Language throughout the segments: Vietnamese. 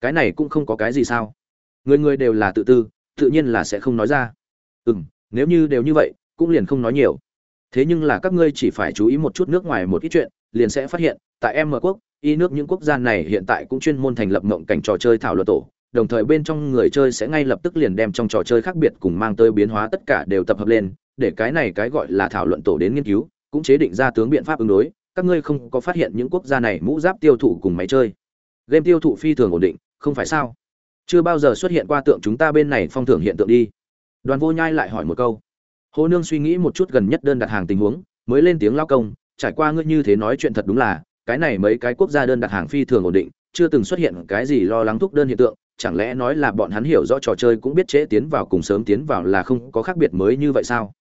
cái này cũng không có cái gì sao? Người người đều là tự tư, tự nhiên là sẽ không nói ra. Ừ m nếu như đều như vậy, cũng liền không nói nhiều. Thế nhưng là các ngươi chỉ phải chú ý một chút nước ngoài một ít chuyện, liền sẽ phát hiện, tại m quốc, y nước những quốc gia này hiện tại cũng chuyên môn thành lập mộng cảnh trò chơi thảo luận tổ, đồng thời bên trong người chơi sẽ ngay lập tức liền đem trong trò chơi khác biệt cùng mang tới biến hóa tất cả đều tập hợp lên, để cái này cái gọi là thảo luận tổ đến nghiên cứu, cũng chế định ra tướng biện pháp ứng đối, các ngươi không có phát hiện những quốc gia này mũ giáp tiêu thụ cùng máy chơi. Game tiêu thụ phi thường ổn định không phải sao? Chưa bao giờ xuất hiện qua tượng chúng ta bên này phong thưởng hiện tượng đi. Đoàn vô nhai lại hỏi một câu. Hồ nương suy nghĩ một chút gần nhất đơn đặt hàng tình huống, mới lên tiếng lao công, trải qua ngươi như thế nói chuyện thật đúng là, cái này mấy cái quốc gia đơn đặt hàng phi thường ổn định, chưa từng xuất hiện cái gì lo lắng thúc đơn hiện tượng, chẳng lẽ nói là bọn hắn hiểu rõ trò chơi cũng biết trễ tiến vào cùng sớm tiến vào là không có khác biệt mới như vậy sao?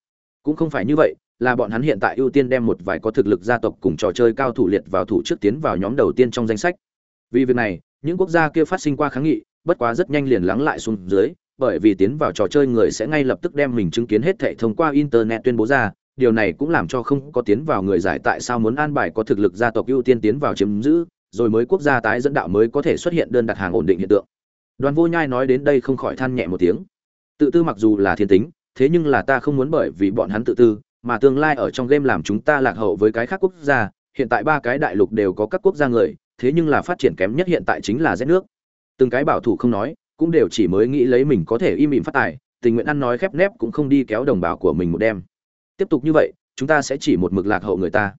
Cũng không phải như vậy, là bọn hắn hiện tại ưu tiên đem một vài có thực lực gia tộc cùng trò chơi cao thủ liệt vào thủ trước tiến vào nhóm đầu tiên trong danh sách. Vì việc này những quốc gia kia phát sinh qua kháng nghị, bất quá rất nhanh liền lắng lại xuống dưới, bởi vì tiến vào trò chơi người sẽ ngay lập tức đem mình chứng kiến hết thệ thông qua internet tuyên bố ra, điều này cũng làm cho không có tiến vào người giải tại sao muốn an bài có thực lực gia tộc ưu tiên tiến vào chiếm giữ, rồi mới quốc gia tái dẫn đạo mới có thể xuất hiện đơn đặt hàng ổn định hiện tượng. Đoàn vô nhai nói đến đây không khỏi than nhẹ một tiếng. Tự tư mặc dù là thiên tính, thế nhưng là ta không muốn bởi vì bọn hắn tự tư, mà tương lai ở trong game làm chúng ta lạc hậu với cái khác quốc gia, hiện tại ba cái đại lục đều có các quốc gia người thế nhưng là phát triển kém nhất hiện tại chính là rét nước. Từng cái bảo thủ không nói, cũng đều chỉ mới nghĩ lấy mình có thể im ỉm phát tài, tình nguyện ăn nói khép nép cũng không đi kéo đồng bào của mình một đêm. Tiếp tục như vậy, chúng ta sẽ chỉ một mực lạc hậu người ta.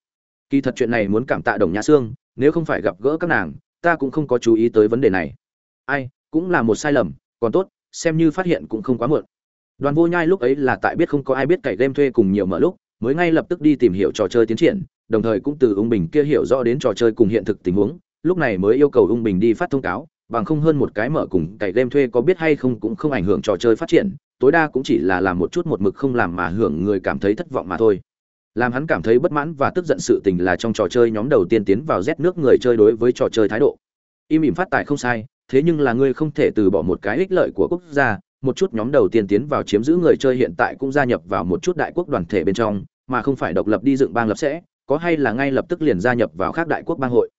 Kỳ thật chuyện này muốn cảm tạ đồng nhã xương nếu không phải gặp gỡ các nàng, ta cũng không có chú ý tới vấn đề này. Ai, cũng là một sai lầm, còn tốt, xem như phát hiện cũng không quá muộn. Đoàn vô nhai lúc ấy là tại biết không có ai biết cày game thuê cùng nhiều mở lúc, mới ngay lập tức đi tìm hiểu trò chơi tiến triển, đồng thời cũng từ ung bình kia hiểu rõ đến trò chơi cùng hiện thực tình huống lúc này mới yêu cầu ung bình đi phát thông cáo, bằng không hơn một cái mở cùng cày game thuê có biết hay không cũng không ảnh hưởng trò chơi phát triển, tối đa cũng chỉ là làm một chút một mực không làm mà hưởng người cảm thấy thất vọng mà thôi. Làm hắn cảm thấy bất mãn và tức giận sự tình là trong trò chơi nhóm đầu tiên tiến vào rét nước người chơi đối với trò chơi thái độ. Im ỉm phát tài không sai, thế nhưng là ngươi không thể từ bỏ một cái ích lợi của quốc gia, một chút nhóm đầu tiên tiến vào chiếm giữ người chơi hiện tại cũng gia nhập vào một chút đại quốc đoàn thể bên trong, mà không phải độc lập đi dựng bang lập sẽ, có hay là ngay lập tức liền gia nhập vào các đại quốc bang hội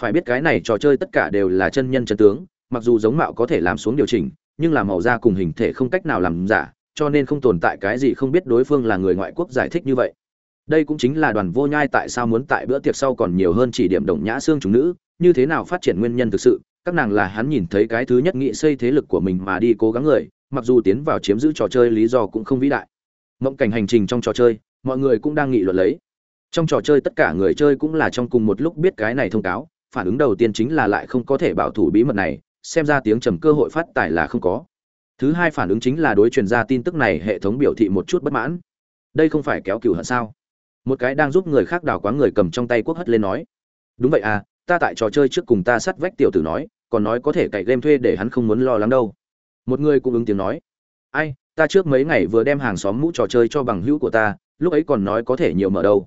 phải biết cái này trò chơi tất cả đều là chân nhân chân tướng, mặc dù giống mạo có thể làm xuống điều chỉnh, nhưng làm màu da cùng hình thể không cách nào làm giả, cho nên không tồn tại cái gì không biết đối phương là người ngoại quốc giải thích như vậy. Đây cũng chính là đoàn vô nhai tại sao muốn tại bữa tiệc sau còn nhiều hơn chỉ điểm đồng nhã xương chúng nữ, như thế nào phát triển nguyên nhân thực sự, các nàng là hắn nhìn thấy cái thứ nhất nghị xây thế lực của mình mà đi cố gắng người, mặc dù tiến vào chiếm giữ trò chơi lý do cũng không vĩ đại. Mộng cảnh hành trình trong trò chơi, mọi người cũng đang nghị luận lấy. Trong trò chơi tất cả người chơi cũng là trong cùng một lúc biết cái này thông cáo phản ứng đầu tiên chính là lại không có thể bảo thủ bí mật này, xem ra tiếng trầm cơ hội phát tài là không có. Thứ hai phản ứng chính là đối truyền ra tin tức này hệ thống biểu thị một chút bất mãn. Đây không phải kéo cửu hận sao? Một cái đang giúp người khác đào quán người cầm trong tay quốc hất lên nói. Đúng vậy à ta tại trò chơi trước cùng ta sắt vách tiểu tử nói, còn nói có thể cậy game thuê để hắn không muốn lo lắng đâu. Một người cũng ứng tiếng nói. Ai, ta trước mấy ngày vừa đem hàng xóm mũ trò chơi cho bằng hữu của ta, lúc ấy còn nói có thể nhiều mở đâu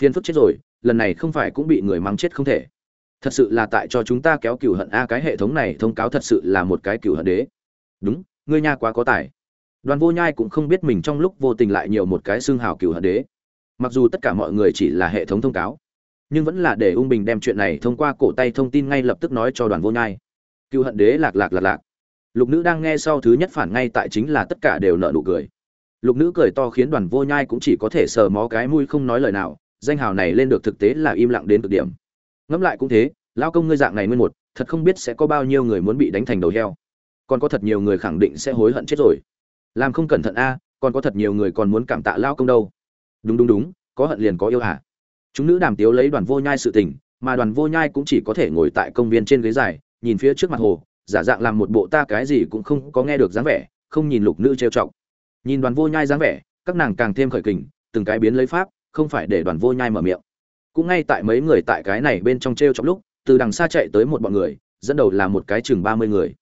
phiên phức chết rồi, lần này không phải cũng bị người mắng chết không thể thật sự là tại cho chúng ta kéo cửu hận a, cái hệ thống này thông cáo thật sự là một cái cửu hận đế. Đúng, ngươi nha quá có tài. Đoàn vô nhai cũng không biết mình trong lúc vô tình lại nhiều một cái xương hào cửu hận đế. Mặc dù tất cả mọi người chỉ là hệ thống thông cáo, nhưng vẫn là để ung bình đem chuyện này thông qua cổ tay thông tin ngay lập tức nói cho đoàn vô nhai. Cựu hận đế lạc lạc lạc lạc. Lục nữ đang nghe sau thứ nhất phản ngay tại chính là tất cả đều nợ nụ cười. Lục nữ cười to khiến đoàn vô nhai cũng chỉ có thể sờ mó cái mũi không nói lời nào, danh hào này lên được thực tế là im lặng đến cực điểm ngẫm lại cũng thế, lao công ngươi dạng này nguyên một, thật không biết sẽ có bao nhiêu người muốn bị đánh thành đầu heo. Còn có thật nhiều người khẳng định sẽ hối hận chết rồi. Làm không cẩn thận a, còn có thật nhiều người còn muốn cảm tạ lao công đâu. Đúng đúng đúng, có hận liền có yêu hả chúng nữ đàm tiếu lấy đoàn vô nhai sự tình, mà đoàn vô nhai cũng chỉ có thể ngồi tại công viên trên ghế dài, nhìn phía trước mặt hồ, giả dạng làm một bộ ta cái gì cũng không có nghe được dáng vẻ, không nhìn lục nữ trêu chọc. Nhìn đoàn vô nhai dáng vẻ, các nàng càng thêm khởi kình, từng cái biến lấy pháp, không phải để đoàn vô nhai mở miệng cũng ngay tại mấy người tại cái này bên trong trêu trong lúc, từ đằng xa chạy tới một bọn người, dẫn đầu là một cái chừng ba mươi người.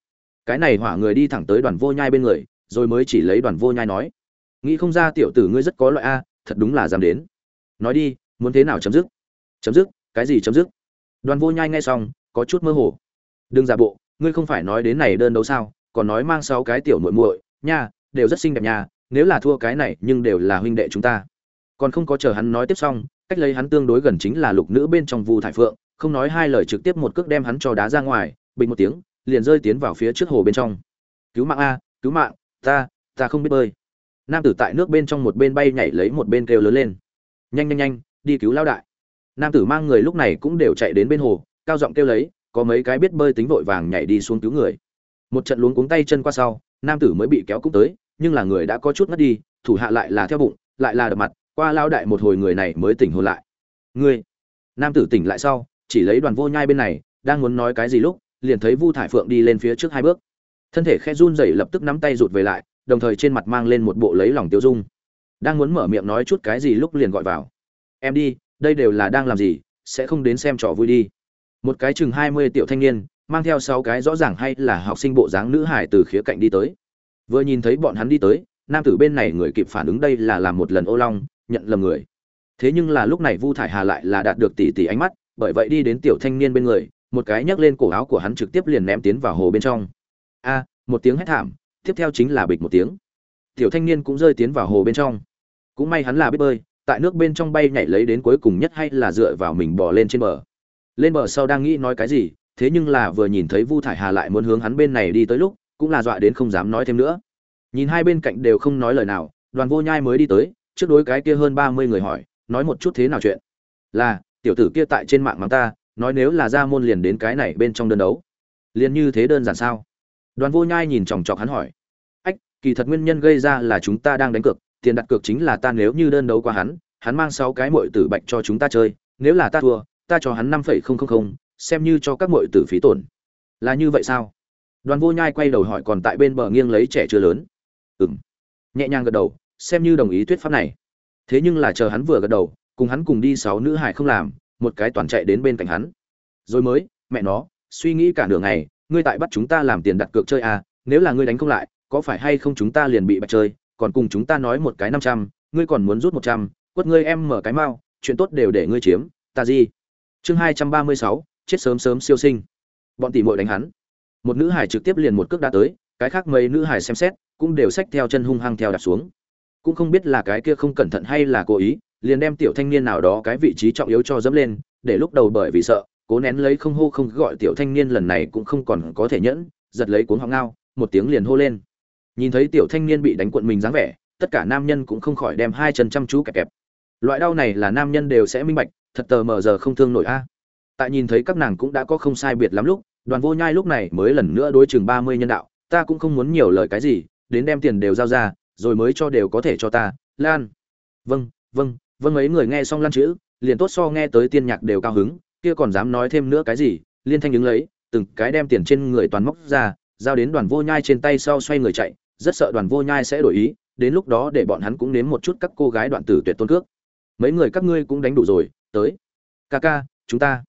Cái này hỏa người đi thẳng tới đoàn vô nhai bên người, rồi mới chỉ lấy đoàn vô nhai nói, nghĩ không ra tiểu tử ngươi rất có loại a, thật đúng là dám đến. Nói đi, muốn thế nào chấm dứt? Chấm dứt? Cái gì chấm dứt? Đoàn vô nhai nghe xong, có chút mơ hồ. Đừng giả bộ, ngươi không phải nói đến này đơn đấu sao, còn nói mang sáu cái tiểu muội muội, nha, đều rất xinh đẹp nha, nếu là thua cái này nhưng đều là huynh đệ chúng ta. Còn không có chờ hắn nói tiếp xong cách lấy hắn tương đối gần chính là lục nữ bên trong vu thải phượng, không nói hai lời trực tiếp một cước đem hắn cho đá ra ngoài, bình một tiếng, liền rơi tiến vào phía trước hồ bên trong. Cứu mạng a, cứu mạng, ta ta không biết bơi. Nam tử tại nước bên trong một bên bay nhảy lấy một bên kêu lớn lên. Nhanh nhanh nhanh, đi cứu lao đại. Nam tử mang người lúc này cũng đều chạy đến bên hồ, cao giọng kêu lấy, có mấy cái biết bơi tính vội vàng nhảy đi xuống cứu người. Một trận luống cuống tay chân qua sau, nam tử mới bị kéo cũng tới, nhưng là người đã có chút ngất đi, thủ hạ lại là theo bụng, lại là đập mặt qua lao đại một hồi người này mới tỉnh hồn lại. Ngươi, nam tử tỉnh lại sau, chỉ lấy đoàn vô nhai bên này, đang muốn nói cái gì lúc, liền thấy vu thải phượng đi lên phía trước hai bước. Thân thể khe run rẩy lập tức nắm tay rụt về lại, đồng thời trên mặt mang lên một bộ lấy lòng tiêu dung. Đang muốn mở miệng nói chút cái gì lúc liền gọi vào. Em đi, đây đều là đang làm gì, sẽ không đến xem trò vui đi. Một cái chừng hai mươi tiểu thanh niên, mang theo sáu cái rõ ràng hay là học sinh bộ dáng nữ hải từ khía cạnh đi tới. Vừa nhìn thấy bọn hắn đi tới, nam tử bên này người kịp phản ứng đây là làm một lần ô long nhận lầm người. Thế nhưng là lúc này vu thải hà lại là đạt được tỷ tỷ ánh mắt, bởi vậy đi đến tiểu thanh niên bên người, một cái nhấc lên cổ áo của hắn trực tiếp liền ném tiến vào hồ bên trong. A, một tiếng hét thảm, tiếp theo chính là bịch một tiếng. Tiểu thanh niên cũng rơi tiến vào hồ bên trong. Cũng may hắn là biết bơi, tại nước bên trong bay nhảy lấy đến cuối cùng nhất hay là dựa vào mình bỏ lên trên bờ. Lên bờ sau đang nghĩ nói cái gì, thế nhưng là vừa nhìn thấy vu thải hà lại muốn hướng hắn bên này đi tới lúc, cũng là dọa đến không dám nói thêm nữa. Nhìn hai bên cạnh đều không nói lời nào, đoàn vô nhai mới đi tới trước đối cái kia hơn ba mươi người hỏi, nói một chút thế nào chuyện? Là, tiểu tử kia tại trên mạng mắng ta, nói nếu là ra môn liền đến cái này bên trong đơn đấu. Liền như thế đơn giản sao? Đoàn vô nhai nhìn chòng chọc hắn hỏi. Ách, kỳ thật nguyên nhân gây ra là chúng ta đang đánh cược, tiền đặt cược chính là ta nếu như đơn đấu qua hắn hắn mang sáu cái mội tử bạch cho chúng ta chơi, nếu là ta thua, ta cho hắn năm phẩy không không không, xem như cho các mội tử phí tổn. Là như vậy sao? Đoàn vô nhai quay đầu hỏi còn tại bên bờ nghiêng lấy trẻ chưa lớn. Ừm. Nhẹ nhàng gật đầu xem như đồng ý thuyết pháp này. Thế nhưng là chờ hắn vừa gật đầu, cùng hắn cùng đi sáu nữ hải không làm, một cái toàn chạy đến bên cạnh hắn. Rồi mới, mẹ nó, suy nghĩ cả nửa ngày, ngươi tại bắt chúng ta làm tiền đặt cược chơi à nếu là ngươi đánh không lại, có phải hay không chúng ta liền bị bạch chơi, còn cùng chúng ta nói một cái năm trăm, ngươi còn muốn rút một trăm, quất ngươi em mở cái mau, chuyện tốt đều để ngươi chiếm, ta gì? Chương hai trăm ba mươi sáu, chết sớm sớm siêu sinh. Bọn tỷ muội đánh hắn. Một nữ hải trực tiếp liền một cước đã tới, cái khác mấy nữ hải xem xét, cũng đều xách theo chân hung hăng theo đạp xuống cũng không biết là cái kia không cẩn thận hay là cố ý, liền đem tiểu thanh niên nào đó cái vị trí trọng yếu cho dẫm lên, để lúc đầu bởi vì sợ, cố nén lấy không hô không gọi tiểu thanh niên lần này cũng không còn có thể nhẫn, giật lấy cuốn họng ngao, một tiếng liền hô lên. Nhìn thấy tiểu thanh niên bị đánh cuộn mình dáng vẻ, tất cả nam nhân cũng không khỏi đem hai chân chăm chú kẹp kẹp. Loại đau này là nam nhân đều sẽ minh bạch, thật tờ mờ giờ không thương nổi a. Tại nhìn thấy các nàng cũng đã có không sai biệt lắm lúc, đoàn vô nhai lúc này mới lần nữa đối chừng ba mươi nhân đạo, ta cũng không muốn nhiều lời cái gì, đến đem tiền đều giao ra rồi mới cho đều có thể cho ta, lan. Vâng vâng vâng ấy người nghe xong lan chữ, liền tốt so nghe tới tiên nhạc đều cao hứng, kia còn dám nói thêm nữa cái gì, liên thanh đứng lấy, từng cái đem tiền trên người toàn móc ra, giao đến đoàn vô nhai trên tay sau xoay người chạy, rất sợ đoàn vô nhai sẽ đổi ý, đến lúc đó để bọn hắn cũng nếm một chút các cô gái đoạn tử tuyệt tôn cước. Mấy người các ngươi cũng đánh đủ rồi, tới. Ca ca, chúng ta.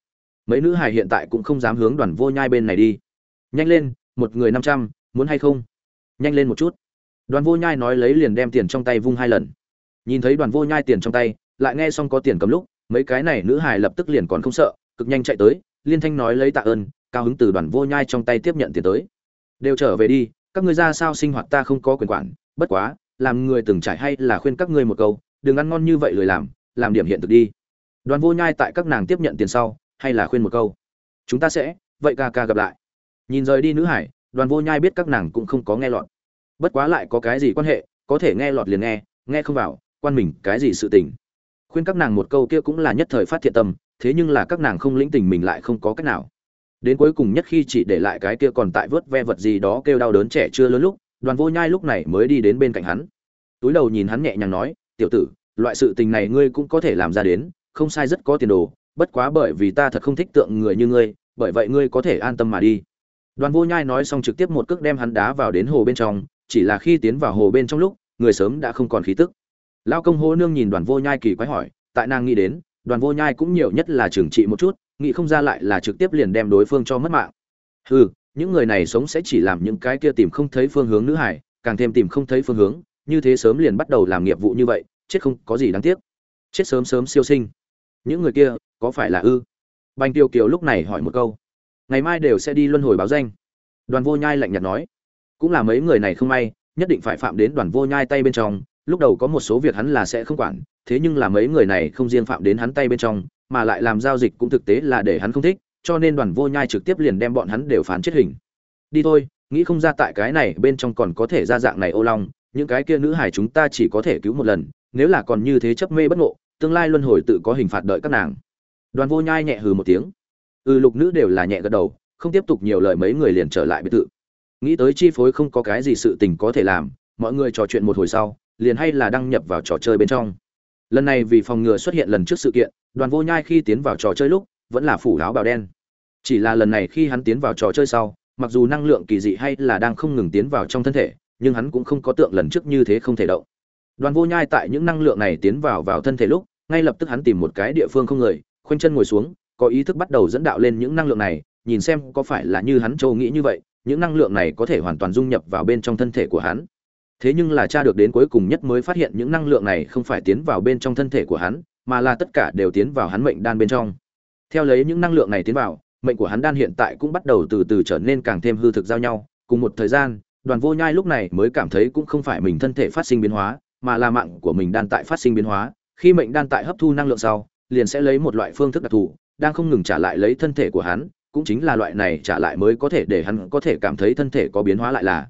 Mấy nữ hài hiện tại cũng không dám hướng đoàn vô nhai bên này đi. Nhanh lên, một người năm trăm, muốn hay không? Nhanh lên một chút đoàn vô nhai nói lấy liền đem tiền trong tay vung hai lần. Nhìn thấy đoàn vô nhai tiền trong tay, lại nghe xong có tiền cầm lúc, mấy cái này nữ hài lập tức liền còn không sợ, cực nhanh chạy tới, liên thanh nói lấy tạ ơn, cao hứng từ đoàn vô nhai trong tay tiếp nhận tiền tới. Đều trở về đi, các ngươi ra sao sinh hoạt ta không có quyền quản, bất quá, làm người từng trải hay là khuyên các ngươi một câu, đừng ăn ngon như vậy lười làm làm điểm hiện thực đi. Đoàn vô nhai tại các nàng tiếp nhận tiền sau, hay là khuyên một câu. Chúng ta sẽ, vậy ca ca gặp lại. Nhìn rời đi nữ hải, đoàn vô nhai biết các nàng cũng không có nghe lọt bất quá lại có cái gì quan hệ, có thể nghe lọt liền nghe nghe không vào, quan mình cái gì sự tình. Khuyên các nàng một câu kia cũng là nhất thời phát thiện tâm, thế nhưng là các nàng không lĩnh tình mình lại không có cách nào. Đến cuối cùng nhất khi chị để lại cái kia còn tại vớt ve vật gì đó kêu đau đớn trẻ chưa lớn lúc, đoàn vô nhai lúc này mới đi đến bên cạnh hắn. Túi đầu nhìn hắn nhẹ nhàng nói, tiểu tử, loại sự tình này ngươi cũng có thể làm ra đến, không sai rất có tiền đồ, bất quá bởi vì ta thật không thích tượng người như ngươi, bởi vậy ngươi có thể an tâm mà đi. Đoàn vô nhai nói xong trực tiếp một cước đem hắn đá vào đến hồ bên trong chỉ là khi tiến vào hồ bên trong lúc, người sớm đã không còn khí tức. Lao công hô nương nhìn đoàn vô nhai kỳ quái hỏi, tại nàng nghĩ đến, đoàn vô nhai cũng nhiều nhất là trừng trị một chút, nghĩ không ra lại là trực tiếp liền đem đối phương cho mất mạng. Ừ những người này sống sẽ chỉ làm những cái kia tìm không thấy phương hướng nữ hải, càng thêm tìm không thấy phương hướng, như thế sớm liền bắt đầu làm nghiệp vụ như vậy, chết không có gì đáng tiếc. Chết sớm sớm siêu sinh. Những người kia, có phải là ư? Bành tiêu kiều lúc này hỏi một câu. Ngày mai đều sẽ đi luân hồi báo danh. Đoàn vô nhai lạnh nhạt nói cũng là mấy người này không may, nhất định phải phạm đến đoàn vô nhai tay bên trong, lúc đầu có một số việc hắn là sẽ không quản, thế nhưng là mấy người này không riêng phạm đến hắn tay bên trong, mà lại làm giao dịch cũng thực tế là để hắn không thích, cho nên đoàn vô nhai trực tiếp liền đem bọn hắn đều phán chết hình. Đi thôi, nghĩ không ra tại cái này bên trong còn có thể ra dạng này ô long, những cái kia nữ hải chúng ta chỉ có thể cứu một lần, nếu là còn như thế chấp mê bất ngộ, tương lai luân hồi tự có hình phạt đợi các nàng. Đoàn vô nhai nhẹ hừ một tiếng. Ừ lục nữ đều là nhẹ gật đầu, không tiếp tục nhiều lời mấy người liền trở lại biệt thự nghĩ tới chi phối không có cái gì sự tình có thể làm, mọi người trò chuyện một hồi sau, liền hay là đăng nhập vào trò chơi bên trong. Lần này vì phòng ngừa xuất hiện lần trước sự kiện, đoàn vô nhai khi tiến vào trò chơi lúc, vẫn là phủ áo bào đen. Chỉ là lần này khi hắn tiến vào trò chơi sau, mặc dù năng lượng kỳ dị hay là đang không ngừng tiến vào trong thân thể, nhưng hắn cũng không có tượng lần trước như thế không thể động. Đoàn vô nhai tại những năng lượng này tiến vào vào thân thể lúc, ngay lập tức hắn tìm một cái địa phương không người, khoanh chân ngồi xuống, có ý thức bắt đầu dẫn đạo lên những năng lượng này, nhìn xem có phải là như hắn châu nghĩ như vậy những năng lượng này có thể hoàn toàn dung nhập vào bên trong thân thể của hắn. Thế nhưng là cha được đến cuối cùng nhất mới phát hiện những năng lượng này không phải tiến vào bên trong thân thể của hắn, mà là tất cả đều tiến vào hắn mệnh đan bên trong. Theo lấy những năng lượng này tiến vào, mệnh của hắn đan hiện tại cũng bắt đầu từ từ trở nên càng thêm hư thực giao nhau. Cùng một thời gian, đoàn vô nhai lúc này mới cảm thấy cũng không phải mình thân thể phát sinh biến hóa, mà là mạng của mình đan tại phát sinh biến hóa. Khi mệnh đan tại hấp thu năng lượng sau, liền sẽ lấy một loại phương thức đặc thù, đang không ngừng trả lại lấy thân thể của hắn cũng chính là loại này trả lại mới có thể để hắn có thể cảm thấy thân thể có biến hóa lại là,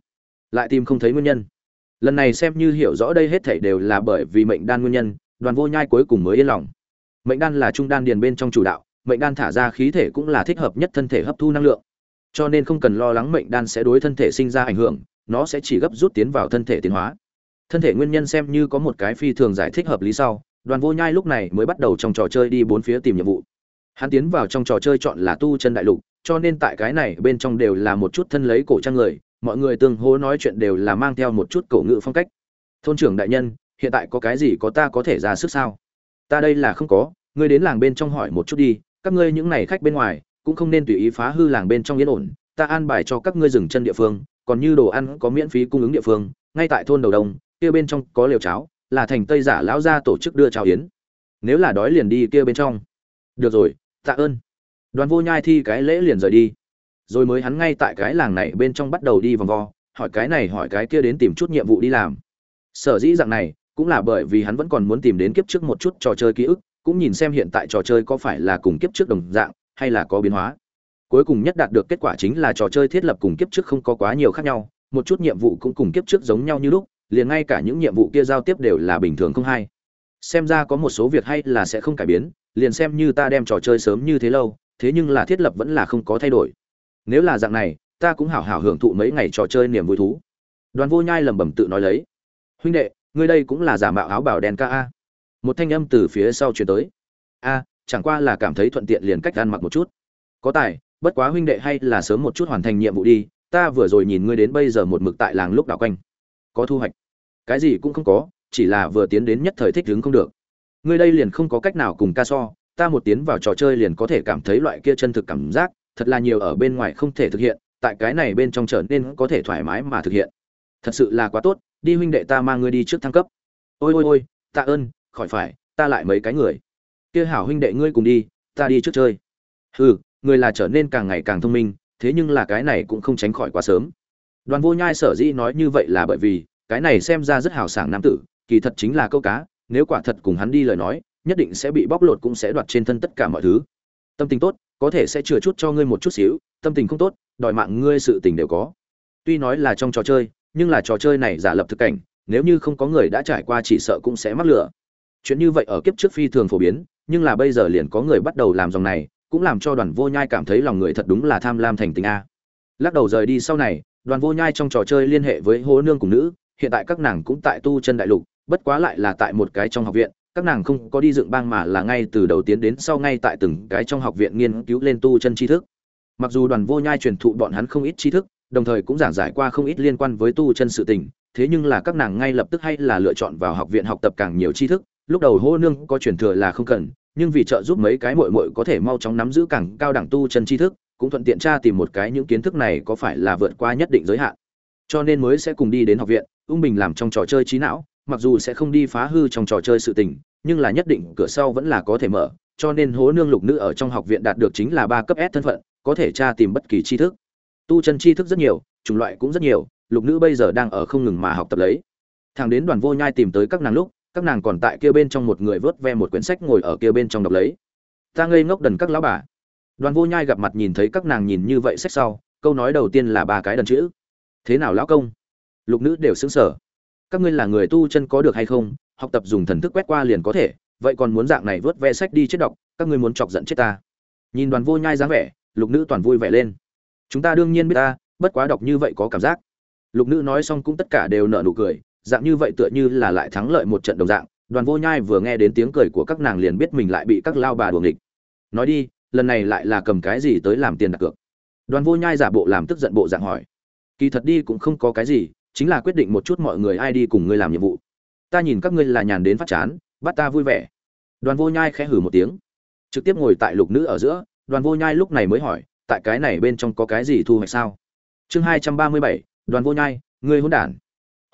lại tìm không thấy nguyên nhân. Lần này xem như hiểu rõ đây hết thảy đều là bởi vì mệnh đan nguyên nhân, đoàn vô nhai cuối cùng mới yên lòng. Mệnh đan là trung đan điền bên trong chủ đạo, mệnh đan thả ra khí thể cũng là thích hợp nhất thân thể hấp thu năng lượng. Cho nên không cần lo lắng mệnh đan sẽ đối thân thể sinh ra ảnh hưởng, nó sẽ chỉ gấp rút tiến vào thân thể tiến hóa. Thân thể nguyên nhân xem như có một cái phi thường giải thích hợp lý sau, đoàn vô nhai lúc này mới bắt đầu trong trò chơi đi bốn phía tìm nhiệm vụ hắn tiến vào trong trò chơi chọn là tu chân đại lục, cho nên tại cái này bên trong đều là một chút thân lấy cổ trang người, mọi người tương hố nói chuyện đều là mang theo một chút cổ ngữ phong cách. Thôn trưởng đại nhân, hiện tại có cái gì có ta có thể ra sức sao? Ta đây là không có, ngươi đến làng bên trong hỏi một chút đi, các ngươi những này khách bên ngoài, cũng không nên tùy ý phá hư làng bên trong yên ổn, ta an bài cho các ngươi dừng chân địa phương, còn như đồ ăn có miễn phí cung ứng địa phương, ngay tại thôn đầu đông, kia bên trong có liều cháo, là thành tây giả lão gia tổ chức đưa cháo yến. Nếu là đói liền đi kia bên trong. Được rồi tạ ơn. Đoàn vô nhai thi cái lễ liền rời đi. Rồi mới hắn ngay tại cái làng này bên trong bắt đầu đi vòng vo, hỏi cái này hỏi cái kia đến tìm chút nhiệm vụ đi làm. Sở dĩ dạng này, cũng là bởi vì hắn vẫn còn muốn tìm đến kiếp trước một chút trò chơi ký ức, cũng nhìn xem hiện tại trò chơi có phải là cùng kiếp trước đồng dạng, hay là có biến hóa. Cuối cùng nhất đạt được kết quả chính là trò chơi thiết lập cùng kiếp trước không có quá nhiều khác nhau, một chút nhiệm vụ cũng cùng kiếp trước giống nhau như lúc, liền ngay cả những nhiệm vụ kia giao tiếp đều là bình thường không hay. Xem ra có một số việc hay là sẽ không cải biến liền xem như ta đem trò chơi sớm như thế lâu, thế nhưng là thiết lập vẫn là không có thay đổi. Nếu là dạng này, ta cũng hảo hảo hưởng thụ mấy ngày trò chơi niềm vui thú. Đoàn vô nhai lẩm bẩm tự nói lấy. Huynh đệ, ngươi đây cũng là giả mạo áo bảo đen ca a. Một thanh âm từ phía sau truyền tới. A, chẳng qua là cảm thấy thuận tiện liền cách ăn mặc một chút. Có tài, bất quá huynh đệ hay là sớm một chút hoàn thành nhiệm vụ đi, ta vừa rồi nhìn ngươi đến bây giờ một mực tại làng lúc đảo quanh. Có thu hoạch. Cái gì cũng không có, chỉ là vừa tiến đến nhất thời thích đứng không được ngươi đây liền không có cách nào cùng ca so, ta một tiến vào trò chơi liền có thể cảm thấy loại kia chân thực cảm giác, thật là nhiều ở bên ngoài không thể thực hiện, tại cái này bên trong trở nên có thể thoải mái mà thực hiện. Thật sự là quá tốt, đi huynh đệ ta mang ngươi đi trước thăng cấp. Ôi ôi ôi, tạ ơn, khỏi phải, ta lại mấy cái người. Kia hảo huynh đệ ngươi cùng đi, ta đi trước chơi. Ừ người là trở nên càng ngày càng thông minh, thế nhưng là cái này cũng không tránh khỏi quá sớm. Đoàn vô nhai sở dĩ nói như vậy là bởi vì, cái này xem ra rất hào sảng nam tử, kỳ thật chính là câu cá nếu quả thật cùng hắn đi lời nói, nhất định sẽ bị bóc lột cũng sẽ đoạt trên thân tất cả mọi thứ. Tâm tình tốt, có thể sẽ chừa chút cho ngươi một chút xíu, tâm tình không tốt, đòi mạng ngươi sự tình đều có. Tuy nói là trong trò chơi, nhưng là trò chơi này giả lập thực cảnh, nếu như không có người đã trải qua chỉ sợ cũng sẽ mắc lửa chuyện như vậy ở kiếp trước phi thường phổ biến, nhưng là bây giờ liền có người bắt đầu làm dòng này, cũng làm cho đoàn vô nhai cảm thấy lòng người thật đúng là tham lam thành tình a. Lắc đầu rời đi sau này, đoàn vô nhai trong trò chơi liên hệ với hố nương cùng nữ, hiện tại các nàng cũng tại tu chân đại lục bất quá lại là tại một cái trong học viện, các nàng không có đi dựng bang mà là ngay từ đầu tiến đến sau ngay tại từng cái trong học viện nghiên cứu lên tu chân tri thức. Mặc dù đoàn vô nhai truyền thụ bọn hắn không ít tri thức, đồng thời cũng giảng giải qua không ít liên quan với tu chân sự tình, thế nhưng là các nàng ngay lập tức hay là lựa chọn vào học viện học tập càng nhiều tri thức, lúc đầu hô nương có truyền thừa là không cần, nhưng vì trợ giúp mấy cái muội muội có thể mau chóng nắm giữ càng cao đẳng tu chân tri thức, cũng thuận tiện tra tìm một cái những kiến thức này có phải là vượt qua nhất định giới hạn. Cho nên mới sẽ cùng đi đến học viện, ung bình làm trong trò chơi trí não mặc dù sẽ không đi phá hư trong trò chơi sự tình, nhưng là nhất định cửa sau vẫn là có thể mở, cho nên hố nương lục nữ ở trong học viện đạt được chính là ba cấp S thân phận, có thể tra tìm bất kỳ tri thức. Tu chân tri thức rất nhiều, chủng loại cũng rất nhiều, lục nữ bây giờ đang ở không ngừng mà học tập lấy. Thằng đến đoàn vô nhai tìm tới các nàng lúc, các nàng còn tại kia bên trong một người vớt ve một quyển sách ngồi ở kia bên trong đọc lấy. Ta ngây ngốc đần các lão bà. Đoàn vô nhai gặp mặt nhìn thấy các nàng nhìn như vậy sách sau, câu nói đầu tiên là ba cái đần chữ. Thế nào lão công? Lục nữ đều sững sở các ngươi là người tu chân có được hay không, học tập dùng thần thức quét qua liền có thể, vậy còn muốn dạng này vớt ve sách đi chết đọc, các ngươi muốn chọc giận chết ta. Nhìn đoàn vô nhai dáng vẻ, lục nữ toàn vui vẻ lên. Chúng ta đương nhiên biết ta, bất quá đọc như vậy có cảm giác. Lục nữ nói xong cũng tất cả đều nở nụ cười, dạng như vậy tựa như là lại thắng lợi một trận đồng dạng. Đoàn vô nhai vừa nghe đến tiếng cười của các nàng liền biết mình lại bị các lao bà đuồng địch nói đi, lần này lại là cầm cái gì tới làm tiền đặt cược? Đoàn vô nhai giả bộ làm tức giận bộ dạng hỏi. Kỳ thật đi cũng không có cái gì chính là quyết định một chút mọi người ai đi cùng ngươi làm nhiệm vụ. Ta nhìn các ngươi là nhàn đến phát chán, bắt ta vui vẻ. Đoàn vô nhai khẽ hử một tiếng. Trực tiếp ngồi tại lục nữ ở giữa, đoàn vô nhai lúc này mới hỏi, tại cái này bên trong có cái gì thu hoạch sao? Chương hai trăm ba mươi bảy, đoàn vô nhai, ngươi hôn đản.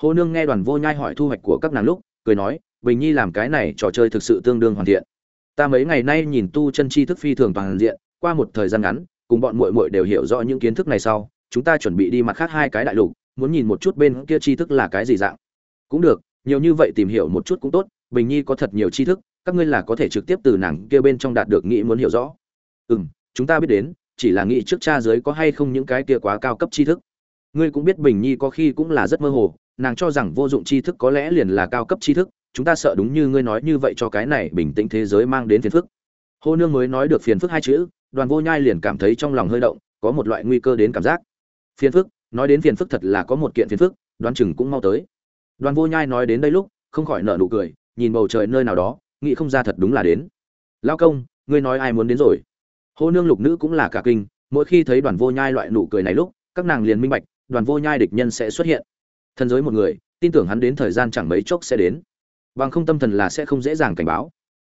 Hồ nương nghe đoàn vô nhai hỏi thu hoạch của các nàng lúc, cười nói, bình nhi làm cái này trò chơi thực sự tương đương hoàn thiện. Ta mấy ngày nay nhìn tu chân chi thức phi thường toàn diện, qua một thời gian ngắn, cùng bọn muội muội đều hiểu rõ những kiến thức này sau, chúng ta chuẩn bị đi mặt khác hai cái đại lục muốn nhìn một chút bên kia tri thức là cái gì dạng. Cũng được, nhiều như vậy tìm hiểu một chút cũng tốt, bình nhi có thật nhiều tri thức, các ngươi là có thể trực tiếp từ nàng kia bên trong đạt được nghĩ muốn hiểu rõ. Ừ m chúng ta biết đến, chỉ là nghĩ trước cha giới có hay không những cái kia quá cao cấp tri thức. Ngươi cũng biết bình nhi có khi cũng là rất mơ hồ, nàng cho rằng vô dụng tri thức có lẽ liền là cao cấp tri thức, chúng ta sợ đúng như ngươi nói như vậy cho cái này bình tĩnh thế giới mang đến phiền phức. Hô nương mới nói được phiền phức hai chữ, đoàn vô nhai liền cảm thấy trong lòng hơi động, có một loại nguy cơ đến cảm giác. Phiền phức nói đến phiền phức thật là có một kiện phiền phức, đoán chừng cũng mau tới. Đoàn vô nhai nói đến đây lúc, không khỏi nở nụ cười, nhìn bầu trời nơi nào đó, nghĩ không ra thật đúng là đến. Lao công, ngươi nói ai muốn đến rồi? Hô nương lục nữ cũng là cả kinh, mỗi khi thấy đoàn vô nhai loại nụ cười này lúc, các nàng liền minh bạch, đoàn vô nhai địch nhân sẽ xuất hiện. Thần giới một người, tin tưởng hắn đến thời gian chẳng mấy chốc sẽ đến. Bằng không tâm thần là sẽ không dễ dàng cảnh báo.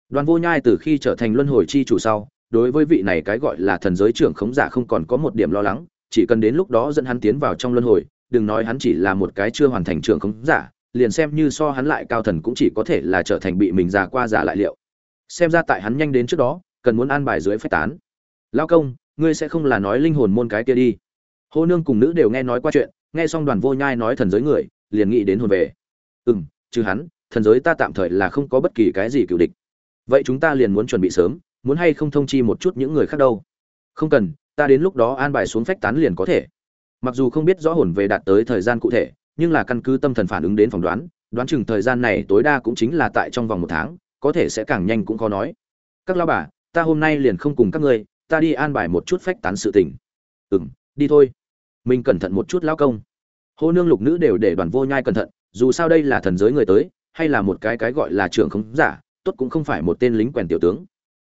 Đoàn vô nhai từ khi trở thành luân hồi chi chủ sau, đối với vị này cái gọi là thần giới trưởng khống giả không còn có một điểm lo lắng chỉ cần đến lúc đó dẫn hắn tiến vào trong luân hồi, đừng nói hắn chỉ là một cái chưa hoàn thành trưởng khống giả, liền xem như so hắn lại cao thần cũng chỉ có thể là trở thành bị mình già qua giả lại liệu. Xem ra tại hắn nhanh đến trước đó, cần muốn an bài dưới phách tán. Lao công, ngươi sẽ không là nói linh hồn môn cái kia đi. Hô nương cùng nữ đều nghe nói qua chuyện, nghe xong đoàn vô nhai nói thần giới người, liền nghĩ đến hồn về. Ừ m hắn, thần giới ta tạm thời là không có bất kỳ cái gì cựu địch. Vậy chúng ta liền muốn chuẩn bị sớm, muốn hay không thông chi một chút những người khác đâu? Không cần ta đến lúc đó an bài xuống phách tán liền có thể. Mặc dù không biết rõ hồn về đạt tới thời gian cụ thể, nhưng là căn cứ tâm thần phản ứng đến phỏng đoán đoán chừng thời gian này tối đa cũng chính là tại trong vòng một tháng, có thể sẽ càng nhanh cũng khó nói. Các lao bà, ta hôm nay liền không cùng các ngươi, ta đi an bài một chút phách tán sự tình. Ừ m đi thôi. Mình cẩn thận một chút lao công. Hô nương lục nữ đều để đoàn vô nhai cẩn thận, dù sao đây là thần giới người tới, hay là một cái cái gọi là trưởng khống giả, tốt cũng không phải một tên lính quèn tiểu tướng.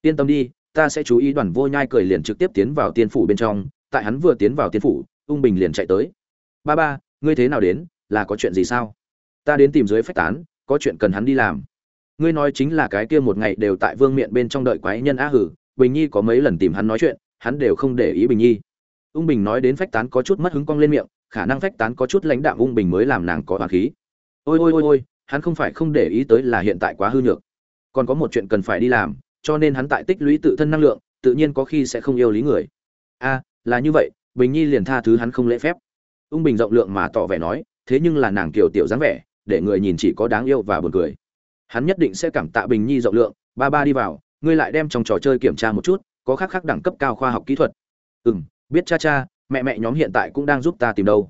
Yên tâm đi ta sẽ chú ý đoàn vô nhai cười liền trực tiếp tiến vào tiên phủ bên trong, tại hắn vừa tiến vào tiên phủ, ung bình liền chạy tới. Ba ba, ngươi thế nào đến, là có chuyện gì sao? Ta đến tìm dưới phách tán, có chuyện cần hắn đi làm. Ngươi nói chính là cái kia một ngày đều tại vương miện bên trong đợi quái nhân á hử, bình nhi có mấy lần tìm hắn nói chuyện, hắn đều không để ý bình nhi. Ung bình nói đến phách tán có chút mất hứng cong lên miệng, khả năng phách tán có chút lãnh đạm ung bình mới làm nàng có hoàng khí. Ôi ôi ôi ôi, hắn không phải không để ý tới là hiện tại quá hư nhược. Còn có một chuyện cần phải đi làm cho nên hắn tại tích lũy tự thân năng lượng, tự nhiên có khi sẽ không yêu lý người. A là như vậy, bình nhi liền tha thứ hắn không lễ phép. Ung bình rộng lượng mà tỏ vẻ nói, thế nhưng là nàng kiều tiểu dáng vẻ, để người nhìn chỉ có đáng yêu và buồn cười. Hắn nhất định sẽ cảm tạ bình nhi rộng lượng, ba ba đi vào, ngươi lại đem trong trò chơi kiểm tra một chút, có khác khác đẳng cấp cao khoa học kỹ thuật. Ừ m biết cha cha, mẹ mẹ nhóm hiện tại cũng đang giúp ta tìm đâu.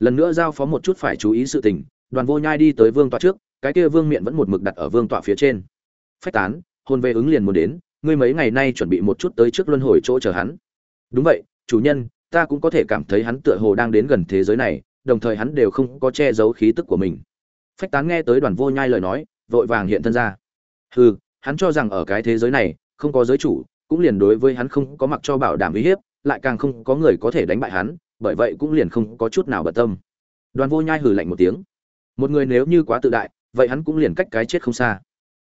Lần nữa giao phó một chút phải chú ý sự tình, đoàn vô nhai đi tới vương tọa trước, cái kia vương miện vẫn một mực đặt ở vương tọa phía trên. Phách tán hôn về ứng liền muốn đến, ngươi mấy ngày nay chuẩn bị một chút tới trước luân hồi chỗ chờ hắn. Đúng vậy, chủ nhân, ta cũng có thể cảm thấy hắn tựa hồ đang đến gần thế giới này, đồng thời hắn đều không có che giấu khí tức của mình. Phách tán nghe tới đoàn vô nhai lời nói, vội vàng hiện thân ra. Hừ, hắn cho rằng ở cái thế giới này, không có giới chủ, cũng liền đối với hắn không có mặc cho bảo đảm uy hiếp, lại càng không có người có thể đánh bại hắn, bởi vậy cũng liền không có chút nào bận tâm. Đoàn vô nhai hừ lạnh một tiếng. Một người nếu như quá tự đại, vậy hắn cũng liền cách cái chết không xa.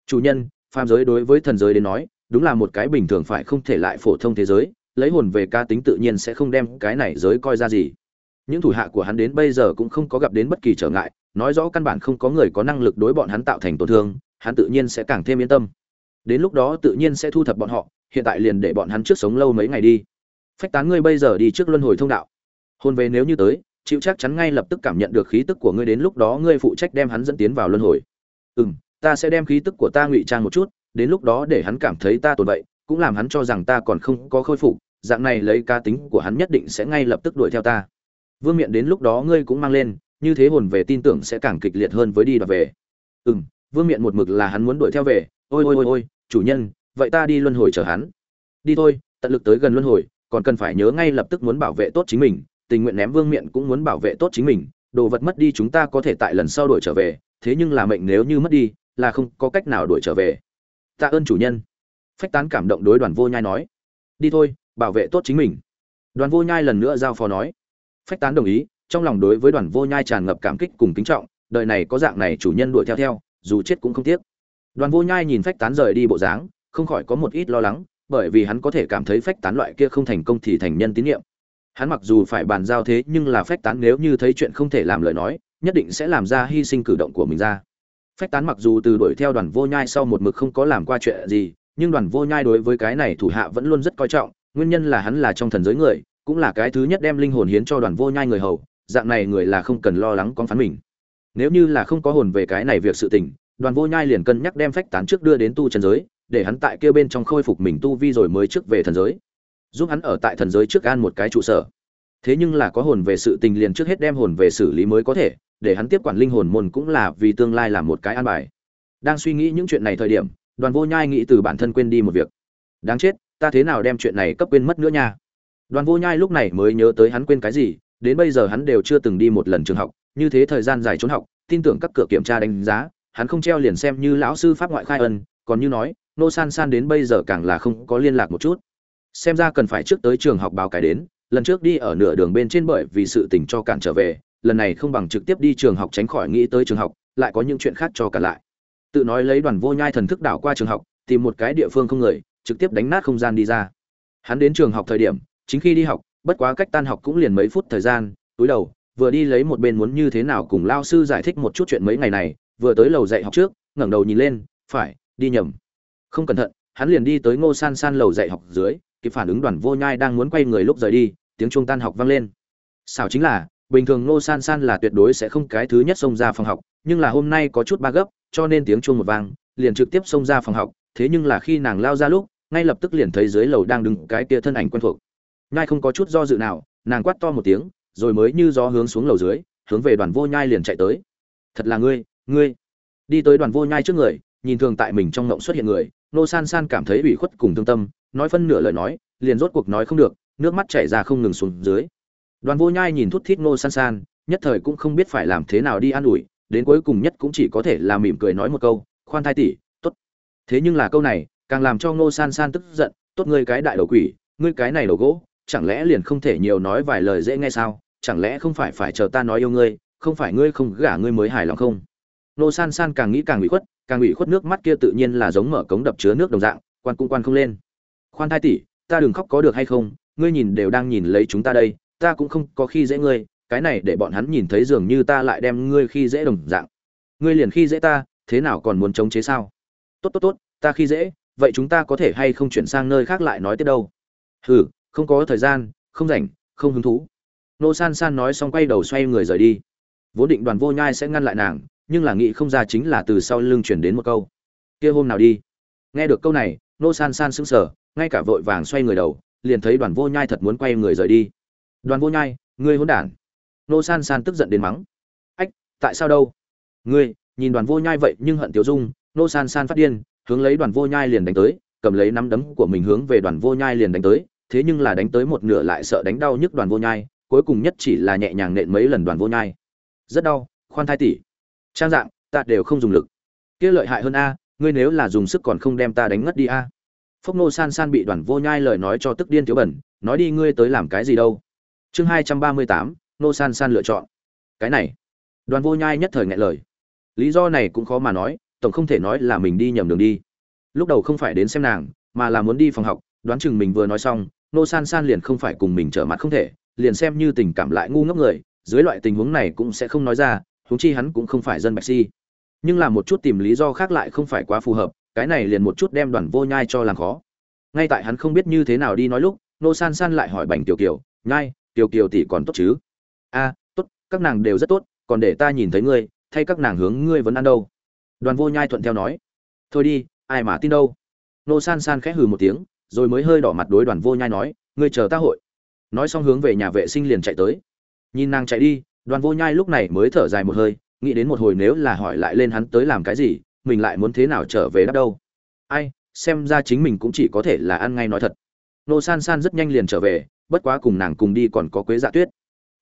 Chủ nhân phàm giới đối với thần giới đến nói, đúng là một cái bình thường phải không thể lại phổ thông thế giới, lấy hồn về ca tính tự nhiên sẽ không đem cái này giới coi ra gì. Những thủ hạ của hắn đến bây giờ cũng không có gặp đến bất kỳ trở ngại, nói rõ căn bản không có người có năng lực đối bọn hắn tạo thành tổn thương, hắn tự nhiên sẽ càng thêm yên tâm. Đến lúc đó tự nhiên sẽ thu thập bọn họ, hiện tại liền để bọn hắn trước sống lâu mấy ngày đi. Phách tán ngươi bây giờ đi trước luân hồi thông đạo. Hôn về nếu như tới, chịu chắc chắn ngay lập tức cảm nhận được khí tức của ngươi đến lúc đó ngươi phụ trách đem hắn dẫn tiến vào luân hồi. Ừ ta sẽ đem khí tức của ta ngụy trang một chút, đến lúc đó để hắn cảm thấy ta tồn vậy, cũng làm hắn cho rằng ta còn không có khôi phục, dạng này lấy cá tính của hắn nhất định sẽ ngay lập tức đuổi theo ta. Vương miện đến lúc đó ngươi cũng mang lên, như thế hồn về tin tưởng sẽ càng kịch liệt hơn với đi đoạt về. Ừ m vương miện một mực là hắn muốn đuổi theo về, ôi ôi ôi ôi, chủ nhân, vậy ta đi luân hồi chờ hắn. Đi thôi, tận lực tới gần luân hồi, còn cần phải nhớ ngay lập tức muốn bảo vệ tốt chính mình, tình nguyện ném vương miện cũng muốn bảo vệ tốt chính mình, đồ vật mất đi chúng ta có thể tại lần sau đuổi trở về, thế nhưng là mệnh nếu như mất đi là không có cách nào đuổi trở về. Tạ ơn chủ nhân. Phách tán cảm động đối đoàn vô nhai nói. Đi thôi, bảo vệ tốt chính mình. Đoàn vô nhai lần nữa giao phó nói. Phách tán đồng ý, trong lòng đối với đoàn vô nhai tràn ngập cảm kích cùng kính trọng, đời này có dạng này chủ nhân đuổi theo theo, dù chết cũng không tiếc. Đoàn vô nhai nhìn phách tán rời đi bộ dáng, không khỏi có một ít lo lắng, bởi vì hắn có thể cảm thấy phách tán loại kia không thành công thì thành nhân tín nhiệm. Hắn mặc dù phải bàn giao thế nhưng là phách tán nếu như thấy chuyện không thể làm lời nói, nhất định sẽ làm ra hy sinh cử động của mình ra phách tán mặc dù từ đuổi theo đoàn vô nhai sau một mực không có làm qua chuyện gì, nhưng đoàn vô nhai đối với cái này thủ hạ vẫn luôn rất coi trọng, nguyên nhân là hắn là trong thần giới người, cũng là cái thứ nhất đem linh hồn hiến cho đoàn vô nhai người hầu, dạng này người là không cần lo lắng con phán mình. Nếu như là không có hồn về cái này việc sự tình, đoàn vô nhai liền cân nhắc đem phách tán trước đưa đến tu trần giới, để hắn tại kia bên trong khôi phục mình tu vi rồi mới trước về thần giới. Giúp hắn ở tại thần giới trước an một cái trụ sở. Thế nhưng là có hồn về sự tình liền trước hết đem hồn về xử lý mới có thể để hắn tiếp quản linh hồn môn cũng là vì tương lai làm một cái an bài. Đang suy nghĩ những chuyện này thời điểm, đoàn vô nhai nghĩ từ bản thân quên đi một việc. Đáng chết, ta thế nào đem chuyện này cấp quên mất nữa nha. Đoàn vô nhai lúc này mới nhớ tới hắn quên cái gì, đến bây giờ hắn đều chưa từng đi một lần trường học, như thế thời gian dài trốn học, tin tưởng các cửa kiểm tra đánh giá, hắn không treo liền xem như lão sư pháp ngoại khai ân, còn như nói, nô san san đến bây giờ càng là không có liên lạc một chút. Xem ra cần phải trước tới trường học báo cái đến, lần trước đi ở nửa đường bên trên bởi vì sự tình cho cản trở về lần này không bằng trực tiếp đi trường học tránh khỏi nghĩ tới trường học, lại có những chuyện khác cho cả lại. Tự nói lấy đoàn vô nhai thần thức đảo qua trường học, tìm một cái địa phương không người, trực tiếp đánh nát không gian đi ra. Hắn đến trường học thời điểm, chính khi đi học, bất quá cách tan học cũng liền mấy phút thời gian, túi đầu, vừa đi lấy một bên muốn như thế nào cùng lao sư giải thích một chút chuyện mấy ngày này, vừa tới lầu dạy học trước, ngẩng đầu nhìn lên, phải, đi nhầm. Không cẩn thận, hắn liền đi tới ngô san san lầu dạy học dưới, kịp phản ứng đoàn vô nhai đang muốn quay người lúc rời đi, tiếng chuông tan học vang lên. Sao chính là bình thường ngô san san là tuyệt đối sẽ không cái thứ nhất xông ra phòng học, nhưng là hôm nay có chút ba gấp, cho nên tiếng chuông một vang, liền trực tiếp xông ra phòng học. Thế nhưng là khi nàng lao ra lúc, ngay lập tức liền thấy dưới lầu đang đứng cái kia thân ảnh quen thuộc. Nhai không có chút do dự nào, nàng quát to một tiếng, rồi mới như gió hướng xuống lầu dưới, hướng về đoàn vô nhai liền chạy tới. Thật là ngươi ngươi. Đi tới đoàn vô nhai trước người, nhìn thường tại mình trong ngộng xuất hiện người nô san san cảm thấy ủy khuất cùng thương tâm, nói phân nửa lời nói, liền rốt cuộc nói không được, nước mắt chảy ra không ngừng xuống dưới đoàn vô nhai nhìn thút thít Ngô san san, nhất thời cũng không biết phải làm thế nào đi an ủi, đến cuối cùng nhất cũng chỉ có thể là mỉm cười nói một câu, khoan thai tỷ, tốt. Thế nhưng là câu này, càng làm cho Ngô san san tức giận, tốt ngươi cái đại đầu quỷ, ngươi cái này đầu gỗ, chẳng lẽ liền không thể nhiều nói vài lời dễ nghe sao? Chẳng lẽ không phải phải chờ ta nói yêu ngươi, không phải ngươi không gả ngươi mới hài lòng không? Nô san san càng nghĩ càng ủy khuất, càng ủy khuất nước mắt kia tự nhiên là giống mở cống đập chứa nước đồng dạng, quan cung quan không lên. Khoan thai tỷ, ta đừng khóc có được hay không? Ngươi nhìn đều đang nhìn lấy chúng ta đây ta cũng không có khi dễ ngươi, cái này để bọn hắn nhìn thấy dường như ta lại đem ngươi khi dễ đồng dạng. Ngươi liền khi dễ ta, thế nào còn muốn chống chế sao? Tốt tốt tốt, ta khi dễ, vậy chúng ta có thể hay không chuyển sang nơi khác lại nói tiếp đâu? Hừ, không có thời gian, không rảnh, không hứng thú. Nô san san nói xong quay đầu xoay người rời đi. Vốn định đoàn vô nhai sẽ ngăn lại nàng, nhưng là nghĩ không ra chính là từ sau lưng chuyển đến một câu. Kia hôm nào đi? Nghe được câu này, nô san san sững sờ, ngay cả vội vàng xoay người đầu, liền thấy đoàn vô nhai thật muốn quay người rời đi đoàn vô nhai, ngươi hỗn đản. Nô san san tức giận đến mắng. Ách, tại sao đâu? Ngươi, nhìn đoàn vô nhai vậy nhưng hận tiểu dung, nô san san phát điên, hướng lấy đoàn vô nhai liền đánh tới, cầm lấy nắm đấm của mình hướng về đoàn vô nhai liền đánh tới, thế nhưng là đánh tới một nửa lại sợ đánh đau nhức đoàn vô nhai, cuối cùng nhất chỉ là nhẹ nhàng nện mấy lần đoàn vô nhai. Rất đau, khoan thai tỷ. Trang dạng, ta đều không dùng lực. Kia lợi hại hơn a, ngươi nếu là dùng sức còn không đem ta đánh ngất đi a. Phốc nô san san bị đoàn vô nhai lời nói cho tức điên thiếu bẩn, nói đi ngươi tới làm cái gì đâu chương hai trăm ba mươi tám nô san san lựa chọn. Cái này, đoàn vô nhai nhất thời ngại lời. Lý do này cũng khó mà nói, tổng không thể nói là mình đi nhầm đường đi. Lúc đầu không phải đến xem nàng, mà là muốn đi phòng học, đoán chừng mình vừa nói xong nô san san liền không phải cùng mình trở mặt không thể, liền xem như tình cảm lại ngu ngốc người, dưới loại tình huống này cũng sẽ không nói ra, huống chi hắn cũng không phải dân bạch si. Nhưng là một chút tìm lý do khác lại không phải quá phù hợp, cái này liền một chút đem đoàn vô nhai cho làm khó. Ngay tại hắn không biết như thế nào đi nói lúc nô san san lại hỏi bành tiểu kiều, nhai kiều kiều tỷ còn tốt chứ? A, tốt, các nàng đều rất tốt, còn để ta nhìn thấy ngươi, thay các nàng hướng ngươi vẫn ăn đâu? Đoàn vô nhai thuận theo nói. Thôi đi, ai mà tin đâu? Nô san san khẽ hừ một tiếng, rồi mới hơi đỏ mặt đối đoàn vô nhai nói, ngươi chờ ta hội. Nói xong hướng về nhà vệ sinh liền chạy tới. Nhìn nàng chạy đi, đoàn vô nhai lúc này mới thở dài một hơi, nghĩ đến một hồi nếu là hỏi lại lên hắn tới làm cái gì, mình lại muốn thế nào trở về đáp đâu. Ai, xem ra chính mình cũng chỉ có thể là ăn ngay nói thật. Nô san san rất nhanh liền trở về bất quá cùng nàng cùng đi còn có quế dạ tuyết.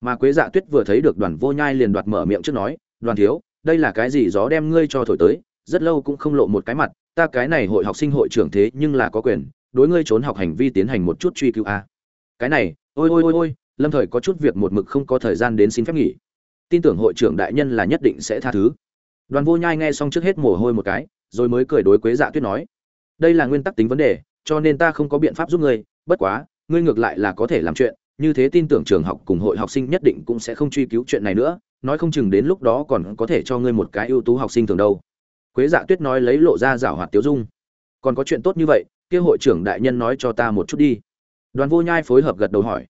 Mà quế dạ tuyết vừa thấy được đoàn vô nhai liền đoạt mở miệng trước nói, đoàn thiếu, đây là cái gì gió đem ngươi cho thổi tới? Rất lâu cũng không lộ một cái mặt, ta cái này hội học sinh hội trưởng thế nhưng là có quyền, đối ngươi trốn học hành vi tiến hành một chút truy cứu a. Cái này, ôi ôi ôi ôi, lâm thời có chút việc một mực không có thời gian đến xin phép nghỉ. Tin tưởng hội trưởng đại nhân là nhất định sẽ tha thứ. Đoàn vô nhai nghe xong trước hết mồ hôi một cái, rồi mới cười đối quế dạ tuyết nói, đây là nguyên tắc tính vấn đề, cho nên ta không có biện pháp giúp ngươi, bất quá ngươi ngược lại là có thể làm chuyện, như thế tin tưởng trường học cùng hội học sinh nhất định cũng sẽ không truy cứu chuyện này nữa, nói không chừng đến lúc đó còn có thể cho ngươi một cái ưu tú học sinh thường đâu. Quế dạ tuyết nói lấy lộ ra rảo hoạt tiếu dung. Còn có chuyện tốt như vậy, kia hội trưởng đại nhân nói cho ta một chút đi. Đoàn vô nhai phối hợp gật đầu hỏi.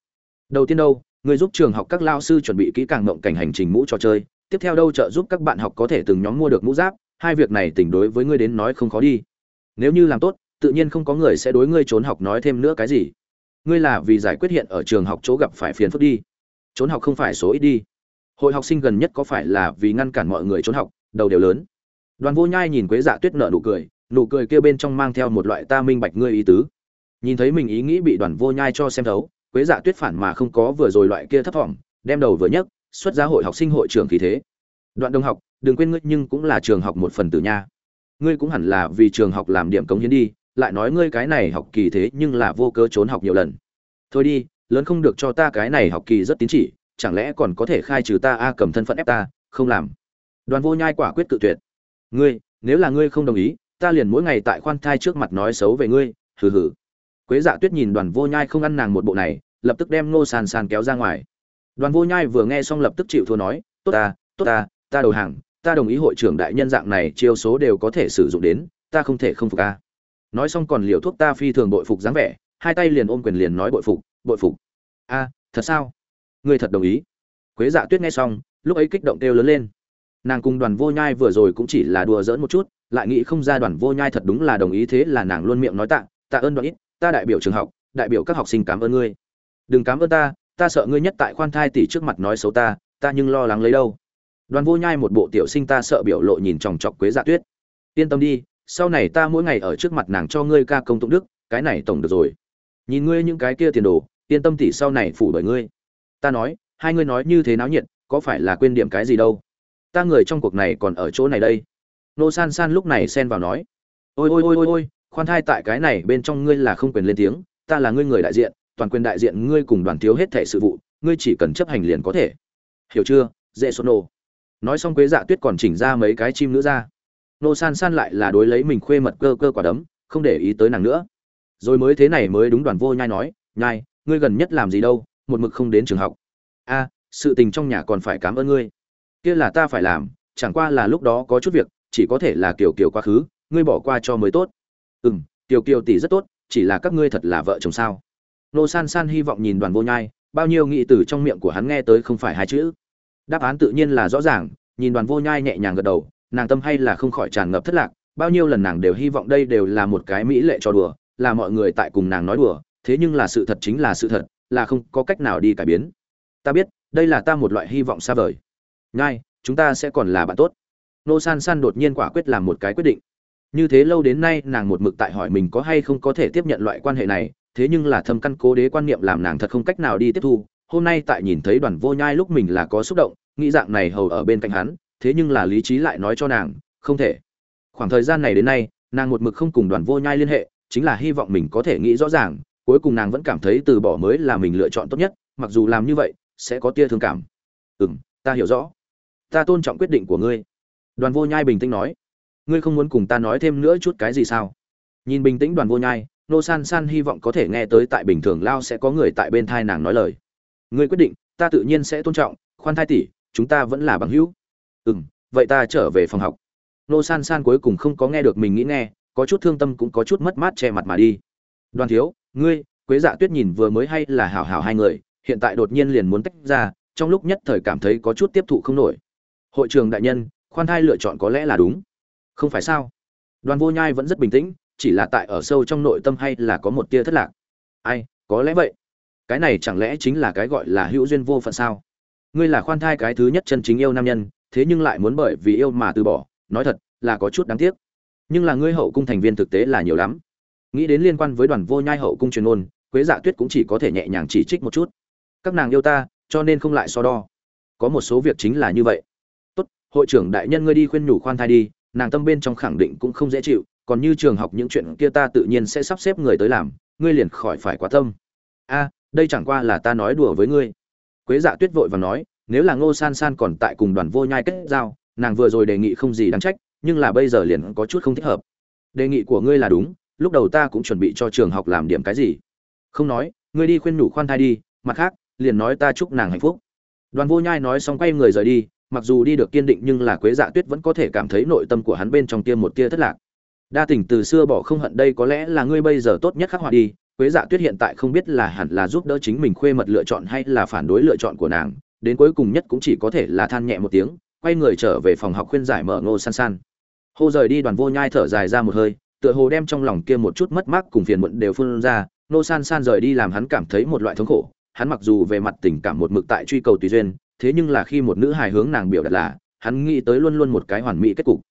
Đầu tiên đâu người giúp trường học các lao sư chuẩn bị kỹ càng mộng cảnh hành trình mũ trò chơi, tiếp theo đâu trợ giúp các bạn học có thể từng nhóm mua được mũ giáp, hai việc này tỉnh đối với ngươi đến nói không khó đi. Nếu như làm tốt, tự nhiên không có người sẽ đối ngươi trốn học nói thêm nữa cái gì ngươi là vì giải quyết hiện ở trường học chỗ gặp phải phiền phức đi. Trốn học không phải số ít đi. Hội học sinh gần nhất có phải là vì ngăn cản mọi người trốn học? Đầu đều lớn. Đoàn vô nhai nhìn quế dạ tuyết nợ nụ cười nụ cười kia bên trong mang theo một loại ta minh bạch ngươi ý tứ. Nhìn thấy mình ý nghĩ bị đoàn vô nhai cho xem thấu, quế dạ tuyết phản mà không có vừa rồi loại kia thấp thỏm, đem đầu vừa nhấc, xuất ra hội học sinh hội trưởng khí thế. Đoạn Đông học, đừng quên ngươi nhưng cũng là trường học một phần tử nha. Ngươi cũng hẳn là vì trường học làm điểm cống hiến đi lại nói ngươi cái này học kỳ thế nhưng là vô cớ trốn học nhiều lần. Thôi đi, lớn không được cho ta cái này học kỳ rất tín chỉ, chẳng lẽ còn có thể khai trừ ta a cầm thân phận ép ta, không làm. Đoàn vô nhai quả quyết cự tuyệt. Ngươi, nếu là ngươi không đồng ý, ta liền mỗi ngày tại khoan thai trước mặt nói xấu về ngươi, hừ hừ. Quế dạ tuyết nhìn đoàn vô nhai không ăn nàng một bộ này, lập tức đem ngô sàn sàn kéo ra ngoài. Đoàn vô nhai vừa nghe xong lập tức chịu thua nói, tốt ta tốt ta ta đầu hàng, ta đồng ý hội trưởng đại nhân dạng này, chiêu số đều có thể sử dụng đến, ta không thể không phục a nói xong còn liều thuốc ta phi thường bội phục dáng vẻ, hai tay liền ôm quyền liền nói bội phục bội phục. A, thật sao? Ngươi thật đồng ý. Quế dạ tuyết nghe xong, lúc ấy kích động kêu lớn lên. Nàng cùng đoàn vô nhai vừa rồi cũng chỉ là đùa giỡn một chút, lại nghĩ không ra đoàn vô nhai thật đúng là đồng ý thế là nàng luôn miệng nói tạ tạ ơn đoạn ít, ta đại biểu trường học, đại biểu các học sinh cảm ơn ngươi. Đừng cảm ơn ta ta sợ ngươi nhất tại khoan thai tỷ trước mặt nói xấu ta ta nhưng lo lắng lấy đâu. Đoàn vô nhai một bộ tiểu sinh ta sợ biểu lộ nhìn chòng chọc quế dạ tuyết. Yên tâm đi sau này ta mỗi ngày ở trước mặt nàng cho ngươi ca công tụng đức, cái này tổng được rồi. Nhìn ngươi những cái kia tiền đồ, yên tâm tỷ sau này phủ bởi ngươi. Ta nói, hai ngươi nói như thế náo nhiệt, có phải là quên điểm cái gì đâu? Ta người trong cuộc này còn ở chỗ này đây. Nô san san lúc này xen vào nói, ôi ôi ôi ôi ôi, khoan thai tại cái này bên trong ngươi là không quyền lên tiếng, ta là ngươi người đại diện, toàn quyền đại diện ngươi cùng đoàn thiếu hết thẻ sự vụ, ngươi chỉ cần chấp hành liền có thể. Hiểu chưa? Dễ số nô nói xong quế dạ tuyết còn chỉnh ra mấy cái chim nữa ra nô san san lại là đối lấy mình khuê mật cơ cơ quả đấm, không để ý tới nàng nữa. Rồi mới thế này mới đúng đoàn vô nhai nói, nhai, ngươi gần nhất làm gì đâu, một mực không đến trường học. A, sự tình trong nhà còn phải cảm ơn ngươi. Kia là ta phải làm, chẳng qua là lúc đó có chút việc, chỉ có thể là kiểu kiểu quá khứ, ngươi bỏ qua cho mới tốt. Ừ m tiểu kiều tỷ rất tốt, chỉ là các ngươi thật là vợ chồng sao? Nô san san hy vọng nhìn đoàn vô nhai, bao nhiêu nghị từ trong miệng của hắn nghe tới không phải hai chữ. Đáp án tự nhiên là rõ ràng, nhìn đoàn vô nhai nhẹ nhàng gật đầu nàng tâm hay là không khỏi tràn ngập thất lạc bao nhiêu lần nàng đều hy vọng đây đều là một cái mỹ lệ cho đùa là mọi người tại cùng nàng nói đùa thế nhưng là sự thật chính là sự thật là không có cách nào đi cải biến. Ta biết đây là ta một loại hy vọng xa vời. Ngay, chúng ta sẽ còn là bạn tốt. Nô san san đột nhiên quả quyết làm một cái quyết định. Như thế lâu đến nay nàng một mực tại hỏi mình có hay không có thể tiếp nhận loại quan hệ này thế nhưng là thâm căn cố đế quan niệm làm nàng thật không cách nào đi tiếp thu. Hôm nay tại nhìn thấy đoàn vô nhai lúc mình là có xúc động nghĩ dạng này hầu ở bên cạnh hắn thế nhưng là lý trí lại nói cho nàng, không thể. Khoảng thời gian này đến nay, nàng một mực không cùng đoàn vô nhai liên hệ, chính là hy vọng mình có thể nghĩ rõ ràng, cuối cùng nàng vẫn cảm thấy từ bỏ mới là mình lựa chọn tốt nhất, mặc dù làm như vậy, sẽ có tia thương cảm. Ừ m ta hiểu rõ. Ta tôn trọng quyết định của ngươi. Đoàn vô nhai bình tĩnh nói. Ngươi không muốn cùng ta nói thêm nữa chút cái gì sao? Nhìn bình tĩnh đoàn vô nhai, nô san san hy vọng có thể nghe tới tại bình thường lao sẽ có người tại bên thai nàng nói lời. Ngươi quyết định, ta tự nhiên sẽ tôn trọng, khoan thai tỷ, chúng ta vẫn là bằng hữu ừ m vậy ta trở về phòng học. Nô san san cuối cùng không có nghe được mình nghĩ nghe, có chút thương tâm cũng có chút mất mát che mặt mà đi. Đoàn thiếu, ngươi, quế dạ tuyết nhìn vừa mới hay là hảo hảo hai người, hiện tại đột nhiên liền muốn tách ra, trong lúc nhất thời cảm thấy có chút tiếp thụ không nổi. Hội trường đại nhân, khoan thai lựa chọn có lẽ là đúng. Không phải sao? Đoàn vô nhai vẫn rất bình tĩnh, chỉ là tại ở sâu trong nội tâm hay là có một tia thất lạc? Ai, có lẽ vậy. Cái này chẳng lẽ chính là cái gọi là hữu duyên vô phận sao? Ngươi là khoan thai cái thứ nhất chân chính yêu nam nhân thế nhưng lại muốn bởi vì yêu mà từ bỏ, nói thật, là có chút đáng tiếc. Nhưng là ngươi hậu cung thành viên thực tế là nhiều lắm. Nghĩ đến liên quan với đoàn vô nhai hậu cung truyền ôn quế dạ tuyết cũng chỉ có thể nhẹ nhàng chỉ trích một chút. Các nàng yêu ta, cho nên không lại so đo. Có một số việc chính là như vậy. Tốt, hội trưởng đại nhân ngươi đi khuyên nhủ khoan thai đi, nàng tâm bên trong khẳng định cũng không dễ chịu, còn như trường học những chuyện kia ta tự nhiên sẽ sắp xếp người tới làm, ngươi liền khỏi phải quá tâm. A, đây chẳng qua là ta nói đùa với ngươi. Quế dạ tuyết vội và nói nếu là ngô san san còn tại cùng đoàn vô nhai kết giao, nàng vừa rồi đề nghị không gì đáng trách, nhưng là bây giờ liền có chút không thích hợp. Đề nghị của ngươi là đúng, lúc đầu ta cũng chuẩn bị cho trường học làm điểm cái gì. Không nói, ngươi đi khuyên nhủ khoan thai đi, mặt khác, liền nói ta chúc nàng hạnh phúc. Đoàn vô nhai nói xong quay người rời đi, mặc dù đi được kiên định nhưng là quế dạ tuyết vẫn có thể cảm thấy nội tâm của hắn bên trong tiêm một tia thất lạc. Đa tình từ xưa bỏ không hận đây có lẽ là ngươi bây giờ tốt nhất khắc họa đi, quế dạ tuyết hiện tại không biết là hẳn là giúp đỡ chính mình khuê mật lựa chọn hay là phản đối lựa chọn của nàng đến cuối cùng nhất cũng chỉ có thể là than nhẹ một tiếng, quay người trở về phòng học khuyên giải mở ngô san san. Hô rời đi đoàn vô nhai thở dài ra một hơi, tựa hồ đem trong lòng kia một chút mất mát cùng phiền muộn đều phun ra, ngô san san rời đi làm hắn cảm thấy một loại thống khổ, hắn mặc dù về mặt tình cảm một mực tại truy cầu tùy duyên, thế nhưng là khi một nữ hài hướng nàng biểu đạt là, hắn nghĩ tới luôn luôn một cái hoàn mỹ kết cục.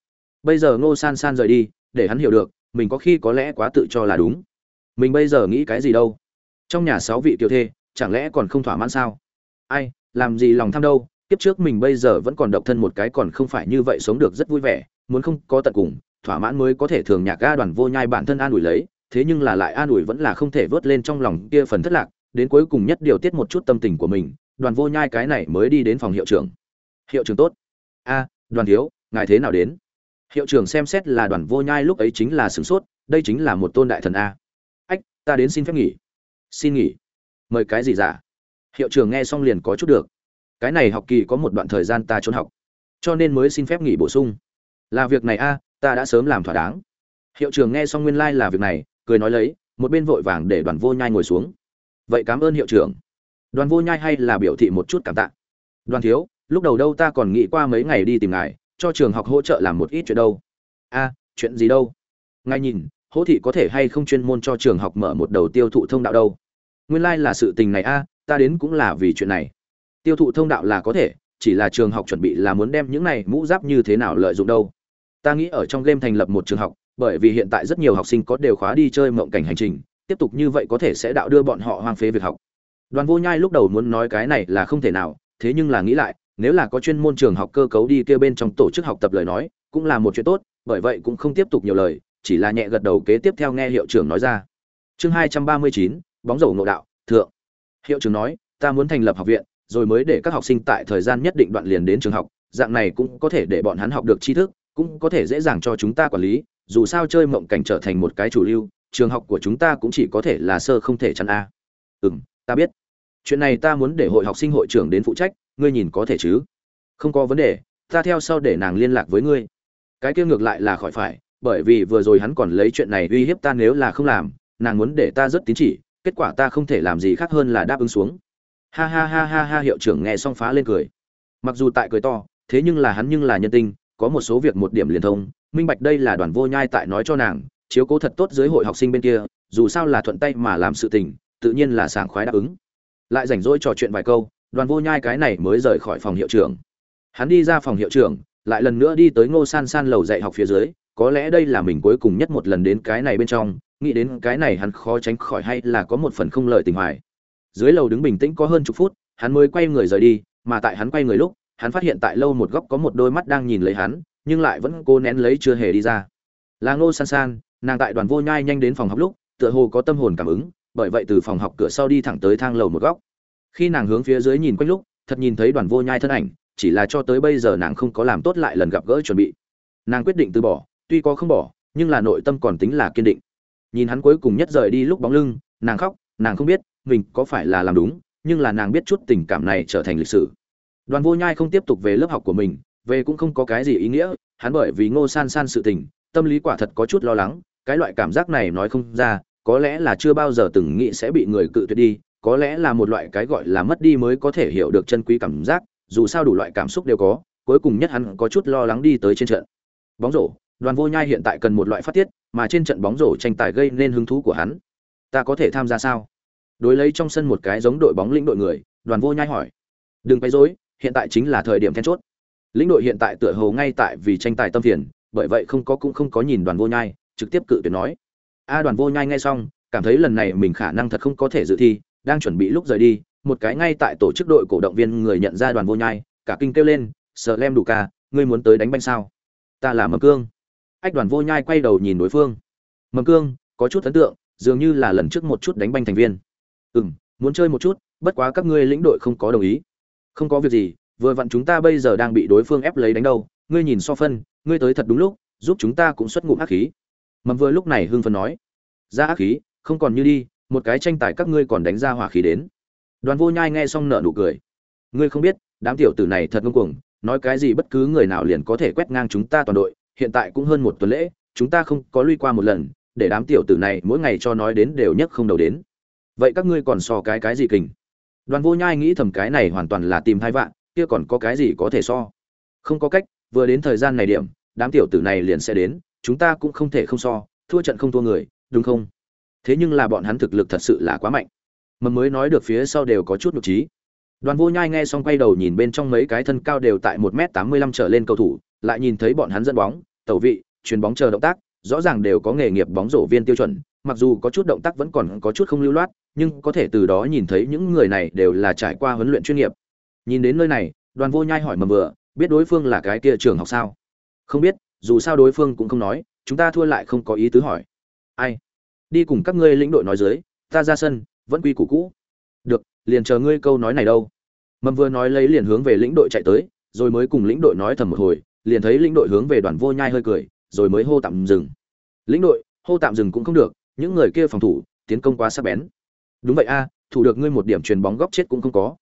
Bây giờ ngô san san rời đi, để hắn hiểu được, mình có khi có lẽ quá tự cho là đúng. Mình bây giờ nghĩ cái gì đâu? Trong nhà sáu vị tiểu thê, chẳng lẽ còn không thỏa mãn sao? Ai, làm gì lòng tham đâu, kiếp trước mình bây giờ vẫn còn độc thân một cái còn không phải như vậy sống được rất vui vẻ, muốn không có tận cùng, thỏa mãn mới có thể thường nhạc ga đoàn vô nhai bản thân an ủi lấy, thế nhưng là lại an ủi vẫn là không thể vớt lên trong lòng kia phần thất lạc, đến cuối cùng nhất điều tiết một chút tâm tình của mình, đoàn vô nhai cái này mới đi đến phòng hiệu trưởng. Hiệu trưởng tốt. A, đoàn thiếu, ngài thế nào đến? Hiệu trưởng xem xét là đoàn vô nhai lúc ấy chính là sửng sốt, đây chính là một tôn đại thần a. Ách, ta đến xin phép nghỉ. Xin nghỉ. Mời cái gì giả hiệu trưởng nghe xong liền có chút được. Cái này học kỳ có một đoạn thời gian ta trốn học, cho nên mới xin phép nghỉ bổ sung. Là việc này a, ta đã sớm làm thỏa đáng. Hiệu trưởng nghe xong nguyên lai、like、là việc này, cười nói lấy, một bên vội vàng để đoàn vô nhai ngồi xuống. Vậy cảm ơn hiệu trưởng. Đoàn vô nhai hay là biểu thị một chút cảm tạ. Đoàn thiếu, lúc đầu đâu ta còn nghĩ qua mấy ngày đi tìm ngài, cho trường học hỗ trợ làm một ít chuyện đâu. A, chuyện gì đâu? Ngài nhìn, hỗ thị có thể hay không chuyên môn cho trường học mở một đầu tiêu thụ thông đạo đâu? Nguyên lai、like、là sự tình này a ta đến cũng là vì chuyện này. Tiêu thụ thông đạo là có thể, chỉ là trường học chuẩn bị là muốn đem những này mũ giáp như thế nào lợi dụng đâu. Ta nghĩ ở trong game thành lập một trường học, bởi vì hiện tại rất nhiều học sinh có đều khóa đi chơi mộng cảnh hành trình, tiếp tục như vậy có thể sẽ đạo đưa bọn họ hoang phế việc học. Đoàn vô nhai lúc đầu muốn nói cái này là không thể nào, thế nhưng là nghĩ lại, nếu là có chuyên môn trường học cơ cấu đi kêu bên trong tổ chức học tập lời nói, cũng là một chuyện tốt, bởi vậy cũng không tiếp tục nhiều lời, chỉ là nhẹ gật đầu kế tiếp theo nghe hiệu trưởng nói ra. Chương hai trăm ba mươi chín, bóng rổ ngộ đạo, thượng hiệu trưởng nói, ta muốn thành lập học viện, rồi mới để các học sinh tại thời gian nhất định đoạn liền đến trường học, dạng này cũng có thể để bọn hắn học được tri thức, cũng có thể dễ dàng cho chúng ta quản lý, dù sao chơi mộng cảnh trở thành một cái chủ lưu, trường học của chúng ta cũng chỉ có thể là sơ không thể chăn a. Ừ m ta biết. Chuyện này ta muốn để hội học sinh hội trưởng đến phụ trách, ngươi nhìn có thể chứ? Không có vấn đề, ta theo sau để nàng liên lạc với ngươi. Cái kia ngược lại là khỏi phải, bởi vì vừa rồi hắn còn lấy chuyện này uy hiếp ta nếu là không làm, nàng muốn để ta rất tín chỉ kết quả ta không thể làm gì khác hơn là đáp ứng xuống. Ha ha ha ha ha, hiệu trưởng nghe xong phá lên cười. Mặc dù tại cười to, thế nhưng là hắn nhưng là nhân tinh, có một số việc một điểm liền thông. Minh bạch đây là đoàn vô nhai tại nói cho nàng, chiếu cố thật tốt dưới hội học sinh bên kia, dù sao là thuận tay mà làm sự tình, tự nhiên là sảng khoái đáp ứng. Lại rảnh rỗi trò chuyện vài câu, đoàn vô nhai cái này mới rời khỏi phòng hiệu trưởng. Hắn đi ra phòng hiệu trưởng, lại lần nữa đi tới ngô san san lầu dạy học phía dưới, có lẽ đây là mình cuối cùng nhất một lần đến cái này bên trong nghĩ đến cái này hắn khó tránh khỏi hay là có một phần không lợi tình hoài. Dưới lầu đứng bình tĩnh có hơn chục phút, hắn mới quay người rời đi, mà tại hắn quay người lúc, hắn phát hiện tại lâu một góc có một đôi mắt đang nhìn lấy hắn, nhưng lại vẫn cố nén lấy chưa hề đi ra. Là ngô san san, nàng tại đoàn vô nhai nhanh đến phòng học lúc, tựa hồ có tâm hồn cảm ứng, bởi vậy từ phòng học cửa sau đi thẳng tới thang lầu một góc. Khi nàng hướng phía dưới nhìn quanh lúc, thật nhìn thấy đoàn vô nhai thân ảnh, chỉ là cho tới bây giờ nàng không có làm tốt lại lần gặp gỡ chuẩn bị. Nàng quyết định từ bỏ, tuy có không bỏ, nhưng là nội tâm còn tính là kiên định nhìn hắn cuối cùng nhất rời đi lúc bóng lưng, nàng khóc, nàng không biết mình có phải là làm đúng, nhưng là nàng biết chút tình cảm này trở thành lịch sử. Đoàn vô nhai không tiếp tục về lớp học của mình, về cũng không có cái gì ý nghĩa, hắn bởi vì ngô san san sự tình, tâm lý quả thật có chút lo lắng, cái loại cảm giác này nói không ra, có lẽ là chưa bao giờ từng nghĩ sẽ bị người cự tuyệt đi, có lẽ là một loại cái gọi là mất đi mới có thể hiểu được chân quý cảm giác, dù sao đủ loại cảm xúc đều có, cuối cùng nhất hắn có chút lo lắng đi tới trên trận. Bóng rổ, đoàn vô nhai hiện tại cần một loại phát tiết mà trên trận bóng rổ tranh tài gây nên hứng thú của hắn. Ta có thể tham gia sao? Đối lấy trong sân một cái giống đội bóng lĩnh đội người, đoàn vô nhai hỏi. Đừng quấy rối, hiện tại chính là thời điểm then chốt. Lĩnh đội hiện tại tựa hồ ngay tại vì tranh tài tâm phiền, bởi vậy không có cũng không có nhìn đoàn vô nhai, trực tiếp cự tuyệt nói. A, đoàn vô nhai nghe xong, cảm thấy lần này mình khả năng thật không có thể dự thi, đang chuẩn bị lúc rời đi, một cái ngay tại tổ chức đội cổ động viên người nhận ra đoàn vô nhai, cả kinh kêu lên sợ lem đủ ngươi muốn tới đánh banh sao? Ta là mầm cương ách đoàn vô nhai quay đầu nhìn đối phương. Mầm cương, có chút ấn tượng, dường như là lần trước một chút đánh banh thành viên. Ừ m muốn chơi một chút, bất quá các ngươi lĩnh đội không có đồng ý. Không có việc gì, vừa vặn chúng ta bây giờ đang bị đối phương ép lấy đánh đâu, ngươi nhìn so phân, ngươi tới thật đúng lúc, giúp chúng ta cũng xuất ngụm ác khí. Mầm vừa lúc này hưng phân nói, ra ác khí, không còn như đi, một cái tranh tài các ngươi còn đánh ra hỏa khí đến. Đoàn vô nhai nghe xong nợ nụ cười. Ngươi không biết, đám tiểu tử này thật ngông cuồng, nói cái gì bất cứ người nào liền có thể quét ngang chúng ta toàn đội hiện tại cũng hơn một tuần lễ, chúng ta không có lui qua một lần, để đám tiểu tử này mỗi ngày cho nói đến đều nhất không đầu đến. Vậy các ngươi còn so cái cái gì kình? Đoàn vô nhai nghĩ thầm cái này hoàn toàn là tìm hai vạn, kia còn có cái gì có thể so? Không có cách, vừa đến thời gian này điểm, đám tiểu tử này liền sẽ đến, chúng ta cũng không thể không so, thua trận không thua người, đúng không? Thế nhưng là bọn hắn thực lực thật sự là quá mạnh. Mầm mới nói được phía sau đều có chút nhục trí. Đoàn vô nhai nghe xong quay đầu nhìn bên trong mấy cái thân cao đều tại một m tám mươi lăm trở lên cầu thủ lại nhìn thấy bọn hắn dẫn bóng, tẩu vị, chuyền bóng chờ động tác, rõ ràng đều có nghề nghiệp bóng rổ viên tiêu chuẩn, mặc dù có chút động tác vẫn còn có chút không lưu loát, nhưng có thể từ đó nhìn thấy những người này đều là trải qua huấn luyện chuyên nghiệp. Nhìn đến nơi này, đoàn vô nhai hỏi mầm vừa, biết đối phương là cái kia trường học sao? Không biết, dù sao đối phương cũng không nói, chúng ta thua lại không có ý tứ hỏi. Ai? Đi cùng các ngươi lĩnh đội nói dưới, ta ra sân, vẫn quy củ cũ. Được, liền chờ ngươi câu nói này đâu. Mầm vừa nói lấy liền hướng về lĩnh đội chạy tới, rồi mới cùng lĩnh đội nói thầm một hồi liền thấy lĩnh đội hướng về đoàn vô nhai hơi cười, rồi mới hô tạm dừng. Lĩnh đội, hô tạm dừng cũng không được, những người kia phòng thủ, tiến công quá sắc bén. Đúng vậy a, thủ được ngươi một điểm truyền bóng góc chết cũng không có.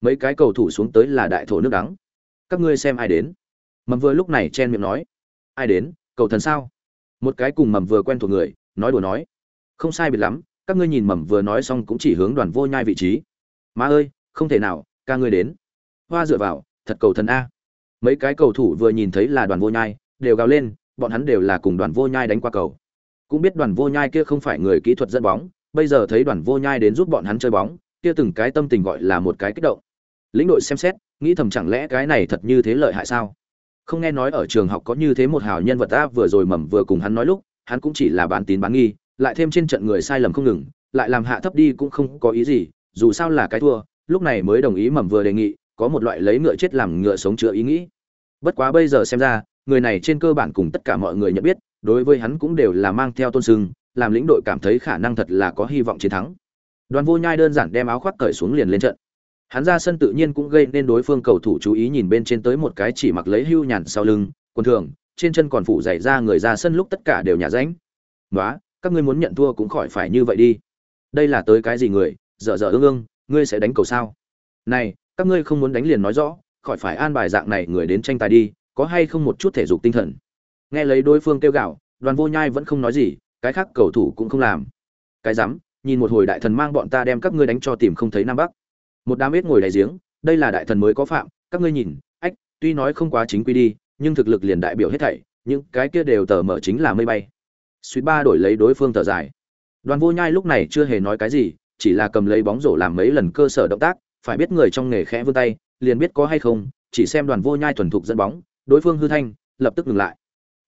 Mấy cái cầu thủ xuống tới là đại thổ nước đắng. Các ngươi xem ai đến? Mầm vừa lúc này chen miệng nói. Ai đến? Cầu thần sao? Một cái cùng mầm vừa quen thuộc người, nói đùa nói. Không sai biệt lắm, các ngươi nhìn mầm vừa nói xong cũng chỉ hướng đoàn vô nhai vị trí. Má ơi, không thể nào, ca ngươi đến. Hoa dựa vào, thật cầu thần a mấy cái cầu thủ vừa nhìn thấy là đoàn vô nhai, đều gào lên, bọn hắn đều là cùng đoàn vô nhai đánh qua cầu. Cũng biết đoàn vô nhai kia không phải người kỹ thuật dẫn bóng, bây giờ thấy đoàn vô nhai đến giúp bọn hắn chơi bóng, kia từng cái tâm tình gọi là một cái kích động. Lĩnh đội xem xét, nghĩ thầm chẳng lẽ cái này thật như thế lợi hại sao? Không nghe nói ở trường học có như thế một hào nhân vật ta vừa rồi mầm vừa cùng hắn nói lúc, hắn cũng chỉ là bán tín bán nghi, lại thêm trên trận người sai lầm không ngừng, lại làm hạ thấp đi cũng không có ý gì, dù sao là cái thua, lúc này mới đồng ý mầm vừa đề nghị có một loại lấy ngựa chết làm ngựa sống chữa ý nghĩ. Bất quá bây giờ xem ra, người này trên cơ bản cùng tất cả mọi người nhận biết, đối với hắn cũng đều là mang theo tôn sưng, làm lĩnh đội cảm thấy khả năng thật là có hy vọng chiến thắng. Đoàn vô nhai đơn giản đem áo khoác cởi xuống liền lên trận. Hắn ra sân tự nhiên cũng gây nên đối phương cầu thủ chú ý nhìn bên trên tới một cái chỉ mặc lấy hưu nhàn sau lưng, quần thường, trên chân còn phủ dày ra người ra sân lúc tất cả đều nhả ránh. Nói các ngươi muốn nhận thua cũng khỏi phải như vậy đi. Đây là tới cái gì người? Dở dở ương ương, ngươi sẽ đánh cầu sao? Này các ngươi không muốn đánh liền nói rõ, khỏi phải an bài dạng này người đến tranh tài đi, có hay không một chút thể dục tinh thần. Nghe lấy đối phương kêu gạo đoàn vô nhai vẫn không nói gì, cái khác cầu thủ cũng không làm. Cái dám nhìn một hồi đại thần mang bọn ta đem các ngươi đánh cho tìm không thấy nam bắc. Một đám ếch ngồi đại giếng, đây là đại thần mới có phạm, các ngươi nhìn, ách, tuy nói không quá chính quy đi, nhưng thực lực liền đại biểu hết thảy, những cái kia đều tờ mở chính là mây bay. Suýt ba đổi lấy đối phương thở dài. Đoàn vô nhai lúc này chưa hề nói cái gì, chỉ là cầm lấy bóng rổ làm mấy lần cơ sở động tác phải biết người trong nghề khẽ vươn tay, liền biết có hay không, chỉ xem đoàn vô nhai thuần thục dẫn bóng, đối phương hư thanh, lập tức ngừng lại.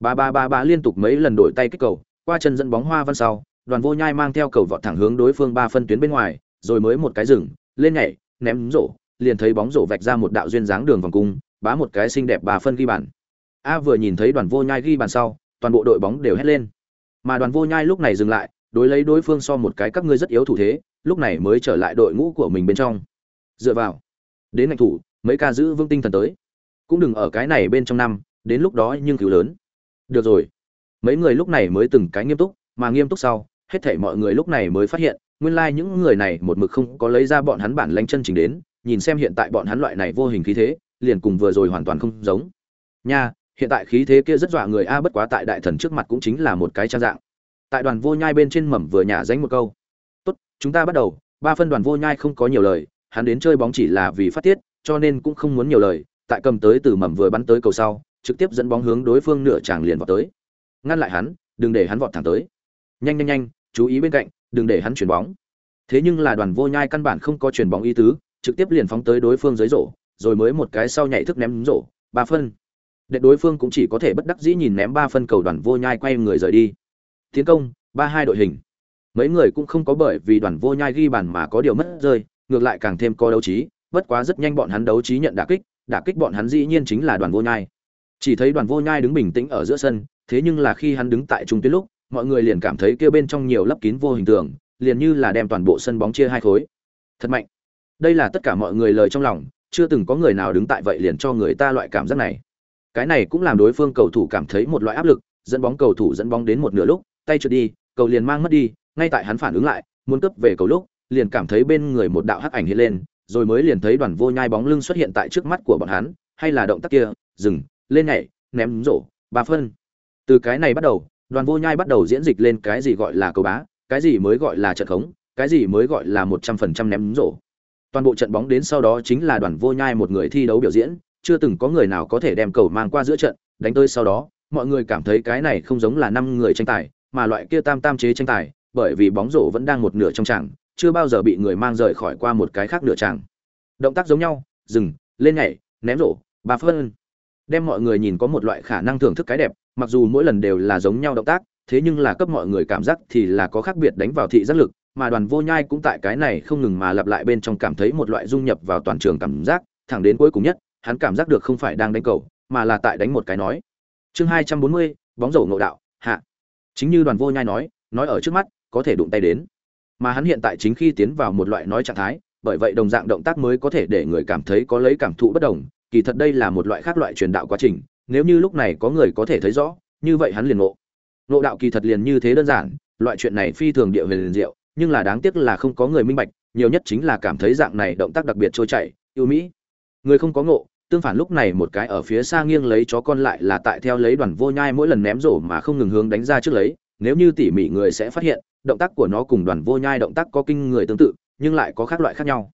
Ba ba ba ba liên tục mấy lần đổi tay kích cầu, qua chân dẫn bóng hoa văn sau, đoàn vô nhai mang theo cầu vọt thẳng hướng đối phương ba phân tuyến bên ngoài, rồi mới một cái dừng, lên nhảy, ném rổ, liền thấy bóng rổ vạch ra một đạo duyên dáng đường vòng cung, bá một cái xinh đẹp bà phân ghi bàn. A vừa nhìn thấy đoàn vô nhai ghi bàn sau, toàn bộ đội bóng đều hét lên. Mà đoàn vô nhai lúc này dừng lại, đối lấy đối phương so một cái các ngươi rất yếu thủ thế, lúc này mới trở lại đội ngũ của mình bên trong dựa vào. Đến ngành thủ, mấy ca giữ vững tinh thần tới. Cũng đừng ở cái này bên trong năm, đến lúc đó nhưng cứu lớn. Được rồi. Mấy người lúc này mới từng cái nghiêm túc, mà nghiêm túc sau, hết thảy mọi người lúc này mới phát hiện, nguyên lai like những người này một mực không có lấy ra bọn hắn bản lãnh chân chính đến, nhìn xem hiện tại bọn hắn loại này vô hình khí thế, liền cùng vừa rồi hoàn toàn không giống. Nha, hiện tại khí thế kia rất dọa người a, bất quá tại đại thần trước mặt cũng chính là một cái trang dạng. Tại đoàn vô nhai bên trên mầm vừa nhả dánh một câu. Tốt, chúng ta bắt đầu, ba phân đoàn vô nhai không có nhiều lời hắn đến chơi bóng chỉ là vì phát tiết, cho nên cũng không muốn nhiều lời, tại cầm tới từ mầm vừa bắn tới cầu sau, trực tiếp dẫn bóng hướng đối phương nửa tràng liền vào tới. Ngăn lại hắn, đừng để hắn vọt thẳng tới. Nhanh nhanh nhanh, chú ý bên cạnh, đừng để hắn chuyển bóng. Thế nhưng là đoàn vô nhai căn bản không có chuyển bóng ý tứ, trực tiếp liền phóng tới đối phương dưới rổ, rồi mới một cái sau nhảy thức ném rổ, ba phân. Để đối phương cũng chỉ có thể bất đắc dĩ nhìn ném ba phân cầu đoàn vô nhai quay người rời đi. Tiến công, ba hai đội hình. Mấy người cũng không có bởi vì đoàn vô nhai ghi bàn mà có điều mất rơi ngược lại càng thêm có đấu trí, bất quá rất nhanh bọn hắn đấu trí nhận đả kích đả kích bọn hắn dĩ nhiên chính là đoàn vô nhai. Chỉ thấy đoàn vô nhai đứng bình tĩnh ở giữa sân, thế nhưng là khi hắn đứng tại trung tuyến lúc, mọi người liền cảm thấy kia bên trong nhiều lấp kín vô hình tượng, liền như là đem toàn bộ sân bóng chia hai khối. Thật mạnh. Đây là tất cả mọi người lời trong lòng, chưa từng có người nào đứng tại vậy liền cho người ta loại cảm giác này. Cái này cũng làm đối phương cầu thủ cảm thấy một loại áp lực, dẫn bóng cầu thủ dẫn bóng đến một nửa lúc, tay trượt đi, cầu liền mang mất đi, ngay tại hắn phản ứng lại, muốn cấp về cầu lúc liền cảm thấy bên người một đạo hắc ảnh hiện lên, rồi mới liền thấy đoàn vô nhai bóng lưng xuất hiện tại trước mắt của bọn hắn, hay là động tác kia, dừng, lên nhảy, ném rổ, ba phân từ cái này bắt đầu, đoàn vô nhai bắt đầu diễn dịch lên cái gì gọi là cầu bá, cái gì mới gọi là trận khống, cái gì mới gọi là một trăm phần trăm ném rổ toàn bộ trận bóng đến sau đó chính là đoàn vô nhai một người thi đấu biểu diễn, chưa từng có người nào có thể đem cầu mang qua giữa trận, đánh tới sau đó, mọi người cảm thấy cái này không giống là năm người tranh tài, mà loại kia tam tam chế tranh tài, bởi vì bóng rổ vẫn đang một nửa trong trạng chưa bao giờ bị người mang rời khỏi qua một cái khác nửa tràng. Động tác giống nhau, dừng, lên nhảy, ném rổ, ba phân đem mọi người nhìn có một loại khả năng thưởng thức cái đẹp, mặc dù mỗi lần đều là giống nhau động tác, thế nhưng là cấp mọi người cảm giác thì là có khác biệt đánh vào thị giác lực, mà đoàn vô nhai cũng tại cái này không ngừng mà lặp lại bên trong cảm thấy một loại dung nhập vào toàn trường cảm giác, thẳng đến cuối cùng nhất, hắn cảm giác được không phải đang đánh cầu, mà là tại đánh một cái nói. Chương hai trăm bốn mươi, bóng rổ ngộ đạo, hạ. Chính như đoàn vô nhai nói nói ở trước mắt, có thể đụng tay đến mà hắn hiện tại chính khi tiến vào một loại nói trạng thái, bởi vậy đồng dạng động tác mới có thể để người cảm thấy có lấy cảm thụ bất đồng, kỳ thật đây là một loại khác loại truyền đạo quá trình, nếu như lúc này có người có thể thấy rõ, như vậy hắn liền ngộ. Ngộ đạo kỳ thật liền như thế đơn giản, loại chuyện này phi thường địa huyền liền diệu, nhưng là đáng tiếc là không có người minh bạch, nhiều nhất chính là cảm thấy dạng này động tác đặc biệt trôi chảy, yêu mỹ. Người không có ngộ, tương phản lúc này một cái ở phía xa nghiêng lấy chó con lại là tại theo lấy đoàn vô nhai mỗi lần ném rổ mà không ngừng hướng đánh ra trước lấy nếu như tỉ mỉ người sẽ phát hiện, động tác của nó cùng đoàn vô nhai động tác có kinh người tương tự, nhưng lại có khác loại khác nhau.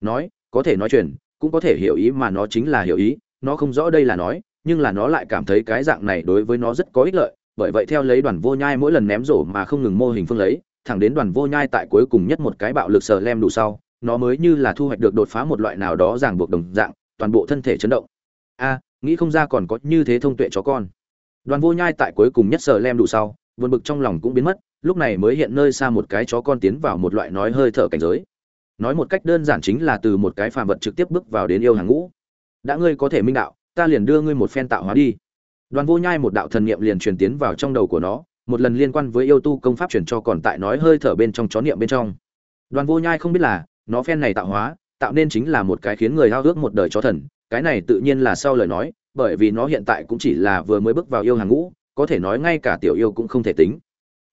Nói, có thể nói chuyện, cũng có thể hiểu ý mà nó chính là hiểu ý, nó không rõ đây là nói, nhưng là nó lại cảm thấy cái dạng này đối với nó rất có ích lợi. Bởi vậy theo lấy đoàn vô nhai mỗi lần ném rổ mà không ngừng mô hình phương lấy, thẳng đến đoàn vô nhai tại cuối cùng nhất một cái bạo lực sờ lem đủ sau, nó mới như là thu hoạch được đột phá một loại nào đó ràng buộc đồng dạng, toàn bộ thân thể chấn động. A, nghĩ không ra còn có như thế thông tuệ chó con. Đoàn vô nhai tại cuối cùng nhất sờ lem đủ sau buồn bực trong lòng cũng biến mất, lúc này mới hiện nơi xa một cái chó con tiến vào một loại nói hơi thở cảnh giới. Nói một cách đơn giản chính là từ một cái phàm vật trực tiếp bước vào đến yêu hàng ngũ. Đã ngươi có thể minh đạo, ta liền đưa ngươi một phen tạo hóa đi. Đoàn vô nhai một đạo thần niệm liền truyền tiến vào trong đầu của nó, một lần liên quan với yêu tu công pháp truyền cho còn tại nói hơi thở bên trong chó niệm bên trong. Đoàn vô nhai không biết là, nó phen này tạo hóa, tạo nên chính là một cái khiến người hao ước một đời chó thần, cái này tự nhiên là sau lời nói, bởi vì nó hiện tại cũng chỉ là vừa mới bước vào yêu hàng ngũ có thể nói ngay cả tiểu yêu cũng không thể tính.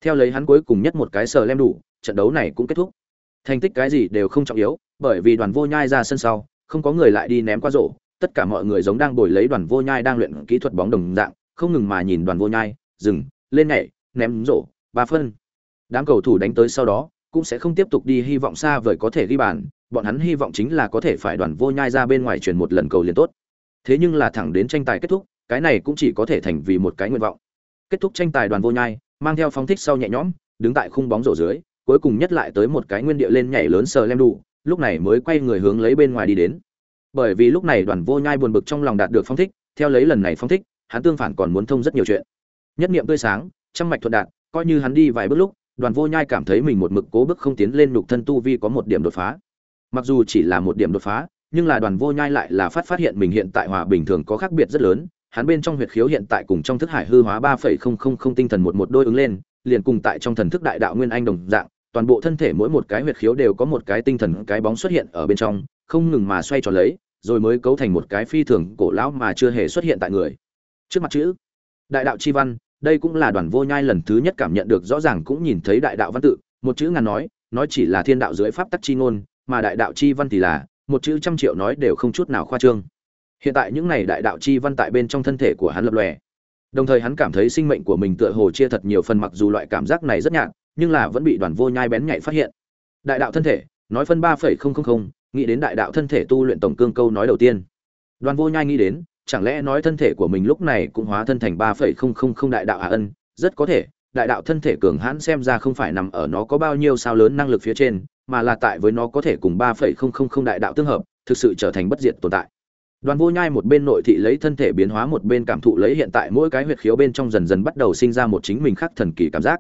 Theo lấy hắn cuối cùng nhất một cái sờ lem đủ, trận đấu này cũng kết thúc. Thành tích cái gì đều không trọng yếu, bởi vì đoàn vô nhai ra sân sau, không có người lại đi ném qua rổ, tất cả mọi người giống đang bồi lấy đoàn vô nhai đang luyện kỹ thuật bóng đồng dạng, không ngừng mà nhìn đoàn vô nhai, dừng, lên nhảy, ném rổ, ba phân. Đám cầu thủ đánh tới sau đó, cũng sẽ không tiếp tục đi hy vọng xa vời có thể ghi bàn, bọn hắn hy vọng chính là có thể phải đoàn vô nhai ra bên ngoài chuyển một lần cầu liền tốt. Thế nhưng là thẳng đến tranh tài kết thúc, cái này cũng chỉ có thể thành vì một cái nguyện vọng kết thúc tranh tài đoàn vô nhai, mang theo phóng thích sau nhẹ nhõm, đứng tại khung bóng rổ dưới, cuối cùng nhất lại tới một cái nguyên địa lên nhảy lớn sờ lem đủ lúc này mới quay người hướng lấy bên ngoài đi đến. Bởi vì lúc này đoàn vô nhai buồn bực trong lòng đạt được phóng thích, theo lấy lần này phóng thích, hắn tương phản còn muốn thông rất nhiều chuyện. Nhất niệm tươi sáng, trăm mạch thuận đạt coi như hắn đi vài bước lúc, đoàn vô nhai cảm thấy mình một mực cố bước không tiến lên nhục thân tu vi có một điểm đột phá. Mặc dù chỉ là một điểm đột phá, nhưng là đoàn vô nhai lại là phát phát hiện mình hiện tại hòa bình thường có khác biệt rất lớn hắn bên trong huyệt khiếu hiện tại cùng trong thức hải hư hóa ba phẩy không không không tinh thần một một đôi ứng lên, liền cùng tại trong thần thức đại đạo nguyên anh đồng dạng, toàn bộ thân thể mỗi một cái huyệt khiếu đều có một cái tinh thần, cái bóng xuất hiện ở bên trong, không ngừng mà xoay tròn lấy, rồi mới cấu thành một cái phi thường cổ lão mà chưa hề xuất hiện tại người. Trước mặt chữ, đại đạo chi văn, đây cũng là đoàn vô nhai lần thứ nhất cảm nhận được, rõ ràng cũng nhìn thấy đại đạo văn tự, một chữ ngàn nói nói chỉ là thiên đạo dưới pháp tắc chi ngôn, mà đại đạo chi văn thì là, một chữ trăm triệu nói đều không chút nào khoa trương hiện tại những này đại đạo chi văn tại bên trong thân thể của hắn lập lòe. Đồng thời hắn cảm thấy sinh mệnh của mình tựa hồ chia thật nhiều phần mặc dù loại cảm giác này rất nhạt, nhưng là vẫn bị đoàn vô nhai bén nhạy phát hiện. Đại đạo thân thể, nói phân ba phẩy không không không, nghĩ đến đại đạo thân thể tu luyện tổng cương câu nói đầu tiên. Đoàn vô nhai nghĩ đến, chẳng lẽ nói thân thể của mình lúc này cũng hóa thân thành ba phẩy không không không đại đạo hạ ân? Rất có thể, đại đạo thân thể cường hãn xem ra không phải nằm ở nó có bao nhiêu sao lớn năng lực phía trên, mà là tại với nó có thể cùng ba phẩy không không không đại đạo tương hợp, thực sự trở thành bất diệt tồn tại đoàn vô nhai một bên nội thị lấy thân thể biến hóa một bên cảm thụ lấy hiện tại mỗi cái huyệt khiếu bên trong dần dần bắt đầu sinh ra một chính mình khác thần kỳ cảm giác.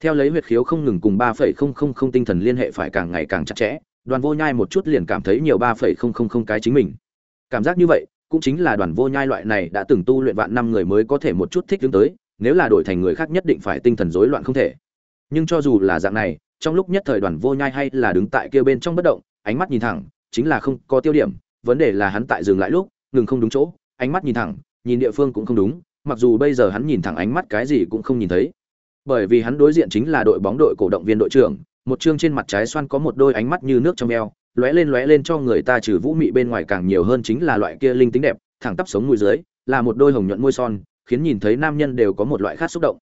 Theo lấy huyệt khiếu không ngừng cùng ba phẩy không không không tinh thần liên hệ phải càng ngày càng chặt chẽ, đoàn vô nhai một chút liền cảm thấy nhiều ba phẩy không không không cái chính mình. Cảm giác như vậy, cũng chính là đoàn vô nhai loại này đã từng tu luyện vạn năm người mới có thể một chút thích ứng tới, nếu là đổi thành người khác nhất định phải tinh thần rối loạn không thể. Nhưng cho dù là dạng này, trong lúc nhất thời đoàn vô nhai hay là đứng tại kia bên trong bất động, ánh mắt nhìn thẳng, chính là không có tiêu điểm vấn đề là hắn tại dừng lại lúc, ngừng không đúng chỗ, ánh mắt nhìn thẳng, nhìn địa phương cũng không đúng, mặc dù bây giờ hắn nhìn thẳng ánh mắt cái gì cũng không nhìn thấy. Bởi vì hắn đối diện chính là đội bóng đội cổ động viên đội trưởng, một chương trên mặt trái xoan có một đôi ánh mắt như nước trong eo, lóe lên lóe lên cho người ta trừ vũ mị bên ngoài càng nhiều hơn chính là loại kia linh tính đẹp, thẳng tắp sống mũi dưới, là một đôi hồng nhuận môi son, khiến nhìn thấy nam nhân đều có một loại khát xúc động.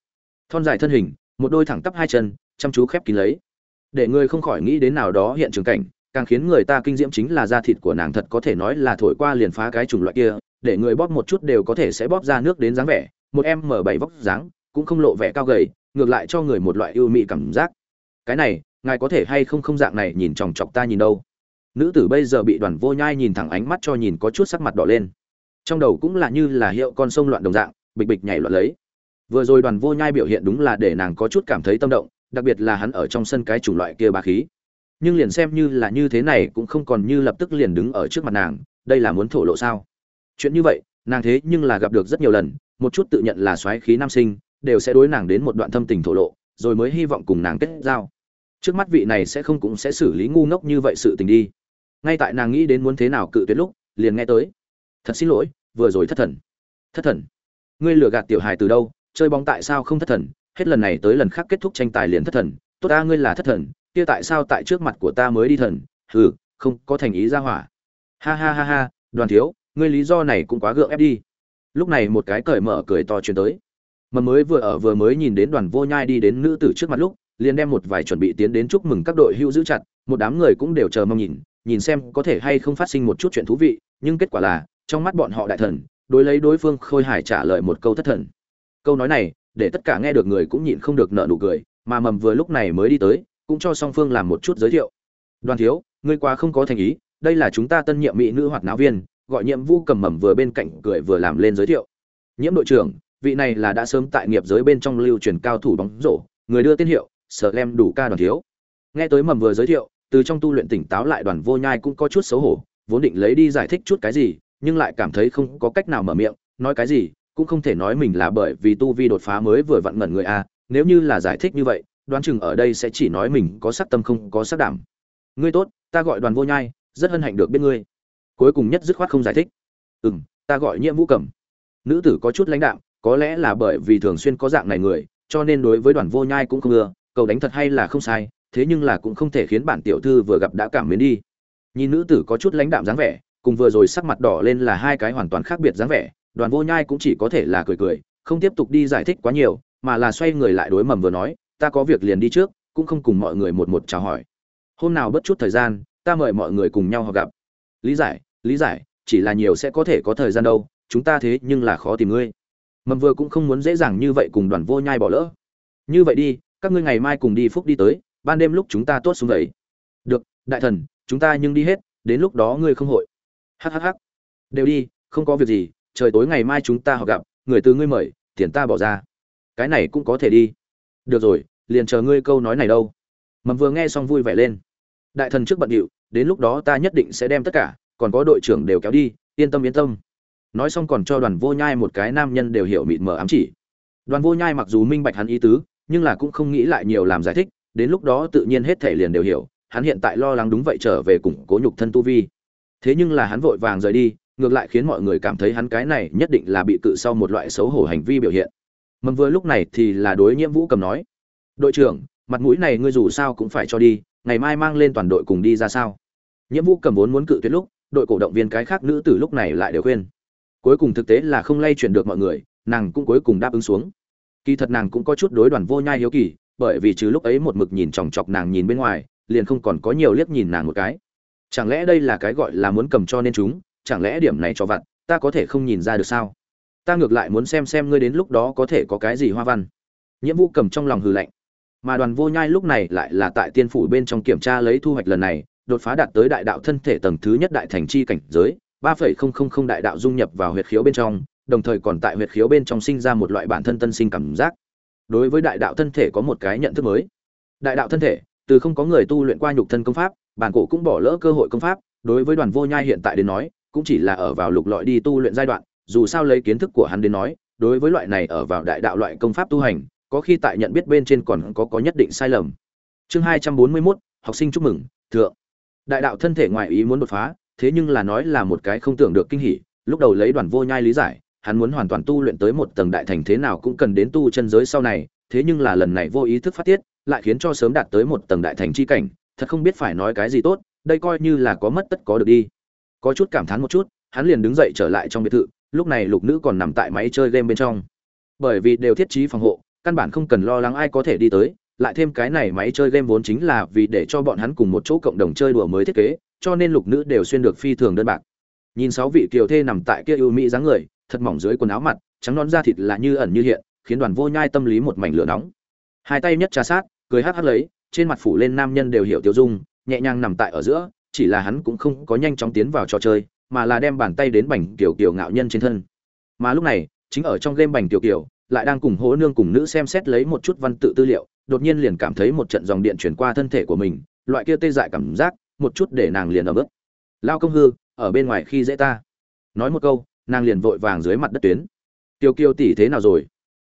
Thon dài thân hình, một đôi thẳng tắp hai chân, chăm chú khép kín lấy. Để người không khỏi nghĩ đến nào đó hiện trường cảnh càng khiến người ta kinh diễm chính là da thịt của nàng thật có thể nói là thổi qua liền phá cái chủng loại kia, để người bóp một chút đều có thể sẽ bóp ra nước đến dáng vẻ, một em m bảy vóc dáng, cũng không lộ vẻ cao gầy, ngược lại cho người một loại ưu mị cảm giác. Cái này, ngài có thể hay không không dạng này nhìn chòng chọc ta nhìn đâu. Nữ tử bây giờ bị đoàn vô nhai nhìn thẳng ánh mắt cho nhìn có chút sắc mặt đỏ lên. Trong đầu cũng là như là hiệu con sông loạn đồng dạng, bịch bịch nhảy loạn lấy. Vừa rồi đoàn vô nhai biểu hiện đúng là để nàng có chút cảm thấy tâm động, đặc biệt là hắn ở trong sân cái chủng loại kia ba khí nhưng liền xem như là như thế này cũng không còn như lập tức liền đứng ở trước mặt nàng, đây là muốn thổ lộ sao? Chuyện như vậy, nàng thế nhưng là gặp được rất nhiều lần, một chút tự nhận là xoáy khí nam sinh, đều sẽ đối nàng đến một đoạn thâm tình thổ lộ, rồi mới hy vọng cùng nàng kết giao. Trước mắt vị này sẽ không cũng sẽ xử lý ngu ngốc như vậy sự tình đi. Ngay tại nàng nghĩ đến muốn thế nào cự tuyệt lúc, liền nghe tới, thật xin lỗi, vừa rồi thất thần. Thất thần. Ngươi lừa gạt tiểu hài từ đâu, chơi bóng tại sao không thất thần? Hết lần này tới lần khác kết thúc tranh tài liền thất thần. Tốt ta, ngươi là thất thần kia tại sao tại trước mặt của ta mới đi thần? Hừ, không có thành ý ra hỏa. Ha ha ha ha, đoàn thiếu, ngươi lý do này cũng quá gượng ép đi. Lúc này một cái cởi mở cười to truyền tới. Mà mới vừa ở vừa mới nhìn đến đoàn vô nhai đi đến nữ tử trước mặt lúc, liền đem một vài chuẩn bị tiến đến chúc mừng các đội hữu giữ chặt, một đám người cũng đều chờ mong nhìn nhìn xem có thể hay không phát sinh một chút chuyện thú vị, nhưng kết quả là, trong mắt bọn họ đại thần, đối lấy đối phương khôi hài trả lời một câu thất thần. Câu nói này, để tất cả nghe được người cũng nhịn không được nợ nụ cười, mà mầm vừa lúc này mới đi tới cũng cho song phương làm một chút giới thiệu. Đoàn thiếu, ngươi quá không có thành ý, đây là chúng ta tân nhiệm mỹ nữ hoạt náo viên, gọi nhiệm vụ cầm mầm vừa bên cạnh cười vừa làm lên giới thiệu. Nhiễm đội trưởng, vị này là đã sớm tại nghiệp giới bên trong lưu truyền cao thủ bóng rổ, người đưa tên hiệu sở lem đủ ca đoàn thiếu. Nghe tới mầm vừa giới thiệu, từ trong tu luyện tỉnh táo lại đoàn vô nhai cũng có chút xấu hổ, vốn định lấy đi giải thích chút cái gì, nhưng lại cảm thấy không có cách nào mở miệng, nói cái gì, cũng không thể nói mình là bởi vì tu vi đột phá mới vừa vặn ngẩn người a nếu như là giải thích như vậy đoán chừng ở đây sẽ chỉ nói mình có sắc tâm không có sắc đảm. Ngươi tốt, ta gọi đoàn vô nhai, rất hân hạnh được biết ngươi. Cuối cùng nhất dứt khoát không giải thích. Ừ m ta gọi nhiễm vũ cẩm. Nữ tử có chút lãnh đạm, có lẽ là bởi vì thường xuyên có dạng này người, cho nên đối với đoàn vô nhai cũng không ưa, cầu đánh thật hay là không sai, thế nhưng là cũng không thể khiến bản tiểu thư vừa gặp đã cảm mến đi. Nhìn nữ tử có chút lãnh đạm dáng vẻ, cùng vừa rồi sắc mặt đỏ lên là hai cái hoàn toàn khác biệt dáng vẻ, đoàn vô nhai cũng chỉ có thể là cười cười, không tiếp tục đi giải thích quá nhiều, mà là xoay người lại đối mầm vừa nói ta có việc liền đi trước, cũng không cùng mọi người một một chào hỏi. Hôm nào bất chút thời gian, ta mời mọi người cùng nhau họ gặp. Lý giải lý giải, chỉ là nhiều sẽ có thể có thời gian đâu, chúng ta thế nhưng là khó tìm ngươi. Mầm vừa cũng không muốn dễ dàng như vậy cùng đoàn vô nhai bỏ lỡ. Như vậy đi, các ngươi ngày mai cùng đi phúc đi tới, ban đêm lúc chúng ta tốt xuống vậy. Được, đại thần, chúng ta nhưng đi hết, đến lúc đó ngươi không hội. Hhh đều đi, không có việc gì, trời tối ngày mai chúng ta họ gặp, người từ ngươi mời, tiền ta bỏ ra. Cái này cũng có thể đi được rồi, liền chờ ngươi câu nói này đâu. Mầm vừa nghe xong vui vẻ lên. Đại thần trước bận điệu, đến lúc đó ta nhất định sẽ đem tất cả, còn có đội trưởng đều kéo đi, yên tâm yên tâm. Nói xong còn cho đoàn vô nhai một cái nam nhân đều hiểu mịt mờ ám chỉ. Đoàn vô nhai mặc dù minh bạch hắn ý tứ, nhưng là cũng không nghĩ lại nhiều làm giải thích, đến lúc đó tự nhiên hết thể liền đều hiểu, hắn hiện tại lo lắng đúng vậy trở về củng cố nhục thân tu vi. Thế nhưng là hắn vội vàng rời đi, ngược lại khiến mọi người cảm thấy hắn cái này nhất định là bị cự sau một loại xấu hổ hành vi biểu hiện mầm vừa lúc này thì là đối nhiễm vũ cầm nói, đội trưởng, mặt mũi này ngươi dù sao cũng phải cho đi, ngày mai mang lên toàn đội cùng đi ra sao? Nhiễm vũ cầm vốn muốn cự tuyệt lúc, đội cổ động viên cái khác nữ từ lúc này lại đều khuyên. Cuối cùng thực tế là không lay chuyển được mọi người, nàng cũng cuối cùng đáp ứng xuống. Kỳ thật nàng cũng có chút đối đoàn vô nhai hiếu kỳ, bởi vì trừ lúc ấy một mực nhìn chòng chọc nàng nhìn bên ngoài, liền không còn có nhiều liếc nhìn nàng một cái. Chẳng lẽ đây là cái gọi là muốn cầm cho nên chúng, chẳng lẽ điểm này cho vặt, ta có thể không nhìn ra được sao? Ta ngược lại muốn xem xem ngươi đến lúc đó có thể có cái gì hoa văn. Nhiễm vũ cầm trong lòng hừ lạnh. Mà đoàn vô nhai lúc này lại là tại tiên phủ bên trong kiểm tra lấy thu hoạch lần này, đột phá đạt tới đại đạo thân thể tầng thứ nhất đại thành chi cảnh giới, ba phẩy không không không đại đạo dung nhập vào huyệt khiếu bên trong, đồng thời còn tại huyệt khiếu bên trong sinh ra một loại bản thân tân sinh cảm giác. Đối với đại đạo thân thể có một cái nhận thức mới. Đại đạo thân thể, từ không có người tu luyện qua nhục thân công pháp, bản cổ cũng bỏ lỡ cơ hội công pháp, đối với đoàn vô nhai hiện tại đến nói, cũng chỉ là ở vào lục lọi đi tu luyện giai đoạn dù sao lấy kiến thức của hắn đến nói đối với loại này ở vào đại đạo loại công pháp tu hành có khi tại nhận biết bên trên còn có có nhất định sai lầm. Chương hai trăm bốn mươi 241, học sinh chúc mừng thượng. Đại đạo thân thể ngoại ý muốn đột phá thế nhưng là nói là một cái không tưởng được kinh hỉ lúc đầu lấy đoàn vô nhai lý giải hắn muốn hoàn toàn tu luyện tới một tầng đại thành thế nào cũng cần đến tu chân giới sau này thế nhưng là lần này vô ý thức phát tiết lại khiến cho sớm đạt tới một tầng đại thành chi cảnh thật không biết phải nói cái gì tốt đây coi như là có mất tất có được đi. Có chút cảm thán một chút hắn liền đứng dậy trở lại trong biệt thự lúc này lục nữ còn nằm tại máy chơi game bên trong. Bởi vì đều thiết trí phòng hộ, căn bản không cần lo lắng ai có thể đi tới, lại thêm cái này máy chơi game vốn chính là vì để cho bọn hắn cùng một chỗ cộng đồng chơi đùa mới thiết kế, cho nên lục nữ đều xuyên được phi thường đơn bạc. Nhìn sáu vị kiều thê nằm tại kia ưu mỹ dáng người, thật mỏng dưới quần áo mặt, trắng non da thịt là như ẩn như hiện, khiến đoàn vô nhai tâm lý một mảnh lửa nóng. Hai tay nhất trà sát, cười hát hát lấy, trên mặt phủ lên nam nhân đều hiểu tiêu dung, nhẹ nhàng nằm tại ở giữa, chỉ là hắn cũng không có nhanh chóng tiến vào trò chơi mà là đem bàn tay đến bành kiểu kiểu ngạo nhân trên thân. Mà lúc này, chính ở trong game bành kiểu kiểu, lại đang cùng hố nương cùng nữ xem xét lấy một chút văn tự tư liệu, đột nhiên liền cảm thấy một trận dòng điện chuyển qua thân thể của mình, loại kia tê dại cảm giác, một chút để nàng liền ở bước lao công hư, ở bên ngoài khi dễ ta. Nói một câu, nàng liền vội vàng dưới mặt đất tuyến. Tiêu kiêu tỷ thế nào rồi?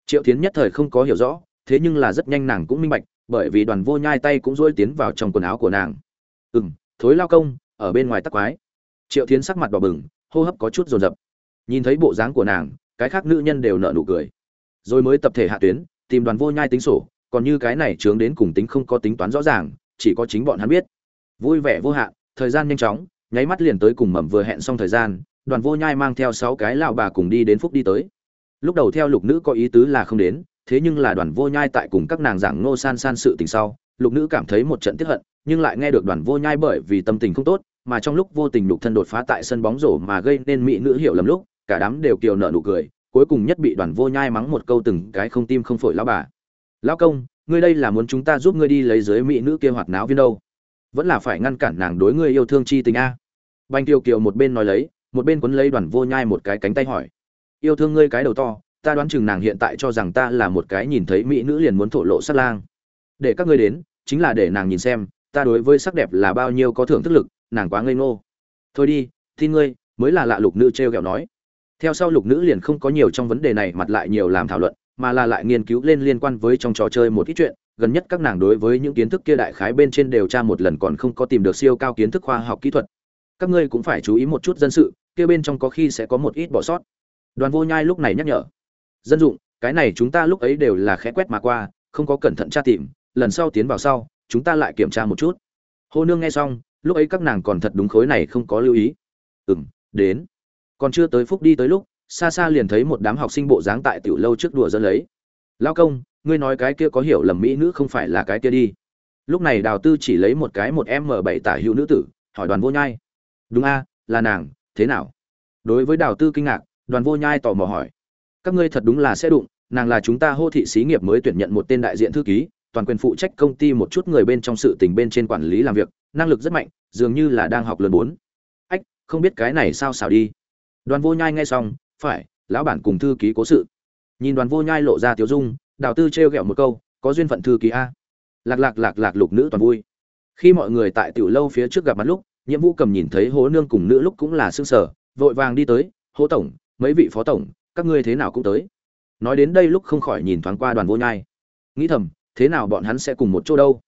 Triệu tiến nhất thời không có hiểu rõ, thế nhưng là rất nhanh nàng cũng minh bạch, bởi vì đoàn vô nhai tay cũng dỗi tiến vào trong quần áo của nàng. Ừ m thối lao công, ở bên ngoài tắc quái triệu tiến sắc mặt đỏ bừng, hô hấp có chút dồn dập. nhìn thấy bộ dáng của nàng, cái khác nữ nhân đều nợ nụ cười. Rồi mới tập thể hạ tuyến, tìm đoàn vô nhai tính sổ, còn như cái này chướng đến cùng tính không có tính toán rõ ràng, chỉ có chính bọn hắn biết. Vui vẻ vô hạn, thời gian nhanh chóng, nháy mắt liền tới cùng mầm vừa hẹn xong thời gian, đoàn vô nhai mang theo sáu cái lão bà cùng đi đến phúc đi tới. Lúc đầu theo lục nữ có ý tứ là không đến, thế nhưng là đoàn vô nhai tại cùng các nàng giảng ngô san san sự tình sau, lục nữ cảm thấy một trận tiếc hận, nhưng lại nghe được đoàn vô nhai bởi vì tâm tình không tốt mà trong lúc vô tình nhục thân đột phá tại sân bóng rổ mà gây nên mỹ nữ hiểu lầm lúc, cả đám đều kiều nợ nụ cười, cuối cùng nhất bị đoàn vô nhai mắng một câu từng cái không tim không phổi lão bà. Lão công, ngươi đây là muốn chúng ta giúp ngươi đi lấy dưới mỹ nữ kia hoạt náo viên đâu? Vẫn là phải ngăn cản nàng đối ngươi yêu thương chi tình a. Banh kiều kiều một bên nói lấy, một bên quấn lấy đoàn vô nhai một cái cánh tay hỏi. Yêu thương ngươi cái đầu to, ta đoán chừng nàng hiện tại cho rằng ta là một cái nhìn thấy mỹ nữ liền muốn thổ lộ sát lang. Để các ngươi đến, chính là để nàng nhìn xem, ta đối với sắc đẹp là bao nhiêu có thưởng thức lực nàng quá ngây ngô. Thôi đi tin ngươi, mới là lạ lục nữ t r e o nói. Theo sau lục nữ liền không có nhiều trong vấn đề này mặt lại nhiều làm thảo luận, mà là lại nghiên cứu lên liên quan với trong trò chơi một ít chuyện. Gần nhất các nàng đối với những kiến thức kia đại khái bên trên đều tra một lần còn không có tìm được siêu cao kiến thức khoa học kỹ thuật. Các ngươi cũng phải chú ý một chút dân sự, kia bên trong có khi sẽ có một ít bỏ sót. Đoàn vô nhai lúc này nhắc nhở. Dân dụng, cái này chúng ta lúc ấy đều là khẽ quét mà qua, không có cẩn thận tra tìm, lần sau tiến vào sau, chúng ta lại kiểm tra một chút. Hồ nương nghe xong lúc ấy các nàng còn thật đúng khối này không có lưu ý. Ừ m đến. Còn chưa tới phúc đi tới lúc, xa xa liền thấy một đám học sinh bộ dáng tại tiểu lâu trước đùa dân lấy. Lao công, ngươi nói cái kia có hiểu lầm mỹ nữ không phải là cái kia đi. Lúc này đào tư chỉ lấy một cái một m bảy tả hữu nữ tử, hỏi đoàn vô nhai. Đúng a, là nàng, thế nào? Đối với đào tư kinh ngạc, đoàn vô nhai tò mò hỏi. Các ngươi thật đúng là sẽ đụng, nàng là chúng ta hô thị xí nghiệp mới tuyển nhận một tên đại diện thư ký toàn quyền phụ trách công ty một chút người bên trong sự tình bên trên quản lý làm việc, năng lực rất mạnh, dường như là đang học lớn bốn. Ách, không biết cái này sao xảo đi. Đoàn vô nhai nghe xong, phải, lão bản cùng thư ký cố sự. Nhìn đoàn vô nhai lộ ra tiếu dung, đào tư trêu ghẹo một câu, có duyên phận thư ký a. Lạc lạc lạc lạc lục nữ toàn vui. Khi mọi người tại tiểu lâu phía trước gặp mặt lúc, nhiệm vụ cầm nhìn thấy hố nương cùng nữ lúc cũng là xương sở vội vàng đi tới, hố tổng, mấy vị phó tổng, các ngươi thế nào cũng tới? Nói đến đây lúc không khỏi nhìn thoáng qua đoàn vô nhai. Nghĩ thầm thế nào bọn hắn sẽ cùng một chỗ đâu?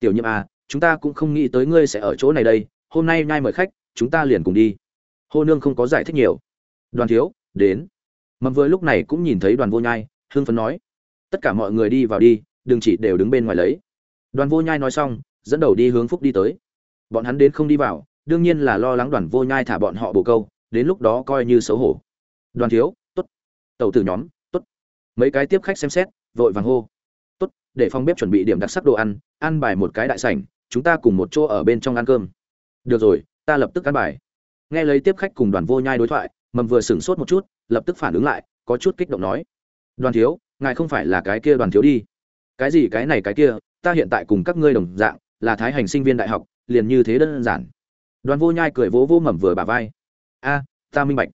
Tiểu nhiệm à chúng ta cũng không nghĩ tới ngươi sẽ ở chỗ này đây, hôm nay nhai mời khách, chúng ta liền cùng đi. Hô nương không có giải thích nhiều. Đoàn thiếu, đến. Mầm vừa lúc này cũng nhìn thấy đoàn vô nhai hương phấn nói. Tất cả mọi người đi vào đi, đừng chỉ đều đứng bên ngoài lấy. Đoàn vô nhai nói xong, dẫn đầu đi hướng phúc đi tới. Bọn hắn đến không đi vào, đương nhiên là lo lắng đoàn vô nhai thả bọn họ bồ câu, đến lúc đó coi như xấu hổ. Đoàn thiếu t ố t tàu tử nhóm t ố t mấy cái tiếp khách xem xét, vội vàng hô để phòng bếp chuẩn bị điểm đặc sắc đồ ăn ăn bài một cái đại sảnh, chúng ta cùng một chỗ ở bên trong ăn cơm. Được rồi, ta lập tức ăn bài. Nghe lấy tiếp khách cùng đoàn vô nhai đối thoại, mầm vừa sửng sốt một chút, lập tức phản ứng lại, có chút kích động nói. Đoàn thiếu, ngài không phải là cái kia đoàn thiếu đi. Cái gì cái này cái kia, ta hiện tại cùng các ngươi đồng dạng, là thái hành sinh viên đại học, liền như thế đơn giản. Đoàn vô nhai cười vỗ vỗ mầm vừa bà vai. A, ta minh bạch.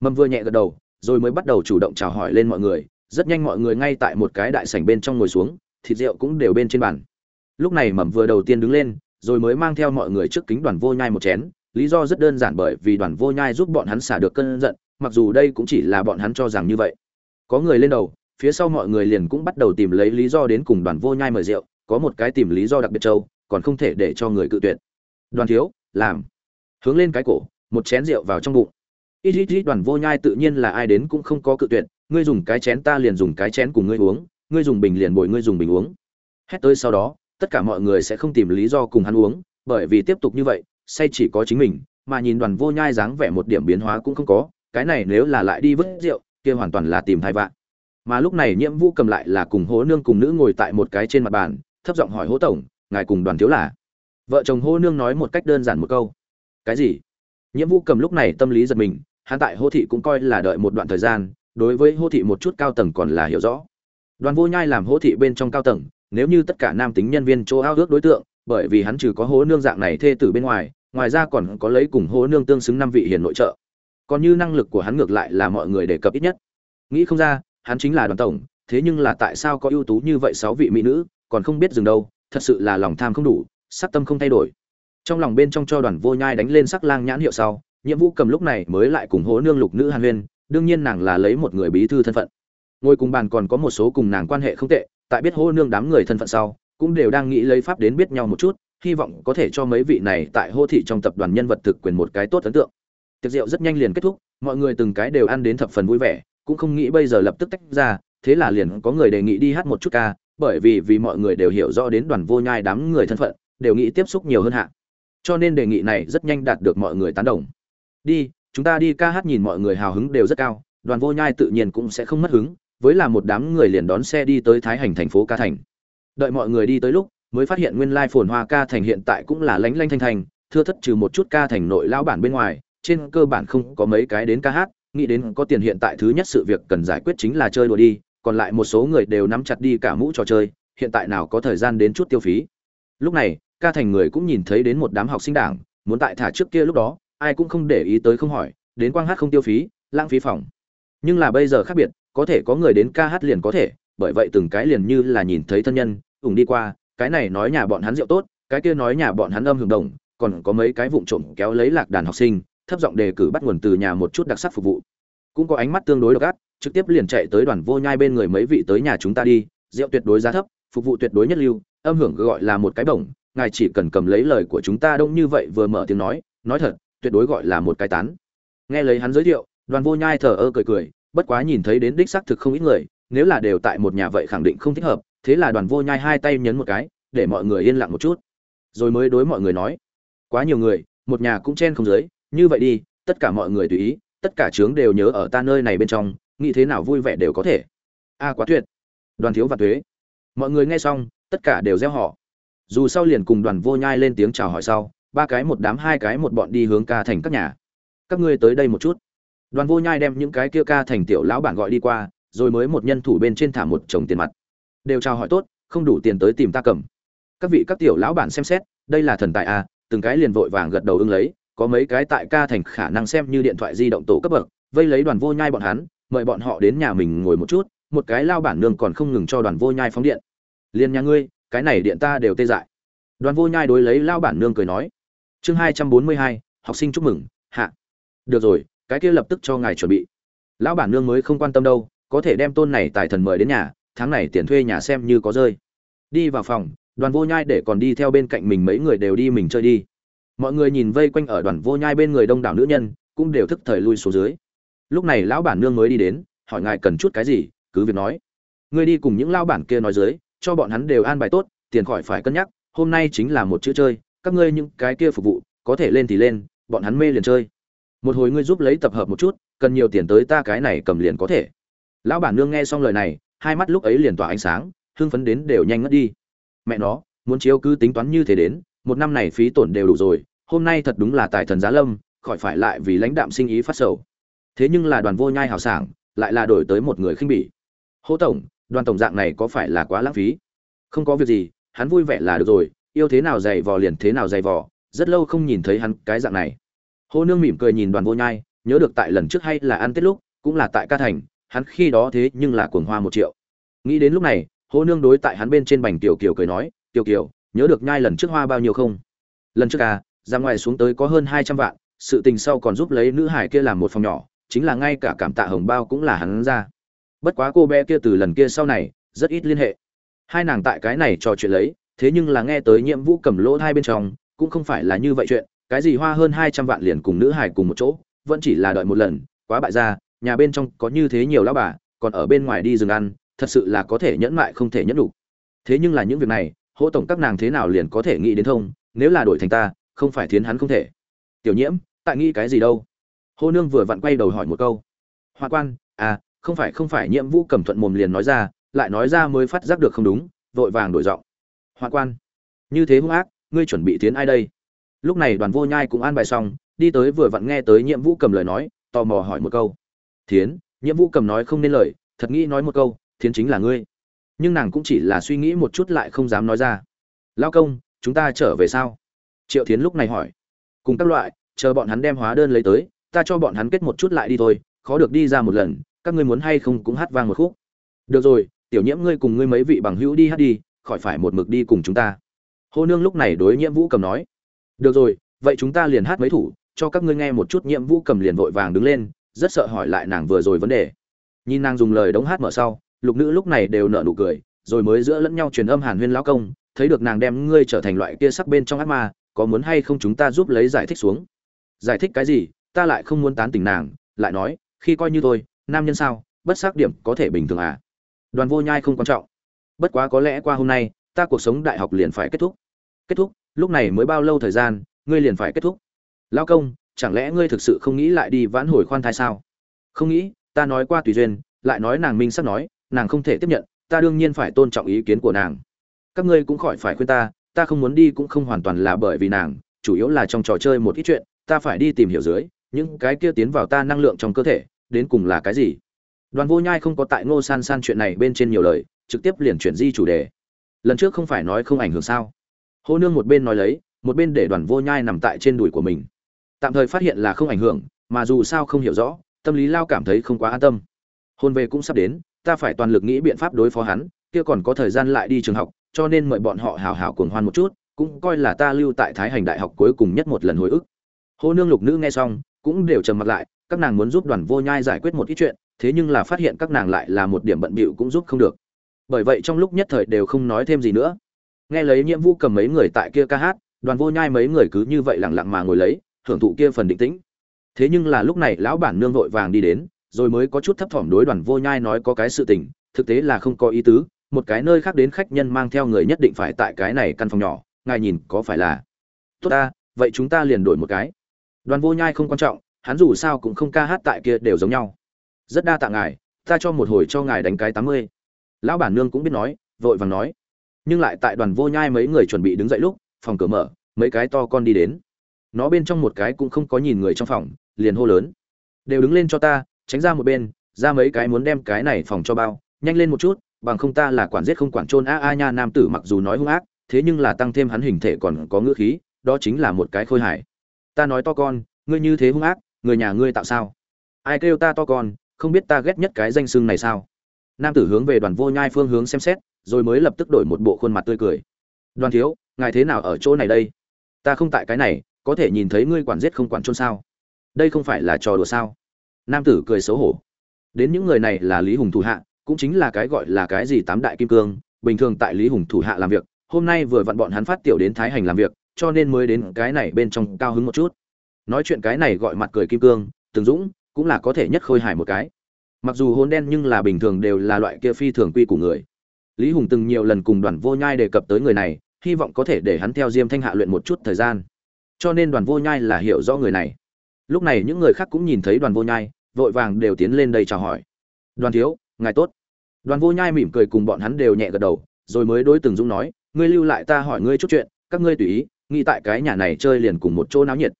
Mầm vừa nhẹ gật đầu, rồi mới bắt đầu chủ động chào hỏi lên mọi người. Rất nhanh mọi người ngay tại một cái đại sảnh bên trong ngồi xuống thịt rượu cũng đều bên trên bàn. Lúc này mầm vừa đầu tiên đứng lên rồi mới mang theo mọi người trước kính đoàn vô nhai một chén lý do rất đơn giản bởi vì đoàn vô nhai giúp bọn hắn xả được cơn giận mặc dù đây cũng chỉ là bọn hắn cho rằng như vậy. Có người lên đầu phía sau mọi người liền cũng bắt đầu tìm lấy lý do đến cùng đoàn vô nhai mời rượu có một cái tìm lý do đặc biệt trâu, còn không thể để cho người cự tuyệt. Đoàn thiếu làm. Hướng lên cái cổ một chén rượu vào trong bụng. Ít ít ít đoàn vô nhai tự nhiên là ai đến cũng không có cự tuyệt ngươi dùng cái chén ta liền dùng cái chén cùng ngươi uống ngươi dùng bình liền bồi ngươi dùng bình uống. Hét tới sau đó, tất cả mọi người sẽ không tìm lý do cùng hắn uống, bởi vì tiếp tục như vậy, say chỉ có chính mình, mà nhìn đoàn vô nhai dáng vẻ một điểm biến hóa cũng không có, cái này nếu là lại đi vứt rượu, kia hoàn toàn là tìm thai vạn. Mà lúc này nhiễm vũ cầm lại là cùng hố nương cùng nữ ngồi tại một cái trên mặt bàn, thấp giọng hỏi hố tổng, ngài cùng đoàn thiếu là? Vợ chồng hô nương nói một cách đơn giản một câu. Cái gì? Nhiễm vũ cầm lúc này tâm lý giật mình, hắn tại hô thị cũng coi là đợi một đoạn thời gian, đối với hô thị một chút cao tầng còn là hiểu rõ đoàn vô nhai làm hỗ thị bên trong cao tầng, nếu như tất cả nam tính nhân viên chỗ ao ước đối tượng, bởi vì hắn trừ có hố nương dạng này thê tử bên ngoài ngoài ra còn có lấy cùng hố nương tương xứng năm vị hiền nội trợ. Còn như năng lực của hắn ngược lại là mọi người đề cập ít nhất. Nghĩ không ra, hắn chính là đoàn tổng, thế nhưng là tại sao có ưu tú như vậy sáu vị mỹ nữ, còn không biết dừng đâu, thật sự là lòng tham không đủ, sắc tâm không thay đổi. Trong lòng bên trong cho đoàn vô nhai đánh lên sắc lang nhãn hiệu sau, nhiệm vụ cầm lúc này mới lại cùng hố nương lục nữ hàn huyên, đương nhiên nàng là lấy một người bí thư thân phận ngồi cùng bàn còn có một số cùng nàng quan hệ không tệ, tại biết hô nương đám người thân phận sau, cũng đều đang nghĩ lấy pháp đến biết nhau một chút, hy vọng có thể cho mấy vị này tại hô thị trong tập đoàn nhân vật thực quyền một cái tốt ấn tượng. Tiệc rượu rất nhanh liền kết thúc, mọi người từng cái đều ăn đến thập phần vui vẻ, cũng không nghĩ bây giờ lập tức tách ra, thế là liền có người đề nghị đi hát một chút ca, bởi vì vì mọi người đều hiểu rõ đến đoàn vô nhai đám người thân phận, đều nghĩ tiếp xúc nhiều hơn hạ. Cho nên đề nghị này rất nhanh đạt được mọi người tán đồng. Đi, chúng ta đi ca hát nhìn mọi người hào hứng đều rất cao, đoàn vô nhai tự nhiên cũng sẽ không mất hứng với là một đám người liền đón xe đi tới thái hành thành phố ca thành. Đợi mọi người đi tới lúc, mới phát hiện nguyên lai phồn hoa ca thành hiện tại cũng là lánh lanh thanh thành thưa thất trừ một chút ca thành nội lao bản bên ngoài, trên cơ bản không có mấy cái đến ca hát, nghĩ đến có tiền hiện tại thứ nhất sự việc cần giải quyết chính là chơi đùa đi, còn lại một số người đều nắm chặt đi cả mũ trò chơi, hiện tại nào có thời gian đến chút tiêu phí. Lúc này, ca thành người cũng nhìn thấy đến một đám học sinh đảng, muốn tại thả trước kia lúc đó, ai cũng không để ý tới không hỏi, đến quang hát không tiêu phí, lãng phí phòng. Nhưng là bây giờ khác biệt có thể có người đến ca hát liền có thể, bởi vậy từng cái liền như là nhìn thấy thân nhân, ủng đi qua, cái này nói nhà bọn hắn rượu tốt, cái kia nói nhà bọn hắn âm hưởng đồng, còn có mấy cái vụng trộm kéo lấy lạc đàn học sinh, thấp giọng đề cử bắt nguồn từ nhà một chút đặc sắc phục vụ. Cũng có ánh mắt tương đối độc ác, trực tiếp liền chạy tới đoàn vô nhai bên người mấy vị tới nhà chúng ta đi, rượu tuyệt đối giá thấp, phục vụ tuyệt đối nhất lưu, âm hưởng gọi là một cái bổng, ngài chỉ cần cầm lấy lời của chúng ta đông như vậy vừa mở tiếng nói nói thật, tuyệt đối gọi là một cái tán. Nghe lấy hắn giới thiệu, đoàn vô nhai thờ ơ cười cười bất quá nhìn thấy đến đích xác thực không ít người, nếu là đều tại một nhà vậy khẳng định không thích hợp, thế là đoàn vô nhai hai tay nhấn một cái, để mọi người yên lặng một chút. Rồi mới đối mọi người nói, quá nhiều người, một nhà cũng chen không dưới, như vậy đi, tất cả mọi người tùy ý, tất cả trướng đều nhớ ở ta nơi này bên trong, nghĩ thế nào vui vẻ đều có thể. A, quá tuyệt. Đoàn thiếu và thuế mọi người nghe xong, tất cả đều gieo họ dù sau liền cùng đoàn vô nhai lên tiếng chào hỏi sau, ba cái một đám, hai cái một bọn đi hướng ca thành các nhà. Các ngươi tới đây một chút đoàn vô nhai đem những cái kia ca thành tiểu lão bản gọi đi qua, rồi mới một nhân thủ bên trên thả một chồng tiền mặt. Đều chào hỏi tốt, không đủ tiền tới tìm ta cầm. Các vị các tiểu lão bản xem xét, đây là thần tài à từng cái liền vội vàng gật đầu ưng lấy, có mấy cái tại ca thành khả năng xem như điện thoại di động tổ cấp bậc, vây lấy đoàn vô nhai bọn hắn, mời bọn họ đến nhà mình ngồi một chút, một cái lao bản nương còn không ngừng cho đoàn vô nhai phóng điện. Liền nhà ngươi, cái này điện ta đều tê dại. Đoàn vô nhai đối lấy lao bản nương cười nói. Chương hai trăm bốn mươi hai, học sinh chúc mừng, hạ. Được rồi cái kia lập tức cho ngài chuẩn bị. Lão bản nương mới không quan tâm đâu, có thể đem tôn này tài thần mời đến nhà, tháng này tiền thuê nhà xem như có rơi. Đi vào phòng, đoàn vô nhai để còn đi theo bên cạnh mình mấy người đều đi mình chơi đi. Mọi người nhìn vây quanh ở đoàn vô nhai bên người đông đảo nữ nhân, cũng đều thức thời lui xuống dưới. Lúc này lão bản nương mới đi đến, hỏi ngài cần chút cái gì, cứ việc nói. Ngươi đi cùng những lão bản kia nói dưới, cho bọn hắn đều an bài tốt, tiền khỏi phải cân nhắc, hôm nay chính là một chữ chơi, các ngươi những cái kia phục vụ, có thể lên thì lên, bọn hắn mê liền chơi một hồi ngươi giúp lấy tập hợp một chút, cần nhiều tiền tới ta cái này cầm liền có thể. Lão bản nương nghe xong lời này, hai mắt lúc ấy liền tỏa ánh sáng, hưng phấn đến đều nhanh ngất đi. Mẹ nó, muốn chiếu cứ tính toán như thế đến, một năm này phí tổn đều đủ rồi, hôm nay thật đúng là tài thần giá lâm, khỏi phải lại vì lãnh đạm sinh ý phát sầu. Thế nhưng là đoàn vô nhai hào sảng, lại là đổi tới một người khinh bỉ. Hô tổng, đoàn tổng dạng này có phải là quá lãng phí? Không có việc gì, hắn vui vẻ là được rồi, yêu thế nào dày vò liền thế nào dày vò, rất lâu không nhìn thấy hắn cái dạng này hô nương mỉm cười nhìn đoàn vô nhai, nhớ được tại lần trước hay là ăn tết lúc, cũng là tại ca thành, hắn khi đó thế nhưng là cuồng hoa một triệu. Nghĩ đến lúc này hô nương đối tại hắn bên trên bành tiểu kiều cười nói, tiểu kiều, nhớ được nhai lần trước hoa bao nhiêu không? Lần trước à ra ngoài xuống tới có hơn hai trăm vạn, sự tình sau còn giúp lấy nữ hải kia làm một phòng nhỏ, chính là ngay cả cảm tạ hồng bao cũng là hắn ra. Bất quá cô bé kia từ lần kia sau này, rất ít liên hệ. Hai nàng tại cái này trò chuyện lấy, thế nhưng là nghe tới nhiệm vụ cầm lỗ hai bên trong, cũng không phải là như vậy chuyện cái gì hoa hơn hai trăm vạn liền cùng nữ hải cùng một chỗ, vẫn chỉ là đợi một lần, quá bại ra, nhà bên trong có như thế nhiều lão bà, còn ở bên ngoài đi rừng ăn, thật sự là có thể nhẫn mại không thể nhẫn đủ. Thế nhưng là những việc này, hỗ tổng các nàng thế nào liền có thể nghĩ đến thông, nếu là đổi thành ta, không phải thiến hắn không thể. Tiểu nhiễm, tại nghĩ cái gì đâu? Hô nương vừa vặn quay đầu hỏi một câu. Hoa quan à không phải không phải, nhiễm vũ cầm thuận mồm liền nói ra, lại nói ra mới phát giác được không đúng, vội vàng đổi giọng. Hoa quan, như thế hung ác, ngươi chuẩn bị tiến ai đây? Lúc này đoàn vô nhai cũng an bài xong, đi tới vừa vặn nghe tới nhiệm vũ cầm lời nói, tò mò hỏi một câu. Thiến, nhiệm vũ cầm nói không nên lời, thật nghĩ nói một câu, thiến chính là ngươi. Nhưng nàng cũng chỉ là suy nghĩ một chút lại không dám nói ra. Lao công, chúng ta trở về sao? Triệu thiến lúc này hỏi. Cùng các loại, chờ bọn hắn đem hóa đơn lấy tới, ta cho bọn hắn kết một chút lại đi thôi, khó được đi ra một lần, các ngươi muốn hay không cũng hát vang một khúc. Được rồi, tiểu nhiễm ngươi cùng ngươi mấy vị bằng hữu đi hát đi, khỏi phải một mực đi cùng chúng ta. Hô nương lúc này đối nhiễm vũ cầm nói được rồi, vậy chúng ta liền hát mấy thủ, cho các ngươi nghe một chút nhiệm vũ cầm liền vội vàng đứng lên, rất sợ hỏi lại nàng vừa rồi vấn đề. Nhìn nàng dùng lời đống hát mở sau, lục nữ lúc này đều nở nụ cười, rồi mới giữa lẫn nhau truyền âm hàn huyên lão công, thấy được nàng đem ngươi trở thành loại kia sắc bên trong ác ma, có muốn hay không chúng ta giúp lấy giải thích xuống? Giải thích cái gì? Ta lại không muốn tán tỉnh nàng, lại nói, khi coi như tôi nam nhân sao, bất xác điểm có thể bình thường à? Đoàn vô nhai không quan trọng. Bất quá có lẽ qua hôm nay, ta cuộc sống đại học liền phải kết thúc. Kết thúc lúc này mới bao lâu thời gian, ngươi liền phải kết thúc? Lao công, chẳng lẽ ngươi thực sự không nghĩ lại đi vãn hồi khoan thai sao? Không nghĩ, ta nói qua tùy duyên, lại nói nàng minh sắp nói, nàng không thể tiếp nhận, ta đương nhiên phải tôn trọng ý kiến của nàng. Các ngươi cũng khỏi phải khuyên ta ta không muốn đi cũng không hoàn toàn là bởi vì nàng, chủ yếu là trong trò chơi một ít chuyện, ta phải đi tìm hiểu dưới, những cái kia tiến vào ta năng lượng trong cơ thể, đến cùng là cái gì? Đoàn vô nhai không có tại ngô san san chuyện này bên trên nhiều lời, trực tiếp liền chuyển di chủ đề. Lần trước không phải nói không ảnh hưởng sao? Hô nương một bên nói lấy, một bên để đoàn vô nhai nằm tại trên đùi của mình. Tạm thời phát hiện là không ảnh hưởng, mà dù sao không hiểu rõ, tâm lý lao cảm thấy không quá an tâm. Hôn về cũng sắp đến, ta phải toàn lực nghĩ biện pháp đối phó hắn, kia còn có thời gian lại đi trường học, cho nên mời bọn họ hào hào cuồng hoan một chút, cũng coi là ta lưu tại thái hành đại học cuối cùng nhất một lần hồi ức. Hô nương lục nữ nghe xong, cũng đều trầm mặt lại, các nàng muốn giúp đoàn vô nhai giải quyết một ít chuyện, thế nhưng là phát hiện các nàng lại là một điểm bận bịu cũng giúp không được. Bởi vậy trong lúc nhất thời đều không nói thêm gì nữa nghe lấy nhiệm vụ cầm mấy người tại kia ca hát, đoàn vô nhai mấy người cứ như vậy lẳng lặng mà ngồi lấy, hưởng thụ kia phần định tĩnh. Thế nhưng là lúc này lão bản nương vội vàng đi đến, rồi mới có chút thấp thỏm đối đoàn vô nhai nói có cái sự tình, thực tế là không có ý tứ, một cái nơi khác đến khách nhân mang theo người nhất định phải tại cái này căn phòng nhỏ, ngài nhìn có phải là. Tốt ta, vậy chúng ta liền đổi một cái. Đoàn vô nhai không quan trọng, hắn dù sao cũng không ca hát tại kia đều giống nhau. Rất đa tạ ngài, ta cho một hồi cho ngài đánh cái tám mươi. Lão bản nương cũng biết nói, vội vàng nói nhưng lại tại đoàn vô nhai mấy người chuẩn bị đứng dậy lúc, phòng cửa mở, mấy cái to con đi đến. Nó bên trong một cái cũng không có nhìn người trong phòng, liền hô lớn. Đều đứng lên cho ta, tránh ra một bên, ra mấy cái muốn đem cái này phòng cho bao, nhanh lên một chút, bằng không ta là quản giết không quản trôn a a nha nam tử mặc dù nói hung ác, thế nhưng là tăng thêm hắn hình thể còn có ngữ khí, đó chính là một cái khôi hài. Ta nói to con, ngươi như thế hung ác, người nhà ngươi tạo sao? Ai kêu ta to con, không biết ta ghét nhất cái danh xưng này sao? Nam tử hướng về đoàn vô nhai phương hướng xem xét rồi mới lập tức đổi một bộ khuôn mặt tươi cười. Đoàn thiếu, ngài thế nào ở chỗ này đây? Ta không tại cái này, có thể nhìn thấy ngươi quản giết không quản trôn sao? Đây không phải là trò đùa sao? Nam tử cười xấu hổ. Đến những người này là lý hùng thủ hạ, cũng chính là cái gọi là cái gì tám đại kim cương, bình thường tại lý hùng thủ hạ làm việc, hôm nay vừa vặn bọn hắn phát tiểu đến thái hành làm việc, cho nên mới đến cái này bên trong cao hứng một chút. Nói chuyện cái này gọi mặt cười kim cương từng dũng cũng là có thể nhất khôi hài một cái. Mặc dù hôn đen nhưng là bình thường đều là loại kia phi thường quy của người lý hùng từng nhiều lần cùng đoàn vô nhai đề cập tới người này, hy vọng có thể để hắn theo diêm thanh hạ luyện một chút thời gian. Cho nên đoàn vô nhai là hiểu rõ người này. Lúc này những người khác cũng nhìn thấy đoàn vô nhai, vội vàng đều tiến lên đây chào hỏi. Đoàn thiếu, ngài tốt. Đoàn vô nhai mỉm cười cùng bọn hắn đều nhẹ gật đầu, rồi mới đối từng dũng nói, ngươi lưu lại ta hỏi ngươi chút chuyện, các ngươi tùy ý, nghĩ tại cái nhà này chơi liền cùng một chỗ náo nhiệt.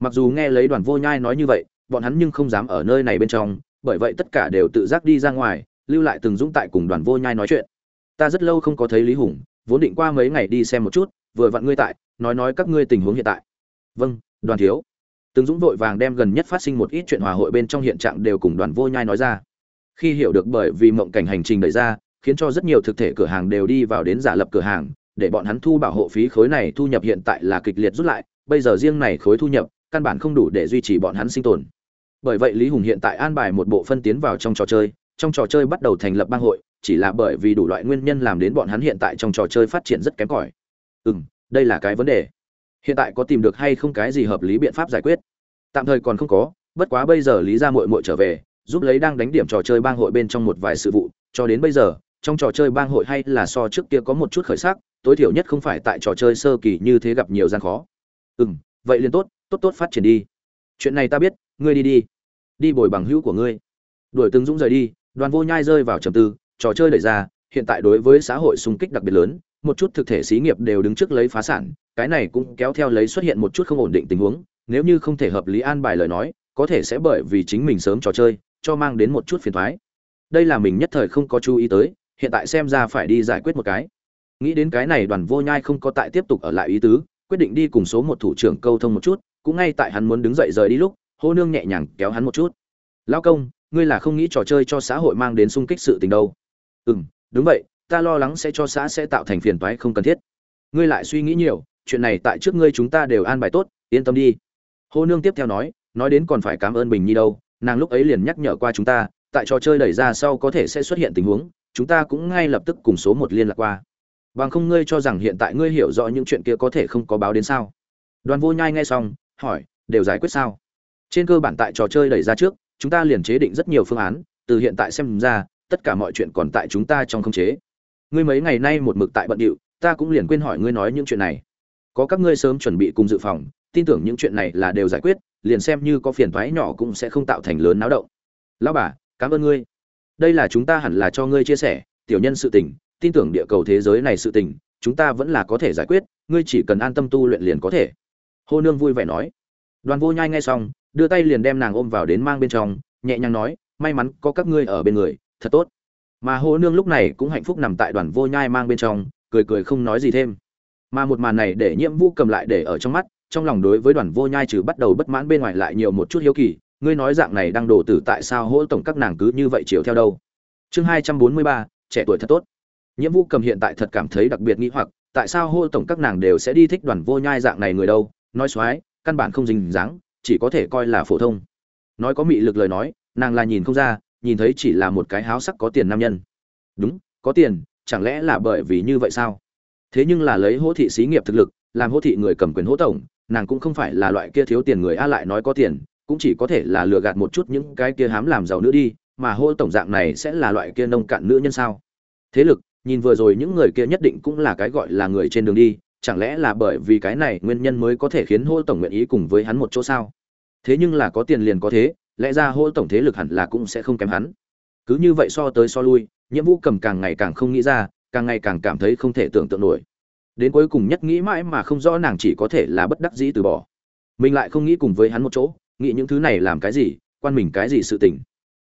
Mặc dù nghe lấy đoàn vô nhai nói như vậy, bọn hắn nhưng không dám ở nơi này bên trong, bởi vậy tất cả đều tự giác đi ra ngoài, lưu lại từng dũng tại cùng đoàn vô nhai nói chuyện ta rất lâu không có thấy lý hùng, vốn định qua mấy ngày đi xem một chút, vừa vặn ngươi tại, nói nói các ngươi tình huống hiện tại. Vâng đoàn thiếu. Từng dũng vội vàng đem gần nhất phát sinh một ít chuyện hòa hội bên trong hiện trạng đều cùng đoàn vô nhai nói ra. Khi hiểu được bởi vì mộng cảnh hành trình đẩy ra, khiến cho rất nhiều thực thể cửa hàng đều đi vào đến giả lập cửa hàng, để bọn hắn thu bảo hộ phí khối này thu nhập hiện tại là kịch liệt rút lại, bây giờ riêng này khối thu nhập, căn bản không đủ để duy trì bọn hắn sinh tồn. Bởi vậy lý hùng hiện tại an bài một bộ phân tiến vào trong trò chơi, trong trò chơi bắt đầu thành lập bang hội chỉ là bởi vì đủ loại nguyên nhân làm đến bọn hắn hiện tại trong trò chơi phát triển rất kém cỏi. Ừ đây là cái vấn đề. Hiện tại có tìm được hay không cái gì hợp lý biện pháp giải quyết? Tạm thời còn không có, bất quá bây giờ lý ra mội mội trở về, giúp lấy đang đánh điểm trò chơi bang hội bên trong một vài sự vụ. Cho đến bây giờ, trong trò chơi bang hội hay là so trước kia có một chút khởi sắc, tối thiểu nhất không phải tại trò chơi sơ kỳ như thế gặp nhiều gian khó. Ừ m vậy liền tốt tốt tốt phát triển đi. Chuyện này ta biết, ngươi đi đi. Đi bồi bằng hữu của ngươi. Đuổi từng dũng rời đi, đoàn vô nhai rơi vào trầm tư trò chơi đẩy ra, hiện tại đối với xã hội xung kích đặc biệt lớn, một chút thực thể xí nghiệp đều đứng trước lấy phá sản, cái này cũng kéo theo lấy xuất hiện một chút không ổn định tình huống, nếu như không thể hợp lý an bài lời nói, có thể sẽ bởi vì chính mình sớm trò chơi, cho mang đến một chút phiền thoái. Đây là mình nhất thời không có chú ý tới, hiện tại xem ra phải đi giải quyết một cái. Nghĩ đến cái này đoàn vô nhai không có tại tiếp tục ở lại ý tứ, quyết định đi cùng số một thủ trưởng câu thông một chút, cũng ngay tại hắn muốn đứng dậy rời đi lúc, hô nương nhẹ nhàng kéo hắn một chút. Lao công, ngươi là không nghĩ trò chơi cho xã hội mang đến sung kích sự tình đâu ừ m đúng vậy, ta lo lắng sẽ cho xã sẽ tạo thành phiền toái không cần thiết. Ngươi lại suy nghĩ nhiều, chuyện này tại trước ngươi chúng ta đều an bài tốt, yên tâm đi. Hô nương tiếp theo nói nói đến còn phải cảm ơn bình nhi đâu, nàng lúc ấy liền nhắc nhở qua chúng ta, tại trò chơi đẩy ra sau có thể sẽ xuất hiện tình huống, chúng ta cũng ngay lập tức cùng số một liên lạc qua. Bằng không ngươi cho rằng hiện tại ngươi hiểu rõ những chuyện kia có thể không có báo đến sao? Đoàn vô nhai nghe xong, hỏi, đều giải quyết sao? Trên cơ bản tại trò chơi đẩy ra trước, chúng ta liền chế định rất nhiều phương án, từ hiện tại xem ra tất cả mọi chuyện còn tại chúng ta trong khống chế. Ngươi mấy ngày nay một mực tại bận điệu, ta cũng liền quên hỏi ngươi nói những chuyện này. Có các ngươi sớm chuẩn bị cùng dự phòng, tin tưởng những chuyện này là đều giải quyết, liền xem như có phiền thoái nhỏ cũng sẽ không tạo thành lớn náo động. Lão bà, cảm ơn ngươi. Đây là chúng ta hẳn là cho ngươi chia sẻ, tiểu nhân sự tình, tin tưởng địa cầu thế giới này sự tình, chúng ta vẫn là có thể giải quyết, ngươi chỉ cần an tâm tu luyện liền có thể. Hô nương vui vẻ nói. Đoàn vô nhai nghe xong, đưa tay liền đem nàng ôm vào đến mang bên trong, nhẹ nhàng nói, may mắn có các ngươi ở bên người thật tốt. Mà hô nương lúc này cũng hạnh phúc nằm tại đoàn vô nhai mang bên trong, cười cười không nói gì thêm. Mà một màn này để nhiễm vũ cầm lại để ở trong mắt, trong lòng đối với đoàn vô nhai trừ bắt đầu bất mãn bên ngoài lại nhiều một chút hiếu kỳ, ngươi nói dạng này đang đổ tử tại sao hỗ tổng các nàng cứ như vậy chiều theo đâu? Chương hai trăm bốn mươi ba, trẻ tuổi thật tốt. Nhiễm vũ cầm hiện tại thật cảm thấy đặc biệt nghĩ hoặc, tại sao hô tổng các nàng đều sẽ đi thích đoàn vô nhai dạng này người đâu? Nói xoái, căn bản không dính dáng, chỉ có thể coi là phổ thông. Nói có mị lực lời nói, nàng là nhìn không ra nhìn thấy chỉ là một cái háo sắc có tiền nam nhân. Đúng, có tiền, chẳng lẽ là bởi vì như vậy sao? Thế nhưng là lấy hỗ thị xí nghiệp thực lực, làm hỗ thị người cầm quyền hỗ tổng, nàng cũng không phải là loại kia thiếu tiền người a lại nói có tiền, cũng chỉ có thể là lừa gạt một chút những cái kia hám làm giàu nữa đi, mà Hỗ tổng dạng này sẽ là loại kia nông cạn nữ nhân sao? Thế lực, nhìn vừa rồi những người kia nhất định cũng là cái gọi là người trên đường đi, chẳng lẽ là bởi vì cái này nguyên nhân mới có thể khiến hô tổng nguyện ý cùng với hắn một chỗ sao? Thế nhưng là có tiền liền có thế lẽ ra hỗ tổng thế lực hẳn là cũng sẽ không kém hắn. Cứ như vậy so tới so lui nhiệm vụ cầm càng ngày càng không nghĩ ra, càng ngày càng cảm thấy không thể tưởng tượng nổi. Đến cuối cùng nhất nghĩ mãi mà không rõ nàng chỉ có thể là bất đắc dĩ từ bỏ. Mình lại không nghĩ cùng với hắn một chỗ, nghĩ những thứ này làm cái gì, quan mình cái gì sự tình.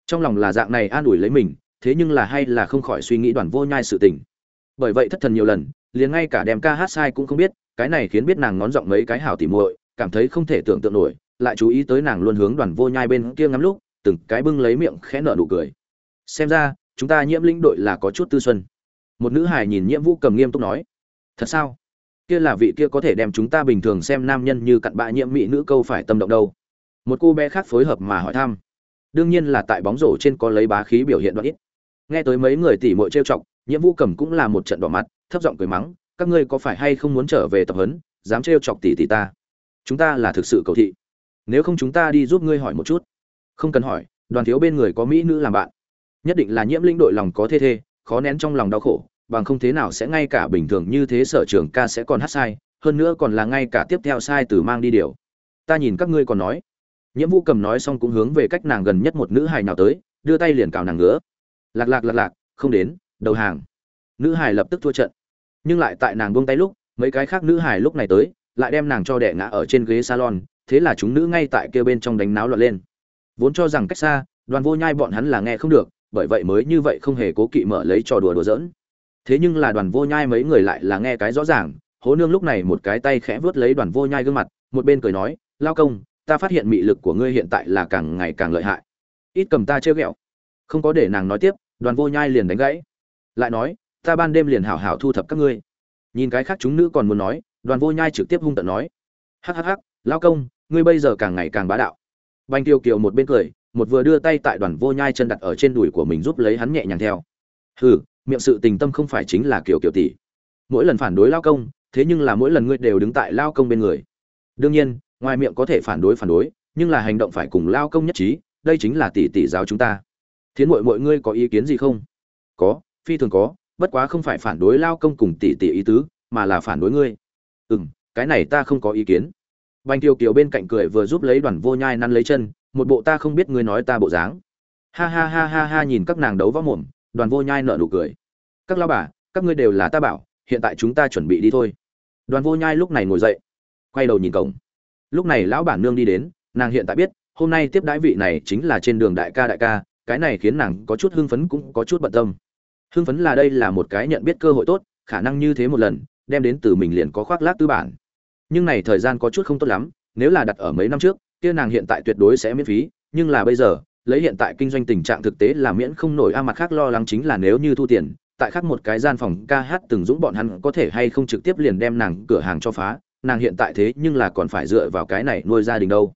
Trong lòng là dạng này an ủi lấy mình, thế nhưng là hay là không khỏi suy nghĩ đoàn vô nhai sự tình. Bởi vậy thất thần nhiều lần, liền ngay cả đem ca hát sai cũng không biết, cái này khiến biết nàng ngón giọng mấy cái hảo tỉ muội, cảm thấy không thể tưởng tượng nổi lại chú ý tới nàng luôn hướng đoàn vô nhai bên kia ngắm lúc, từng cái bưng lấy miệng khẽ nở nụ cười. Xem ra, chúng ta nhiễm lĩnh đội là có chút tư xuân. Một nữ hài nhìn nhiễm vũ cầm nghiêm túc nói. Thật sao? Kia là vị kia có thể đem chúng ta bình thường xem nam nhân như cặn bạ nhiễm mỹ nữ câu phải tâm động đâu. Một cô bé khác phối hợp mà hỏi thăm. Đương nhiên là tại bóng rổ trên có lấy bá khí biểu hiện đoạn ít. Nghe tới mấy người tỉ mội trêu chọc, nhiễm vũ cầm cũng là một trận đỏ mặt, thấp giọng cười mắng, các ngươi có phải hay không muốn trở về tập huấn, dám trêu chọc tỷ tỷ ta? Chúng ta là thực sự cầu thị nếu không chúng ta đi giúp ngươi hỏi một chút. Không cần hỏi, đoàn thiếu bên người có mỹ nữ làm bạn. Nhất định là nhiễm linh đội lòng có thê thê, khó nén trong lòng đau khổ, bằng không thế nào sẽ ngay cả bình thường như thế sở trường ca sẽ còn hát sai, hơn nữa còn là ngay cả tiếp theo sai từ mang đi điều. Ta nhìn các ngươi còn nói. Nhiễm vũ cầm nói xong cũng hướng về cách nàng gần nhất một nữ hài nào tới, đưa tay liền cào nàng ngứa. Lạc lạc lạc lạc, không đến, đầu hàng. Nữ hài lập tức thua trận. Nhưng lại tại nàng buông tay lúc, mấy cái khác nữ hài lúc này tới, lại đem nàng cho đẻ ngã ở trên ghế salon thế là chúng nữ ngay tại kia bên trong đánh náo loạn lên. Vốn cho rằng cách xa, đoàn vô nhai bọn hắn là nghe không được, bởi vậy mới như vậy không hề cố kỵ mở lấy trò đùa đùa giỡn. Thế nhưng là đoàn vô nhai mấy người lại là nghe cái rõ ràng, hố nương lúc này một cái tay khẽ vớt lấy đoàn vô nhai gương mặt, một bên cười nói, lao công, ta phát hiện mị lực của ngươi hiện tại là càng ngày càng lợi hại. Ít cầm ta chơi ghẹo. Không có để nàng nói tiếp, đoàn vô nhai liền đánh gãy. Lại nói, ta ban đêm liền hảo hảo thu thập các ngươi. Nhìn cái khác chúng nữ còn muốn nói, đoàn vô nhai trực tiếp hung tợn nói, hắc hắc hắc lao công, ngươi bây giờ càng ngày càng bá đạo. Banh tiêu kiều một bên cười, một vừa đưa tay tại đoàn vô nhai chân đặt ở trên đùi của mình giúp lấy hắn nhẹ nhàng theo. Hừ, miệng sự tình tâm không phải chính là kiều kiều tỷ. Mỗi lần phản đối lao công, thế nhưng là mỗi lần ngươi đều đứng tại lao công bên người. Đương nhiên, ngoài miệng có thể phản đối phản đối, nhưng là hành động phải cùng lao công nhất trí, đây chính là tỷ tỷ giáo chúng ta. Thiến mội mọi ngươi có ý kiến gì không? Có, phi thường có, bất quá không phải phản đối lao công cùng tỷ tỷ ý tứ, mà là phản đối ngươi. Ừ m cái này ta không có ý kiến bành Tiêu kiều bên cạnh cười vừa giúp lấy đoàn vô nhai năn lấy chân, một bộ ta không biết ngươi nói ta bộ dáng. Ha ha ha ha ha nhìn các nàng đấu võ mồm, đoàn vô nhai nở nụ cười. Các lão bà, các ngươi đều là ta bảo, hiện tại chúng ta chuẩn bị đi thôi. Đoàn vô nhai lúc này ngồi dậy, quay đầu nhìn cổng. Lúc này lão bản nương đi đến, nàng hiện tại biết, hôm nay tiếp đãi vị này chính là trên đường đại ca đại ca, cái này khiến nàng có chút hưng phấn cũng có chút bận tâm. Hưng phấn là đây là một cái nhận biết cơ hội tốt, khả năng như thế một lần, đem đến từ mình liền có khoác lác tư bản nhưng này thời gian có chút không tốt lắm, nếu là đặt ở mấy năm trước, kia nàng hiện tại tuyệt đối sẽ miễn phí, nhưng là bây giờ, lấy hiện tại kinh doanh tình trạng thực tế là miễn không nổi, a, mặt khác lo lắng chính là nếu như thu tiền, tại khác một cái gian phòng ca hát từng dũng bọn hắn có thể hay không trực tiếp liền đem nàng cửa hàng cho phá, nàng hiện tại thế nhưng là còn phải dựa vào cái này nuôi gia đình đâu.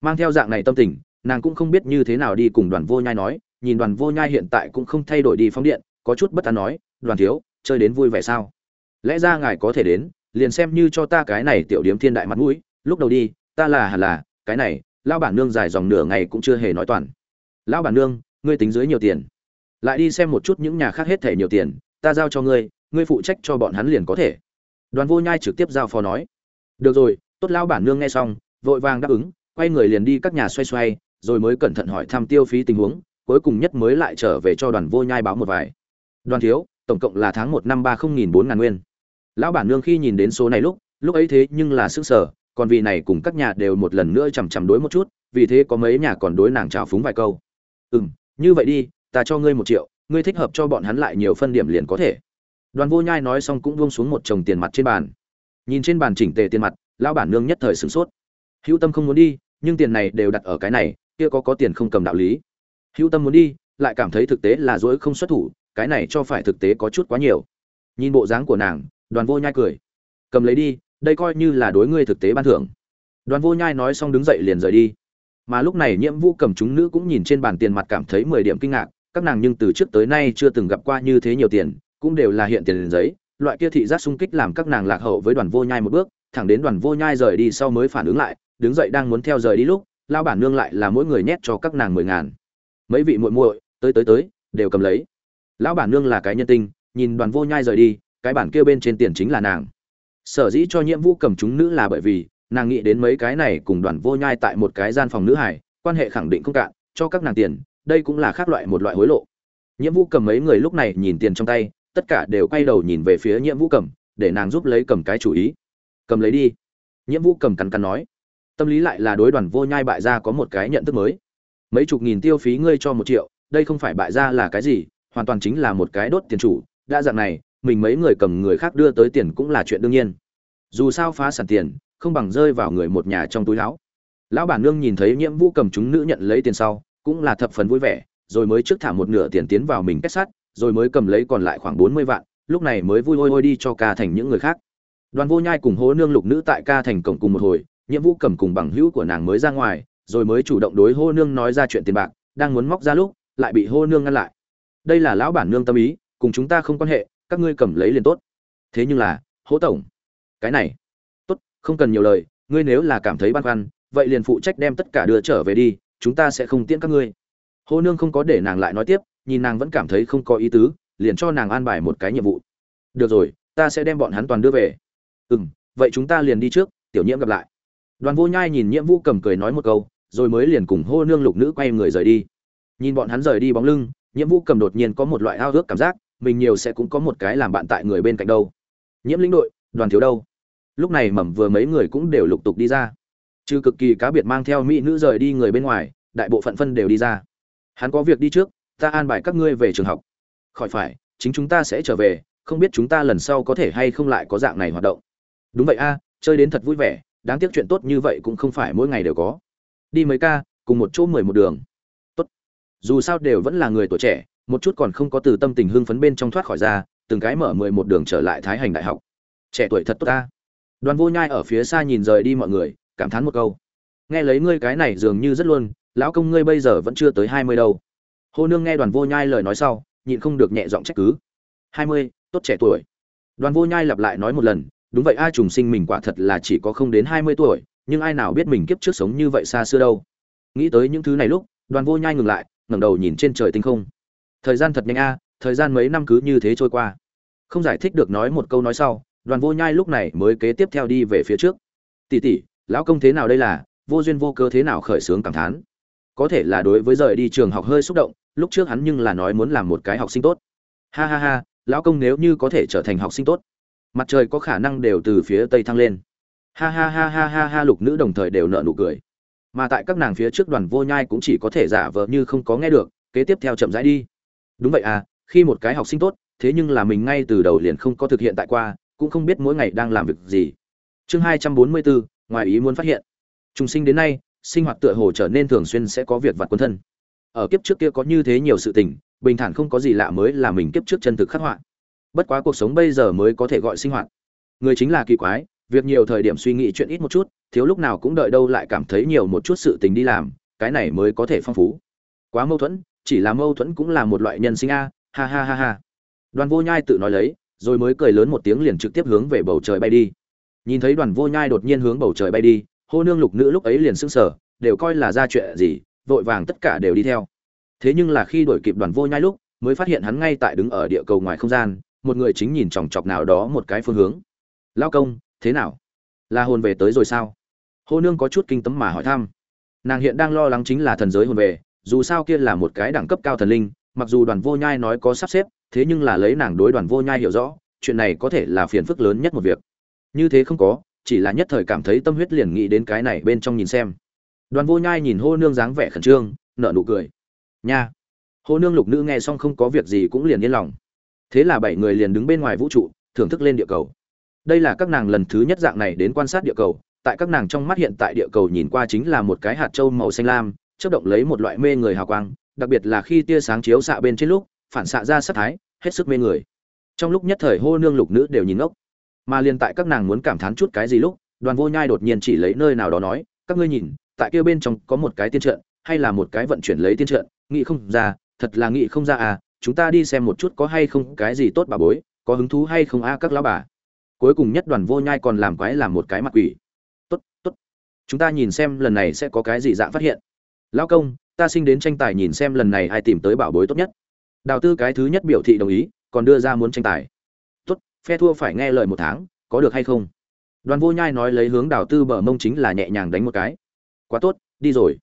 Mang theo dạng này tâm tình, nàng cũng không biết như thế nào đi cùng đoàn vô nhai nói, nhìn đoàn vô nhai hiện tại cũng không thay đổi đi phóng điện, có chút bất an nói, đoàn thiếu, chơi đến vui vẻ sao? Lẽ ra ngài có thể đến liền xem như cho ta cái này tiểu điếm thiên đại mặt mũi, lúc đầu đi, ta là hẳn là, cái này lao bản nương dài dòng nửa ngày cũng chưa hề nói toàn. Lão bản nương, ngươi tính dưới nhiều tiền. Lại đi xem một chút những nhà khác hết thể nhiều tiền, ta giao cho ngươi ngươi phụ trách cho bọn hắn liền có thể. Đoàn vô nhai trực tiếp giao phó nói. Được rồi, tốt lão bản nương nghe xong, vội vàng đáp ứng, quay người liền đi các nhà xoay xoay, rồi mới cẩn thận hỏi thăm tiêu phí tình huống, cuối cùng nhất mới lại trở về cho đoàn vô nhai báo một vài. Đoàn thiếu, tổng cộng là tháng một năm ba không nghìn bốn ngàn nguyên lão bản nương khi nhìn đến số này lúc lúc ấy thế nhưng là sức sở còn vì này cùng các nhà đều một lần nữa chằm chằm đối một chút, vì thế có mấy nhà còn đối nàng trào phúng vài câu. Ừ m như vậy đi, ta cho ngươi một triệu, ngươi thích hợp cho bọn hắn lại nhiều phân điểm liền có thể. Đoàn vô nhai nói xong cũng buông xuống một chồng tiền mặt trên bàn. Nhìn trên bàn chỉnh tề tiền mặt, lão bản nương nhất thời sửng sốt. Hữu tâm không muốn đi, nhưng tiền này đều đặt ở cái này, kia có có tiền không cầm đạo lý. Hữu tâm muốn đi, lại cảm thấy thực tế là dối không xuất thủ, cái này cho phải thực tế có chút quá nhiều. Nhìn bộ dáng của nàng đoàn vô nhai cười. Cầm lấy đi, đây coi như là đối ngươi thực tế ban thưởng. Đoàn vô nhai nói xong đứng dậy liền rời đi. Mà lúc này nhiễm vũ cầm chúng nữ cũng nhìn trên bàn tiền mặt cảm thấy mười điểm kinh ngạc, các nàng nhưng từ trước tới nay chưa từng gặp qua như thế nhiều tiền, cũng đều là hiện tiền giấy, loại kia thị giác sung kích làm các nàng lạc hậu với đoàn vô nhai một bước, thẳng đến đoàn vô nhai rời đi sau mới phản ứng lại, đứng dậy đang muốn theo rời đi lúc lao bản nương lại là mỗi người nhét cho các nàng mười ngàn. Mấy vị muội muội, tới tới tới, đều cầm lấy. Lão bản nương là cái nhân tinh nhìn đoàn vô nhai rời đi cái bản kia bên trên tiền chính là nàng. Sở dĩ cho nhiệm vụ cầm chúng nữ là bởi vì, nàng nghĩ đến mấy cái này cùng đoàn vô nhai tại một cái gian phòng nữ hải, quan hệ khẳng định không cạn, cho các nàng tiền, đây cũng là khác loại một loại hối lộ. Nhiệm vụ cầm mấy người lúc này nhìn tiền trong tay, tất cả đều quay đầu nhìn về phía nhiệm vụ cầm, để nàng giúp lấy cầm cái chủ ý. Cầm lấy đi. Nhiệm vụ cầm cắn cắn nói. Tâm lý lại là đối đoàn vô nhai bại gia có một cái nhận thức mới. Mấy chục nghìn tiêu phí ngươi cho một triệu, đây không phải bại gia là cái gì, hoàn toàn chính là một cái đốt tiền chủ đa dạng này mình mấy người cầm người khác đưa tới tiền cũng là chuyện đương nhiên. Dù sao phá sản tiền, không bằng rơi vào người một nhà trong túi lão. lão bản nương nhìn thấy nhiễm vũ cầm chúng nữ nhận lấy tiền sau, cũng là thập phần vui vẻ, rồi mới trước thả một nửa tiền tiến vào mình kết sắt rồi mới cầm lấy còn lại khoảng bốn mươi vạn, lúc này mới vui hôi hôi đi cho ca thành những người khác. Đoàn vô nhai cùng hố nương lục nữ tại ca thành cổng cùng một hồi nhiệm vũ cầm cùng bằng hữu của nàng mới ra ngoài, rồi mới chủ động đối hô nương nói ra chuyện tiền bạc, đang muốn móc ra lúc, lại bị hô nương ngăn lại. Đây là lão bản nương tâm ý, cùng chúng ta không quan hệ các ngươi cầm lấy liền tốt. Thế nhưng là, hỗ tổng, cái này, tốt, không cần nhiều lời, ngươi nếu là cảm thấy băn khoăn, vậy liền phụ trách đem tất cả đưa trở về đi, chúng ta sẽ không tiễn các ngươi. Hô nương không có để nàng lại nói tiếp, nhìn nàng vẫn cảm thấy không có ý tứ, liền cho nàng an bài một cái nhiệm vụ. Được rồi, ta sẽ đem bọn hắn toàn đưa về. Ừ m vậy chúng ta liền đi trước, tiểu nhiễm gặp lại. Đoàn vô nhai nhìn nhiễm vũ cầm cười nói một câu, rồi mới liền cùng hô nương lục nữ quay người rời đi. Nhìn bọn hắn rời đi bóng lưng, nhiễm vũ cầm đột nhiên có một loại ao ước cảm giác mình nhiều sẽ cũng có một cái làm bạn tại người bên cạnh đâu. Nhiễm lĩnh đội, đoàn thiếu đâu? Lúc này mầm vừa mấy người cũng đều lục tục đi ra. Trừ cực kỳ cá biệt mang theo mỹ nữ rời đi người bên ngoài, đại bộ phận phân đều đi ra. Hắn có việc đi trước, ta an bài các ngươi về trường học. Khỏi phải, chính chúng ta sẽ trở về, không biết chúng ta lần sau có thể hay không lại có dạng này hoạt động. Đúng vậy a, chơi đến thật vui vẻ, đáng tiếc chuyện tốt như vậy cũng không phải mỗi ngày đều có. Đi mấy ca, cùng một chỗ mười một đường. Tốt. Dù sao đều vẫn là người tuổi trẻ một chút còn không có từ tâm tình hưng phấn bên trong thoát khỏi ra, từng cái mở mười một đường trở lại thái hành đại học. Trẻ tuổi thật tốt ta. Đoàn vô nhai ở phía xa nhìn rời đi mọi người, cảm thán một câu. Nghe lấy ngươi cái này dường như rất luôn, lão công ngươi bây giờ vẫn chưa tới hai mươi đâu. Hô nương nghe đoàn vô nhai lời nói sau, nhịn không được nhẹ giọng trách cứ. Hai mươi, tốt trẻ tuổi. Đoàn vô nhai lặp lại nói một lần, đúng vậy, ai trùng sinh mình quả thật là chỉ có không đến hai mươi tuổi, nhưng ai nào biết mình kiếp trước sống như vậy xa xưa đâu. Nghĩ tới những thứ này lúc, đoàn vô nhai ngừng lại, ngẩng đầu nhìn trên trời tinh không thời gian thật nhanh a, thời gian mấy năm cứ như thế trôi qua. Không giải thích được nói một câu nói sau, đoàn vô nhai lúc này mới kế tiếp theo đi về phía trước. Tỷ tỷ, lão công thế nào đây là? Vô duyên vô cơ thế nào khởi sướng cảm thán? Có thể là đối với rời đi trường học hơi xúc động, lúc trước hắn nhưng là nói muốn làm một cái học sinh tốt. Ha ha ha, lão công nếu như có thể trở thành học sinh tốt, mặt trời có khả năng đều từ phía tây thăng lên. Ha ha ha ha ha ha, lục nữ đồng thời đều nợ nụ cười. Mà tại các nàng phía trước đoàn vô nhai cũng chỉ có thể giả vờ như không có nghe được, kế tiếp theo chậm rãi đi đúng vậy à khi một cái học sinh tốt, thế nhưng là mình ngay từ đầu liền không có thực hiện tại qua, cũng không biết mỗi ngày đang làm việc gì. Chương hai trăm bốn mươi bốn ngoài ý muốn phát hiện. Trùng sinh đến nay, sinh hoạt tựa hồ trở nên thường xuyên sẽ có việc vặt quân thân. Ở kiếp trước kia có như thế nhiều sự tình, bình thản không có gì lạ mới là mình kiếp trước chân thực khắc họa. Bất quá cuộc sống bây giờ mới có thể gọi sinh hoạt. Người chính là kỳ quái, việc nhiều thời điểm suy nghĩ chuyện ít một chút, thiếu lúc nào cũng đợi đâu lại cảm thấy nhiều một chút sự tình đi làm, cái này mới có thể phong phú. Quá mâu thuẫn chỉ là mâu thuẫn cũng là một loại nhân sinh a, ha ha ha ha. Đoàn vô nhai tự nói lấy, rồi mới cười lớn một tiếng liền trực tiếp hướng về bầu trời bay đi. Nhìn thấy đoàn vô nhai đột nhiên hướng bầu trời bay đi, hô nương lục nữ lúc ấy liền sững sờ, đều coi là ra chuyện gì, vội vàng tất cả đều đi theo. Thế nhưng là khi đuổi kịp đoàn vô nhai lúc, mới phát hiện hắn ngay tại đứng ở địa cầu ngoài không gian, một người chính nhìn chòng chọc nào đó một cái phương hướng. Lao công, thế nào? Là hồn về tới rồi sao? Hô nương có chút kinh tấm mà hỏi thăm. Nàng hiện đang lo lắng chính là thần giới hồn về dù sao kia là một cái đẳng cấp cao thần linh, mặc dù đoàn vô nhai nói có sắp xếp, thế nhưng là lấy nàng đối đoàn vô nhai hiểu rõ, chuyện này có thể là phiền phức lớn nhất một việc. Như thế không có, chỉ là nhất thời cảm thấy tâm huyết liền nghĩ đến cái này bên trong nhìn xem. Đoàn vô nhai nhìn hô nương dáng vẻ khẩn trương, nở nụ cười. Nha. Hô nương lục nữ nghe xong không có việc gì cũng liền yên lòng. Thế là bảy người liền đứng bên ngoài vũ trụ, thưởng thức lên địa cầu. Đây là các nàng lần thứ nhất dạng này đến quan sát địa cầu, tại các nàng trong mắt hiện tại địa cầu nhìn qua chính là một cái hạt trâu màu xanh lam chớp động lấy một loại mê người hào quang, đặc biệt là khi tia sáng chiếu xạ bên trên lúc, phản xạ ra sắc thái, hết sức mê người. Trong lúc nhất thời hô nương lục nữ đều nhìn ngốc. Mà liền tại các nàng muốn cảm thán chút cái gì lúc, đoàn vô nhai đột nhiên chỉ lấy nơi nào đó nói, các ngươi nhìn, tại kia bên trong có một cái tiên trận, hay là một cái vận chuyển lấy tiên trận, nghĩ không ra, thật là nghĩ không ra à chúng ta đi xem một chút có hay không cái gì tốt bà bối, có hứng thú hay không a các lão bà. Cuối cùng nhất đoàn vô nhai còn làm quái làm một cái mặt quỷ. Tốt tốt, chúng ta nhìn xem lần này sẽ có cái gì dạng phát hiện lão công, ta sinh đến tranh tài nhìn xem lần này ai tìm tới bảo bối tốt nhất. Đào tư cái thứ nhất biểu thị đồng ý, còn đưa ra muốn tranh tài. Tốt, phe thua phải nghe lời một tháng, có được hay không? Đoàn vô nhai nói lấy hướng đào tư bờ mông chính là nhẹ nhàng đánh một cái. Quá tốt, đi rồi.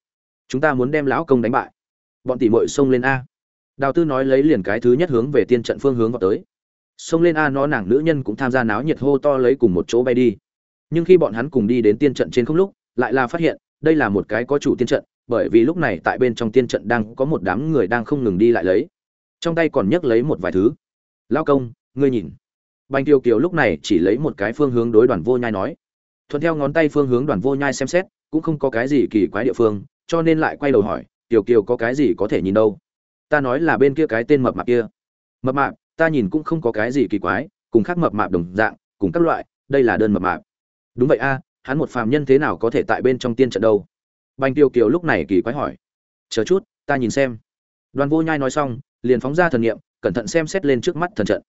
Chúng ta muốn đem lão công đánh bại. Bọn tỷ mội xông lên a. Đào tư nói lấy liền cái thứ nhất hướng về tiên trận phương hướng vào tới. Xông lên a nó nàng nữ nhân cũng tham gia náo nhiệt hô to lấy cùng một chỗ bay đi. Nhưng khi bọn hắn cùng đi đến tiên trận trên không lúc, lại là phát hiện, đây là một cái có chủ tiên trận bởi vì lúc này tại bên trong tiên trận đang có một đám người đang không ngừng đi lại lấy. Trong tay còn nhấc lấy một vài thứ. Lao công, ngươi nhìn. Bành tiêu kiều lúc này chỉ lấy một cái phương hướng đối đoàn vô nhai nói. Thuận theo ngón tay phương hướng đoàn vô nhai xem xét, cũng không có cái gì kỳ quái địa phương, cho nên lại quay đầu hỏi, tiểu kiều có cái gì có thể nhìn đâu? Ta nói là bên kia cái tên mập mạp kia. Mập mạp? Ta nhìn cũng không có cái gì kỳ quái, cùng khác mập mạp đồng dạng, cùng các loại, đây là đơn mập mạp. Đúng vậy a, hắn một phàm nhân thế nào có thể tại bên trong tiên trận đâu? Bành tiêu kiều lúc này kỳ quái hỏi, chờ chút, ta nhìn xem. Đoàn vô nhai nói xong, liền phóng ra thần niệm, cẩn thận xem xét lên trước mắt thần trận.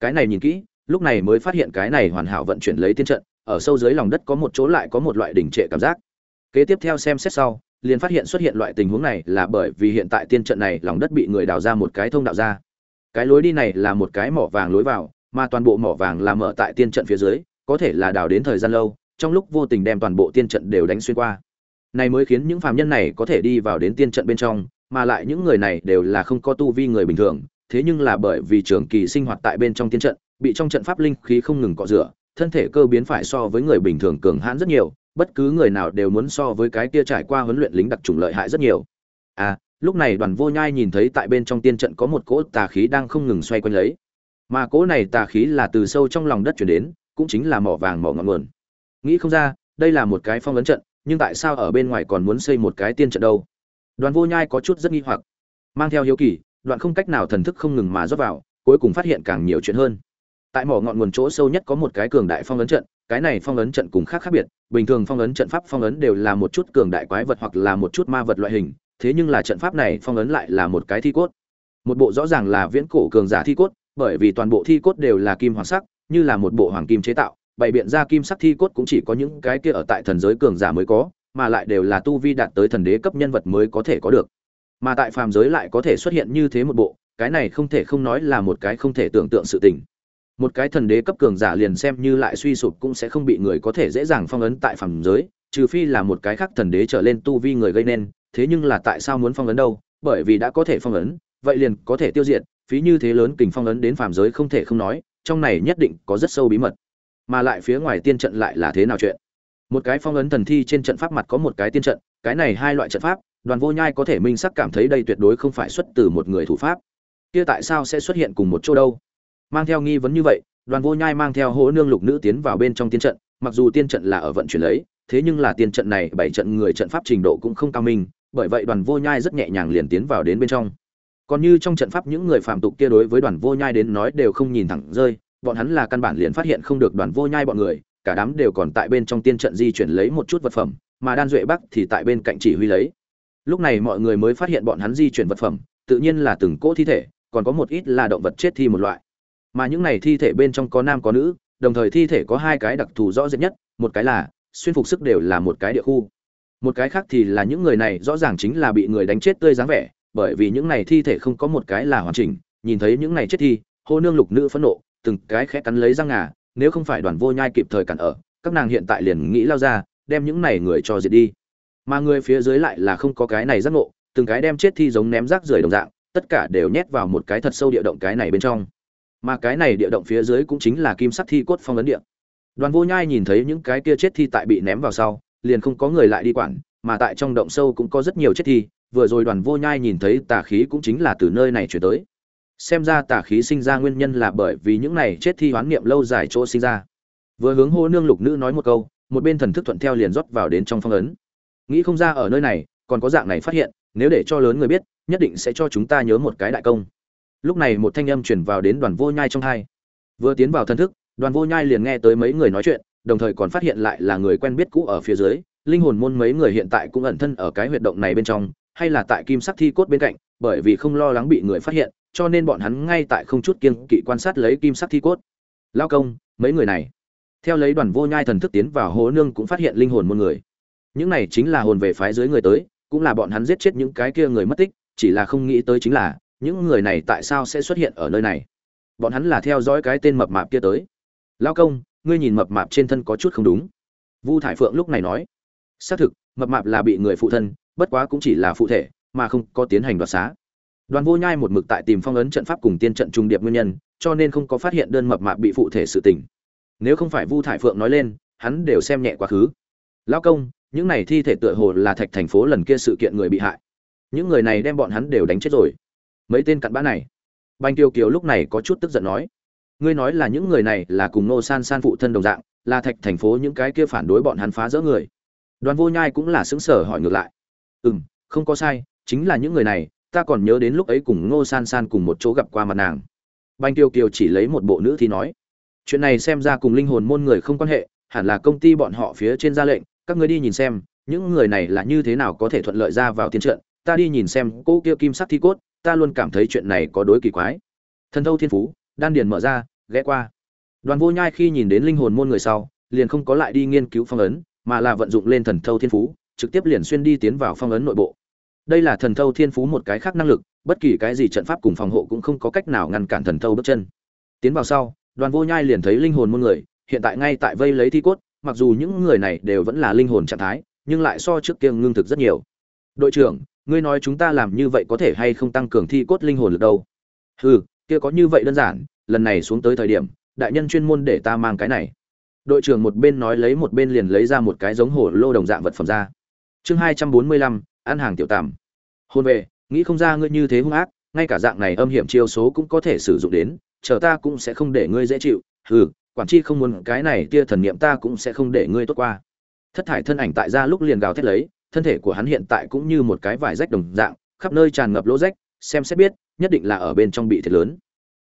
Cái này nhìn kỹ, lúc này mới phát hiện cái này hoàn hảo vận chuyển lấy tiên trận, ở sâu dưới lòng đất có một chỗ lại có một loại đỉnh trệ cảm giác. Kế tiếp theo xem xét sau, liền phát hiện xuất hiện loại tình huống này là bởi vì hiện tại tiên trận này lòng đất bị người đào ra một cái thông đạo ra. Cái lối đi này là một cái mỏ vàng lối vào, mà toàn bộ mỏ vàng là mở tại tiên trận phía dưới, có thể là đào đến thời gian lâu, trong lúc vô tình đem toàn bộ tiên trận đều đánh xuyên qua này mới khiến những phàm nhân này có thể đi vào đến tiên trận bên trong, mà lại những người này đều là không có tu vi người bình thường, thế nhưng là bởi vì trường kỳ sinh hoạt tại bên trong tiên trận, bị trong trận pháp linh khí không ngừng cọ rửa, thân thể cơ biến phải so với người bình thường cường hãn rất nhiều, bất cứ người nào đều muốn so với cái kia trải qua huấn luyện lính đặc trùng lợi hại rất nhiều. À lúc này đoàn vô nhai nhìn thấy tại bên trong tiên trận có một cỗ tà khí đang không ngừng xoay quanh lấy. Mà cỗ này tà khí là từ sâu trong lòng đất chuyển đến, cũng chính là mỏ vàng mỏ ngọn nguồn. Nghĩ không ra, đây là một cái phong ấn trận nhưng tại sao ở bên ngoài còn muốn xây một cái tiên trận đâu? Đoàn vô nhai có chút rất nghi hoặc. Mang theo hiếu kỳ, đoạn không cách nào thần thức không ngừng mà rót vào, cuối cùng phát hiện càng nhiều chuyện hơn. Tại mỏ ngọn nguồn chỗ sâu nhất có một cái cường đại phong ấn trận, cái này phong ấn trận cùng khác khác biệt, bình thường phong ấn trận pháp phong ấn đều là một chút cường đại quái vật hoặc là một chút ma vật loại hình, thế nhưng là trận pháp này phong ấn lại là một cái thi cốt. Một bộ rõ ràng là viễn cổ cường giả thi cốt, bởi vì toàn bộ thi cốt đều là kim hoàng sắc, như là một bộ hoàng kim chế tạo bày biện ra kim sắc thi cốt cũng chỉ có những cái kia ở tại thần giới cường giả mới có, mà lại đều là tu vi đạt tới thần đế cấp nhân vật mới có thể có được. Mà tại phàm giới lại có thể xuất hiện như thế một bộ, cái này không thể không nói là một cái không thể tưởng tượng sự tình. Một cái thần đế cấp cường giả liền xem như lại suy sụp cũng sẽ không bị người có thể dễ dàng phong ấn tại phàm giới, trừ phi là một cái khác thần đế trở lên tu vi người gây nên, thế nhưng là tại sao muốn phong ấn đâu? Bởi vì đã có thể phong ấn, vậy liền có thể tiêu diệt, phí như thế lớn kình phong ấn đến phàm giới không thể không nói, trong này nhất định có rất sâu bí mật mà lại phía ngoài tiên trận lại là thế nào chuyện? Một cái phong ấn thần thi trên trận pháp mặt có một cái tiên trận, cái này hai loại trận pháp, đoàn vô nhai có thể minh sắc cảm thấy đây tuyệt đối không phải xuất từ một người thủ pháp. Kia tại sao sẽ xuất hiện cùng một chỗ đâu? Mang theo nghi vấn như vậy, đoàn vô nhai mang theo hỗ nương lục nữ tiến vào bên trong tiên trận, mặc dù tiên trận là ở vận chuyển lấy, thế nhưng là tiên trận này bảy trận người trận pháp trình độ cũng không cao minh, bởi vậy đoàn vô nhai rất nhẹ nhàng liền tiến vào đến bên trong. Còn như trong trận pháp những người phạm tục kia đối với đoàn vô nhai đến nói đều không nhìn thẳng rơi bọn hắn là căn bản liền phát hiện không được đoàn vô nhai bọn người, cả đám đều còn tại bên trong tiên trận di chuyển lấy một chút vật phẩm, mà đan duệ bắc thì tại bên cạnh chỉ huy lấy. Lúc này mọi người mới phát hiện bọn hắn di chuyển vật phẩm, tự nhiên là từng cỗ thi thể, còn có một ít là động vật chết thi một loại. Mà những này thi thể bên trong có nam có nữ, đồng thời thi thể có hai cái đặc thù rõ rệt nhất, một cái là xuyên phục sức đều là một cái địa khu. Một cái khác thì là những người này rõ ràng chính là bị người đánh chết tươi dáng vẻ, bởi vì những này thi thể không có một cái là hoàn chỉnh, nhìn thấy những này chết thi, hô nương lục nữ phẫn nộ từng cái khẽ cắn lấy răng ngà, nếu không phải đoàn vô nhai kịp thời cản ở, các nàng hiện tại liền nghĩ lao ra, đem những này người cho diệt đi. Mà người phía dưới lại là không có cái này giác ngộ, từng cái đem chết thi giống ném rác rưởi đồng dạng, tất cả đều nhét vào một cái thật sâu địa động cái này bên trong. Mà cái này địa động phía dưới cũng chính là kim sắc thi cốt phong ấn địa. Đoàn vô nhai nhìn thấy những cái kia chết thi tại bị ném vào sau, liền không có người lại đi quản, mà tại trong động sâu cũng có rất nhiều chết thi, vừa rồi đoàn vô nhai nhìn thấy tà khí cũng chính là từ nơi này chuyển tới xem ra tà khí sinh ra nguyên nhân là bởi vì những này chết thi hoán niệm lâu dài chỗ sinh ra. Vừa hướng hô nương lục nữ nói một câu, một bên thần thức thuận theo liền rót vào đến trong phong ấn. Nghĩ không ra ở nơi này, còn có dạng này phát hiện, nếu để cho lớn người biết, nhất định sẽ cho chúng ta nhớ một cái đại công. Lúc này một thanh âm chuyển vào đến đoàn vô nhai trong hai. Vừa tiến vào thần thức, đoàn vô nhai liền nghe tới mấy người nói chuyện, đồng thời còn phát hiện lại là người quen biết cũ ở phía dưới, linh hồn môn mấy người hiện tại cũng ẩn thân ở cái huyệt động này bên trong, hay là tại kim sắc thi cốt bên cạnh, bởi vì không lo lắng bị người phát hiện cho nên bọn hắn ngay tại không chút kiên kỵ quan sát lấy kim sắc thi cốt. Lao công, mấy người này? Theo lấy đoàn vô nhai thần thức tiến vào hố nương cũng phát hiện linh hồn môn người. Những này chính là hồn về phái dưới người tới, cũng là bọn hắn giết chết những cái kia người mất tích, chỉ là không nghĩ tới chính là, những người này tại sao sẽ xuất hiện ở nơi này? Bọn hắn là theo dõi cái tên mập mạp kia tới. Lao công, ngươi nhìn mập mạp trên thân có chút không đúng. Vu thải phượng lúc này nói. Xác thực, mập mạp là bị người phụ thân, bất quá cũng chỉ là phụ thể, mà không có tiến hành đoạt xá đoàn vô nhai một mực tại tìm phong ấn trận pháp cùng tiên trận trung điệp nguyên nhân, cho nên không có phát hiện đơn mập mạp bị phụ thể sự tình. Nếu không phải vu thải phượng nói lên, hắn đều xem nhẹ quá khứ. Lao công, những này thi thể tựa hồ là thạch thành phố lần kia sự kiện người bị hại. Những người này đem bọn hắn đều đánh chết rồi. Mấy tên cặn bã này. Banh tiêu kiều lúc này có chút tức giận nói. Ngươi nói là những người này là cùng nô san san phụ thân đồng dạng, là thạch thành phố những cái kia phản đối bọn hắn phá rỡ người. Đoàn vô nhai cũng là xứng sở hỏi ngược lại. Ừ m không có sai, chính là những người này ta còn nhớ đến lúc ấy cùng ngô san san cùng một chỗ gặp qua mặt nàng. Banh tiêu kiều chỉ lấy một bộ nữ thì nói, chuyện này xem ra cùng linh hồn môn người không quan hệ, hẳn là công ty bọn họ phía trên ra lệnh, các ngươi đi nhìn xem, những người này là như thế nào có thể thuận lợi ra vào tiến trận, ta đi nhìn xem, cô kia kim sắc thi cốt, ta luôn cảm thấy chuyện này có đối kỳ quái. Thần thâu thiên phú, đan điền mở ra, ghé qua. Đoàn vô nhai khi nhìn đến linh hồn môn người sau, liền không có lại đi nghiên cứu phong ấn, mà là vận dụng lên thần thâu thiên phú, trực tiếp liền xuyên đi tiến vào phong ấn nội bộ đây là thần thâu thiên phú một cái khác năng lực, bất kỳ cái gì trận pháp cùng phòng hộ cũng không có cách nào ngăn cản thần thâu bước chân. Tiến vào sau, đoàn vô nhai liền thấy linh hồn muôn người, hiện tại ngay tại vây lấy thi cốt, mặc dù những người này đều vẫn là linh hồn trạng thái, nhưng lại so trước kia ngưng thực rất nhiều. Đội trưởng, ngươi nói chúng ta làm như vậy có thể hay không tăng cường thi cốt linh hồn được đâu? Hừ, kia có như vậy đơn giản, lần này xuống tới thời điểm, đại nhân chuyên môn để ta mang cái này. Đội trưởng một bên nói lấy một bên liền lấy ra một cái giống hổ lô đồng dạng vật phẩm ra. Chương hai trăm bốn mươi lăm ăn hàng tiểu tàm. Hôn về, nghĩ không ra ngươi như thế hung ác, ngay cả dạng này âm hiểm chiêu số cũng có thể sử dụng đến, chờ ta cũng sẽ không để ngươi dễ chịu. Hừ, quản chi không muốn, cái này tia thần niệm ta cũng sẽ không để ngươi tốt qua. Thất thải thân ảnh tại ra lúc liền gào thét lấy, thân thể của hắn hiện tại cũng như một cái vải rách đồng dạng, khắp nơi tràn ngập lỗ rách, xem xét biết, nhất định là ở bên trong bị thiệt lớn.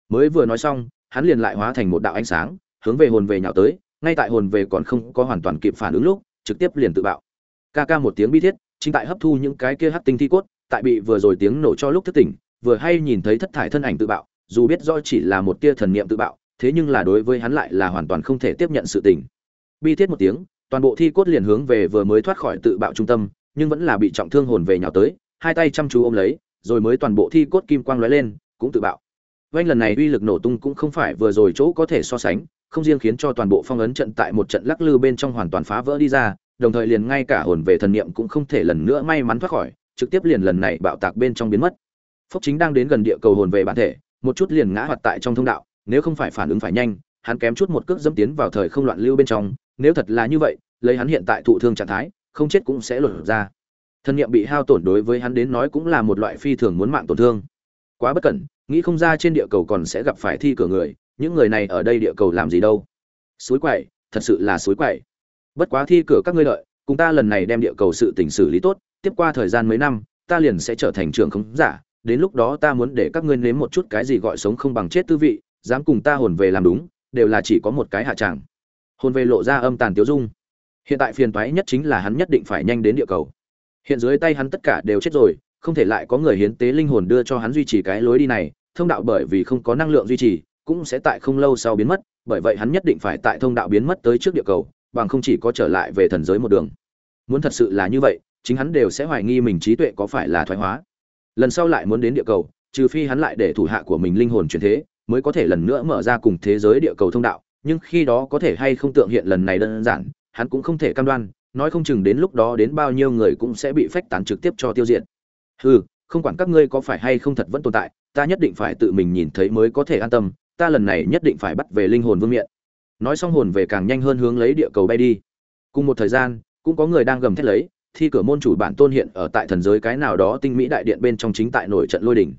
Mới vừa nói xong, hắn liền lại hóa thành một đạo ánh sáng, hướng về hồn về nhào tới, ngay tại hồn về còn không có hoàn toàn kịp phản ứng lúc, trực tiếp liền tự bạo. Ca ca một tiếng bi thiết chính tại hấp thu những cái kia hắc tinh thi cốt, tại bị vừa rồi tiếng nổ cho lúc thức tỉnh, vừa hay nhìn thấy thất thải thân ảnh tự bạo, dù biết do chỉ là một tia thần niệm tự bạo, thế nhưng là đối với hắn lại là hoàn toàn không thể tiếp nhận sự tình. Bi thiết một tiếng, toàn bộ thi cốt liền hướng về vừa mới thoát khỏi tự bạo trung tâm, nhưng vẫn là bị trọng thương hồn về nhào tới, hai tay chăm chú ôm lấy, rồi mới toàn bộ thi cốt kim quang lóe lên, cũng tự bạo. Vành lần này uy lực nổ tung cũng không phải vừa rồi chỗ có thể so sánh, không riêng khiến cho toàn bộ phong ấn trận tại một trận lắc lư bên trong hoàn toàn phá vỡ đi ra đồng thời liền ngay cả hồn về thần niệm cũng không thể lần nữa may mắn thoát khỏi, trực tiếp liền lần này bạo tạc bên trong biến mất. Phúc chính đang đến gần địa cầu hồn về bản thể, một chút liền ngã hoạt tại trong thông đạo, nếu không phải phản ứng phải nhanh, hắn kém chút một cước dẫm tiến vào thời không loạn lưu bên trong, nếu thật là như vậy, lấy hắn hiện tại thụ thương trạng thái, không chết cũng sẽ lột ra. Thân niệm bị hao tổn đối với hắn đến nói cũng là một loại phi thường muốn mạng tổn thương. Quá bất cẩn, nghĩ không ra trên địa cầu còn sẽ gặp phải thi cửa người, những người này ở đây địa cầu làm gì đâu. Suối quậy, thật sự là suối quậy bất quá thi cửa các ngươi lợi, cùng ta lần này đem địa cầu sự tình xử lý tốt tiếp qua thời gian mấy năm ta liền sẽ trở thành trưởng không giả đến lúc đó ta muốn để các ngươi nếm một chút cái gì gọi sống không bằng chết tư vị dám cùng ta hồn về làm đúng đều là chỉ có một cái hạ tràng hồn về lộ ra âm tàn tiêu dung. Hiện tại phiền toái nhất chính là hắn nhất định phải nhanh đến địa cầu. Hiện dưới tay hắn tất cả đều chết rồi không thể lại có người hiến tế linh hồn đưa cho hắn duy trì cái lối đi này thông đạo bởi vì không có năng lượng duy trì cũng sẽ tại không lâu sau biến mất bởi vậy hắn nhất định phải tại thông đạo biến mất tới trước địa cầu bằng không chỉ có trở lại về thần giới một đường. Muốn thật sự là như vậy, chính hắn đều sẽ hoài nghi mình trí tuệ có phải là thoái hóa. Lần sau lại muốn đến địa cầu, trừ phi hắn lại để thủ hạ của mình linh hồn chuyển thế, mới có thể lần nữa mở ra cùng thế giới địa cầu thông đạo. Nhưng khi đó có thể hay không tượng hiện lần này đơn giản, hắn cũng không thể cam đoan, nói không chừng đến lúc đó đến bao nhiêu người cũng sẽ bị phách tán trực tiếp cho tiêu diệt. Hừ, không quản các ngươi có phải hay không thật vẫn tồn tại, ta nhất định phải tự mình nhìn thấy mới có thể an tâm, ta lần này nhất định phải bắt về linh hồn vương miện nói xong hồn về càng nhanh hơn hướng lấy địa cầu bay đi. Cùng một thời gian, cũng có người đang gầm thét lấy, thi cửa môn chủ bản tôn hiện ở tại thần giới cái nào đó tinh mỹ đại điện bên trong chính tại nổi trận lôi đỉnh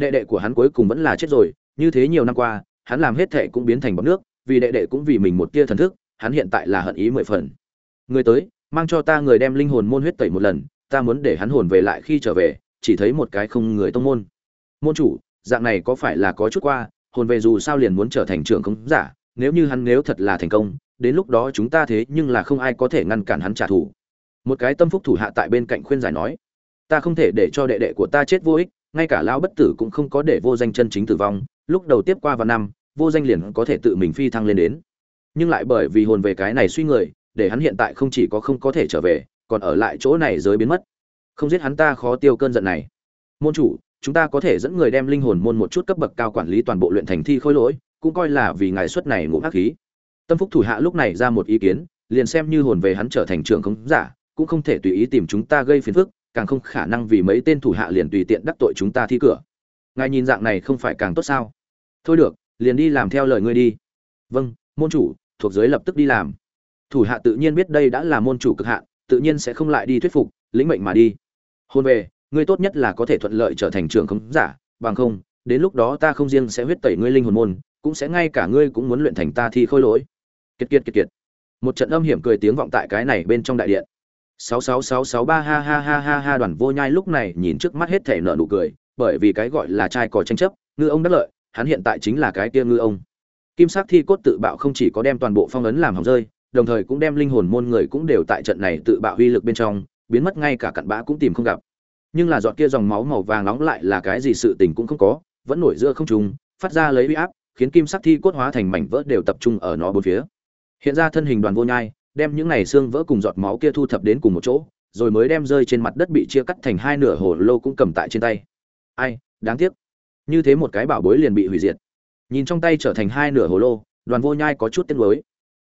đệ đệ của hắn cuối cùng vẫn là chết rồi, như thế nhiều năm qua, hắn làm hết thệ cũng biến thành bọc nước, vì đệ đệ cũng vì mình một tia thần thức, hắn hiện tại là hận ý mười phần. Người tới, mang cho ta người đem linh hồn môn huyết tẩy một lần, ta muốn để hắn hồn về lại khi trở về, chỉ thấy một cái không người tông môn. Môn chủ, dạng này có phải là có chút qua, hồn về dù sao liền muốn trở thành trưởng công giả nếu như hắn nếu thật là thành công, đến lúc đó chúng ta thế nhưng là không ai có thể ngăn cản hắn trả thù. Một cái tâm phúc thủ hạ tại bên cạnh khuyên giải nói, ta không thể để cho đệ đệ của ta chết vô ích, ngay cả lão bất tử cũng không có để vô danh chân chính tử vong, lúc đầu tiếp qua vào năm, vô danh liền có thể tự mình phi thăng lên đến. Nhưng lại bởi vì hồn về cái này suy người, để hắn hiện tại không chỉ có không có thể trở về, còn ở lại chỗ này giới biến mất. Không giết hắn ta khó tiêu cơn giận này. Môn chủ, chúng ta có thể dẫn người đem linh hồn môn một chút cấp bậc cao quản lý toàn bộ luyện thành thi khôi lỗi cũng coi là vì ngài suất này ngũ hắc khí. Tâm phúc thủ hạ lúc này ra một ý kiến, liền xem như hồn về hắn trở thành trưởng không giả, cũng không thể tùy ý tìm chúng ta gây phiền phức, càng không khả năng vì mấy tên thủ hạ liền tùy tiện đắc tội chúng ta thi cửa. Ngài nhìn dạng này không phải càng tốt sao? Thôi được, liền đi làm theo lời ngươi đi. Vâng môn chủ, thuộc giới lập tức đi làm. Thủ hạ tự nhiên biết đây đã là môn chủ cực hạn, tự nhiên sẽ không lại đi thuyết phục, lĩnh mệnh mà đi. Hôn về, ngươi tốt nhất là có thể thuận lợi trở thành trưởng không giả, bằng không, đến lúc đó ta không riêng sẽ huyết tẩy ngươi linh hồn môn cũng sẽ ngay cả ngươi cũng muốn luyện thành ta thi khôi lỗi. Kiệt kiệt kiệt kiệt. Một trận âm hiểm cười tiếng vọng tại cái này bên trong đại điện. Sáu sáu sáu sáu ba ha ha ha ha ha đoàn vô nhai lúc này nhìn trước mắt hết thể nở nụ cười, bởi vì cái gọi là trai cò tranh chấp, ngư ông đắc lợi, hắn hiện tại chính là cái kia ngư ông. Kim sắc thi cốt tự bạo không chỉ có đem toàn bộ phong ấn làm hỏng rơi, đồng thời cũng đem linh hồn môn người cũng đều tại trận này tự bạo uy lực bên trong, biến mất ngay cả cặn bã cũng tìm không gặp. Nhưng là giọt kia dòng máu màu vàng nóng lại là cái gì sự tình cũng không có, vẫn nổi giữa không trung, phát ra lấy uy áp khiến kim sắc thi cốt hóa thành mảnh vỡ đều tập trung ở nó bốn phía. Hiện ra thân hình đoàn vô nhai đem những này xương vỡ cùng giọt máu kia thu thập đến cùng một chỗ rồi mới đem rơi trên mặt đất bị chia cắt thành hai nửa hồ lô cũng cầm tại trên tay. Ai đáng tiếc. Như thế một cái bảo bối liền bị hủy diệt. Nhìn trong tay trở thành hai nửa hồ lô đoàn vô nhai có chút tiếc nuối.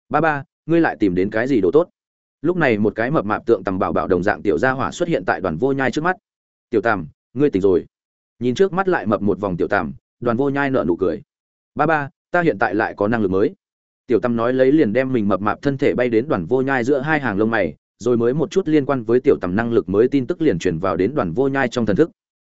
Ba ba ngươi lại tìm đến cái gì đồ tốt? Lúc này một cái mập mạp tượng tầm bảo bảo đồng dạng tiểu gia hỏa xuất hiện tại đoàn vô nhai trước mắt. Tiểu Tầm, ngươi tỉnh rồi. Nhìn trước mắt lại mập một vòng tiểu Tầm, đoàn vô nhai nở nụ cười ba ba, ta hiện tại lại có năng lực mới. Tiểu tâm nói lấy liền đem mình mập mạp thân thể bay đến đoàn vô nhai giữa hai hàng lông mày, rồi mới một chút liên quan với tiểu tầm năng lực mới tin tức liền truyền vào đến đoàn vô nhai trong thần thức.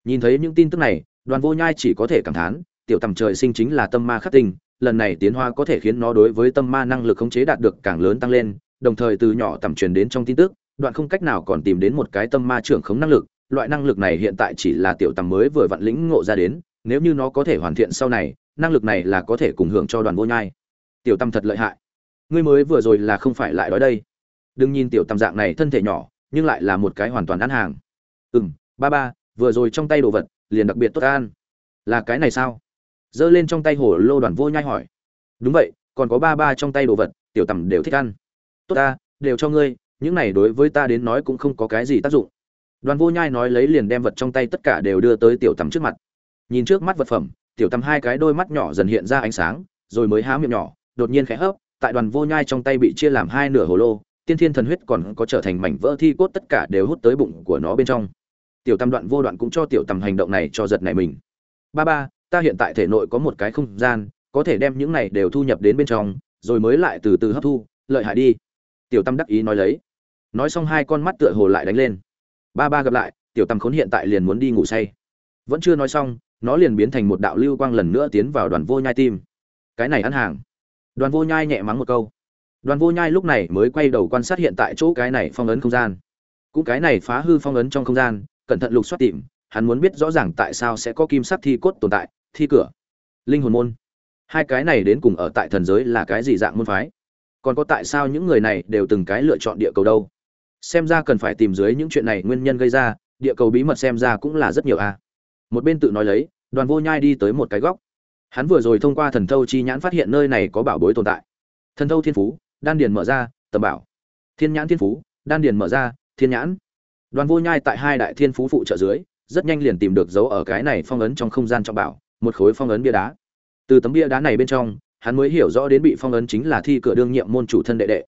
Nhìn thấy những tin tức này, đoàn vô nhai chỉ có thể cảm thán, tiểu tầm trời sinh chính là tâm ma khắc tinh, lần này tiến hóa có thể khiến nó đối với tâm ma năng lực khống chế đạt được càng lớn tăng lên, đồng thời từ nhỏ tầm truyền đến trong tin tức, đoạn không cách nào còn tìm đến một cái tâm ma trưởng khống năng lực, loại năng lực này hiện tại chỉ là tiểu tầm mới vừa vặn lĩnh ngộ ra đến, nếu như nó có thể hoàn thiện sau này năng lực này là có thể cùng hưởng cho đoàn vô nhai. Tiểu tam thật lợi hại. Ngươi mới vừa rồi là không phải lại đói đây. Đừng nhìn tiểu tam dạng này thân thể nhỏ, nhưng lại là một cái hoàn toàn ăn hàng. Ừ m ba ba, vừa rồi trong tay đồ vật, liền đặc biệt tốt ăn. Là cái này sao? Giơ lên trong tay hồ lô đoàn vô nhai hỏi. Đúng vậy, còn có ba ba trong tay đồ vật, tiểu tầm đều thích ăn. Tốt ta, đều cho ngươi, những này đối với ta đến nói cũng không có cái gì tác dụng. Đoàn vô nhai nói lấy liền đem vật trong tay tất cả đều đưa tới tiểu tầm trước mặt. Nhìn trước mắt vật phẩm tiểu tầm hai cái đôi mắt nhỏ dần hiện ra ánh sáng, rồi mới há miệng nhỏ, đột nhiên khẽ hấp, tại đoàn vô nhai trong tay bị chia làm hai nửa hồ lô, tiên thiên thần huyết còn có trở thành mảnh vỡ thi cốt tất cả đều hút tới bụng của nó bên trong. Tiểu tam đoạn vô đoạn cũng cho tiểu tầm hành động này cho giật này mình. Ba ba, ta hiện tại thể nội có một cái không gian, có thể đem những này đều thu nhập đến bên trong, rồi mới lại từ từ hấp thu, lợi hại đi. Tiểu tam đắc ý nói lấy. Nói xong hai con mắt tựa hồ lại đánh lên. Ba ba gặp lại, tiểu tam khốn hiện tại liền muốn đi ngủ say. Vẫn chưa nói xong nó liền biến thành một đạo lưu quang lần nữa tiến vào đoàn vô nhai tim. Cái này ăn hàng. Đoàn vô nhai nhẹ mắng một câu. Đoàn vô nhai lúc này mới quay đầu quan sát hiện tại chỗ cái này phong ấn không gian. Cũng cái này phá hư phong ấn trong không gian, cẩn thận lục soát tìm, hắn muốn biết rõ ràng tại sao sẽ có kim sắc thi cốt tồn tại, thi cửa. Linh hồn môn. Hai cái này đến cùng ở tại thần giới là cái gì dạng môn phái? Còn có tại sao những người này đều từng cái lựa chọn địa cầu đâu? Xem ra cần phải tìm dưới những chuyện này nguyên nhân gây ra, địa cầu bí mật xem ra cũng là rất nhiều a. Một bên tự nói lấy đoàn vô nhai đi tới một cái góc. Hắn vừa rồi thông qua thần thâu chi nhãn phát hiện nơi này có bảo bối tồn tại. Thần thâu thiên phú, đan điền mở ra, tầm bảo. Thiên nhãn thiên phú, đan điền mở ra, thiên nhãn. Đoàn vô nhai tại hai đại thiên phú phụ trợ dưới, rất nhanh liền tìm được dấu ở cái này phong ấn trong không gian trọng bảo, một khối phong ấn bia đá. Từ tấm bia đá này bên trong, hắn mới hiểu rõ đến bị phong ấn chính là thi cửa đương nhiệm môn chủ thân đệ đệ.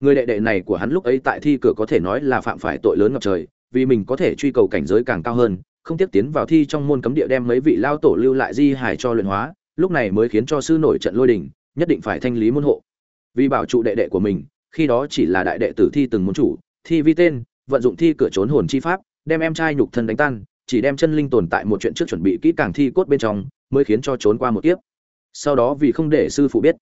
Người đệ đệ này của hắn lúc ấy tại thi cửa có thể nói là phạm phải tội lớn ngập trời, vì mình có thể truy cầu cảnh giới càng cao hơn không tiếp tiến vào thi trong môn cấm địa đem mấy vị lao tổ lưu lại di hải cho luyện hóa, lúc này mới khiến cho sư nổi trận lôi đình, nhất định phải thanh lý môn hộ. Vì bảo trụ đệ đệ của mình, khi đó chỉ là đại đệ tử thi từng môn chủ, thi vi tên, vận dụng thi cửa trốn hồn chi pháp, đem em trai nhục thân đánh tan, chỉ đem chân linh tồn tại một chuyện trước chuẩn bị kỹ càng thi cốt bên trong, mới khiến cho trốn qua một kiếp. Sau đó vì không để sư phụ biết,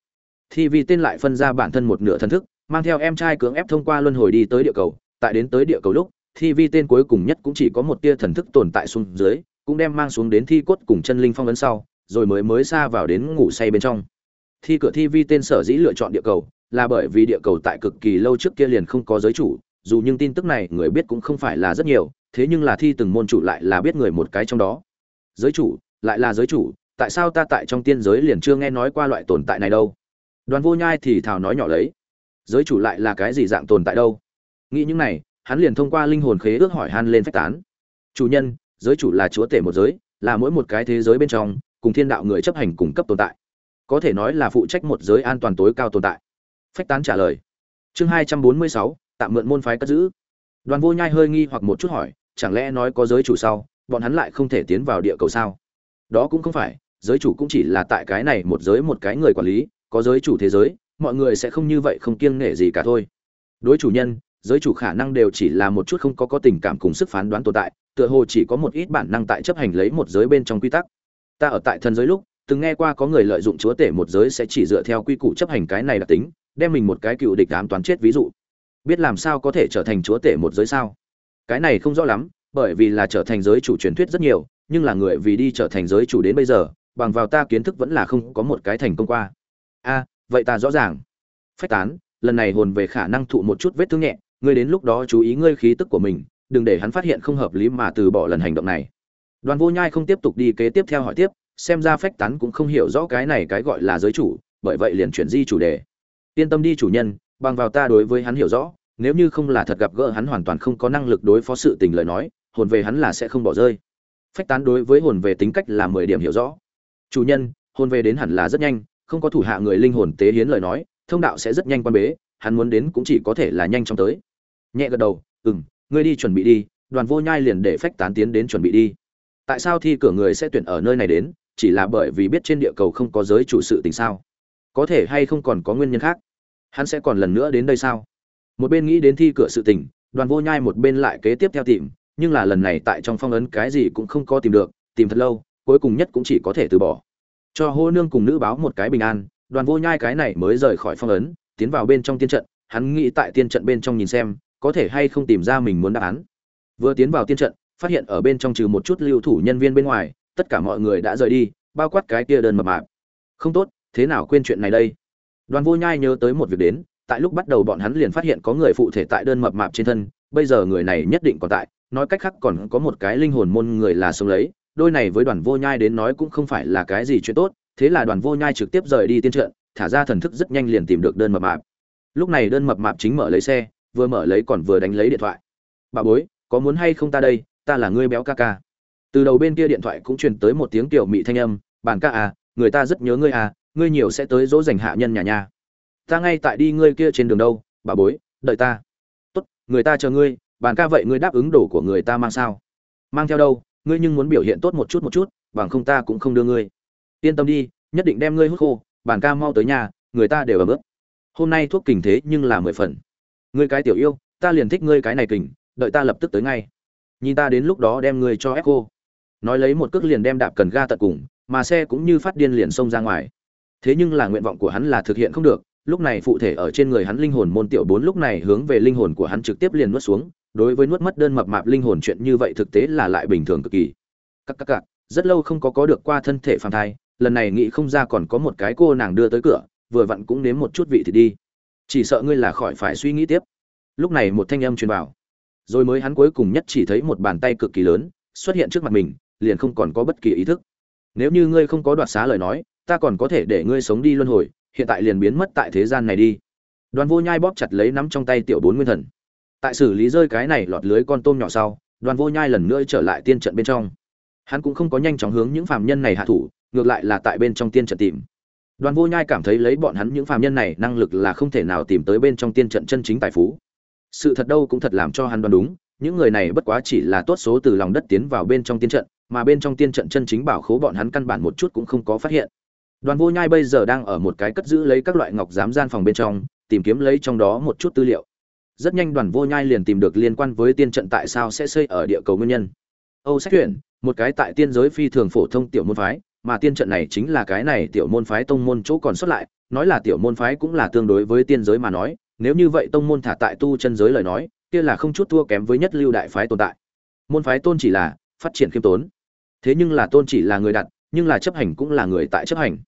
thi vi tên lại phân ra bản thân một nửa thân thức, mang theo em trai cưỡng ép thông qua luân hồi đi tới địa cầu, tại đến tới địa cầu lúc thi vi tên cuối cùng nhất cũng chỉ có một tia thần thức tồn tại xuống dưới, cũng đem mang xuống đến thi cốt cùng chân linh phong ấn sau, rồi mới mới xa vào đến ngủ say bên trong. Thi cửa thi vi tên sở dĩ lựa chọn địa cầu, là bởi vì địa cầu tại cực kỳ lâu trước kia liền không có giới chủ, dù nhưng tin tức này người biết cũng không phải là rất nhiều, thế nhưng là thi từng môn chủ lại là biết người một cái trong đó. Giới chủ, lại là giới chủ, tại sao ta tại trong tiên giới liền chưa nghe nói qua loại tồn tại này đâu? Đoàn vô nhai thì thào nói nhỏ lấy. Giới chủ lại là cái gì dạng tồn tại đâu? Nghĩ những này hắn liền thông qua linh hồn khế ước hỏi han lên phách tán. Chủ nhân, giới chủ là chúa tể một giới, là mỗi một cái thế giới bên trong, cùng thiên đạo người chấp hành cung cấp tồn tại. Có thể nói là phụ trách một giới an toàn tối cao tồn tại. Phách tán trả lời. Chương hai trăm bốn mươi sáu, tạm mượn môn phái cất giữ. Đoàn vô nhai hơi nghi hoặc một chút hỏi, chẳng lẽ nói có giới chủ sau, bọn hắn lại không thể tiến vào địa cầu sao? Đó cũng không phải, giới chủ cũng chỉ là tại cái này một giới một cái người quản lý, có giới chủ thế giới, mọi người sẽ không như vậy không kiêng nể gì cả thôi. Đối chủ nhân giới chủ khả năng đều chỉ là một chút không có có tình cảm cùng sức phán đoán tồn tại, tựa hồ chỉ có một ít bản năng tại chấp hành lấy một giới bên trong quy tắc. Ta ở tại thần giới lúc, từng nghe qua có người lợi dụng chúa tể một giới sẽ chỉ dựa theo quy củ chấp hành cái này đặc tính, đem mình một cái cựu địch ám toán chết ví dụ. Biết làm sao có thể trở thành chúa tể một giới sao? Cái này không rõ lắm, bởi vì là trở thành giới chủ truyền thuyết rất nhiều, nhưng là người vì đi trở thành giới chủ đến bây giờ, bằng vào ta kiến thức vẫn là không có một cái thành công qua. A, vậy ta rõ ràng. Phách tán, lần này hồn về khả năng thụ một chút vết thương nhẹ ngươi đến lúc đó chú ý ngươi khí tức của mình, đừng để hắn phát hiện không hợp lý mà từ bỏ lần hành động này. Đoàn vô nhai không tiếp tục đi kế tiếp theo hỏi tiếp, xem ra phách tán cũng không hiểu rõ cái này cái gọi là giới chủ, bởi vậy liền chuyển di chủ đề. Yên tâm đi chủ nhân, bằng vào ta đối với hắn hiểu rõ, nếu như không là thật gặp gỡ hắn hoàn toàn không có năng lực đối phó sự tình lời nói, hồn về hắn là sẽ không bỏ rơi. Phách tán đối với hồn về tính cách là mười điểm hiểu rõ. Chủ nhân, hồn về đến hẳn là rất nhanh, không có thủ hạ người linh hồn tế hiến lời nói, thông đạo sẽ rất nhanh quan bế hắn muốn đến cũng chỉ có thể là nhanh chóng tới. Nhẹ gật đầu ừm, ngươi đi chuẩn bị đi đoàn vô nhai liền để phách tán tiến đến chuẩn bị đi. Tại sao thi cửa người sẽ tuyển ở nơi này đến? Chỉ là bởi vì biết trên địa cầu không có giới chủ sự tình sao? Có thể hay không còn có nguyên nhân khác? Hắn sẽ còn lần nữa đến đây sao? Một bên nghĩ đến thi cửa sự tình đoàn vô nhai một bên lại kế tiếp theo tìm nhưng là lần này tại trong phong ấn cái gì cũng không có tìm được tìm thật lâu cuối cùng nhất cũng chỉ có thể từ bỏ. Cho hô nương cùng nữ báo một cái bình an đoàn vô nhai cái này mới rời khỏi phong ấn tiến vào bên trong tiên trận, hắn nghĩ tại tiên trận bên trong nhìn xem, có thể hay không tìm ra mình muốn đáp án. Vừa tiến vào tiên trận, phát hiện ở bên trong trừ một chút lưu thủ nhân viên bên ngoài, tất cả mọi người đã rời đi, bao quát cái kia đơn mập mạp. Không tốt, thế nào quên chuyện này đây? Đoàn vô nhai nhớ tới một việc đến, tại lúc bắt đầu bọn hắn liền phát hiện có người phụ thể tại đơn mập mạp trên thân, bây giờ người này nhất định còn tại, nói cách khác còn có một cái linh hồn môn người là sống lấy, đôi này với đoàn vô nhai đến nói cũng không phải là cái gì chuyện tốt, thế là đoàn vô nhai trực tiếp rời đi tiên trận thả ra thần thức rất nhanh liền tìm được đơn mập mạp. Lúc này đơn mập mạp chính mở lấy xe, vừa mở lấy còn vừa đánh lấy điện thoại. Bà bối, có muốn hay không ta đây? Ta là ngươi béo ca ca. Từ đầu bên kia điện thoại cũng truyền tới một tiếng tiểu mị thanh âm bàn ca à người ta rất nhớ ngươi à ngươi nhiều sẽ tới dỗ dành hạ nhân nhà nhà. Ta ngay tại đi ngươi kia trên đường đâu, bà bối, đợi ta. Tốt, người ta chờ ngươi bàn ca vậy ngươi đáp ứng đồ của người ta mang sao? Mang theo đâu, ngươi nhưng muốn biểu hiện tốt một chút một chút, bằng không ta cũng không đưa ngươi. Yên tâm đi, nhất định đem ngươi hút khô bàn ca mau tới nhà, người ta đều ở bước hôm nay thuốc kình thế nhưng là mười phần. Ngươi cái tiểu yêu, ta liền thích ngươi cái này kình, đợi ta lập tức tới ngay. Nhìn ta đến lúc đó đem ngươi cho ép cô nói lấy một cước liền đem đạp cần ga tận cùng, mà xe cũng như phát điên liền xông ra ngoài. Thế nhưng là nguyện vọng của hắn là thực hiện không được, lúc này phụ thể ở trên người hắn linh hồn môn tiểu bốn lúc này hướng về linh hồn của hắn trực tiếp liền nuốt xuống, đối với nuốt mất đơn mập mạp linh hồn chuyện như vậy thực tế là lại bình thường cực kỳ. Các các cặc rất lâu không có có được qua thân thể phàm thai lần này nghĩ không ra còn có một cái cô nàng đưa tới cửa, vừa vặn cũng nếm một chút vị thì đi. Chỉ sợ ngươi là khỏi phải suy nghĩ tiếp. Lúc này một thanh âm truyền vào. Rồi mới hắn cuối cùng nhất chỉ thấy một bàn tay cực kỳ lớn, xuất hiện trước mặt mình, liền không còn có bất kỳ ý thức. Nếu như ngươi không có đoạt xá lời nói, ta còn có thể để ngươi sống đi luân hồi, hiện tại liền biến mất tại thế gian này đi. Đoàn vô nhai bóp chặt lấy nắm trong tay tiểu bốn nguyên thần. Tại xử lý rơi cái này lọt lưới con tôm nhỏ sau, đoàn vô nhai lần nữa trở lại tiên trận bên trong. Hắn cũng không có nhanh chóng hướng những phạm nhân này hạ thủ ngược lại là tại bên trong tiên trận tìm. Đoàn vô nhai cảm thấy lấy bọn hắn những phàm nhân này năng lực là không thể nào tìm tới bên trong tiên trận chân chính tài phú. Sự thật đâu cũng thật làm cho hắn đoán đúng, những người này bất quá chỉ là tốt số từ lòng đất tiến vào bên trong tiên trận, mà bên trong tiên trận chân chính bảo khố bọn hắn căn bản một chút cũng không có phát hiện. Đoàn vô nhai bây giờ đang ở một cái cất giữ lấy các loại ngọc giám gian phòng bên trong, tìm kiếm lấy trong đó một chút tư liệu. Rất nhanh đoàn vô nhai liền tìm được liên quan với tiên trận tại sao sẽ xây ở địa cầu nguyên nhân. Âu sách tuyển một cái tại tiên giới phi thường phổ thông tiểu môn phái mà tiên trận này chính là cái này tiểu môn phái tông môn chỗ còn xuất lại, nói là tiểu môn phái cũng là tương đối với tiên giới mà nói, nếu như vậy tông môn thả tại tu chân giới lời nói, kia là không chút thua kém với nhất lưu đại phái tồn tại. Môn phái tôn chỉ là phát triển khiêm tốn. Thế nhưng là tôn chỉ là người đặt, nhưng là chấp hành cũng là người tại chấp hành.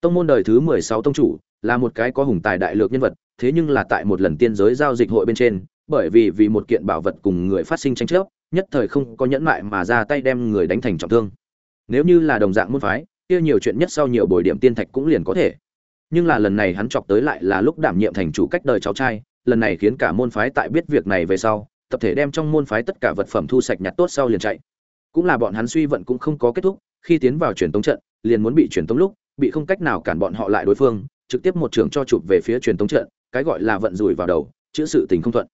Tông môn đời thứ mười sáu tông chủ là một cái có hùng tài đại lược nhân vật, thế nhưng là tại một lần tiên giới giao dịch hội bên trên, bởi vì vì một kiện bảo vật cùng người phát sinh tranh chấp, nhất thời không có nhẫn mại mà ra tay đem người đánh thành trọng thương nếu như là đồng dạng môn phái, kia nhiều chuyện nhất sau nhiều bồi điểm tiên thạch cũng liền có thể. Nhưng là lần này hắn chọc tới lại là lúc đảm nhiệm thành chủ cách đời cháu trai, lần này khiến cả môn phái tại biết việc này về sau, tập thể đem trong môn phái tất cả vật phẩm thu sạch nhặt tốt sau liền chạy. Cũng là bọn hắn suy vận cũng không có kết thúc, khi tiến vào truyền tống trận, liền muốn bị truyền tống lúc, bị không cách nào cản bọn họ lại đối phương, trực tiếp một trường cho chụp về phía truyền tống trận, cái gọi là vận rủi vào đầu chữa sự tình không thuận.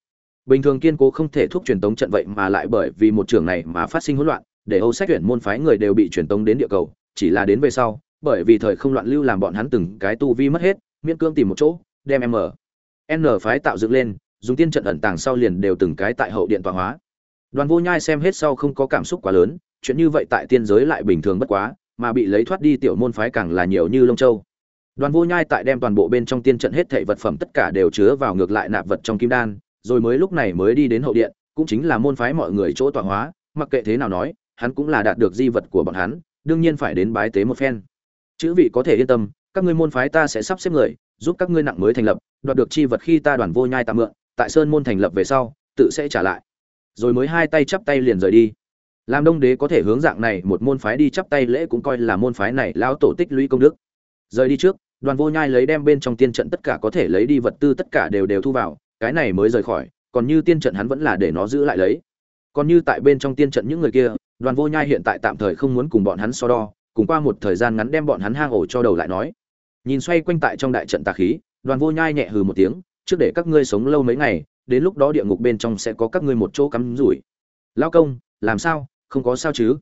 Bình thường kiên cố không thể thúc truyền tống trận vậy mà lại bởi vì một trường này mà phát sinh hỗn loạn để âu sách tuyển môn phái người đều bị truyền tống đến địa cầu, chỉ là đến về sau, bởi vì thời không loạn lưu làm bọn hắn từng cái tu vi mất hết, miễn cương tìm một chỗ, đem m n phái tạo dựng lên, dùng tiên trận ẩn tàng sau liền đều từng cái tại hậu điện tọa hóa. Đoàn vô nhai xem hết sau không có cảm xúc quá lớn, chuyện như vậy tại tiên giới lại bình thường bất quá, mà bị lấy thoát đi tiểu môn phái càng là nhiều như lông châu. Đoàn vô nhai tại đem toàn bộ bên trong tiên trận hết thảy vật phẩm tất cả đều chứa vào ngược lại nạp vật trong kim đan, rồi mới lúc này mới đi đến hậu điện, cũng chính là môn phái mọi người chỗ tọa hóa, mặc kệ thế nào nói hắn cũng là đạt được di vật của bọn hắn, đương nhiên phải đến bái tế một phen. Chữ vị có thể yên tâm, các ngươi môn phái ta sẽ sắp xếp người, giúp các ngươi nặng mới thành lập, đoạt được chi vật khi ta đoàn vô nhai tạm mượn, tại sơn môn thành lập về sau, tự sẽ trả lại. Rồi mới hai tay chắp tay liền rời đi. Làm đông đế có thể hướng dạng này một môn phái đi chắp tay lễ cũng coi là môn phái này lão tổ tích lũy công đức. Rời đi trước, đoàn vô nhai lấy đem bên trong tiên trận tất cả có thể lấy đi vật tư tất cả đều đều thu vào, cái này mới rời khỏi, còn như tiên trận hắn vẫn là để nó giữ lại lấy. Còn như tại bên trong tiên trận những người kia đoàn vô nhai hiện tại tạm thời không muốn cùng bọn hắn so đo, cùng qua một thời gian ngắn đem bọn hắn hang ổ cho đầu lại nói. Nhìn xoay quanh tại trong đại trận tà khí, đoàn vô nhai nhẹ hừ một tiếng, trước để các ngươi sống lâu mấy ngày, đến lúc đó địa ngục bên trong sẽ có các ngươi một chỗ cắm rủi. Lao công, làm sao? Không có sao chứ?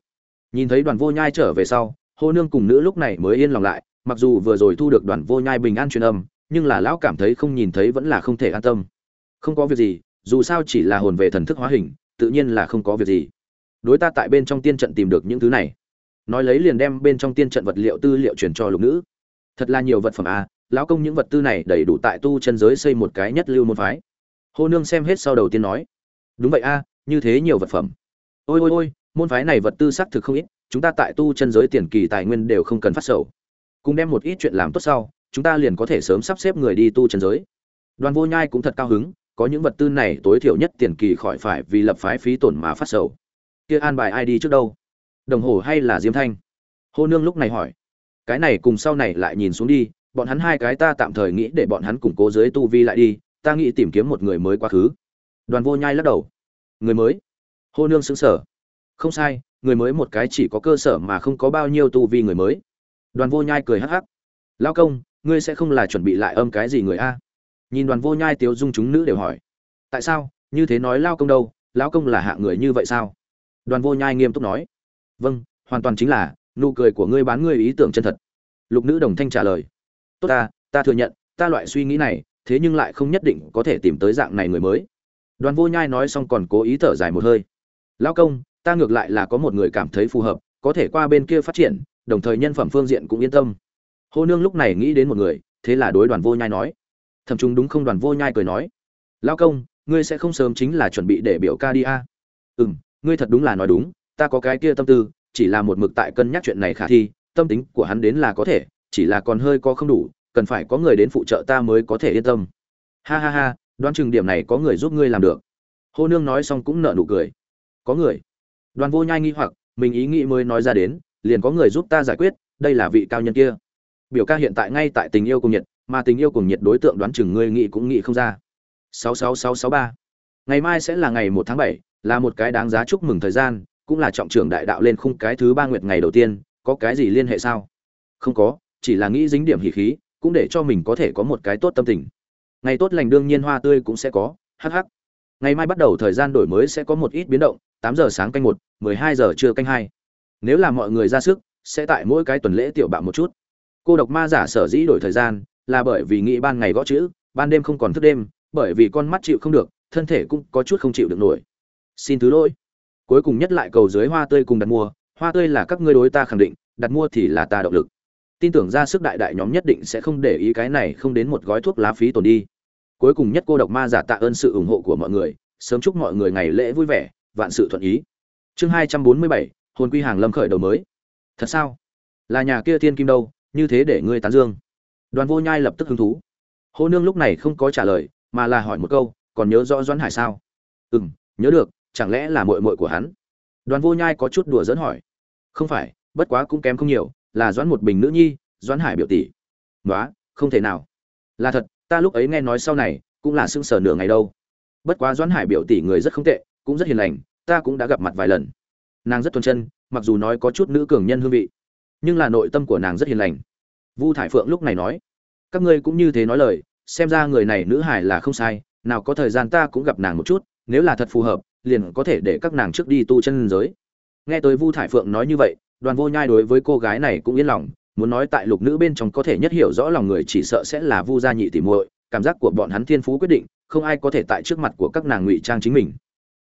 Nhìn thấy đoàn vô nhai trở về sau, hô nương cùng nữ lúc này mới yên lòng lại, mặc dù vừa rồi thu được đoàn vô nhai bình an truyền âm, nhưng là lão cảm thấy không nhìn thấy vẫn là không thể an tâm. Không có việc gì, dù sao chỉ là hồn về thần thức hóa hình, tự nhiên là không có việc gì đối ta tại bên trong tiên trận tìm được những thứ này. Nói lấy liền đem bên trong tiên trận vật liệu tư liệu chuyển cho lục nữ. Thật là nhiều vật phẩm à lão công những vật tư này đầy đủ tại tu chân giới xây một cái nhất lưu môn phái. Hô nương xem hết sau đầu tiên nói, đúng vậy a, như thế nhiều vật phẩm. Ôi ôi ôi, môn phái này vật tư xác thực không ít, chúng ta tại tu chân giới tiền kỳ tài nguyên đều không cần phát sầu. Cùng đem một ít chuyện làm tốt sau, chúng ta liền có thể sớm sắp xếp người đi tu chân giới. Đoàn vô nhai cũng thật cao hứng, có những vật tư này tối thiểu nhất tiền kỳ khỏi phải vì lập phái phí tổn mà phát sầu kia an bài ai đi trước đâu? Đồng hồ hay là diêm thanh? Hô nương lúc này hỏi. Cái này cùng sau này lại nhìn xuống đi, bọn hắn hai cái ta tạm thời nghĩ để bọn hắn củng cố dưới tu vi lại đi, ta nghĩ tìm kiếm một người mới quá khứ. Đoàn vô nhai lắc đầu. Người mới? Hô nương xứng sở không sai, người mới một cái chỉ có cơ sở mà không có bao nhiêu tu vi người mới. Đoàn vô nhai cười hắc hắc. Lao công, ngươi sẽ không là chuẩn bị lại âm cái gì người a? Nhìn đoàn vô nhai tiếu dung chúng nữ đều hỏi. Tại sao? Như thế nói lao công đâu? Lão công là hạ người như vậy sao? Đoàn vô nhai nghiêm túc nói. Vâng hoàn toàn chính là, nụ cười của ngươi bán ngươi ý tưởng chân thật. Lục nữ đồng thanh trả lời. Tốt ta ta thừa nhận, ta loại suy nghĩ này, thế nhưng lại không nhất định có thể tìm tới dạng này người mới. Đoàn vô nhai nói xong còn cố ý thở dài một hơi. Lão công, ta ngược lại là có một người cảm thấy phù hợp, có thể qua bên kia phát triển, đồng thời nhân phẩm phương diện cũng yên tâm. Hô nương lúc này nghĩ đến một người, thế là đối đoàn vô nhai nói. Thầm chúng đúng không? Đoàn vô nhai cười nói. Lão công, ngươi sẽ không sớm chính là chuẩn bị để biểu ca đi a? À? ừ m ngươi thật đúng là nói đúng, ta có cái kia tâm tư, chỉ là một mực tại cân nhắc chuyện này khả thi, tâm tính của hắn đến là có thể, chỉ là còn hơi có không đủ, cần phải có người đến phụ trợ ta mới có thể yên tâm. Ha ha ha, đoán chừng điểm này có người giúp ngươi làm được. Hô nương nói xong cũng nợ nụ cười. Có người. Đoàn vô nhai nghi hoặc, mình ý nghĩ mới nói ra đến, liền có người giúp ta giải quyết, đây là vị cao nhân kia. Biểu ca hiện tại ngay tại tình yêu cùng nhiệt, mà tình yêu cùng nhiệt đối tượng đoán chừng ngươi nghĩ cũng nghĩ không ra. Sáu sáu sáu sáu ba. Ngày mai sẽ là ngày một tháng bảy là một cái đáng giá chúc mừng thời gian, cũng là trọng trưởng đại đạo lên khung cái thứ ba nguyệt ngày đầu tiên, có cái gì liên hệ sao? Không có, chỉ là nghĩ dính điểm hỉ khí, cũng để cho mình có thể có một cái tốt tâm tình. Ngày tốt lành đương nhiên hoa tươi cũng sẽ có hh ngày mai bắt đầu thời gian đổi mới sẽ có một ít biến động, tám giờ sáng canh một, mười hai giờ trưa canh hai. Nếu là mọi người ra sức, sẽ tại mỗi cái tuần lễ tiểu bạo một chút. Cô độc ma giả sở dĩ đổi thời gian, là bởi vì nghĩ ban ngày gõ chữ, ban đêm không còn thức đêm, bởi vì con mắt chịu không được, thân thể cũng có chút không chịu được nổi xin thứ lỗi. Cuối cùng nhất lại cầu dưới hoa tươi cùng đặt mua, hoa tươi là các ngươi đối ta khẳng định, đặt mua thì là ta động lực. Tin tưởng ra sức đại đại nhóm nhất định sẽ không để ý cái này không đến một gói thuốc lá phí tồn đi. Cuối cùng nhất cô độc ma giả tạ ơn sự ủng hộ của mọi người, sớm chúc mọi người ngày lễ vui vẻ, vạn sự thuận ý. Chương hai trăm bốn mươi bảy, hồn quy hàng lâm khởi đầu mới. Thật sao? Là nhà kia thiên kim đâu, như thế để ngươi tán dương. Đoàn vô nhai lập tức hứng thú. Hô nương lúc này không có trả lời, mà là hỏi một câu, còn nhớ rõ doãn hải sao? Ừ m nhớ được chẳng lẽ là muội muội của hắn? Đoàn vô nhai có chút đùa dẫn hỏi. Không phải, bất quá cũng kém không nhiều, là doãn một bình nữ nhi, doãn hải biểu tỷ. Nói không thể nào. Là thật, ta lúc ấy nghe nói sau này, cũng là sưng sờ nửa ngày đâu. Bất quá doãn hải biểu tỷ người rất không tệ, cũng rất hiền lành, ta cũng đã gặp mặt vài lần. Nàng rất thuần chân, mặc dù nói có chút nữ cường nhân hương vị, nhưng là nội tâm của nàng rất hiền lành. Vu thải phượng lúc này nói, các ngươi cũng như thế nói lời, xem ra người này nữ hải là không sai, nào có thời gian ta cũng gặp nàng một chút, nếu là thật phù hợp liền có thể để các nàng trước đi tu chân giới. Nghe tới vu thải phượng nói như vậy, đoàn vô nhai đối với cô gái này cũng yên lòng, muốn nói tại lục nữ bên trong có thể nhất hiểu rõ lòng người chỉ sợ sẽ là vu gia nhị tỷ muội, cảm giác của bọn hắn thiên phú quyết định, không ai có thể tại trước mặt của các nàng ngụy trang chính mình.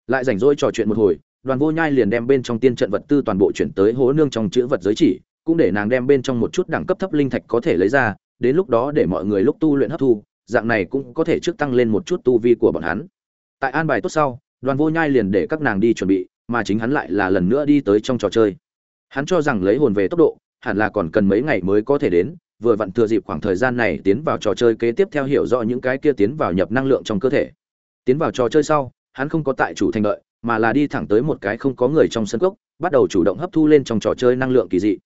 Lại rảnh rỗi trò chuyện một hồi, đoàn vô nhai liền đem bên trong tiên trận vật tư toàn bộ chuyển tới hố nương trong chữ vật giới chỉ, cũng để nàng đem bên trong một chút đẳng cấp thấp linh thạch có thể lấy ra, đến lúc đó để mọi người lúc tu luyện hấp thu, dạng này cũng có thể trước tăng lên một chút tu vi của bọn hắn. Tại an bài tốt sau đoàn vô nhai liền để các nàng đi chuẩn bị, mà chính hắn lại là lần nữa đi tới trong trò chơi. Hắn cho rằng lấy hồn về tốc độ, hẳn là còn cần mấy ngày mới có thể đến, vừa vặn thừa dịp khoảng thời gian này tiến vào trò chơi kế tiếp theo hiểu rõ những cái kia tiến vào nhập năng lượng trong cơ thể. Tiến vào trò chơi sau, hắn không có tại chủ thành đợi, mà là đi thẳng tới một cái không có người trong sân cốc, bắt đầu chủ động hấp thu lên trong trò chơi năng lượng kỳ dị.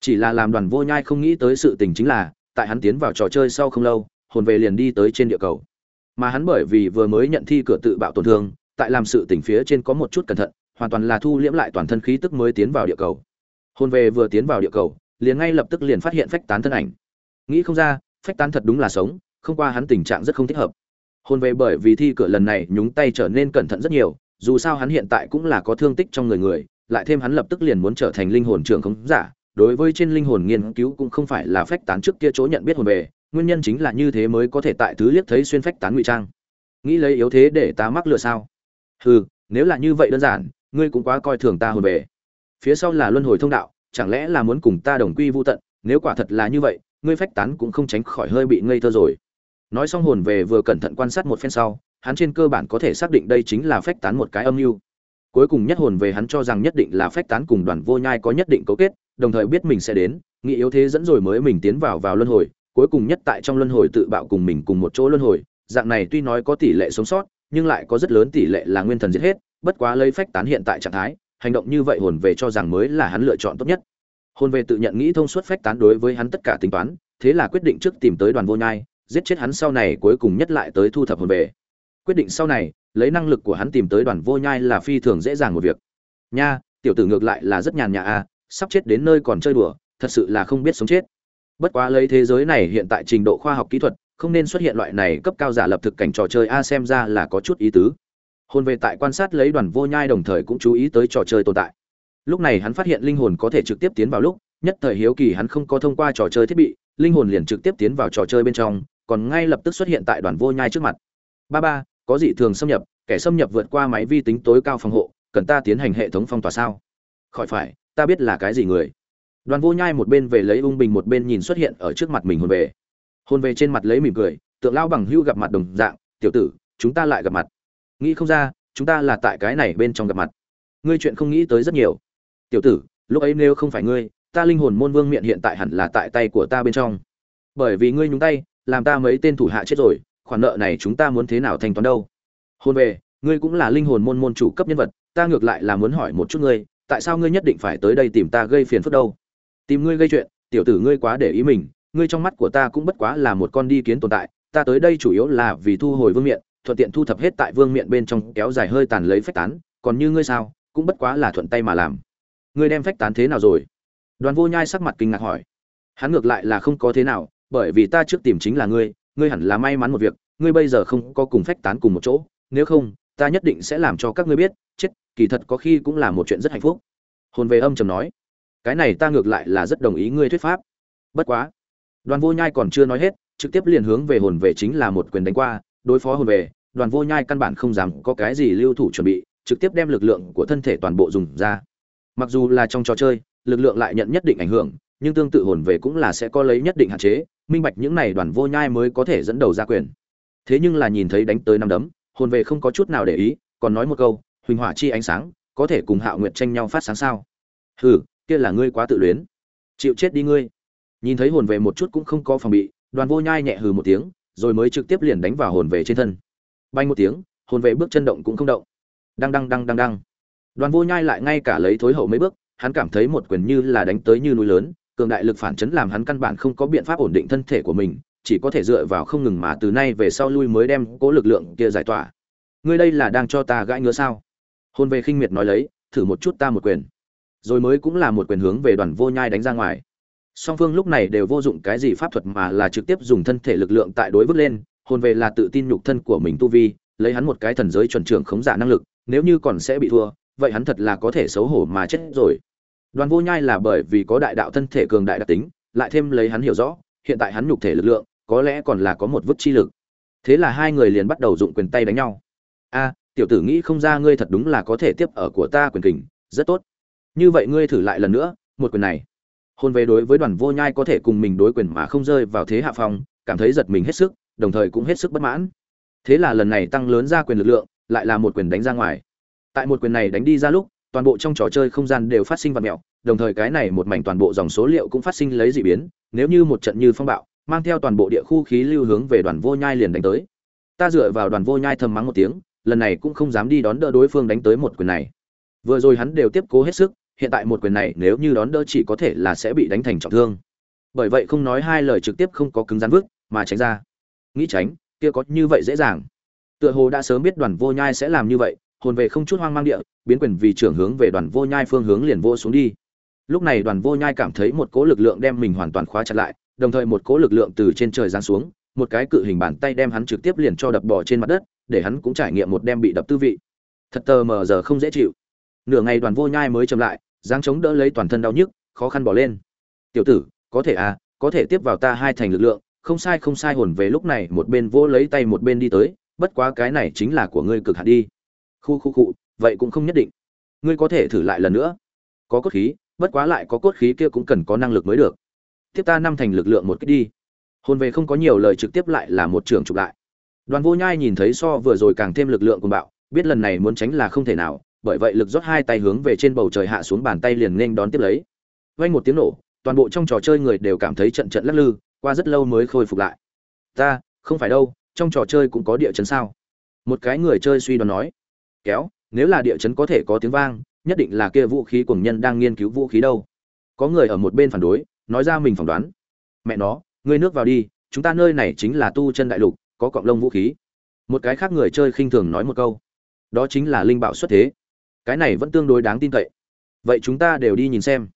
Chỉ là làm đoàn vô nhai không nghĩ tới sự tình chính là, tại hắn tiến vào trò chơi sau không lâu, hồn về liền đi tới trên địa cầu. Mà hắn bởi vì vừa mới nhận thi cửa tự bạo tổn thương tại làm sự tình phía trên có một chút cẩn thận, hoàn toàn là thu liễm lại toàn thân khí tức mới tiến vào địa cầu. Hồn về vừa tiến vào địa cầu, liền ngay lập tức liền phát hiện phách tán thân ảnh. Nghĩ không ra, phách tán thật đúng là sống, không qua hắn tình trạng rất không thích hợp. Hồn về bởi vì thi cửa lần này nhúng tay trở nên cẩn thận rất nhiều, dù sao hắn hiện tại cũng là có thương tích trong người người, lại thêm hắn lập tức liền muốn trở thành linh hồn trưởng không giả, đối với trên linh hồn nghiên cứu cũng không phải là phách tán trước kia chỗ nhận biết hồn về, nguyên nhân chính là như thế mới có thể tại thứ liếc thấy xuyên phách tán ngụy trang. Nghĩ lấy yếu thế để ta mắc lừa sao? Hừ, nếu là như vậy đơn giản, ngươi cũng quá coi thường ta hồn về. Phía sau là luân hồi thông đạo, chẳng lẽ là muốn cùng ta đồng quy vu tận? Nếu quả thật là như vậy, ngươi phách tán cũng không tránh khỏi hơi bị ngây thơ rồi. Nói xong hồn về vừa cẩn thận quan sát một phen sau, hắn trên cơ bản có thể xác định đây chính là phách tán một cái âm mưu. Cuối cùng nhất hồn về hắn cho rằng nhất định là phách tán cùng đoàn vô nhai có nhất định cấu kết, đồng thời biết mình sẽ đến, nghĩ yếu thế dẫn rồi mới mình tiến vào vào luân hồi, cuối cùng nhất tại trong luân hồi tự bạo cùng mình cùng một chỗ luân hồi, dạng này tuy nói có tỷ lệ sống sót nhưng lại có rất lớn tỷ lệ là nguyên thần giết hết, bất quá lấy phách tán hiện tại trạng thái, hành động như vậy hồn về cho rằng mới là hắn lựa chọn tốt nhất. Hồn về tự nhận nghĩ thông suốt phách tán đối với hắn tất cả tính toán, thế là quyết định trước tìm tới đoàn vô nhai, giết chết hắn sau này cuối cùng nhất lại tới thu thập hồn về. Quyết định sau này, lấy năng lực của hắn tìm tới đoàn vô nhai là phi thường dễ dàng một việc. Nha, tiểu tử ngược lại là rất nhàn nhã à sắp chết đến nơi còn chơi đùa, thật sự là không biết sống chết. Bất quá lấy thế giới này hiện tại trình độ khoa học kỹ thuật không nên xuất hiện loại này cấp cao giả lập thực cảnh trò chơi a, xem ra là có chút ý tứ. Hồn về tại quan sát lấy đoàn vô nhai đồng thời cũng chú ý tới trò chơi tồn tại. Lúc này hắn phát hiện linh hồn có thể trực tiếp tiến vào lúc, nhất thời hiếu kỳ hắn không có thông qua trò chơi thiết bị, linh hồn liền trực tiếp tiến vào trò chơi bên trong, còn ngay lập tức xuất hiện tại đoàn vô nhai trước mặt. Ba ba, có dị thường xâm nhập, kẻ xâm nhập vượt qua máy vi tính tối cao phòng hộ, cần ta tiến hành hệ thống phong tỏa sao? Khỏi phải, ta biết là cái gì người. Đoàn vô nhai một bên về lấy ung bình một bên nhìn xuất hiện ở trước mặt mình hồn về. Hôn về trên mặt lấy mỉm cười, tượng lao bằng hưu gặp mặt đồng dạng, tiểu tử, chúng ta lại gặp mặt. Nghĩ không ra, chúng ta là tại cái này bên trong gặp mặt. Ngươi chuyện không nghĩ tới rất nhiều. Tiểu tử, lúc ấy nếu không phải ngươi, ta linh hồn môn vương miệng hiện tại hẳn là tại tay của ta bên trong. Bởi vì ngươi nhúng tay, làm ta mấy tên thủ hạ chết rồi, khoản nợ này chúng ta muốn thế nào thanh toán đâu? Hôn về, ngươi cũng là linh hồn môn môn chủ cấp nhân vật, ta ngược lại là muốn hỏi một chút ngươi, tại sao ngươi nhất định phải tới đây tìm ta gây phiền phức đâu? Tìm ngươi gây chuyện, tiểu tử ngươi quá để ý mình ngươi trong mắt của ta cũng bất quá là một con đi kiến tồn tại, ta tới đây chủ yếu là vì thu hồi vương miện, thuận tiện thu thập hết tại vương miện bên trong, kéo dài hơi tàn lấy phách tán, còn như ngươi sao, cũng bất quá là thuận tay mà làm. Ngươi đem phách tán thế nào rồi? Đoàn vô nhai sắc mặt kinh ngạc hỏi. Hắn ngược lại là không có thế nào, bởi vì ta trước tìm chính là ngươi ngươi hẳn là may mắn một việc, ngươi bây giờ không có cùng phách tán cùng một chỗ, nếu không, ta nhất định sẽ làm cho các ngươi biết, chết, kỳ thật có khi cũng là một chuyện rất hạnh phúc. Hồn về âm trầm nói. Cái này ta ngược lại là rất đồng ý ngươi thuyết pháp. Bất quá đoàn vô nhai còn chưa nói hết, trực tiếp liền hướng về hồn về chính là một quyền đánh qua, đối phó hồn về, đoàn vô nhai căn bản không dám có cái gì lưu thủ chuẩn bị, trực tiếp đem lực lượng của thân thể toàn bộ dùng ra. Mặc dù là trong trò chơi, lực lượng lại nhận nhất định ảnh hưởng, nhưng tương tự hồn về cũng là sẽ có lấy nhất định hạn chế, minh bạch những này đoàn vô nhai mới có thể dẫn đầu ra quyền. Thế nhưng là nhìn thấy đánh tới năm đấm, hồn về không có chút nào để ý, còn nói một câu, huỳnh hỏa chi ánh sáng, có thể cùng hạo nguyệt tranh nhau phát sáng sao? Hừ, kia là ngươi quá tự luyến. Chịu chết đi ngươi nhìn thấy hồn về một chút cũng không có phòng bị, đoàn vô nhai nhẹ hừ một tiếng, rồi mới trực tiếp liền đánh vào hồn về trên thân. Bay một tiếng, hồn về bước chân động cũng không động. Đang đang đang đang đang đoàn vô nhai lại ngay cả lấy thối hậu mấy bước, hắn cảm thấy một quyền như là đánh tới như núi lớn, cường đại lực phản chấn làm hắn căn bản không có biện pháp ổn định thân thể của mình, chỉ có thể dựa vào không ngừng mà từ nay về sau lui mới đem cố lực lượng kia giải tỏa. Ngươi đây là đang cho ta gãi ngứa sao? Hôn về khinh miệt nói lấy, thử một chút ta một quyền. Rồi mới cũng là một quyền hướng về đoàn vô nhai đánh ra ngoài song phương lúc này đều vô dụng cái gì pháp thuật mà là trực tiếp dùng thân thể lực lượng tại đối vứt lên hôn về là tự tin nhục thân của mình tu vi, lấy hắn một cái thần giới chuẩn trưởng khống giả năng lực, nếu như còn sẽ bị thua, vậy hắn thật là có thể xấu hổ mà chết rồi. Đoàn vô nhai là bởi vì có đại đạo thân thể cường đại đặc tính, lại thêm lấy hắn hiểu rõ, hiện tại hắn nhục thể lực lượng, có lẽ còn là có một vứt chi lực. Thế là hai người liền bắt đầu dụng quyền tay đánh nhau. A, tiểu tử nghĩ không ra ngươi thật đúng là có thể tiếp ở của ta quyền kình, rất tốt. Như vậy ngươi thử lại lần nữa, một quyền này hôn về đối với đoàn vô nhai có thể cùng mình đối quyền mà không rơi vào thế hạ phong, cảm thấy giật mình hết sức, đồng thời cũng hết sức bất mãn. Thế là lần này tăng lớn ra quyền lực lượng, lại là một quyền đánh ra ngoài. Tại một quyền này đánh đi ra lúc, toàn bộ trong trò chơi không gian đều phát sinh vật mẹo, đồng thời cái này một mảnh toàn bộ dòng số liệu cũng phát sinh lấy dị biến, nếu như một trận như phong bạo, mang theo toàn bộ địa khu khí lưu hướng về đoàn vô nhai liền đánh tới. Ta dựa vào đoàn vô nhai thầm mắng một tiếng, lần này cũng không dám đi đón đỡ đối phương đánh tới một quyền này. Vừa rồi hắn đều tiếp cố hết sức hiện tại một quyền này nếu như đón đỡ chỉ có thể là sẽ bị đánh thành trọng thương. Bởi vậy không nói hai lời trực tiếp không có cứng rắn vứt, mà tránh ra. Nghĩ tránh, kia có như vậy dễ dàng. Tựa hồ đã sớm biết đoàn vô nhai sẽ làm như vậy, hồn về không chút hoang mang địa, biến quyền vì trưởng hướng về đoàn vô nhai phương hướng liền vô xuống đi. Lúc này đoàn vô nhai cảm thấy một cỗ lực lượng đem mình hoàn toàn khóa chặt lại, đồng thời một cỗ lực lượng từ trên trời giáng xuống, một cái cự hình bàn tay đem hắn trực tiếp liền cho đập bỏ trên mặt đất, để hắn cũng trải nghiệm một đem bị đập tư vị. Thật tờ mờ giờ không dễ chịu. Nửa ngày đoàn vô nhai mới chậm lại giáng chống đỡ lấy toàn thân đau nhức, khó khăn bỏ lên. Tiểu tử, có thể à có thể tiếp vào ta hai thành lực lượng, không sai không sai, hồn về lúc này một bên vô lấy tay một bên đi tới, bất quá cái này chính là của ngươi cực hạn đi. Khu khu cụ vậy cũng không nhất định. Ngươi có thể thử lại lần nữa. Có cốt khí, bất quá lại có cốt khí kia cũng cần có năng lực mới được. Tiếp ta năm thành lực lượng một cách đi. Hồn về không có nhiều lời trực tiếp lại là một trường chụp lại. Đoàn vô nhai nhìn thấy so vừa rồi càng thêm lực lượng cùng bạo, biết lần này muốn tránh là không thể nào bởi vậy lực rót hai tay hướng về trên bầu trời hạ xuống bàn tay liền nên đón tiếp lấy. Vang một tiếng nổ, toàn bộ trong trò chơi người đều cảm thấy trận trận lắc lư, qua rất lâu mới khôi phục lại. Ta, không phải đâu, trong trò chơi cũng có địa chấn sao? Một cái người chơi suy đoán nói. Kéo, nếu là địa chấn có thể có tiếng vang, nhất định là kia vũ khí cùng nhân đang nghiên cứu vũ khí đâu. Có người ở một bên phản đối, nói ra mình phỏng đoán. Mẹ nó, ngươi nước vào đi, chúng ta nơi này chính là tu chân đại lục, có cọng lông vũ khí. Một cái khác người chơi khinh thường nói một câu. Đó chính là linh bảo xuất thế cái này vẫn tương đối đáng tin cậy. Vậy chúng ta đều đi nhìn xem.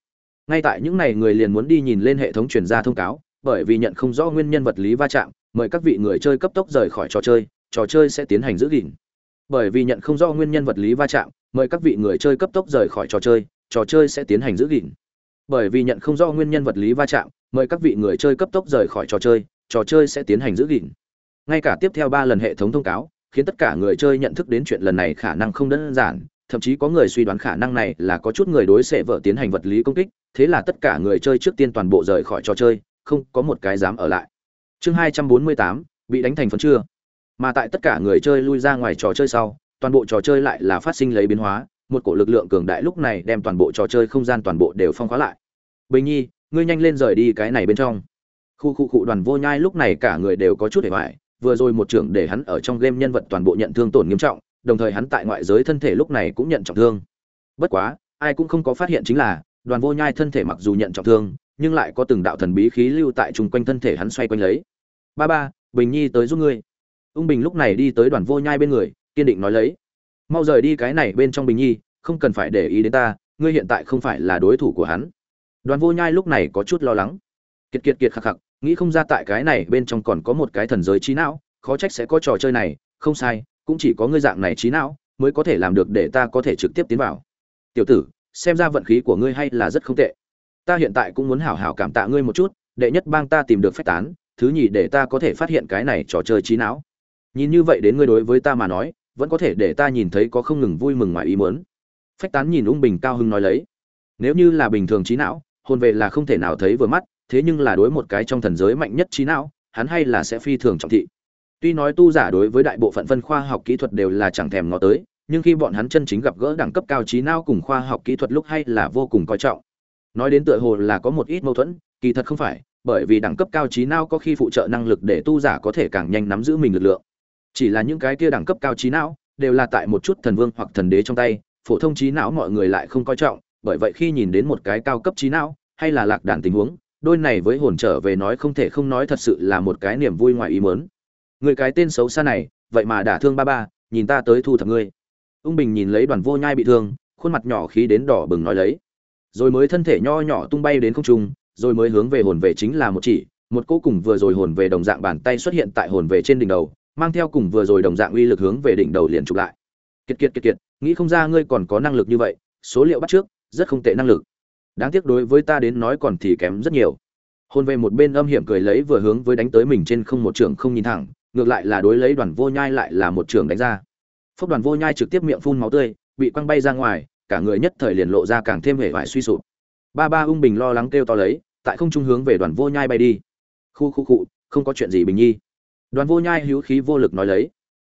Ngay tại những ngày người liền muốn đi nhìn lên hệ thống truyền ra thông cáo, bởi vì nhận không rõ nguyên nhân vật lý va chạm, mời các vị người chơi cấp tốc rời khỏi trò chơi trò chơi sẽ tiến hành giữ gìn. Bởi vì nhận không rõ nguyên nhân vật lý va chạm, mời các vị người chơi cấp tốc rời khỏi trò chơi trò chơi sẽ tiến hành giữ gìn. Bởi vì nhận không rõ nguyên nhân vật lý va chạm, mời các vị người chơi cấp tốc rời khỏi trò chơi trò chơi sẽ tiến hành giữ gìn. Ngay cả tiếp theo ba lần hệ thống thông cáo, khiến tất cả người chơi nhận thức đến chuyện lần này khả năng không đơn giản thậm chí có người suy đoán khả năng này là có chút người đối sẽ vợ tiến hành vật lý công kích, thế là tất cả người chơi trước tiên toàn bộ rời khỏi trò chơi, không có một cái dám ở lại. Chương hai trăm bốn mươi tám, bị đánh thành phần chưa. Mà tại tất cả người chơi lui ra ngoài trò chơi sau, toàn bộ trò chơi lại là phát sinh lấy biến hóa, một cổ lực lượng cường đại lúc này đem toàn bộ trò chơi không gian toàn bộ đều phong khóa lại. Bình nhi, ngươi nhanh lên rời đi cái này bên trong. Khu khu khu đoàn vô nhai lúc này cả người đều có chút để hoài, vừa rồi một trưởng để hắn ở trong game nhân vật toàn bộ nhận thương tổn nghiêm trọng đồng thời hắn tại ngoại giới thân thể lúc này cũng nhận trọng thương. Bất quá, ai cũng không có phát hiện chính là, đoàn vô nhai thân thể mặc dù nhận trọng thương, nhưng lại có từng đạo thần bí khí lưu tại trùng quanh thân thể hắn xoay quanh lấy. Ba ba, bình nhi tới giúp ngươi. Ung bình lúc này đi tới đoàn vô nhai bên người, kiên định nói lấy. Mau rời đi cái này bên trong bình nhi, không cần phải để ý đến ta, ngươi hiện tại không phải là đối thủ của hắn. Đoàn vô nhai lúc này có chút lo lắng. Kiệt kiệt kiệt khắc khắc nghĩ không ra tại cái này bên trong còn có một cái thần giới trí não, khó trách sẽ có trò chơi này, không sai cũng chỉ có ngươi dạng này trí não, mới có thể làm được để ta có thể trực tiếp tiến vào. Tiểu tử, xem ra vận khí của ngươi hay là rất không tệ. Ta hiện tại cũng muốn hảo hảo cảm tạ ngươi một chút, đệ nhất bang ta tìm được phách tán, thứ nhì để ta có thể phát hiện cái này trò chơi trí não. Nhìn như vậy đến ngươi đối với ta mà nói, vẫn có thể để ta nhìn thấy có không ngừng vui mừng ngoài ý muốn. Phách tán nhìn ung bình cao hưng nói lấy. Nếu như là bình thường trí não hôn về là không thể nào thấy vừa mắt, thế nhưng là đối một cái trong thần giới mạnh nhất trí não, hắn hay là sẽ phi thường trọng thị tuy nói tu giả đối với đại bộ phận phân khoa học kỹ thuật đều là chẳng thèm ngó tới, nhưng khi bọn hắn chân chính gặp gỡ đẳng cấp cao trí não cùng khoa học kỹ thuật lúc hay là vô cùng coi trọng. Nói đến tựa hồ là có một ít mâu thuẫn, kỳ thật không phải, bởi vì đẳng cấp cao trí não có khi phụ trợ năng lực để tu giả có thể càng nhanh nắm giữ mình lực lượng. Chỉ là những cái kia đẳng cấp cao trí não, đều là tại một chút thần vương hoặc thần đế trong tay, phổ thông trí não mọi người lại không coi trọng, bởi vậy khi nhìn đến một cái cao cấp trí não, hay là lạc đàn tình huống, đôi này với hồn trở về nói không thể không nói thật sự là một cái niềm vui ngoài ý mớn người cái tên xấu xa này, vậy mà đả thương ba ba, nhìn ta tới thu thập ngươi. Ung bình nhìn lấy đoàn vô nhai bị thương, khuôn mặt nhỏ khí đến đỏ bừng nói lấy. Rồi mới thân thể nho nhỏ tung bay đến không trung, rồi mới hướng về hồn về chính là một chỉ, một cô cùng vừa rồi hồn về đồng dạng bàn tay xuất hiện tại hồn về trên đỉnh đầu, mang theo cùng vừa rồi đồng dạng uy lực hướng về đỉnh đầu liền chụp lại. Kiệt kiệt kiệt kiệt, nghĩ không ra ngươi còn có năng lực như vậy, số liệu bắt trước, rất không tệ năng lực. Đáng tiếc đối với ta đến nói còn thì kém rất nhiều. Hôn về một bên âm hiểm cười lấy vừa hướng với đánh tới mình trên không một trường không nhìn thẳng ngược lại là đối lấy đoàn vô nhai lại là một trường đánh ra. Phốc đoàn vô nhai trực tiếp miệng phun máu tươi, bị quăng bay ra ngoài, cả người nhất thời liền lộ ra càng thêm hề vải suy sụp. Ba ba ung bình lo lắng kêu to lấy, tại không trung hướng về đoàn vô nhai bay đi. Khu khu cụ không có chuyện gì bình nhi. Đoàn vô nhai hữu khí vô lực nói lấy,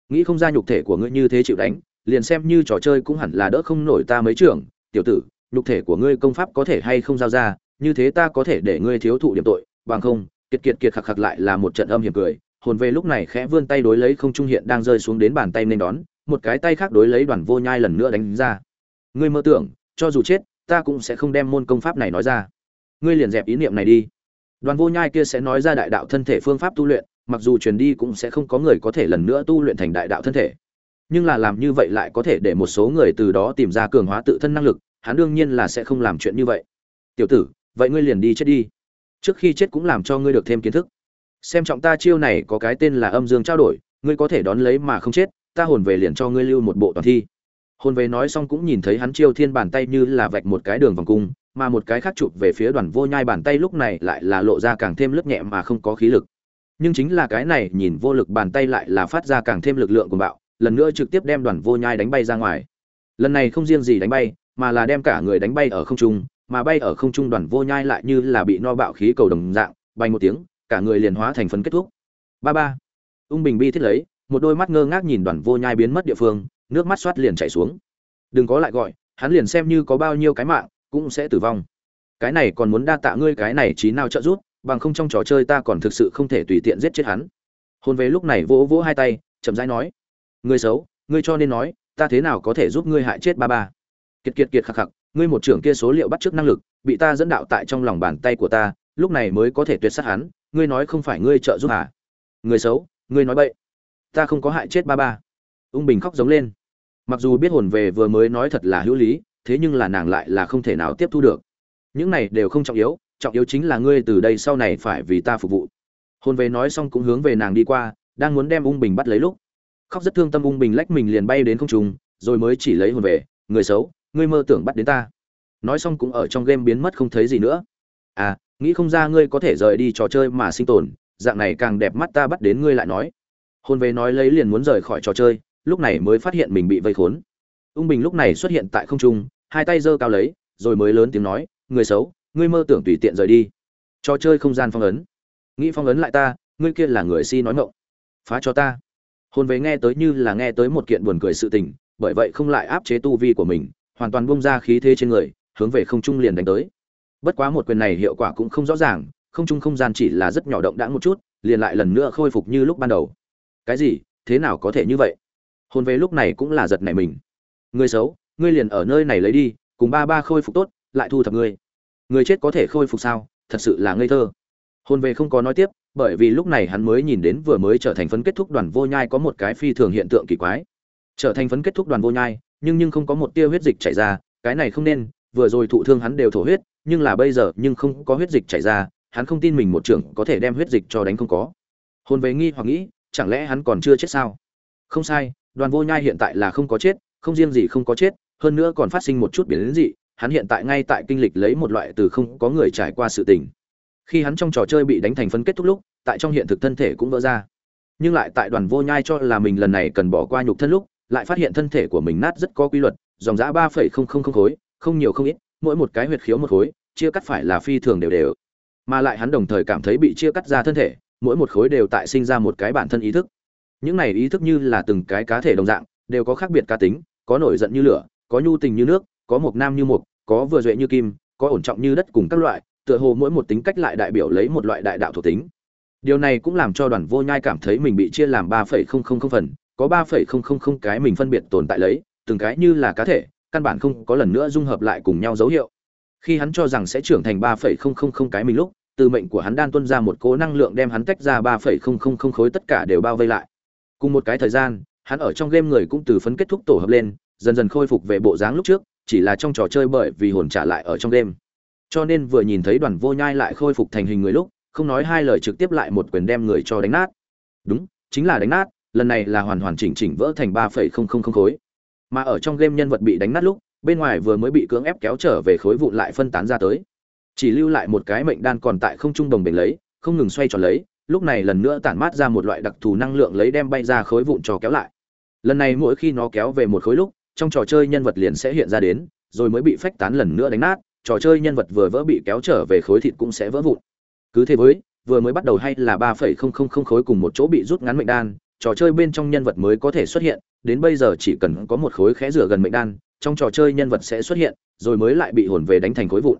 nghĩ không ra nhục thể của ngươi như thế chịu đánh, liền xem như trò chơi cũng hẳn là đỡ không nổi ta mấy trưởng, tiểu tử, nhục thể của ngươi công pháp có thể hay không giao ra, như thế ta có thể để ngươi thiếu thụ điểm tội, bằng không, kiệt kiệt kiệt khạc khạc lại là một trận âm hiểm cười hồn về lúc này khẽ vươn tay đối lấy không trung hiện đang rơi xuống đến bàn tay nên đón, một cái tay khác đối lấy đoàn vô nhai lần nữa đánh ra. Ngươi mơ tưởng, cho dù chết, ta cũng sẽ không đem môn công pháp này nói ra. Ngươi liền dẹp ý niệm này đi. Đoàn vô nhai kia sẽ nói ra đại đạo thân thể phương pháp tu luyện, mặc dù truyền đi cũng sẽ không có người có thể lần nữa tu luyện thành đại đạo thân thể. Nhưng là làm như vậy lại có thể để một số người từ đó tìm ra cường hóa tự thân năng lực, hắn đương nhiên là sẽ không làm chuyện như vậy. Tiểu tử, vậy ngươi liền đi chết đi. Trước khi chết cũng làm cho ngươi được thêm kiến thức xem trọng ta chiêu này có cái tên là âm dương trao đổi, ngươi có thể đón lấy mà không chết, ta hồn về liền cho ngươi lưu một bộ toàn thi. Hồn về nói xong cũng nhìn thấy hắn chiêu thiên bàn tay như là vạch một cái đường vòng cung, mà một cái khác chụp về phía đoàn vô nhai bàn tay lúc này lại là lộ ra càng thêm lướt nhẹ mà không có khí lực. Nhưng chính là cái này nhìn vô lực bàn tay lại là phát ra càng thêm lực lượng của bạo, lần nữa trực tiếp đem đoàn vô nhai đánh bay ra ngoài. Lần này không riêng gì đánh bay, mà là đem cả người đánh bay ở không trung, mà bay ở không trung đoàn vô nhai lại như là bị no bạo khí cầu đồng dạng, bay một tiếng cả người liền hóa thành phấn kết thúc. Ba ba. Ung bình bi thiết lấy, một đôi mắt ngơ ngác nhìn đoàn vô nhai biến mất địa phương, nước mắt xoát liền chảy xuống. Đừng có lại gọi, hắn liền xem như có bao nhiêu cái mạng, cũng sẽ tử vong. Cái này còn muốn đa tạ ngươi cái này trí nào trợ giúp, bằng không trong trò chơi ta còn thực sự không thể tùy tiện giết chết hắn. Hôn về lúc này vỗ vỗ hai tay, chậm rãi nói. Ngươi xấu, ngươi cho nên nói, ta thế nào có thể giúp ngươi hại chết ba ba? Kiệt kiệt kiệt khà khắc ngươi một trưởng kia số liệu bắt trước năng lực, bị ta dẫn đạo tại trong lòng bàn tay của ta, lúc này mới có thể tuyệt sát hắn ngươi nói không phải ngươi trợ giúp à? Người xấu, ngươi nói bậy. Ta không có hại chết ba ba. Ung bình khóc giống lên. Mặc dù biết hồn về vừa mới nói thật là hữu lý, thế nhưng là nàng lại là không thể nào tiếp thu được. Những này đều không trọng yếu trọng yếu chính là ngươi từ đây sau này phải vì ta phục vụ. Hồn về nói xong cũng hướng về nàng đi qua, đang muốn đem ung bình bắt lấy lúc, khóc rất thương tâm ung bình lách mình liền bay đến không trung, rồi mới chỉ lấy hồn về, người xấu, ngươi mơ tưởng bắt đến ta. Nói xong cũng ở trong game biến mất không thấy gì nữa. À nghĩ không ra ngươi có thể rời đi trò chơi mà sinh tồn, dạng này càng đẹp mắt ta bắt đến ngươi lại nói. Hôn về nói lấy liền muốn rời khỏi trò chơi, lúc này mới phát hiện mình bị vây khốn. Ung bình lúc này xuất hiện tại không trung, hai tay giơ cao lấy, rồi mới lớn tiếng nói, người xấu, ngươi mơ tưởng tùy tiện rời đi. Trò chơi không gian phong ấn. Nghĩ phong ấn lại ta, ngươi kia là người si nói ngộng phá cho ta. Hôn về nghe tới như là nghe tới một kiện buồn cười sự tình, bởi vậy không lại áp chế tu vi của mình, hoàn toàn bung ra khí thế trên người, hướng về không trung liền đánh tới bất quá một quyền này hiệu quả cũng không rõ ràng, không trung không gian chỉ là rất nhỏ động đã một chút, liền lại lần nữa khôi phục như lúc ban đầu. Cái gì? Thế nào có thể như vậy? Hôn về lúc này cũng là giật nảy mình. Người xấu, ngươi liền ở nơi này lấy đi, cùng ba ba khôi phục tốt, lại thu thập ngươi. Người chết có thể khôi phục sao? Thật sự là ngây thơ. Hôn về không có nói tiếp, bởi vì lúc này hắn mới nhìn đến vừa mới trở thành phấn kết thúc đoàn vô nhai có một cái phi thường hiện tượng kỳ quái. Trở thành phấn kết thúc đoàn vô nhai, nhưng nhưng không có một tia huyết dịch chảy ra, cái này không nên, vừa rồi thụ thương hắn đều thổ huyết nhưng là bây giờ nhưng không có huyết dịch chảy ra, hắn không tin mình một trưởng có thể đem huyết dịch cho đánh không có. Hôn về nghi hoặc nghĩ, chẳng lẽ hắn còn chưa chết sao? Không sai, đoàn vô nhai hiện tại là không có chết, không riêng gì không có chết, hơn nữa còn phát sinh một chút biến đến dị, hắn hiện tại ngay tại kinh lịch lấy một loại từ không có người trải qua sự tình. Khi hắn trong trò chơi bị đánh thành phân kết thúc lúc, tại trong hiện thực thân thể cũng vỡ ra. Nhưng lại tại đoàn vô nhai cho là mình lần này cần bỏ qua nhục thân lúc, lại phát hiện thân thể của mình nát rất có quy luật, dòng giã ba phẩy không không không khối, không nhiều không ít mỗi một cái huyệt khiếu một khối, chia cắt phải là phi thường đều đều. Mà lại hắn đồng thời cảm thấy bị chia cắt ra thân thể, mỗi một khối đều tại sinh ra một cái bản thân ý thức. Những này ý thức như là từng cái cá thể đồng dạng, đều có khác biệt cá tính, có nổi giận như lửa, có nhu tình như nước, có mộc nam như mộc, có vừa duệ như kim, có ổn trọng như đất cùng các loại, tựa hồ mỗi một tính cách lại đại biểu lấy một loại đại đạo thuộc tính. Điều này cũng làm cho đoàn vô nhai cảm thấy mình bị chia làm ba phẩy không không không phần, có ba phẩy không không không cái mình phân biệt tồn tại lấy, từng cái như là cá thể căn bản không có lần nữa dung hợp lại cùng nhau dấu hiệu. Khi hắn cho rằng sẽ trưởng thành ba phẩy không không không cái mình lúc, từ mệnh của hắn đan tuân ra một cố năng lượng đem hắn tách ra ba phẩy không không không khối tất cả đều bao vây lại. Cùng một cái thời gian, hắn ở trong game người cũng từ phấn kết thúc tổ hợp lên, dần dần khôi phục về bộ dáng lúc trước, chỉ là trong trò chơi bởi vì hồn trả lại ở trong game. Cho nên vừa nhìn thấy đoàn vô nhai lại khôi phục thành hình người lúc, không nói hai lời trực tiếp lại một quyền đem người cho đánh nát. Đúng, chính là đánh nát, lần này là hoàn hoàn chỉnh chỉnh vỡ thành ba phẩy không không không khối mà ở trong game nhân vật bị đánh nát lúc, bên ngoài vừa mới bị cưỡng ép kéo trở về khối vụn lại phân tán ra tới. Chỉ lưu lại một cái mệnh đan còn tại không trung đồng bình lấy, không ngừng xoay tròn lấy, lúc này lần nữa tản mát ra một loại đặc thù năng lượng lấy đem bay ra khối vụn trò kéo lại. Lần này mỗi khi nó kéo về một khối lúc, trong trò chơi nhân vật liền sẽ hiện ra đến, rồi mới bị phách tán lần nữa đánh nát, trò chơi nhân vật vừa vỡ bị kéo trở về khối thịt cũng sẽ vỡ vụn. Cứ thế với, vừa mới bắt đầu hay là ba phẩy không không không khối cùng một chỗ bị rút ngắn mệnh đan trò chơi bên trong nhân vật mới có thể xuất hiện đến bây giờ chỉ cần có một khối khẽ rửa gần mệnh đan trong trò chơi nhân vật sẽ xuất hiện rồi mới lại bị hồn về đánh thành khối vụn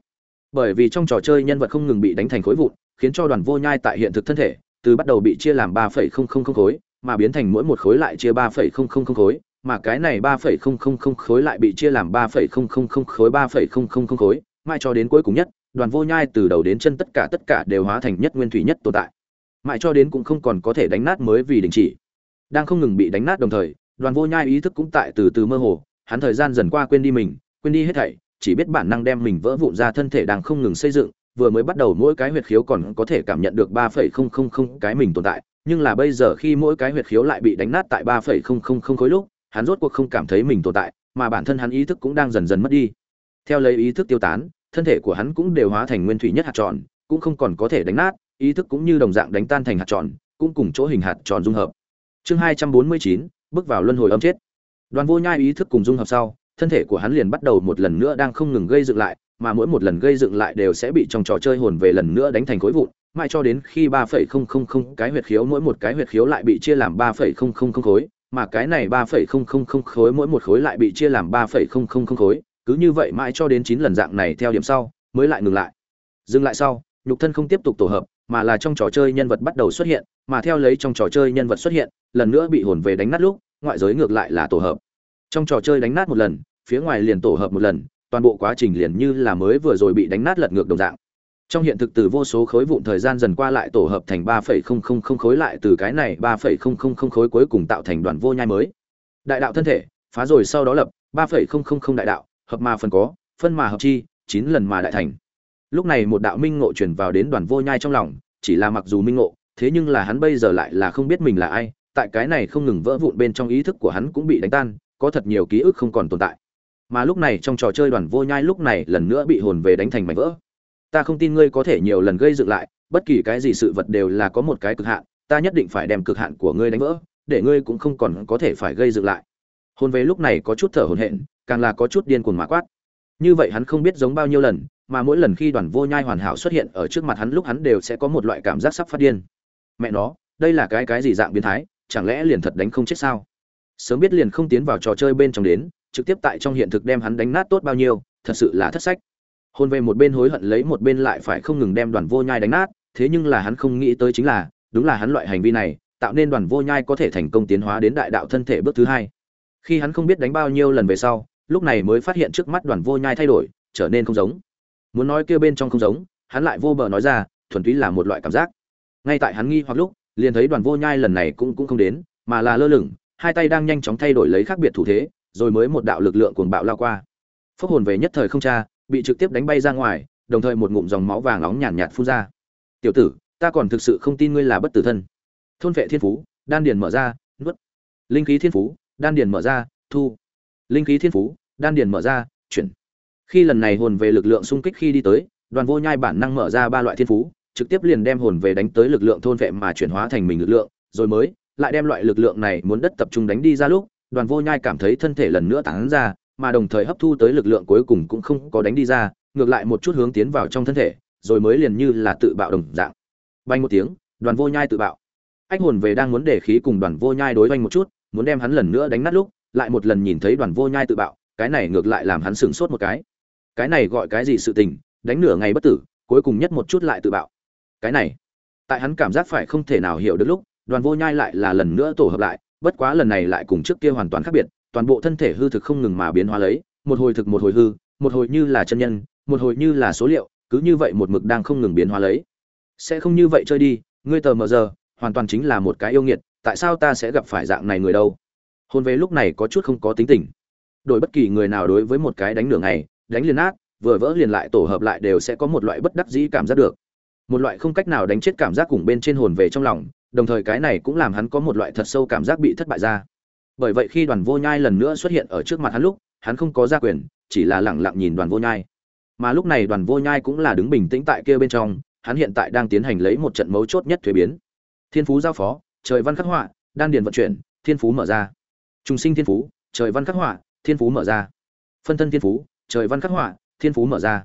bởi vì trong trò chơi nhân vật không ngừng bị đánh thành khối vụn khiến cho đoàn vô nhai tại hiện thực thân thể từ bắt đầu bị chia làm ba phẩy không không không khối mà biến thành mỗi một khối lại chia ba phẩy không không không khối mà cái này ba phẩy không không không khối lại bị chia làm ba phẩy không không không khối ba phẩy không không không khối mãi cho đến cuối cùng nhất đoàn vô nhai từ đầu đến chân tất cả tất cả đều hóa thành nhất nguyên thủy nhất tồn tại mãi cho đến cũng không còn có thể đánh nát mới vì đình chỉ đang không ngừng bị đánh nát đồng thời, đoàn vô nhai ý thức cũng tại từ từ mơ hồ, hắn thời gian dần qua quên đi mình, quên đi hết thảy, chỉ biết bản năng đem mình vỡ vụn ra thân thể đang không ngừng xây dựng, vừa mới bắt đầu mỗi cái huyệt khiếu còn có thể cảm nhận được ba phẩy không không không cái mình tồn tại, nhưng là bây giờ khi mỗi cái huyệt khiếu lại bị đánh nát tại ba phẩy không không không khối lúc, hắn rốt cuộc không cảm thấy mình tồn tại, mà bản thân hắn ý thức cũng đang dần dần mất đi. Theo lấy ý thức tiêu tán, thân thể của hắn cũng đều hóa thành nguyên thủy nhất hạt tròn, cũng không còn có thể đánh nát, ý thức cũng như đồng dạng đánh tan thành hạt tròn, cũng cùng chỗ hình hạt tròn dung hợp chương hai trăm bốn mươi chín, bước vào luân hồi âm chết. Đoàn vô nhai ý thức cùng dung hợp sau, thân thể của hắn liền bắt đầu một lần nữa đang không ngừng gây dựng lại, mà mỗi một lần gây dựng lại đều sẽ bị trong trò chơi hồn về lần nữa đánh thành khối vụn, mãi cho đến khi 3.000 cái huyệt khiếu mỗi một cái huyệt khiếu lại bị chia làm 3.000 khối, mà cái này 3.000 khối mỗi một khối lại bị chia làm 3.000 khối, cứ như vậy mãi cho đến 9 lần dạng này theo điểm sau, mới lại ngừng lại. Dừng lại sau, nhục thân không tiếp tục tổ hợp mà là trong trò chơi nhân vật bắt đầu xuất hiện, mà theo lấy trong trò chơi nhân vật xuất hiện, lần nữa bị hồn về đánh nát lúc, ngoại giới ngược lại là tổ hợp. Trong trò chơi đánh nát một lần, phía ngoài liền tổ hợp một lần, toàn bộ quá trình liền như là mới vừa rồi bị đánh nát lật ngược đồng dạng. Trong hiện thực từ vô số khối vụn thời gian dần qua lại tổ hợp thành ba phẩy không không không khối lại từ cái này ba phẩy không không không khối cuối cùng tạo thành đoàn vô nhai mới. Đại đạo thân thể, phá rồi sau đó lập, ba phẩy không không không đại đạo, hợp mà phần có, phân mà hợp chi, chín lần mà đại thành lúc này một đạo minh ngộ truyền vào đến đoàn vô nhai trong lòng, chỉ là mặc dù minh ngộ, thế nhưng là hắn bây giờ lại là không biết mình là ai, tại cái này không ngừng vỡ vụn bên trong ý thức của hắn cũng bị đánh tan, có thật nhiều ký ức không còn tồn tại. Mà lúc này trong trò chơi đoàn vô nhai lúc này lần nữa bị hồn về đánh thành mảnh vỡ. Ta không tin ngươi có thể nhiều lần gây dựng lại, bất kỳ cái gì sự vật đều là có một cái cực hạn, ta nhất định phải đem cực hạn của ngươi đánh vỡ, để ngươi cũng không còn có thể phải gây dựng lại. Hồn về lúc này có chút thở hổn hển, càng là có chút điên cuồng mã quát. Như vậy hắn không biết giống bao nhiêu lần mà mỗi lần khi đoàn vô nhai hoàn hảo xuất hiện ở trước mặt hắn lúc hắn đều sẽ có một loại cảm giác sắp phát điên. Mẹ nó, đây là cái cái gì dạng biến thái, chẳng lẽ liền thật đánh không chết sao? Sớm biết liền không tiến vào trò chơi bên trong đến, trực tiếp tại trong hiện thực đem hắn đánh nát tốt bao nhiêu, thật sự là thất sách. Hôn về một bên hối hận lấy một bên lại phải không ngừng đem đoàn vô nhai đánh nát, thế nhưng là hắn không nghĩ tới chính là, đúng là hắn loại hành vi này, tạo nên đoàn vô nhai có thể thành công tiến hóa đến đại đạo thân thể bước thứ hai. Khi hắn không biết đánh bao nhiêu lần về sau, lúc này mới phát hiện trước mắt đoàn vô nhai thay đổi, trở nên không giống muốn nói kêu bên trong không giống hắn lại vô bờ nói ra thuần túy là một loại cảm giác. Ngay tại hắn nghi hoặc lúc liền thấy đoàn vô nhai lần này cũng cũng không đến mà là lơ lửng hai tay đang nhanh chóng thay đổi lấy khác biệt thủ thế rồi mới một đạo lực lượng cuồng bạo lao qua. Phốc hồn về nhất thời không cha bị trực tiếp đánh bay ra ngoài đồng thời một ngụm dòng máu vàng nóng nhàn nhạt, nhạt phun ra. Tiểu tử ta còn thực sự không tin ngươi là bất tử thân. Thôn vệ thiên phú đan điền mở ra nuốt. Linh khí thiên phú đan điền mở ra thu. Linh khí thiên phú đan điền mở ra chuyển khi lần này hồn về lực lượng xung kích khi đi tới, đoàn vô nhai bản năng mở ra ba loại thiên phú, trực tiếp liền đem hồn về đánh tới lực lượng thôn vệ mà chuyển hóa thành mình lực lượng, rồi mới, lại đem loại lực lượng này muốn đất tập trung đánh đi ra lúc, đoàn vô nhai cảm thấy thân thể lần nữa tán ra, mà đồng thời hấp thu tới lực lượng cuối cùng cũng không có đánh đi ra, ngược lại một chút hướng tiến vào trong thân thể, rồi mới liền như là tự bạo đồng dạng. Bay một tiếng, đoàn vô nhai tự bạo. Anh hồn về đang muốn để khí cùng đoàn vô nhai đối oanh một chút, muốn đem hắn lần nữa đánh nát lúc, lại một lần nhìn thấy đoàn vô nhai tự bạo, cái này ngược lại làm hắn sửng sốt một cái cái này gọi cái gì sự tình, đánh nửa ngày bất tử, cuối cùng nhất một chút lại tự bạo. Cái này, tại hắn cảm giác phải không thể nào hiểu được lúc, đoàn vô nhai lại là lần nữa tổ hợp lại, bất quá lần này lại cùng trước kia hoàn toàn khác biệt, toàn bộ thân thể hư thực không ngừng mà biến hóa lấy, một hồi thực một hồi hư, một hồi như là chân nhân, một hồi như là số liệu, cứ như vậy một mực đang không ngừng biến hóa lấy. Sẽ không như vậy chơi đi, ngươi tờ mờ giờ, hoàn toàn chính là một cái yêu nghiệt, tại sao ta sẽ gặp phải dạng này người đâu? Hôn về lúc này có chút không có tính tình. Đổi bất kỳ người nào đối với một cái đánh nửa ngày đánh liền nát, vừa vỡ liền lại tổ hợp lại đều sẽ có một loại bất đắc dĩ cảm giác được. Một loại không cách nào đánh chết cảm giác cùng bên trên hồn về trong lòng, đồng thời cái này cũng làm hắn có một loại thật sâu cảm giác bị thất bại ra. Bởi vậy khi đoàn vô nhai lần nữa xuất hiện ở trước mặt hắn lúc, hắn không có gia quyền, chỉ là lẳng lặng nhìn đoàn vô nhai. Mà lúc này đoàn vô nhai cũng là đứng bình tĩnh tại kia bên trong, hắn hiện tại đang tiến hành lấy một trận mấu chốt nhất thuế biến. Thiên phú giao phó, trời văn khắc họa, đan điền vận chuyển, thiên phú mở ra. Trùng sinh thiên phú, trời văn khắc họa, thiên phú mở ra. Phân thân thiên phú trời văn khắc họa, thiên phú mở ra.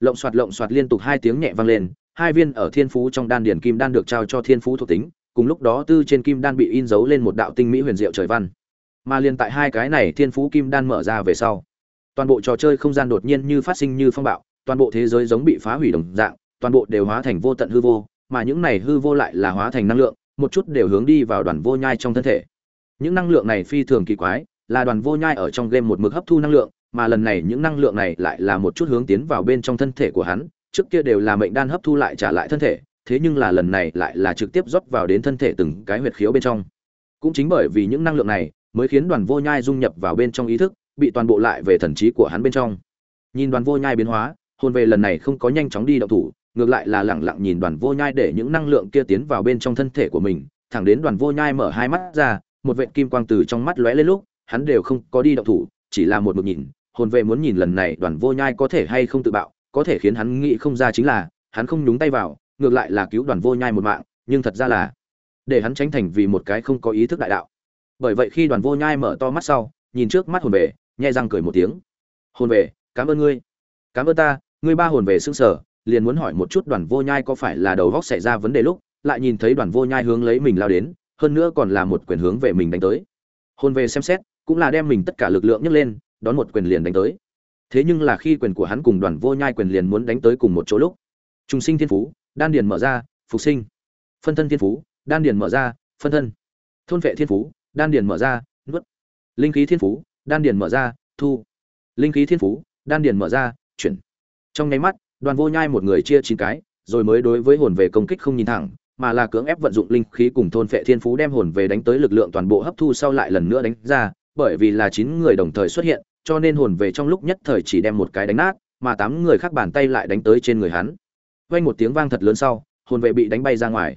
Lộng xoạt lộng xoạt liên tục hai tiếng nhẹ vang lên, hai viên ở thiên phú trong đan điển kim đan được trao cho thiên phú thuộc tính, cùng lúc đó tư trên kim đan bị in dấu lên một đạo tinh mỹ huyền diệu trời văn. Mà liền tại hai cái này thiên phú kim đan mở ra về sau, toàn bộ trò chơi không gian đột nhiên như phát sinh như phong bạo, toàn bộ thế giới giống bị phá hủy đồng dạng, toàn bộ đều hóa thành vô tận hư vô, mà những này hư vô lại là hóa thành năng lượng, một chút đều hướng đi vào đoàn vô nhai trong thân thể. Những năng lượng này phi thường kỳ quái, là đoàn vô nhai ở trong game một mực hấp thu năng lượng mà lần này những năng lượng này lại là một chút hướng tiến vào bên trong thân thể của hắn, trước kia đều là mệnh đan hấp thu lại trả lại thân thể, thế nhưng là lần này lại là trực tiếp rót vào đến thân thể từng cái huyệt khiếu bên trong. Cũng chính bởi vì những năng lượng này, mới khiến đoàn vô nhai dung nhập vào bên trong ý thức, bị toàn bộ lại về thần trí của hắn bên trong. Nhìn đoàn vô nhai biến hóa, hồn về lần này không có nhanh chóng đi động thủ, ngược lại là lẳng lặng nhìn đoàn vô nhai để những năng lượng kia tiến vào bên trong thân thể của mình, thẳng đến đoàn vô nhai mở hai mắt ra, một vệt kim quang từ trong mắt lóe lên lúc, hắn đều không có đi động thủ, chỉ là một mực nhìn hồn về muốn nhìn lần này đoàn vô nhai có thể hay không tự bạo, có thể khiến hắn nghĩ không ra chính là, hắn không nhúng tay vào, ngược lại là cứu đoàn vô nhai một mạng, nhưng thật ra là để hắn tránh thành vì một cái không có ý thức đại đạo. Bởi vậy khi đoàn vô nhai mở to mắt sau, nhìn trước mắt hồn về nhai răng cười một tiếng. Hồn về cảm ơn ngươi. Cảm ơn ta, ngươi ba hồn về xương sở liền muốn hỏi một chút đoàn vô nhai có phải là đầu góc xảy ra vấn đề lúc, lại nhìn thấy đoàn vô nhai hướng lấy mình lao đến, hơn nữa còn là một quyền hướng về mình đánh tới. Hồn về xem xét, cũng là đem mình tất cả lực lượng nhấc lên đón một quyền liền đánh tới. Thế nhưng là khi quyền của hắn cùng đoàn vô nhai quyền liền muốn đánh tới cùng một chỗ lúc, trùng sinh thiên phú, đan điền mở ra, phục sinh. Phân thân thiên phú, đan điền mở ra, phân thân. Thôn vệ thiên phú, đan điền mở ra, nuốt. Linh khí thiên phú, đan điền mở ra, thu. Linh khí thiên phú, đan điền mở ra, chuyển. Trong nháy mắt, đoàn vô nhai một người chia chín cái, rồi mới đối với hồn về công kích không nhìn thẳng, mà là cưỡng ép vận dụng linh khí cùng thôn phệ thiên phú đem hồn về đánh tới lực lượng toàn bộ hấp thu sau lại lần nữa đánh ra, bởi vì là chín người đồng thời xuất hiện cho nên hồn về trong lúc nhất thời chỉ đem một cái đánh nát, mà tám người khác bàn tay lại đánh tới trên người hắn. Vang một tiếng vang thật lớn sau, hồn vệ bị đánh bay ra ngoài.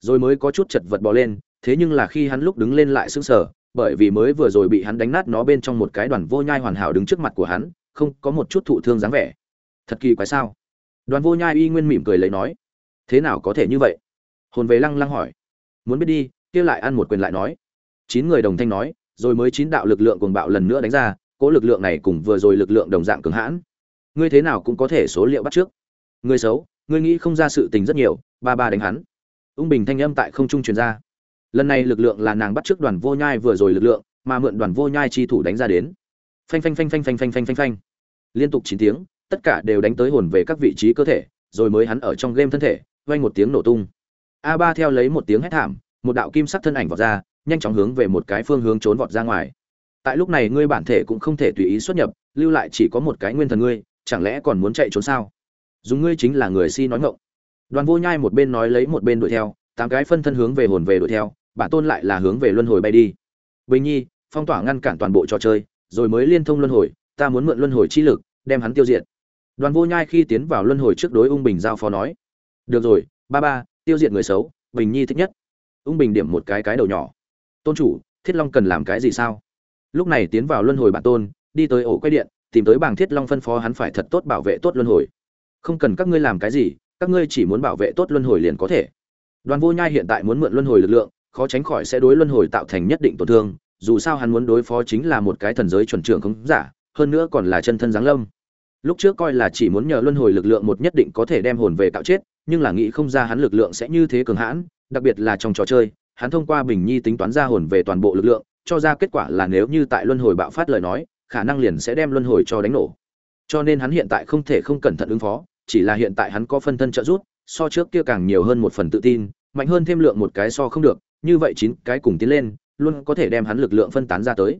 Rồi mới có chút chật vật bò lên, thế nhưng là khi hắn lúc đứng lên lại sững sờ, bởi vì mới vừa rồi bị hắn đánh nát nó bên trong một cái đoàn vô nhai hoàn hảo đứng trước mặt của hắn, không có một chút thụ thương dáng vẻ. Thật kỳ quái sao? Đoàn vô nhai y nguyên mỉm cười lấy nói, thế nào có thể như vậy? Hồn về lăng lăng hỏi, muốn biết đi, kia lại ăn một quyền lại nói. Chín người đồng thanh nói, rồi mới chín đạo lực lượng cuồng bạo lần nữa đánh ra cố lực lượng này cùng vừa rồi lực lượng đồng dạng cứng hãn. Ngươi thế nào cũng có thể số liệu bắt trước. Ngươi xấu, ngươi nghĩ không ra sự tình rất nhiều, ba ba đánh hắn. Ung bình thanh âm tại không trung truyền ra. Lần này lực lượng là nàng bắt trước đoàn vô nhai vừa rồi lực lượng, mà mượn đoàn vô nhai chi thủ đánh ra đến. Phanh phanh phanh phanh phanh phanh phanh phanh phanh. Liên tục chín tiếng, tất cả đều đánh tới hồn về các vị trí cơ thể, rồi mới hắn ở trong game thân thể, vang một tiếng nổ tung. A ba theo lấy một tiếng hét thảm, một đạo kim sắc thân ảnh vọt ra, nhanh chóng hướng về một cái phương hướng trốn vọt ra ngoài tại lúc này ngươi bản thể cũng không thể tùy ý xuất nhập, lưu lại chỉ có một cái nguyên thần ngươi, chẳng lẽ còn muốn chạy trốn sao? Dùng ngươi chính là người si nói ngộng đoàn vô nhai một bên nói lấy một bên đuổi theo, tám cái phân thân hướng về hồn về đuổi theo, bản tôn lại là hướng về luân hồi bay đi. Bình nhi, phong tỏa ngăn cản toàn bộ trò chơi, rồi mới liên thông luân hồi, ta muốn mượn luân hồi chi lực, đem hắn tiêu diệt. Đoàn vô nhai khi tiến vào luân hồi trước đối ung bình giao phó nói, được rồi, ba ba, tiêu diệt người xấu, bình nhi thích nhất. Ung bình điểm một cái cái đầu nhỏ, tôn chủ, thiết long cần làm cái gì sao? Lúc này tiến vào luân hồi bản tôn, đi tới ổ quay điện, tìm tới bảng thiết long phân phó hắn phải thật tốt bảo vệ tốt luân hồi. Không cần các ngươi làm cái gì, các ngươi chỉ muốn bảo vệ tốt luân hồi liền có thể. Đoàn vô nhai hiện tại muốn mượn luân hồi lực lượng, khó tránh khỏi sẽ đối luân hồi tạo thành nhất định tổn thương, dù sao hắn muốn đối phó chính là một cái thần giới chuẩn trưởng không giả, hơn nữa còn là chân thân giáng lâm. Lúc trước coi là chỉ muốn nhờ luân hồi lực lượng một nhất định có thể đem hồn về tạo chết, nhưng là nghĩ không ra hắn lực lượng sẽ như thế cường hãn, đặc biệt là trong trò chơi, hắn thông qua bình nhi tính toán ra hồn về toàn bộ lực lượng cho ra kết quả là nếu như tại luân hồi bạo phát lời nói, khả năng liền sẽ đem luân hồi cho đánh nổ. Cho nên hắn hiện tại không thể không cẩn thận ứng phó, chỉ là hiện tại hắn có phân thân trợ giúp, so trước kia càng nhiều hơn một phần tự tin, mạnh hơn thêm lượng một cái so không được, như vậy chín cái cùng tiến lên, luôn có thể đem hắn lực lượng phân tán ra tới.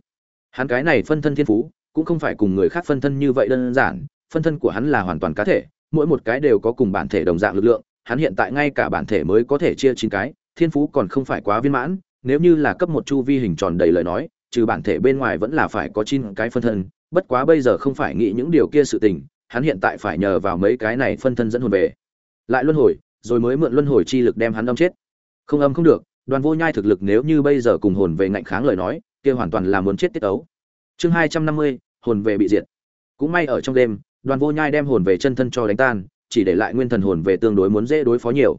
Hắn cái này phân thân thiên phú, cũng không phải cùng người khác phân thân như vậy đơn giản, phân thân của hắn là hoàn toàn cá thể, mỗi một cái đều có cùng bản thể đồng dạng lực lượng, hắn hiện tại ngay cả bản thể mới có thể chia chín cái, thiên phú còn không phải quá viên mãn nếu như là cấp một chu vi hình tròn đầy lời nói, trừ bản thể bên ngoài vẫn là phải có chín cái phân thân, bất quá bây giờ không phải nghĩ những điều kia sự tình, hắn hiện tại phải nhờ vào mấy cái này phân thân dẫn hồn về. Lại luân hồi, rồi mới mượn luân hồi chi lực đem hắn âm chết. Không âm không được, đoàn vô nhai thực lực nếu như bây giờ cùng hồn về ngạnh kháng lời nói, kia hoàn toàn là muốn chết tiết ấu chương hai trăm năm mươi, hồn về bị diệt. Cũng may ở trong đêm, đoàn vô nhai đem hồn về chân thân cho đánh tan, chỉ để lại nguyên thần hồn về tương đối muốn dễ đối phó nhiều.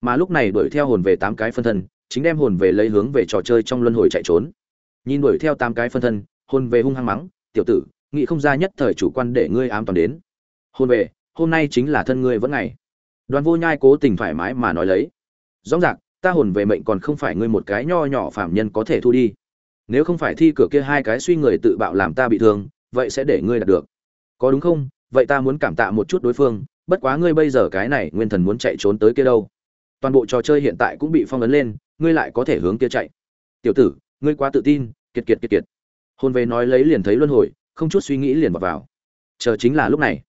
Mà lúc này đuổi theo hồn về tám cái phân thân chính đem hồn về lấy hướng về trò chơi trong luân hồi chạy trốn. Nhìn đuổi theo tám cái phân thân, hồn về hung hăng mắng, tiểu tử, nghĩ không ra nhất thời chủ quan để ngươi ám toàn đến. Hồn về, hôm nay chính là thân ngươi vẫn ngày. Đoàn vô nhai cố tình thoải mái mà nói lấy. Rõ ràng, ta hồn về mệnh còn không phải ngươi một cái nho nhỏ phạm nhân có thể thu đi. Nếu không phải thi cửa kia hai cái suy người tự bạo làm ta bị thương, vậy sẽ để ngươi đạt được. Có đúng không? Vậy ta muốn cảm tạ một chút đối phương, bất quá ngươi bây giờ cái này nguyên thần muốn chạy trốn tới kia đâu. Toàn bộ trò chơi hiện tại cũng bị phong ấn lên ngươi lại có thể hướng kia chạy. Tiểu tử, ngươi quá tự tin, kiệt kiệt kiệt kiệt. Hồn về nói lấy liền thấy luân hồi, không chút suy nghĩ liền vào vào. Chờ chính là lúc này.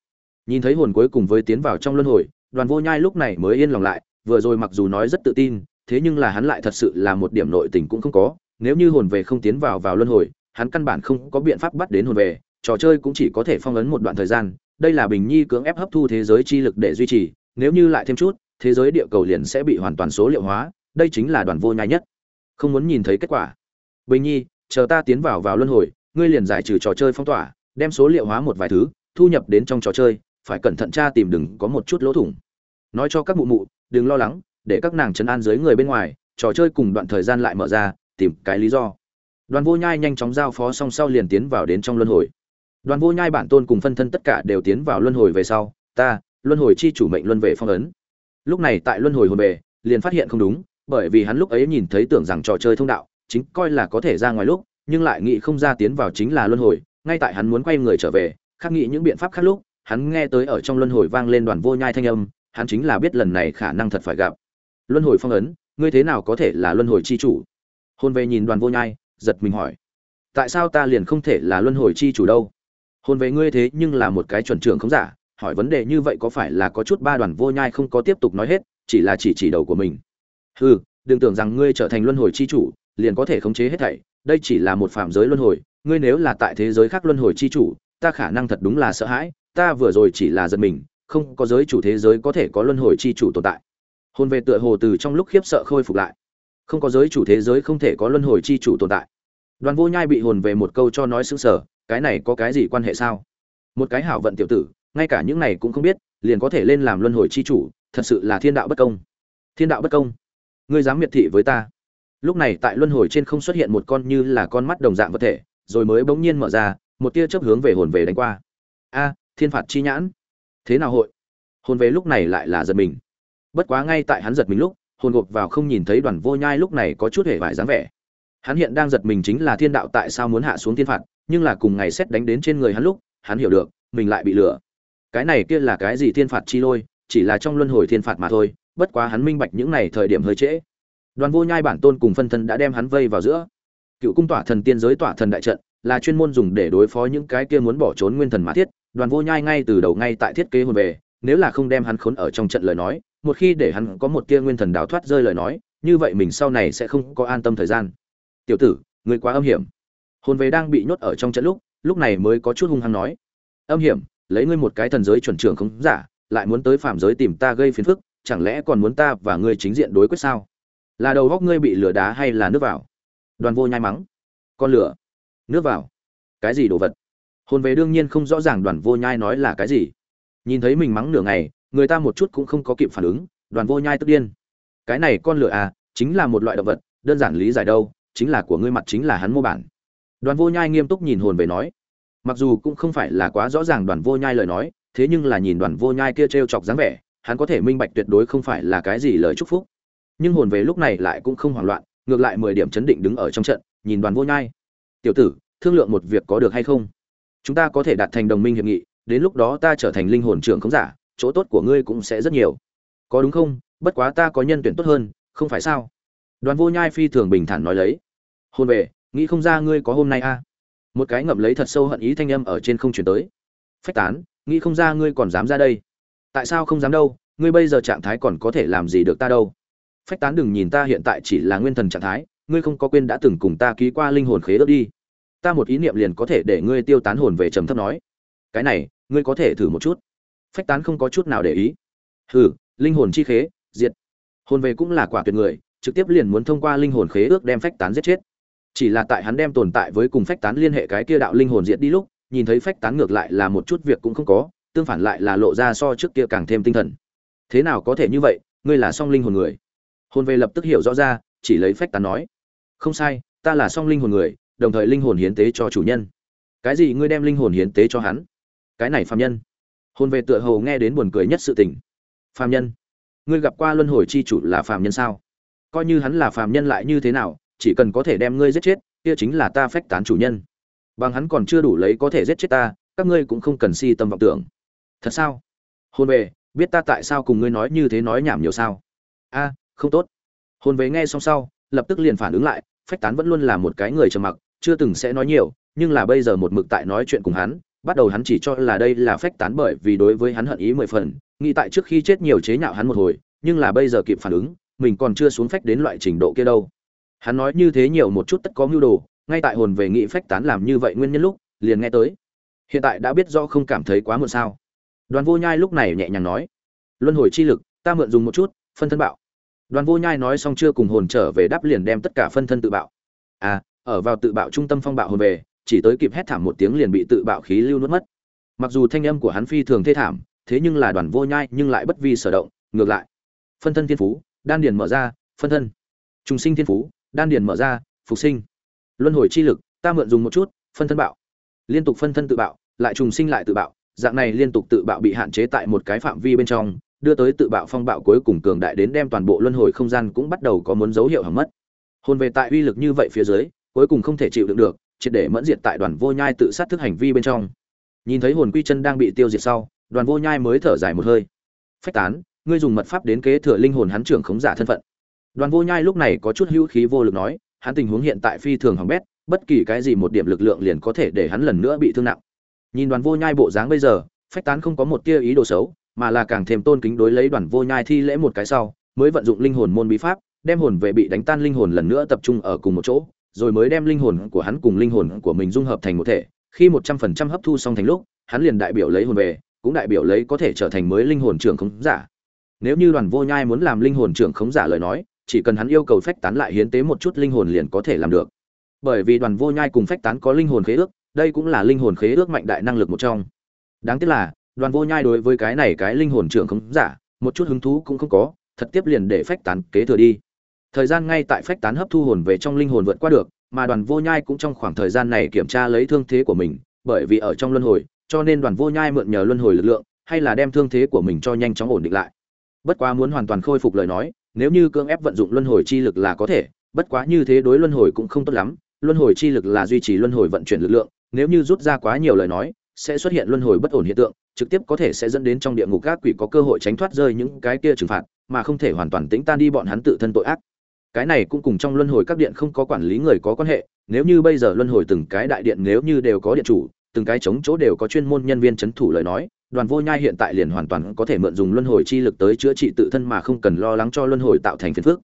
Nhìn thấy hồn cuối cùng với tiến vào trong luân hồi, đoàn vô nhai lúc này mới yên lòng lại, vừa rồi mặc dù nói rất tự tin, thế nhưng là hắn lại thật sự là một điểm nội tình cũng không có. Nếu như hồn về không tiến vào vào luân hồi, hắn căn bản không có biện pháp bắt đến hồn về, trò chơi cũng chỉ có thể phong ấn một đoạn thời gian. Đây là bình nhi cưỡng ép hấp thu thế giới chi lực để duy trì, nếu như lại thêm chút, thế giới địa cầu liền sẽ bị hoàn toàn số liệu hóa đây chính là đoàn vô nhai nhất. Không muốn nhìn thấy kết quả. Bình nhi, chờ ta tiến vào vào luân hồi, ngươi liền giải trừ trò chơi phong tỏa, đem số liệu hóa một vài thứ, thu nhập đến trong trò chơi, phải cẩn thận tra tìm đừng có một chút lỗ thủng. Nói cho các mụ mụ, đừng lo lắng, để các nàng chấn an dưới người bên ngoài, trò chơi cùng đoạn thời gian lại mở ra, tìm cái lý do. Đoàn vô nhai nhanh chóng giao phó xong sau liền tiến vào đến trong luân hồi. Đoàn vô nhai bản tôn cùng phân thân tất cả đều tiến vào luân hồi về sau, ta, luân hồi chi chủ mệnh luân về phong ấn. Lúc này tại luân hồi hồn về, liền phát hiện không đúng bởi vì hắn lúc ấy nhìn thấy tưởng rằng trò chơi thông đạo, chính coi là có thể ra ngoài lúc, nhưng lại nghĩ không ra tiến vào chính là luân hồi, ngay tại hắn muốn quay người trở về, khắc nghĩ những biện pháp khác lúc, hắn nghe tới ở trong luân hồi vang lên đoàn vô nhai thanh âm, hắn chính là biết lần này khả năng thật phải gặp. Luân hồi phong ấn, ngươi thế nào có thể là luân hồi chi chủ? Hôn về nhìn đoàn vô nhai, giật mình hỏi. Tại sao ta liền không thể là luân hồi chi chủ đâu? Hôn về ngươi thế nhưng là một cái chuẩn trưởng không giả, hỏi vấn đề như vậy có phải là có chút ba đoàn vô nhai không có tiếp tục nói hết, chỉ là chỉ chỉ đầu của mình hừ đừng tưởng rằng ngươi trở thành luân hồi chi chủ liền có thể khống chế hết thảy đây chỉ là một phạm giới luân hồi ngươi nếu là tại thế giới khác luân hồi chi chủ ta khả năng thật đúng là sợ hãi ta vừa rồi chỉ là giật mình không có giới chủ thế giới có thể có luân hồi chi chủ tồn tại. Hôn về tựa hồ từ trong lúc khiếp sợ khôi phục lại. Không có giới chủ thế giới không thể có luân hồi chi chủ tồn tại. Đoàn vô nhai bị hồn về một câu cho nói sững sờ, cái này có cái gì quan hệ sao? Một cái hảo vận tiểu tử ngay cả những này cũng không biết liền có thể lên làm luân hồi chi chủ thật sự là thiên đạo bất công. Thiên đạo bất công ngươi dám miệt thị với ta. Lúc này tại luân hồi trên không xuất hiện một con như là con mắt đồng dạng vật thể, rồi mới bỗng nhiên mở ra, một tia chớp hướng về hồn về đánh qua. A, thiên phạt chi nhãn. Thế nào hội? Hồn về lúc này lại là giật mình. Bất quá ngay tại hắn giật mình lúc, hồn gộp vào không nhìn thấy đoàn vô nhai lúc này có chút hề vải dáng vẻ. Hắn hiện đang giật mình chính là thiên đạo tại sao muốn hạ xuống thiên phạt, nhưng là cùng ngày xét đánh đến trên người hắn lúc, hắn hiểu được, mình lại bị lừa. Cái này kia là cái gì thiên phạt chi lôi, chỉ là trong luân hồi thiên phạt mà thôi bất quá hắn minh bạch những này thời điểm hơi trễ. Đoàn vô nhai bản tôn cùng phân thân đã đem hắn vây vào giữa. Cựu cung tỏa thần tiên giới tỏa thần đại trận là chuyên môn dùng để đối phó những cái kia muốn bỏ trốn nguyên thần mã thiết. Đoàn vô nhai ngay từ đầu ngay tại thiết kế hồn về, nếu là không đem hắn khốn ở trong trận lời nói, một khi để hắn có một tia nguyên thần đào thoát rơi lời nói, như vậy mình sau này sẽ không có an tâm thời gian. Tiểu tử, ngươi quá âm hiểm. Hồn về đang bị nhốt ở trong trận lúc lúc này mới có chút hung hăng nói, âm hiểm, lấy ngươi một cái thần giới chuẩn trưởng không giả, lại muốn tới phạm giới tìm ta gây phiền phức chẳng lẽ còn muốn ta và ngươi chính diện đối quyết sao? Là đầu góc ngươi bị lửa đá hay là nước vào? Đoàn vô nhai mắng. Con lửa. Nước vào. Cái gì đồ vật? Hồn về đương nhiên không rõ ràng đoàn vô nhai nói là cái gì. Nhìn thấy mình mắng nửa ngày, người ta một chút cũng không có kịp phản ứng, đoàn vô nhai tức điên. Cái này con lửa à chính là một loại động vật, đơn giản lý giải đâu, chính là của ngươi mặt chính là hắn mô bản. Đoàn vô nhai nghiêm túc nhìn hồn về nói. Mặc dù cũng không phải là quá rõ ràng đoàn vô nhai lời nói, thế nhưng là nhìn đoàn vô nhai kia t r e o chọc dáng vẻ hắn có thể minh bạch tuyệt đối không phải là cái gì lời chúc phúc. Nhưng hồn về lúc này lại cũng không hoảng loạn, ngược lại mười điểm chấn định đứng ở trong trận, nhìn đoàn vô nhai. Tiểu tử, thương lượng một việc có được hay không? Chúng ta có thể đạt thành đồng minh hiệp nghị, đến lúc đó ta trở thành linh hồn trưởng không giả, chỗ tốt của ngươi cũng sẽ rất nhiều. Có đúng không? Bất quá ta có nhân tuyển tốt hơn, không phải sao? Đoàn vô nhai phi thường bình thản nói lấy. Hôn về, nghĩ không ra ngươi có hôm nay a à? một cái ngậm lấy thật sâu hận ý thanh âm ở trên không chuyển tới. Phách tán, nghĩ không ra ngươi còn dám ra đây tại sao không dám đâu? Ngươi bây giờ trạng thái còn có thể làm gì được ta đâu? Phách tán đừng nhìn ta hiện tại chỉ là nguyên thần trạng thái, ngươi không có quên đã từng cùng ta ký qua linh hồn khế ước đi. Ta một ý niệm liền có thể để ngươi tiêu tán hồn về trầm thấp nói. Cái này, ngươi có thể thử một chút. Phách tán không có chút nào để ý. Hừ, linh hồn chi khế, diệt. Hồn về cũng là quả tuyệt người, trực tiếp liền muốn thông qua linh hồn khế ước đem phách tán giết chết. Chỉ là tại hắn đem tồn tại với cùng phách tán liên hệ cái kia đạo linh hồn diệt đi lúc, nhìn thấy phách tán ngược lại là một chút việc cũng không có tương phản lại là lộ ra so trước kia càng thêm tinh thần. Thế nào có thể như vậy, ngươi là song linh hồn người? Hồn về lập tức hiểu rõ ra, chỉ lấy phách tán nói. Không sai, ta là song linh hồn người, đồng thời linh hồn hiến tế cho chủ nhân. Cái gì ngươi đem linh hồn hiến tế cho hắn? Cái này phàm nhân. Hồn về tựa hồ nghe đến buồn cười nhất sự tình. Phàm nhân. Ngươi gặp qua luân hồi chi chủ là phàm nhân sao? Coi như hắn là phàm nhân lại như thế nào, chỉ cần có thể đem ngươi giết chết, kia chính là ta phách tán chủ nhân. Bằng hắn còn chưa đủ lấy có thể giết chết ta, các ngươi cũng không cần si tâm vọng tưởng thật sao? Hôn về, biết ta tại sao cùng ngươi nói như thế nói nhảm nhiều sao? A, không tốt. Hôn về nghe xong sau, lập tức liền phản ứng lại, phách tán vẫn luôn là một cái người trầm mặc, chưa từng sẽ nói nhiều, nhưng là bây giờ một mực tại nói chuyện cùng hắn, bắt đầu hắn chỉ cho là đây là phách tán bởi vì đối với hắn hận ý mười phần, nghĩ tại trước khi chết nhiều chế nhạo hắn một hồi, nhưng là bây giờ kịp phản ứng, mình còn chưa xuống phách đến loại trình độ kia đâu. Hắn nói như thế nhiều một chút tất có mưu đồ, ngay tại hồn về nghị phách tán làm như vậy nguyên nhân lúc, liền nghe tới. Hiện tại đã biết do không cảm thấy quá muộn sao đoàn vô nhai lúc này nhẹ nhàng nói, luân hồi chi lực, ta mượn dùng một chút, phân thân bạo. Đoàn vô nhai nói xong chưa cùng hồn trở về đáp liền đem tất cả phân thân tự bạo. À ở vào tự bạo trung tâm phong bạo hồn về, chỉ tới kịp hét thảm một tiếng liền bị tự bạo khí lưu nuốt mất. Mặc dù thanh âm của hắn phi thường thê thảm, thế nhưng là đoàn vô nhai nhưng lại bất vi sở động, ngược lại. Phân thân thiên phú, đan điền mở ra, phân thân. Trùng sinh thiên phú, đan điền mở ra, phục sinh. Luân hồi chi lực, ta mượn dùng một chút, phân thân bạo. Liên tục phân thân tự bạo, lại trùng sinh lại tự bạo dạng này liên tục tự bạo bị hạn chế tại một cái phạm vi bên trong, đưa tới tự bạo phong bạo cuối cùng cường đại đến đem toàn bộ luân hồi không gian cũng bắt đầu có muốn dấu hiệu hỏng mất. Hồn về tại uy lực như vậy phía dưới, cuối cùng không thể chịu đựng được, triệt để mẫn diệt tại đoàn vô nhai tự sát thức hành vi bên trong. Nhìn thấy hồn quy chân đang bị tiêu diệt sau, đoàn vô nhai mới thở dài một hơi. Phách tán, ngươi dùng mật pháp đến kế thừa linh hồn hắn trưởng khống giả thân phận. Đoàn vô nhai lúc này có chút hữu khí vô lực nói, hắn tình huống hiện tại phi thường hỏng bét, bất kỳ cái gì một điểm lực lượng liền có thể để hắn lần nữa bị thương nặng nhìn đoàn vô nhai bộ dáng bây giờ, phách tán không có một tia ý đồ xấu, mà là càng thêm tôn kính đối lấy đoàn vô nhai thi lễ một cái sau, mới vận dụng linh hồn môn bí pháp, đem hồn về bị đánh tan linh hồn lần nữa tập trung ở cùng một chỗ, rồi mới đem linh hồn của hắn cùng linh hồn của mình dung hợp thành một thể. Khi một trăm phần trăm hấp thu xong thành lúc, hắn liền đại biểu lấy hồn về, cũng đại biểu lấy có thể trở thành mới linh hồn trưởng khống giả. Nếu như đoàn vô nhai muốn làm linh hồn trưởng khống giả lời nói, chỉ cần hắn yêu cầu phách tán lại hiến tế một chút linh hồn liền có thể làm được. Bởi vì đoàn vô nhai cùng phách tán có linh hồn khế ước đây cũng là linh hồn khế ước mạnh đại năng lực một trong. Đáng tiếc là, đoàn vô nhai đối với cái này cái linh hồn trưởng không giả, một chút hứng thú cũng không có, thật tiếp liền để phách tán kế thừa đi. Thời gian ngay tại phách tán hấp thu hồn về trong linh hồn vượt qua được, mà đoàn vô nhai cũng trong khoảng thời gian này kiểm tra lấy thương thế của mình, bởi vì ở trong luân hồi, cho nên đoàn vô nhai mượn nhờ luân hồi lực lượng, hay là đem thương thế của mình cho nhanh chóng ổn định lại. Bất quá muốn hoàn toàn khôi phục lời nói, nếu như cưỡng ép vận dụng luân hồi chi lực là có thể, bất quá như thế đối luân hồi cũng không tốt lắm, luân hồi chi lực là duy trì luân hồi vận chuyển lực lượng nếu như rút ra quá nhiều lời nói, sẽ xuất hiện luân hồi bất ổn hiện tượng, trực tiếp có thể sẽ dẫn đến trong địa ngục các quỷ có cơ hội tránh thoát rơi những cái kia trừng phạt, mà không thể hoàn toàn tính tan đi bọn hắn tự thân tội ác. Cái này cũng cùng trong luân hồi các điện không có quản lý người có quan hệ, nếu như bây giờ luân hồi từng cái đại điện nếu như đều có điện chủ, từng cái chống chỗ đều có chuyên môn nhân viên chấn thủ lời nói, đoàn vô nhai hiện tại liền hoàn toàn có thể mượn dùng luân hồi chi lực tới chữa trị tự thân mà không cần lo lắng cho luân hồi tạo thành phiền phức.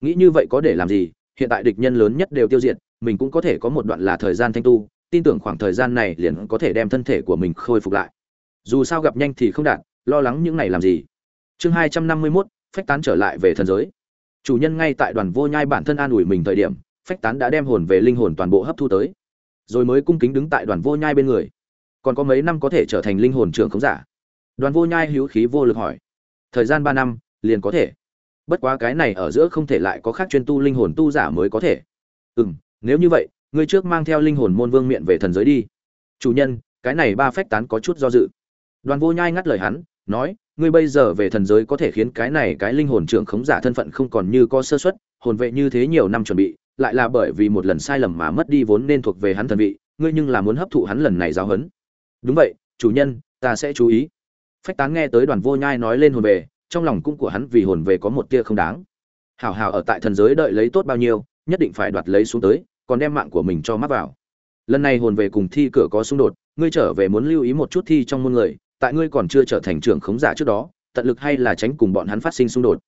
Nghĩ như vậy có để làm gì? Hiện tại địch nhân lớn nhất đều tiêu diệt, mình cũng có thể có một đoạn là thời gian thanh tu tin tưởng khoảng thời gian này liền có thể đem thân thể của mình khôi phục lại. Dù sao gặp nhanh thì không đạt, lo lắng những này làm gì? Chương hai trăm năm mươi mốt, phách tán trở lại về thần giới. Chủ nhân ngay tại đoàn vô nhai bản thân an ủi mình thời điểm, phách tán đã đem hồn về linh hồn toàn bộ hấp thu tới. Rồi mới cung kính đứng tại đoàn vô nhai bên người. Còn có mấy năm có thể trở thành linh hồn trưởng khống giả? Đoàn vô nhai hữu khí vô lực hỏi. Thời gian ba năm, liền có thể. Bất quá cái này ở giữa không thể lại có khác chuyên tu linh hồn tu giả mới có thể. Ừ m nếu như vậy ngươi trước mang theo linh hồn môn vương miện về thần giới đi. Chủ nhân, cái này ba phách tán có chút do dự. Đoàn vô nhai ngắt lời hắn, nói, ngươi bây giờ về thần giới có thể khiến cái này cái linh hồn trưởng khống giả thân phận không còn như có sơ suất, hồn vệ như thế nhiều năm chuẩn bị, lại là bởi vì một lần sai lầm mà mất đi vốn nên thuộc về hắn thần vị, ngươi nhưng là muốn hấp thụ hắn lần này giáo hấn đúng vậy, chủ nhân, ta sẽ chú ý. Phách tán nghe tới đoàn vô nhai nói lên hồn về trong lòng cũng của hắn vì hồn về có một tia không đáng. Hảo hảo ở tại thần giới đợi lấy tốt bao nhiêu, nhất định phải đoạt lấy xuống tới còn đem mạng của mình cho mắc vào. Lần này hồn về cùng thi cửa có xung đột, ngươi trở về muốn lưu ý một chút thi trong môn người, tại ngươi còn chưa trở thành trưởng khống giả trước đó, tận lực hay là tránh cùng bọn hắn phát sinh xung đột.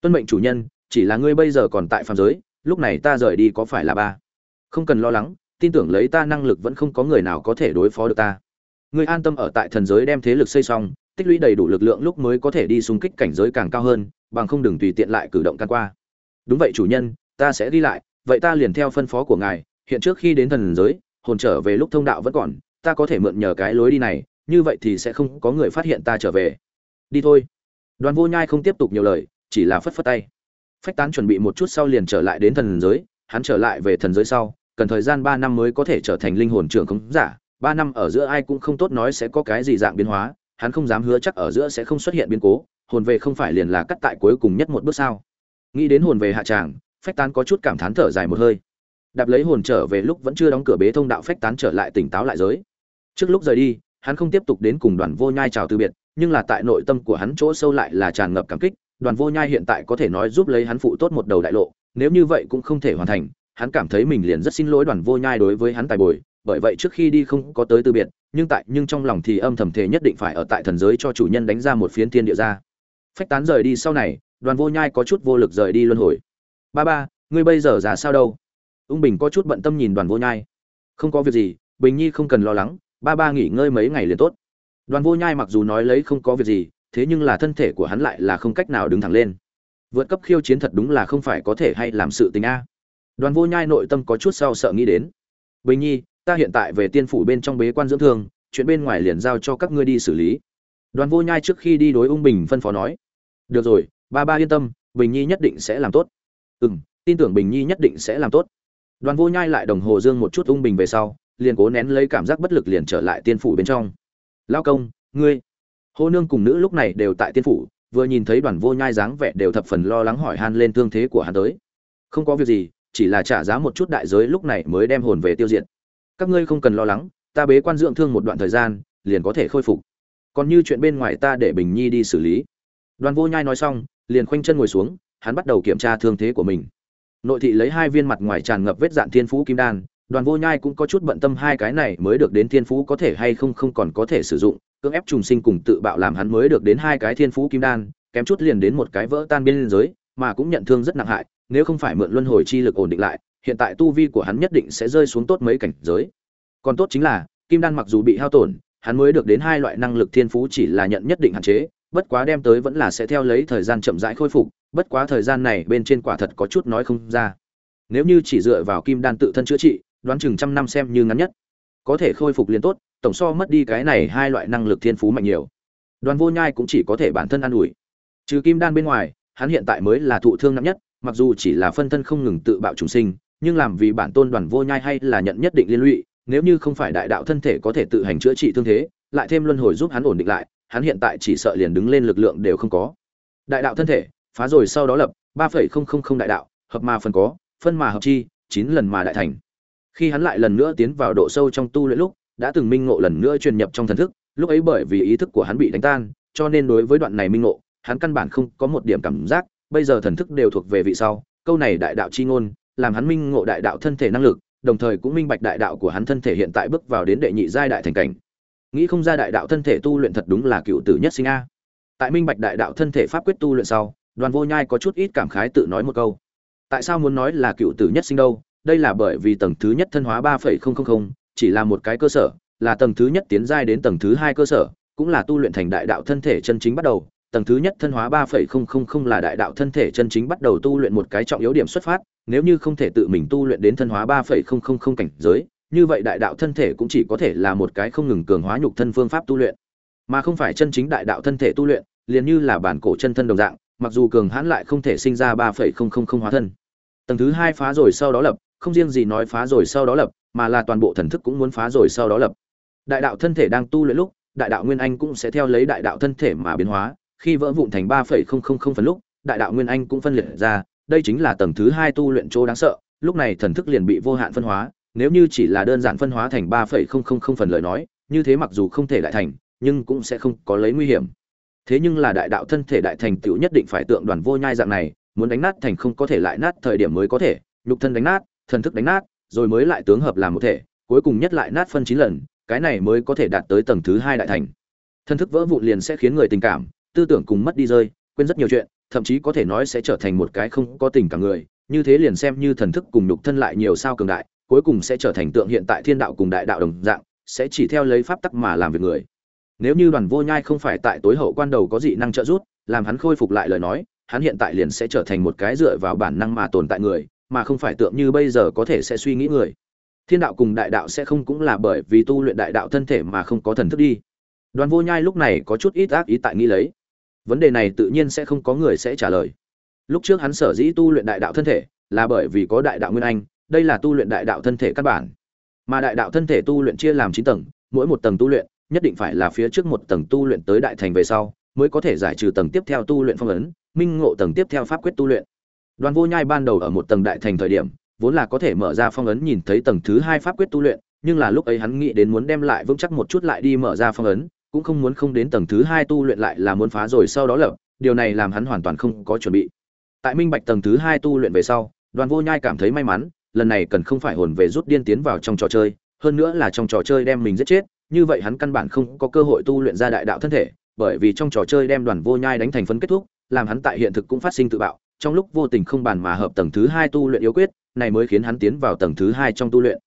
Tuân mệnh chủ nhân, chỉ là ngươi bây giờ còn tại phàm giới, lúc này ta rời đi có phải là ba? Không cần lo lắng, tin tưởng lấy ta năng lực vẫn không có người nào có thể đối phó được ta. Ngươi an tâm ở tại thần giới đem thế lực xây xong, tích lũy đầy đủ lực lượng lúc mới có thể đi xung kích cảnh giới càng cao hơn, bằng không đừng tùy tiện lại cử động can qua. Đúng vậy chủ nhân, ta sẽ đi lại vậy ta liền theo phân phó của ngài, hiện trước khi đến thần giới, hồn trở về lúc thông đạo vẫn còn, ta có thể mượn nhờ cái lối đi này, như vậy thì sẽ không có người phát hiện ta trở về. Đi thôi. Đoàn vô nhai không tiếp tục nhiều lời, chỉ là phất phất tay. Phách tán chuẩn bị một chút sau liền trở lại đến thần giới, hắn trở lại về thần giới sau, cần thời gian ba năm mới có thể trở thành linh hồn trưởng khống giả, ba năm ở giữa ai cũng không tốt nói sẽ có cái gì dạng biến hóa, hắn không dám hứa chắc ở giữa sẽ không xuất hiện biến cố, hồn về không phải liền là cắt tại cuối cùng nhất một bước sao. Nghĩ đến hồn về hạ tràng phách tán có chút cảm thán thở dài một hơi. Đạp lấy hồn trở về lúc vẫn chưa đóng cửa bế thông đạo phách tán trở lại tỉnh táo lại giới. Trước lúc rời đi, hắn không tiếp tục đến cùng đoàn vô nhai chào từ biệt, nhưng là tại nội tâm của hắn chỗ sâu lại là tràn ngập cảm kích, đoàn vô nhai hiện tại có thể nói giúp lấy hắn phụ tốt một đầu đại lộ, nếu như vậy cũng không thể hoàn thành, hắn cảm thấy mình liền rất xin lỗi đoàn vô nhai đối với hắn tài bồi, bởi vậy trước khi đi không có tới từ biệt, nhưng tại, nhưng trong lòng thì âm thầm thể nhất định phải ở tại thần giới cho chủ nhân đánh ra một phiến thiên địa ra. Phách tán rời đi sau này, đoàn vô nhai có chút vô lực rời đi luân hồi ba ba, ngươi bây giờ giả sao đâu? Ung bình có chút bận tâm nhìn đoàn vô nhai. Không có việc gì, bình nhi không cần lo lắng, ba ba nghỉ ngơi mấy ngày liền tốt. Đoàn vô nhai mặc dù nói lấy không có việc gì, thế nhưng là thân thể của hắn lại là không cách nào đứng thẳng lên. Vượt cấp khiêu chiến thật đúng là không phải có thể hay làm sự tình a. Đoàn vô nhai nội tâm có chút sau sợ nghĩ đến. Bình nhi, ta hiện tại về tiên phủ bên trong bế quan dưỡng thương, chuyện bên ngoài liền giao cho các ngươi đi xử lý. Đoàn vô nhai trước khi đi đối ung bình phân phó nói. Được rồi, ba ba yên tâm, bình nhi nhất định sẽ làm tốt ừ m tin tưởng bình nhi nhất định sẽ làm tốt. Đoàn vô nhai lại đồng hồ dương một chút ung bình về sau, liền cố nén lấy cảm giác bất lực liền trở lại tiên phủ bên trong. Lao công, ngươi. Hô nương cùng nữ lúc này đều tại tiên phủ, vừa nhìn thấy đoàn vô nhai dáng vẻ đều thập phần lo lắng hỏi han lên thương thế của hắn tới. Không có việc gì, chỉ là trả giá một chút đại giới lúc này mới đem hồn về tiêu diệt. Các ngươi không cần lo lắng, ta bế quan dưỡng thương một đoạn thời gian, liền có thể khôi phục. Còn như chuyện bên ngoài ta để bình nhi đi xử lý. Đoàn vô nhai nói xong, liền khoanh chân ngồi xuống hắn bắt đầu kiểm tra thương thế của mình. Nội thị lấy hai viên mặt ngoài tràn ngập vết dạn thiên phú kim đan, đoàn vô nhai cũng có chút bận tâm hai cái này mới được đến thiên phú có thể hay không không còn có thể sử dụng, cưỡng ép trùng sinh cùng tự bạo làm hắn mới được đến hai cái thiên phú kim đan, kém chút liền đến một cái vỡ tan biên giới, mà cũng nhận thương rất nặng hại, nếu không phải mượn luân hồi chi lực ổn định lại, hiện tại tu vi của hắn nhất định sẽ rơi xuống tốt mấy cảnh giới. Còn tốt chính là, kim đan mặc dù bị hao tổn, hắn mới được đến hai loại năng lực thiên phú chỉ là nhận nhất định hạn chế, bất quá đem tới vẫn là sẽ theo lấy thời gian chậm rãi khôi phục bất quá thời gian này bên trên quả thật có chút nói không ra. Nếu như chỉ dựa vào kim đan tự thân chữa trị, đoán chừng trăm năm xem như ngắn nhất. Có thể khôi phục liền tốt, tổng so mất đi cái này hai loại năng lực thiên phú mạnh nhiều. Đoàn vô nhai cũng chỉ có thể bản thân an ủi. Trừ kim đan bên ngoài, hắn hiện tại mới là thụ thương nặng nhất, mặc dù chỉ là phân thân không ngừng tự bạo trùng sinh, nhưng làm vì bản tôn đoàn vô nhai hay là nhận nhất định liên lụy, nếu như không phải đại đạo thân thể có thể tự hành chữa trị thương thế, lại thêm luân hồi giúp hắn ổn định lại, hắn hiện tại chỉ sợ liền đứng lên lực lượng đều không có. Đại đạo thân thể phá rồi sau đó lập ba phẩy không không không đại đạo, hợp mà phần có, phân mà hợp chi, chín lần mà đại thành. Khi hắn lại lần nữa tiến vào độ sâu trong tu luyện lúc, đã từng minh ngộ lần nữa truyền nhập trong thần thức, lúc ấy bởi vì ý thức của hắn bị đánh tan, cho nên đối với đoạn này minh ngộ, hắn căn bản không có một điểm cảm giác, bây giờ thần thức đều thuộc về vị sau, câu này đại đạo chi ngôn, làm hắn minh ngộ đại đạo thân thể năng lực, đồng thời cũng minh bạch đại đạo của hắn thân thể hiện tại bước vào đến đệ nhị giai đại thành cảnh. Nghĩ không ra đại đạo thân thể tu luyện thật đúng là cựu tử nhất sinh a. Tại minh bạch đại đạo thân thể pháp quyết tu luyện sau đoàn vô nhai có chút ít cảm khái tự nói một câu. Tại sao muốn nói là cựu tử nhất sinh đâu? Đây là bởi vì tầng thứ nhất thân hóa ba phẩy không không không, chỉ là một cái cơ sở, là tầng thứ nhất tiến giai đến tầng thứ hai cơ sở, cũng là tu luyện thành đại đạo thân thể chân chính bắt đầu. Tầng thứ nhất thân hóa ba phẩy không không không là đại đạo thân thể chân chính bắt đầu tu luyện một cái trọng yếu điểm xuất phát, nếu như không thể tự mình tu luyện đến thân hóa ba phẩy không không không cảnh giới, như vậy đại đạo thân thể cũng chỉ có thể là một cái không ngừng cường hóa nhục thân phương pháp tu luyện. Mà không phải chân chính đại đạo thân thể tu luyện, liền như là bản cổ chân thân đồng dạng mặc dù cường hãn lại không thể sinh ra ba phẩy không không không hóa thân. Tầng thứ hai phá rồi sau đó lập, không riêng gì nói phá rồi sau đó lập, mà là toàn bộ thần thức cũng muốn phá rồi sau đó lập. Đại đạo thân thể đang tu luyện lúc, đại đạo nguyên anh cũng sẽ theo lấy đại đạo thân thể mà biến hóa, khi vỡ vụn thành ba phẩy không không không phần lúc, đại đạo nguyên anh cũng phân liệt ra, đây chính là tầng thứ hai tu luyện chỗ đáng sợ, lúc này thần thức liền bị vô hạn phân hóa, nếu như chỉ là đơn giản phân hóa thành ba phẩy không không không phần lời nói, như thế mặc dù không thể lại thành, nhưng cũng sẽ không có lấy nguy hiểm thế nhưng là đại đạo thân thể đại thành tựu nhất định phải tượng đoàn vô nhai dạng này, muốn đánh nát thành không có thể lại nát thời điểm mới có thể, nhục thân đánh nát, thần thức đánh nát, rồi mới lại tướng hợp làm một thể, cuối cùng nhất lại nát phân chín lần, cái này mới có thể đạt tới tầng thứ hai đại thành. Thân thức vỡ vụn liền sẽ khiến người tình cảm, tư tưởng cùng mất đi rơi, quên rất nhiều chuyện, thậm chí có thể nói sẽ trở thành một cái không có tình cảm người, như thế liền xem như thần thức cùng nhục thân lại nhiều sao cường đại, cuối cùng sẽ trở thành tượng hiện tại thiên đạo cùng đại đạo đồng dạng, sẽ chỉ theo lấy pháp tắc mà làm việc người nếu như đoàn vô nhai không phải tại tối hậu quan đầu có dị năng trợ giúp, làm hắn khôi phục lại lời nói, hắn hiện tại liền sẽ trở thành một cái dựa vào bản năng mà tồn tại người, mà không phải tượng như bây giờ có thể sẽ suy nghĩ người. Thiên đạo cùng đại đạo sẽ không cũng là bởi vì tu luyện đại đạo thân thể mà không có thần thức đi. Đoàn vô nhai lúc này có chút ít ác ý tại nghĩ lấy. Vấn đề này tự nhiên sẽ không có người sẽ trả lời. Lúc trước hắn sở dĩ tu luyện đại đạo thân thể là bởi vì có đại đạo nguyên anh, đây là tu luyện đại đạo thân thể căn bản. Mà đại đạo thân thể tu luyện chia làm chín tầng, mỗi một tầng tu luyện nhất định phải là phía trước một tầng tu luyện tới đại thành về sau, mới có thể giải trừ tầng tiếp theo tu luyện phong ấn, minh ngộ tầng tiếp theo pháp quyết tu luyện. Đoàn vô nhai ban đầu ở một tầng đại thành thời điểm, vốn là có thể mở ra phong ấn nhìn thấy tầng thứ hai pháp quyết tu luyện, nhưng là lúc ấy hắn nghĩ đến muốn đem lại vững chắc một chút lại đi mở ra phong ấn, cũng không muốn không đến tầng thứ hai tu luyện lại là muốn phá rồi sau đó lập, điều này làm hắn hoàn toàn không có chuẩn bị. Tại minh bạch tầng thứ hai tu luyện về sau, đoàn vô nhai cảm thấy may mắn, lần này cần không phải hồn về rút điên tiến vào trong trò chơi, hơn nữa là trong trò chơi đem mình giết chết như vậy hắn căn bản không có cơ hội tu luyện ra đại đạo thân thể, bởi vì trong trò chơi đem đoàn vô nhai đánh thành phân kết thúc, làm hắn tại hiện thực cũng phát sinh tự bạo, trong lúc vô tình không bàn mà hợp tầng thứ hai tu luyện yếu quyết, này mới khiến hắn tiến vào tầng thứ hai trong tu luyện.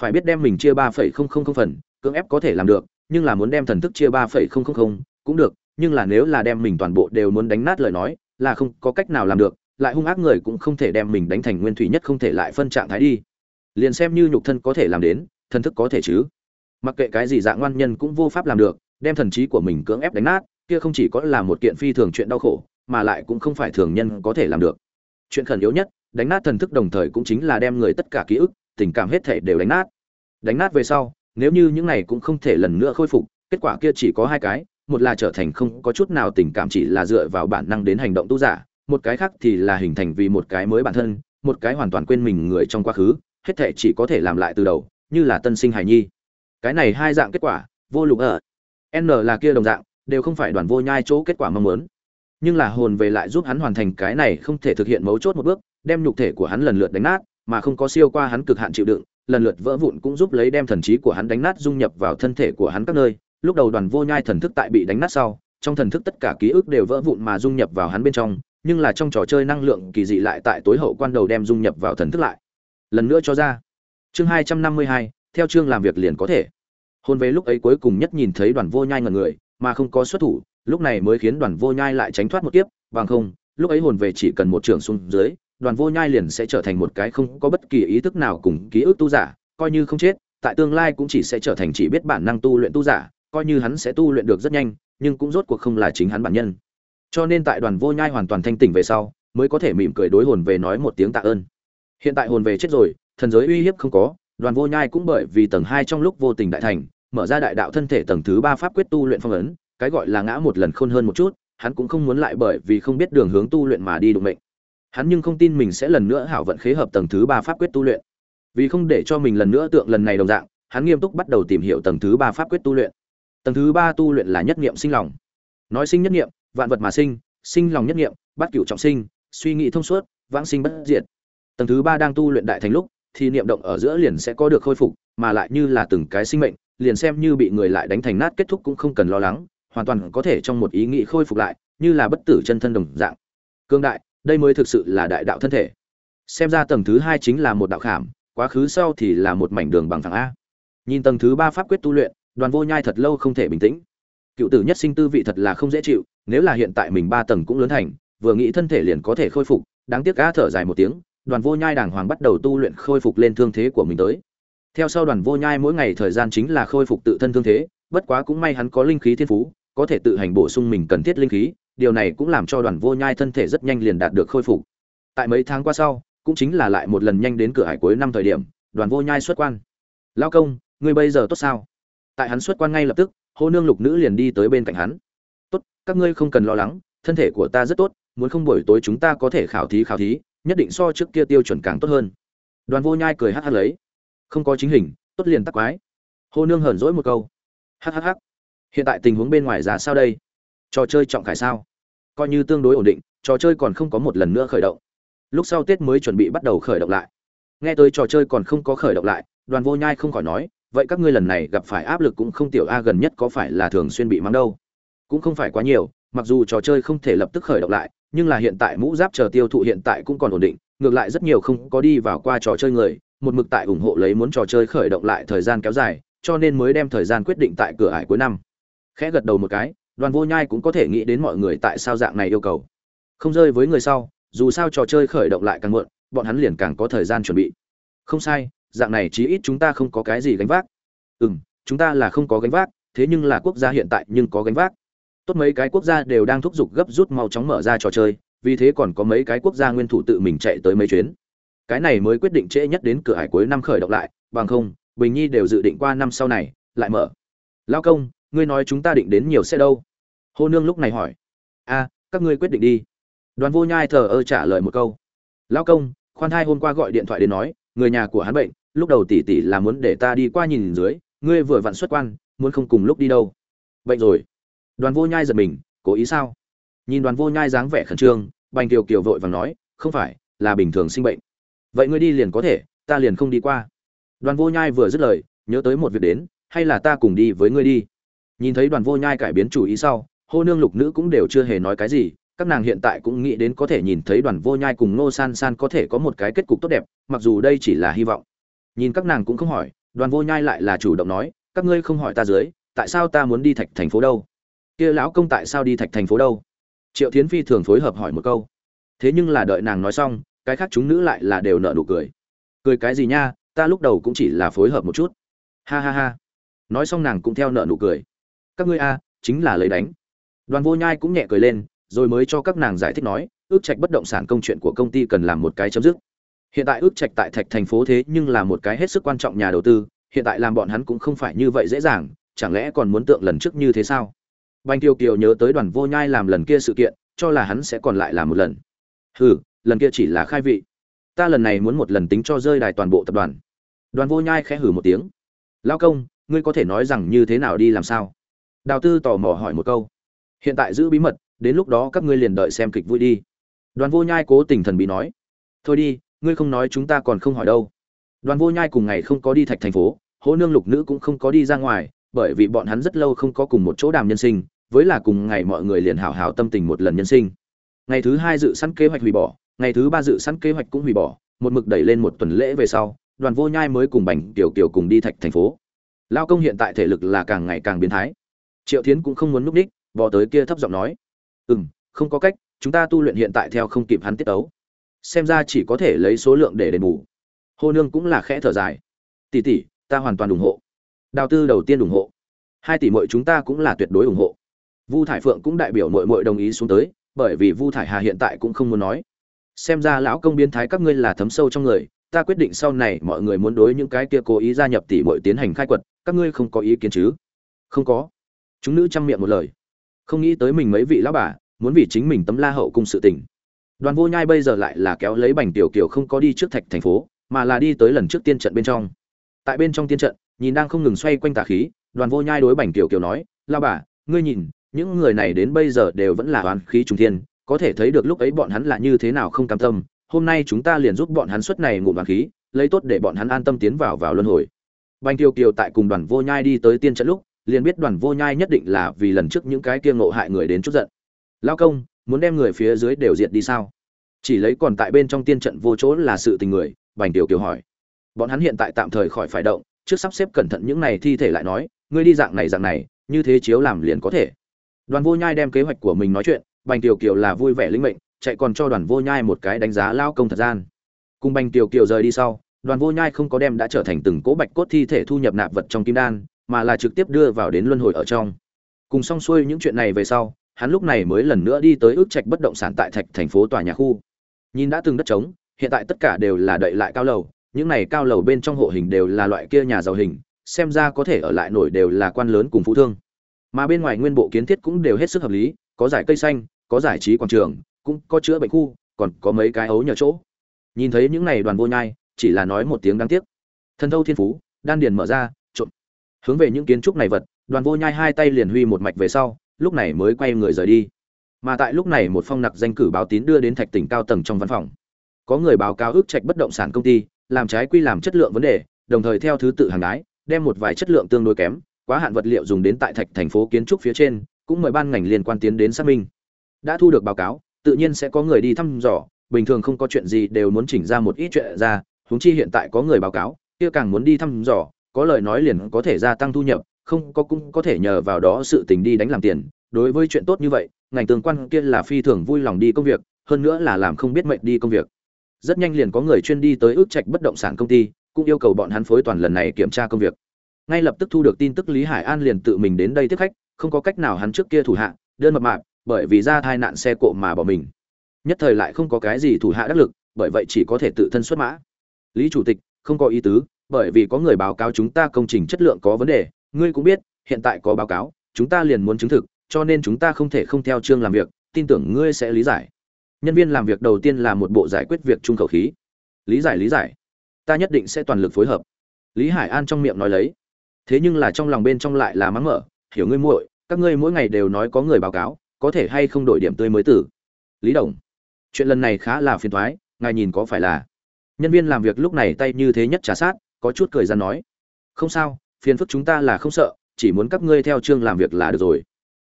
Phải biết đem mình chia ba phẩy không không không phần, cưỡng ép có thể làm được, nhưng là muốn đem thần thức chia ba phẩy không không không cũng được, nhưng là nếu là đem mình toàn bộ đều muốn đánh nát lời nói, là không có cách nào làm được, lại hung ác người cũng không thể đem mình đánh thành nguyên thủy nhất không thể lại phân trạng thái đi. Liền xem như nhục thân có thể làm đến, thần thức có thể chứ? Mặc kệ cái gì dạng ngoan nhân cũng vô pháp làm được, đem thần trí của mình cưỡng ép đánh nát, kia không chỉ có là một kiện phi thường chuyện đau khổ, mà lại cũng không phải thường nhân có thể làm được. Chuyện khẩn yếu nhất, đánh nát thần thức đồng thời cũng chính là đem người tất cả ký ức, tình cảm hết thể đều đánh nát. Đánh nát về sau, nếu như những này cũng không thể lần nữa khôi phục, kết quả kia chỉ có hai cái, một là trở thành không có chút nào tình cảm chỉ là dựa vào bản năng đến hành động tu giả, một cái khác thì là hình thành vì một cái mới bản thân, một cái hoàn toàn quên mình người trong quá khứ, hết thể chỉ có thể làm lại từ đầu, như là tân sinh hài nhi cái này hai dạng kết quả, vô lục ở. N là kia đồng dạng, đều không phải đoàn vô nhai chỗ kết quả mong muốn. Nhưng là hồn về lại giúp hắn hoàn thành cái này không thể thực hiện mấu chốt một bước, đem nhục thể của hắn lần lượt đánh nát, mà không có siêu qua hắn cực hạn chịu đựng, lần lượt vỡ vụn cũng giúp lấy đem thần trí của hắn đánh nát dung nhập vào thân thể của hắn các nơi. Lúc đầu đoàn vô nhai thần thức tại bị đánh nát sau, trong thần thức tất cả ký ức đều vỡ vụn mà dung nhập vào hắn bên trong, nhưng là trong trò chơi năng lượng kỳ dị lại tại tối hậu quan đầu đem dung nhập vào thần thức lại. Lần nữa cho ra. Chương hai trăm năm mươi hai, theo chương làm việc liền có thể hôn về lúc ấy cuối cùng nhất nhìn thấy đoàn vô nhai ngẩn người, mà không có xuất thủ, lúc này mới khiến đoàn vô nhai lại tránh thoát một kiếp, bằng không, lúc ấy hồn về chỉ cần một trường xuống dưới, đoàn vô nhai liền sẽ trở thành một cái không có bất kỳ ý thức nào cùng ký ức tu giả, coi như không chết, tại tương lai cũng chỉ sẽ trở thành chỉ biết bản năng tu luyện tu giả, coi như hắn sẽ tu luyện được rất nhanh, nhưng cũng rốt cuộc không là chính hắn bản nhân. Cho nên tại đoàn vô nhai hoàn toàn thanh tỉnh về sau, mới có thể mỉm cười đối hồn về nói một tiếng tạ ơn. Hiện tại hồn về chết rồi, thần giới uy hiếp không có, đoàn vô nhai cũng bởi vì tầng hai trong lúc vô tình đại thành mở ra đại đạo thân thể tầng thứ ba pháp quyết tu luyện phong ấn, cái gọi là ngã một lần khôn hơn một chút, hắn cũng không muốn lại bởi vì không biết đường hướng tu luyện mà đi đụng mệnh. Hắn nhưng không tin mình sẽ lần nữa hảo vận khế hợp tầng thứ ba pháp quyết tu luyện. Vì không để cho mình lần nữa tượng lần này đồng dạng, hắn nghiêm túc bắt đầu tìm hiểu tầng thứ ba pháp quyết tu luyện. Tầng thứ ba tu luyện là nhất niệm sinh lòng. Nói sinh nhất niệm, vạn vật mà sinh sinh lòng nhất niệm, bắt cửu trọng sinh, suy nghĩ thông suốt, vãng sinh bất diệt. Tầng thứ ba đang tu luyện đại thành lúc, thì niệm động ở giữa liền sẽ có được khôi phục, mà lại như là từng cái sinh mệnh liền xem như bị người lại đánh thành nát kết thúc cũng không cần lo lắng, hoàn toàn có thể trong một ý nghĩ khôi phục lại, như là bất tử chân thân đồng dạng. Cương đại, đây mới thực sự là đại đạo thân thể. Xem ra tầng thứ hai chính là một đạo khảm, quá khứ sau thì là một mảnh đường bằng thẳng a. Nhìn tầng thứ ba pháp quyết tu luyện, đoàn vô nhai thật lâu không thể bình tĩnh. Cựu tử nhất sinh tư vị thật là không dễ chịu, nếu là hiện tại mình ba tầng cũng lớn thành, vừa nghĩ thân thể liền có thể khôi phục, đáng tiếc a thở dài một tiếng, đoàn vô nhai đàng hoàng bắt đầu tu luyện khôi phục lên thương thế của mình tới theo sau đoàn vô nhai mỗi ngày thời gian chính là khôi phục tự thân thương thế, bất quá cũng may hắn có linh khí thiên phú, có thể tự hành bổ sung mình cần thiết linh khí, điều này cũng làm cho đoàn vô nhai thân thể rất nhanh liền đạt được khôi phục. Tại mấy tháng qua sau, cũng chính là lại một lần nhanh đến cửa hải cuối năm thời điểm, đoàn vô nhai xuất quan. Lao công, ngươi bây giờ tốt sao? Tại hắn xuất quan ngay lập tức, hô nương lục nữ liền đi tới bên cạnh hắn. Tốt, các ngươi không cần lo lắng, thân thể của ta rất tốt, muốn không buổi tối chúng ta có thể khảo thí khảo thí, nhất định so trước kia tiêu chuẩn càng tốt hơn. Đoàn vô nhai cười hát hát lấy không có chính hình, tốt liền tắc quái. Hô nương hờn dỗi một câu. Hhh hiện tại tình huống bên ngoài ra sao đây? Trò chơi trọng khải sao? Coi như tương đối ổn định, trò chơi còn không có một lần nữa khởi động. Lúc sau tết mới chuẩn bị bắt đầu khởi động lại. Nghe tới trò chơi còn không có khởi động lại, đoàn vô nhai không khỏi nói, vậy các ngươi lần này gặp phải áp lực cũng không tiểu a gần nhất có phải là thường xuyên bị mắng đâu? Cũng không phải quá nhiều, mặc dù trò chơi không thể lập tức khởi động lại, nhưng là hiện tại mũ giáp chờ tiêu thụ hiện tại cũng còn ổn định, ngược lại rất nhiều không có đi vào qua trò chơi người một mực tại ủng hộ lấy muốn trò chơi khởi động lại thời gian kéo dài, cho nên mới đem thời gian quyết định tại cửa ải cuối năm. Khẽ gật đầu một cái, đoàn vô nhai cũng có thể nghĩ đến mọi người tại sao dạng này yêu cầu. Không rơi với người sau, dù sao trò chơi khởi động lại càng muộn, bọn hắn liền càng có thời gian chuẩn bị. Không sai, dạng này chí ít chúng ta không có cái gì gánh vác. Ừ m chúng ta là không có gánh vác, thế nhưng là quốc gia hiện tại nhưng có gánh vác. Tốt mấy cái quốc gia đều đang thúc giục gấp rút mau chóng mở ra trò chơi, vì thế còn có mấy cái quốc gia nguyên thủ tự mình chạy tới mấy chuyến cái này mới quyết định trễ nhất đến cửa hải cuối năm khởi động lại, bằng không, bình nhi đều dự định qua năm sau này, lại mở. Lao công, ngươi nói chúng ta định đến nhiều xe đâu? Hô nương lúc này hỏi. A các ngươi quyết định đi. Đoàn vô nhai thờ ơ trả lời một câu. Lao công, khoan thai hôm qua gọi điện thoại đến nói, người nhà của hắn bệnh, lúc đầu tỷ tỷ là muốn để ta đi qua nhìn dưới, ngươi vừa vặn xuất quan, muốn không cùng lúc đi đâu. Bệnh rồi. Đoàn vô nhai giật mình, cố ý sao? Nhìn đoàn vô nhai dáng vẻ khẩn trương, bành kiều kiều vội vàng nói, không phải, là bình thường sinh bệnh vậy ngươi đi liền có thể, ta liền không đi qua. Đoàn vô nhai vừa dứt lời, nhớ tới một việc đến, hay là ta cùng đi với ngươi đi. Nhìn thấy đoàn vô nhai cải biến chủ ý sau, hô nương lục nữ cũng đều chưa hề nói cái gì, các nàng hiện tại cũng nghĩ đến có thể nhìn thấy đoàn vô nhai cùng ngô san san có thể có một cái kết cục tốt đẹp, mặc dù đây chỉ là hy vọng. Nhìn các nàng cũng không hỏi, đoàn vô nhai lại là chủ động nói, các ngươi không hỏi ta dưới, tại sao ta muốn đi thạch thành phố đâu? Kia lão công tại sao đi thạch thành phố đâu? Triệu thiến phi thường phối hợp hỏi một câu. Thế nhưng là đợi nàng nói xong cái khác chúng nữ lại là đều nợ nụ cười. Cười cái gì nha, ta lúc đầu cũng chỉ là phối hợp một chút. Ha ha ha. Nói xong nàng cũng theo nợ nụ cười. Các ngươi a, chính là lấy đánh. Đoàn vô nhai cũng nhẹ cười lên, rồi mới cho các nàng giải thích nói, ước trạch bất động sản công chuyện của công ty cần làm một cái chấm dứt. Hiện tại ước trạch tại thạch thành phố thế nhưng là một cái hết sức quan trọng nhà đầu tư, hiện tại làm bọn hắn cũng không phải như vậy dễ dàng, chẳng lẽ còn muốn tượng lần trước như thế sao? Bành kiều kiều nhớ tới đoàn vô nhai làm lần kia sự kiện, cho là hắn sẽ còn lại làm một lần. Hừ lần kia chỉ là khai vị. Ta lần này muốn một lần tính cho rơi đài toàn bộ tập đoàn. Đoàn vô nhai khẽ hử một tiếng. Lao công, ngươi có thể nói rằng như thế nào đi làm sao? Đào tư tò mò hỏi một câu. Hiện tại giữ bí mật, đến lúc đó các ngươi liền đợi xem kịch vui đi. Đoàn vô nhai cố tình thần bị nói. Thôi đi, ngươi không nói chúng ta còn không hỏi đâu. Đoàn vô nhai cùng ngày không có đi thạch thành phố hỗ nương lục nữ cũng không có đi ra ngoài, bởi vì bọn hắn rất lâu không có cùng một chỗ đàm nhân sinh, với là cùng ngày mọi người liền hào hào tâm tình một lần nhân sinh. Ngày thứ hai dự sẵn kế hoạch hủy bỏ ngày thứ ba dự sẵn kế hoạch cũng hủy bỏ, một mực đẩy lên một tuần lễ về sau, đoàn vô nhai mới cùng bành tiểu kiều cùng đi thạch thành phố. Lao công hiện tại thể lực là càng ngày càng biến thái. Triệu tiến cũng không muốn núp đích vò tới kia thấp giọng nói. Ừ m không có cách, chúng ta tu luyện hiện tại theo không kịp hắn tiết ấu xem ra chỉ có thể lấy số lượng để đền bù. Hô nương cũng là khẽ thở dài. Tỷ tỷ, ta hoàn toàn ủng hộ. Đào tư đầu tiên ủng hộ. Hai tỷ mội chúng ta cũng là tuyệt đối ủng hộ. Vu thải phượng cũng đại biểu mội mội đồng ý xuống tới, bởi vì vu thải hà hiện tại cũng không muốn nói xem ra lão công biến thái các ngươi là thấm sâu trong người, ta quyết định sau này mọi người muốn đối những cái kia cố ý gia nhập tỷ bội tiến hành khai quật, các ngươi không có ý kiến chứ? Không có. Chúng nữ chăm miệng một lời. Không nghĩ tới mình mấy vị lão bà, muốn vì chính mình tấm la hậu cung sự tình. Đoàn vô nhai bây giờ lại là kéo lấy bành tiểu kiều không có đi trước thạch thành phố, mà là đi tới lần trước tiên trận bên trong. Tại bên trong tiên trận, nhìn đang không ngừng xoay quanh tà khí, đoàn vô nhai đối bành tiểu kiều nói lao bà, ngươi nhìn, những người này đến bây giờ đều vẫn là oán khí trung thiên có thể thấy được lúc ấy bọn hắn là như thế nào không cam tâm, hôm nay chúng ta liền giúp bọn hắn xuất này ngụm oán khí, lấy tốt để bọn hắn an tâm tiến vào vào luân hồi. Bành tiêu kiều tại cùng đoàn vô nhai đi tới tiên trận lúc, liền biết đoàn vô nhai nhất định là vì lần trước những cái kia ngộ hại người đến chút giận. Lao công, muốn đem người phía dưới đều diệt đi sao? Chỉ lấy còn tại bên trong tiên trận vô chỗ là sự tình người, bành tiểu kiều hỏi. Bọn hắn hiện tại tạm thời khỏi phải động, trước sắp xếp cẩn thận những này thi thể lại nói, ngươi đi dạng này dạng này, như thế chiếu làm liền có thể. Đoàn vô nhai đem kế hoạch của mình nói chuyện bành tiểu kiều là vui vẻ linh mệnh, chạy còn cho đoàn vô nhai một cái đánh giá lao công thật gian. Cùng bành tiểu kiều rời đi sau, đoàn vô nhai không có đem đã trở thành từng cỗ bạch cốt thi thể thu nhập nạp vật trong kim đan, mà là trực tiếp đưa vào đến luân hồi ở trong. Cùng xong xuôi những chuyện này về sau, hắn lúc này mới lần nữa đi tới ước trạch bất động sản tại thạch thành phố tòa nhà khu. Nhìn đã từng đất trống, hiện tại tất cả đều là đậy lại cao lầu, những này cao lầu bên trong hộ hình đều là loại kia nhà giàu hình, xem ra có thể ở lại nổi đều là quan lớn cùng phú thương. Mà bên ngoài nguyên bộ kiến thiết cũng đều hết sức hợp lý, có giải cây xanh có giải trí quảng trường cũng có chữa bệnh khu còn có mấy cái ấu nhờ chỗ. Nhìn thấy những này đoàn vô nhai chỉ là nói một tiếng đáng tiếc. Thần thâu thiên phú đan điền mở ra trộn, hướng về những kiến trúc này vật đoàn vô nhai hai tay liền huy một mạch về sau lúc này mới quay người rời đi. Mà tại lúc này một phong nặc danh cử báo tín đưa đến thạch tỉnh cao tầng trong văn phòng. Có người báo cáo ước trạch bất động sản công ty làm trái quy làm chất lượng vấn đề đồng thời theo thứ tự hàng đái đem một vài chất lượng tương đối kém quá hạn vật liệu dùng đến tại thạch thành phố kiến trúc phía trên cũng mời ban ngành liên quan tiến đến xác minh đã thu được báo cáo, tự nhiên sẽ có người đi thăm dò, bình thường không có chuyện gì đều muốn chỉnh ra một ít chuyện ra, huống chi hiện tại có người báo cáo, kia càng muốn đi thăm dò, có lời nói liền có thể gia tăng thu nhập, không có cũng có thể nhờ vào đó sự tình đi đánh làm tiền. Đối với chuyện tốt như vậy, ngành tương quan kia là phi thường vui lòng đi công việc, hơn nữa là làm không biết mệnh đi công việc. Rất nhanh liền có người chuyên đi tới ước trạch bất động sản công ty, cũng yêu cầu bọn hắn phối toàn lần này kiểm tra công việc. Ngay lập tức thu được tin tức lý hải an liền tự mình đến đây tiếp khách, không có cách nào hắn trước kia thủ hạ, đơn mập mạc bởi vì ra tai nạn xe cộ mà bỏ mình. Nhất thời lại không có cái gì thủ hạ đắc lực, bởi vậy chỉ có thể tự thân xuất mã. Lý chủ tịch, không có ý tứ, bởi vì có người báo cáo chúng ta công trình chất lượng có vấn đề, ngươi cũng biết, hiện tại có báo cáo, chúng ta liền muốn chứng thực, cho nên chúng ta không thể không theo chương làm việc, tin tưởng ngươi sẽ lý giải. Nhân viên làm việc đầu tiên là một bộ giải quyết việc trung khẩu khí. Lý giải lý giải. Ta nhất định sẽ toàn lực phối hợp. Lý hải an trong miệng nói lấy. Thế nhưng là trong lòng bên trong lại là mắng mở hiểu ngươi muội, các ngươi mỗi ngày đều nói có người báo cáo có thể hay không đổi điểm tươi mới tử? Lý đồng, chuyện lần này khá là phiền thoái ngài nhìn có phải là nhân viên làm việc lúc này tay như thế nhất trả sát, có chút cười ra nói. Không sao, phiền phức chúng ta là không sợ, chỉ muốn các ngươi theo chương làm việc là được rồi.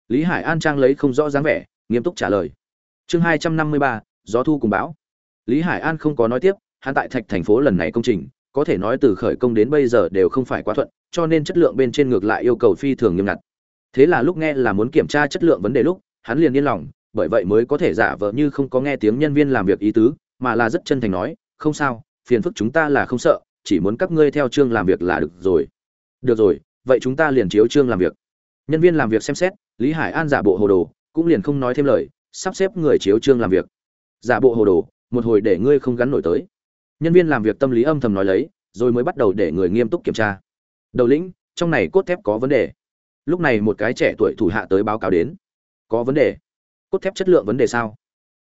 Lý hải an trang lấy không rõ dáng vẻ, nghiêm túc trả lời. Chương hai trăm năm mươi ba, gió thu cùng bão. Lý hải an không có nói tiếp, hắn tại thạch thành phố lần này công trình, có thể nói từ khởi công đến bây giờ đều không phải quá thuận, cho nên chất lượng bên trên ngược lại yêu cầu phi thường nghiêm ngặt. Thế là lúc nghe là muốn kiểm tra chất lượng vấn đề lúc hắn liền yên lòng, bởi vậy mới có thể giả vờ như không có nghe tiếng nhân viên làm việc ý tứ, mà là rất chân thành nói, không sao, phiền phức chúng ta là không sợ, chỉ muốn các ngươi theo chương làm việc là được rồi. Được rồi, vậy chúng ta liền chiếu chương làm việc. Nhân viên làm việc xem xét, lý hải an giả bộ hồ đồ, cũng liền không nói thêm lời, sắp xếp người chiếu chương làm việc. Giả bộ hồ đồ, một hồi để ngươi không gắn nổi tới. Nhân viên làm việc tâm lý âm thầm nói lấy, rồi mới bắt đầu để người nghiêm túc kiểm tra. Đầu lĩnh, trong này cốt thép có vấn đề. Lúc này một cái trẻ tuổi thủ hạ tới báo cáo đến có vấn đề. Cốt thép chất lượng vấn đề sao?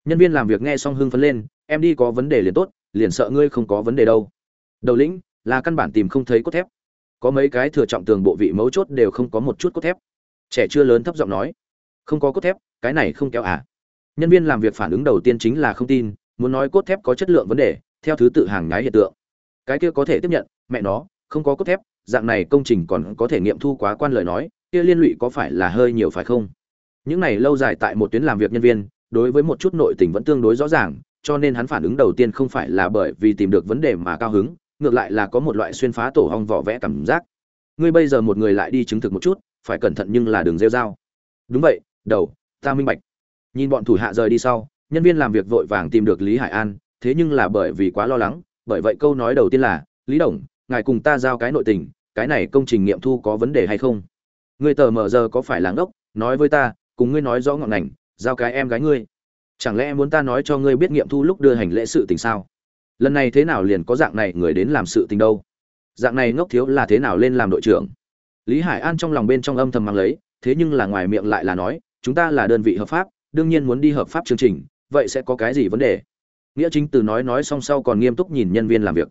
Nhân viên làm việc nghe xong hưng phấn lên, em đi có vấn đề liền tốt, liền sợ ngươi không có vấn đề đâu. Đầu lĩnh, là căn bản tìm không thấy cốt thép. Có mấy cái thừa trọng tường bộ vị mấu chốt đều không có một chút cốt thép. Trẻ chưa lớn thấp giọng nói, không có cốt thép, cái này không kéo à? Nhân viên làm việc phản ứng đầu tiên chính là không tin, muốn nói cốt thép có chất lượng vấn đề, theo thứ tự hàng nhái hiện tượng. Cái kia có thể tiếp nhận, mẹ nó, không có cốt thép, dạng này công trình còn có thể nghiệm thu quá quan lời nói, kia liên lụy có phải là hơi nhiều phải không? Những này lâu dài tại một tuyến làm việc nhân viên, đối với một chút nội tình vẫn tương đối rõ ràng, cho nên hắn phản ứng đầu tiên không phải là bởi vì tìm được vấn đề mà cao hứng, ngược lại là có một loại xuyên phá tổ hong vỏ vẽ cảm giác. Ngươi bây giờ một người lại đi chứng thực một chút, phải cẩn thận nhưng là đường rêu dao đúng vậy, đầu, ta minh bạch. Nhìn bọn thủ hạ rời đi sau, nhân viên làm việc vội vàng tìm được lý hải an, thế nhưng là bởi vì quá lo lắng, bởi vậy câu nói đầu tiên là, lý đồng, ngài cùng ta giao cái nội tình, cái này công trình nghiệm thu có vấn đề hay không? Ngươi tờ mờ giờ có phải là ngốc, nói với ta cùng ngươi nói rõ ngọn ngành, giao cái em gái ngươi. Chẳng lẽ muốn ta nói cho ngươi biết nghiệm thu lúc đưa hành lễ sự tình sao? Lần này thế nào liền có dạng này người đến làm sự tình đâu? Dạng này ngốc thiếu là thế nào lên làm đội trưởng? Lý hải an trong lòng bên trong âm thầm mang lấy, thế nhưng là ngoài miệng lại là nói, chúng ta là đơn vị hợp pháp, đương nhiên muốn đi hợp pháp chương trình, vậy sẽ có cái gì vấn đề? Nghĩa chính từ nói nói xong sau còn nghiêm túc nhìn nhân viên làm việc.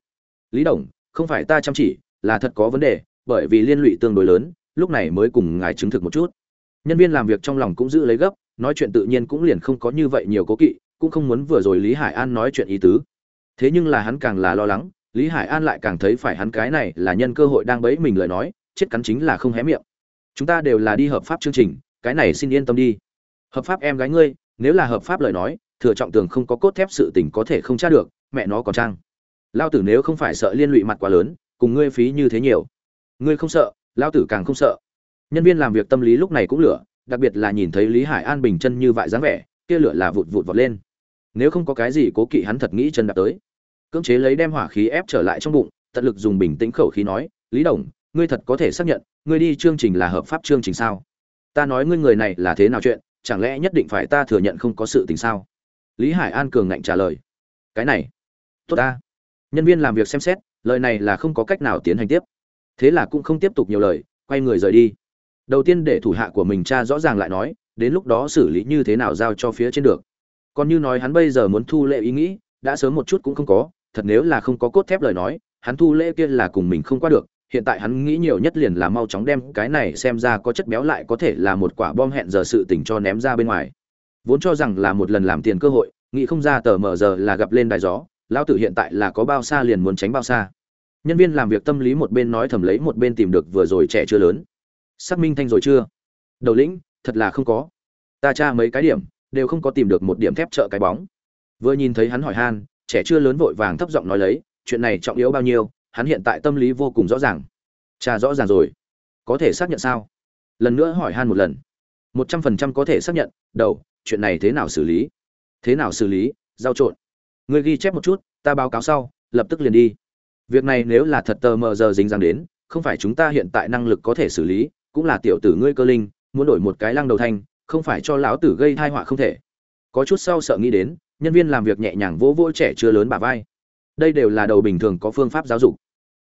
Lý đồng, không phải ta chăm chỉ, là thật có vấn đề, bởi vì liên lụy tương đối lớn, lúc này mới cùng ngài chứng thực một chút nhân viên làm việc trong lòng cũng giữ lấy gấp, nói chuyện tự nhiên cũng liền không có như vậy nhiều cố kỵ, cũng không muốn vừa rồi lý hải an nói chuyện ý tứ. Thế nhưng là hắn càng là lo lắng, lý hải an lại càng thấy phải hắn cái này là nhân cơ hội đang bẫy mình lời nói, chết cắn chính là không hé miệng. Chúng ta đều là đi hợp pháp chương trình, cái này xin yên tâm đi. Hợp pháp em gái ngươi, nếu là hợp pháp lời nói, thừa trọng tường không có cốt thép sự tình có thể không tra được, mẹ nó còn trang lao tử nếu không phải sợ liên lụy mặt quá lớn, cùng ngươi phí như thế nhiều. Ngươi không sợ, lao tử càng không sợ nhân viên làm việc tâm lý lúc này cũng lửa, đặc biệt là nhìn thấy lý hải an bình chân như vậy dáng vẻ, kia lửa là vụt vụt vọt lên. Nếu không có cái gì cố kỵ hắn thật nghĩ chân đạp tới. Cưỡng chế lấy đem hỏa khí ép trở lại trong bụng, tận lực dùng bình tĩnh khẩu khí nói, lý đồng, ngươi thật có thể xác nhận, ngươi đi chương trình là hợp pháp chương trình sao? Ta nói ngươi người này là thế nào chuyện, chẳng lẽ nhất định phải ta thừa nhận không có sự tình sao? Lý hải an cường ngạnh trả lời, cái này, tốt ta. Nhân viên làm việc xem xét, lời này là không có cách nào tiến hành tiếp. Thế là cũng không tiếp tục nhiều lời, quay người rời đi đầu tiên để thủ hạ của mình cha rõ ràng lại nói, đến lúc đó xử lý như thế nào giao cho phía trên được. Còn như nói hắn bây giờ muốn thu lệ ý nghĩ, đã sớm một chút cũng không có, thật nếu là không có cốt thép lời nói, hắn thu lễ kia là cùng mình không qua được, hiện tại hắn nghĩ nhiều nhất liền là mau chóng đem cái này xem ra có chất béo lại có thể là một quả bom hẹn giờ sự tình cho ném ra bên ngoài. Vốn cho rằng là một lần làm tiền cơ hội, nghĩ không ra tờ mờ giờ là gặp lên đài gió, lão tử hiện tại là có bao xa liền muốn tránh bao xa. Nhân viên làm việc tâm lý một bên nói thầm lấy một bên tìm được vừa rồi trẻ chưa lớn xác minh thanh rồi chưa? Đầu lĩnh, thật là không có. Ta tra mấy cái điểm, đều không có tìm được một điểm thép trợ cái bóng. Vừa nhìn thấy hắn hỏi han, trẻ chưa lớn vội vàng thấp giọng nói lấy, chuyện này trọng yếu bao nhiêu, hắn hiện tại tâm lý vô cùng rõ ràng. Cha rõ ràng rồi. Có thể xác nhận sao? Lần nữa hỏi han một lần. Một trăm phần trăm có thể xác nhận, đầu, chuyện này thế nào xử lý? Thế nào xử lý? Giao trộn. Người ghi chép một chút, ta báo cáo sau, lập tức liền đi. Việc này nếu là thật tờ mờ giờ dính dáng đến, không phải chúng ta hiện tại năng lực có thể xử lý cũng là tiểu tử ngươi cơ linh, muốn đổi một cái lăng đầu thanh, không phải cho lão tử gây thai họa không thể. Có chút sau sợ nghĩ đến, nhân viên làm việc nhẹ nhàng vỗ vỗ trẻ chưa lớn bà vai. Đây đều là đầu bình thường có phương pháp giáo dục.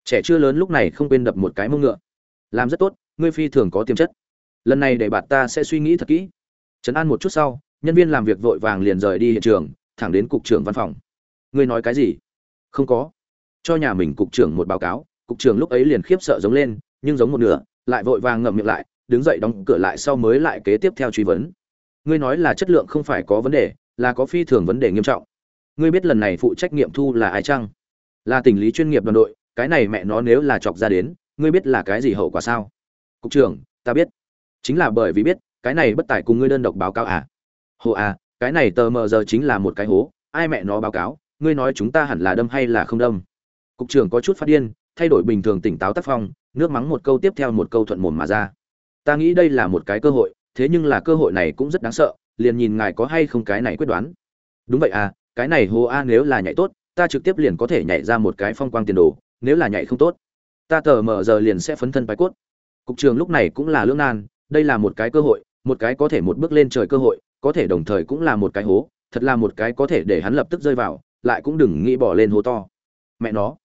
Trẻ chưa lớn lúc này không quên đập một cái mông ngựa. Làm rất tốt, ngươi phi thường có tiềm chất. Lần này để bạn ta sẽ suy nghĩ thật kỹ. Trấn an một chút sau, nhân viên làm việc vội vàng liền rời đi hiện trường, thẳng đến cục trưởng văn phòng. Ngươi nói cái gì? Không có. Cho nhà mình cục trưởng một báo cáo, cục trưởng lúc ấy liền khiếp sợ giống lên, nhưng giống một nửa lại vội vàng ngậm miệng lại, đứng dậy đóng cửa lại sau mới lại kế tiếp theo truy vấn. Ngươi nói là chất lượng không phải có vấn đề, là có phi thường vấn đề nghiêm trọng. Ngươi biết lần này phụ trách nghiệm thu là ai chăng? Là tình lý chuyên nghiệp đoàn đội, cái này mẹ nó nếu là chọc ra đến, ngươi biết là cái gì hậu quả sao? Cục trưởng, ta biết. Chính là bởi vì biết, cái này bất tài cùng ngươi đơn độc báo cáo à? Hồ à cái này tờ mờ giờ chính là một cái hố, ai mẹ nó báo cáo, ngươi nói chúng ta hẳn là đâm hay là không đâm? Cục trưởng có chút phát điên, thay đổi bình thường tỉnh táo tác phong nước mắng một câu tiếp theo một câu thuận mồm mà ra. Ta nghĩ đây là một cái cơ hội, thế nhưng là cơ hội này cũng rất đáng sợ, liền nhìn ngài có hay không cái này quyết đoán. Đúng vậy à cái này hồ a nếu là nhảy tốt, ta trực tiếp liền có thể nhảy ra một cái phong quang tiền đồ, nếu là nhảy không tốt, ta tờ mở giờ liền sẽ phấn thân bài cốt. Cục trường lúc này cũng là lưỡng nan, đây là một cái cơ hội, một cái có thể một bước lên trời cơ hội, có thể đồng thời cũng là một cái hố, thật là một cái có thể để hắn lập tức rơi vào, lại cũng đừng nghĩ bỏ lên hố to. Mẹ nó.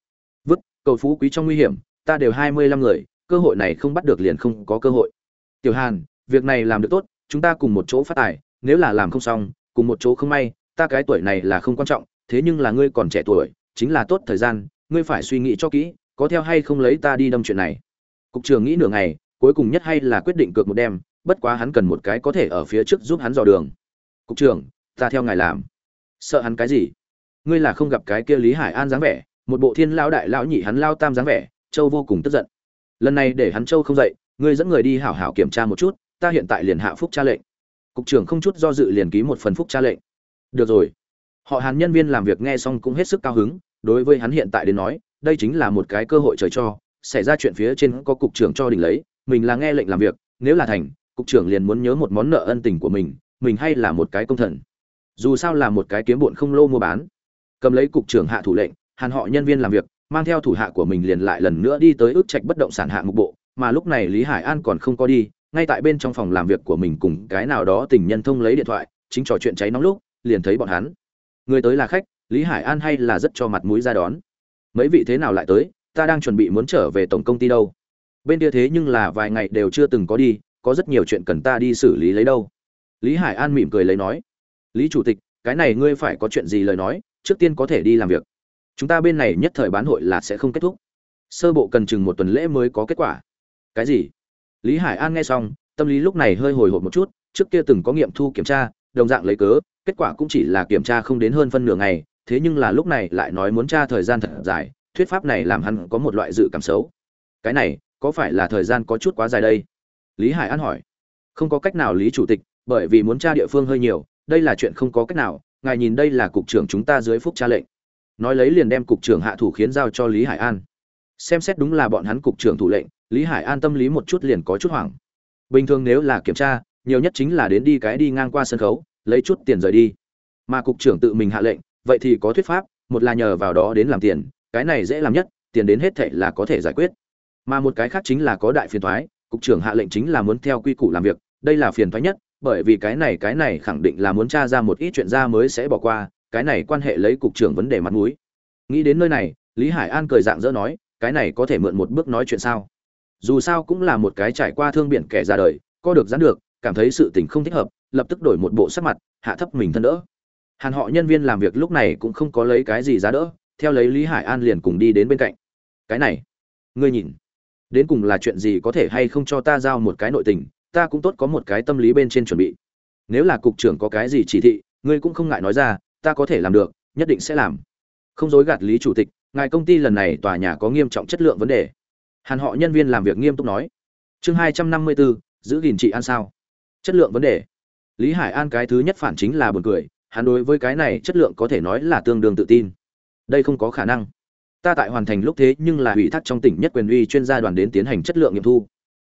Vứt, cầu phú quý trong nguy hiểm ta đều hai mươi lăm người, cơ hội này không bắt được liền không có cơ hội. Tiểu hàn, việc này làm được tốt, chúng ta cùng một chỗ phát tài, nếu là làm không xong, cùng một chỗ không may, ta cái tuổi này là không quan trọng, thế nhưng là ngươi còn trẻ tuổi, chính là tốt thời gian, ngươi phải suy nghĩ cho kỹ, có theo hay không lấy ta đi đâm chuyện này. Cục trưởng nghĩ nửa ngày, cuối cùng nhất hay là quyết định cược một đêm, bất quá hắn cần một cái có thể ở phía trước giúp hắn dò đường. Cục trưởng, ta theo ngài làm. Sợ hắn cái gì? Ngươi là không gặp cái kia lý hải an dáng vẻ, một bộ thiên lao đại lão nhị hắn lao tam dáng vẻ châu vô cùng tức giận. Lần này để hắn châu không dậy, ngươi dẫn người đi hảo hảo kiểm tra một chút, ta hiện tại liền hạ phúc tra lệnh. Cục trưởng không chút do dự liền ký một phần phúc tra lệnh. Được rồi. Họ hàn nhân viên làm việc nghe xong cũng hết sức cao hứng, đối với hắn hiện tại đến nói, đây chính là một cái cơ hội trời cho, xảy ra chuyện phía trên có cục trưởng cho đỉnh lấy, mình là nghe lệnh làm việc, nếu là thành, cục trưởng liền muốn nhớ một món nợ ân tình của mình mình hay là một cái công thần. Dù sao là một cái kiếm bụn không lô mua bán. Cầm lấy cục trưởng hạ thủ lệnh, hàn họ nhân viên làm việc mang theo thủ hạ của mình liền lại lần nữa đi tới ước trạch bất động sản hạng mục bộ, mà lúc này lý hải an còn không có đi, ngay tại bên trong phòng làm việc của mình cùng cái nào đó tình nhân thông lấy điện thoại, chính trò chuyện cháy nóng lúc, liền thấy bọn hắn. Người tới là khách, lý hải an hay là rất cho mặt mũi ra đón. Mấy vị thế nào lại tới, ta đang chuẩn bị muốn trở về tổng công ty đâu. Bên kia thế nhưng là vài ngày đều chưa từng có đi, có rất nhiều chuyện cần ta đi xử lý lấy đâu. Lý hải an mỉm cười lấy nói, lý chủ tịch, cái này ngươi phải có chuyện gì lời nói, trước tiên có thể đi làm việc chúng ta bên này nhất thời bán hội là sẽ không kết thúc. Sơ bộ cần chừng một tuần lễ mới có kết quả. Cái gì? Lý hải an nghe xong, tâm lý lúc này hơi hồi hộp một chút, trước kia từng có nghiệm thu kiểm tra, đồng dạng lấy cớ, kết quả cũng chỉ là kiểm tra không đến hơn phân nửa ngày, thế nhưng là lúc này lại nói muốn tra thời gian thật dài, thuyết pháp này làm hắn có một loại dự cảm xấu. Cái này, có phải là thời gian có chút quá dài đây? Lý hải an hỏi. Không có cách nào lý chủ tịch, bởi vì muốn tra địa phương hơi nhiều, đây là chuyện không có cách nào, ngài nhìn đây là cục trưởng chúng ta dưới phúc tra lệnh nói lấy liền đem cục trưởng hạ thủ khiến giao cho lý hải an. Xem xét đúng là bọn hắn cục trưởng thủ lệnh, lý hải an tâm lý một chút liền có chút hoảng. Bình thường nếu là kiểm tra, nhiều nhất chính là đến đi cái đi ngang qua sân khấu, lấy chút tiền rời đi. Mà cục trưởng tự mình hạ lệnh, vậy thì có thuyết pháp, một là nhờ vào đó đến làm tiền, cái này dễ làm nhất, tiền đến hết thệ là có thể giải quyết. Mà một cái khác chính là có đại phiền thoái cục trưởng hạ lệnh chính là muốn theo quy củ làm việc, đây là phiền thoái nhất, bởi vì cái này cái này khẳng định là muốn tra ra một ít chuyện ra mới sẽ bỏ qua cái này quan hệ lấy cục trưởng vấn đề mặt mũi. Nghĩ đến nơi này, lý hải an cười dạng dỡ nói, cái này có thể mượn một bước nói chuyện sao? Dù sao cũng là một cái trải qua thương biển kẻ ra đời, có được gián được, cảm thấy sự tình không thích hợp, lập tức đổi một bộ sắc mặt, hạ thấp mình thân đỡ. Hàn họ nhân viên làm việc lúc này cũng không có lấy cái gì giá đỡ, theo lấy lý hải an liền cùng đi đến bên cạnh. Cái này, ngươi nhìn, đến cùng là chuyện gì có thể hay không cho ta giao một cái nội tình, ta cũng tốt có một cái tâm lý bên trên chuẩn bị. Nếu là cục trưởng có cái gì chỉ thị, ngươi cũng không ngại nói ra ta có thể làm được, nhất định sẽ làm. Không dối gạt lý chủ tịch, ngài công ty lần này tòa nhà có nghiêm trọng chất lượng vấn đề. Hàn họ nhân viên làm việc nghiêm túc nói. Chương hai trăm năm mươi bốn giữ gìn trị an sao? Chất lượng vấn đề. Lý hải an cái thứ nhất phản chính là buồn cười, hắn đối với cái này chất lượng có thể nói là tương đương tự tin. Đây không có khả năng. Ta tại hoàn thành lúc thế nhưng là ủy thác trong tỉnh nhất quyền uy chuyên gia đoàn đến tiến hành chất lượng nghiệm thu.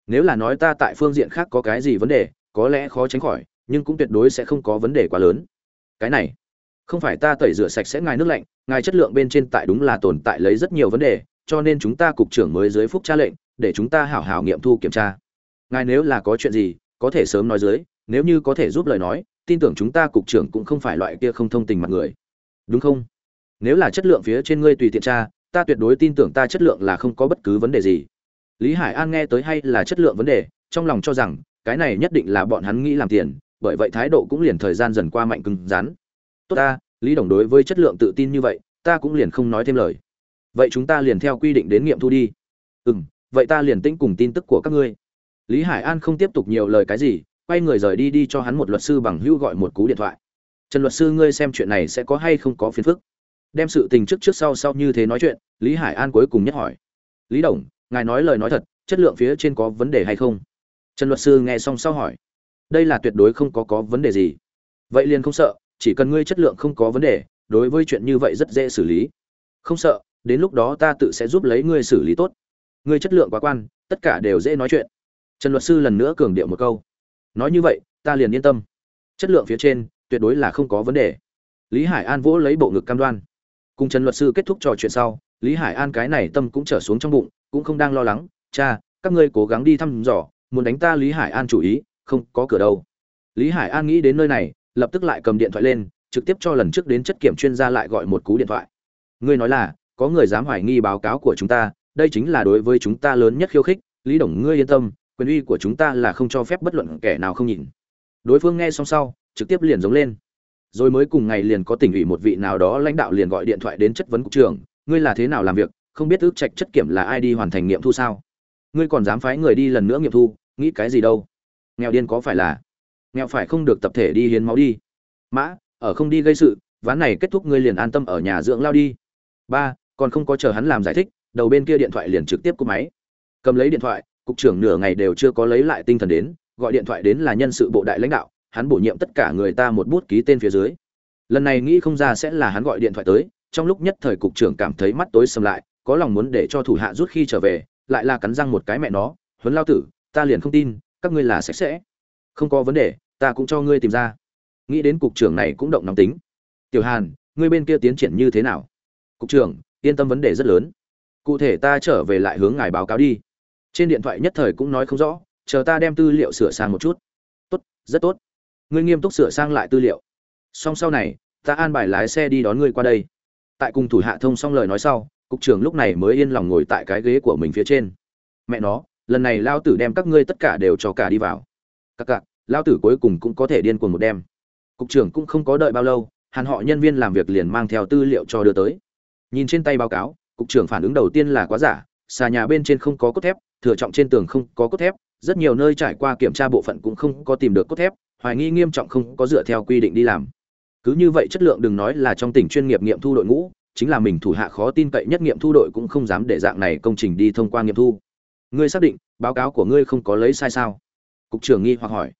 Nếu là nói ta tại phương diện khác có cái gì vấn đề, có lẽ khó tránh khỏi, nhưng cũng tuyệt đối sẽ không có vấn đề quá lớn. Cái này không phải ta tẩy rửa sạch sẽ ngài nước lạnh, ngài chất lượng bên trên tại đúng là tồn tại lấy rất nhiều vấn đề, cho nên chúng ta cục trưởng mới dưới phúc tra lệnh, để chúng ta hảo hảo nghiệm thu kiểm tra. Ngài nếu là có chuyện gì, có thể sớm nói dưới, nếu như có thể giúp lời nói, tin tưởng chúng ta cục trưởng cũng không phải loại kia không thông tình mặt người. Đúng không? Nếu là chất lượng phía trên ngươi tùy tiện tra, ta tuyệt đối tin tưởng ta chất lượng là không có bất cứ vấn đề gì. Lý hải an nghe tới hay là chất lượng vấn đề, trong lòng cho rằng, cái này nhất định là bọn hắn nghĩ làm tiền, bởi vậy thái độ cũng liền thời gian dần qua mạnh cứng rắn tốt ta, lý đồng đối với chất lượng tự tin như vậy, ta cũng liền không nói thêm lời. Vậy chúng ta liền theo quy định đến nghiệm thu đi. Ừ m vậy ta liền tĩnh cùng tin tức của các ngươi. Lý hải an không tiếp tục nhiều lời cái gì, quay người rời đi đi cho hắn một luật sư bằng hữu gọi một cú điện thoại. Trần luật sư ngươi xem chuyện này sẽ có hay không có phiền phức? Đem sự tình trước trước sau sau như thế nói chuyện, lý hải an cuối cùng nhất hỏi. Lý đồng, ngài nói lời nói thật, chất lượng phía trên có vấn đề hay không? Trần luật sư nghe xong sau hỏi. Đây là tuyệt đối không có có vấn đề gì. Vậy liền không sợ chỉ cần ngươi chất lượng không có vấn đề, đối với chuyện như vậy rất dễ xử lý. Không sợ, đến lúc đó ta tự sẽ giúp lấy ngươi xử lý tốt. Ngươi chất lượng quá quan, tất cả đều dễ nói chuyện. Trần luật sư lần nữa cường điệu một câu. Nói như vậy, ta liền yên tâm. Chất lượng phía trên, tuyệt đối là không có vấn đề. Lý hải an vỗ lấy bộ ngực cam đoan. Cùng trần luật sư kết thúc trò chuyện sau, lý hải an cái này tâm cũng trở xuống trong bụng, cũng không đang lo lắng, cha, các ngươi cố gắng đi thăm dò, muốn đánh ta lý hải an chủ ý, không có cửa đâu. Lý hải an nghĩ đến nơi này lập tức lại cầm điện thoại lên, trực tiếp cho lần trước đến chất kiểm chuyên gia lại gọi một cú điện thoại. Ngươi nói là, có người dám hoài nghi báo cáo của chúng ta, đây chính là đối với chúng ta lớn nhất khiêu khích, lý đồng, ngươi yên tâm, quyền uy của chúng ta là không cho phép bất luận kẻ nào không nhìn. Đối phương nghe xong sau, trực tiếp liền giống lên. Rồi mới cùng ngày liền có tỉnh ủy một vị nào đó lãnh đạo liền gọi điện thoại đến chất vấn cục trưởng, ngươi là thế nào làm việc, không biết ước trạch chất kiểm là ai đi hoàn thành nghiệm thu sao? Ngươi còn dám phái người đi lần nữa nghiệm thu, nghĩ cái gì đâu? Nghèo điên có phải là? Nghèo phải không được tập thể đi hiến máu đi. Mã, ở không đi gây sự, ván này kết thúc ngươi liền an tâm ở nhà dưỡng lao đi. Ba, còn không có chờ hắn làm giải thích, đầu bên kia điện thoại liền trực tiếp cúp máy. Cầm lấy điện thoại, cục trưởng nửa ngày đều chưa có lấy lại tinh thần đến, gọi điện thoại đến là nhân sự bộ đại lãnh đạo, hắn bổ nhiệm tất cả người ta một bút ký tên phía dưới. Lần này nghĩ không ra sẽ là hắn gọi điện thoại tới, trong lúc nhất thời cục trưởng cảm thấy mắt tối sầm lại, có lòng muốn để cho thủ hạ rút khi trở về, lại là cắn răng một cái mẹ nó, huấn lao tử, ta liền không tin, các ngươi là sạch sẽ. Không có vấn đề ta cũng cho ngươi tìm ra. Nghĩ đến cục trưởng này cũng động nóng tính. Tiểu hàn, ngươi bên kia tiến triển như thế nào? Cục trưởng, yên tâm vấn đề rất lớn. Cụ thể ta trở về lại hướng ngài báo cáo đi. Trên điện thoại nhất thời cũng nói không rõ, chờ ta đem tư liệu sửa sang một chút. Tốt, rất tốt. Ngươi nghiêm túc sửa sang lại tư liệu. Song sau này, ta an bài lái xe đi đón ngươi qua đây. Tại cùng thủ hạ thông xong lời nói sau, cục trưởng lúc này mới yên lòng ngồi tại cái ghế của mình phía trên. Mẹ nó, lần này lao tử đem các ngươi tất cả đều cho cả đi vào. Các cặc lao tử cuối cùng cũng có thể điên cuồng một đêm. Cục trưởng cũng không có đợi bao lâu, hàn họ nhân viên làm việc liền mang theo tư liệu cho đưa tới. Nhìn trên tay báo cáo, cục trưởng phản ứng đầu tiên là quá giả, xà nhà bên trên không có cốt thép, thừa trọng trên tường không có cốt thép, rất nhiều nơi trải qua kiểm tra bộ phận cũng không có tìm được cốt thép, hoài nghi nghiêm trọng không có dựa theo quy định đi làm. Cứ như vậy chất lượng đừng nói là trong tỉnh chuyên nghiệp nghiệm thu đội ngũ, chính là mình thủ hạ khó tin cậy nhất nghiệm thu đội cũng không dám để dạng này công trình đi thông qua nghiệm thu. Ngươi xác định, báo cáo của ngươi không có lấy sai sao? Cục trưởng nghi hoặc hỏi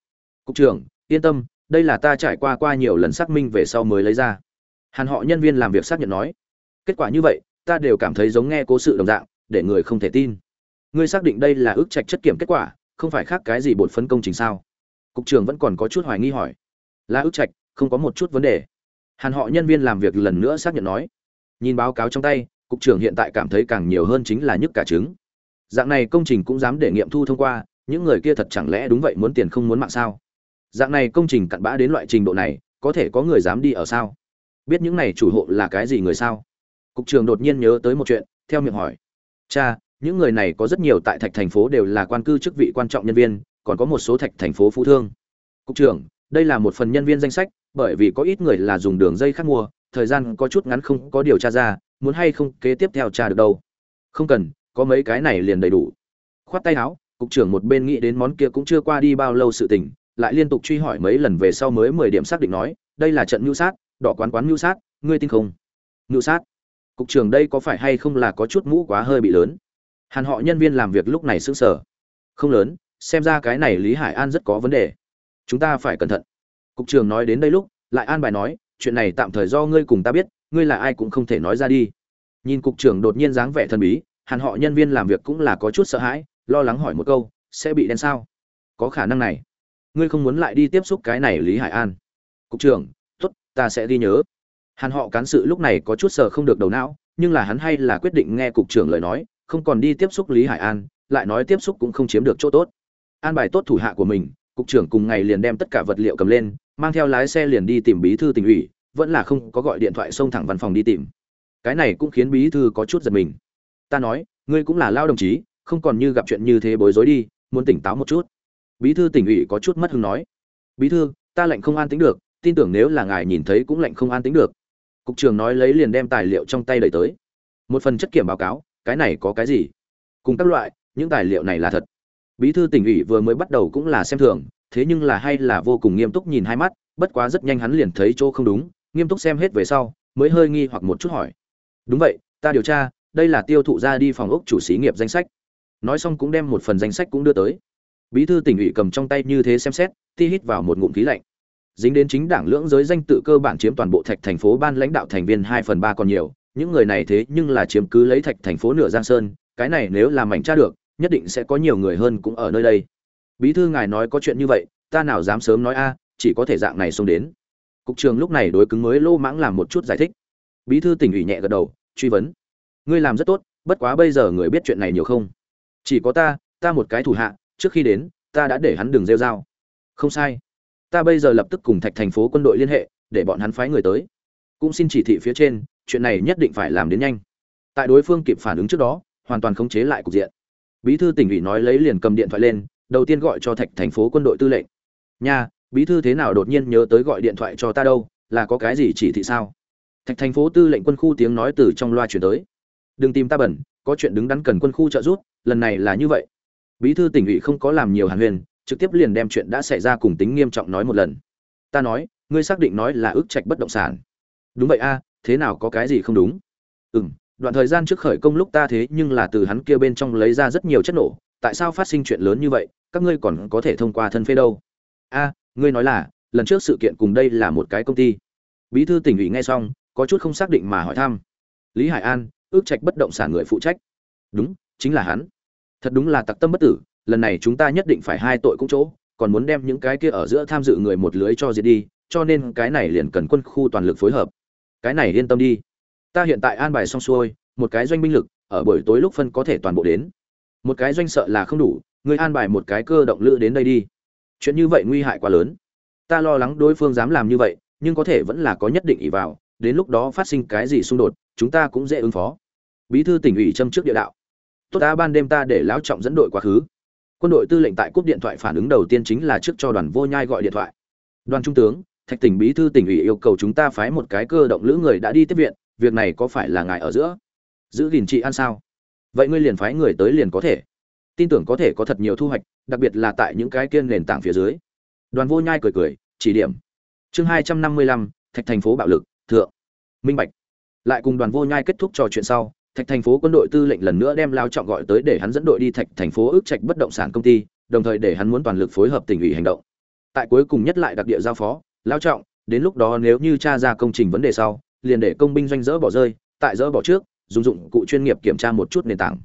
cục trưởng, yên tâm, đây là ta trải qua qua nhiều lần xác minh về sau mới lấy ra. Hàn họ nhân viên làm việc xác nhận nói. Kết quả như vậy, ta đều cảm thấy giống nghe cố sự đồng dạng, để người không thể tin. Ngươi xác định đây là ước trạch chất kiểm kết quả, không phải khác cái gì bột phấn công trình sao? Cục trưởng vẫn còn có chút hoài nghi hỏi. Là ước trạch, không có một chút vấn đề. Hàn họ nhân viên làm việc lần nữa xác nhận nói. Nhìn báo cáo trong tay, cục trưởng hiện tại cảm thấy càng nhiều hơn chính là nhức cả trứng. Dạng này công trình cũng dám để nghiệm thu thông qua, những người kia thật chẳng lẽ đúng vậy muốn tiền không muốn mạng sao? Dạng này công trình cặn bã đến loại trình độ này, có thể có người dám đi ở sao? Biết những này chủ hộ là cái gì người sao? Cục trưởng đột nhiên nhớ tới một chuyện, theo miệng hỏi. Cha, những người này có rất nhiều tại thạch thành phố đều là quan cư chức vị quan trọng nhân viên, còn có một số thạch thành phố phú thương. Cục trưởng, đây là một phần nhân viên danh sách, bởi vì có ít người là dùng đường dây khác mua, thời gian có chút ngắn không có điều tra ra, muốn hay không kế tiếp theo tra được đâu. Không cần, có mấy cái này liền đầy đủ. Khoát tay áo, cục trưởng một bên nghĩ đến món kia cũng chưa qua đi bao lâu sự tình lại liên tục truy hỏi mấy lần về sau mới mười điểm xác định nói, đây là trận mưu sát, đỏ quán quán mưu sát, ngươi tin không? Mưu sát? Cục trưởng đây có phải hay không là có chút mũ quá hơi bị lớn? Hàn họ nhân viên làm việc lúc này sững sờ. Không lớn, xem ra cái này lý hải an rất có vấn đề. Chúng ta phải cẩn thận. Cục trưởng nói đến đây lúc, lại an bài nói, chuyện này tạm thời do ngươi cùng ta biết, ngươi là ai cũng không thể nói ra đi. Nhìn cục trưởng đột nhiên dáng vẻ thần bí, hàn họ nhân viên làm việc cũng là có chút sợ hãi, lo lắng hỏi một câu, sẽ bị đen sao? Có khả năng này ngươi không muốn lại đi tiếp xúc cái này lý hải an. Cục trưởng t ố t ta sẽ ghi nhớ. Hàn họ cán sự lúc này có chút sợ không được đầu não, nhưng là hắn hay là quyết định nghe cục trưởng lời nói, không còn đi tiếp xúc lý hải an, lại nói tiếp xúc cũng không chiếm được chỗ tốt. An bài tốt thủ hạ của mình, cục trưởng cùng ngày liền đem tất cả vật liệu cầm lên, mang theo lái xe liền đi tìm bí thư tỉnh ủy, vẫn là không có gọi điện thoại xông thẳng văn phòng đi tìm. Cái này cũng khiến bí thư có chút giật mình. Ta nói, ngươi cũng là lao đồng chí, không còn như gặp chuyện như thế bối rối đi, muốn tỉnh táo một chút bí thư tỉnh ủy có chút mất hứng nói. Bí thư, ta lệnh không an tính được, tin tưởng nếu là ngài nhìn thấy cũng lệnh không an tính được. Cục trưởng nói lấy liền đem tài liệu trong tay đẩy tới. Một phần chất kiểm báo cáo, cái này có cái gì? Cùng các loại, những tài liệu này là thật. Bí thư tỉnh ủy vừa mới bắt đầu cũng là xem thường, thế nhưng là hay là vô cùng nghiêm túc nhìn hai mắt, bất quá rất nhanh hắn liền thấy chỗ không đúng, nghiêm túc xem hết về sau, mới hơi nghi hoặc một chút hỏi. Đúng vậy, ta điều tra, đây là tiêu thụ ra đi phòng ốc chủ xí nghiệp danh sách. Nói xong cũng đem một phần danh sách cũng đưa tới bí thư tỉnh ủy cầm trong tay như thế xem xét, ti hít vào một ngụm khí lạnh. Dính đến chính đảng lưỡng giới danh tự cơ bản chiếm toàn bộ thạch thành phố ban lãnh đạo thành viên hai phần ba còn nhiều, những người này thế nhưng là chiếm cứ lấy thạch thành phố nửa giang sơn, cái này nếu làm mảnh tra được, nhất định sẽ có nhiều người hơn cũng ở nơi đây. Bí thư ngài nói có chuyện như vậy, ta nào dám sớm nói a, chỉ có thể dạng này xông đến. Cục trường lúc này đối cứng mới lô mãng làm một chút giải thích. Bí thư tỉnh ủy nhẹ gật đầu, truy vấn. Ngươi làm rất tốt, bất quá bây giờ người biết chuyện này nhiều không? Chỉ có ta ta một cái thủ hạ trước khi đến, ta đã để hắn đừng rêu dao không sai. Ta bây giờ lập tức cùng thạch thành phố quân đội liên hệ, để bọn hắn phái người tới. Cũng xin chỉ thị phía trên, chuyện này nhất định phải làm đến nhanh. Tại đối phương kịp phản ứng trước đó, hoàn toàn khống chế lại cục diện. Bí thư tỉnh ủy nói lấy liền cầm điện thoại lên, đầu tiên gọi cho thạch thành phố quân đội tư lệnh. Nha, bí thư thế nào đột nhiên nhớ tới gọi điện thoại cho ta đâu, là có cái gì chỉ thị sao? Thạch thành phố tư lệnh quân khu tiếng nói từ trong loa chuyển tới. Đừng tìm ta bẩn, có chuyện đứng đắn cần quân khu trợ giúp, lần này là như vậy bí thư tỉnh ủy không có làm nhiều hàn huyền, trực tiếp liền đem chuyện đã xảy ra cùng tính nghiêm trọng nói một lần. Ta nói, ngươi xác định nói là ước trạch bất động sản. Đúng vậy a, thế nào có cái gì không đúng? Ừ m đoạn thời gian trước khởi công lúc ta thế nhưng là từ hắn kia bên trong lấy ra rất nhiều chất nổ, tại sao phát sinh chuyện lớn như vậy, các ngươi còn có thể thông qua thân phê đâu? A, ngươi nói là, lần trước sự kiện cùng đây là một cái công ty. Bí thư tỉnh ủy nghe xong, có chút không xác định mà hỏi thăm. Lý hải an ước trạch bất động sản người phụ trách. Đúng, chính là hắn thật đúng là tặc tâm bất tử, lần này chúng ta nhất định phải hai tội cũng chỗ, còn muốn đem những cái kia ở giữa tham dự người một lưới cho diệt đi, cho nên cái này liền cần quân khu toàn lực phối hợp. Cái này yên tâm đi. Ta hiện tại an bài xong xuôi, một cái doanh binh lực, ở buổi tối lúc phân có thể toàn bộ đến. Một cái doanh sợ là không đủ ngươi an bài một cái cơ động lữ đến đây đi. Chuyện như vậy nguy hại quá lớn. Ta lo lắng đối phương dám làm như vậy, nhưng có thể vẫn là có nhất định ỷ vào, đến lúc đó phát sinh cái gì xung đột, chúng ta cũng dễ ứng phó. Bí thư tỉnh ủy châm trước địa đạo tốt ta ban đêm ta để lão trọng dẫn đội quá khứ. Quân đội tư lệnh tại cúp điện thoại phản ứng đầu tiên chính là trước cho đoàn vô nhai gọi điện thoại. Đoàn trung tướng, thạch tỉnh bí thư tỉnh ủy yêu cầu chúng ta phái một cái cơ động lữ người đã đi tiếp viện, việc này có phải là ngài ở giữa? Giữ gìn trị an sao? Vậy ngươi liền phái người tới liền có thể. Tin tưởng có thể có thật nhiều thu hoạch, đặc biệt là tại những cái kiên nền tảng phía dưới. Đoàn vô nhai cười cười, chỉ điểm. Chương hai trăm năm mươi lăm, thạch thành phố bạo lực, thượng. Minh bạch. Lại cùng đoàn vô nhai kết thúc trò chuyện sau thạch thành phố quân đội tư lệnh lần nữa đem lao trọng gọi tới để hắn dẫn đội đi thạch thành phố ước trạch bất động sản công ty, đồng thời để hắn muốn toàn lực phối hợp tỉnh ủy hành động. Tại cuối cùng nhất lại đặc địa giao phó, lao trọng, đến lúc đó nếu như tra ra công trình vấn đề sau, liền để công binh doanh dỡ bỏ rơi, tại dỡ bỏ trước, dùng dụng cụ chuyên nghiệp kiểm tra một chút nền tảng.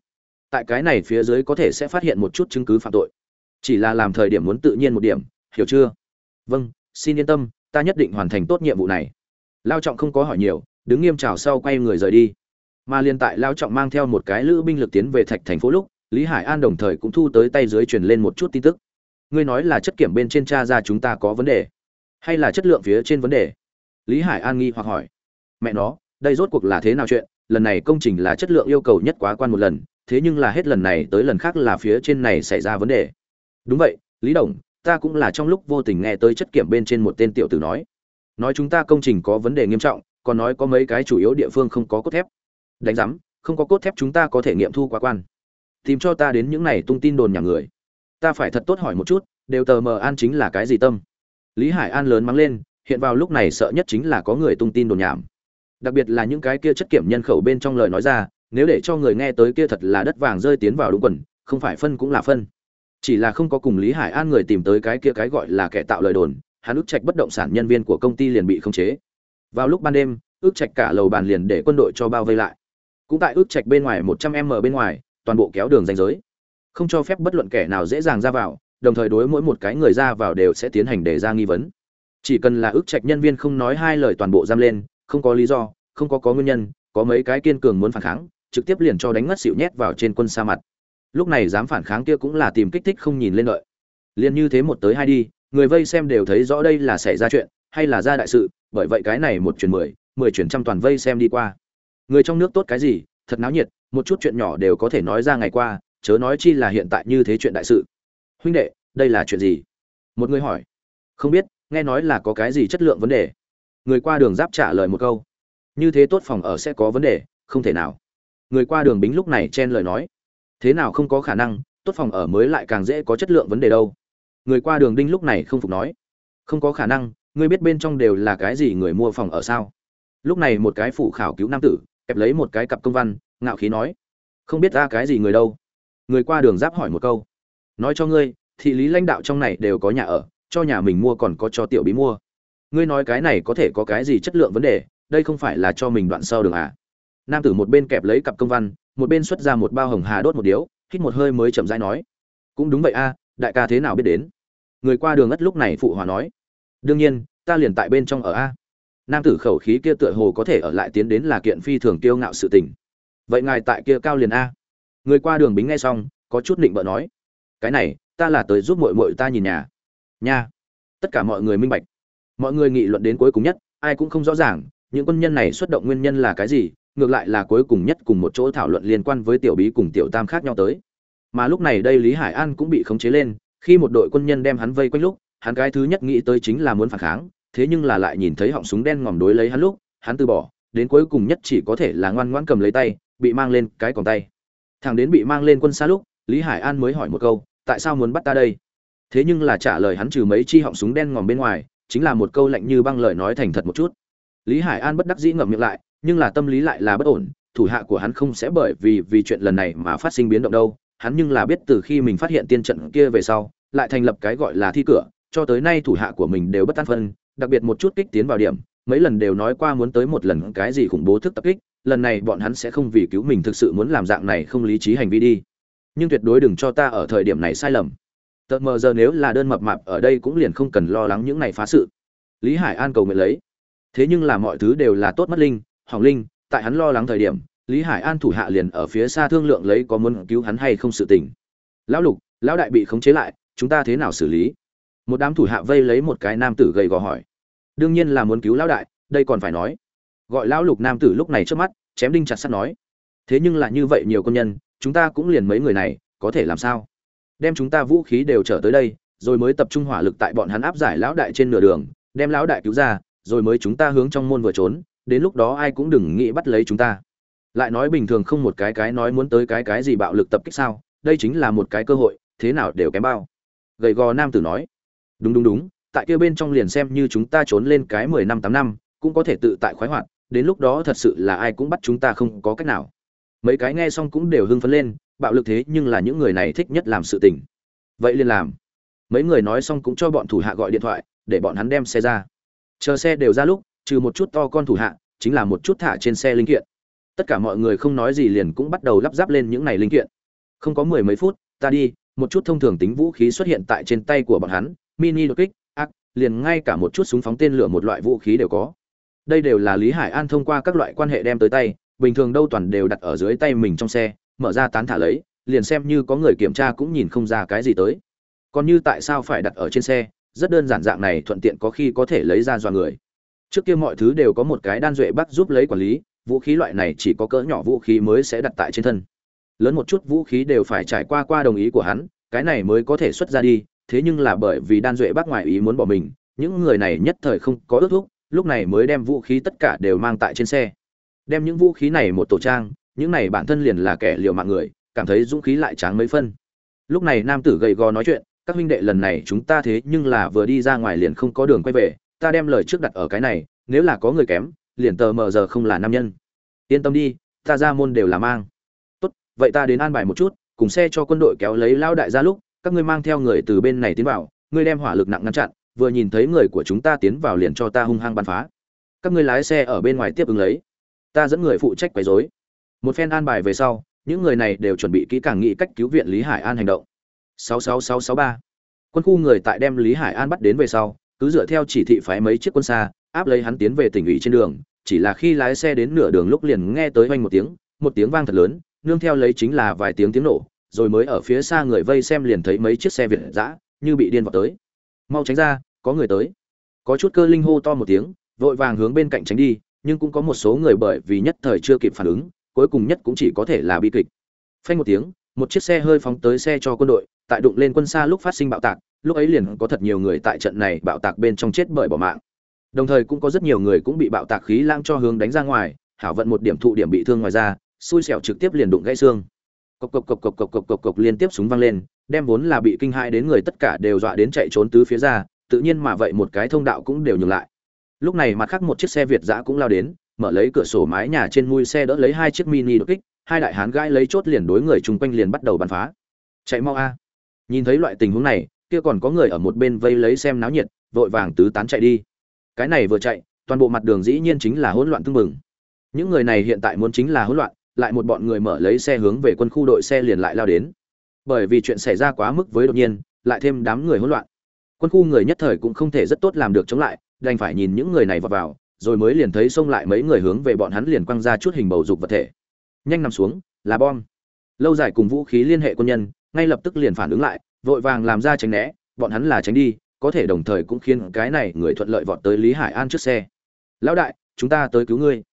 Tại cái này phía dưới có thể sẽ phát hiện một chút chứng cứ phạm tội. Chỉ là làm thời điểm muốn tự nhiên một điểm, hiểu chưa? Vâng xin yên tâm, ta nhất định hoàn thành tốt nhiệm vụ này. Lao trọng không có hỏi nhiều, đứng nghiêm trào sau quay người rời đi mà liên tại lao trọng mang theo một cái lữ binh lực tiến về thạch thành phố lúc, lý hải an đồng thời cũng thu tới tay dưới truyền lên một chút tin tức. Ngươi nói là chất kiểm bên trên cha ra chúng ta có vấn đề, hay là chất lượng phía trên vấn đề? Lý hải an nghi hoặc hỏi. Mẹ nó, đây rốt cuộc là thế nào chuyện? Lần này công trình là chất lượng yêu cầu nhất quá quan một lần, thế nhưng là hết lần này tới lần khác là phía trên này xảy ra vấn đề. Đúng vậy, lý đồng, ta cũng là trong lúc vô tình nghe tới chất kiểm bên trên một tên tiểu tử nói. Nói chúng ta công trình có vấn đề nghiêm trọng, còn nói có mấy cái chủ yếu địa phương không có cốt thép đánh giám, không có cốt thép chúng ta có thể nghiệm thu quá quan. Tìm cho ta đến những này tung tin đồn nhà người. Ta phải thật tốt hỏi một chút, đều tờ mờ an chính là cái gì tâm? Lý hải an lớn mắng lên, hiện vào lúc này sợ nhất chính là có người tung tin đồn nhảm. Đặc biệt là những cái kia chất kiểm nhân khẩu bên trong lời nói ra, nếu để cho người nghe tới kia thật là đất vàng rơi tiến vào đúng quần, không phải phân cũng là phân. Chỉ là không có cùng lý hải an người tìm tới cái kia cái gọi là kẻ tạo lời đồn, hắn ước trạch bất động sản nhân viên của công ty liền bị khống chế. Vào lúc ban đêm, ước trạch cả lầu bàn liền để quân đội cho bao vây lại cũng tại ước trạch bên ngoài một trăm m bên ngoài, toàn bộ kéo đường danh giới. Không cho phép bất luận kẻ nào dễ dàng ra vào, đồng thời đối mỗi một cái người ra vào đều sẽ tiến hành đề ra nghi vấn. Chỉ cần là ước trạch nhân viên không nói hai lời toàn bộ giam lên, không có lý do, không có có nguyên nhân, có mấy cái kiên cường muốn phản kháng, trực tiếp liền cho đánh ngất xỉu nhét vào trên quân sa mặt. Lúc này dám phản kháng kia cũng là tìm kích thích không nhìn lên lợi liền như thế một tới hai đi, người vây xem đều thấy rõ đây là xảy ra chuyện, hay là ra đại sự, bởi vậy cái này một chuyển mười mười chuyển trăm toàn vây xem đi qua người trong nước tốt cái gì, thật náo nhiệt, một chút chuyện nhỏ đều có thể nói ra ngày qua, chớ nói chi là hiện tại như thế chuyện đại sự. Huynh đệ, đây là chuyện gì? Một người hỏi. Không biết, nghe nói là có cái gì chất lượng vấn đề. Người qua đường giáp trả lời một câu. Như thế tốt phòng ở sẽ có vấn đề, không thể nào. Người qua đường bính lúc này chen lời nói. Thế nào không có khả năng, tốt phòng ở mới lại càng dễ có chất lượng vấn đề đâu. Người qua đường đinh lúc này không phục nói. Không có khả năng, ngươi biết bên trong đều là cái gì người mua phòng ở sao? Lúc này một cái phụ khảo cứu nam tử kẹp lấy một cái cặp công văn, ngạo khí nói, không biết ra cái gì người đâu. Người qua đường giáp hỏi một câu, nói cho ngươi, thị lý lãnh đạo trong này đều có nhà ở, cho nhà mình mua còn có cho tiểu bí mua. Ngươi nói cái này có thể có cái gì chất lượng vấn đề, đây không phải là cho mình đoạn sau đường à? Nam tử một bên kẹp lấy cặp công văn, một bên xuất ra một bao hồng hà đốt một điếu, hít một hơi mới chậm rãi nói, cũng đúng vậy a, đại ca thế nào biết đến? Người qua đường ất lúc này phụ hòa nói, đương nhiên, ta liền tại bên trong ở a nam tử khẩu khí kia tựa hồ có thể ở lại tiến đến là kiện phi thường kiêu ngạo sự tình. Vậy ngài tại kia cao liền a. Người qua đường bính nghe xong, có chút định bợ nói, cái này, ta là tới giúp mội mội ta nhìn nhà. Nha. Tất cả mọi người minh bạch. Mọi người nghị luận đến cuối cùng nhất, ai cũng không rõ ràng, những quân nhân này xuất động nguyên nhân là cái gì, ngược lại là cuối cùng nhất cùng một chỗ thảo luận liên quan với tiểu bí cùng tiểu tam khác nhau tới. Mà lúc này đây lý hải an cũng bị khống chế lên, khi một đội quân nhân đem hắn vây quanh lúc, hắn cái thứ nhất nghĩ tới chính là muốn phản kháng thế nhưng là lại nhìn thấy họng súng đen ngòm đối lấy hắn lúc, hắn từ bỏ, đến cuối cùng nhất chỉ có thể là ngoan ngoãn cầm lấy tay, bị mang lên cái còn tay. Thằng đến bị mang lên quân xa lúc, lý hải an mới hỏi một câu, tại sao muốn bắt ta đây? Thế nhưng là trả lời hắn trừ mấy chi họng súng đen ngòm bên ngoài, chính là một câu lạnh như băng lời nói thành thật một chút. Lý hải an bất đắc dĩ ngậm miệng lại, nhưng là tâm lý lại là bất ổn, thủ hạ của hắn không sẽ bởi vì vì chuyện lần này mà phát sinh biến động đâu. Hắn nhưng là biết từ khi mình phát hiện tiên trận kia về sau, lại thành lập cái gọi là thi cửa, cho tới nay thủ hạ của mình đều bất an phân đặc biệt một chút kích tiến vào điểm, mấy lần đều nói qua muốn tới một lần cái gì khủng bố thức tập kích, lần này bọn hắn sẽ không vì cứu mình thực sự muốn làm dạng này không lý trí hành vi đi. Nhưng tuyệt đối đừng cho ta ở thời điểm này sai lầm. Tật mờ giờ nếu là đơn mập mạp ở đây cũng liền không cần lo lắng những này phá sự. Lý hải an cầu nguyện lấy. Thế nhưng là mọi thứ đều là tốt mất linh, hỏng linh, tại hắn lo lắng thời điểm, lý hải an thủ hạ liền ở phía xa thương lượng lấy có muốn cứu hắn hay không sự tình. Lão lục, lão đại bị khống chế lại, chúng ta thế nào xử lý? Một đám thủ hạ vây lấy một cái nam tử gầy gò hỏi. Đương nhiên là muốn cứu lão đại, đây còn phải nói. Gọi lão lục nam tử lúc này trước mắt, chém đinh chặt sắt nói. Thế nhưng là như vậy nhiều công nhân, chúng ta cũng liền mấy người này, có thể làm sao? Đem chúng ta vũ khí đều trở tới đây, rồi mới tập trung hỏa lực tại bọn hắn áp giải lão đại trên nửa đường, đem lão đại cứu ra, rồi mới chúng ta hướng trong môn vừa trốn, đến lúc đó ai cũng đừng nghĩ bắt lấy chúng ta. Lại nói bình thường không một cái cái nói muốn tới cái cái gì bạo lực tập kích sao, đây chính là một cái cơ hội, thế nào đều kém bao. Gầy gò nam tử nói đúng đúng đúng, tại kia bên trong liền xem như chúng ta trốn lên cái mười năm tám năm, cũng có thể tự tại khoái hoạt, đến lúc đó thật sự là ai cũng bắt chúng ta không có cách nào. Mấy cái nghe xong cũng đều hưng phấn lên, bạo lực thế nhưng là những người này thích nhất làm sự tình. Vậy liền làm. Mấy người nói xong cũng cho bọn thủ hạ gọi điện thoại, để bọn hắn đem xe ra. Chờ xe đều ra lúc, trừ một chút to con thủ hạ, chính là một chút thả trên xe linh kiện. Tất cả mọi người không nói gì liền cũng bắt đầu lắp ráp lên những này linh kiện. Không có mười mấy phút, ta đi, một chút thông thường tính vũ khí xuất hiện tại trên tay của bọn hắn mini đột kích, ác, liền ngay cả một chút súng phóng tên lửa một loại vũ khí đều có. Đây đều là lý hải an thông qua các loại quan hệ đem tới tay, bình thường đâu toàn đều đặt ở dưới tay mình trong xe, mở ra tán thả lấy, liền xem như có người kiểm tra cũng nhìn không ra cái gì tới. Còn như tại sao phải đặt ở trên xe, rất đơn giản dạng này thuận tiện có khi có thể lấy ra dò người. Trước kia mọi thứ đều có một cái đan duệ bắt giúp lấy quản lý, vũ khí loại này chỉ có cỡ nhỏ vũ khí mới sẽ đặt tại trên thân. Lớn một chút vũ khí đều phải trải qua qua đồng ý của hắn, cái này mới có thể xuất ra đi thế nhưng là bởi vì đan duệ bác ngoại ý muốn bỏ mình, những người này nhất thời không có ước thúc, lúc này mới đem vũ khí tất cả đều mang tại trên xe. Đem những vũ khí này một tổ trang, những này bản thân liền là kẻ liều mạng người, cảm thấy dũng khí lại tráng mấy phân. Lúc này nam tử gầy gò nói chuyện, các huynh đệ, lần này chúng ta thế nhưng là vừa đi ra ngoài liền không có đường quay về, ta đem lời trước đặt ở cái này, nếu là có người kém, liền tờ mờ giờ không là nam nhân. Yên tâm đi, ta ra môn đều là mang. Tốt, vậy ta đến an bài một chút, cùng xe cho quân đội kéo lấy lao đại ra lúc các ngươi mang theo người từ bên này tiến vào, ngươi đem hỏa lực nặng ngăn chặn, vừa nhìn thấy người của chúng ta tiến vào liền cho ta hung hăng bắn phá. Các ngươi lái xe ở bên ngoài tiếp ứng lấy. Ta dẫn người phụ trách quấy rối. Một phen an bài về sau, những người này đều chuẩn bị kỹ càng nghĩ cách cứu viện lý hải an hành động. 66663 quân khu người tại đem lý hải an bắt đến về sau, cứ dựa theo chỉ thị phái mấy chiếc quân xa, áp lấy hắn tiến về tỉnh ủy trên đường. Chỉ là khi lái xe đến nửa đường lúc liền nghe tới vang một tiếng một tiếng vang thật lớn, nương theo lấy chính là vài tiếng tiếng nổ rồi mới ở phía xa người vây xem liền thấy mấy chiếc xe việt dã, như bị điên vào tới. Mau tránh ra, có người tới. Có chút cơ linh hô to một tiếng, vội vàng hướng bên cạnh tránh đi, nhưng cũng có một số người bởi vì nhất thời chưa kịp phản ứng, cuối cùng nhất cũng chỉ có thể là bi kịch. Phanh một tiếng, một chiếc xe hơi phóng tới xe cho quân đội, tại đụng lên quân xa lúc phát sinh bạo tạc, lúc ấy liền có thật nhiều người tại trận này bạo tạc bên trong chết bởi bỏ mạng. Đồng thời cũng có rất nhiều người cũng bị bạo tạc khí lang cho hướng đánh ra ngoài, hảo vận một điểm thụ điểm bị thương ngoài ra, xui xẻo trực tiếp liền đụng gãy xương cộc cộc cộc cộc cộc cộc cộc cộc liên tiếp súng vang lên, đem vốn là bị kinh hãi đến người tất cả đều dọa đến chạy trốn tứ phía ra, tự nhiên mà vậy một cái thông đạo cũng đều nhường lại. Lúc này mặt khác một chiếc xe việt giã cũng lao đến, mở lấy cửa sổ mái nhà trên mui xe đỡ lấy hai chiếc mini đột kích, hai đại hán gãi lấy chốt liền đối người chung quanh liền bắt đầu bắn phá. Chạy mau a. Nhìn thấy loại tình huống này, kia còn có người ở một bên vây lấy xem náo nhiệt, vội vàng tứ tán chạy đi. Cái này vừa chạy, toàn bộ mặt đường dĩ nhiên chính là hỗn loạn tương mừng những người này hiện tại muốn chính là hỗn loạn lại một bọn người mở lấy xe hướng về quân khu đội xe liền lại lao đến. Bởi vì chuyện xảy ra quá mức với đột nhiên, lại thêm đám người hỗn loạn. Quân khu người nhất thời cũng không thể rất tốt làm được chống lại, đành phải nhìn những người này vào vào, rồi mới liền thấy xông lại mấy người hướng về bọn hắn liền quăng ra chút hình bầu dục vật thể. Nhanh nằm xuống, là bom. Lâu dài cùng vũ khí liên hệ quân nhân, ngay lập tức liền phản ứng lại, vội vàng làm ra tránh né, bọn hắn là tránh đi, có thể đồng thời cũng khiến cái này người thuận lợi vọt tới lý hải an trước xe. Lão đại, chúng ta tới cứu ngươi.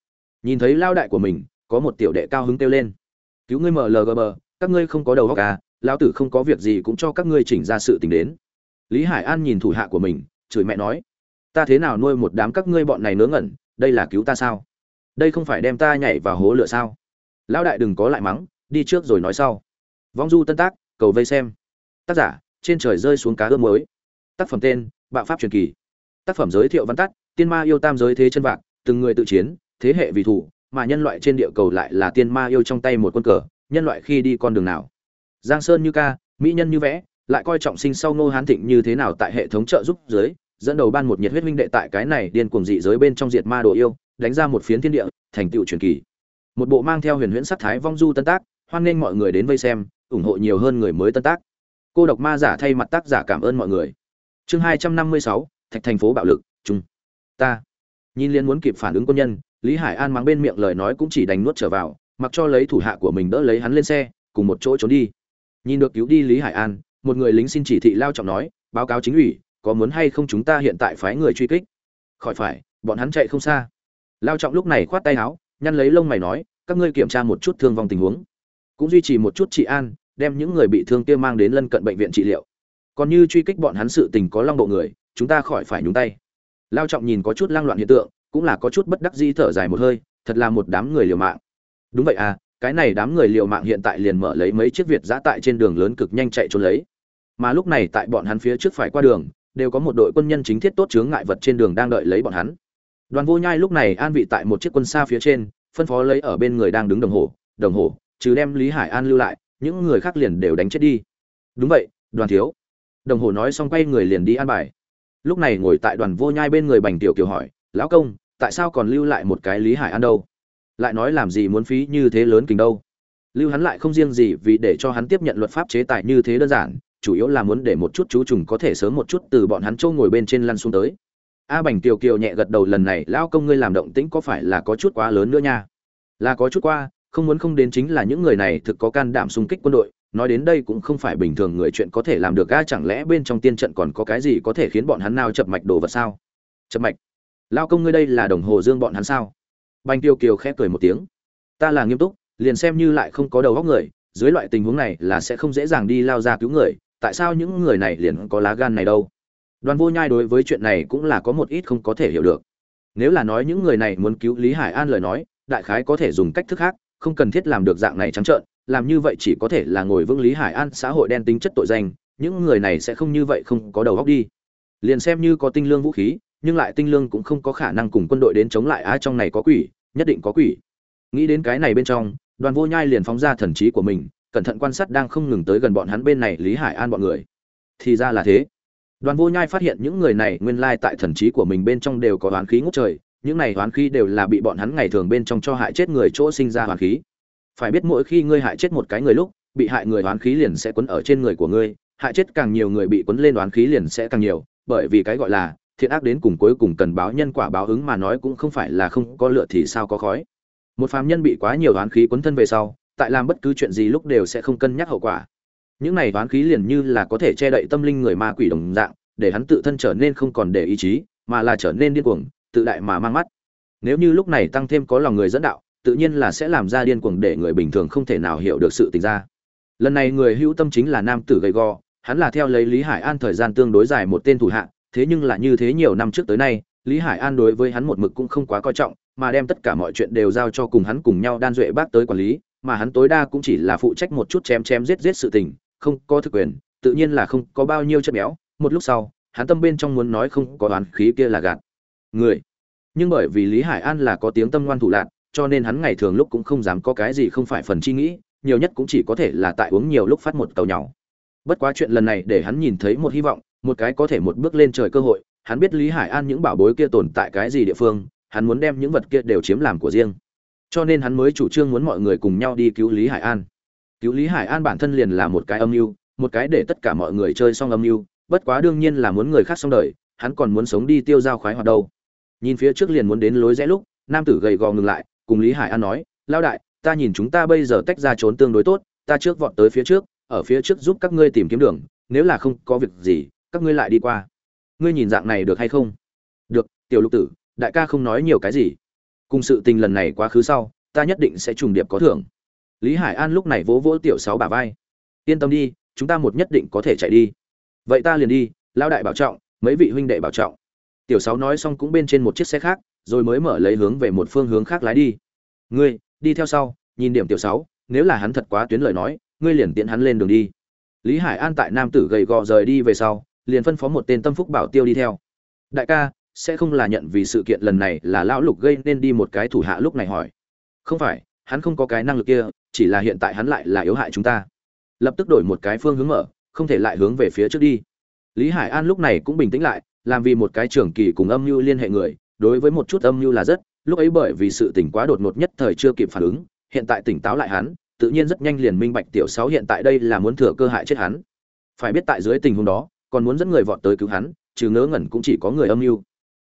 Nhìn thấy lao đại của mình có một tiểu đệ cao hứng kêu lên. Cứu ngươi mlgb các ngươi không có đầu óc à lão tử không có việc gì cũng cho các ngươi chỉnh ra sự tình đến. Lý hải an nhìn thủ hạ của mình, chửi mẹ nói, ta thế nào nuôi một đám các ngươi bọn này nớ ngẩn, đây là cứu ta sao? Đây không phải đem ta nhảy vào hố lửa sao? Lão đại đừng có lại mắng, đi trước rồi nói sau. Vong du tân tác, cầu vây xem. Tác giả, trên trời rơi xuống cá ươm mới. Tác phẩm tên, bạo pháp truyền kỳ. Tác phẩm giới thiệu văn tắt, tiên ma yêu tam giới thế chân vạc, từng người tự chiến, thế hệ vì thủ mà nhân loại trên địa cầu lại là tiên ma yêu trong tay một quân cờ, nhân loại khi đi con đường nào? Giang sơn như ca, mỹ nhân như vẽ, lại coi trọng sinh sau ngô hán thịnh như thế nào tại hệ thống trợ giúp dưới dẫn đầu ban một nhiệt huyết huynh đệ tại cái này điên cuồng dị giới bên trong diệt ma đồ yêu, đánh ra một phiến thiên địa, thành tựu truyền kỳ. Một bộ mang theo huyền huyễn sắc thái vong du tân tác, hoan nghênh mọi người đến vây xem, ủng hộ nhiều hơn người mới tân tác. Cô độc ma giả thay mặt tác giả cảm ơn mọi người. Chương hai trăm năm mươi sáu, thạch thành phố bạo lực chung ta. Nhìn liên muốn kịp phản ứng quân nhân lý hải an mang bên miệng lời nói cũng chỉ đành nuốt trở vào, mặc cho lấy thủ hạ của mình đỡ lấy hắn lên xe, cùng một chỗ trốn đi. Nhìn được cứu đi lý hải an, một người lính xin chỉ thị lao trọng nói, báo cáo chính ủy, có muốn hay không chúng ta hiện tại phái người truy kích? Khỏi phải, bọn hắn chạy không xa. Lao trọng lúc này khoát tay áo, nhăn lấy lông mày nói, các ngươi kiểm tra một chút thương vong tình huống, cũng duy trì một chút trị an, đem những người bị thương kia mang đến lân cận bệnh viện trị liệu. Còn như truy kích bọn hắn sự tình có long bộ người, chúng ta khỏi phải nhúng tay. Lao trọng nhìn có chút lang loạn hiện tượng cũng là có chút bất đắc dĩ thở dài một hơi, thật là một đám người liều mạng. Đúng vậy à cái này đám người liều mạng hiện tại liền mở lấy mấy chiếc việt giã tại trên đường lớn cực nhanh chạy trốn lấy. Mà lúc này tại bọn hắn phía trước phải qua đường, đều có một đội quân nhân chính thiết tốt chướng ngại vật trên đường đang đợi lấy bọn hắn. Đoàn vô nhai lúc này an vị tại một chiếc quân xa phía trên, phân phó lấy ở bên người đang đứng đồng hồ đồng hồ, trừ đem lý hải an lưu lại, những người khác liền đều đánh chết đi. Đúng vậy, đoàn thiếu. Đồng hồ nói xong quay người liền đi an bài. Lúc này ngồi tại đoàn vô nhai bên người bành tiểu kiều hỏi, lão công tại sao còn lưu lại một cái lý hải an đâu? Lại nói làm gì muốn phí như thế lớn kình đâu? Lưu hắn lại không riêng gì vì để cho hắn tiếp nhận luật pháp chế tài như thế đơn giản, chủ yếu là muốn để một chút chú trùng có thể sớm một chút từ bọn hắn châu ngồi bên trên lăn xuống tới. A bành tiều kiều nhẹ gật đầu lần này, lão công ngươi làm động tĩnh có phải là có chút quá lớn nữa nha? Là có chút qua không muốn không đến chính là những người này thực có can đảm xung kích quân đội, nói đến đây cũng không phải bình thường người chuyện có thể làm được ga chẳng lẽ bên trong tiên trận còn có cái gì có thể khiến bọn hắn nào chập mạch đồ vật sao? Chập mạch? Lao công ngươi đây là đồng hồ dương bọn hắn sao? Bành tiêu kiều khẽ cười một tiếng. Ta là nghiêm túc, liền xem như lại không có đầu góc người, dưới loại tình huống này là sẽ không dễ dàng đi lao ra cứu người, tại sao những người này liền có lá gan này đâu? Đoàn vô nhai đối với chuyện này cũng là có một ít không có thể hiểu được. Nếu là nói những người này muốn cứu lý hải an lời nói, đại khái có thể dùng cách thức khác, không cần thiết làm được dạng này trắng trợn, làm như vậy chỉ có thể là ngồi vững lý hải an xã hội đen tính chất tội danh, những người này sẽ không như vậy không có đầu góc đi. Liền xem như có tinh lương vũ khí nhưng lại tinh lương cũng không có khả năng cùng quân đội đến chống lại ai trong này có quỷ, nhất định có quỷ. Nghĩ đến cái này bên trong, đoàn vô nhai liền phóng ra thần trí của mình, cẩn thận quan sát đang không ngừng tới gần bọn hắn bên này lý hải an bọn người. Thì ra là thế. Đoàn vô nhai phát hiện những người này nguyên lai tại thần trí của mình bên trong đều có hoán khí ngút trời, những này hoán khí đều là bị bọn hắn ngày thường bên trong cho hại chết người chỗ sinh ra hoán khí. Phải biết mỗi khi ngươi hại chết một cái người lúc, bị hại người hoán khí liền sẽ quấn ở trên người của ngươi, hại chết càng nhiều người bị quấn lên đoán khí liền sẽ càng nhiều, bởi vì cái gọi là thiện ác đến cùng cuối cùng cần báo nhân quả báo ứng mà nói cũng không phải là không có lựa thì sao có khói. Một phàm nhân bị quá nhiều oán khí quấn thân về sau, tại làm bất cứ chuyện gì lúc đều sẽ không cân nhắc hậu quả. Những này oán khí liền như là có thể che đậy tâm linh người ma quỷ đồng dạng, để hắn tự thân trở nên không còn để ý chí, mà là trở nên điên cuồng, tự đại mà mang mắt. Nếu như lúc này tăng thêm có lòng người dẫn đạo, tự nhiên là sẽ làm ra điên cuồng để người bình thường không thể nào hiểu được sự tình ra. Lần này người hữu tâm chính là nam tử gầy gò, hắn là theo lấy lý hải an thời gian tương đối dài một tên thủ hạ thế nhưng là như thế nhiều năm trước tới nay, lý hải an đối với hắn một mực cũng không quá coi trọng, mà đem tất cả mọi chuyện đều giao cho cùng hắn cùng nhau đan duệ bác tới quản lý, mà hắn tối đa cũng chỉ là phụ trách một chút chém chém giết giết sự tình, không có thực quyền, tự nhiên là không có bao nhiêu chất béo. Một lúc sau, hắn tâm bên trong muốn nói không có đoán khí kia là gạt. Người. Nhưng bởi vì lý hải an là có tiếng tâm ngoan thủ lạc cho nên hắn ngày thường lúc cũng không dám có cái gì không phải phần chi nghĩ, nhiều nhất cũng chỉ có thể là tại uống nhiều lúc phát một tàu nhỏ. Bất quá chuyện lần này để hắn nhìn thấy một hy vọng một cái có thể một bước lên trời cơ hội, hắn biết lý hải an những bảo bối kia tồn tại cái gì địa phương, hắn muốn đem những vật kia đều chiếm làm của riêng. Cho nên hắn mới chủ trương muốn mọi người cùng nhau đi cứu lý hải an. Cứu lý hải an bản thân liền là một cái âm mưu, một cái để tất cả mọi người chơi xong âm mưu, bất quá đương nhiên là muốn người khác xong đời, hắn còn muốn sống đi tiêu dao khoái hoạt đâu. Nhìn phía trước liền muốn đến lối rẽ lúc, nam tử gầy gò ngừng lại, cùng lý hải an nói lao đại, ta nhìn chúng ta bây giờ tách ra trốn tương đối tốt, ta trước vọt tới phía trước, ở phía trước giúp các ngươi tìm kiếm đường, nếu là không có việc gì các ngươi lại đi qua. Ngươi nhìn dạng này được hay không? Được, tiểu lục tử, đại ca không nói nhiều cái gì. Cùng sự tình lần này quá khứ sau, ta nhất định sẽ trùng điệp có thưởng. Lý hải an lúc này vỗ vỗ tiểu sáu bà vai. Yên tâm đi, chúng ta một nhất định có thể chạy đi. Vậy ta liền đi, lão đại bảo trọng, mấy vị huynh đệ bảo trọng. Tiểu sáu nói xong cũng bên trên một chiếc xe khác, rồi mới mở lấy hướng về một phương hướng khác lái đi. Ngươi, đi theo sau, nhìn điểm tiểu sáu, nếu là hắn thật quá tuyến lời nói, ngươi liền tiễn hắn lên đường đi. Lý hải an tại nam tử gầy gò rời đi về sau liền phân phó một tên tâm phúc bảo tiêu đi theo. Đại ca, sẽ không là nhận vì sự kiện lần này là lão lục gây nên đi một cái thủ hạ lúc này hỏi. Không phải, hắn không có cái năng lực kia, chỉ là hiện tại hắn lại là yếu hại chúng ta. Lập tức đổi một cái phương hướng mở, không thể lại hướng về phía trước đi. Lý hải an lúc này cũng bình tĩnh lại, làm vì một cái trưởng kỳ cùng âm mưu liên hệ người, đối với một chút âm mưu là rất, lúc ấy bởi vì sự tỉnh quá đột ngột nhất thời chưa kịp phản ứng, hiện tại tỉnh táo lại hắn, tự nhiên rất nhanh liền minh bạch tiểu sáu hiện tại đây là muốn thừa cơ hại chết hắn. Phải biết tại dưới tình huống đó còn muốn dẫn người vọt tới cứu hắn, trừ ngớ ngẩn cũng chỉ có người âm mưu.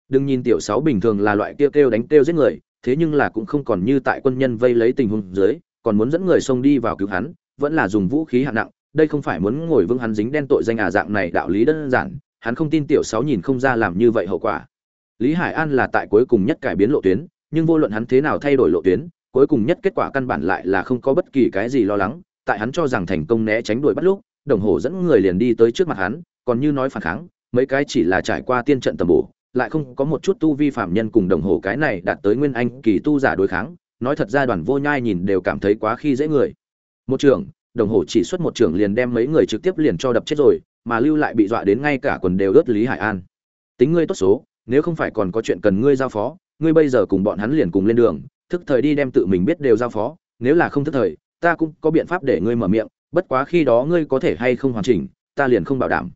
Đừng nhìn tiểu sáu bình thường là loại kêu kêu đánh kêu giết người, thế nhưng là cũng không còn như tại quân nhân vây lấy tình huống dưới, còn muốn dẫn người xông đi vào cứu hắn, vẫn là dùng vũ khí hạng nặng, đây không phải muốn ngồi vững hắn dính đen tội danh à dạng này đạo lý đơn giản, hắn không tin tiểu sáu nhìn không ra làm như vậy hậu quả. Lý hải an là tại cuối cùng nhất cải biến lộ tuyến, nhưng vô luận hắn thế nào thay đổi lộ tuyến, cuối cùng nhất kết quả căn bản lại là không có bất kỳ cái gì lo lắng, tại hắn cho rằng thành công né tránh đuổi bắt lúc, đồng hồ dẫn người liền đi tới trước mặt hắn còn như nói phản kháng, mấy cái chỉ là trải qua tiên trận tầm bổ, lại không có một chút tu vi phạm nhân cùng đồng hồ cái này đạt tới nguyên anh kỳ tu giả đối kháng, nói thật ra đoàn vô nhai nhìn đều cảm thấy quá khi dễ người. Một trưởng đồng hồ chỉ xuất một trưởng liền đem mấy người trực tiếp liền cho đập chết rồi, mà lưu lại bị dọa đến ngay cả quần đều ướt lý hải an. Tính ngươi tốt số, nếu không phải còn có chuyện cần ngươi giao phó, ngươi bây giờ cùng bọn hắn liền cùng lên đường, thức thời đi đem tự mình biết đều giao phó, nếu là không thức thời, ta cũng có biện pháp để ngươi mở miệng, bất quá khi đó ngươi có thể hay không hoàn chỉnh, ta liền không bảo đảm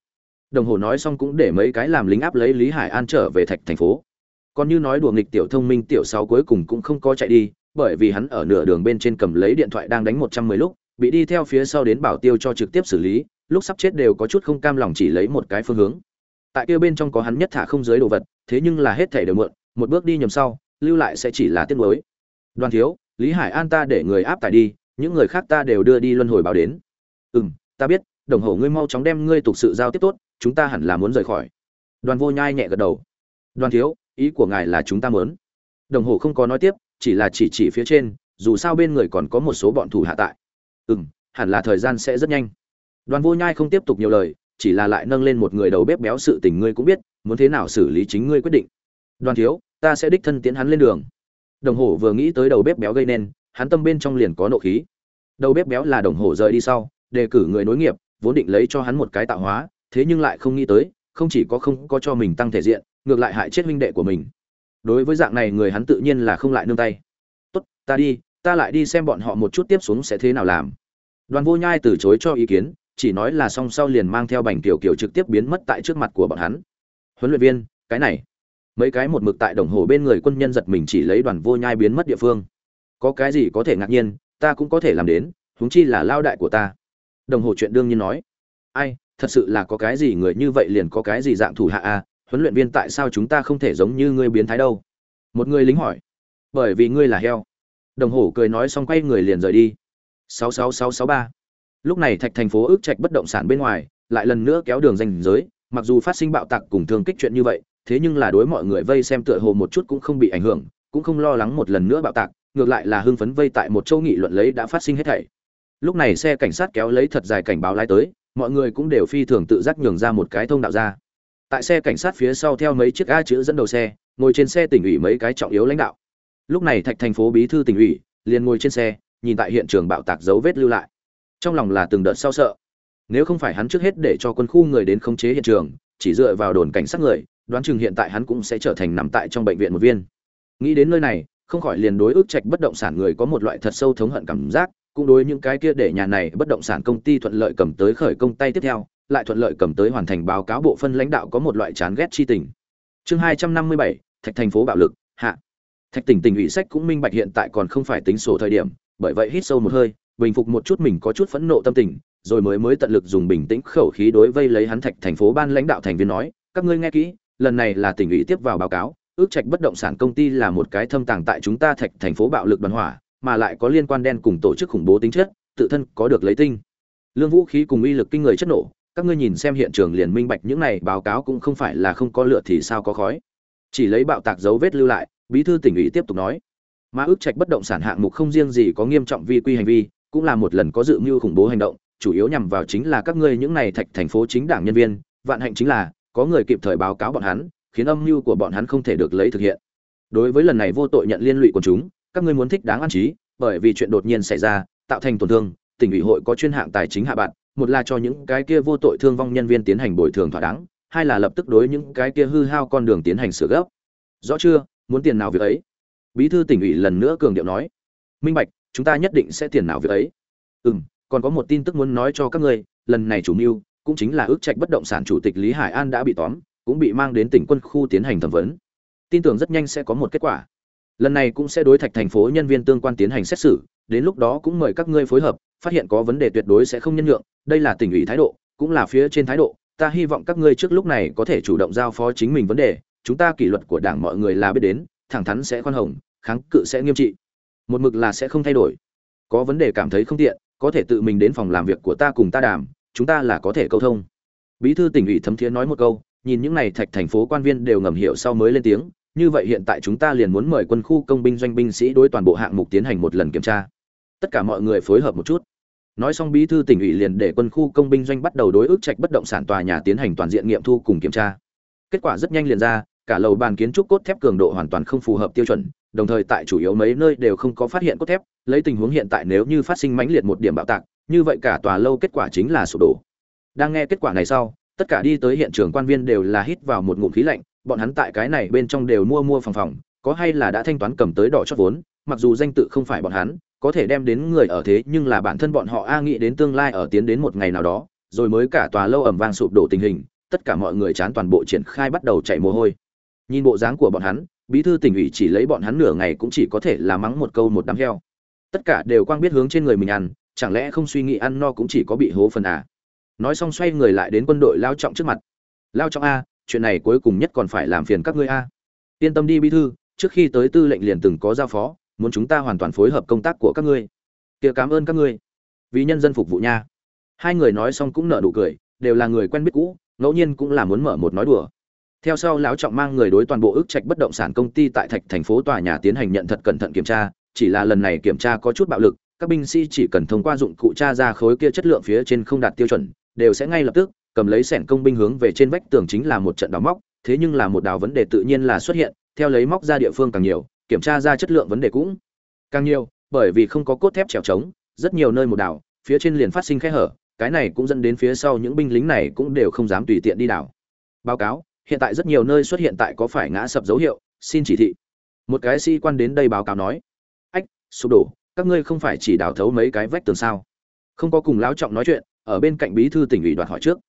đồng hồ nói xong cũng để mấy cái làm lính áp lấy lý hải an trở về thạch thành phố. Còn như nói đùa nghịch tiểu thông minh tiểu sáu cuối cùng cũng không có chạy đi, bởi vì hắn ở nửa đường bên trên cầm lấy điện thoại đang đánh một trăm mười lúc, bị đi theo phía sau đến bảo tiêu cho trực tiếp xử lý, lúc sắp chết đều có chút không cam lòng chỉ lấy một cái phương hướng. Tại kia bên trong có hắn nhất thả không dưới đồ vật, thế nhưng là hết thể đều mượn, một bước đi nhầm sau, lưu lại sẽ chỉ là tiếc nuối. Đoàn thiếu, lý hải an ta để người áp tải đi, những người khác ta đều đưa đi luân hồi báo đến. Ừ m ta biết, đồng hồ ngươi mau chóng đem ngươi tục sự giao tiếp tốt chúng ta hẳn là muốn rời khỏi. Đoàn vô nhai nhẹ gật đầu. Đoàn thiếu, ý của ngài là chúng ta mớn đồng hồ không có nói tiếp, chỉ là chỉ chỉ phía trên, dù sao bên người còn có một số bọn thủ hạ tại. Ừ m hẳn là thời gian sẽ rất nhanh. Đoàn vô nhai không tiếp tục nhiều lời, chỉ là lại nâng lên một người đầu bếp béo sự tình ngươi cũng biết, muốn thế nào xử lý chính ngươi quyết định. Đoàn thiếu, ta sẽ đích thân tiến hắn lên đường. Đồng hồ vừa nghĩ tới đầu bếp béo gây nên, hắn tâm bên trong liền có nộ khí. Đầu bếp béo là đồng hồ rời đi sau, đề cử người nối nghiệp, vốn định lấy cho hắn một cái tạo hóa thế nhưng lại không nghĩ tới, không chỉ có không có cho mình tăng thể diện, ngược lại hại chết huynh đệ của mình. Đối với dạng này người hắn tự nhiên là không lại nương tay. Tốt, ta đi, ta lại đi xem bọn họ một chút tiếp xuống sẽ thế nào làm. Đoàn vô nhai từ chối cho ý kiến, chỉ nói là song sau liền mang theo bành tiểu kiều trực tiếp biến mất tại trước mặt của bọn hắn. Huấn luyện viên, cái này. Mấy cái một mực tại đồng hồ bên người quân nhân giật mình chỉ lấy đoàn vô nhai biến mất địa phương. Có cái gì có thể ngạc nhiên, ta cũng có thể làm đến, huống chi là lao đại của ta. Đồng hồ chuyện đương nhiên nói. Ai thật sự là có cái gì người như vậy liền có cái gì dạng thủ hạ a à? huấn luyện viên tại sao chúng ta không thể giống như ngươi biến thái đâu? Một người lính hỏi. Bởi vì ngươi là heo. Đồng hồ cười nói xong quay người liền rời đi. Sáu sáu sáu sáu ba. Lúc này thạch thành phố ước trạch bất động sản bên ngoài, lại lần nữa kéo đường danh giới. Mặc dù phát sinh bạo tạc cùng thương kích chuyện như vậy, thế nhưng là đối mọi người vây xem tựa hồ một chút cũng không bị ảnh hưởng, cũng không lo lắng một lần nữa bạo tạc, ngược lại là hưng phấn vây tại một châu nghị luận lấy đã phát sinh hết thảy. Lúc này xe cảnh sát kéo lấy thật dài cảnh báo lái tới mọi người cũng đều phi thường tự giác nhường ra một cái thông đạo ra. Tại xe cảnh sát phía sau theo mấy chiếc a chữ dẫn đầu xe, ngồi trên xe tỉnh ủy mấy cái trọng yếu lãnh đạo. Lúc này thạch thành phố bí thư tỉnh ủy, liền ngồi trên xe, nhìn tại hiện trường bạo tạc dấu vết lưu lại. Trong lòng là từng đợt sao sợ. Nếu không phải hắn trước hết để cho quân khu người đến khống chế hiện trường, chỉ dựa vào đồn cảnh sát người, đoán chừng hiện tại hắn cũng sẽ trở thành nằm tại trong bệnh viện một viên. Nghĩ đến nơi này, không khỏi liền đối ước trạch bất động sản người có một loại thật sâu thống hận cảm giác cũng đối những cái kia để nhà này bất động sản công ty thuận lợi cầm tới khởi công tay tiếp theo, lại thuận lợi cầm tới hoàn thành báo cáo bộ phân lãnh đạo có một loại chán ghét chi tình. Chương hai trăm năm mươi bảy, thạch thành phố bạo lực, hạ. Thạch tỉnh tỉnh ủy sách cũng minh bạch hiện tại còn không phải tính sổ thời điểm, bởi vậy hít sâu một hơi, bình phục một chút mình có chút phẫn nộ tâm tình, rồi mới mới tận lực dùng bình tĩnh khẩu khí đối vây lấy hắn thạch thành phố ban lãnh đạo thành viên nói, các ngươi nghe kỹ, lần này là tỉnh ủy tiếp vào báo cáo, ước trạch bất động sản công ty là một cái thâm tàng tại chúng ta thạch thành phố bạo lực đoàn hỏa mà lại có liên quan đen cùng tổ chức khủng bố tính chất, tự thân có được lấy tinh. Lương vũ khí cùng uy lực kinh người chất nổ, các ngươi nhìn xem hiện trường liền minh bạch những này báo cáo cũng không phải là không có lửa thì sao có khói. Chỉ lấy bạo tạc dấu vết lưu lại, bí thư tỉnh ủy tiếp tục nói. Mà ước trạch bất động sản hạng mục không riêng gì có nghiêm trọng vi quy hành vi, cũng là một lần có dự mưu khủng bố hành động, chủ yếu nhằm vào chính là các ngươi những này thạch thành phố chính đảng nhân viên, vạn hạnh chính là, có người kịp thời báo cáo bọn hắn, khiến âm mưu của bọn hắn không thể được lấy thực hiện. Đối với lần này vô tội nhận liên lụy của chúng các ngươi muốn thích đáng an trí bởi vì chuyện đột nhiên xảy ra, tạo thành tổn thương, tỉnh ủy hội có chuyên hạng tài chính hạ bạn, một là cho những cái kia vô tội thương vong nhân viên tiến hành bồi thường thỏa đáng, hai là lập tức đối những cái kia hư hao con đường tiến hành sửa gấp. Rõ chưa, muốn tiền nào việc ấy? Bí thư tỉnh ủy lần nữa cường điệu nói. Minh bạch, chúng ta nhất định sẽ tiền nào việc ấy? Ừ m còn có một tin tức muốn nói cho các ngươi, lần này chủ mưu, cũng chính là ước trạch bất động sản chủ tịch lý hải an đã bị tóm, cũng bị mang đến tỉnh quân khu tiến hành thẩm vấn. Tin tưởng rất nhanh sẽ có một kết quả lần này cũng sẽ đối thạch thành phố nhân viên tương quan tiến hành xét xử, đến lúc đó cũng mời các ngươi phối hợp, phát hiện có vấn đề tuyệt đối sẽ không nhân nhượng, đây là tỉnh ủy thái độ, cũng là phía trên thái độ, ta hy vọng các ngươi trước lúc này có thể chủ động giao phó chính mình vấn đề, chúng ta kỷ luật của đảng mọi người là biết đến, thẳng thắn sẽ khoan hồng, kháng cự sẽ nghiêm trị. Một mực là sẽ không thay đổi. Có vấn đề cảm thấy không tiện, có thể tự mình đến phòng làm việc của ta cùng ta đàm, chúng ta là có thể câu thông. Bí thư tỉnh ủy thấm thiế nói một câu, nhìn những này thạch thành phố quan viên đều ngầm hiểu sau mới lên tiếng như vậy hiện tại chúng ta liền muốn mời quân khu công binh doanh binh sĩ đối toàn bộ hạng mục tiến hành một lần kiểm tra. Tất cả mọi người phối hợp một chút. Nói xong bí thư tỉnh ủy liền để quân khu công binh doanh bắt đầu đối ước trạch bất động sản tòa nhà tiến hành toàn diện nghiệm thu cùng kiểm tra. Kết quả rất nhanh liền ra, cả lầu bàn kiến trúc cốt thép cường độ hoàn toàn không phù hợp tiêu chuẩn, đồng thời tại chủ yếu mấy nơi đều không có phát hiện cốt thép, lấy tình huống hiện tại nếu như phát sinh mãnh liệt một điểm bạo tạc, như vậy cả tòa lâu kết quả chính là sụp đổ. Đang nghe kết quả này sau, tất cả đi tới hiện trường quan viên đều là hít vào một ngụm khí lạnh bọn hắn tại cái này bên trong đều mua mua phòng phòng, có hay là đã thanh toán cầm tới đỏ chót vốn, mặc dù danh tự không phải bọn hắn, có thể đem đến người ở thế, nhưng là bản thân bọn họ a nghĩ đến tương lai ở tiến đến một ngày nào đó, rồi mới cả tòa lâu ẩm vang sụp đổ tình hình, tất cả mọi người chán toàn bộ triển khai bắt đầu chạy mồ hôi. Nhìn bộ dáng của bọn hắn, bí thư tỉnh ủy chỉ lấy bọn hắn nửa ngày cũng chỉ có thể là mắng một câu một đám heo. Tất cả đều quang biết hướng trên người mình ăn, chẳng lẽ không suy nghĩ ăn no cũng chỉ có bị hố phần à? Nói xong xoay người lại đến quân đội lao trọng trước mặt. Lao trọng a chuyện này cuối cùng nhất còn phải làm phiền các ngươi a. Yên tâm đi, bí thư, trước khi tới tư lệnh liền từng có giao phó, muốn chúng ta hoàn toàn phối hợp công tác của các ngươi. Kia cảm ơn các ngươi. Vì nhân dân phục vụ nha. Hai người nói xong cũng nở nụ cười, đều là người quen biết cũ, ngẫu nhiên cũng là muốn mở một nói đùa. Theo sau lão trọng mang người đối toàn bộ ước trạch bất động sản công ty tại thạch thành phố tòa nhà tiến hành nhận thật cẩn thận kiểm tra, chỉ là lần này kiểm tra có chút bạo lực, các binh sĩ chỉ cần thông qua dụng cụ tra ra khối kia chất lượng phía trên không đạt tiêu chuẩn, đều sẽ ngay lập tức cầm lấy sẻn công binh hướng về trên vách tường chính là một trận đào móc, thế nhưng là một đào vấn đề tự nhiên là xuất hiện, theo lấy móc ra địa phương càng nhiều, kiểm tra ra chất lượng vấn đề cũng càng nhiều, bởi vì không có cốt thép trèo trống, rất nhiều nơi một đào phía trên liền phát sinh khe hở, cái này cũng dẫn đến phía sau những binh lính này cũng đều không dám tùy tiện đi đào báo cáo, hiện tại rất nhiều nơi xuất hiện tại có phải ngã sập dấu hiệu, xin chỉ thị. Một cái sĩ quan đến đây báo cáo nói, ách, sụp đổ, các ngươi không phải chỉ đào thấu mấy cái vách tường sao? Không có cùng lão trọng nói chuyện, ở bên cạnh bí thư tỉnh ủy đoạt hỏi trước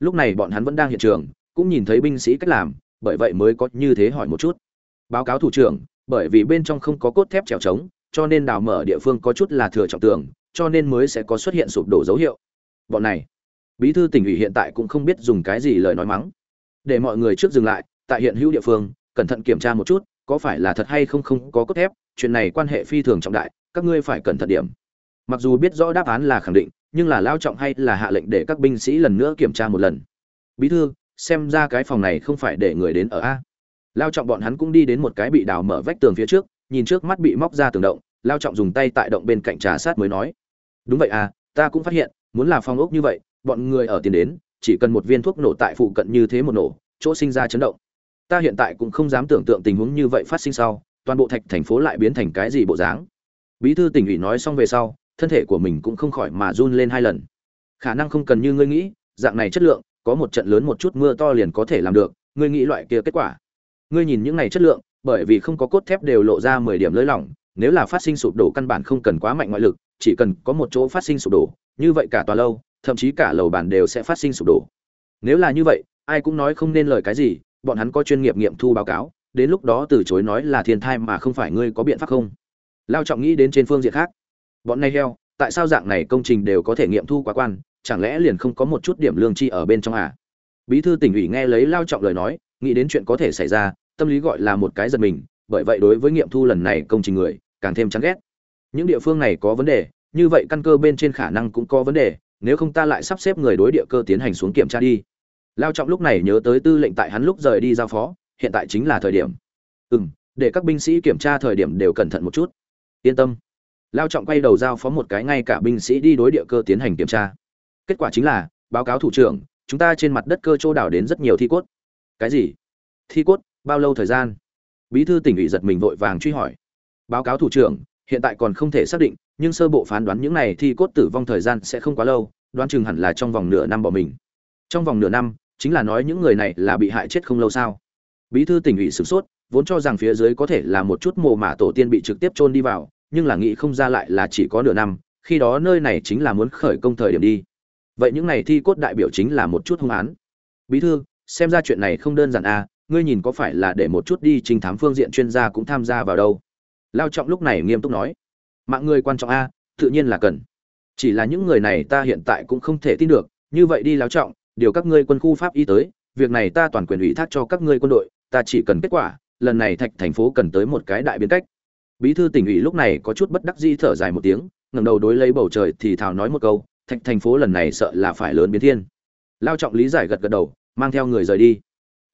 lúc này bọn hắn vẫn đang hiện trường, cũng nhìn thấy binh sĩ cách làm, bởi vậy mới có như thế hỏi một chút. Báo cáo thủ trưởng, bởi vì bên trong không có cốt thép trèo trống, cho nên đào mở địa phương có chút là thừa trọng tường, cho nên mới sẽ có xuất hiện sụp đổ dấu hiệu. Bọn này, bí thư tỉnh ủy hiện tại cũng không biết dùng cái gì lời nói mắng. Để mọi người trước dừng lại, tại hiện hữu địa phương, cẩn thận kiểm tra một chút, có phải là thật hay không không có cốt thép, chuyện này quan hệ phi thường trọng đại, các ngươi phải cẩn thận điểm mặc dù biết rõ đáp án là khẳng định, nhưng là lao trọng hay là hạ lệnh để các binh sĩ lần nữa kiểm tra một lần. Bí thư, xem ra cái phòng này không phải để người đến ở a. Lao trọng bọn hắn cũng đi đến một cái bị đào mở vách tường phía trước, nhìn trước mắt bị móc ra tường động, lao trọng dùng tay tại động bên cạnh trà sát mới nói. Đúng vậy à ta cũng phát hiện, muốn là phòng ốc như vậy, bọn người ở tiền đến, chỉ cần một viên thuốc nổ tại phụ cận như thế một nổ, chỗ sinh ra chấn động. Ta hiện tại cũng không dám tưởng tượng tình huống như vậy phát sinh sau, toàn bộ thạch thành phố lại biến thành cái gì bộ dáng. Bí thư tỉnh ủy nói xong về sau thân thể của mình cũng không khỏi mà run lên hai lần. Khả năng không cần như ngươi nghĩ, dạng này chất lượng, có một trận lớn một chút mưa to liền có thể làm được, ngươi nghĩ loại kia kết quả. Ngươi nhìn những này chất lượng, bởi vì không có cốt thép đều lộ ra mười điểm lơi lỏng, nếu là phát sinh sụp đổ căn bản không cần quá mạnh ngoại lực, chỉ cần có một chỗ phát sinh sụp đổ, như vậy cả tòa lâu, thậm chí cả lầu bản đều sẽ phát sinh sụp đổ. Nếu là như vậy, ai cũng nói không nên lời cái gì, bọn hắn có chuyên nghiệp nghiệm thu báo cáo, đến lúc đó từ chối nói là thiên thai mà không phải ngươi có biện pháp không? Lao trọng nghĩ đến trên phương diện khác bọn này heo, tại sao dạng này công trình đều có thể nghiệm thu quá quan, chẳng lẽ liền không có một chút điểm lương chi ở bên trong à? Bí thư tỉnh ủy nghe lấy lao trọng lời nói, nghĩ đến chuyện có thể xảy ra, tâm lý gọi là một cái giật mình, bởi vậy đối với nghiệm thu lần này công trình người, càng thêm chán ghét. Những địa phương này có vấn đề, như vậy căn cơ bên trên khả năng cũng có vấn đề, nếu không ta lại sắp xếp người đối địa cơ tiến hành xuống kiểm tra đi. Lao trọng lúc này nhớ tới tư lệnh tại hắn lúc rời đi giao phó, hiện tại chính là thời điểm. Ừ m để các binh sĩ kiểm tra thời điểm đều cẩn thận một chút. Yên tâm lao trọng quay đầu giao phó một cái ngay cả binh sĩ đi đối địa cơ tiến hành kiểm tra. Kết quả chính là, báo cáo thủ trưởng, chúng ta trên mặt đất cơ chỗ đảo đến rất nhiều thi cốt. Cái gì? Thi cốt, bao lâu thời gian? Bí thư tỉnh ủy giật mình vội vàng truy hỏi. Báo cáo thủ trưởng, hiện tại còn không thể xác định, nhưng sơ bộ phán đoán những này thi cốt tử vong thời gian sẽ không quá lâu, đoán chừng hẳn là trong vòng nửa năm bỏ mình. Trong vòng nửa năm, chính là nói những người này là bị hại chết không lâu sao? Bí thư tỉnh ủy sửng sốt, vốn cho rằng phía dưới có thể là một chút mồ mả tổ tiên bị trực tiếp chôn đi vào nhưng là nghĩ không ra lại là chỉ có nửa năm, khi đó nơi này chính là muốn khởi công thời điểm đi. Vậy những này thi cốt đại biểu chính là một chút hung án. Bí thư, xem ra chuyện này không đơn giản à ngươi nhìn có phải là để một chút đi trình thám phương diện chuyên gia cũng tham gia vào đâu? Lao trọng lúc này nghiêm túc nói. Mạng người quan trọng a tự nhiên là cần. Chỉ là những người này ta hiện tại cũng không thể tin được, như vậy đi lao trọng, điều các ngươi quân khu pháp y tới, việc này ta toàn quyền ủy thác cho các ngươi quân đội, ta chỉ cần kết quả, lần này thạch thành phố cần tới một cái đại biến cách bí thư tỉnh ủy lúc này có chút bất đắc dĩ thở dài một tiếng, ngẩng đầu đối lấy bầu trời thì thào nói một câu, thạch thành phố lần này sợ là phải lớn biến thiên. Lao trọng lý giải gật gật đầu, mang theo người rời đi.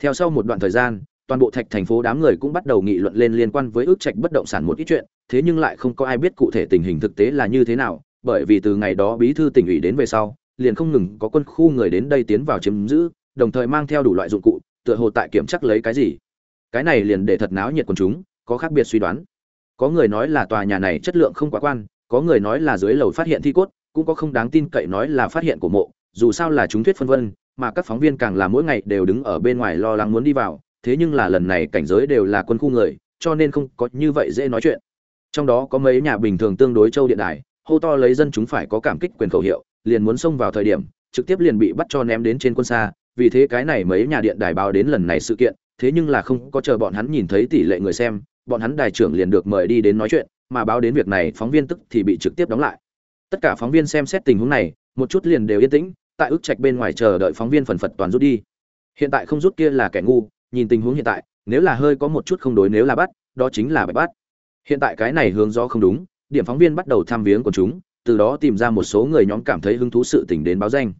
Theo sau một đoạn thời gian, toàn bộ thạch thành phố đám người cũng bắt đầu nghị luận lên liên quan với ước trạch bất động sản một ít chuyện, thế nhưng lại không có ai biết cụ thể tình hình thực tế là như thế nào, bởi vì từ ngày đó bí thư tỉnh ủy đến về sau, liền không ngừng có quân khu người đến đây tiến vào chiếm giữ, đồng thời mang theo đủ loại dụng cụ, tựa hồ tại kiểm chắc lấy cái gì. Cái này liền để thật náo nhiệt quần chúng, có khác biệt suy đoán có người nói là tòa nhà này chất lượng không quá quan, có người nói là dưới lầu phát hiện thi cốt, cũng có không đáng tin cậy nói là phát hiện của mộ, dù sao là chúng thuyết phân vân, mà các phóng viên càng là mỗi ngày đều đứng ở bên ngoài lo lắng muốn đi vào, thế nhưng là lần này cảnh giới đều là quân khu người, cho nên không có như vậy dễ nói chuyện. Trong đó có mấy nhà bình thường tương đối châu điện đài, hô to lấy dân chúng phải có cảm kích quyền khẩu hiệu, liền muốn xông vào thời điểm, trực tiếp liền bị bắt cho ném đến trên quân xa, vì thế cái này mấy nhà điện đài báo đến lần này sự kiện, thế nhưng là không có chờ bọn hắn nhìn thấy tỷ lệ người xem bọn hắn đài trưởng liền được mời đi đến nói chuyện, mà báo đến việc này phóng viên tức thì bị trực tiếp đóng lại. Tất cả phóng viên xem xét tình huống này, một chút liền đều yên tĩnh, tại ức trạch bên ngoài chờ đợi phóng viên phần phật toàn rút đi. Hiện tại không rút kia là kẻ ngu, nhìn tình huống hiện tại, nếu là hơi có một chút không đối nếu là bắt, đó chính là bạch bắt. Hiện tại cái này hướng rõ không đúng, điểm phóng viên bắt đầu tham viếng của chúng, từ đó tìm ra một số người nhóm cảm thấy hứng thú sự tình đến báo danh.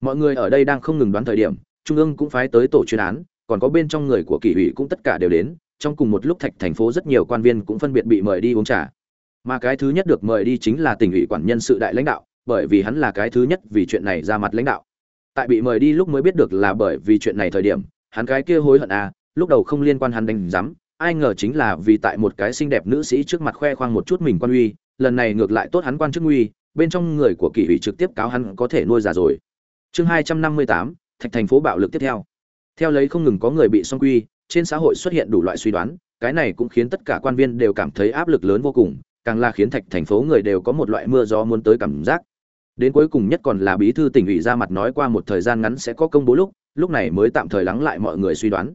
Mọi người ở đây đang không ngừng đoán thời điểm, trung ương cũng phái tới tổ chuyên án, còn có bên trong người của kỷ ủy cũng tất cả đều đến trong cùng một lúc thạch thành phố rất nhiều quan viên cũng phân biệt bị mời đi uống trà. Mà cái thứ nhất được mời đi chính là tỉnh ủy quản nhân sự đại lãnh đạo, bởi vì hắn là cái thứ nhất vì chuyện này ra mặt lãnh đạo. Tại bị mời đi lúc mới biết được là bởi vì chuyện này thời điểm, hắn cái kia hối hận à lúc đầu không liên quan hắn đánh giám, ai ngờ chính là vì tại một cái xinh đẹp nữ sĩ trước mặt khoe khoang một chút mình quan uy, lần này ngược lại tốt hắn quan chức nguy, bên trong người của kỷ ủy trực tiếp cáo hắn có thể nuôi già rồi. Chương hai trăm năm mươi tám, thạch thành phố bạo lực tiếp theo. Theo lấy không ngừng có người bị song quy trên xã hội xuất hiện đủ loại suy đoán, cái này cũng khiến tất cả quan viên đều cảm thấy áp lực lớn vô cùng, càng là khiến thạch thành phố người đều có một loại mưa gió muốn tới cảm giác. Đến cuối cùng nhất còn là bí thư tỉnh ủy ra mặt nói qua một thời gian ngắn sẽ có công bố lúc lúc này mới tạm thời lắng lại mọi người suy đoán.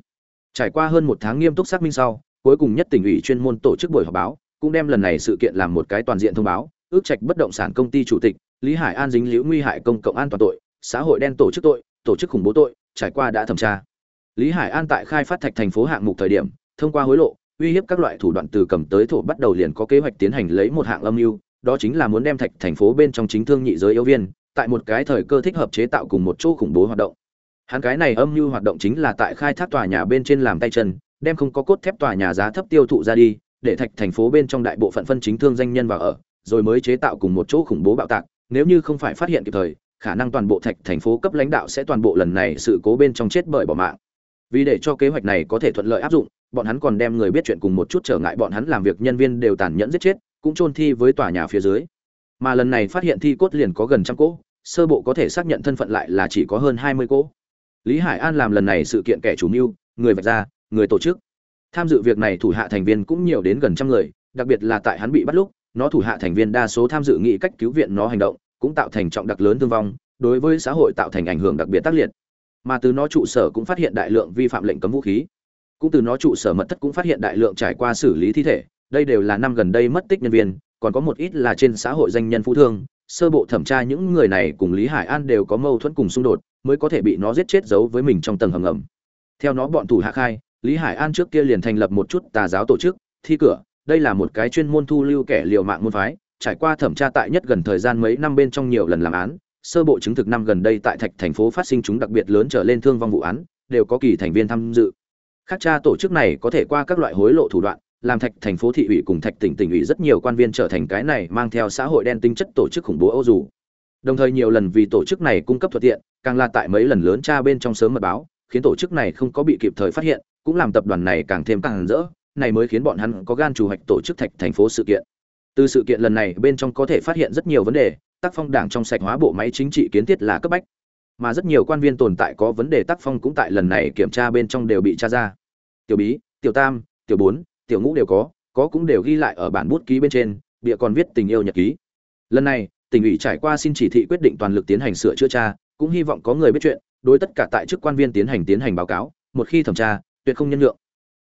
Trải qua hơn một tháng nghiêm túc xác minh sau, cuối cùng nhất tỉnh ủy chuyên môn tổ chức buổi họp báo, cũng đem lần này sự kiện làm một cái toàn diện thông báo, ước trạch bất động sản công ty chủ tịch, lý hải an dính liễu nguy hại công cộng an toàn tội, xã hội đen tổ chức tội, tổ chức khủng bố tội, trải qua đã thẩm tra lý hải an tại khai phát thạch thành phố hạng mục thời điểm, thông qua hối lộ, uy hiếp các loại thủ đoạn từ cầm tới thổ bắt đầu liền có kế hoạch tiến hành lấy một hạng âm mưu, đó chính là muốn đem thạch thành phố bên trong chính thương nhị giới yếu viên, tại một cái thời cơ thích hợp chế tạo cùng một chỗ khủng bố hoạt động. Hắn cái này âm mưu hoạt động chính là tại khai thác tòa nhà bên trên làm tay chân, đem không có cốt thép tòa nhà giá thấp tiêu thụ ra đi, để thạch thành phố bên trong đại bộ phận phân chính thương danh nhân vào ở, rồi mới chế tạo cùng một chỗ khủng bố bạo tạc, nếu như không phải phát hiện kịp thời, khả năng toàn bộ thạch thành phố cấp lãnh đạo sẽ toàn bộ lần này sự cố bên trong chết bởi bỏ mạng vì để cho kế hoạch này có thể thuận lợi áp dụng, bọn hắn còn đem người biết chuyện cùng một chút trở ngại bọn hắn làm việc nhân viên đều tàn nhẫn giết chết, cũng chôn thi với tòa nhà phía dưới. Mà lần này phát hiện thi cốt liền có gần trăm cỗ, sơ bộ có thể xác nhận thân phận lại là chỉ có hơn hai mươi cỗ. Lý hải an làm lần này sự kiện kẻ chủ mưu, người vạch ra, người tổ chức. Tham dự việc này thủ hạ thành viên cũng nhiều đến gần trăm người, đặc biệt là tại hắn bị bắt lúc, nó thủ hạ thành viên đa số tham dự nghị cách cứu viện nó hành động, cũng tạo thành trọng đặc lớn thương vong, đối với xã hội tạo thành ảnh hưởng đặc biệt tác liệt mà từ nó trụ sở cũng phát hiện đại lượng vi phạm lệnh cấm vũ khí. Cũng từ nó trụ sở mật thất cũng phát hiện đại lượng trải qua xử lý thi thể. Đây đều là năm gần đây mất tích nhân viên, còn có một ít là trên xã hội danh nhân phú thương. Sơ bộ thẩm tra những người này cùng lý hải an đều có mâu thuẫn cùng xung đột, mới có thể bị nó giết chết giấu với mình trong tầng hầm ngầm. Theo nó bọn thủ hạ khai, lý hải an trước kia liền thành lập một chút tà giáo tổ chức, thi cửa. Đây là một cái chuyên môn thu lưu kẻ liều mạng môn phái, trải qua thẩm tra tại nhất gần thời gian mấy năm bên trong nhiều lần làm án sơ bộ chứng thực năm gần đây tại thạch thành phố phát sinh chúng đặc biệt lớn trở lên thương vong vụ án, đều có kỳ thành viên tham dự. Khác tra tổ chức này có thể qua các loại hối lộ thủ đoạn, làm thạch thành phố thị ủy cùng thạch tỉnh tỉnh ủy rất nhiều quan viên trở thành cái này mang theo xã hội đen tinh chất tổ chức khủng bố âu dù. Đồng thời nhiều lần vì tổ chức này cung cấp thuận tiện, càng là tại mấy lần lớn tra bên trong sớm mật báo, khiến tổ chức này không có bị kịp thời phát hiện, cũng làm tập đoàn này càng thêm càng rỡ, này mới khiến bọn hắn có gan chủ hoạch tổ chức thạch thành phố sự kiện từ sự kiện lần này bên trong có thể phát hiện rất nhiều vấn đề tác phong đảng trong sạch hóa bộ máy chính trị kiến thiết là cấp bách. Mà rất nhiều quan viên tồn tại có vấn đề tác phong cũng tại lần này kiểm tra bên trong đều bị tra ra. Tiểu bí, tiểu tam, tiểu bốn, tiểu ngũ đều có có cũng đều ghi lại ở bản bút ký bên trên, bịa còn viết tình yêu nhật ký. Lần này, tỉnh ủy trải qua xin chỉ thị quyết định toàn lực tiến hành sửa chữa tra, cũng hy vọng có người biết chuyện, đối tất cả tại chức quan viên tiến hành tiến hành báo cáo, một khi thẩm tra, tuyệt không nhân lượng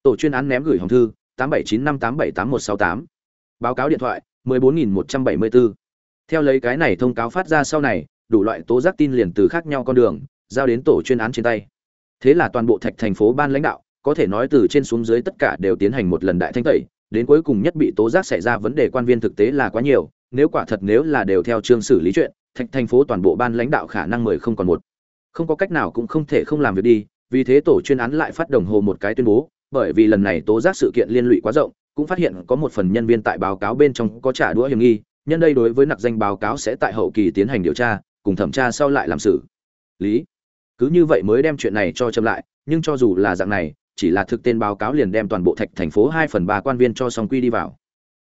tổ chuyên án ném gửi hồng thư, tám bảy chín năm tám bảy tám một sáu tám báo cáo điện thoại, mười bốn nghìn một trăm bảy mươi bốn theo lấy cái này thông cáo phát ra sau này, đủ loại tố giác tin liền từ khác nhau con đường, giao đến tổ chuyên án trên tay. Thế là toàn bộ thạch thành phố ban lãnh đạo, có thể nói từ trên xuống dưới tất cả đều tiến hành một lần đại thanh tẩy, đến cuối cùng nhất bị tố giác xảy ra vấn đề quan viên thực tế là quá nhiều, nếu quả thật nếu là đều theo chương xử lý chuyện, thạch thành phố toàn bộ ban lãnh đạo khả năng mười không còn một. Không có cách nào cũng không thể không làm việc đi, vì thế tổ chuyên án lại phát đồng hồ một cái tuyên bố, bởi vì lần này tố giác sự kiện liên lụy quá rộng cũng phát hiện có một phần nhân viên tại báo cáo bên trong có trả đũa hiểm nghi, nhân đây đối với nặc danh báo cáo sẽ tại hậu kỳ tiến hành điều tra, cùng thẩm tra sau lại làm xử. Lý, cứ như vậy mới đem chuyện này cho chậm lại, nhưng cho dù là dạng này, chỉ là thực tên báo cáo liền đem toàn bộ thạch thành phố hai phần ba quan viên cho song quy đi vào.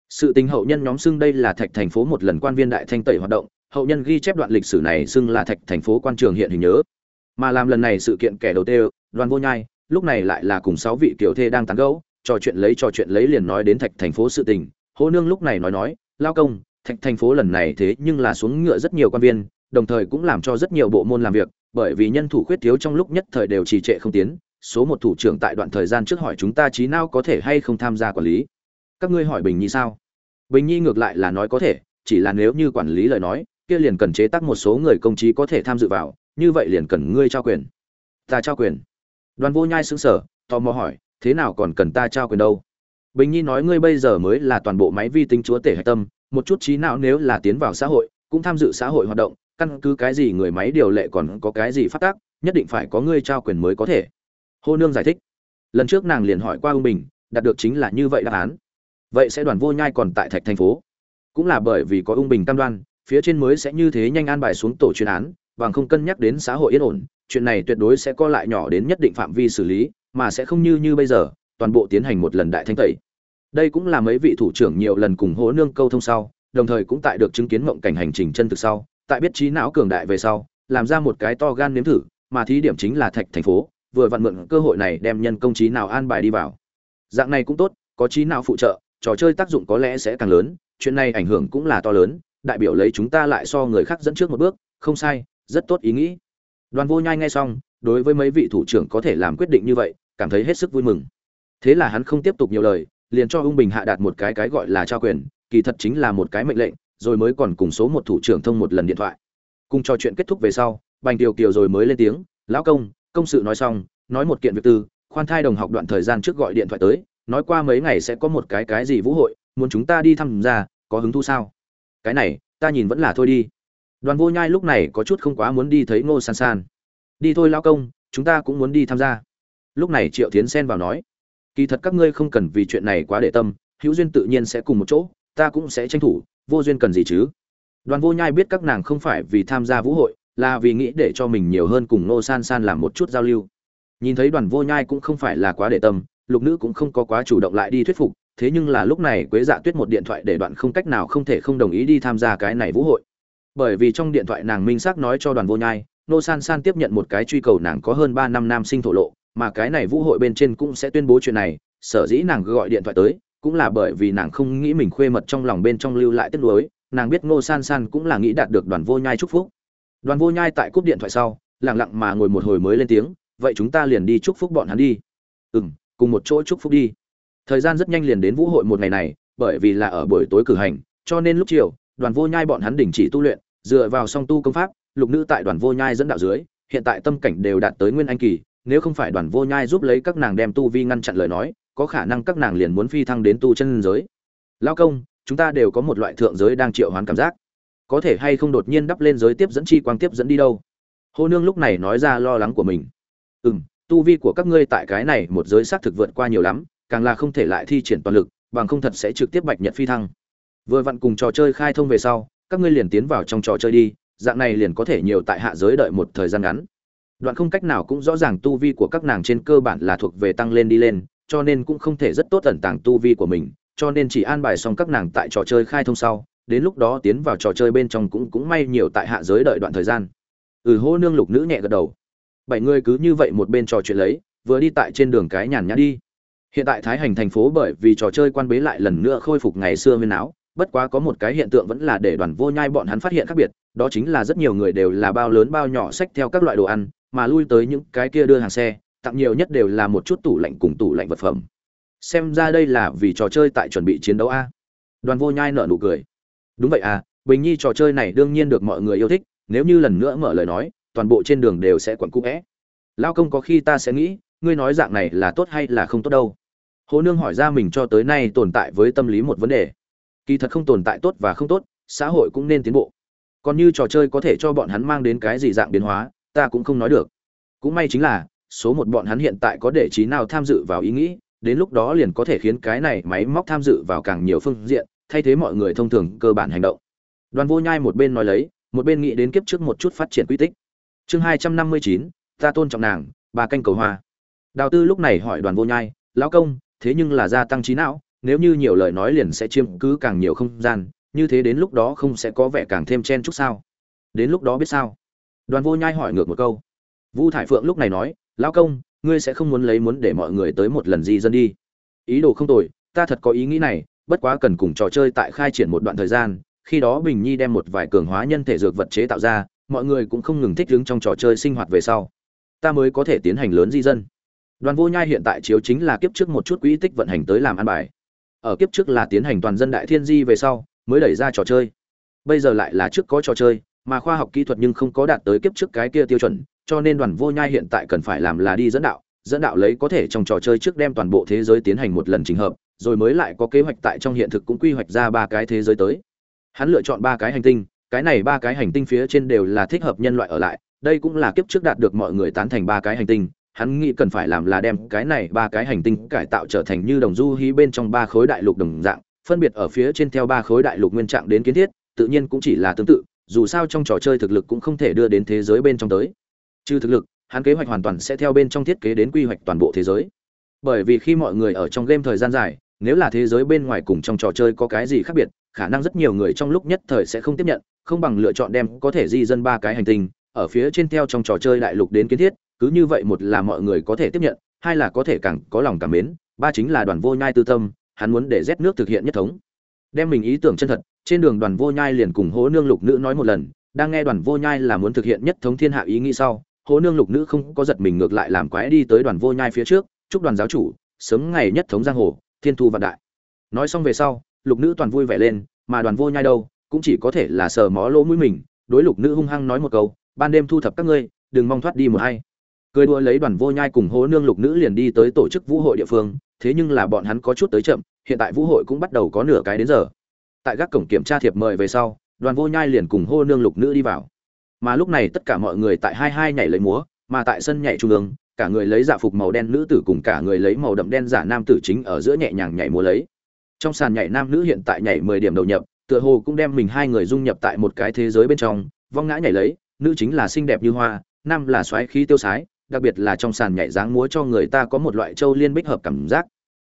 Sự tình hậu nhân nhóm xưng đây là thạch thành phố một lần quan viên đại thanh tẩy hoạt động, hậu nhân ghi chép đoạn lịch sử này xưng là thạch thành phố quan trường hiện hình nhớ. Mà làm lần này sự kiện kẻ đầu tiên đoàn vô nhai, lúc này lại là cùng sáu vị tiểu thê đang tán gẫu trò chuyện lấy trò chuyện lấy liền nói đến thạch thành phố sự tình. Hô nương lúc này nói nói, lao công, thạch thành phố lần này thế nhưng là xuống ngựa rất nhiều quan viên, đồng thời cũng làm cho rất nhiều bộ môn làm việc, bởi vì nhân thủ khuyết thiếu trong lúc nhất thời đều trì trệ không tiến. Số một thủ trưởng tại đoạn thời gian trước hỏi chúng ta trí nào có thể hay không tham gia quản lý. Các ngươi hỏi bình nhi sao? Bình nhi ngược lại là nói có thể, chỉ là nếu như quản lý lời nói, kia liền cần chế tác một số người công trí có thể tham dự vào, như vậy liền cần ngươi trao quyền. Ta trao quyền. Đoàn vô nhai xứng sở tò mò hỏi thế nào còn cần ta trao quyền đâu? Bình nhi nói ngươi bây giờ mới là toàn bộ máy vi tính chúa tể hạch tâm, một chút trí não nếu là tiến vào xã hội, cũng tham dự xã hội hoạt động, căn cứ cái gì người máy điều lệ còn có cái gì phát tác, nhất định phải có ngươi trao quyền mới có thể. Hô nương giải thích. Lần trước nàng liền hỏi qua ung bình, đạt được chính là như vậy đáp án. Vậy sẽ đoàn vô nhai còn tại thạch thành phố. Cũng là bởi vì có ung bình cam đoan, phía trên mới sẽ như thế nhanh an bài xuống tổ chuyên án, bằng không cân nhắc đến xã hội yên ổn, chuyện này tuyệt đối sẽ co lại nhỏ đến nhất định phạm vi xử lý mà sẽ không như như bây giờ, toàn bộ tiến hành một lần đại thanh tẩy. Đây cũng là mấy vị thủ trưởng nhiều lần cùng hố nương câu thông sau, đồng thời cũng tại được chứng kiến mộng cảnh hành trình chân thực sau, tại biết trí não cường đại về sau, làm ra một cái to gan nếm thử, mà thí điểm chính là thạch thành phố, vừa vặn mượn cơ hội này đem nhân công trí nào an bài đi vào. Dạng này cũng tốt, có trí nào phụ trợ, trò chơi tác dụng có lẽ sẽ càng lớn, chuyện này ảnh hưởng cũng là to lớn, đại biểu lấy chúng ta lại so người khác dẫn trước một bước, không sai, rất tốt ý nghĩ. Đoàn vô nhai nghe xong, đối với mấy vị thủ trưởng có thể làm quyết định như vậy cảm thấy hết sức vui mừng. Thế là hắn không tiếp tục nhiều lời, liền cho ung bình hạ đạt một cái cái gọi là trao quyền, kỳ thật chính là một cái mệnh lệnh, rồi mới còn cùng số một thủ trưởng thông một lần điện thoại. Cùng trò chuyện kết thúc về sau, bành tiểu kiều rồi mới lên tiếng, lão công công sự nói xong, nói một kiện việc tư, khoan thai đồng học đoạn thời gian trước gọi điện thoại tới, nói qua mấy ngày sẽ có một cái cái gì vũ hội, muốn chúng ta đi tham gia có hứng thú sao? Cái này, ta nhìn vẫn là thôi đi. Đoàn vô nhai lúc này có chút không quá muốn đi thấy ngô san san. Đi thôi, lão công, chúng ta cũng muốn đi tham gia lúc này triệu tiến xen vào nói, kỳ thật các ngươi không cần vì chuyện này quá để tâm, hữu duyên tự nhiên sẽ cùng một chỗ, ta cũng sẽ tranh thủ, vô duyên cần gì chứ? Đoàn vô nhai biết các nàng không phải vì tham gia vũ hội, là vì nghĩ để cho mình nhiều hơn cùng nô san san làm một chút giao lưu. Nhìn thấy đoàn vô nhai cũng không phải là quá để tâm, lục nữ cũng không có quá chủ động lại đi thuyết phục, thế nhưng là lúc này quế dạ tuyết một điện thoại để đoạn không cách nào không thể không đồng ý đi tham gia cái này vũ hội. Bởi vì trong điện thoại nàng minh xác nói cho đoàn vô nhai nô san san tiếp nhận một cái truy cầu nàng có hơn ba năm nam sinh thổ lộ mà cái này vũ hội bên trên cũng sẽ tuyên bố chuyện này, sở dĩ nàng gọi điện thoại tới, cũng là bởi vì nàng không nghĩ mình khuê mật trong lòng bên trong lưu lại tiếc nuối, nàng biết ngô san san cũng là nghĩ đạt được đoàn vô nhai chúc phúc. Đoàn vô nhai tại cúp điện thoại sau, lặng lặng mà ngồi một hồi mới lên tiếng, vậy chúng ta liền đi chúc phúc bọn hắn đi. Ừ m cùng một chỗ chúc phúc đi. Thời gian rất nhanh liền đến vũ hội một ngày này, bởi vì là ở buổi tối cử hành, cho nên lúc chiều, đoàn vô nhai bọn hắn đình chỉ tu luyện, dựa vào song tu công pháp, lục nữ tại đoàn vô nhai dẫn đạo dưới, hiện tại tâm cảnh đều đạt tới nguyên anh kỳ nếu không phải đoàn vô nhai giúp lấy các nàng đem tu vi ngăn chặn lời nói có khả năng các nàng liền muốn phi thăng đến tu chân giới. Lao công chúng ta đều có một loại thượng giới đang triệu hoán cảm giác. Có thể hay không đột nhiên đắp lên giới tiếp dẫn chi quang tiếp dẫn đi đâu? Hồ nương lúc này nói ra lo lắng của mình. Ừm, tu vi của các ngươi tại cái này một giới xác thực vượt qua nhiều lắm càng là không thể lại thi triển toàn lực bằng không thật sẽ trực tiếp bạch nhật phi thăng. Vừa vặn cùng trò chơi khai thông về sau các ngươi liền tiến vào trong trò chơi đi dạng này liền có thể nhiều tại hạ giới đợi một thời gian ngắn đoạn không cách nào cũng rõ ràng tu vi của các nàng trên cơ bản là thuộc về tăng lên đi lên, cho nên cũng không thể rất tốt ẩn tàng tu vi của mình, cho nên chỉ an bài xong các nàng tại trò chơi khai thông sau, đến lúc đó tiến vào trò chơi bên trong cũng cũng may nhiều tại hạ giới đợi đoạn thời gian. Ừ hô nương lục nữ nhẹ gật đầu. Bảy người cứ như vậy một bên trò chuyện lấy, vừa đi tại trên đường cái nhàn nhã đi. Hiện tại thái hành thành phố bởi vì trò chơi quan bế lại lần nữa khôi phục ngày xưa huyên áo, bất quá có một cái hiện tượng vẫn là để đoàn vô nhai bọn hắn phát hiện khác biệt, đó chính là rất nhiều người đều là bao lớn bao nhỏ sách theo các loại đồ ăn mà lui tới những cái kia đưa hàng xe, tặng nhiều nhất đều là một chút tủ lạnh cùng tủ lạnh vật phẩm. Xem ra đây là vì trò chơi tại chuẩn bị chiến đấu a. Đoàn vô nhai nở nụ cười. Đúng vậy à bình nhi trò chơi này đương nhiên được mọi người yêu thích, nếu như lần nữa mở lời nói, toàn bộ trên đường đều sẽ quặn cũ vẽ lao công có khi ta sẽ nghĩ, ngươi nói dạng này là tốt hay là không tốt đâu? Hồ nương hỏi ra mình cho tới nay tồn tại với tâm lý một vấn đề. Kỳ thật không tồn tại tốt và không tốt, xã hội cũng nên tiến bộ. Còn như trò chơi có thể cho bọn hắn mang đến cái gì dạng biến hóa ta cũng không nói được. Cũng may chính là, số một bọn hắn hiện tại có để trí nào tham dự vào ý nghĩ, đến lúc đó liền có thể khiến cái này máy móc tham dự vào càng nhiều phương diện, thay thế mọi người thông thường cơ bản hành động. Đoàn vô nhai một bên nói lấy, một bên nghĩ đến kiếp trước một chút phát triển quy tích. Chương hai trăm năm mươi chín, ta tôn trọng nàng, bà canh cầu hoa. Đào tư lúc này hỏi đoàn vô nhai, lão công, thế nhưng là gia tăng trí não, nếu như nhiều lời nói liền sẽ chiếm cứ càng nhiều không gian, như thế đến lúc đó không sẽ có vẻ càng thêm chen chúc sao? Đến lúc đó biết sao? Đoàn vô nhai hỏi ngược một câu. Vu thải phượng lúc này nói, lão công, ngươi sẽ không muốn lấy muốn để mọi người tới một lần di dân đi. Ý đồ không tồi, ta thật có ý nghĩ này, bất quá cần cùng trò chơi tại khai triển một đoạn thời gian, khi đó bình nhi đem một vài cường hóa nhân thể dược vật chế tạo ra, mọi người cũng không ngừng thích ứng trong trò chơi sinh hoạt về sau. Ta mới có thể tiến hành lớn di dân. Đoàn vô nhai hiện tại chiếu chính là kiếp trước một chút quỹ tích vận hành tới làm ăn bài. Ở kiếp trước là tiến hành toàn dân đại thiên di về sau, mới đẩy ra trò chơi. Bây giờ lại là trước có trò chơi mà khoa học kỹ thuật nhưng không có đạt tới kiếp trước cái kia tiêu chuẩn, cho nên đoàn vô nhai hiện tại cần phải làm là đi dẫn đạo dẫn đạo lấy có thể trong trò chơi trước đem toàn bộ thế giới tiến hành một lần trình hợp, rồi mới lại có kế hoạch tại trong hiện thực cũng quy hoạch ra ba cái thế giới tới. Hắn lựa chọn ba cái hành tinh, cái này ba cái hành tinh phía trên đều là thích hợp nhân loại ở lại, đây cũng là kiếp trước đạt được mọi người tán thành ba cái hành tinh, hắn nghĩ cần phải làm là đem cái này ba cái hành tinh cải tạo trở thành như đồng du hí bên trong ba khối đại lục đồng dạng, phân biệt ở phía trên theo ba khối đại lục nguyên trạng đến kiến thiết, tự nhiên cũng chỉ là tương tự dù sao trong trò chơi thực lực cũng không thể đưa đến thế giới bên trong tới. Trừ thực lực, hắn kế hoạch hoàn toàn sẽ theo bên trong thiết kế đến quy hoạch toàn bộ thế giới. Bởi vì khi mọi người ở trong game thời gian dài, nếu là thế giới bên ngoài cùng trong trò chơi có cái gì khác biệt, khả năng rất nhiều người trong lúc nhất thời sẽ không tiếp nhận, không bằng lựa chọn đem có thể di dân ba cái hành tinh, ở phía trên theo trong trò chơi đại lục đến kiến thiết, cứ như vậy một là mọi người có thể tiếp nhận, hai là có thể càng có lòng cảm mến, ba chính là đoàn vô nhai tư tâm, hắn muốn để rét nước thực hiện nhất thống. Đem mình ý tưởng chân thật trên đường đoàn vô nhai liền cùng hố nương lục nữ nói một lần, đang nghe đoàn vô nhai là muốn thực hiện nhất thống thiên hạ ý nghĩ sau, hố nương lục nữ không có giật mình ngược lại làm quái đi tới đoàn vô nhai phía trước, chúc đoàn giáo chủ, sớm ngày nhất thống giang hồ, thiên thu vạn đại. Nói xong về sau, lục nữ toàn vui vẻ lên, mà đoàn vô nhai đâu, cũng chỉ có thể là sờ mó lỗ mũi mình, đối lục nữ hung hăng nói một câu, ban đêm thu thập các ngươi, đừng mong thoát đi một hay cười đua lấy đoàn vô nhai cùng hố nương lục nữ liền đi tới tổ chức vũ hội địa phương, thế nhưng là bọn hắn có chút tới chậm, hiện tại vũ hội cũng bắt đầu có nửa cái đến giờ tại các cổng kiểm tra thiệp mời về sau, đoàn vô nhai liền cùng hô nương lục nữ đi vào. Mà lúc này tất cả mọi người tại hai hai nhảy lấy múa, mà tại sân nhảy trung ương, cả người lấy dạ phục màu đen nữ tử cùng cả người lấy màu đậm đen giả nam tử chính ở giữa nhẹ nhàng nhảy múa lấy. Trong sàn nhảy nam nữ hiện tại nhảy mười điểm đầu nhập, tựa hồ cũng đem mình hai người dung nhập tại một cái thế giới bên trong, vong ngã nhảy lấy, nữ chính là xinh đẹp như hoa, nam là xoáy khí tiêu sái, đặc biệt là trong sàn nhảy dáng múa cho người ta có một loại châu liên bích hợp cảm giác.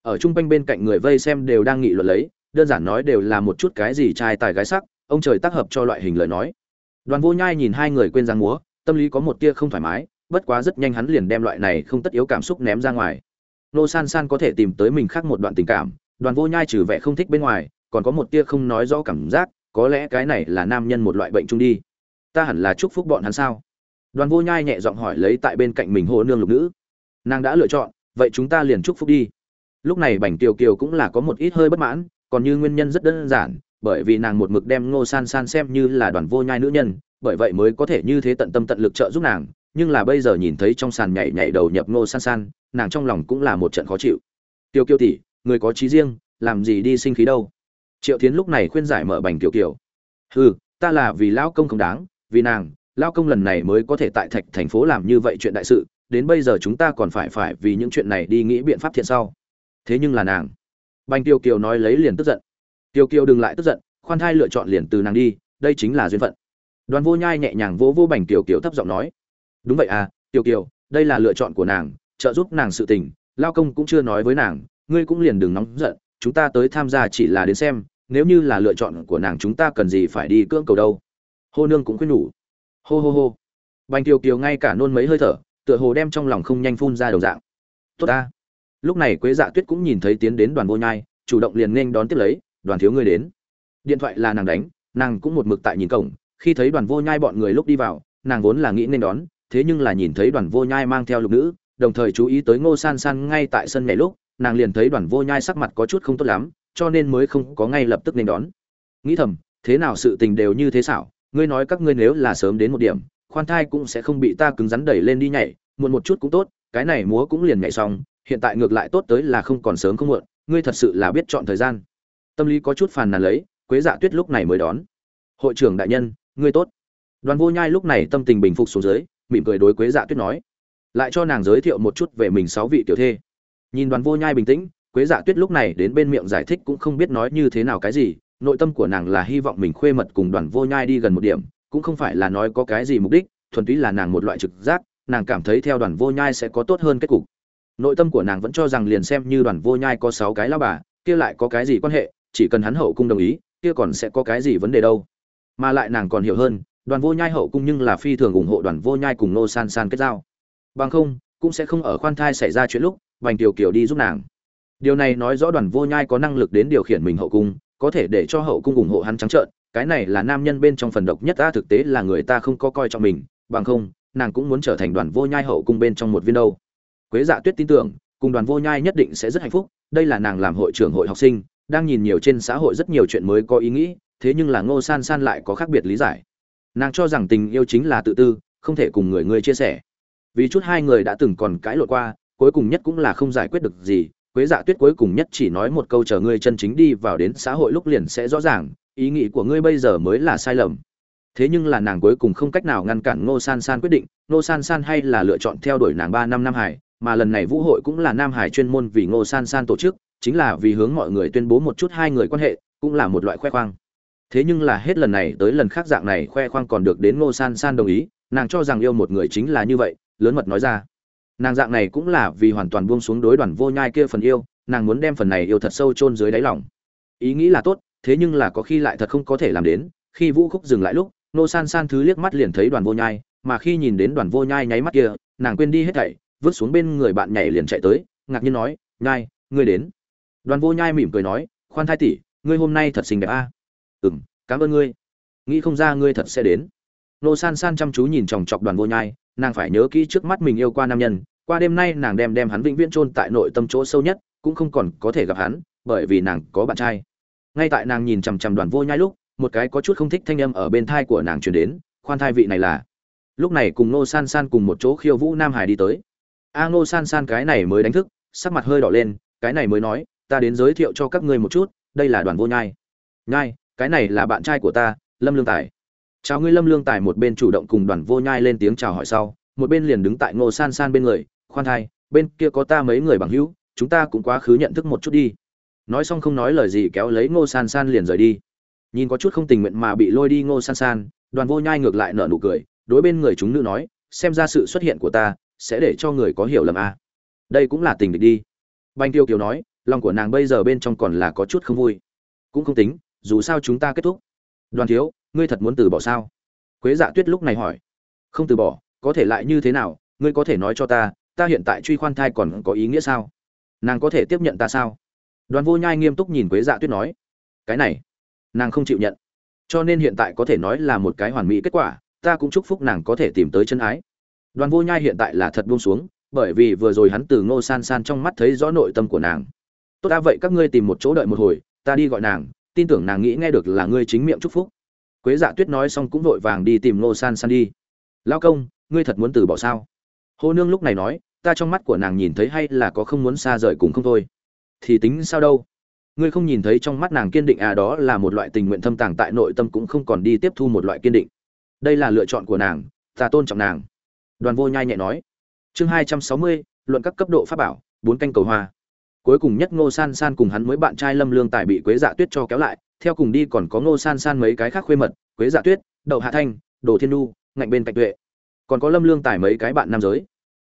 Ở trung quanh bên cạnh người vây xem đều đang nghị luận lấy đơn giản nói đều là một chút cái gì trai tài gái sắc, ông trời tác hợp cho loại hình lời nói. Đoàn vô nhai nhìn hai người quên giang múa, tâm lý có một tia không thoải mái, bất quá rất nhanh hắn liền đem loại này không tất yếu cảm xúc ném ra ngoài. Nô san san có thể tìm tới mình khác một đoạn tình cảm, đoàn vô nhai trừ vẻ không thích bên ngoài, còn có một tia không nói rõ cảm giác, có lẽ cái này là nam nhân một loại bệnh chung đi. Ta hẳn là chúc phúc bọn hắn sao? Đoàn vô nhai nhẹ giọng hỏi lấy tại bên cạnh mình hồ nương lục nữ. Nàng đã lựa chọn, vậy chúng ta liền chúc phúc đi. Lúc này bảnh tiểu kiều cũng là có một ít hơi bất mãn còn như nguyên nhân rất đơn giản, bởi vì nàng một mực đem ngô san san xem như là đoàn vô nhai nữ nhân, bởi vậy mới có thể như thế tận tâm tận lực trợ giúp nàng, nhưng là bây giờ nhìn thấy trong sàn nhảy nhảy đầu nhập ngô san san, nàng trong lòng cũng là một trận khó chịu. Tiêu kiêu tỷ, người có trí riêng, làm gì đi sinh khí đâu? Triệu tiến lúc này khuyên giải mở bành kiều kiều. Ừ ta là vì lão công không đáng, vì nàng lao công lần này mới có thể tại thạch thành phố làm như vậy chuyện đại sự, đến bây giờ chúng ta còn phải phải vì những chuyện này đi nghĩ biện pháp thiện sau. Thế nhưng là nàng bành tiêu kiều nói lấy liền tức giận. Tiêu kiều đừng lại tức giận, khoan thai lựa chọn liền từ nàng đi, đây chính là duyên phận. Đoàn vô nhai nhẹ nhàng vỗ vô bành Tiêu kiều thấp giọng nói. Đúng vậy à Tiêu kiều, đây là lựa chọn của nàng, trợ giúp nàng sự tình, lao công cũng chưa nói với nàng, ngươi cũng liền đừng nóng giận, chúng ta tới tham gia chỉ là đến xem, nếu như là lựa chọn của nàng chúng ta cần gì phải đi cưỡng cầu đâu. Hô nương cũng khuyên nhủ. Hô hô hô. Bành Tiêu kiều ngay cả nôn mấy hơi thở, tựa hồ đem trong lòng không nhanh phun ra đầu dạng. Tốt ta lúc này quế dạ tuyết cũng nhìn thấy tiến đến đoàn vô nhai, chủ động liền nên đón tiếp lấy, đoàn thiếu ngươi đến. Điện thoại là nàng đánh, nàng cũng một mực tại nhìn cổng, khi thấy đoàn vô nhai bọn người lúc đi vào, nàng vốn là nghĩ nên đón, thế nhưng là nhìn thấy đoàn vô nhai mang theo lục nữ, đồng thời chú ý tới ngô san san ngay tại sân nhảy lúc, nàng liền thấy đoàn vô nhai sắc mặt có chút không tốt lắm, cho nên mới không có ngay lập tức nên đón. Nghĩ thầm, thế nào sự tình đều như thế xảo, ngươi nói các ngươi nếu là sớm đến một điểm, khoan thai cũng sẽ không bị ta cứng rắn đẩy lên đi nhảy, muộn một chút cũng tốt, cái này múa cũng liền nhảy xong hiện tại ngược lại tốt tới là không còn sớm không muộn, ngươi thật sự là biết chọn thời gian. Tâm lý có chút phàn nàn lấy, quế dạ tuyết lúc này mới đón. Hội trưởng đại nhân, ngươi tốt. Đoàn vô nhai lúc này tâm tình bình phục xuống dưới, mỉm cười đối quế dạ tuyết nói. Lại cho nàng giới thiệu một chút về mình sáu vị tiểu thê. Nhìn đoàn vô nhai bình tĩnh, quế dạ tuyết lúc này đến bên miệng giải thích cũng không biết nói như thế nào cái gì, nội tâm của nàng là hy vọng mình khuê mật cùng đoàn vô nhai đi gần một điểm, cũng không phải là nói có cái gì mục đích, thuần túy là nàng một loại trực giác, nàng cảm thấy theo đoàn vô nhai sẽ có tốt hơn kết cục nội tâm của nàng vẫn cho rằng liền xem như đoàn vô nhai có sáu cái lao bà, kia lại có cái gì quan hệ, chỉ cần hắn hậu cung đồng ý, kia còn sẽ có cái gì vấn đề đâu. Mà lại nàng còn hiểu hơn, đoàn vô nhai hậu cung nhưng là phi thường ủng hộ đoàn vô nhai cùng nô san san kết giao. Bằng không, cũng sẽ không ở khoan thai xảy ra chuyện lúc vành tiểu kiều đi giúp nàng. Điều này nói rõ đoàn vô nhai có năng lực đến điều khiển mình hậu cung, có thể để cho hậu cung ủng hộ hắn trắng trợn, cái này là nam nhân bên trong phần độc nhất ta thực tế là người ta không có coi trọng mình, bằng không, nàng cũng muốn trở thành đoàn vô nhai hậu cung bên trong một viên đâu quế dạ tuyết tin tưởng, cùng đoàn vô nhai nhất định sẽ rất hạnh phúc, đây là nàng làm hội trưởng hội học sinh, đang nhìn nhiều trên xã hội rất nhiều chuyện mới có ý nghĩ, thế nhưng là ngô san san lại có khác biệt lý giải. Nàng cho rằng tình yêu chính là tự tư, không thể cùng người người chia sẻ. Vì chút hai người đã từng còn cãi lộn qua, cuối cùng nhất cũng là không giải quyết được gì, quế dạ tuyết cuối cùng nhất chỉ nói một câu chờ ngươi chân chính đi vào đến xã hội lúc liền sẽ rõ ràng, ý nghĩ của ngươi bây giờ mới là sai lầm. Thế nhưng là nàng cuối cùng không cách nào ngăn cản ngô san san quyết định, ngô san san hay là lựa chọn theo đuổi nàng ba năm nam hải mà lần này vũ hội cũng là nam hải chuyên môn vì ngô san san tổ chức, chính là vì hướng mọi người tuyên bố một chút hai người quan hệ, cũng là một loại khoe khoang. Thế nhưng là hết lần này tới lần khác dạng này khoe khoang còn được đến ngô san san đồng ý, nàng cho rằng yêu một người chính là như vậy, lớn mật nói ra. Nàng dạng này cũng là vì hoàn toàn buông xuống đối đoàn vô nhai kia phần yêu, nàng muốn đem phần này yêu thật sâu chôn dưới đáy lòng. Ý nghĩ là tốt, thế nhưng là có khi lại thật không có thể làm đến, khi vũ khúc dừng lại lúc nô san san thứ liếc mắt liền thấy đoàn vô nhai, mà khi nhìn đến đoàn vô nhai nháy mắt kia, nàng quên đi hết thảy vứt xuống bên người bạn nhảy liền chạy tới, ngạc nhiên nói, nhai, ngươi đến. Đoàn vô nhai mỉm cười nói, khoan thai tỷ, ngươi hôm nay thật xinh đẹp a. À? ừ m cảm ơn ngươi. Nghĩ không ra ngươi thật sẽ đến. Nô san san chăm chú nhìn chòng chọc đoàn vô nhai, nàng phải nhớ kỹ trước mắt mình yêu qua nam nhân, qua đêm nay nàng đem đem hắn vĩnh viễn chôn tại nội tâm chỗ sâu nhất, cũng không còn có thể gặp hắn, bởi vì nàng có bạn trai. Ngay tại nàng nhìn chằm chằm đoàn vô nhai lúc, một cái có chút không thích thanh âm ở bên thai của nàng truyền đến, khoan thai vị này là. Lúc này cùng nô san san cùng một chỗ khiêu vũ nam hải đi tới a Ngô san san cái này mới đánh thức, sắc mặt hơi đỏ lên, cái này mới nói, ta đến giới thiệu cho các ngươi một chút, đây là đoàn vô nhai. Nhai, cái này là bạn trai của ta, lâm lương tài. Chào ngươi, lâm lương tài, một bên chủ động cùng đoàn vô nhai lên tiếng chào hỏi sau, một bên liền đứng tại ngô san san bên người, khoan thai, bên kia có ta mấy người bằng hữu, chúng ta cũng quá khứ nhận thức một chút đi. Nói xong không nói lời gì, kéo lấy ngô san san liền rời đi. Nhìn có chút không tình nguyện mà bị lôi đi ngô san san, đoàn vô nhai ngược lại nở nụ cười, đối bên người chúng nữ nói, xem ra sự xuất hiện của ta sẽ để cho người có hiểu lầm à. đây cũng là tình địch đi. Banh tiêu kiều nói, lòng của nàng bây giờ bên trong còn là có chút không vui. Cũng không tính, dù sao chúng ta kết thúc. Đoàn thiếu, ngươi thật muốn từ bỏ sao? Quế dạ tuyết lúc này hỏi. Không từ bỏ, có thể lại như thế nào? Ngươi có thể nói cho ta ta hiện tại truy khoan thai còn có ý nghĩa sao? Nàng có thể tiếp nhận ta sao? Đoàn vô nhai nghiêm túc nhìn quế dạ tuyết nói. Cái này, nàng không chịu nhận. Cho nên hiện tại có thể nói là một cái hoàn mỹ kết quả, ta cũng chúc phúc nàng có thể tìm tới chân ái đoàn vô nhai hiện tại là thật buông xuống, bởi vì vừa rồi hắn từ ngô san san trong mắt thấy rõ nội tâm của nàng. Tốt đã vậy, các ngươi tìm một chỗ đợi một hồi, ta đi gọi nàng, tin tưởng nàng nghĩ nghe được là ngươi chính miệng chúc phúc. Quế dạ tuyết nói xong cũng vội vàng đi tìm ngô san san đi. Lao công, ngươi thật muốn từ bỏ sao? Hồ nương lúc này nói, ta trong mắt của nàng nhìn thấy hay là có không muốn xa rời cùng không thôi. Thì tính sao đâu? Ngươi không nhìn thấy trong mắt nàng kiên định à đó là một loại tình nguyện thâm tàng tại nội tâm cũng không còn đi tiếp thu một loại kiên định. Đây là lựa chọn của nàng, ta tôn trọng nàng đoàn vô nhai nhẹ nói. Chương hai trăm sáu mươi, luận các cấp độ pháp bảo, bốn canh cầu hoa. Cuối cùng nhất ngô san san cùng hắn mới bạn trai lâm lương tài bị quế dạ tuyết cho kéo lại, theo cùng đi còn có ngô san san mấy cái khác khuê mật, quế dạ tuyết, đậu hạ thanh, đồ thiên nu ngạnh bên cạnh tuệ. Còn có lâm lương tài mấy cái bạn nam giới.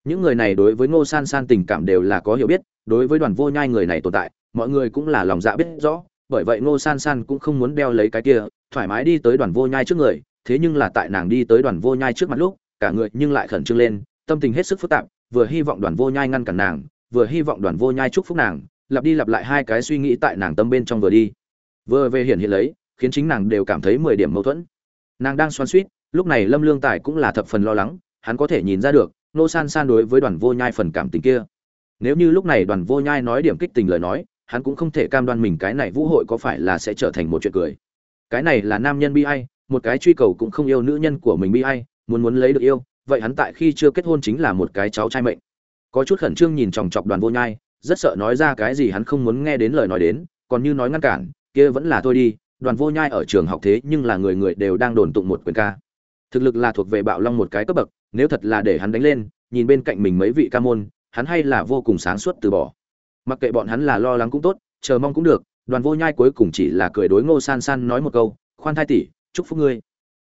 Những người này đối với ngô san san tình cảm đều là có hiểu biết, đối với đoàn vô nhai người này tồn tại, mọi người cũng là lòng dạ biết rõ, bởi vậy ngô san san cũng không muốn đeo lấy cái kia, thoải mái đi tới đoàn vô nhai trước người, thế nhưng là tại nàng đi tới đoàn vô nhai trước mặt lúc cả người nhưng lại khẩn trương lên, tâm tình hết sức phức tạp, vừa hy vọng đoàn vô nhai ngăn cản nàng, vừa hy vọng đoàn vô nhai chúc phúc nàng, lặp đi lặp lại hai cái suy nghĩ tại nàng tâm bên trong vừa đi. Vừa về hiện hiện lấy, khiến chính nàng đều cảm thấy mười điểm mâu thuẫn. Nàng đang xoan suýt, lúc này lâm lương tài cũng là thập phần lo lắng, hắn có thể nhìn ra được nô san san đối với đoàn vô nhai phần cảm tình kia. Nếu như lúc này đoàn vô nhai nói điểm kích tình lời nói, hắn cũng không thể cam đoan mình cái này vũ hội có phải là sẽ trở thành một chuyện cười. Cái này là nam nhân bi ai, một cái truy cầu cũng không yêu nữ nhân của mình bi ai muốn muốn lấy được yêu, vậy hắn tại khi chưa kết hôn chính là một cái cháu trai mệnh. Có chút khẩn trương nhìn chòng chọc đoàn vô nhai, rất sợ nói ra cái gì hắn không muốn nghe đến lời nói đến, còn như nói ngăn cản, kia vẫn là thôi đi, đoàn vô nhai ở trường học thế nhưng là người người đều đang đồn tụng một quyền ca. Thực lực là thuộc về bạo long một cái cấp bậc, nếu thật là để hắn đánh lên, nhìn bên cạnh mình mấy vị ca môn, hắn hay là vô cùng sáng suốt từ bỏ. Mặc kệ bọn hắn là lo lắng cũng tốt, chờ mong cũng được, đoàn vô nhai cuối cùng chỉ là cười đối ngô san san nói một câu, khoan thai tỷ, chúc phúc ngươi.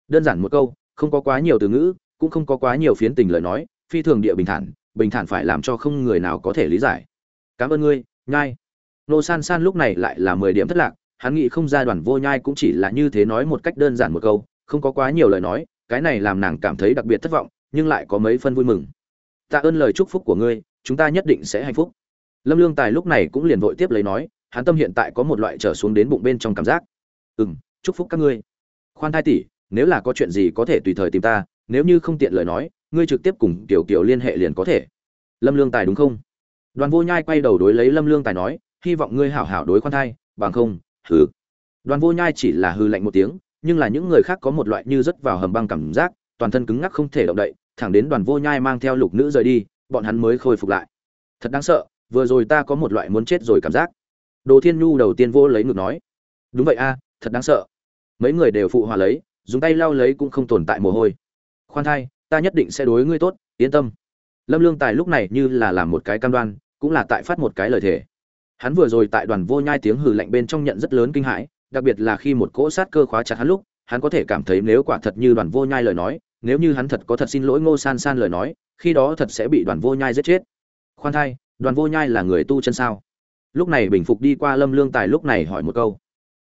Đơn giản một câu không có quá nhiều từ ngữ, cũng không có quá nhiều phiến tình lời nói, phi thường địa bình thản bình thản phải làm cho không người nào có thể lý giải. Cảm ơn ngươi, nhai. Nô san san lúc này lại là mười điểm thất lạc, hắn nghĩ không ra đoàn vô nhai cũng chỉ là như thế nói một cách đơn giản một câu, không có quá nhiều lời nói, cái này làm nàng cảm thấy đặc biệt thất vọng, nhưng lại có mấy phân vui mừng. Tạ ơn lời chúc phúc của ngươi, chúng ta nhất định sẽ hạnh phúc. Lâm lương tài lúc này cũng liền vội tiếp lấy nói, hắn tâm hiện tại có một loại trở xuống đến bụng bên trong cảm giác. Ừ m chúc phúc các ngươi. Khoan thai tỷ nếu là có chuyện gì có thể tùy thời tìm ta, nếu như không tiện lời nói, ngươi trực tiếp cùng tiểu kiều liên hệ liền có thể. Lâm lương tài đúng không? Đoàn vô nhai quay đầu đối lấy lâm lương tài nói, hy vọng ngươi hảo hảo đối khoan thai, bằng không, hừ. Đoàn vô nhai chỉ là hư lạnh một tiếng, nhưng là những người khác có một loại như rất vào hầm băng cảm giác, toàn thân cứng ngắc không thể động đậy, thẳng đến đoàn vô nhai mang theo lục nữ rời đi, bọn hắn mới khôi phục lại. Thật đáng sợ, vừa rồi ta có một loại muốn chết rồi cảm giác. Đồ thiên nhu đầu tiên vô lấy ngực nói, đúng vậy a, thật đáng sợ. Mấy người đều phụ hòa lấy dùng tay lau lấy cũng không tồn tại mồ hôi. Khoan thai, ta nhất định sẽ đối ngươi tốt, yên tâm. Lâm lương tài lúc này như là làm một cái cam đoan, cũng là tại phát một cái lời thề. Hắn vừa rồi tại đoàn vô nhai tiếng hừ lạnh bên trong nhận rất lớn kinh hãi, đặc biệt là khi một cỗ sát cơ khóa chặt hắn lúc, hắn có thể cảm thấy nếu quả thật như đoàn vô nhai lời nói, nếu như hắn thật có thật xin lỗi ngô san san lời nói, khi đó thật sẽ bị đoàn vô nhai giết chết. Khoan thai, đoàn vô nhai là người tu chân sao? Lúc này bình phục đi qua lâm lương tài lúc này hỏi một câu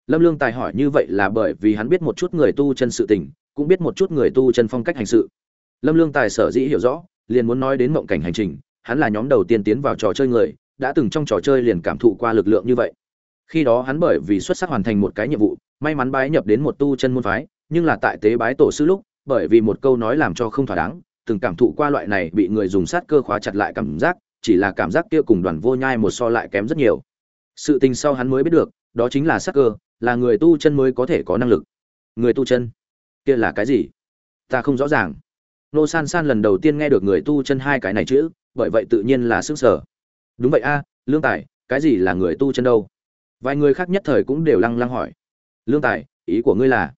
lâm lương tài hỏi như vậy là bởi vì hắn biết một chút người tu chân sự tình, cũng biết một chút người tu chân phong cách hành sự. Lâm lương tài sở dĩ hiểu rõ, liền muốn nói đến mộng cảnh hành trình, hắn là nhóm đầu tiên tiến vào trò chơi người, đã từng trong trò chơi liền cảm thụ qua lực lượng như vậy. Khi đó hắn bởi vì xuất sắc hoàn thành một cái nhiệm vụ, may mắn bái nhập đến một tu chân môn phái, nhưng là tại tế bái tổ sư lúc, bởi vì một câu nói làm cho không thỏa đáng, từng cảm thụ qua loại này bị người dùng sát cơ khóa chặt lại cảm giác, chỉ là cảm giác kia cùng đoàn vô nhai một so lại kém rất nhiều. Sự tình sau hắn mới biết được, đó chính là sát cơ là người tu chân mới có thể có năng lực. Người tu chân? Kia là cái gì? Ta không rõ ràng. Nô san san lần đầu tiên nghe được người tu chân hai cái này chữ, bởi vậy tự nhiên là sức sở đúng vậy a, lương tài, cái gì là người tu chân đâu? Vài người khác nhất thời cũng đều lăng lăng hỏi. Lương tài, ý của ngươi là?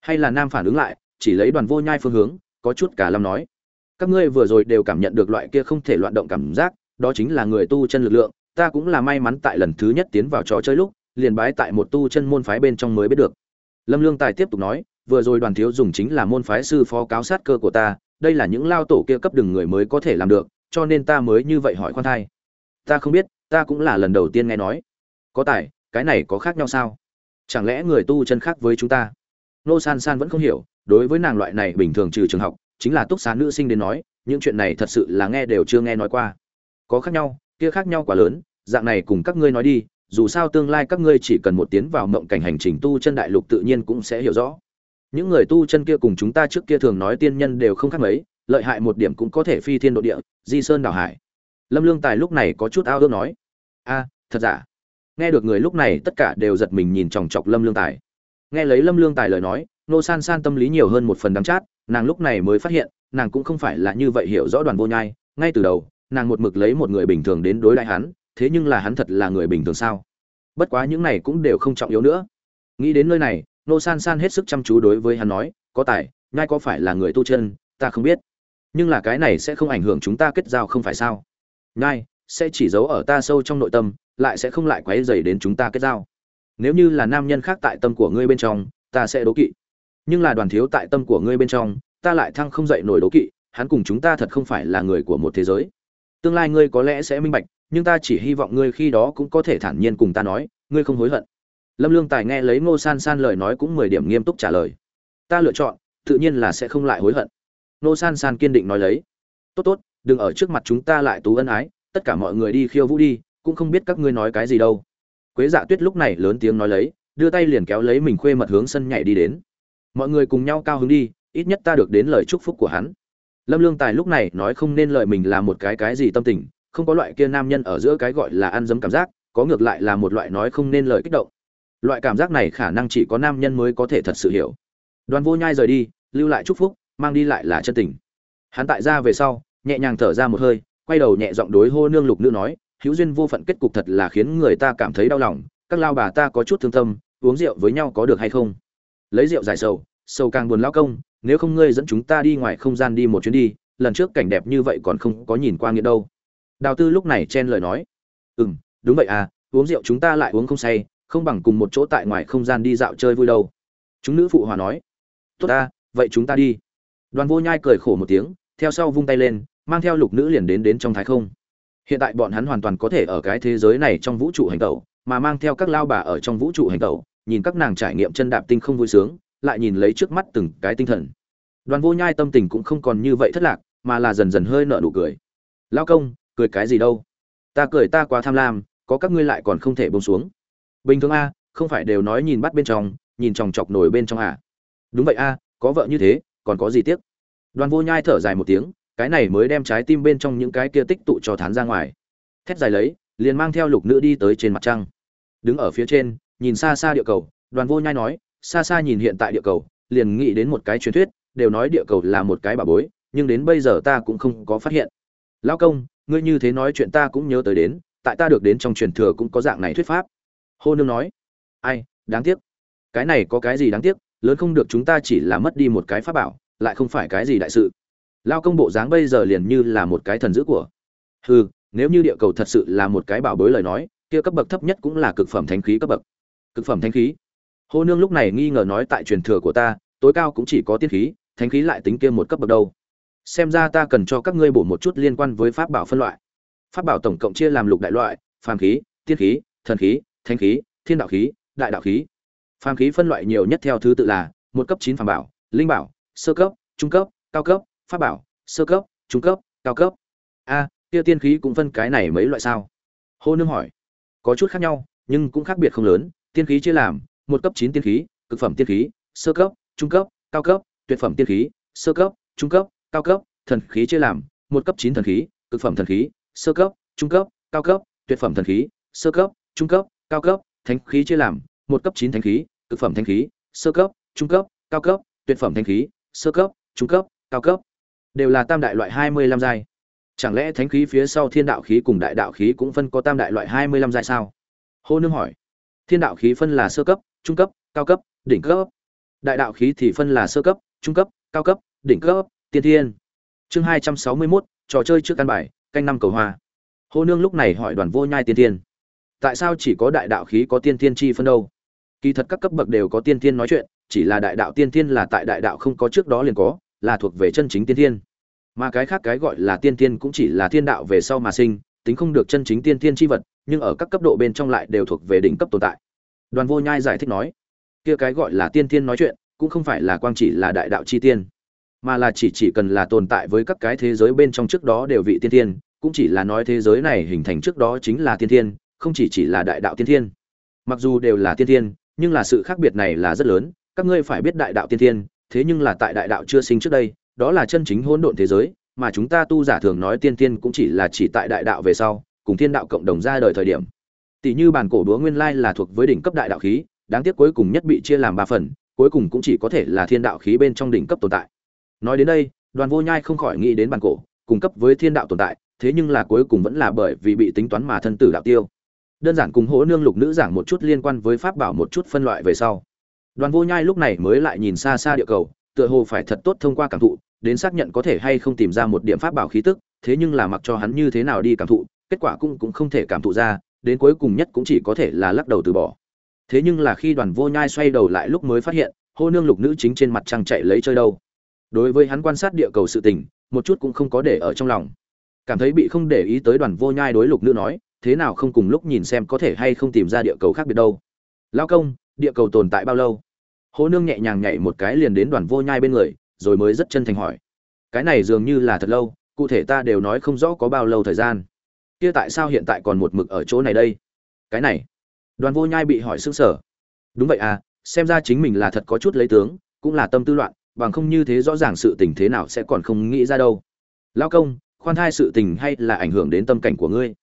Hay là nam phản ứng lại, chỉ lấy đoàn vô nhai phương hướng, có chút cả lâm nói. Các ngươi vừa rồi đều cảm nhận được loại kia không thể loạn động cảm giác, đó chính là người tu chân lực lượng, ta cũng là may mắn tại lần thứ nhất tiến vào trò chơi lúc liền bái tại một tu chân môn phái bên trong mới biết được. Lâm lương tài tiếp tục nói, vừa rồi đoàn thiếu dùng chính là môn phái sư phó cáo sát cơ của ta, đây là những lao tổ kia cấp đừng người mới có thể làm được, cho nên ta mới như vậy hỏi khoan thai. Ta không biết, ta cũng là lần đầu tiên nghe nói. Có tài, cái này có khác nhau sao? Chẳng lẽ người tu chân khác với chúng ta? Nô san san vẫn không hiểu, đối với nàng loại này bình thường trừ trường học, chính là túc xá nữ sinh đến nói, những chuyện này thật sự là nghe đều chưa nghe nói qua. Có khác nhau, kia khác nhau quá lớn, dạng này cùng các ngươi nói đi dù sao tương lai các ngươi chỉ cần một tiến vào mộng cảnh hành trình tu chân đại lục tự nhiên cũng sẽ hiểu rõ. Những người tu chân kia cùng chúng ta trước kia thường nói tiên nhân đều không khác mấy, lợi hại một điểm cũng có thể phi thiên độ địa, di sơn đảo hải. Lâm lương tài lúc này có chút ao ước nói, a, thật giả? Nghe được người lúc này tất cả đều giật mình nhìn chòng chọc lâm lương tài. Nghe lấy lâm lương tài lời nói nô san san tâm lý nhiều hơn một phần đắng chát, nàng lúc này mới phát hiện, nàng cũng không phải là như vậy hiểu rõ đoàn vô nhai, ngay từ đầu, nàng một mực lấy một người bình thường đến đối đãi hắn thế nhưng là hắn thật là người bình thường sao? Bất quá những này cũng đều không trọng yếu nữa. Nghĩ đến nơi này nô san san hết sức chăm chú đối với hắn nói, có tài ngai có phải là người tu chân, ta không biết. Nhưng là cái này sẽ không ảnh hưởng chúng ta kết giao không phải sao? Ngai sẽ chỉ giấu ở ta sâu trong nội tâm, lại sẽ không lại quấy dày đến chúng ta kết giao. Nếu như là nam nhân khác tại tâm của ngươi bên trong, ta sẽ đố kỵ. Nhưng là đoàn thiếu tại tâm của ngươi bên trong, ta lại thăng không dậy nổi đố kỵ, hắn cùng chúng ta thật không phải là người của một thế giới. Tương lai ngươi có lẽ sẽ minh bạch nhưng ta chỉ hy vọng ngươi khi đó cũng có thể thản nhiên cùng ta nói, ngươi không hối hận. Lâm lương tài nghe lấy ngô san san lời nói cũng mười điểm nghiêm túc trả lời. Ta lựa chọn, tự nhiên là sẽ không lại hối hận. Ngô san san kiên định nói lấy. Tốt tốt, đừng ở trước mặt chúng ta lại tú ân ái, tất cả mọi người đi khiêu vũ đi, cũng không biết các ngươi nói cái gì đâu. Quế dạ tuyết lúc này lớn tiếng nói lấy, đưa tay liền kéo lấy mình khuê mật hướng sân nhảy đi đến. Mọi người cùng nhau cao hứng đi, ít nhất ta được đến lời chúc phúc của hắn. Lâm lương tài lúc này nói không nên lợi mình là một cái cái gì tâm tình không có loại kia nam nhân ở giữa cái gọi là ăn dấm cảm giác, có ngược lại là một loại nói không nên lời kích động. Loại cảm giác này khả năng chỉ có nam nhân mới có thể thật sự hiểu. Đoàn vô nhai rời đi, lưu lại chúc phúc, mang đi lại là chân tình. Hắn tại ra về sau, nhẹ nhàng thở ra một hơi, quay đầu nhẹ giọng đối hô nương lục nữ nói, hữu duyên vô phận kết cục thật là khiến người ta cảm thấy đau lòng, các lao bà ta có chút thương tâm, uống rượu với nhau có được hay không? Lấy rượu giải sầu sầu càng buồn lao công, nếu không ngươi dẫn chúng ta đi ngoài không gian đi một chuyến đi, lần trước cảnh đẹp như vậy còn không có nhìn qua nghĩa đâu đào tư lúc này chen lời nói. Ừ m đúng vậy à uống rượu chúng ta lại uống không say, không bằng cùng một chỗ tại ngoài không gian đi dạo chơi vui đâu. Chúng nữ phụ hòa nói. Tốt ta, vậy chúng ta đi. Đoàn vô nhai cười khổ một tiếng, theo sau vung tay lên, mang theo lục nữ liền đến đến trong thái không. Hiện tại bọn hắn hoàn toàn có thể ở cái thế giới này trong vũ trụ hành tẩu, mà mang theo các lao bà ở trong vũ trụ hành tẩu, nhìn các nàng trải nghiệm chân đạp tinh không vui sướng, lại nhìn lấy trước mắt từng cái tinh thần. Đoàn vô nhai tâm tình cũng không còn như vậy thất lạc, mà là dần dần hơi nở nụ cười. Lao công cười cái gì đâu. Ta cười ta quá tham lam, có các ngươi lại còn không thể bông xuống. Bình thường a, không phải đều nói nhìn bắt bên trong, nhìn chòng chọc nổi bên trong à? Đúng vậy a, có vợ như thế, còn có gì tiếc? Đoàn vô nhai thở dài một tiếng, cái này mới đem trái tim bên trong những cái kia tích tụ cho thán ra ngoài. Thét dài lấy, liền mang theo lục nữ đi tới trên mặt trăng. Đứng ở phía trên, nhìn xa xa địa cầu, đoàn vô nhai nói, xa xa nhìn hiện tại địa cầu, liền nghĩ đến một cái truyền thuyết, đều nói địa cầu là một cái bà bối, nhưng đến bây giờ ta cũng không có phát hiện. Lão công ngươi như thế nói chuyện ta cũng nhớ tới đến, tại ta được đến trong truyền thừa cũng có dạng này thuyết pháp. Hô nương nói, ai, đáng tiếc. Cái này có cái gì đáng tiếc? Lớn không được chúng ta chỉ là mất đi một cái pháp bảo, lại không phải cái gì đại sự. Lao công bộ dáng bây giờ liền như là một cái thần dữ của. Hừ, nếu như địa cầu thật sự là một cái bảo bối lời nói, kia cấp bậc thấp nhất cũng là cực phẩm thánh khí cấp bậc. Cực phẩm thánh khí? Hô nương lúc này nghi ngờ nói tại truyền thừa của ta, tối cao cũng chỉ có tiên khí, thánh khí lại tính kia một cấp bậc đâu xem ra ta cần cho các ngươi bổ một chút liên quan với pháp bảo phân loại. Pháp bảo tổng cộng chia làm lục đại loại, phàm khí, tiên khí, thần khí, thánh khí, thiên đạo khí, đại đạo khí. Phàm khí phân loại nhiều nhất theo thứ tự là một cấp chín phàm bảo, linh bảo, sơ cấp, trung cấp, cao cấp, pháp bảo, sơ cấp, trung cấp, cao cấp. A, kia tiên khí cũng phân cái này mấy loại sao? Hô nương hỏi. Có chút khác nhau, nhưng cũng khác biệt không lớn. Tiên khí chia làm một cấp chín tiên khí, cực phẩm tiên khí, sơ cấp, trung cấp, cao cấp, tuyệt phẩm tiên khí, sơ cấp, trung cấp cao cấp, thần khí chia làm, một cấp chín thần khí, cực phẩm thần khí, sơ cấp, trung cấp, cao cấp, tuyệt phẩm thần khí, sơ cấp, trung cấp, cao cấp, thánh khí chia làm, một cấp chín thánh khí, cực phẩm thánh khí, sơ cấp, trung cấp, cao cấp, tuyệt phẩm thánh khí, sơ cấp, trung cấp, cao cấp. Đều là tam đại loại hai mươi lăm giai. Chẳng lẽ thánh khí phía sau thiên đạo khí cùng đại đạo khí cũng phân có tam đại loại hai mươi lăm giai sao? Hô nương hỏi. Thiên đạo khí phân là sơ cấp, trung cấp, cao cấp, đỉnh cấp. Đại đạo khí thì phân là sơ cấp, trung cấp, cao cấp, đỉnh cấp tiên thiên. Chương hai trăm sáu mươi mốt, trò chơi trước căn bài, canh năm cầu hoa. Hô nương lúc này hỏi đoàn vô nhai tiên thiên. Tại sao chỉ có đại đạo khí có tiên thiên chi phân đâu? Kỳ thật các cấp bậc đều có tiên thiên nói chuyện, chỉ là đại đạo tiên thiên là tại đại đạo không có trước đó liền có, là thuộc về chân chính tiên thiên. Mà cái khác cái gọi là tiên thiên cũng chỉ là thiên đạo về sau mà sinh, tính không được chân chính tiên thiên chi vật, nhưng ở các cấp độ bên trong lại đều thuộc về đỉnh cấp tồn tại. Đoàn vô nhai giải thích nói, kia cái gọi là tiên thiên nói chuyện, cũng không phải là quang chỉ là đại đạo chi tiên mà là chỉ chỉ cần là tồn tại với các cái thế giới bên trong trước đó đều vị tiên thiên, cũng chỉ là nói thế giới này hình thành trước đó chính là tiên thiên, không chỉ chỉ là đại đạo tiên thiên. Mặc dù đều là tiên thiên, nhưng là sự khác biệt này là rất lớn, các ngươi phải biết đại đạo tiên thiên, thế nhưng là tại đại đạo chưa sinh trước đây, đó là chân chính hỗn độn thế giới, mà chúng ta tu giả thường nói tiên thiên cũng chỉ là chỉ tại đại đạo về sau, cùng thiên đạo cộng đồng ra đời thời điểm. Tỷ như bản cổ đúa nguyên lai là thuộc với đỉnh cấp đại đạo khí, đáng tiếc cuối cùng nhất bị chia làm ba phần, cuối cùng cũng chỉ có thể là thiên đạo khí bên trong đỉnh cấp tồn tại nói đến đây, đoàn vô nhai không khỏi nghĩ đến bản cổ, cung cấp với thiên đạo tồn tại, thế nhưng là cuối cùng vẫn là bởi vì bị tính toán mà thân tử đạo tiêu. Đơn giản cùng hỗ nương lục nữ giảng một chút liên quan với pháp bảo một chút phân loại về sau. Đoàn vô nhai lúc này mới lại nhìn xa xa địa cầu, tựa hồ phải thật tốt thông qua cảm thụ, đến xác nhận có thể hay không tìm ra một điểm pháp bảo khí tức, thế nhưng là mặc cho hắn như thế nào đi cảm thụ, kết quả cũng cũng không thể cảm thụ ra, đến cuối cùng nhất cũng chỉ có thể là lắc đầu từ bỏ. Thế nhưng là khi đoàn vô nhai xoay đầu lại lúc mới phát hiện hô nương lục nữ chính trên mặt trăng chạy lấy chơi đâu đối với hắn quan sát địa cầu sự tình, một chút cũng không có để ở trong lòng. Cảm thấy bị không để ý tới đoàn vô nhai đối lục nữ nói, thế nào không cùng lúc nhìn xem có thể hay không tìm ra địa cầu khác biệt đâu. Lao công, địa cầu tồn tại bao lâu? Hô nương nhẹ nhàng nhảy một cái liền đến đoàn vô nhai bên người, rồi mới rất chân thành hỏi. Cái này dường như là thật lâu, cụ thể ta đều nói không rõ có bao lâu thời gian. Kia tại sao hiện tại còn một mực ở chỗ này đây? Cái này. Đoàn vô nhai bị hỏi s ư n g sở đúng vậy à xem ra chính mình là thật có chút lấy tướng, cũng là tâm tư loạn bằng không như thế rõ ràng sự tình thế nào sẽ còn không nghĩ ra đâu. Lao công, khoan thai sự tình hay là ảnh hưởng đến tâm cảnh của ngươi?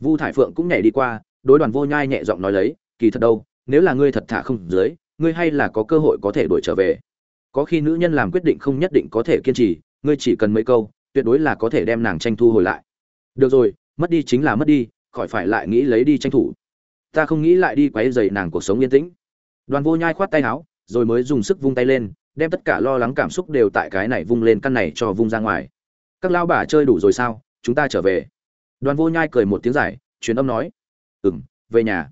Vu thải phượng cũng nhảy đi qua, đối đoàn vô nhai nhẹ giọng nói lấy, kỳ thật đâu, nếu là ngươi thật thả không dưới, ngươi hay là có cơ hội có thể đuổi trở về. Có khi nữ nhân làm quyết định không nhất định có thể kiên trì, ngươi chỉ cần mấy câu, tuyệt đối là có thể đem nàng tranh thu hồi lại. Được rồi, mất đi chính là mất đi, khỏi phải lại nghĩ lấy đi tranh thủ. Ta không nghĩ lại đi quấy rầy nàng cuộc sống yên tĩnh. Đoàn vô nhai khoát tay áo, rồi mới dùng sức vung tay lên đem tất cả lo lắng cảm xúc đều tại cái này vung lên căn này cho vung ra ngoài. Các lao bà chơi đủ rồi sao? Chúng ta trở về. Đoàn vô nhai cười một tiếng giải, truyền âm nói. Ừm, về nhà.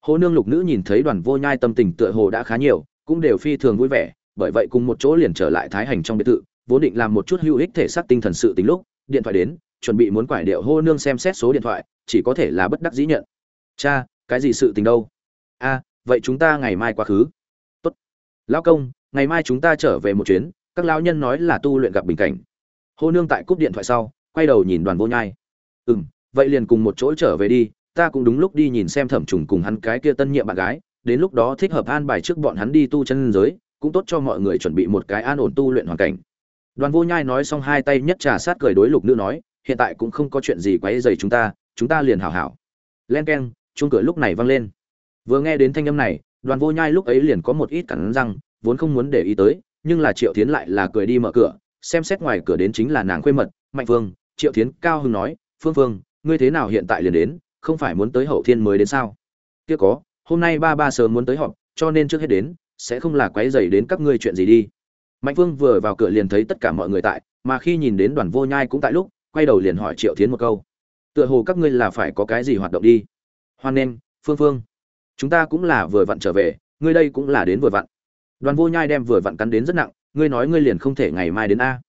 Hồ nương lục nữ nhìn thấy đoàn vô nhai tâm tình tựa hồ đã khá nhiều, cũng đều phi thường vui vẻ, bởi vậy cùng một chỗ liền trở lại thái hành trong biệt thự, vốn định làm một chút hữu ích thể xác tinh thần sự tính lúc, điện thoại đến, chuẩn bị muốn quải điệu hô nương xem xét số điện thoại, chỉ có thể là bất đắc dĩ nhận. Cha, cái gì sự tình đâu? A, vậy chúng ta ngày mai quá khứ. Tốt. Lão công ngày mai chúng ta trở về một chuyến, các lão nhân nói là tu luyện gặp bình cảnh. Hô nương tại cúp điện thoại sau, quay đầu nhìn đoàn vô nhai. Ừ m vậy liền cùng một chỗ trở về đi, ta cũng đúng lúc đi nhìn xem thẩm trùng cùng hắn cái kia tân nhiệm bạn gái, đến lúc đó thích hợp an bài trước bọn hắn đi tu chân giới, cũng tốt cho mọi người chuẩn bị một cái an ổn tu luyện hoàn cảnh. Đoàn vô nhai nói xong hai tay nhất trà sát cười đối lục nữ nói, hiện tại cũng không có chuyện gì quấy dày chúng ta chúng ta liền hảo hảo. Len k e n chuông cửa lúc này vang lên. Vừa nghe đến thanh âm này, đoàn vô nhai lúc ấy liền có một ít cắn răng vốn không muốn để ý tới, nhưng là triệu tiến lại là cười đi mở cửa, xem xét ngoài cửa đến chính là nàng khuê mật, mạnh phương triệu tiến cao hưng nói, phương phương ngươi thế nào hiện tại liền đến, không phải muốn tới hậu thiên mới đến sao? Kia có, hôm nay ba ba sớm muốn tới họp, cho nên trước hết đến, sẽ không là quấy dày đến các ngươi chuyện gì đi. Mạnh phương vừa vào cửa liền thấy tất cả mọi người tại, mà khi nhìn đến đoàn vô nhai cũng tại lúc, quay đầu liền hỏi triệu tiến một câu. Tựa hồ các ngươi là phải có cái gì hoạt động đi? Hoan nghênh, phương phương chúng ta cũng là vừa vặn trở về, ngươi đây cũng là đến vừa vặn đoàn vô nhai đem vừa vặn cắn đến rất nặng, ngươi nói ngươi liền không thể ngày mai đến a.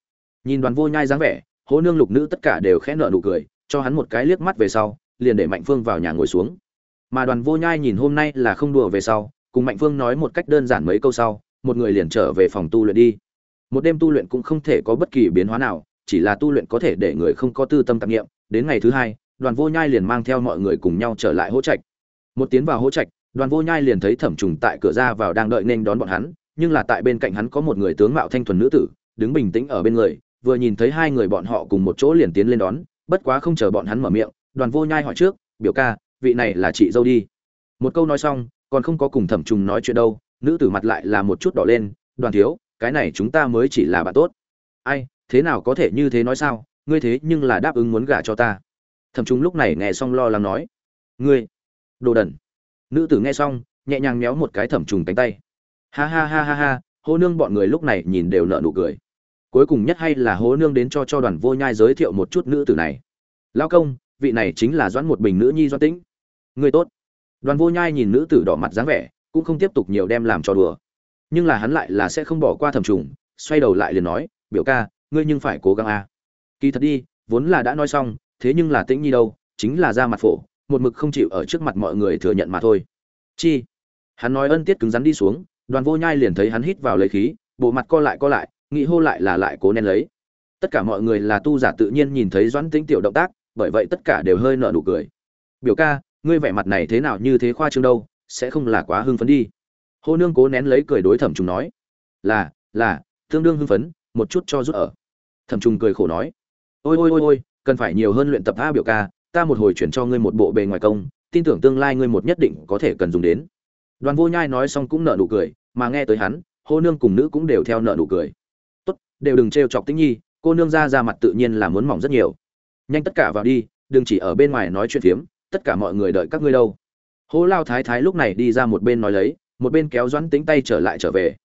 Nhìn đoàn vô nhai dáng vẻ, hố nương lục nữ tất cả đều khẽ nợ nụ cười, cho hắn một cái liếc mắt về sau, liền để mạnh phương vào nhà ngồi xuống. Mà đoàn vô nhai nhìn hôm nay là không đùa về sau, cùng mạnh phương nói một cách đơn giản mấy câu sau, một người liền trở về phòng tu luyện đi. Một đêm tu luyện cũng không thể có bất kỳ biến hóa nào, chỉ là tu luyện có thể để người không có tư tâm tạp nghiệm đến ngày thứ hai, đoàn vô nhai liền mang theo mọi người cùng nhau trở lại hỗ trạch. Một tiến vào hỗ trạch, đoàn vô nhai liền thấy thẩm trùng tại cửa ra vào đang đợi nên đón bọn hắn nhưng là tại bên cạnh hắn có một người tướng mạo thanh thuần nữ tử, đứng bình tĩnh ở bên người, vừa nhìn thấy hai người bọn họ cùng một chỗ liền tiến lên đón, bất quá không chờ bọn hắn mở miệng, đoàn vô nhai hỏi trước, biểu ca, vị này là chị dâu đi? Một câu nói xong, còn không có cùng thẩm trùng nói chuyện đâu, nữ tử mặt lại là một chút đỏ lên, đoàn thiếu, cái này chúng ta mới chỉ là bạn tốt. Ai, thế nào có thể như thế nói sao? Ngươi thế nhưng là đáp ứng muốn gả cho ta. Thẩm trùng lúc này nghe xong lo lắng nói, ngươi, đồ đần. Nữ tử nghe xong, nhẹ nhàng méo một cái thẩm trùng cánh tay ha ha ha ha ha, hô nương bọn người lúc này nhìn đều nợ nụ cười. Cuối cùng nhất hay là hố nương đến cho cho đoàn vô nhai giới thiệu một chút nữ tử này. Lao công, vị này chính là doãn một bình nữ nhi doãn tĩnh. Người tốt. Đoàn vô nhai nhìn nữ tử đỏ mặt dáng vẻ, cũng không tiếp tục nhiều đem làm cho đùa. Nhưng là hắn lại là sẽ không bỏ qua thẩm trùng, xoay đầu lại liền nói, biểu ca, ngươi nhưng phải cố gắng a. Kỳ thật đi, vốn là đã nói xong, thế nhưng là tĩnh nhi đâu, chính là ra mặt phổ, một mực không chịu ở trước mặt mọi người thừa nhận mà thôi. Chi? Hắn nói ân tiết cứng rắn đi xuống đoàn vô nhai liền thấy hắn hít vào lấy khí, bộ mặt co lại co lại, nghĩ hô lại là lại cố nén lấy. Tất cả mọi người là tu giả tự nhiên nhìn thấy doãn tĩnh tiểu động tác, bởi vậy tất cả đều hơi nở nụ cười. Biểu ca, ngươi vẻ mặt này thế nào như thế khoa trương đâu, sẽ không là quá hưng phấn đi. Hô nương cố nén lấy cười đối thẩm trùng nói. Là là, tương đương hưng phấn, một chút cho rút ở. Thẩm trùng cười khổ nói. Ôi ôi ôi ôi, cần phải nhiều hơn luyện tập a biểu ca, ta một hồi chuyển cho ngươi một bộ bề ngoài công, tin tưởng tương lai ngươi một nhất định có thể cần dùng đến đoàn vô nhai nói xong cũng nở nụ cười, mà nghe tới hắn, hô nương cùng nữ cũng đều theo nợ nụ cười. Tốt, đều đừng trêu chọc tĩnh nhi, cô nương ra ra mặt tự nhiên là muốn mỏng rất nhiều. Nhanh tất cả vào đi, đừng chỉ ở bên ngoài nói chuyện phiếm, tất cả mọi người đợi các ngươi đâu. Hô lao thái thái lúc này đi ra một bên nói lấy, một bên kéo doãn tính tay trở lại trở về.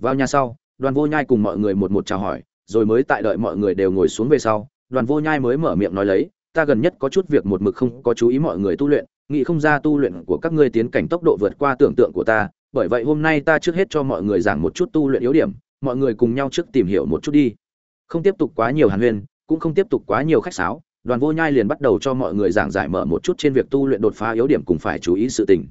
Vào nhà sau, đoàn vô nhai cùng mọi người một một chào hỏi, rồi mới tại đợi mọi người đều ngồi xuống về sau, đoàn vô nhai mới mở miệng nói lấy, ta gần nhất có chút việc một mực không có chú ý mọi người tu luyện nghĩ không ra tu luyện của các ngươi tiến cảnh tốc độ vượt qua tưởng tượng của ta, bởi vậy hôm nay ta trước hết cho mọi người giảng một chút tu luyện yếu điểm, mọi người cùng nhau trước tìm hiểu một chút đi. Không tiếp tục quá nhiều hàn huyên, cũng không tiếp tục quá nhiều khách sáo, đoàn vô nhai liền bắt đầu cho mọi người giảng giải mở một chút trên việc tu luyện đột phá yếu điểm cùng phải chú ý sự tình.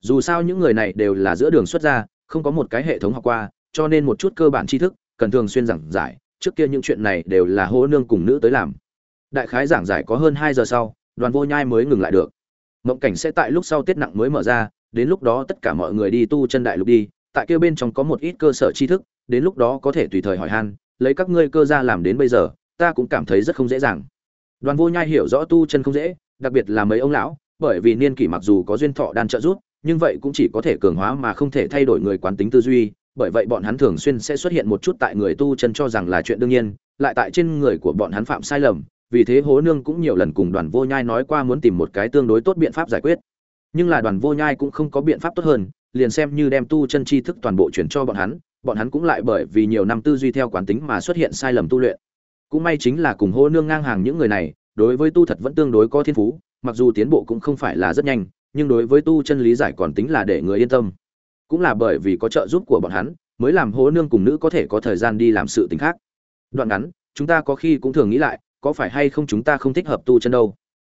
Dù sao những người này đều là giữa đường xuất gia, không có một cái hệ thống học qua, cho nên một chút cơ bản tri thức, cần thường xuyên giảng giải, trước kia những chuyện này đều là hô nương cùng nữ tới làm. Đại khái giảng giải có hơn hai giờ sau, đoàn vô nhai mới ngừng lại được mộng cảnh sẽ tại lúc sau tiết nặng mới mở ra, đến lúc đó tất cả mọi người đi tu chân đại lục đi, tại kia bên trong có một ít cơ sở tri thức, đến lúc đó có thể tùy thời hỏi han, lấy các ngươi cơ ra làm đến bây giờ, ta cũng cảm thấy rất không dễ dàng. Đoàn vô nhai hiểu rõ tu chân không dễ, đặc biệt là mấy ông lão, bởi vì niên kỷ mặc dù có duyên thọ đan trợ giúp, nhưng vậy cũng chỉ có thể cường hóa mà không thể thay đổi người quán tính tư duy, bởi vậy bọn hắn thường xuyên sẽ xuất hiện một chút tại người tu chân cho rằng là chuyện đương nhiên, lại tại trên người của bọn hắn phạm sai lầm vì thế hố nương cũng nhiều lần cùng đoàn vô nhai nói qua muốn tìm một cái tương đối tốt biện pháp giải quyết. Nhưng là đoàn vô nhai cũng không có biện pháp tốt hơn, liền xem như đem tu chân tri thức toàn bộ chuyển cho bọn hắn bọn hắn cũng lại bởi vì nhiều năm tư duy theo quán tính mà xuất hiện sai lầm tu luyện. Cũng may chính là cùng hô nương ngang hàng những người này, đối với tu thật vẫn tương đối có thiên phú, mặc dù tiến bộ cũng không phải là rất nhanh, nhưng đối với tu chân lý giải còn tính là để người yên tâm. Cũng là bởi vì có trợ giúp của bọn hắn, mới làm hố nương cùng nữ có thể có thời gian đi làm sự tình khác. Đoạn ngắn, chúng ta có khi cũng thường nghĩ lại có phải hay không chúng ta không thích hợp tu chân đâu?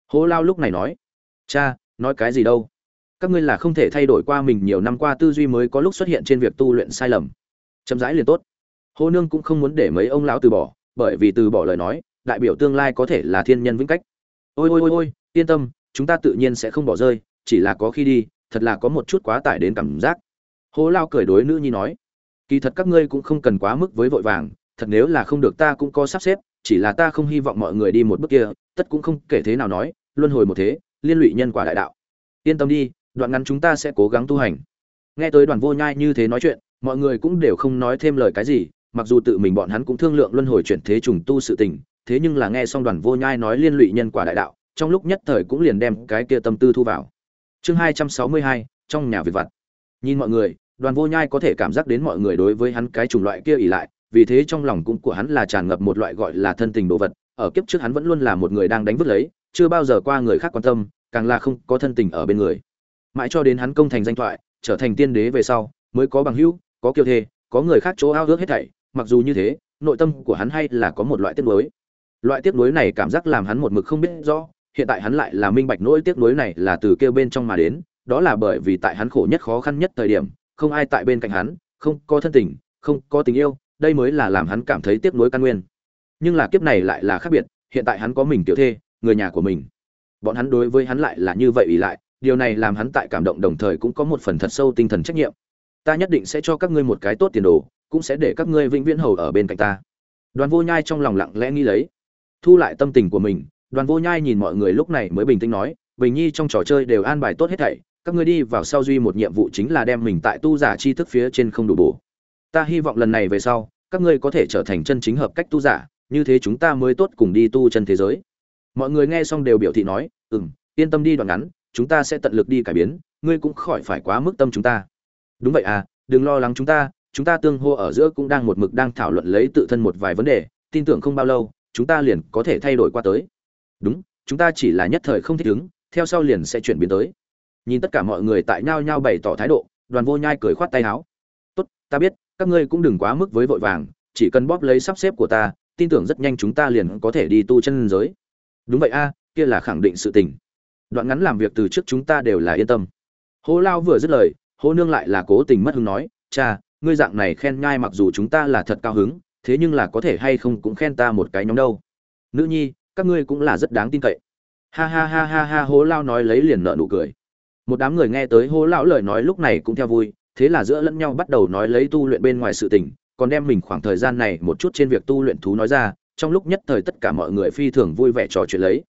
Hố lao lúc này nói. Cha, nói cái gì đâu? Các ngươi là không thể thay đổi qua mình nhiều năm qua tư duy mới có lúc xuất hiện trên việc tu luyện sai lầm. Chậm rãi liền tốt. Hô nương cũng không muốn để mấy ông lão từ bỏ, bởi vì từ bỏ lời nói, đại biểu tương lai có thể là thiên nhân vĩnh cách. Ôi ôi ôi ôi, yên tâm, chúng ta tự nhiên sẽ không bỏ rơi, chỉ là có khi đi, thật là có một chút quá tải đến cảm giác. Hố lao cười đối nữ nhi nói. Kỳ thật các ngươi cũng không cần quá mức với vội vàng, thật nếu là không được ta cũng có sắp xếp chỉ là ta không hy vọng mọi người đi một bước kia, tất cũng không kể thế nào nói, luân hồi một thế, liên lụy nhân quả đại đạo. Yên tâm đi, đoạn ngắn chúng ta sẽ cố gắng tu hành. Nghe tới đoàn vô nhai như thế nói chuyện, mọi người cũng đều không nói thêm lời cái gì, mặc dù tự mình bọn hắn cũng thương lượng luân hồi chuyển thế trùng tu sự tình, thế nhưng là nghe xong đoàn vô nhai nói liên lụy nhân quả đại đạo, trong lúc nhất thời cũng liền đem cái kia tâm tư thu vào. Chương hai trăm sáu mươi hai, trong nhà việc vặt. Nhìn mọi người, đoàn vô nhai có thể cảm giác đến mọi người đối với hắn cái chủng loại kia ỉ lại vì thế trong lòng cũng của hắn là tràn ngập một loại gọi là thân tình đồ vật, ở kiếp trước hắn vẫn luôn là một người đang đánh vứt lấy, chưa bao giờ qua người khác quan tâm, càng là không có thân tình ở bên người. Mãi cho đến hắn công thành danh thoại, trở thành tiên đế về sau, mới có bằng hữu, có kiêu thê, có người khác chỗ ao ước hết thảy, mặc dù như thế, nội tâm của hắn hay là có một loại tiếc nuối. Loại tiếc nuối này cảm giác làm hắn một mực không biết rõ, hiện tại hắn lại là minh bạch nỗi tiếc nuối này là từ kêu bên trong mà đến, đó là bởi vì tại hắn khổ nhất khó khăn nhất thời điểm, không ai tại bên cạnh hắn, không có thân tình, không có tình yêu đây mới là làm hắn cảm thấy tiếc nuối căn nguyên. Nhưng là kiếp này lại là khác biệt, hiện tại hắn có mình tiểu thê, người nhà của mình. Bọn hắn đối với hắn lại là như vậy ỷ lại, điều này làm hắn tại cảm động đồng thời cũng có một phần thật sâu tinh thần trách nhiệm. Ta nhất định sẽ cho các ngươi một cái tốt tiền đồ, cũng sẽ để các ngươi vĩnh viễn hầu ở bên cạnh ta. Đoàn vô nhai trong lòng lặng lẽ nghĩ lấy. Thu lại tâm tình của mình, đoàn vô nhai nhìn mọi người lúc này mới bình tĩnh nói, bình nhi trong trò chơi đều an bài tốt hết thảy, các ngươi đi vào sau duy một nhiệm vụ chính là đem mình tại tu giả chi thức phía trên không đủ bổ ta hy vọng lần này về sau, các ngươi có thể trở thành chân chính hợp cách tu giả, như thế chúng ta mới tốt cùng đi tu chân thế giới. Mọi người nghe xong đều biểu thị nói ừ m yên tâm đi đoạn ngắn, chúng ta sẽ tận lực đi cải biến, ngươi cũng khỏi phải quá mức tâm chúng ta. Đúng vậy à đừng lo lắng chúng ta chúng ta tương hô ở giữa cũng đang một mực đang thảo luận lấy tự thân một vài vấn đề, tin tưởng không bao lâu, chúng ta liền có thể thay đổi qua tới. Đúng, chúng ta chỉ là nhất thời không thích ứng, theo sau liền sẽ chuyển biến tới. Nhìn tất cả mọi người tại nhao nhao bày tỏ thái độ, đoàn vô nhai cười khoát tay áo. Tốt, ta biết các ngươi cũng đừng quá mức với vội vàng, chỉ cần bóp lấy sắp xếp của ta, tin tưởng rất nhanh chúng ta liền có thể đi tu chân giới. Đúng vậy a, kia là khẳng định sự tình. Đoạn ngắn làm việc từ trước chúng ta đều là yên tâm. Hố lao vừa dứt lời hố nương lại là cố tình mất hứng nói, cha, ngươi dạng này khen nhai mặc dù chúng ta là thật cao hứng, thế nhưng là có thể hay không cũng khen ta một cái nhóm đâu. Nữ nhi, các ngươi cũng là rất đáng tin cậy. Ha ha ha ha ha hố lao nói lấy liền nợ nụ cười. Một đám người nghe tới hố lão lời nói lúc này cũng theo vui thế là giữa lẫn nhau bắt đầu nói lấy tu luyện bên ngoài sự tình, còn đem mình khoảng thời gian này một chút trên việc tu luyện thú nói ra, trong lúc nhất thời tất cả mọi người phi thường vui vẻ trò chuyện lấy.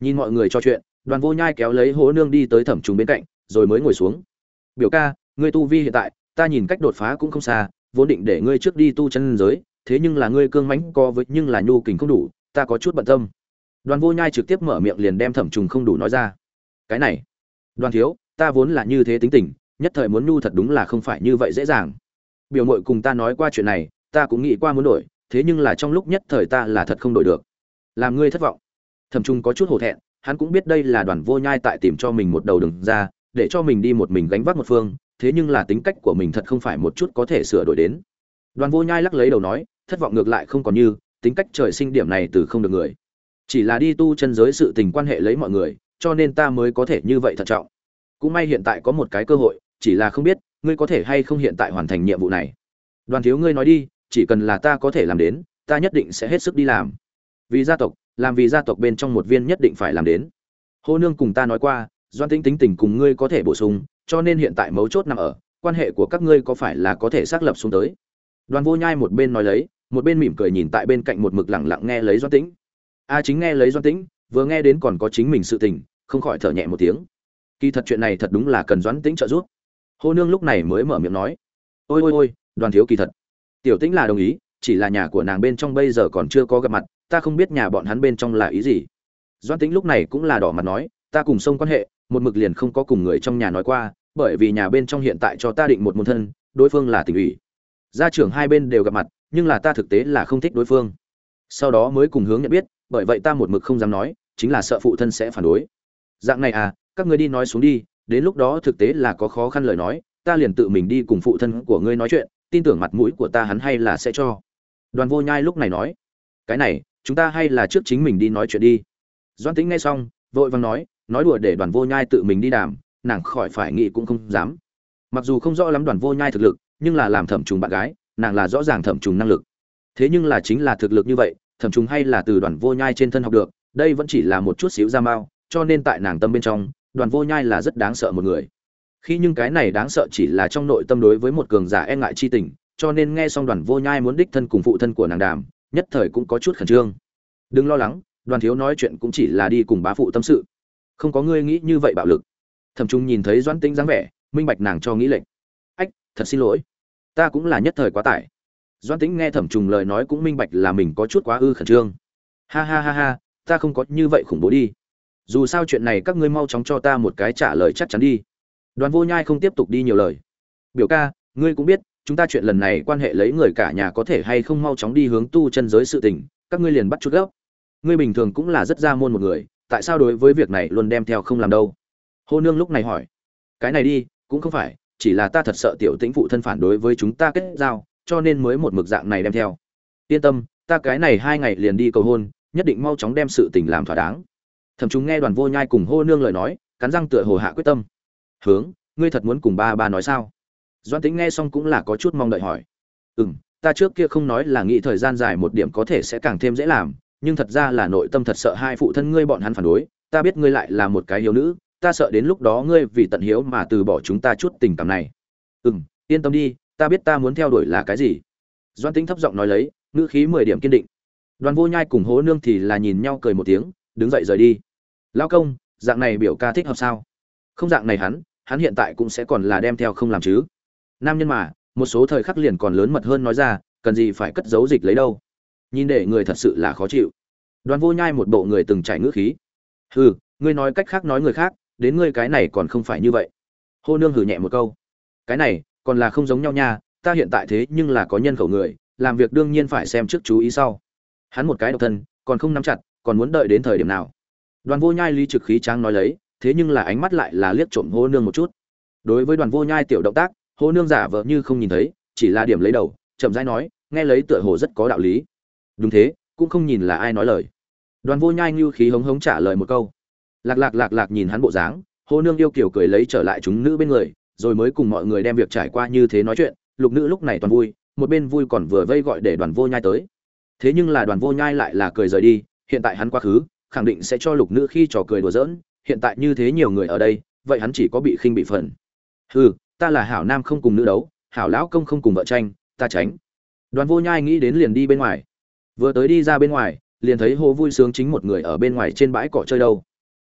Nhìn mọi người trò chuyện, đoàn vô nhai kéo lấy hố nương đi tới thẩm trùng bên cạnh, rồi mới ngồi xuống. Biểu ca, ngươi tu vi hiện tại, ta nhìn cách đột phá cũng không xa, vốn định để ngươi trước đi tu chân giới, thế nhưng là ngươi cương mãnh co với nhưng là nhu kình không đủ, ta có chút bận tâm. Đoàn vô nhai trực tiếp mở miệng liền đem thẩm trùng không đủ nói ra. Cái này, đoàn thiếu, ta vốn là như thế tính tình nhất thời muốn nhu thật đúng là không phải như vậy dễ dàng. Biểu mội cùng ta nói qua chuyện này, ta cũng nghĩ qua muốn đổi, thế nhưng là trong lúc nhất thời ta là thật không đổi được. Làm ngươi thất vọng. Thẩm trung có chút hổ thẹn, hắn cũng biết đây là đoàn vô nhai tại tìm cho mình một đầu đường ra, để cho mình đi một mình gánh vác một phương, thế nhưng là tính cách của mình thật không phải một chút có thể sửa đổi đến. Đoàn vô nhai lắc lấy đầu nói, thất vọng ngược lại không còn như, tính cách trời sinh điểm này từ không được người. Chỉ là đi tu chân giới sự tình quan hệ lấy mọi người, cho nên ta mới có thể như vậy thận trọng. Cũng may hiện tại có một cái cơ hội chỉ là không biết, ngươi có thể hay không hiện tại hoàn thành nhiệm vụ này. Đoàn thiếu ngươi nói đi, chỉ cần là ta có thể làm đến, ta nhất định sẽ hết sức đi làm. Vì gia tộc, làm vì gia tộc bên trong một viên nhất định phải làm đến. Hô nương cùng ta nói qua, doan tính tính tình cùng ngươi có thể bổ sung, cho nên hiện tại mấu chốt nằm ở, quan hệ của các ngươi có phải là có thể xác lập xuống tới. Đoàn vô nhai một bên nói lấy, một bên mỉm cười nhìn tại bên cạnh một mực lẳng lặng nghe lấy doan tĩnh. A chính nghe lấy doan tĩnh, vừa nghe đến còn có chính mình sự tình, không khỏi thở nhẹ một tiếng. Kỳ thật chuyện này thật đúng là cần doãn tĩnh trợ giúp hô nương lúc này mới mở miệng nói, ôi ôi ôi, đoàn thiếu kỳ thật. Tiểu tĩnh là đồng ý, chỉ là nhà của nàng bên trong bây giờ còn chưa có gặp mặt, ta không biết nhà bọn hắn bên trong là ý gì. Doãn tĩnh lúc này cũng là đỏ mặt nói, ta cùng sông quan hệ, một mực liền không có cùng người trong nhà nói qua, bởi vì nhà bên trong hiện tại cho ta định một môn thân, đối phương là tỉnh ủy. Gia trưởng hai bên đều gặp mặt, nhưng là ta thực tế là không thích đối phương. Sau đó mới cùng hướng nhận biết, bởi vậy ta một mực không dám nói, chính là sợ phụ thân sẽ phản đối. Dạng này à các ngươi đi nói xuống đi đến lúc đó thực tế là có khó khăn lời nói, ta liền tự mình đi cùng phụ thân của ngươi nói chuyện, tin tưởng mặt mũi của ta hắn hay là sẽ cho. Đoàn vô nhai lúc này nói, cái này, chúng ta hay là trước chính mình đi nói chuyện đi. Doan tính nghe xong, vội vàng nói nói đùa để đoàn vô nhai tự mình đi đàm, nàng khỏi phải nghĩ cũng không dám. Mặc dù không rõ lắm đoàn vô nhai thực lực, nhưng là làm thẩm trùng bạn gái, nàng là rõ ràng thẩm trùng năng lực. Thế nhưng là chính là thực lực như vậy, thẩm trùng hay là từ đoàn vô nhai trên thân học được, đây vẫn chỉ là một chút xíu da mao cho nên tại nàng tâm bên trong đoàn vô nhai là rất đáng sợ một người. Khi nhưng cái này đáng sợ chỉ là trong nội tâm đối với một cường giả e ngại chi tình, cho nên nghe xong đoàn vô nhai muốn đích thân cùng phụ thân của nàng đàm, nhất thời cũng có chút khẩn trương. Đừng lo lắng, đoàn thiếu nói chuyện cũng chỉ là đi cùng bá phụ tâm sự. Không có ngươi nghĩ như vậy bạo lực. Thẩm trung nhìn thấy doãn tĩnh dáng vẻ, minh bạch nàng cho nghĩ lệnh ách, thật xin lỗi. Ta cũng là nhất thời quá tải. Doãn tĩnh nghe thẩm trùng lời nói cũng minh bạch là mình có chút quá ư khẩn trương. Ha ha ha ha, ta không có như vậy khủng bố đi dù sao chuyện này các ngươi mau chóng cho ta một cái trả lời chắc chắn đi. Đoàn vô nhai không tiếp tục đi nhiều lời. Biểu ca, ngươi cũng biết, chúng ta chuyện lần này quan hệ lấy người cả nhà có thể hay không mau chóng đi hướng tu chân giới sự tình, các ngươi liền bắt chút gốc. Ngươi bình thường cũng là rất ra môn một người, tại sao đối với việc này luôn đem theo không làm đâu? Hô nương lúc này hỏi. Cái này đi, cũng không phải, chỉ là ta thật sợ tiểu tĩnh phụ thân phản đối với chúng ta kết giao, cho nên mới một mực dạng này đem theo. Yên tâm, ta cái này hai ngày liền đi cầu hôn, nhất định mau chóng đem sự tình làm thỏa đáng thầm chúng nghe đoàn vô nhai cùng hô nương lời nói, cắn răng tựa hồ hạ quyết tâm. Hướng, ngươi thật muốn cùng ba ba nói sao? Doan tính nghe xong cũng là có chút mong đợi hỏi. Ừ m ta trước kia không nói là nghĩ thời gian dài một điểm có thể sẽ càng thêm dễ làm, nhưng thật ra là nội tâm thật sợ hai phụ thân ngươi bọn hắn phản đối, ta biết ngươi lại là một cái hiếu nữ, ta sợ đến lúc đó ngươi vì tận hiếu mà từ bỏ chúng ta chút tình cảm này. Ừ m yên tâm đi, ta biết ta muốn theo đuổi là cái gì. Doan tính thấp giọng nói lấy, ngữ khí mười điểm kiên định. Đoàn vô nhai cùng hố nương thì là nhìn nhau cười một tiếng đứng dậy rời đi. Lao công, dạng này biểu ca thích hợp sao? Không dạng này hắn hắn hiện tại cũng sẽ còn là đem theo không làm chứ. Nam nhân mà, một số thời khắc liền còn lớn mật hơn nói ra, cần gì phải cất giấu dịch lấy đâu. Nhìn để người thật sự là khó chịu. Đoàn vô nhai một bộ người từng trải ngữ khí. Hừ, ngươi nói cách khác nói người khác, đến ngươi cái này còn không phải như vậy. Hô nương hử nhẹ một câu. Cái này, còn là không giống nhau nha, ta hiện tại thế nhưng là có nhân khẩu người, làm việc đương nhiên phải xem trước chú ý sau. Hắn một cái độc thân, còn không nắm chặt còn muốn đợi đến thời điểm nào? Đoàn vô nhai lý trực khí tráng nói lấy, thế nhưng là ánh mắt lại là liếc trộm hô nương một chút. Đối với đoàn vô nhai tiểu động tác, hô nương giả vờ như không nhìn thấy, chỉ là điểm lấy đầu, chậm rãi nói, nghe lấy tựa hồ rất có đạo lý. Đúng thế, cũng không nhìn là ai nói lời. Đoàn vô nhai ngưu khí hống hống trả lời một câu. Lạc lạc lạc lạc nhìn hắn bộ dáng, hô nương yêu kiểu cười lấy trở lại chúng nữ bên người, rồi mới cùng mọi người đem việc trải qua như thế nói chuyện, lục nữ lúc này toàn vui, một bên vui còn vừa vây gọi để đoàn vô nhai tới. Thế nhưng là đoàn vô nhai lại là cười rời đi hiện tại hắn quá khứ, khẳng định sẽ cho lục nữ khi trò cười đùa giỡn, hiện tại như thế nhiều người ở đây, vậy hắn chỉ có bị khinh bị phần. Hừ, ta là hảo nam không cùng nữ đấu, hảo lão công không cùng vợ tranh, ta tránh. Đoàn vô nhai nghĩ đến liền đi bên ngoài. Vừa tới đi ra bên ngoài, liền thấy hồ vui sướng chính một người ở bên ngoài trên bãi cỏ chơi đâu.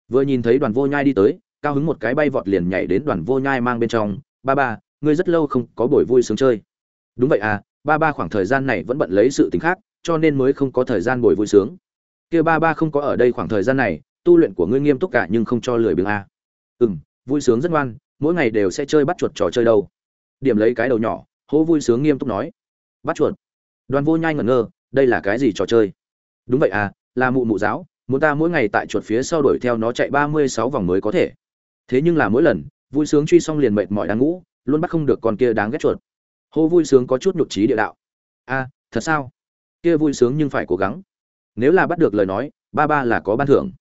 Vừa nhìn thấy đoàn vô nhai đi tới, cao hứng một cái bay vọt liền nhảy đến đoàn vô nhai mang bên trong, ba ba, ngươi rất lâu không có buổi vui sướng chơi. Đúng vậy à ba ba khoảng thời gian này vẫn bận lấy sự t ì n h khác, cho nên mới không có thời gian buổi vui sướng kia ba ba không có ở đây khoảng thời gian này, tu luyện của ngươi nghiêm túc cả nhưng không cho lười biếng à. ừ m vui sướng rất ngoan, mỗi ngày đều sẽ chơi bắt chuột trò chơi đâu. Điểm lấy cái đầu nhỏ, hô vui sướng nghiêm túc nói. Bắt chuột. Đoàn vô nhai ngẩn ngơ, đây là cái gì trò chơi? Đúng vậy à là mụ mụ giáo, muốn ta mỗi ngày tại chuột phía sau đuổi theo nó chạy ba mươi sáu vòng mới có thể. Thế nhưng là mỗi lần, vui sướng truy xong liền mệt mỏi đang ngủ, luôn bắt không được con kia đáng ghét chuột. Hô vui sướng có chút nhục trí địa đạo. A, thật sao? Kia vui sướng nhưng phải cố gắng nếu là bắt được lời nói, ba ba là có ban thưởng.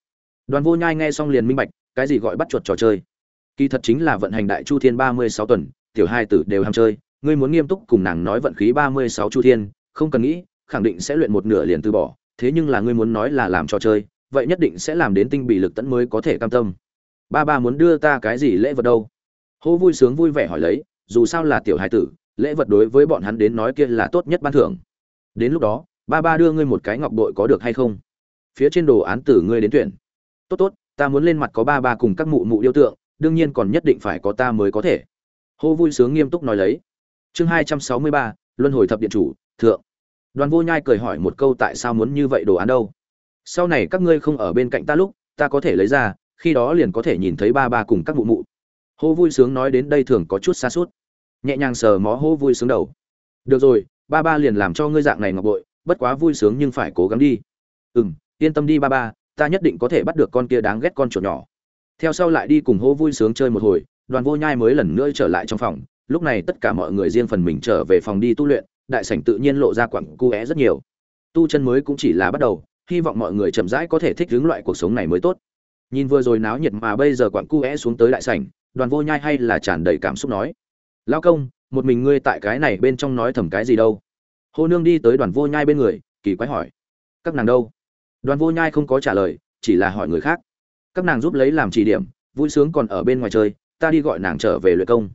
Đoàn vô nhai nghe xong liền minh bạch, cái gì gọi bắt chuột trò chơi? Kỳ thật chính là vận hành đại chu thiên ba mươi sáu tuần, tiểu hai tử đều ham chơi, ngươi muốn nghiêm túc cùng nàng nói vận khí ba mươi sáu chu thiên, không cần nghĩ, khẳng định sẽ luyện một nửa liền từ bỏ, thế nhưng là ngươi muốn nói là làm trò chơi, vậy nhất định sẽ làm đến tinh bị lực tẫn mới có thể cam tâm. Ba ba muốn đưa ta cái gì lễ vật đâu? Hô vui sướng vui vẻ hỏi lấy, dù sao là tiểu hai tử, lễ vật đối với bọn hắn đến nói kia là tốt nhất ban thưởng. Đến lúc đó ba ba đưa ngươi một cái ngọc bội có được hay không? Phía trên đồ án tử ngươi đến tuyển. Tốt tốt, ta muốn lên mặt có ba ba cùng các mụ mụ yêu tượng, đương nhiên còn nhất định phải có ta mới có thể. Hô vui sướng nghiêm túc nói lấy. Chương hai trăm sáu mươi ba, luân hồi thập điện chủ, thượng. Đoàn vô nhai cười hỏi một câu tại sao muốn như vậy đồ án đâu? Sau này các ngươi không ở bên cạnh ta lúc, ta có thể lấy ra, khi đó liền có thể nhìn thấy ba ba cùng các mụ mụ. Hô vui sướng nói đến đây thường có chút xa suốt. Nhẹ nhàng sờ mó hô vui sướng đầu. Được rồi, ba ba liền làm cho ngươi dạng này ngọc bội bất quá vui sướng nhưng phải cố gắng đi. Ừ m yên tâm đi ba ba, ta nhất định có thể bắt được con kia đáng ghét con chuột nhỏ. Theo sau lại đi cùng hô vui sướng chơi một hồi, đoàn vô nhai mới lần nữa trở lại trong phòng. Lúc này tất cả mọi người riêng phần mình trở về phòng đi tu luyện, đại sảnh tự nhiên lộ ra quặng cu é rất nhiều. Tu chân mới cũng chỉ là bắt đầu, hy vọng mọi người chậm rãi có thể thích ứng loại cuộc sống này mới tốt. Nhìn vừa rồi náo nhiệt mà bây giờ quặng cu é xuống tới đại sảnh, đoàn vô nhai hay là tràn đầy cảm xúc nói, lao công, một mình ngươi tại cái này bên trong nói thầm cái gì đâu? Hô nương đi tới đoàn vô nhai bên người, kỳ quái hỏi, các nàng đâu? Đoàn vô nhai không có trả lời, chỉ là hỏi người khác, các nàng giúp lấy làm chỉ điểm, vui sướng còn ở bên ngoài chơi, ta đi gọi nàng trở về luyện công.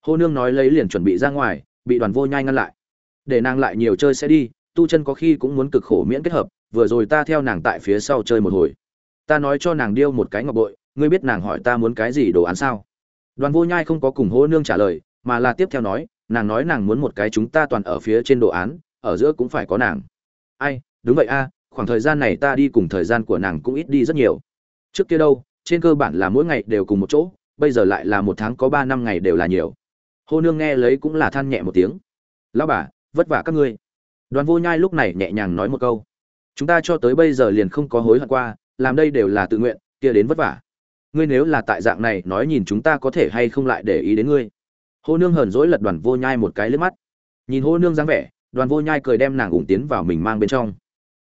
Hô nương nói lấy liền chuẩn bị ra ngoài, bị đoàn vô nhai ngăn lại, để nàng lại nhiều chơi sẽ đi, tu chân có khi cũng muốn cực khổ miễn kết hợp, vừa rồi ta theo nàng tại phía sau chơi một hồi. Ta nói cho nàng điêu một cái ngọc bội, ngươi biết nàng hỏi ta muốn cái gì đồ án sao? Đoàn vô nhai không có cùng hô nương trả lời, mà là tiếp theo nói nàng nói nàng muốn một cái chúng ta toàn ở phía trên đồ án, ở giữa cũng phải có nàng. Ai, đúng vậy a, khoảng thời gian này ta đi cùng thời gian của nàng cũng ít đi rất nhiều. Trước kia đâu, trên cơ bản là mỗi ngày đều cùng một chỗ, bây giờ lại là một tháng có ba năm ngày đều là nhiều. Hô nương nghe lấy cũng là than nhẹ một tiếng. Lão bà, vất vả các ngươi. Đoàn vô nhai lúc này nhẹ nhàng nói một câu. Chúng ta cho tới bây giờ liền không có hối hận qua, làm đây đều là tự nguyện, kia đến vất vả. Ngươi nếu là tại dạng này, nói nhìn chúng ta có thể hay không lại để ý đến ngươi hô nương hờn dỗi lật đoàn vô nhai một cái lướt mắt. Nhìn hô nương dáng vẻ, đoàn vô nhai cười đem nàng ủng tiến vào mình mang bên trong.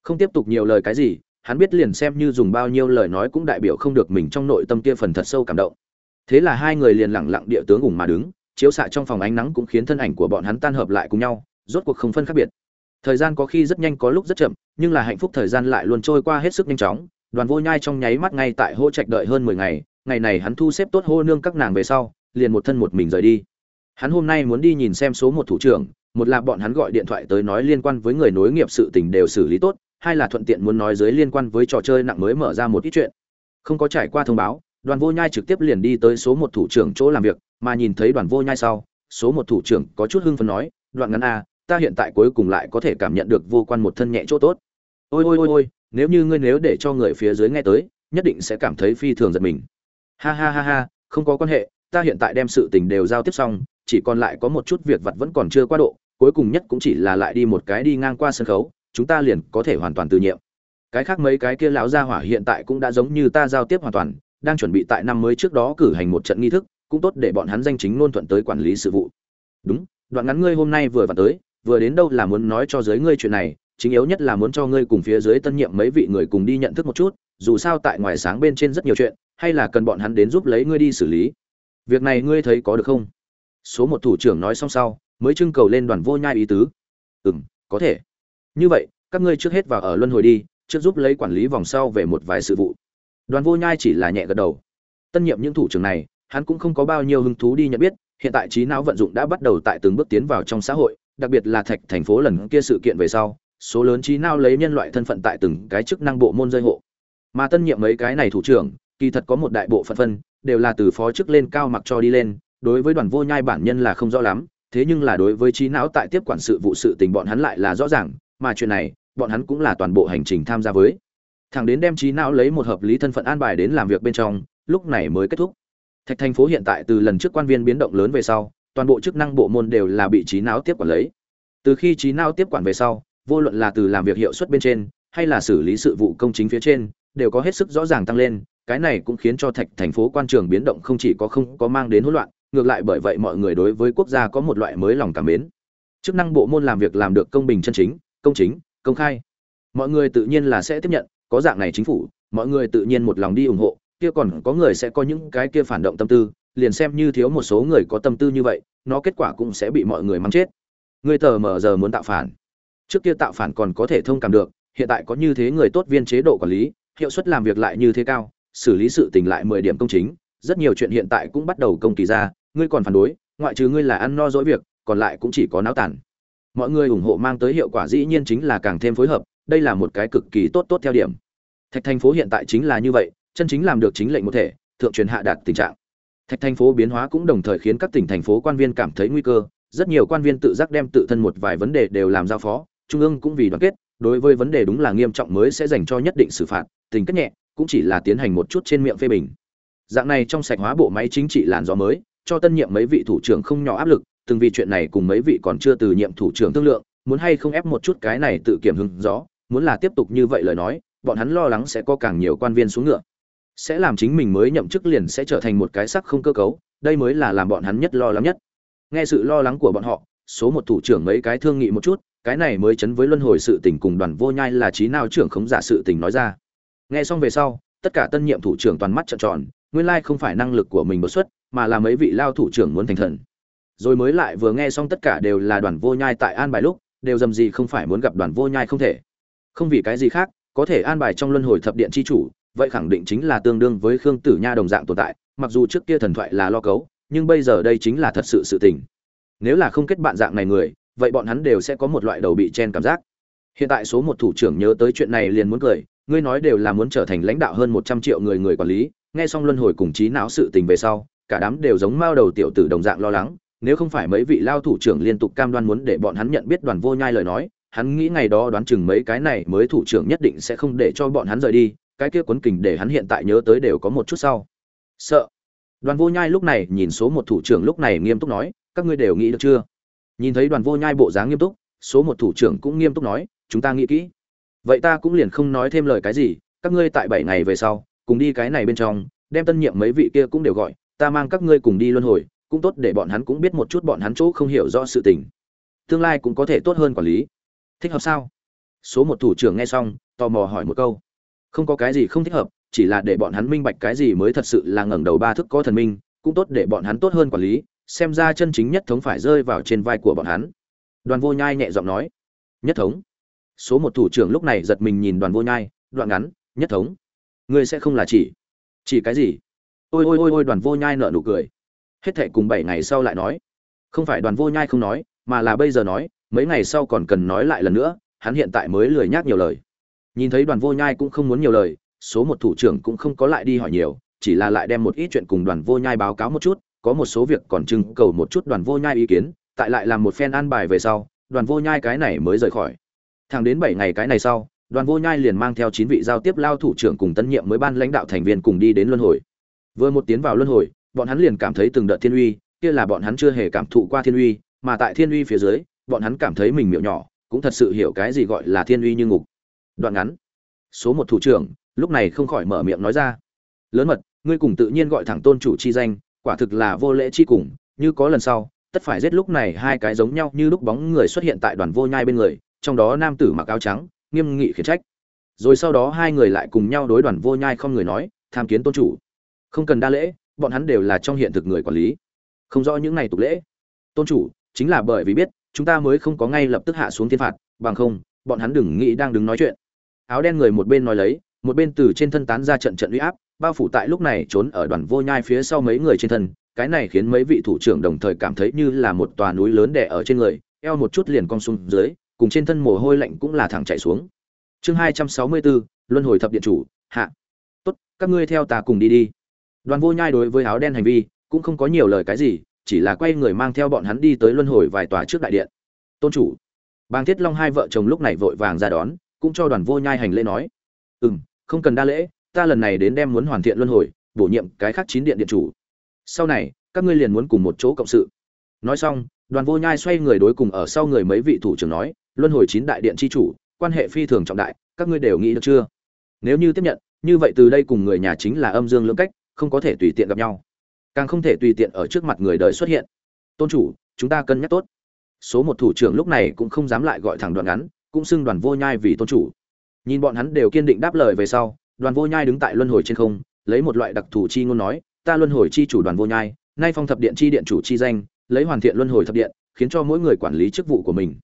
Không tiếp tục nhiều lời cái gì, hắn biết liền xem như dùng bao nhiêu lời nói cũng đại biểu không được mình trong nội tâm kia phần thật sâu cảm động. Thế là hai người liền lặng lặng địa tướng ủng mà đứng, chiếu xạ trong phòng ánh nắng cũng khiến thân ảnh của bọn hắn tan hợp lại cùng nhau, rốt cuộc không phân khác biệt. Thời gian có khi rất nhanh có lúc rất chậm, nhưng là hạnh phúc thời gian lại luôn trôi qua hết sức nhanh chóng. Đoàn vô nhai trong nháy mắt ngay tại hô trạch đợi hơn mười ngày ngày này hắn thu xếp tốt hô nương các nàng về sau, liền một thân một mình rời đi hắn hôm nay muốn đi nhìn xem số một thủ trưởng, một là bọn hắn gọi điện thoại tới nói liên quan với người nối nghiệp sự tình đều xử lý tốt, hai là thuận tiện muốn nói dưới liên quan với trò chơi nặng mới mở ra một ít chuyện. Không có trải qua thông báo, đoàn vô nhai trực tiếp liền đi tới số một thủ trưởng chỗ làm việc, mà nhìn thấy đoàn vô nhai sau, số một thủ trưởng có chút hưng phấn nói, đoạn ngắn a ta hiện tại cuối cùng lại có thể cảm nhận được vô quan một thân nhẹ chỗ tốt. Ôi ôi ôi ôi, nếu như ngươi nếu để cho người phía dưới nghe tới, nhất định sẽ cảm thấy phi thường giật mình. Ha ha ha ha, không có quan hệ, ta hiện tại đem sự tình đều giao tiếp xong chỉ còn lại có một chút việc vặt vẫn còn chưa qua độ, cuối cùng nhất cũng chỉ là lại đi một cái đi ngang qua sân khấu, chúng ta liền có thể hoàn toàn từ nhiệm. Cái khác mấy cái kia lão gia hỏa hiện tại cũng đã giống như ta giao tiếp hoàn toàn, đang chuẩn bị tại năm mới trước đó cử hành một trận nghi thức, cũng tốt để bọn hắn danh chính luôn thuận tới quản lý sự vụ. Đúng, đoạn ngắn ngươi hôm nay vừa vào tới, vừa đến đâu là muốn nói cho dưới ngươi chuyện này, chính yếu nhất là muốn cho ngươi cùng phía dưới tân nhiệm mấy vị người cùng đi nhận thức một chút, dù sao tại ngoài sáng bên trên rất nhiều chuyện, hay là cần bọn hắn đến giúp lấy ngươi đi xử lý. Việc này ngươi thấy có được không? Số một thủ trưởng nói xong sau, mới trưng cầu lên đoàn vô nhai ý tứ. Ừ m có thể. Như vậy, các ngươi trước hết vào ở luân hồi đi, trước giúp lấy quản lý vòng sau về một vài sự vụ. Đoàn vô nhai chỉ là nhẹ gật đầu. Tân nhiệm những thủ trưởng này, hắn cũng không có bao nhiêu hứng thú đi nhận biết, hiện tại trí não vận dụng đã bắt đầu tại từng bước tiến vào trong xã hội, đặc biệt là thạch thành phố lần kia sự kiện về sau, số lớn trí não lấy nhân loại thân phận tại từng cái chức năng bộ môn rơi hộ. Mà tân nhiệm mấy cái này thủ trưởng, kỳ thật có một đại bộ phận phân, đều là từ phó chức lên cao mặc cho đi lên đối với đoàn vô nhai bản nhân là không rõ lắm, thế nhưng là đối với trí não tại tiếp quản sự vụ sự tình bọn hắn lại là rõ ràng, mà chuyện này, bọn hắn cũng là toàn bộ hành trình tham gia với. Thẳng đến đem trí não lấy một hợp lý thân phận an bài đến làm việc bên trong, lúc này mới kết thúc. Thạch thành phố hiện tại từ lần trước quan viên biến động lớn về sau, toàn bộ chức năng bộ môn đều là bị trí não tiếp quản lấy. Từ khi trí não tiếp quản về sau, vô luận là từ làm việc hiệu suất bên trên, hay là xử lý sự vụ công chính phía trên, đều có hết sức rõ ràng tăng lên, cái này cũng khiến cho thạch thành phố quan trường biến động không chỉ có không có mang đến hỗn loạn ngược lại bởi vậy mọi người đối với quốc gia có một loại mới lòng cảm mến. Chức năng bộ môn làm việc làm được công bình chân chính, công chính, công khai. Mọi người tự nhiên là sẽ tiếp nhận, có dạng này chính phủ, mọi người tự nhiên một lòng đi ủng hộ, kia còn có người sẽ có những cái kia phản động tâm tư, liền xem như thiếu một số người có tâm tư như vậy, nó kết quả cũng sẽ bị mọi người mắng chết. Người tờ mờ giờ muốn tạo phản. Trước kia tạo phản còn có thể thông cảm được, hiện tại có như thế người tốt viên chế độ quản lý, hiệu suất làm việc lại như thế cao, xử lý sự tình lại mười điểm công chính, rất nhiều chuyện hiện tại cũng bắt đầu công kỳ ra ngươi còn phản đối, ngoại trừ ngươi là ăn no dỗi việc, còn lại cũng chỉ có náo tản mọi người ủng hộ mang tới hiệu quả dĩ nhiên chính là càng thêm phối hợp, đây là một cái cực kỳ tốt tốt theo điểm. Thạch thành phố hiện tại chính là như vậy, chân chính làm được chính lệnh một thể, thượng truyền hạ đạt tình trạng. Thạch thành phố biến hóa cũng đồng thời khiến các tỉnh thành phố quan viên cảm thấy nguy cơ, rất nhiều quan viên tự giác đem tự thân một vài vấn đề đều làm giao phó, trung ương cũng vì đoàn kết, đối với vấn đề đúng là nghiêm trọng mới sẽ dành cho nhất định xử phạt, tình cất nhẹ, cũng chỉ là tiến hành một chút trên miệng phê bình. Dạng này trong sạch hóa bộ máy chính trị làn gió mới cho tân nhiệm mấy vị thủ trưởng không nhỏ áp lực từng vì chuyện này cùng mấy vị còn chưa từ nhiệm thủ trưởng thương lượng muốn hay không ép một chút cái này tự kiểm hưng rõ, muốn là tiếp tục như vậy lời nói bọn hắn lo lắng sẽ có càng nhiều quan viên xuống ngựa. Sẽ làm chính mình mới nhậm chức liền sẽ trở thành một cái sắc không cơ cấu đây mới là làm bọn hắn nhất lo lắng nhất. Nghe sự lo lắng của bọn họ số một thủ trưởng mấy cái thương nghị một chút cái này mới chấn với luân hồi sự tình cùng đoàn vô nhai là trí nào trưởng khống giả sự tình nói ra. Nghe xong về sau tất cả tân nhiệm thủ trưởng toàn mắt trợn tròn nguyên lai không phải năng lực của mình bớt xuất mà là mấy vị lao thủ trưởng muốn thành thần. Rồi mới lại vừa nghe xong tất cả đều là đoàn vô nhai tại an bài lúc, đều dầm gì không phải muốn gặp đoàn vô nhai không thể. Không vì cái gì khác, có thể an bài trong luân hồi thập điện chi chủ, vậy khẳng định chính là tương đương với khương tử nha đồng dạng tồn tại, mặc dù trước kia thần thoại là lo cấu, nhưng bây giờ đây chính là thật sự sự tình. Nếu là không kết bạn dạng này người, vậy bọn hắn đều sẽ có một loại đầu bị chen cảm giác. Hiện tại số một thủ trưởng nhớ tới chuyện này liền muốn cười, ngươi nói đều là muốn trở thành lãnh đạo hơn một trăm triệu người người quản lý, nghe xong luân hồi cùng trí não sự tình về sau cả đám đều giống mao đầu tiểu tử đồng dạng lo lắng, nếu không phải mấy vị lao thủ trưởng liên tục cam đoan muốn để bọn hắn nhận biết đoàn vô nhai lời nói, hắn nghĩ ngày đó đoán chừng mấy cái này mới thủ trưởng nhất định sẽ không để cho bọn hắn rời đi, cái kia quấn kình để hắn hiện tại nhớ tới đều có một chút sau. Sợ. Đoàn vô nhai lúc này nhìn số một thủ trưởng lúc này nghiêm túc nói, các ngươi đều nghĩ được chưa? Nhìn thấy đoàn vô nhai bộ dáng nghiêm túc, số một thủ trưởng cũng nghiêm túc nói, chúng ta nghĩ kỹ. Vậy ta cũng liền không nói thêm lời cái gì, các ngươi tại bảy ngày về sau, cùng đi cái này bên trong, đem tân nhiệm mấy vị kia cũng đều gọi ta mang các ngươi cùng đi luân hồi, cũng tốt để bọn hắn cũng biết một chút bọn hắn chỗ không hiểu rõ sự tình. Tương lai cũng có thể tốt hơn quản lý. Thích hợp sao? Số một thủ trưởng nghe xong, tò mò hỏi một câu. Không có cái gì không thích hợp, chỉ là để bọn hắn minh bạch cái gì mới thật sự là ngẩng đầu ba thức có thần minh, cũng tốt để bọn hắn tốt hơn quản lý, xem ra chân chính nhất thống phải rơi vào trên vai của bọn hắn. Đoàn vô nhai nhẹ giọng nói. Nhất thống. Số một thủ trưởng lúc này giật mình nhìn đoàn vô nhai, đoạn ngắn, nhất thống. Ngươi sẽ không là chỉ. Chỉ cái gì? Ôi ôi ôi ôi, đoàn vô nhai nợ nụ cười. Hết thệ cùng bảy ngày sau lại nói. Không phải đoàn vô nhai không nói, mà là bây giờ nói, mấy ngày sau còn cần nói lại lần nữa, hắn hiện tại mới lười nhác nhiều lời. Nhìn thấy đoàn vô nhai cũng không muốn nhiều lời, số một thủ trưởng cũng không có lại đi hỏi nhiều, chỉ là lại đem một ít chuyện cùng đoàn vô nhai báo cáo một chút, có một số việc còn trưng cầu một chút đoàn vô nhai ý kiến, tại lại làm một phen an bài về sau, đoàn vô nhai cái này mới rời khỏi. Thẳng đến bảy ngày cái này sau, đoàn vô nhai liền mang theo chín vị giao tiếp lao thủ trưởng cùng tân nhiệm mới ban lãnh đạo thành viên cùng đi đến luân hồi vừa một tiến vào luân hồi, bọn hắn liền cảm thấy từng đợt thiên uy, kia là bọn hắn chưa hề cảm thụ qua thiên uy, mà tại thiên uy phía dưới, bọn hắn cảm thấy mình miệng nhỏ, cũng thật sự hiểu cái gì gọi là thiên uy như ngục. Đoạn ngắn. Số một thủ trưởng, lúc này không khỏi mở miệng nói ra. Lớn mật, ngươi cùng tự nhiên gọi thẳng tôn chủ chi danh, quả thực là vô lễ chi cùng, như có lần sau, tất phải giết lúc này hai cái giống nhau như lúc bóng người xuất hiện tại đoàn vô nhai bên người, trong đó nam tử mặc áo trắng, nghiêm nghị khiển trách. Rồi sau đó hai người lại cùng nhau đối đoàn vô nhai không người nói, tham kiến tôn chủ không cần đa lễ, bọn hắn đều là trong hiện thực người quản lý. Không rõ những này tục lễ. Tôn chủ, chính là bởi vì biết, chúng ta mới không có ngay lập tức hạ xuống thiên phạt, bằng không, bọn hắn đừng nghĩ đang đứng nói chuyện. Áo đen người một bên nói lấy, một bên từ trên thân tán ra trận trận uy áp, bao phủ tại lúc này trốn ở đoàn vô nhai phía sau mấy người trên thân, cái này khiến mấy vị thủ trưởng đồng thời cảm thấy như là một tòa núi lớn đè ở trên người, eo một chút liền cong xuống dưới, cùng trên thân mồ hôi lạnh cũng là thẳng chạy xuống. Chương hai trăm sáu mươi bốn, luân hồi thập điện chủ, hạ. Tốt, các ngươi theo ta cùng đi đi đoàn vô nhai đối với áo đen hành vi cũng không có nhiều lời cái gì, chỉ là quay người mang theo bọn hắn đi tới luân hồi vài tòa trước đại điện. Tôn chủ bang thiết long hai vợ chồng lúc này vội vàng ra đón, cũng cho đoàn vô nhai hành lễ nói. Ừ m không cần đa lễ, ta lần này đến đem muốn hoàn thiện luân hồi, bổ nhiệm cái khác chín điện điện chủ. Sau này, các ngươi liền muốn cùng một chỗ cộng sự. Nói xong, đoàn vô nhai xoay người đối cùng ở sau người mấy vị thủ trưởng nói, luân hồi chín đại điện chi chủ, quan hệ phi thường trọng đại, các ngươi đều nghĩ được chưa? Nếu như tiếp nhận, như vậy từ đây cùng người nhà chính là âm dương lưỡng cách không có thể tùy tiện gặp nhau. Càng không thể tùy tiện ở trước mặt người đời xuất hiện. Tôn chủ, chúng ta cân nhắc tốt. Số một thủ trưởng lúc này cũng không dám lại gọi thẳng đoạn ngắn, cũng xưng đoàn vô nhai vì tôn chủ. Nhìn bọn hắn đều kiên định đáp lời về sau, đoàn vô nhai đứng tại luân hồi trên không, lấy một loại đặc thù chi ngôn nói, ta luân hồi chi chủ đoàn vô nhai, nay phong thập điện chi điện chủ chi danh, lấy hoàn thiện luân hồi thập điện, khiến cho mỗi người quản lý chức vụ của mình.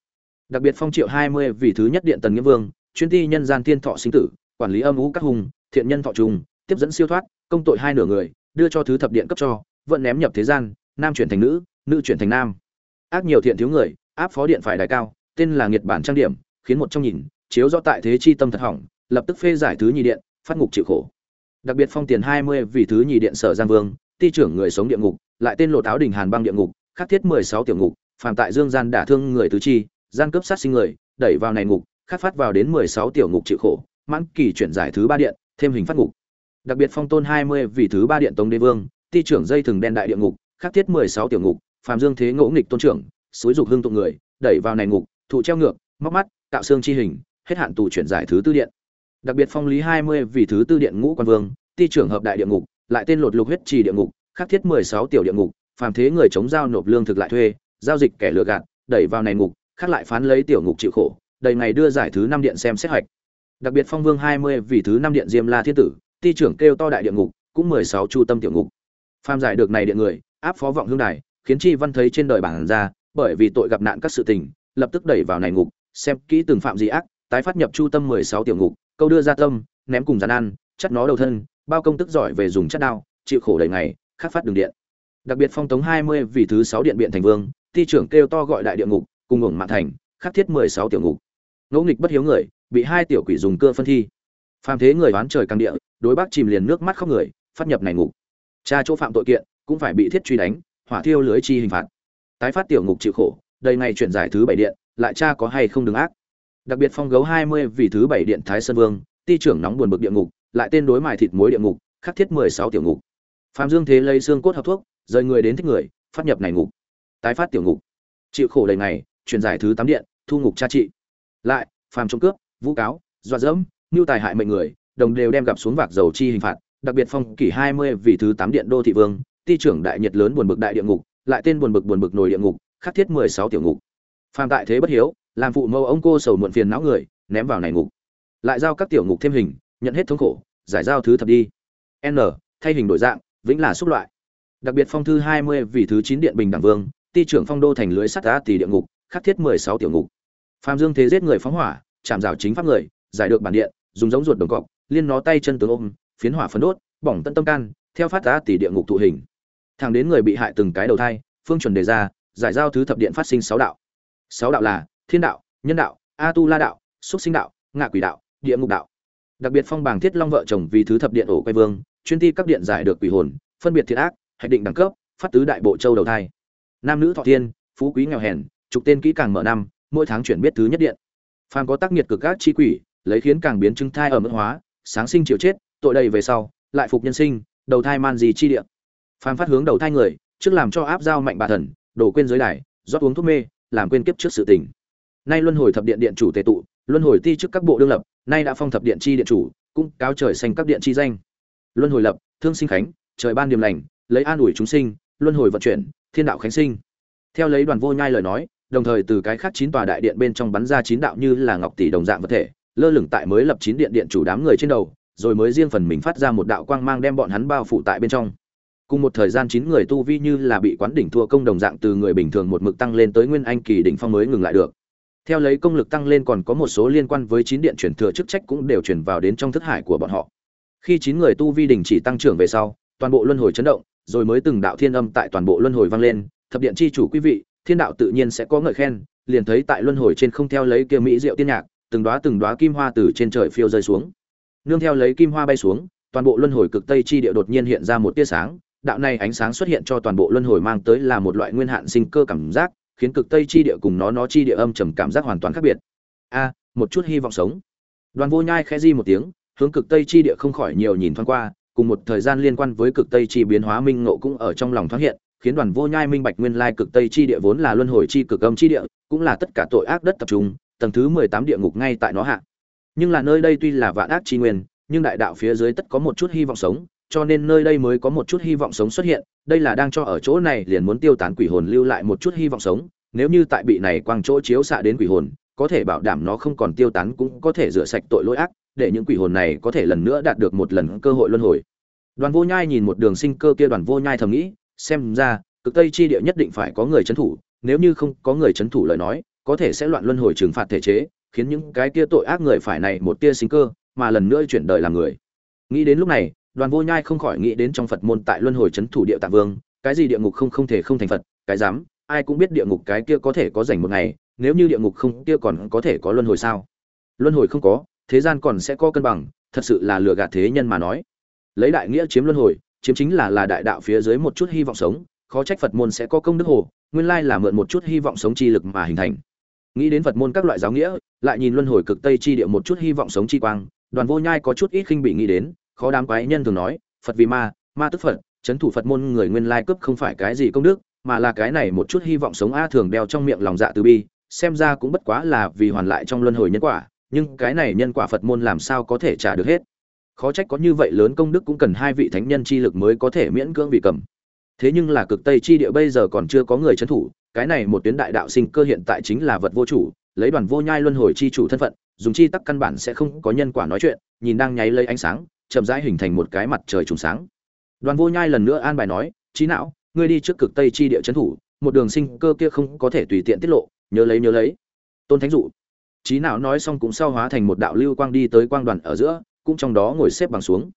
Đặc biệt phong triệu hai mươi vì thứ nhất điện tần nghĩa vương, chuyên ti nhân gian thiên thọ sinh tử, quản lý âm ú các hùng, thiện nhân thọ trùng, tiếp dẫn siêu thoát công tội hai nửa người, đưa cho thứ thập điện cấp cho, vẫn ném nhập thế gian, nam chuyển thành nữ nữ chuyển thành nam. Ác nhiều thiện thiếu người, áp phó điện phải đài cao, tên là nghiệt bản trang điểm, khiến một trong nhìn, chiếu rõ tại thế chi tâm thật hỏng, lập tức phê giải thứ nhị điện, phát ngục chịu khổ. Đặc biệt phong tiền hai mươi vì thứ nhị điện sở giang vương, ti trưởng người sống địa ngục, lại tên lộ táo đình hàn băng địa ngục khắc thiết mười sáu tiểu ngục, phàm tại dương gian đả thương người tứ chi, gian cướp sát sinh người, đẩy vào này ngục khắc phát vào đến mười sáu tiểu ngục chịu khổ, mãn kỳ chuyển giải thứ ba điện, thêm hình phát ngục đặc biệt phong tôn hai mươi thứ ba điện tống đế vương, ti trưởng dây thừng đen đại địa ngục, khắc thiết mười sáu tiểu ngục, phàm dương thế ngỗ nghịch tôn trưởng suối dục hương tụng người, đẩy vào này ngục, thụ treo ngược, móc mắt, tạo xương chi hình, hết hạn tù chuyển giải thứ tư điện. Đặc biệt phong lý hai mươi thứ tư điện ngũ quan vương, ti trưởng hợp đại địa ngục, lại tên lột lục huyết trì địa ngục, khắc thiết mười sáu tiểu địa ngục, phàm thế người chống giao nộp lương thực lại thuê, giao dịch kẻ lừa gạt, đẩy vào này ngục, khắc lại phán lấy tiểu ngục chịu khổ, đầy ngày đưa giải thứ năm điện xem xét hoạch. Đặc biệt phong vương hai mươi thứ năm điện diêm la thiên tử ti trưởng kêu to đại địa ngục, cũng mười sáu chu tâm tiểu ngục. Phàm giải được này điện người, áp phó vọng hương đài, khiến chi văn thấy trên đời bản ra, bởi vì tội gặp nạn các sự tình, lập tức đẩy vào này ngục, xem kỹ từng phạm gì ác, tái phát nhập chu tâm mười sáu tiểu ngục, câu đưa ra tâm, ném cùng giàn ăn, chắt nó đầu thân, bao công tức giỏi về dùng chất đao, chịu khổ đầy ngày, khắc phát đường điện. Đặc biệt phong tống hai mươi vì thứ sáu điện biện thành vương, ti trưởng kêu to gọi đại địa ngục, cùng ủng mạng thành, khắc thiết mười sáu tiểu ngục. Ngẫu nghịch bất hiếu người, bị hai tiểu quỷ dùng cưa phân thi. Phàm thế người oán trời càng địa đối bác chìm liền nước mắt khóc người, phát nhập này ngục. Cha chỗ phạm tội kiện, cũng phải bị thiết truy đánh, hỏa thiêu lưới chi hình phạt. Tái phát tiểu ngục chịu khổ, đầy ngày chuyển giải thứ bảy điện, lại cha có hay không đứng ác. Đặc biệt phong gấu hai mươi vì thứ bảy điện thái sơn vương, ti trưởng nóng buồn bực địa ngục, lại tên đối mài thịt muối địa ngục, khắc thiết mười sáu tiểu ngục. Phạm dương thế lấy xương cốt hợp thuốc, rời người đến thích người, phát nhập này ngục. Tái phát tiểu ngục. Chịu khổ đầy ngày truyền giải thứ tám điện, thu ngục cha trị. Lại phàm trộm cướp, vũ cáo dọa dẫm mưu tài hại mệnh người đồng đều đem gặp xuống vạc dầu chi hình phạt, đặc biệt phong kỷ hai mươi vì thứ tám điện đô thị vương, ti trưởng đại nhiệt lớn buồn bực đại địa ngục, lại tên buồn bực buồn bực nổi địa ngục, khắc thiết mười sáu tiểu ngục. Phàm tại thế bất hiếu, làm phụ mẫu ông cô sầu muộn phiền não người, ném vào này ngục. Lại giao các tiểu ngục thêm hình, nhận hết thống khổ, giải giao thứ thập đi. N, thay hình đổi dạng, vĩnh là xúc loại. Đặc biệt phong thư hai mươi vì thứ chín điện bình đẳng vương, ti trưởng phong đô thành lưới sắt đá tỷ địa ngục, khắc thiết mười sáu tiểu ngục. Phạm dương thế giết người phóng hỏa, chạm rào chính pháp người, giải được bản điện, dùng giống ruột đồng cọc liên nó tay chân tướng ôm, phiến hỏa phấn đốt, bỏng tận tâm can, theo phát ra tỷ địa ngục thụ hình. Thẳng đến người bị hại từng cái đầu thai, phương chuẩn đề ra, giải giao thứ thập điện phát sinh sáu đạo. Sáu đạo là thiên đạo, nhân đạo a tu la đạo xúc sinh đạo, ngạ quỷ đạo, địa ngục đạo. Đặc biệt phong bảng thiết long vợ chồng vì thứ thập điện ổ quay vương, chuyên thi các điện giải được quỷ hồn, phân biệt thiệt ác, hạch định đẳng cấp, phát tứ đại bộ châu đầu thai. Nam nữ thọ thiên, phú quý nghèo hèn, trục tên kỹ càng mở năm, mỗi tháng chuyển biết thứ nhất điện. Phàm có tác nghiệt cực các chi quỷ, lấy khiến càng biến chứng thai ở mức hóa sáng sinh chịu chết, tội đầy về sau, lại phục nhân sinh, đầu thai man gì chi địa. phàm phát hướng đầu thai người, trước làm cho áp giao mạnh bà thần, đổ quên giới đài, rót uống thuốc mê, làm quên kiếp trước sự tình. Nay luân hồi thập điện điện chủ tề tụ, luân hồi ti trước các bộ đương lập, nay đã phong thập điện chi điện chủ, cũng cáo trời xanh các điện chi danh. Luân hồi lập, thương sinh khánh, trời ban điềm lành, lấy an ủi chúng sinh, luân hồi vận chuyển, thiên đạo khánh sinh. Theo lấy đoàn vô nhai lời nói, đồng thời từ cái khác chín tòa đại điện bên trong bắn ra chín đạo như là ngọc tỷ đồng dạng vật thể lơ lửng tại mới lập chín điện điện chủ đám người trên đầu, rồi mới riêng phần mình phát ra một đạo quang mang đem bọn hắn bao phủ tại bên trong. Cùng một thời gian chín người tu vi như là bị quán đỉnh thua công đồng dạng từ người bình thường một mực tăng lên tới nguyên anh kỳ đỉnh phong mới ngừng lại được. Theo lấy công lực tăng lên còn có một số liên quan với chín điện chuyển thừa chức trách cũng đều truyền vào đến trong thức hải của bọn họ. Khi chín người tu vi đình chỉ tăng trưởng về sau, toàn bộ luân hồi chấn động, rồi mới từng đạo thiên âm tại toàn bộ luân hồi vang lên, thập điện chi chủ quý vị, thiên đạo tự nhiên sẽ có ngợi khen, liền thấy tại luân hồi trên không theo lấy kia mỹ diệu tiên nhạc từng đóa từng đóa kim hoa từ trên trời phiêu rơi xuống. Nương theo lấy kim hoa bay xuống, toàn bộ luân hồi cực tây chi địa đột nhiên hiện ra một tia sáng. Đạo này ánh sáng xuất hiện cho toàn bộ luân hồi mang tới là một loại nguyên hạn sinh cơ cảm giác, khiến cực tây chi địa cùng nó nó chi địa âm trầm cảm giác hoàn toàn khác biệt. A, một chút hy vọng sống. Đoàn vô nhai khẽ di một tiếng, hướng cực tây chi địa không khỏi nhiều nhìn thoáng qua, cùng một thời gian liên quan với cực tây chi biến hóa minh ngộ cũng ở trong lòng thoáng hiện, khiến đoàn vô nhai minh bạch nguyên lai cực tây chi địa vốn là luân hồi chi cực âm chi địa, cũng là tất cả tội ác đất tập trung tầng thứ mười tám địa ngục ngay tại nó hạ. Nhưng là nơi đây tuy là vạn ác chi nguyên, nhưng đại đạo phía dưới tất có một chút hy vọng sống, cho nên nơi đây mới có một chút hy vọng sống xuất hiện. Đây là đang cho ở chỗ này liền muốn tiêu tán quỷ hồn lưu lại một chút hy vọng sống. Nếu như tại bị này quang chỗ chiếu xạ đến quỷ hồn, có thể bảo đảm nó không còn tiêu tán cũng có thể rửa sạch tội lỗi ác, để những quỷ hồn này có thể lần nữa đạt được một lần cơ hội luân hồi. Đoàn vô nhai nhìn một đường sinh cơ kia, đoàn vô nhai thầm nghĩ, xem ra, cực tây chi địa nhất định phải có người trấn thủ, nếu như không có người trấn thủ lời nói có thể sẽ loạn luân hồi trừng phạt thể chế, khiến những cái kia tội ác người phải này một tia sinh cơ, mà lần nữa chuyển đời làm người. Nghĩ đến lúc này, đoàn vô nhai không khỏi nghĩ đến trong phật môn tại luân hồi trấn thủ địa tạng vương, cái gì địa ngục không không thể không thành phật, cái dám ai cũng biết địa ngục cái kia có thể có rảnh một ngày, nếu như địa ngục không kia còn có thể có luân hồi sao? Luân hồi không có, thế gian còn sẽ có cân bằng, thật sự là lừa gạt thế nhân mà nói. Lấy đại nghĩa chiếm luân hồi, chiếm chính là là đại đạo phía dưới một chút hy vọng sống, khó trách phật môn sẽ có công đức hồ, nguyên lai là mượn một chút hy vọng sống chi lực mà hình thành nghĩ đến phật môn các loại giáo nghĩa, lại nhìn luân hồi cực tây chi địa một chút hy vọng sống chi quang, đoàn vô nhai có chút ít khinh bị nghĩ đến, khó đám quái nhân thường nói, phật vì ma ma tức phật, chấn thủ phật môn người nguyên lai cướp không phải cái gì công đức, mà là cái này một chút hy vọng sống a thường đeo trong miệng lòng dạ từ bi, xem ra cũng bất quá là vì hoàn lại trong luân hồi nhân quả, nhưng cái này nhân quả phật môn làm sao có thể trả được hết? Khó trách có như vậy lớn công đức cũng cần hai vị thánh nhân chi lực mới có thể miễn cưỡng bị cầm. Thế nhưng là cực tây chi địa bây giờ còn chưa có người trấn thủ cái này một tuyến đại đạo sinh cơ hiện tại chính là vật vô chủ, lấy đoàn vô nhai luân hồi chi chủ thân phận, dùng chi tắc căn bản sẽ không có nhân quả nói chuyện, nhìn đang nháy lấy ánh sáng, chậm rãi hình thành một cái mặt trời trùng sáng. Đoàn vô nhai lần nữa an bài nói trí não, ngươi đi trước cực tây chi địa trấn thủ, một đường sinh cơ kia không có thể tùy tiện tiết lộ, nhớ lấy nhớ lấy. Tôn thánh dụ. Trí não nói xong cũng sao hóa thành một đạo lưu quang đi tới quang đoàn ở giữa, cũng trong đó ngồi xếp bằng xuống.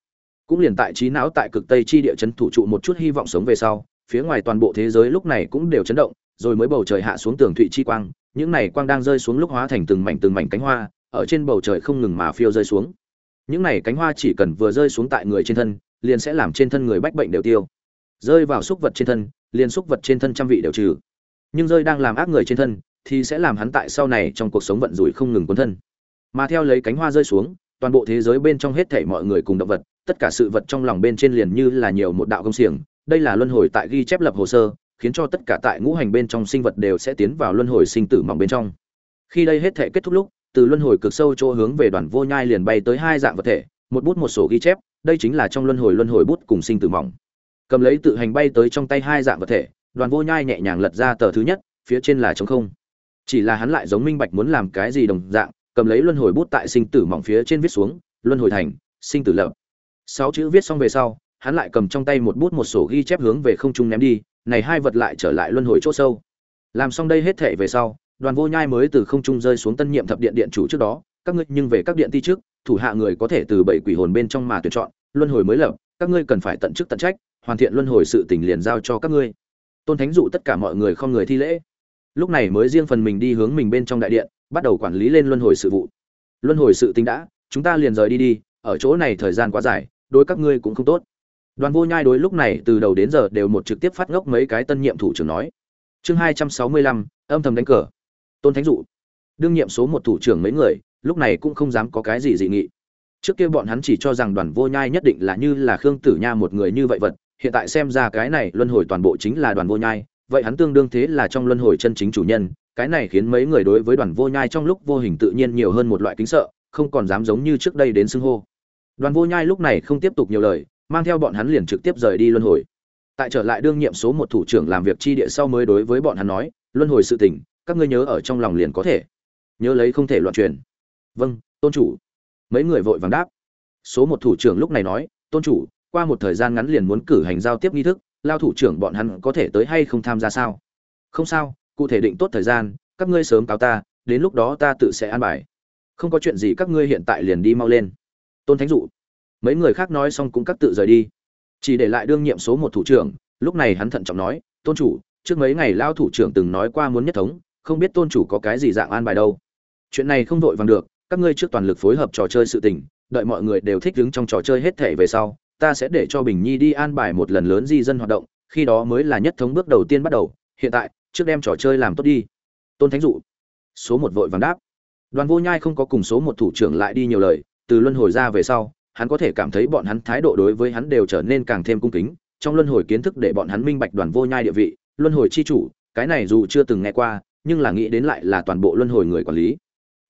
Cũng liền tại trí não tại cực tây chi địa chấn thủ trụ một chút hy vọng sống về sau, phía ngoài toàn bộ thế giới lúc này cũng đều chấn động rồi mới bầu trời hạ xuống tường thụy chi quang, những này quang đang rơi xuống lúc hóa thành từng mảnh từng mảnh cánh hoa, ở trên bầu trời không ngừng mà phiêu rơi xuống. Những này cánh hoa chỉ cần vừa rơi xuống tại người trên thân, liền sẽ làm trên thân người bách bệnh đều tiêu. Rơi vào xúc vật trên thân, liền xúc vật trên thân trăm vị đều trừ. Nhưng rơi đang làm ác người trên thân, thì sẽ làm hắn tại sau này trong cuộc sống vận rủi không ngừng cuốn thân. Mà theo lấy cánh hoa rơi xuống, toàn bộ thế giới bên trong hết thảy mọi người cùng động vật, tất cả sự vật trong lòng bên trên liền như là nhiều một đạo công xiềng. Đây là luân hồi tại ghi chép lập hồ sơ khiến cho tất cả tại ngũ hành bên trong sinh vật đều sẽ tiến vào luân hồi sinh tử mỏng bên trong. Khi đây hết thể kết thúc lúc, từ luân hồi cực sâu chỗ hướng về đoàn vô nhai liền bay tới hai dạng vật thể, một bút một sổ ghi chép, đây chính là trong luân hồi luân hồi bút cùng sinh tử mỏng. Cầm lấy tự hành bay tới trong tay hai dạng vật thể, đoàn vô nhai nhẹ nhàng lật ra tờ thứ nhất, phía trên là trống không. Chỉ là hắn lại giống minh bạch muốn làm cái gì đồng dạng, cầm lấy luân hồi bút tại sinh tử mỏng phía trên viết xuống, luân hồi thành, sinh tử lập. Sáu chữ viết xong về sau, hắn lại cầm trong tay một bút một sổ ghi chép hướng về không trung ném đi này hai vật lại trở lại luân hồi chỗ sâu. Làm xong đây hết thể về sau, đoàn vô nhai mới từ không trung rơi xuống tân nhiệm thập điện điện chủ trước đó, các ngươi nhưng về các điện ti trước, thủ hạ người có thể từ bảy quỷ hồn bên trong mà tuyển chọn, luân hồi mới lập, các ngươi cần phải tận chức tận trách, hoàn thiện luân hồi sự tình liền giao cho các ngươi. Tôn thánh dụ tất cả mọi người không người thi lễ. Lúc này mới riêng phần mình đi hướng mình bên trong đại điện, bắt đầu quản lý lên luân hồi sự vụ. Luân hồi sự tình đã, chúng ta liền rời đi đi, ở chỗ này thời gian quá dài, đối các ngươi cũng không tốt đoàn vô nhai đối lúc này từ đầu đến giờ đều một trực tiếp phát ngốc mấy cái tân nhiệm thủ trưởng nói. Chương hai trăm sáu mươi lăm, âm thầm đánh cờ. Tôn thánh dụ. Đương nhiệm số một thủ trưởng mấy người, lúc này cũng không dám có cái gì dị nghị. Trước kia bọn hắn chỉ cho rằng đoàn vô nhai nhất định là như là khương tử nha một người như vậy vật, hiện tại xem ra cái này luân hồi toàn bộ chính là đoàn vô nhai, vậy hắn tương đương thế là trong luân hồi chân chính chủ nhân, cái này khiến mấy người đối với đoàn vô nhai trong lúc vô hình tự nhiên nhiều hơn một loại kính sợ, không còn dám giống như trước đây đến xưng hô. Đoàn vô nhai lúc này không tiếp tục nhiều lời mang theo bọn hắn liền trực tiếp rời đi luân hồi. Tại trở lại đương nhiệm số một thủ trưởng làm việc chi địa sau mới đối với bọn hắn nói, luân hồi sự tình, các ngươi nhớ ở trong lòng liền có thể. Nhớ lấy không thể loạn truyền. Vâng tôn chủ. Mấy người vội vàng đáp. Số một thủ trưởng lúc này nói, tôn chủ, qua một thời gian ngắn liền muốn cử hành giao tiếp nghi thức, lao thủ trưởng bọn hắn có thể tới hay không tham gia sao? Không sao, cụ thể định tốt thời gian, các ngươi sớm cáo ta, đến lúc đó ta tự sẽ an bài. Không có chuyện gì các ngươi hiện tại liền đi mau lên. Tôn thánh dụ mấy người khác nói xong cũng các tự rời đi. Chỉ để lại đương nhiệm số một thủ trưởng, lúc này hắn thận trọng nói, tôn chủ, trước mấy ngày lao thủ trưởng từng nói qua muốn nhất thống, không biết tôn chủ có cái gì dạng an bài đâu. Chuyện này không vội vàng được, các ngươi trước toàn lực phối hợp trò chơi sự tình, đợi mọi người đều thích đứng trong trò chơi hết thể về sau, ta sẽ để cho bình nhi đi an bài một lần lớn di dân hoạt động, khi đó mới là nhất thống bước đầu tiên bắt đầu, hiện tại, trước đem trò chơi làm tốt đi. Tôn thánh dụ, số một vội vàng đáp. Đoàn vô nhai không có cùng số một thủ trưởng lại đi nhiều lời, từ luân hồi ra về sau hắn có thể cảm thấy bọn hắn thái độ đối với hắn đều trở nên càng thêm cung kính, trong luân hồi kiến thức để bọn hắn minh bạch đoàn vô nhai địa vị, luân hồi chi chủ, cái này dù chưa từng nghe qua, nhưng là nghĩ đến lại là toàn bộ luân hồi người quản lý.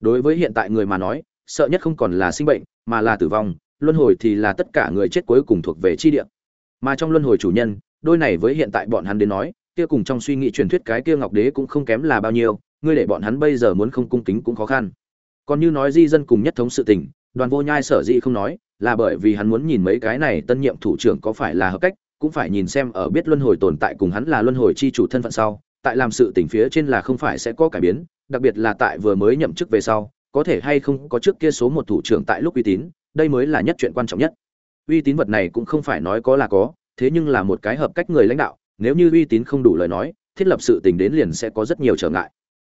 Đối với hiện tại người mà nói, sợ nhất không còn là sinh bệnh, mà là tử vong, luân hồi thì là tất cả người chết cuối cùng thuộc về chi địa. Mà trong luân hồi chủ nhân, đôi này với hiện tại bọn hắn đến nói, kia cùng trong suy nghĩ truyền thuyết cái kia ngọc đế cũng không kém là bao nhiêu, ngươi để bọn hắn bây giờ muốn không cung kính cũng khó khăn. Còn như nói di dân cùng nhất thống sự tình đoàn vô nhai sở dĩ không nói, là bởi vì hắn muốn nhìn mấy cái này tân nhiệm thủ trưởng có phải là hợp cách, cũng phải nhìn xem ở biết luân hồi tồn tại cùng hắn là luân hồi chi chủ thân phận sau, tại làm sự tỉnh phía trên là không phải sẽ có cải biến, đặc biệt là tại vừa mới nhậm chức về sau, có thể hay không có trước kia số một thủ trưởng tại lúc uy tín, đây mới là nhất chuyện quan trọng nhất. Uy tín vật này cũng không phải nói có là có, thế nhưng là một cái hợp cách người lãnh đạo, nếu như uy tín không đủ lời nói, thiết lập sự tình đến liền sẽ có rất nhiều trở ngại.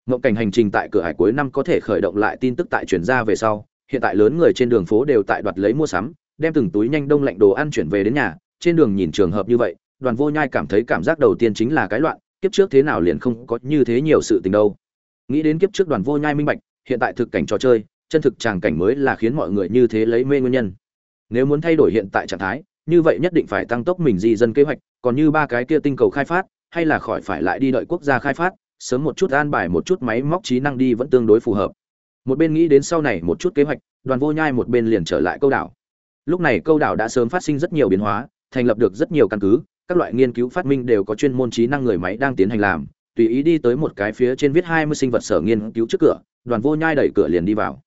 Ngộng cảnh hành trình tại cửa hải cuối năm có thể khởi động lại tin tức tại chuyển ra về sau hiện tại lớn người trên đường phố đều tại đoạt lấy mua sắm, đem từng túi nhanh đông lạnh đồ ăn chuyển về đến nhà, trên đường nhìn trường hợp như vậy, đoàn vô nhai cảm thấy cảm giác đầu tiên chính là cái loạn, kiếp trước thế nào liền không có như thế nhiều sự tình đâu. Nghĩ đến kiếp trước đoàn vô nhai minh bạch, hiện tại thực cảnh trò chơi, chân thực tràng cảnh mới là khiến mọi người như thế lấy mê nguyên nhân. Nếu muốn thay đổi hiện tại trạng thái, như vậy nhất định phải tăng tốc mình di dân kế hoạch, còn như ba cái kia tinh cầu khai phát, hay là khỏi phải lại đi đợi quốc gia khai phát, sớm một chút an bài một chút máy móc trí năng đi vẫn tương đối phù hợp một bên nghĩ đến sau này một chút kế hoạch, đoàn vô nhai một bên liền trở lại câu đảo. Lúc này câu đảo đã sớm phát sinh rất nhiều biến hóa, thành lập được rất nhiều căn cứ, các loại nghiên cứu phát minh đều có chuyên môn trí năng người máy đang tiến hành làm, tùy ý đi tới một cái phía trên viết hai mươi sinh vật sở nghiên cứu trước cửa, đoàn vô nhai đẩy cửa liền đi vào.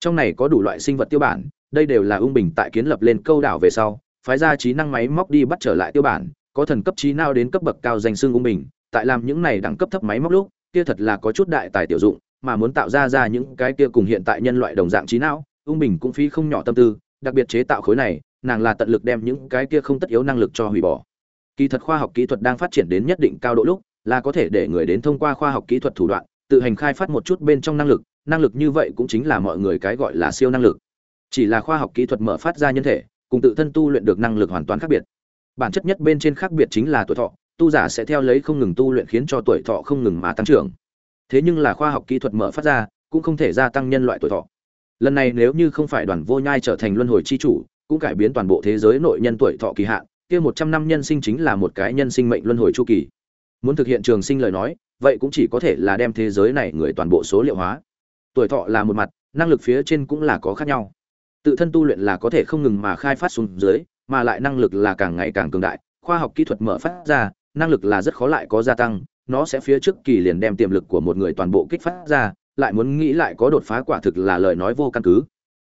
Trong này có đủ loại sinh vật tiêu bản, đây đều là ung bình tại kiến lập lên câu đảo về sau, phái ra trí năng máy móc đi bắt trở lại tiêu bản, có thần cấp trí nào đến cấp bậc cao danh xương ung bình, tại làm những này đẳng cấp thấp máy móc lúc, kia thật là có chút đại tài tiểu dụng mà muốn tạo ra ra những cái kia cùng hiện tại nhân loại đồng dạng trí não, ung bình cũng phí không nhỏ tâm tư, đặc biệt chế tạo khối này, nàng là tận lực đem những cái kia không tất yếu năng lực cho hủy bỏ. Kỳ thật khoa học kỹ thuật đang phát triển đến nhất định cao độ lúc, là có thể để người đến thông qua khoa học kỹ thuật thủ đoạn, tự hành khai phát một chút bên trong năng lực năng lực như vậy cũng chính là mọi người cái gọi là siêu năng lực. Chỉ là khoa học kỹ thuật mở phát ra nhân thể, cùng tự thân tu luyện được năng lực hoàn toàn khác biệt. Bản chất nhất bên trên khác biệt chính là tuổi thọ, tu giả sẽ theo lấy không ngừng tu luyện khiến cho tuổi thọ không ngừng mà tăng trưởng thế nhưng là khoa học kỹ thuật mở phát ra, cũng không thể gia tăng nhân loại tuổi thọ. Lần này nếu như không phải đoàn vô nhai trở thành luân hồi chi chủ, cũng cải biến toàn bộ thế giới nội nhân tuổi thọ kỳ hạn, kia một trăm năm nhân sinh chính là một cái nhân sinh mệnh luân hồi chu kỳ. Muốn thực hiện trường sinh lời nói, vậy cũng chỉ có thể là đem thế giới này người toàn bộ số liệu hóa. Tuổi thọ là một mặt, năng lực phía trên cũng là có khác nhau. Tự thân tu luyện là có thể không ngừng mà khai phát xuống dưới, mà lại năng lực là càng ngày càng cường đại. Khoa học kỹ thuật mở phát ra, năng lực là rất khó lại có gia tăng nó sẽ phía trước kỳ liền đem tiềm lực của một người toàn bộ kích phát ra, lại muốn nghĩ lại có đột phá quả thực là lời nói vô căn cứ.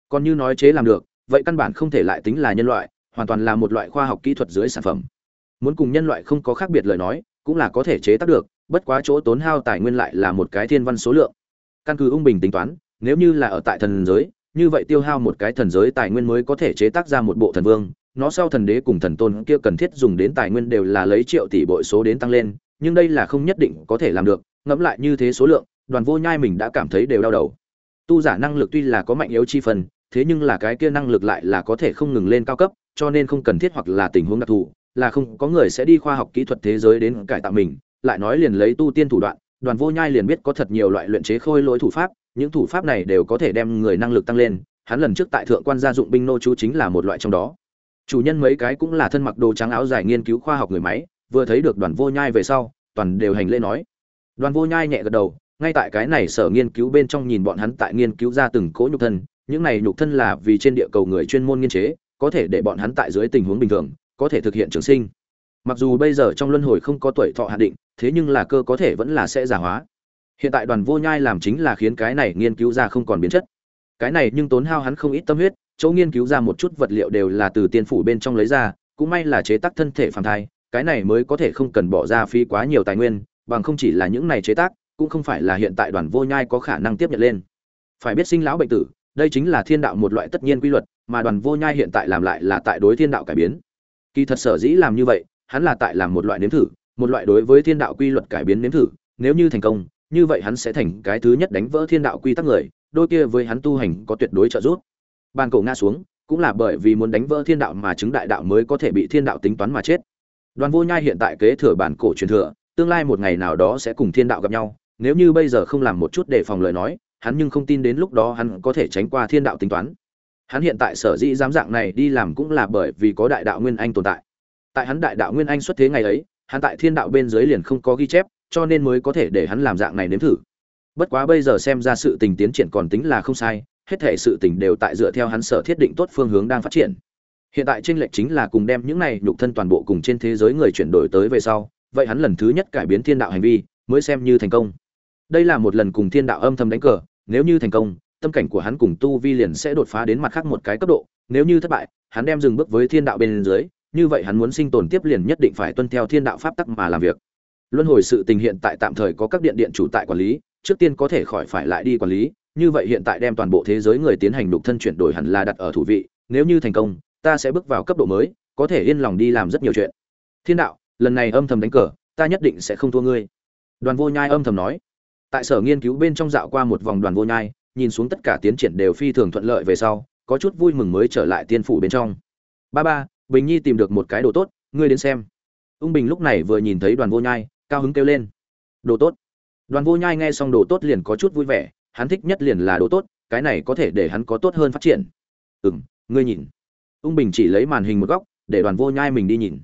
Còn như nói chế làm được, vậy căn bản không thể lại tính là nhân loại, hoàn toàn là một loại khoa học kỹ thuật dưới sản phẩm. Muốn cùng nhân loại không có khác biệt lời nói, cũng là có thể chế tác được, bất quá chỗ tốn hao tài nguyên lại là một cái thiên văn số lượng. Căn cứ ung bình tính toán, nếu như là ở tại thần giới, như vậy tiêu hao một cái thần giới tài nguyên mới có thể chế tác ra một bộ thần vương, nó sau thần đế cùng thần tôn kia cần thiết dùng đến tài nguyên đều là lấy triệu tỷ bội số đến tăng lên nhưng đây là không nhất định có thể làm được, ngẫm lại như thế số lượng, đoàn vô nhai mình đã cảm thấy đều đau đầu. Tu giả năng lực tuy là có mạnh yếu chi phần, thế nhưng là cái kia năng lực lại là có thể không ngừng lên cao cấp, cho nên không cần thiết hoặc là tình huống đặc thù, là không, có người sẽ đi khoa học kỹ thuật thế giới đến cải tạo mình, lại nói liền lấy tu tiên thủ đoạn, đoàn vô nhai liền biết có thật nhiều loại luyện chế khôi lỗi thủ pháp, những thủ pháp này đều có thể đem người năng lực tăng lên, hắn lần trước tại thượng quan gia dụng binh nô chú chính là một loại trong đó. Chủ nhân mấy cái cũng là thân mặc đồ trắng áo dài nghiên cứu khoa học người máy vừa thấy được đoàn vô nhai về sau, toàn đều hành lễ nói. Đoàn vô nhai nhẹ gật đầu, ngay tại cái này sở nghiên cứu bên trong nhìn bọn hắn tại nghiên cứu ra từng cỗ nhục thân, những này nhục thân là vì trên địa cầu người chuyên môn nghiên chế, có thể để bọn hắn tại dưới tình huống bình thường, có thể thực hiện trường sinh. Mặc dù bây giờ trong luân hồi không có tuổi thọ hạn định, thế nhưng là cơ có thể vẫn là sẽ giả hóa. Hiện tại đoàn vô nhai làm chính là khiến cái này nghiên cứu ra không còn biến chất. Cái này nhưng tốn hao hắn không ít tâm huyết, chỗ nghiên cứu ra một chút vật liệu đều là từ tiên phủ bên trong lấy ra, cũng may là chế tác thân thể phàm thai cái này mới có thể không cần bỏ ra phí quá nhiều tài nguyên, bằng không chỉ là những này chế tác, cũng không phải là hiện tại đoàn vô nhai có khả năng tiếp nhận lên. Phải biết sinh lão bệnh tử, đây chính là thiên đạo một loại tất nhiên quy luật, mà đoàn vô nhai hiện tại làm lại là tại đối thiên đạo cải biến. Kỳ thật sở dĩ làm như vậy, hắn là tại làm một loại nếm thử, một loại đối với thiên đạo quy luật cải biến nếm thử, nếu như thành công, như vậy hắn sẽ thành cái thứ nhất đánh vỡ thiên đạo quy tắc người, đôi kia với hắn tu hành có tuyệt đối trợ giúp. Ban cổ ngã xuống, cũng là bởi vì muốn đánh vỡ thiên đạo mà chứng đại đạo mới có thể bị thiên đạo tính toán mà chết đoàn vô nhai hiện tại kế thừa bản cổ truyền thừa, tương lai một ngày nào đó sẽ cùng thiên đạo gặp nhau, nếu như bây giờ không làm một chút để phòng lời nói, hắn nhưng không tin đến lúc đó hắn có thể tránh qua thiên đạo tính toán. Hắn hiện tại sở dĩ dám dạng này đi làm cũng là bởi vì có đại đạo nguyên anh tồn tại. Tại hắn đại đạo nguyên anh xuất thế ngày ấy, hắn tại thiên đạo bên dưới liền không có ghi chép, cho nên mới có thể để hắn làm dạng này nếm thử. Bất quá bây giờ xem ra sự tình tiến triển còn tính là không sai, hết thể sự tình đều tại dựa theo hắn sở thiết định tốt phương hướng đang phát triển hiện tại trên lệch chính là cùng đem những này nhục thân toàn bộ cùng trên thế giới người chuyển đổi tới về sau, vậy hắn lần thứ nhất cải biến thiên đạo hành vi, mới xem như thành công. Đây là một lần cùng thiên đạo âm thầm đánh cờ, nếu như thành công, tâm cảnh của hắn cùng tu vi liền sẽ đột phá đến mặt khác một cái cấp độ. Nếu như thất bại, hắn đem dừng bước với thiên đạo bên dưới, như vậy hắn muốn sinh tồn tiếp liền nhất định phải tuân theo thiên đạo pháp tắc mà làm việc. Luân hồi sự tình hiện tại tạm thời có các điện điện chủ tại quản lý, trước tiên có thể khỏi phải lại đi quản lý, như vậy hiện tại đem toàn bộ thế giới người tiến hành đục thân chuyển đổi hẳn là đặt ở thủ vị, nếu như thành công ta sẽ bước vào cấp độ mới, có thể yên lòng đi làm rất nhiều chuyện. Thiên đạo, lần này âm thầm đánh cờ, ta nhất định sẽ không thua ngươi. Đoàn vô nhai âm thầm nói. Tại sở nghiên cứu bên trong dạo qua một vòng đoàn vô nhai, nhìn xuống tất cả tiến triển đều phi thường thuận lợi về sau, có chút vui mừng mới trở lại tiên phủ bên trong. Ba ba, bình nhi tìm được một cái đồ tốt, ngươi đến xem. Ung bình lúc này vừa nhìn thấy đoàn vô nhai, cao hứng kêu lên. Đồ tốt. Đoàn vô nhai nghe xong đồ tốt liền có chút vui vẻ, hắn thích nhất liền là đồ tốt, cái này có thể để hắn có tốt hơn phát triển. Ừ m ngươi nhìn ung bình chỉ lấy màn hình một góc, để đoàn vô nhai mình đi nhìn.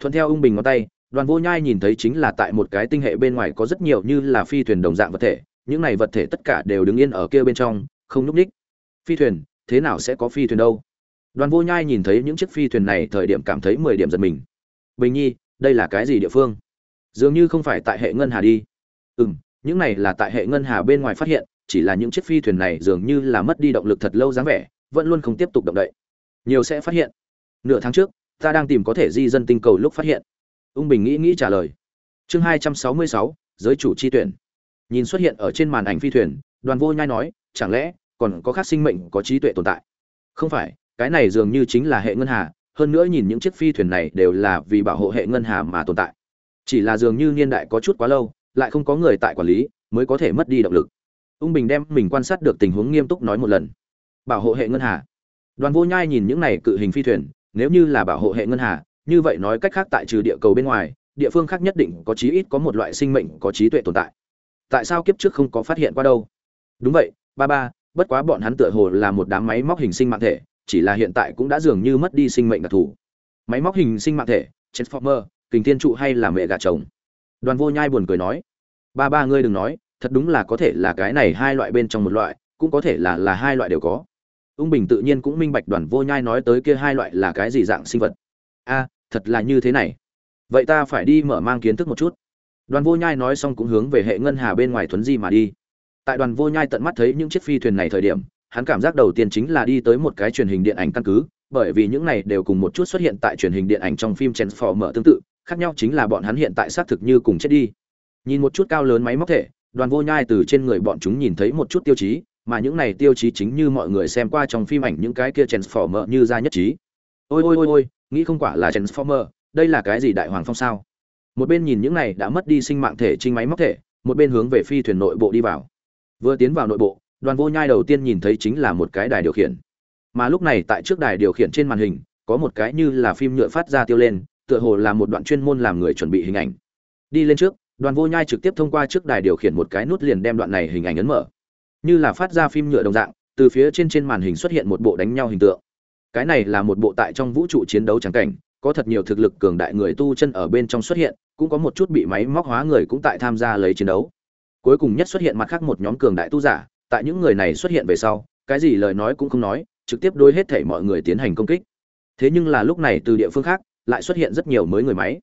Thuận theo ung bình ngón tay, đoàn vô nhai nhìn thấy chính là tại một cái tinh hệ bên ngoài có rất nhiều như là phi thuyền đồng dạng vật thể, những này vật thể tất cả đều đứng yên ở kia bên trong, không núp ních phi thuyền, thế nào sẽ có phi thuyền đâu? Đoàn vô nhai nhìn thấy những chiếc phi thuyền này, thời điểm cảm thấy mười điểm giật mình. Bình nhi, đây là cái gì địa phương? Dường như không phải tại hệ ngân hà đi. Ừ m những này là tại hệ ngân hà bên ngoài phát hiện, chỉ là những chiếc phi thuyền này dường như là mất đi động lực thật lâu dáng vẻ, vẫn luôn không tiếp tục động đậy nhiều sẽ phát hiện. Nửa tháng trước, ta đang tìm có thể di dân tinh cầu lúc phát hiện. Ung bình nghĩ nghĩ trả lời. Chương hai trăm sáu mươi sáu, giới chủ chi tuyển. Nhìn xuất hiện ở trên màn ảnh phi thuyền, đoàn vô nhai nói, chẳng lẽ còn có khác sinh mệnh có trí tuệ tồn tại? Không phải, cái này dường như chính là hệ ngân hà, hơn nữa nhìn những chiếc phi thuyền này đều là vì bảo hộ hệ ngân hà mà tồn tại. Chỉ là dường như niên đại có chút quá lâu, lại không có người tại quản lý, mới có thể mất đi động lực. Ung bình đem mình quan sát được tình huống nghiêm túc nói một lần. Bảo hộ hệ ngân hà đoàn vô nhai nhìn những này cự hình phi thuyền, nếu như là bảo hộ hệ ngân hà, như vậy nói cách khác tại trừ địa cầu bên ngoài, địa phương khác nhất định có chí ít có một loại sinh mệnh có trí tuệ tồn tại. Tại sao kiếp trước không có phát hiện qua đâu? Đúng vậy, ba ba, bất quá bọn hắn tựa hồ là một đám máy móc hình sinh mạng thể, chỉ là hiện tại cũng đã dường như mất đi sinh mệnh đặc thù. Máy móc hình sinh mạng thể, transformer, kình thiên trụ hay là mẹ gà chồng? Đoàn vô nhai buồn cười nói. Ba ba, ngươi đừng nói, thật đúng là có thể là cái này hai loại bên trong một loại, cũng có thể là là hai loại đều có ung bình tự nhiên cũng minh bạch đoàn vô nhai nói tới kia hai loại là cái gì dạng sinh vật. A thật là như thế này. Vậy ta phải đi mở mang kiến thức một chút. Đoàn vô nhai nói xong cũng hướng về hệ ngân hà bên ngoài thuấn di mà đi. Tại đoàn vô nhai tận mắt thấy những chiếc phi thuyền này thời điểm hắn cảm giác đầu tiên chính là đi tới một cái truyền hình điện ảnh căn cứ bởi vì những này đều cùng một chút xuất hiện tại truyền hình điện ảnh trong phim Transformer tương tự, khác nhau chính là bọn hắn hiện tại xác thực như cùng chết đi. Nhìn một chút cao lớn máy móc thể, Đoàn Vô Nhai từ trên người bọn chúng nhìn thấy một chút tiêu chí, mà những này tiêu chí chính như mọi người xem qua trong phim ảnh những cái kia Transformer như ra nhất trí. Ôi ôi ôi ôi, nghĩ không quả là Transformer, đây là cái gì đại hoàng phong sao? Một bên nhìn những này đã mất đi sinh mạng thể trinh máy móc thể, một bên hướng về phi thuyền nội bộ đi vào. Vừa tiến vào nội bộ, Đoàn Vô Nhai đầu tiên nhìn thấy chính là một cái đài điều khiển mà lúc này tại trước đài điều khiển trên màn hình có một cái như là phim nhựa phát ra tiêu lên tựa hồ là một đoạn chuyên môn làm người chuẩn bị hình ảnh đi lên trước đoàn vô nhai trực tiếp thông qua trước đài điều khiển một cái nút liền đem đoạn này hình ảnh ấn mở như là phát ra phim nhựa đồng dạng từ phía trên trên màn hình xuất hiện một bộ đánh nhau hình tượng cái này là một bộ tại trong vũ trụ chiến đấu trắng cảnh có thật nhiều thực lực cường đại người tu chân ở bên trong xuất hiện cũng có một chút bị máy móc hóa người cũng tại tham gia lấy chiến đấu cuối cùng nhất xuất hiện mặt khác một nhóm cường đại tu giả tại những người này xuất hiện về sau cái gì lời nói cũng không nói trực tiếp đối hết thảy mọi người tiến hành công kích. Thế nhưng là lúc này từ địa phương khác, lại xuất hiện rất nhiều mới người máy.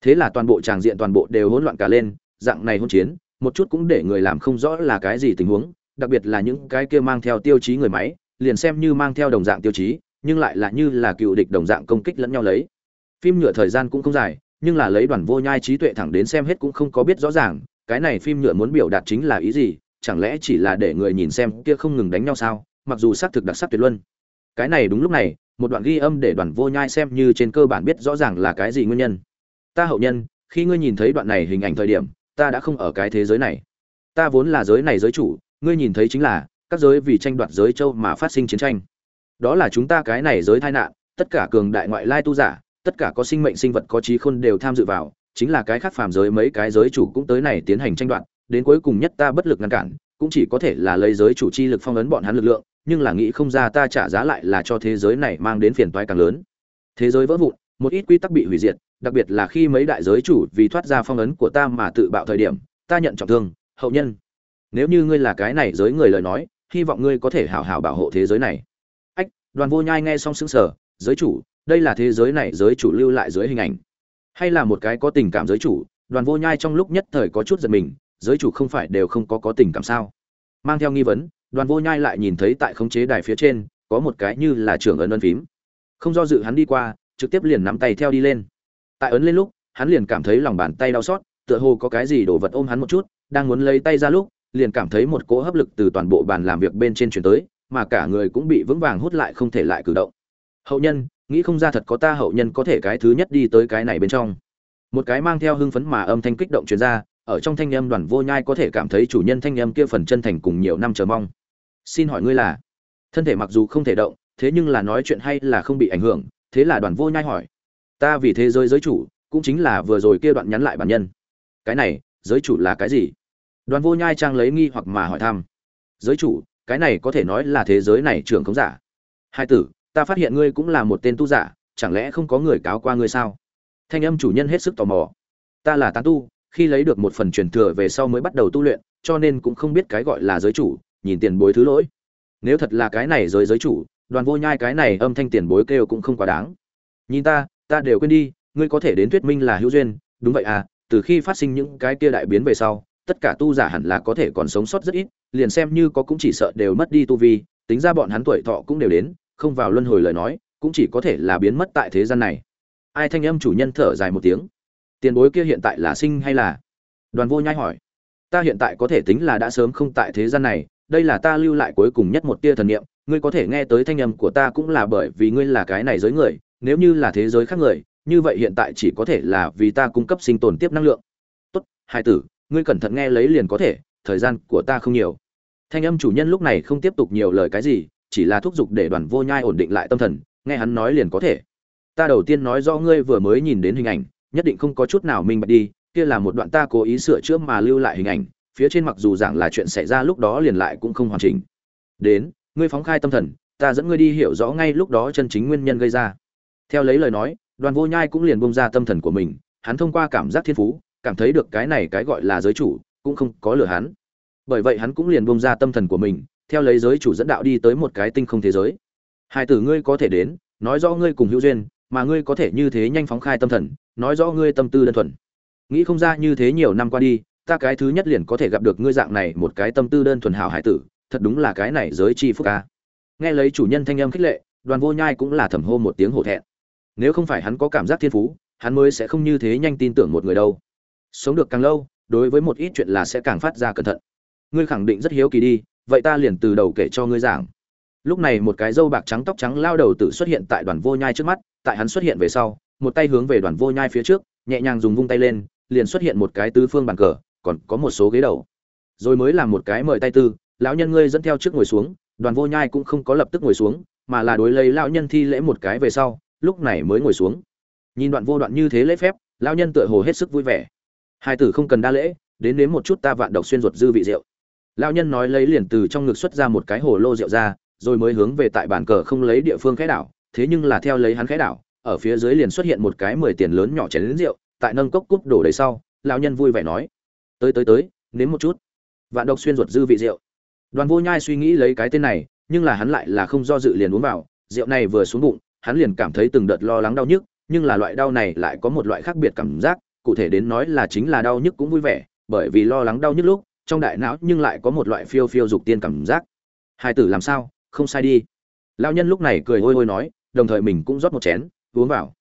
Thế là toàn bộ tràng diện toàn bộ đều hỗn loạn cả lên, dạng này hỗn chiến, một chút cũng để người làm không rõ là cái gì tình huống, đặc biệt là những cái kia mang theo tiêu chí người máy, liền xem như mang theo đồng dạng tiêu chí, nhưng lại là như là cựu địch đồng dạng công kích lẫn nhau lấy. Phim nhựa thời gian cũng không dài, nhưng là lấy đoàn vô nhai trí tuệ thẳng đến xem hết cũng không có biết rõ ràng, cái này phim nhựa muốn biểu đạt chính là ý gì, chẳng lẽ chỉ là để người nhìn xem kia không ngừng đánh nhau sao, mặc dù xác thực đặc sắc tuyệt luân. Cái này đúng lúc này một đoạn ghi âm để đoàn vô nhai xem như trên cơ bản biết rõ ràng là cái gì nguyên nhân. Ta hậu nhân khi ngươi nhìn thấy đoạn này hình ảnh thời điểm ta đã không ở cái thế giới này. Ta vốn là giới này giới chủ ngươi nhìn thấy chính là các giới vì tranh đoạt giới châu mà phát sinh chiến tranh đó là chúng ta cái này giới tai nạn tất cả cường đại ngoại lai tu giả tất cả có sinh mệnh sinh vật có trí khôn đều tham dự vào chính là cái khác phàm giới mấy cái giới chủ cũng tới này tiến hành tranh đoạt đến cuối cùng nhất ta bất lực ngăn cản cũng chỉ có thể là lấy giới chủ chi lực phong ấn bọn hắn lực lượng nhưng là nghĩ không ra ta trả giá lại là cho thế giới này mang đến phiền toái càng lớn. Thế giới vỡ vụn, một ít quy tắc bị hủy diệt, đặc biệt là khi mấy đại giới chủ vì thoát ra phong ấn của ta mà tự bạo thời điểm, ta nhận trọng thương, hậu nhân. Nếu như ngươi là cái này giới người lời nói, hy vọng ngươi có thể hảo hảo bảo hộ thế giới này. Ách đoàn vô nhai nghe xong sững sờ giới chủ đây là thế giới này giới chủ lưu lại dưới hình ảnh. Hay là một cái có tình cảm giới chủ đoàn vô nhai trong lúc nhất thời có chút giật mình giới chủ không phải đều không có có tình cảm sao? Mang theo nghi vấn đoàn vô nhai lại nhìn thấy tại khống chế đài phía trên có một cái như là trưởng ấn ấn phím. Không do dự hắn đi qua trực tiếp liền nắm tay theo đi lên. Tại ấn lên lúc hắn liền cảm thấy lòng bàn tay đau xót tựa hồ có cái gì đổ vật ôm hắn một chút đang muốn lấy tay ra lúc liền cảm thấy một cỗ hấp lực từ toàn bộ bàn làm việc bên trên chuyển tới, mà cả người cũng bị vững vàng hút lại không thể lại cử động. Hậu nhân, nghĩ không ra thật có ta hậu nhân có thể cái thứ nhất đi tới cái này bên trong. Một cái mang theo hưng phấn mà âm thanh kích động truyền ra, ở trong thanh âm đoàn vô nhai có thể cảm thấy chủ nhân thanh âm kia phần chân thành cùng nhiều năm chờ mong. Xin hỏi ngươi là? Thân thể mặc dù không thể động, thế nhưng là nói chuyện hay là không bị ảnh hưởng, thế là đoàn vô nhai hỏi. Ta vì thế giới giới chủ, cũng chính là vừa rồi kia đoạn nhắn lại bản nhân. Cái này, giới chủ là cái gì? Đoàn vô nhai trang lấy nghi hoặc mà hỏi thăm. Giới chủ, cái này có thể nói là thế giới này trưởng khống giả. Hai tử, ta phát hiện ngươi cũng là một tên tu giả, chẳng lẽ không có người cáo qua ngươi sao? Thanh âm chủ nhân hết sức tò mò. Ta là tán tu, khi lấy được một phần truyền thừa về sau mới bắt đầu tu luyện, cho nên cũng không biết cái gọi là giới chủ, nhìn tiền bối thứ lỗi. Nếu thật là cái này giới giới chủ, đoàn vô nhai cái này âm thanh tiền bối kêu cũng không quá đáng. Nhìn ta ta đều quên đi, ngươi có thể đến thuyết minh là hữu duyên, đúng vậy à từ khi phát sinh những cái kia đại biến về sau tất cả tu giả hẳn là có thể còn sống sót rất ít, liền xem như có cũng chỉ sợ đều mất đi tu vi, tính ra bọn hắn tuổi thọ cũng đều đến, không vào luân hồi lời nói, cũng chỉ có thể là biến mất tại thế gian này. Ai thanh âm chủ nhân thở dài một tiếng. Tiền bối kia hiện tại là sinh hay là? Đoàn vô nhai hỏi. Ta hiện tại có thể tính là đã sớm không tại thế gian này, đây là ta lưu lại cuối cùng nhất một tia thần niệm, ngươi có thể nghe tới thanh âm của ta cũng là bởi vì ngươi là cái này giới người, nếu như là thế giới khác người, như vậy hiện tại chỉ có thể là vì ta cung cấp sinh tồn tiếp năng lượng. Tốt, hai tử ngươi cẩn thận nghe lấy liền có thể, thời gian của ta không nhiều. Thanh âm chủ nhân lúc này không tiếp tục nhiều lời cái gì, chỉ là thúc giục để đoàn vô nhai ổn định lại tâm thần, nghe hắn nói liền có thể. Ta đầu tiên nói do ngươi vừa mới nhìn đến hình ảnh, nhất định không có chút nào minh bạch đi, kia là một đoạn ta cố ý sửa chữa mà lưu lại hình ảnh, phía trên mặc dù rằng là chuyện xảy ra lúc đó liền lại cũng không hoàn chỉnh. Đến, ngươi phóng khai tâm thần, ta dẫn ngươi đi hiểu rõ ngay lúc đó chân chính nguyên nhân gây ra. Theo lấy lời nói, đoàn vô nhai cũng liền bông ra tâm thần của mình, hắn thông qua cảm giác thiên phú cảm thấy được cái này cái gọi là giới chủ, cũng không có lừa hắn. Bởi vậy hắn cũng liền bông ra tâm thần của mình, theo lấy giới chủ dẫn đạo đi tới một cái tinh không thế giới. Hai tử ngươi có thể đến, nói rõ ngươi cùng hữu duyên, mà ngươi có thể như thế nhanh phóng khai tâm thần, nói rõ ngươi tâm tư đơn thuần. Nghĩ không ra như thế nhiều năm qua đi, ta cái thứ nhất liền có thể gặp được ngươi dạng này một cái tâm tư đơn thuần hảo hải tử, thật đúng là cái này giới chi phúc ca. Nghe lấy chủ nhân thanh âm khích lệ, đoàn vô nhai cũng là thầm hô một tiếng hổ thẹn. Nếu không phải hắn có cảm giác thiên phú, hắn mới sẽ không như thế nhanh tin tưởng một người đâu sống được càng lâu, đối với một ít chuyện là sẽ càng phát ra cẩn thận. Ngươi khẳng định rất hiếu kỳ đi, vậy ta liền từ đầu kể cho ngươi giảng. Lúc này một cái râu bạc trắng tóc trắng lao đầu tự xuất hiện tại đoàn vô nhai trước mắt, tại hắn xuất hiện về sau, một tay hướng về đoàn vô nhai phía trước, nhẹ nhàng dùng vung tay lên, liền xuất hiện một cái tứ phương bàn cờ, còn có một số ghế đầu. Rồi mới làm một cái mời tay tư, lão nhân ngươi dẫn theo trước ngồi xuống. Đoàn vô nhai cũng không có lập tức ngồi xuống, mà là đối lấy lão nhân thi lễ một cái về sau, lúc này mới ngồi xuống. Nhìn đoạn vô đoạn như thế lễ phép, lão nhân tựa hồ hết sức vui vẻ hai tử không cần đa lễ, đến nếm một chút ta vạn độc xuyên ruột dư vị rượu. Lão nhân nói lấy liền từ trong ngực xuất ra một cái hồ lô rượu ra, rồi mới hướng về tại bàn cờ không lấy địa phương khẽ đảo. Thế nhưng là theo lấy hắn khẽ đảo, ở phía dưới liền xuất hiện một cái mười tiền lớn nhỏ chén lớn rượu, tại nâng cốc cúp đổ đầy sau, lão nhân vui vẻ nói, tới tới tới, nếm một chút. Vạn độc xuyên ruột dư vị rượu. Đoàn vô nhai suy nghĩ lấy cái tên này, nhưng là hắn lại là không do dự liền uống vào. Rượu này vừa xuống bụng, hắn liền cảm thấy từng đợt lo lắng đau nhức, nhưng là loại đau này lại có một loại khác biệt cảm giác cụ thể đến nói là chính là đau nhức cũng vui vẻ, bởi vì lo lắng đau nhức lúc, trong đại não nhưng lại có một loại phiêu phiêu dục tiên cảm giác. Hai tử làm sao? Không sai đi. Lao nhân lúc này cười ôi ôi nói, đồng thời mình cũng rót một chén, uống vào.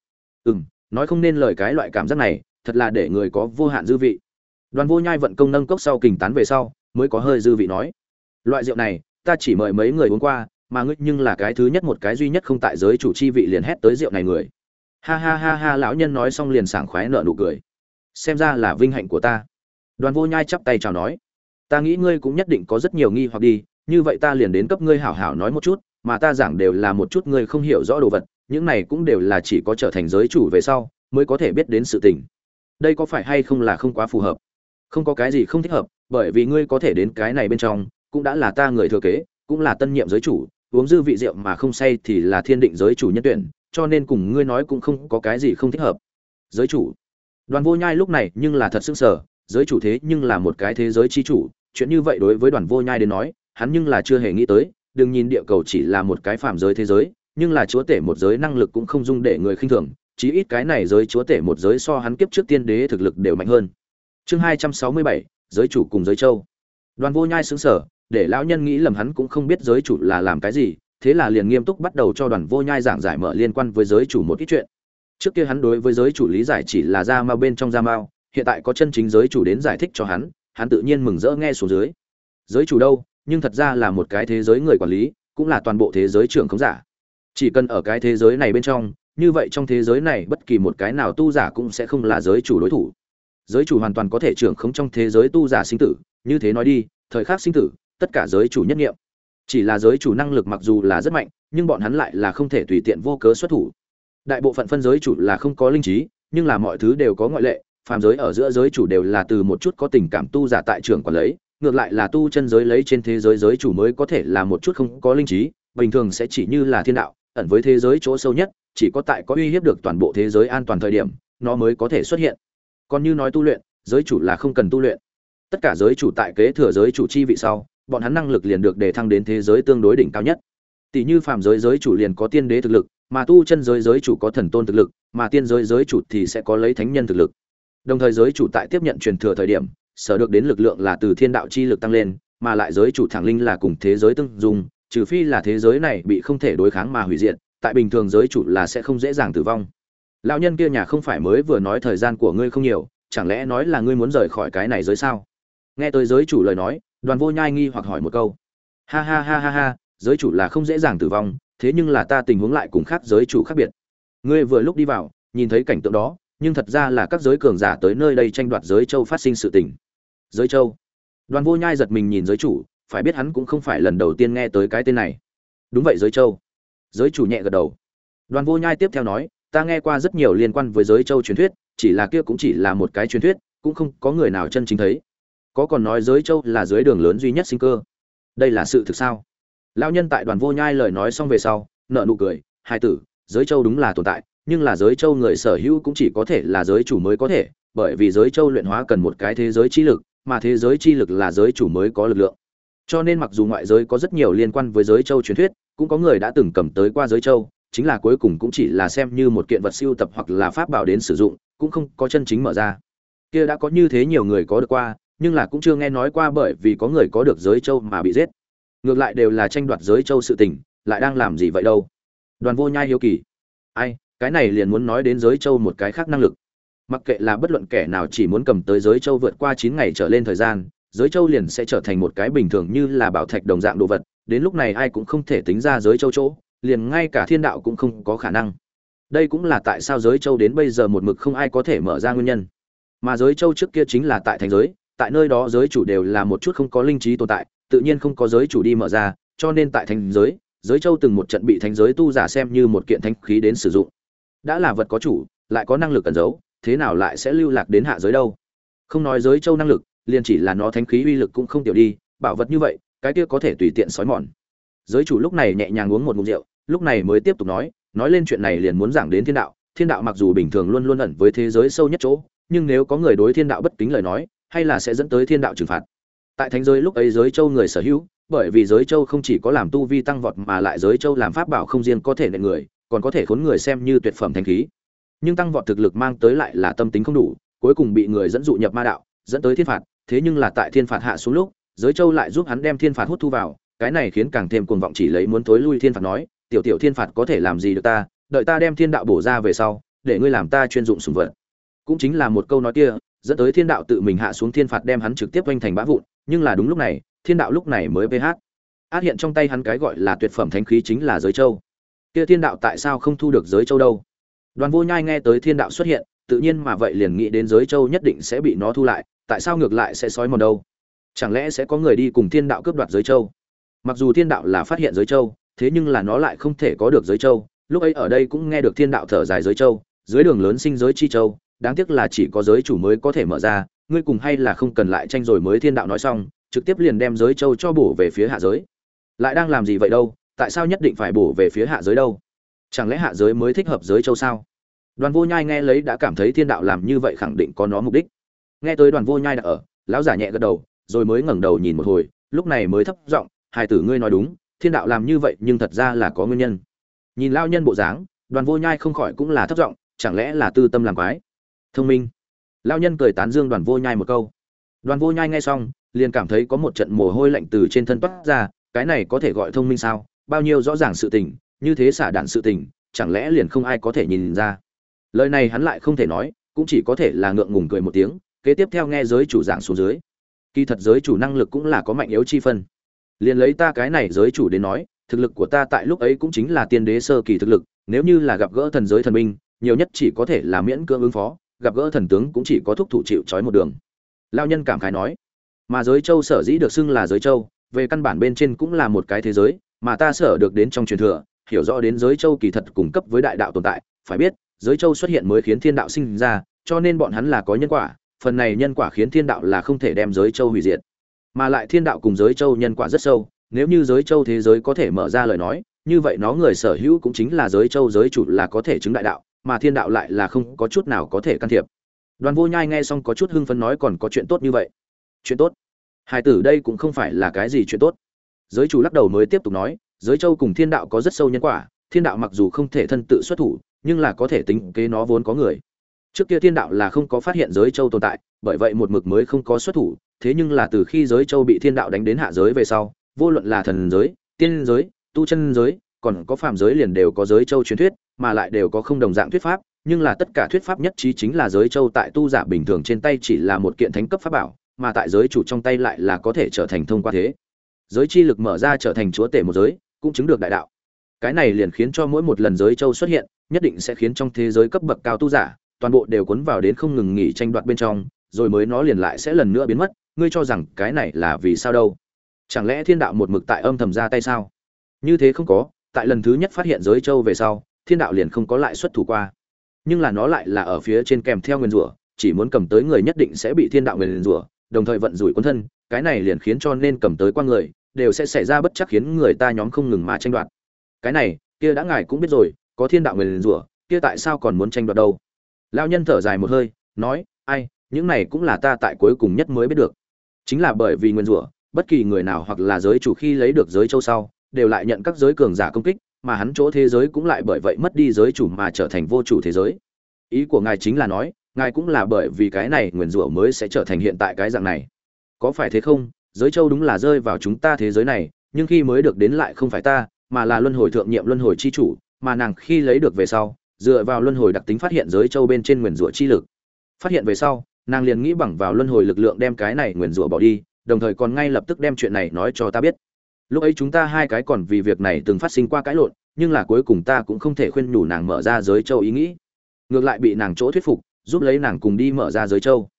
Ừ m nói không nên lời cái loại cảm giác này, thật là để người có vô hạn dư vị. Đoàn vô nhai vận công nâng cốc sau kình tán về sau, mới có hơi dư vị nói. Loại rượu này, ta chỉ mời mấy người uống qua, mà ngươi nhưng là cái thứ nhất một cái duy nhất không tại giới chủ chi vị liền hét tới rượu này người. Ha ha ha ha, lão nhân nói xong liền sảng khoái nợ nụ cười xem ra là vinh hạnh của ta. Đoàn vô nhai chắp tay chào nói, ta nghĩ ngươi cũng nhất định có rất nhiều nghi hoặc đi, như vậy ta liền đến cấp ngươi hảo hảo nói một chút, mà ta giảng đều là một chút ngươi không hiểu rõ đồ vật, những này cũng đều là chỉ có trở thành giới chủ về sau, mới có thể biết đến sự tình. Đây có phải hay không là không quá phù hợp? Không có cái gì không thích hợp, bởi vì ngươi có thể đến cái này bên trong, cũng đã là ta người thừa kế, cũng là tân nhiệm giới chủ, uống dư vị rượu mà không say thì là thiên định giới chủ nhân tuyển, cho nên cùng ngươi nói cũng không có cái gì không thích hợp. Giới chủ? Đoàn vô nhai lúc này nhưng là thật sức sở giới chủ thế nhưng là một cái thế giới chi chủ, chuyện như vậy đối với đoàn vô nhai đến nói, hắn nhưng là chưa hề nghĩ tới, đừng nhìn địa cầu chỉ là một cái phạm giới thế giới, nhưng là chúa tể một giới năng lực cũng không dung để người khinh thường, chí ít cái này giới chúa tể một giới so hắn kiếp trước tiên đế thực lực đều mạnh hơn. Chương hai trăm sáu mươi bảy, giới chủ cùng giới châu. Đoàn vô nhai xứng sở để lão nhân nghĩ lầm hắn cũng không biết giới chủ là làm cái gì, thế là liền nghiêm túc bắt đầu cho đoàn vô nhai giảng giải mở liên quan với giới chủ một ít chuyện trước kia hắn đối với giới chủ lý giải chỉ là da mao bên trong da mao, hiện tại có chân chính giới chủ đến giải thích cho hắn hắn tự nhiên mừng rỡ nghe số dưới. Giới chủ đâu? Nhưng thật ra là một cái thế giới người quản lý, cũng là toàn bộ thế giới trưởng khống giả. Chỉ cần ở cái thế giới này bên trong, như vậy trong thế giới này bất kỳ một cái nào tu giả cũng sẽ không là giới chủ đối thủ. Giới chủ hoàn toàn có thể trưởng khống trong thế giới tu giả sinh tử, như thế nói đi, thời khắc sinh tử, tất cả giới chủ nhất nghiệm. Chỉ là giới chủ năng lực mặc dù là rất mạnh, nhưng bọn hắn lại là không thể tùy tiện vô cớ xuất thủ đại bộ phận phân giới chủ là không có linh trí, nhưng là mọi thứ đều có ngoại lệ, phàm giới ở giữa giới chủ đều là từ một chút có tình cảm tu giả tại trường quản lấy, ngược lại là tu chân giới lấy trên thế giới giới chủ mới có thể là một chút không có linh trí, bình thường sẽ chỉ như là thiên đạo, ẩn với thế giới chỗ sâu nhất, chỉ có tại có uy hiếp được toàn bộ thế giới an toàn thời điểm, nó mới có thể xuất hiện. Còn như nói tu luyện, giới chủ là không cần tu luyện. Tất cả giới chủ tại kế thừa giới chủ chi vị sau, bọn hắn năng lực liền được đề thăng đến thế giới tương đối đỉnh cao nhất. Tỷ như phàm giới giới chủ liền có tiên đế thực lực mà tu chân giới giới chủ có thần tôn thực lực, mà tiên giới giới chủ thì sẽ có lấy thánh nhân thực lực. Đồng thời giới chủ tại tiếp nhận truyền thừa thời điểm, sở được đến lực lượng là từ thiên đạo chi lực tăng lên, mà lại giới chủ thẳng linh là cùng thế giới tương dung, trừ phi là thế giới này bị không thể đối kháng mà hủy diệt, tại bình thường giới chủ là sẽ không dễ dàng tử vong. Lão nhân kia nhà không phải mới vừa nói thời gian của ngươi không nhiều, chẳng lẽ nói là ngươi muốn rời khỏi cái này giới sao? Nghe tới giới chủ lời nói, đoàn vô nhai nghi hoặc hỏi một câu. Ha ha ha ha ha, giới chủ là không dễ dàng tử vong thế nhưng là ta tình huống lại cùng khác giới chủ khác biệt. Ngươi vừa lúc đi vào, nhìn thấy cảnh tượng đó, nhưng thật ra là các giới cường giả tới nơi đây tranh đoạt giới châu phát sinh sự tình. Giới châu. Đoàn vô nhai giật mình nhìn giới chủ, phải biết hắn cũng không phải lần đầu tiên nghe tới cái tên này. Đúng vậy giới châu. Giới chủ nhẹ gật đầu. Đoàn vô nhai tiếp theo nói, ta nghe qua rất nhiều liên quan với giới châu truyền thuyết, chỉ là kia cũng chỉ là một cái truyền thuyết, cũng không có người nào chân chính thấy. Có còn nói giới châu là dưới đường lớn duy nhất sinh cơ. Đây là sự thực sao? Lao nhân tại đoàn vô nhai lời nói xong về sau nợ nụ cười, hai tử, giới châu đúng là tồn tại, nhưng là giới châu người sở hữu cũng chỉ có thể là giới chủ mới có thể, bởi vì giới châu luyện hóa cần một cái thế giới chi lực, mà thế giới chi lực là giới chủ mới có lực lượng. Cho nên mặc dù ngoại giới có rất nhiều liên quan với giới châu truyền thuyết, cũng có người đã từng cầm tới qua giới châu, chính là cuối cùng cũng chỉ là xem như một kiện vật siêu tập hoặc là pháp bảo đến sử dụng, cũng không có chân chính mở ra. Kia đã có như thế nhiều người có được qua, nhưng là cũng chưa nghe nói qua bởi vì có người có được giới châu mà bị giết ngược lại đều là tranh đoạt giới châu sự tình, lại đang làm gì vậy đâu? Đoàn vô nhai hiếu kỳ. Ai, cái này liền muốn nói đến giới châu một cái khác năng lực. Mặc kệ là bất luận kẻ nào chỉ muốn cầm tới giới châu vượt qua chín ngày trở lên thời gian, giới châu liền sẽ trở thành một cái bình thường như là bảo thạch đồng dạng đồ vật, đến lúc này ai cũng không thể tính ra giới châu chỗ, liền ngay cả thiên đạo cũng không có khả năng. Đây cũng là tại sao giới châu đến bây giờ một mực không ai có thể mở ra nguyên nhân. Mà giới châu trước kia chính là tại thành giới, tại nơi đó giới chủ đều là một chút không có linh trí tồn tại tự nhiên không có giới chủ đi mở ra, cho nên tại thành giới giới châu từng một trận bị thành giới tu giả xem như một kiện thánh khí đến sử dụng. Đã là vật có chủ, lại có năng lực cẩn giấu, thế nào lại sẽ lưu lạc đến hạ giới đâu? Không nói giới châu năng lực, liền chỉ là nó thánh khí uy lực cũng không tiểu đi, bảo vật như vậy, cái kia có thể tùy tiện sói mòn. Giới chủ lúc này nhẹ nhàng uống một ngụm rượu, lúc này mới tiếp tục nói nói lên chuyện này liền muốn giảng đến thiên đạo thiên đạo mặc dù bình thường luôn luôn ẩn với thế giới sâu nhất chỗ, nhưng nếu có người đối thiên đạo bất kính lời nói, hay là sẽ dẫn tới thiên đạo trừng phạt tại thánh giới lúc ấy giới châu người sở hữu, bởi vì giới châu không chỉ có làm tu vi tăng vọt mà lại giới châu làm pháp bảo không riêng có thể nệ người, còn có thể khốn người xem như tuyệt phẩm thanh khí. Nhưng tăng vọt thực lực mang tới lại là tâm tính không đủ, cuối cùng bị người dẫn dụ nhập ma đạo, dẫn tới thiên phạt, thế nhưng là tại thiên phạt hạ xuống lúc, giới châu lại giúp hắn đem thiên phạt hút thu vào, cái này khiến càng thêm cuồng vọng chỉ lấy muốn tối lui thiên phạt nói, tiểu tiểu thiên phạt có thể làm gì được ta, đợi ta đem thiên đạo bổ ra về sau, để ngươi làm ta chuyên dụng sùng vật. Cũng chính là một câu nói kia dẫn tới thiên đạo tự mình hạ xuống thiên phạt đem hắn trực tiếp quanh thành bã vụn, nhưng là đúng lúc này, thiên đạo lúc này mới ph át hiện trong tay hắn cái gọi là tuyệt phẩm thánh khí chính là giới châu. Kia thiên đạo tại sao không thu được giới châu đâu? Đoàn vô nhai nghe tới thiên đạo xuất hiện, tự nhiên mà vậy liền nghĩ đến giới châu nhất định sẽ bị nó thu lại, tại sao ngược lại sẽ sói mòn đâu? Chẳng lẽ sẽ có người đi cùng thiên đạo cướp đoạt giới châu? Mặc dù thiên đạo là phát hiện giới châu, thế nhưng là nó lại không thể có được giới châu. Lúc ấy ở đây cũng nghe được thiên đạo thở dài giới châu, dưới đường lớn sinh giới chi châu đáng tiếc là chỉ có giới chủ mới có thể mở ra, ngươi cùng hay là không cần lại tranh rồi mới thiên đạo nói xong, trực tiếp liền đem giới châu cho bổ về phía hạ giới. Lại đang làm gì vậy đâu, tại sao nhất định phải bổ về phía hạ giới đâu? Chẳng lẽ hạ giới mới thích hợp giới châu sao? Đoàn vô nhai nghe lấy đã cảm thấy thiên đạo làm như vậy khẳng định có nó mục đích. Nghe tới đoàn vô nhai đã ở, lão giả nhẹ gật đầu, rồi mới ngẩng đầu nhìn một hồi, lúc này mới thấp giọng, hải tử ngươi nói đúng, thiên đạo làm như vậy nhưng thật ra là có nguyên nhân. Nhìn lao nhân bộ dáng, đoàn vô nhai không khỏi cũng là thất vọng chẳng lẽ là tư tâm làm quái? Thông minh. Lao nhân cười tán dương đoàn vô nhai một câu. Đoàn vô nhai nghe xong, liền cảm thấy có một trận mồ hôi lạnh từ trên thân toát ra, cái này có thể gọi thông minh sao? Bao nhiêu rõ ràng sự tình, như thế xả đạn sự tình, chẳng lẽ liền không ai có thể nhìn ra? Lời này hắn lại không thể nói, cũng chỉ có thể là ngượng ngùng cười một tiếng, kế tiếp theo nghe giới chủ giảng xuống dưới. Kỳ thật giới chủ năng lực cũng là có mạnh yếu chi phân. Liền lấy ta cái này giới chủ đến nói, thực lực của ta tại lúc ấy cũng chính là tiên đế sơ kỳ thực lực, nếu như là gặp gỡ thần giới thần minh, nhiều nhất chỉ có thể là miễn cưỡng ứng phó gặp gỡ thần tướng cũng chỉ có thúc thủ chịu trói một đường. Lao nhân cảm khái nói, mà giới châu sở dĩ được xưng là giới châu, về căn bản bên trên cũng là một cái thế giới, mà ta sở được đến trong truyền thừa, hiểu rõ đến giới châu kỳ thật cung cấp với đại đạo tồn tại. Phải biết, giới châu xuất hiện mới khiến thiên đạo sinh ra, cho nên bọn hắn là có nhân quả, phần này nhân quả khiến thiên đạo là không thể đem giới châu hủy diệt. Mà lại thiên đạo cùng giới châu nhân quả rất sâu, nếu như giới châu thế giới có thể mở ra lời nói, như vậy nó người sở hữu cũng chính là giới châu giới chủ là có thể chứng đại đạo mà thiên đạo lại là không có chút nào có thể can thiệp. Đoàn vô nhai nghe xong có chút hưng phấn nói còn có chuyện tốt như vậy. Chuyện tốt? Hai tử đây cũng không phải là cái gì chuyện tốt. Giới chủ lắc đầu mới tiếp tục nói, giới châu cùng thiên đạo có rất sâu nhân quả, thiên đạo mặc dù không thể thân tự xuất thủ, nhưng là có thể tính kế nó vốn có người. Trước kia thiên đạo là không có phát hiện giới châu tồn tại, bởi vậy một mực mới không có xuất thủ, thế nhưng là từ khi giới châu bị thiên đạo đánh đến hạ giới về sau, vô luận là thần giới, tiên giới, tu chân giới còn có phạm giới liền đều có giới châu truyền thuyết, mà lại đều có không đồng dạng thuyết pháp, nhưng là tất cả thuyết pháp nhất trí chính là giới châu tại tu giả bình thường trên tay chỉ là một kiện thánh cấp pháp bảo, mà tại giới chủ trong tay lại là có thể trở thành thông qua thế. Giới chi lực mở ra trở thành chúa tể một giới, cũng chứng được đại đạo. Cái này liền khiến cho mỗi một lần giới châu xuất hiện, nhất định sẽ khiến trong thế giới cấp bậc cao tu giả, toàn bộ đều cuốn vào đến không ngừng nghỉ tranh đoạt bên trong, rồi mới nó liền lại sẽ lần nữa biến mất. Ngươi cho rằng cái này là vì sao đâu? Chẳng lẽ thiên đạo một mực tại âm thầm ra tay sao? Như thế không có tại lần thứ nhất phát hiện giới châu về sau, thiên đạo liền không có lại xuất thủ qua. Nhưng là nó lại là ở phía trên kèm theo nguyên rủa, chỉ muốn cầm tới người nhất định sẽ bị thiên đạo nguyên rủa, đồng thời vận rủi quân thân, cái này liền khiến cho nên cầm tới qua người, đều sẽ xảy ra bất chắc khiến người ta nhóm không ngừng mà tranh đoạt. Cái này, kia đã ngài cũng biết rồi, có thiên đạo nguyên rủa, kia tại sao còn muốn tranh đoạt đâu? Lao nhân thở dài một hơi, nói, ai, những này cũng là ta tại cuối cùng nhất mới biết được. Chính là bởi vì nguyên rủa, bất kỳ người nào hoặc là giới chủ khi lấy được giới châu sau đều lại nhận các giới cường giả công kích, mà hắn chỗ thế giới cũng lại bởi vậy mất đi giới chủ mà trở thành vô chủ thế giới. Ý của ngài chính là nói, ngài cũng là bởi vì cái này nguyền rủa mới sẽ trở thành hiện tại cái dạng này. Có phải thế không? Giới châu đúng là rơi vào chúng ta thế giới này, nhưng khi mới được đến lại không phải ta, mà là luân hồi thượng nhiệm, luân hồi chi chủ, mà nàng khi lấy được về sau, dựa vào luân hồi đặc tính phát hiện giới châu bên trên nguyền rủa chi lực. Phát hiện về sau, nàng liền nghĩ bằng vào luân hồi lực lượng đem cái này nguyền rủa bỏ đi, đồng thời còn ngay lập tức đem chuyện này nói cho ta biết lúc ấy chúng ta hai cái còn vì việc này từng phát sinh qua cãi lộn, nhưng là cuối cùng ta cũng không thể khuyên nhủ nàng mở ra giới châu ý nghĩ. Ngược lại bị nàng chỗ thuyết phục, giúp lấy nàng cùng đi mở ra giới châu.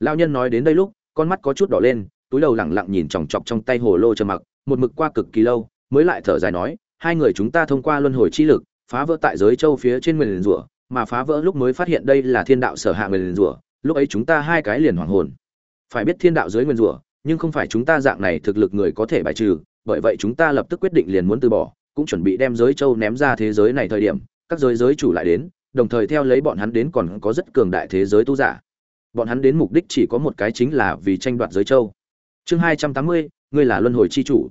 Lao nhân nói đến đây lúc, con mắt có chút đỏ lên, túi đầu lẳng lặng nhìn chòng chọc trong tay hồ lô trầm mặc, một mực qua cực kỳ lâu, mới lại thở dài nói, hai người chúng ta thông qua luân hồi chi lực, phá vỡ tại giới châu phía trên nguyền rủa, mà phá vỡ lúc mới phát hiện đây là thiên đạo sở hạ nguyền rủa, lúc ấy chúng ta hai cái liền hoàng hồn. Phải biết thiên đạo dưới nguyền rủa, nhưng không phải chúng ta dạng này thực lực người có thể bài trừ bởi vậy chúng ta lập tức quyết định liền muốn từ bỏ, cũng chuẩn bị đem giới châu ném ra thế giới này thời điểm, các giới giới chủ lại đến, đồng thời theo lấy bọn hắn đến còn có rất cường đại thế giới tu giả. Bọn hắn đến mục đích chỉ có một cái chính là vì tranh đoạt giới châu. Chương hai trăm tám mươi, ngươi là luân hồi chi chủ.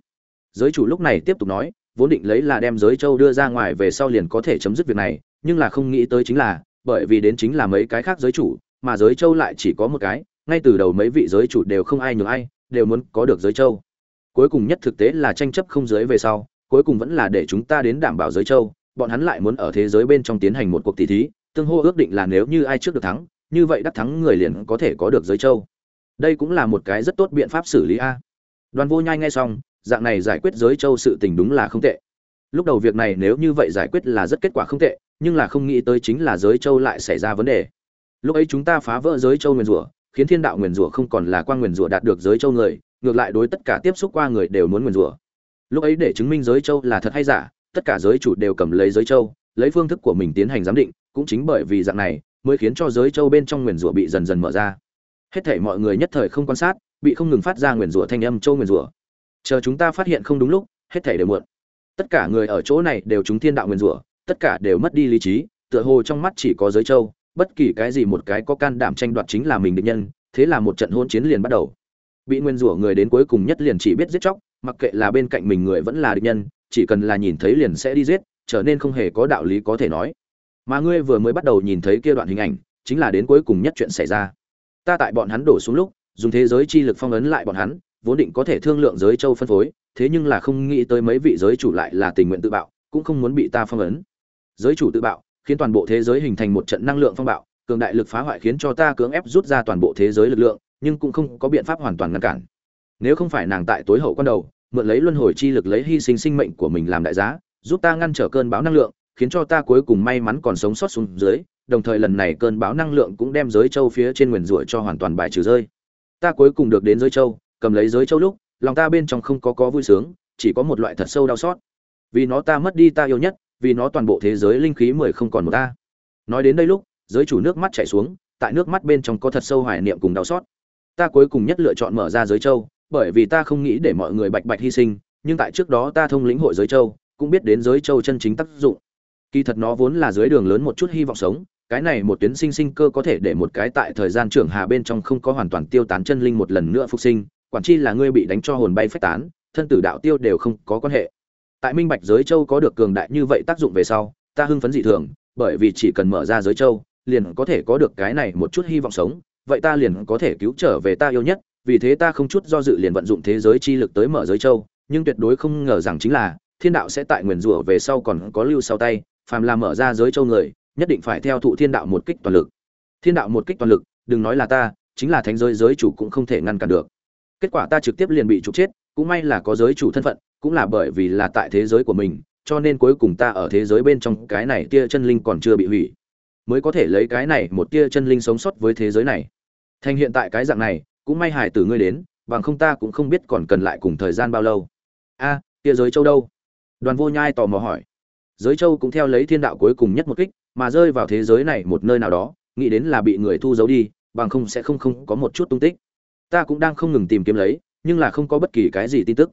Giới chủ lúc này tiếp tục nói, vốn định lấy là đem giới châu đưa ra ngoài về sau liền có thể chấm dứt việc này, nhưng là không nghĩ tới chính là, bởi vì đến chính là mấy cái khác giới chủ, mà giới châu lại chỉ có một cái, ngay từ đầu mấy vị giới chủ đều không ai nhường ai, đều muốn có được giới châu cuối cùng nhất thực tế là tranh chấp không giới về sau, cuối cùng vẫn là để chúng ta đến đảm bảo giới châu. Bọn hắn lại muốn ở thế giới bên trong tiến hành một cuộc tỷ thí, tương hô ước định là nếu như ai trước được thắng, như vậy đắc thắng người liền có thể có được giới châu. Đây cũng là một cái rất tốt biện pháp xử lý a. Đoàn vô nhai nghe xong, dạng này giải quyết giới châu sự tình đúng là không tệ. Lúc đầu việc này nếu như vậy giải quyết là rất kết quả không tệ, nhưng là không nghĩ tới chính là giới châu lại xảy ra vấn đề. Lúc ấy chúng ta phá vỡ giới châu nguyền rủa, khiến thiên đạo nguyền rủa không còn là quan nguyền rủa đạt được giới châu người ngược lại đối tất cả tiếp xúc qua người đều muốn nguyền rủa. Lúc ấy để chứng minh giới châu là thật hay giả, tất cả giới chủ đều cầm lấy giới châu, lấy phương thức của mình tiến hành giám định, cũng chính bởi vì dạng này mới khiến cho giới châu bên trong nguyền rủa bị dần dần mở ra. Hết thảy mọi người nhất thời không quan sát, bị không ngừng phát ra nguyền rủa thanh âm châu nguyền rủa. Chờ chúng ta phát hiện không đúng lúc, hết thảy đều muộn. Tất cả người ở chỗ này đều chúng thiên đạo nguyền rủa, tất cả đều mất đi lý trí, tựa hồ trong mắt chỉ có giới châu, bất kỳ cái gì một cái có can đảm tranh đoạt chính là mình địch nhân, thế là một trận hôn chiến liền bắt đầu bị nguyên rủa người đến cuối cùng nhất liền chỉ biết giết chóc, mặc kệ là bên cạnh mình người vẫn là địch nhân, chỉ cần là nhìn thấy liền sẽ đi giết, trở nên không hề có đạo lý có thể nói. Mà ngươi vừa mới bắt đầu nhìn thấy kia đoạn hình ảnh, chính là đến cuối cùng nhất chuyện xảy ra. Ta tại bọn hắn đổ xuống lúc, dùng thế giới chi lực phong ấn lại bọn hắn, vốn định có thể thương lượng giới châu phân phối, thế nhưng là không nghĩ tới mấy vị giới chủ lại là tình nguyện tự bạo, cũng không muốn bị ta phong ấn. Giới chủ tự bạo, khiến toàn bộ thế giới hình thành một trận năng lượng phong bạo, cường đại lực phá hoại khiến cho ta cưỡng ép rút ra toàn bộ thế giới lực lượng nhưng cũng không có biện pháp hoàn toàn ngăn cản. Nếu không phải nàng tại tối hậu quan đầu, mượn lấy luân hồi chi lực lấy hy sinh sinh mệnh của mình làm đại giá, giúp ta ngăn trở cơn bão năng lượng, khiến cho ta cuối cùng may mắn còn sống sót xuống dưới, đồng thời lần này cơn bão năng lượng cũng đem giới châu phía trên nguyền rủa cho hoàn toàn bài trừ rơi. Ta cuối cùng được đến giới châu, cầm lấy giới châu lúc, lòng ta bên trong không có có vui sướng, chỉ có một loại thật sâu đau xót. Vì nó ta mất đi ta yêu nhất, vì nó toàn bộ thế giới linh khí mười không còn một ta. Nói đến đây lúc, giới chủ nước mắt chảy xuống, tại nước mắt bên trong có thật sâu hoài niệm cùng đau xót ta cuối cùng nhất lựa chọn mở ra giới châu, bởi vì ta không nghĩ để mọi người bạch bạch hy sinh, nhưng tại trước đó ta thông lĩnh hội giới châu, cũng biết đến giới châu chân chính tác dụng. Kỳ thật nó vốn là dưới đường lớn một chút hy vọng sống, cái này một tuyến sinh sinh cơ có thể để một cái tại thời gian trưởng hà bên trong không có hoàn toàn tiêu tán chân linh một lần nữa phục sinh, quản chi là ngươi bị đánh cho hồn bay phách tán, thân tử đạo tiêu đều không có quan hệ. Tại minh bạch giới châu có được cường đại như vậy tác dụng về sau, ta hưng phấn dị thường, bởi vì chỉ cần mở ra giới châu, liền có thể có được cái này một chút hy vọng sống vậy ta liền có thể cứu trở về ta yêu nhất, vì thế ta không chút do dự liền vận dụng thế giới chi lực tới mở giới châu, nhưng tuyệt đối không ngờ rằng chính là, thiên đạo sẽ tại nguyền rủa về sau còn có lưu sau tay, phàm là mở ra giới châu người, nhất định phải theo thụ thiên đạo một kích toàn lực. Thiên đạo một kích toàn lực, đừng nói là ta, chính là thánh giới giới chủ cũng không thể ngăn cản được. Kết quả ta trực tiếp liền bị trục chết, cũng may là có giới chủ thân phận, cũng là bởi vì là tại thế giới của mình, cho nên cuối cùng ta ở thế giới bên trong cái này tia chân linh còn chưa bị hủy. Mới có thể lấy cái này một tia chân linh sống sót với thế giới này thành hiện tại cái dạng này cũng may hải tử ngươi đến bằng không ta cũng không biết còn cần lại cùng thời gian bao lâu. A à, giới châu đâu? Đoàn vô nhai tò mò hỏi. Giới châu cũng theo lấy thiên đạo cuối cùng nhất một kích mà rơi vào thế giới này một nơi nào đó nghĩ đến là bị người thu giấu đi bằng không sẽ không không có một chút tung tích. Ta cũng đang không ngừng tìm kiếm lấy nhưng là không có bất kỳ cái gì tin tức.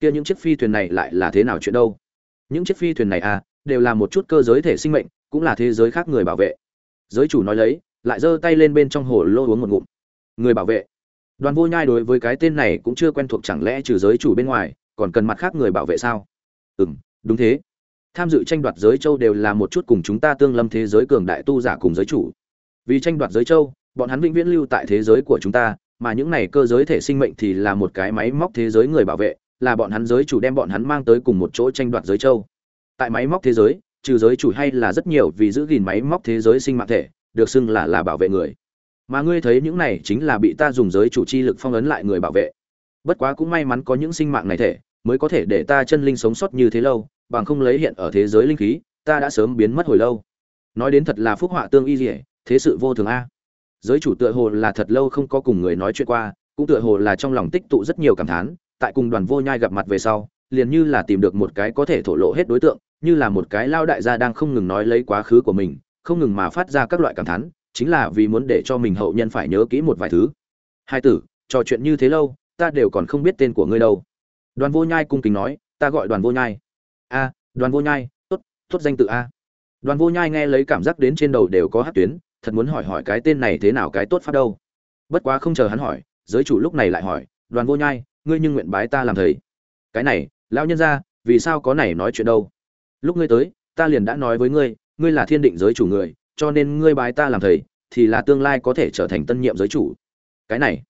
Kia những chiếc phi thuyền này lại là thế nào chuyện đâu? Những chiếc phi thuyền này à đều là một chút cơ giới thể sinh mệnh cũng là thế giới khác người bảo vệ. Giới chủ nói lấy lại giơ tay lên bên trong hồ lô uống một ngụm. Người bảo vệ. Đoàn vô nhai đối với cái tên này cũng chưa quen thuộc chẳng lẽ trừ giới chủ bên ngoài, còn cần mặt khác người bảo vệ sao? Ừ m đúng thế. Tham dự tranh đoạt giới châu đều là một chút cùng chúng ta tương lâm thế giới cường đại tu giả cùng giới chủ. Vì tranh đoạt giới châu, bọn hắn vĩnh viễn lưu tại thế giới của chúng ta, mà những này cơ giới thể sinh mệnh thì là một cái máy móc thế giới người bảo vệ, là bọn hắn giới chủ đem bọn hắn mang tới cùng một chỗ tranh đoạt giới châu. Tại máy móc thế giới, trừ giới chủ hay là rất nhiều vì giữ gìn máy móc thế giới sinh mạng thể được xưng là là bảo vệ người. Mà ngươi thấy những này chính là bị ta dùng giới chủ chi lực phong ấn lại người bảo vệ. Bất quá cũng may mắn có những sinh mạng này thể, mới có thể để ta chân linh sống sót như thế lâu, bằng không lấy hiện ở thế giới linh khí, ta đã sớm biến mất hồi lâu. Nói đến thật là phúc họa tương y dỉa thế sự vô thường a. Giới chủ tựa hồ là thật lâu không có cùng người nói chuyện qua, cũng tựa hồ là trong lòng tích tụ rất nhiều cảm thán, tại cùng đoàn vô nhai gặp mặt về sau, liền như là tìm được một cái có thể thổ lộ hết đối tượng, như là một cái lao đại gia đang không ngừng nói lấy quá khứ của mình không ngừng mà phát ra các loại cảm thán, chính là vì muốn để cho mình hậu nhân phải nhớ kỹ một vài thứ. Hai tử, trò chuyện như thế lâu, ta đều còn không biết tên của ngươi đâu. Đoàn vô nhai cung kính nói, ta gọi đoàn vô nhai. A, đoàn vô nhai, tốt tốt danh tự a. Đoàn vô nhai nghe lấy cảm giác đến trên đầu đều có hát tuyến, thật muốn hỏi hỏi cái tên này thế nào, cái tốt phát đâu. Bất quá không chờ hắn hỏi, giới chủ lúc này lại hỏi, đoàn vô nhai, ngươi nhưng nguyện bái ta làm thầy? Cái này, lão nhân ra vì sao có này nói chuyện đâu? Lúc ngươi tới, ta liền đã nói với ngươi ngươi là thiên định giới chủ người, cho nên ngươi bái ta làm thầy, thì là tương lai có thể trở thành tân nhiệm giới chủ. Cái này,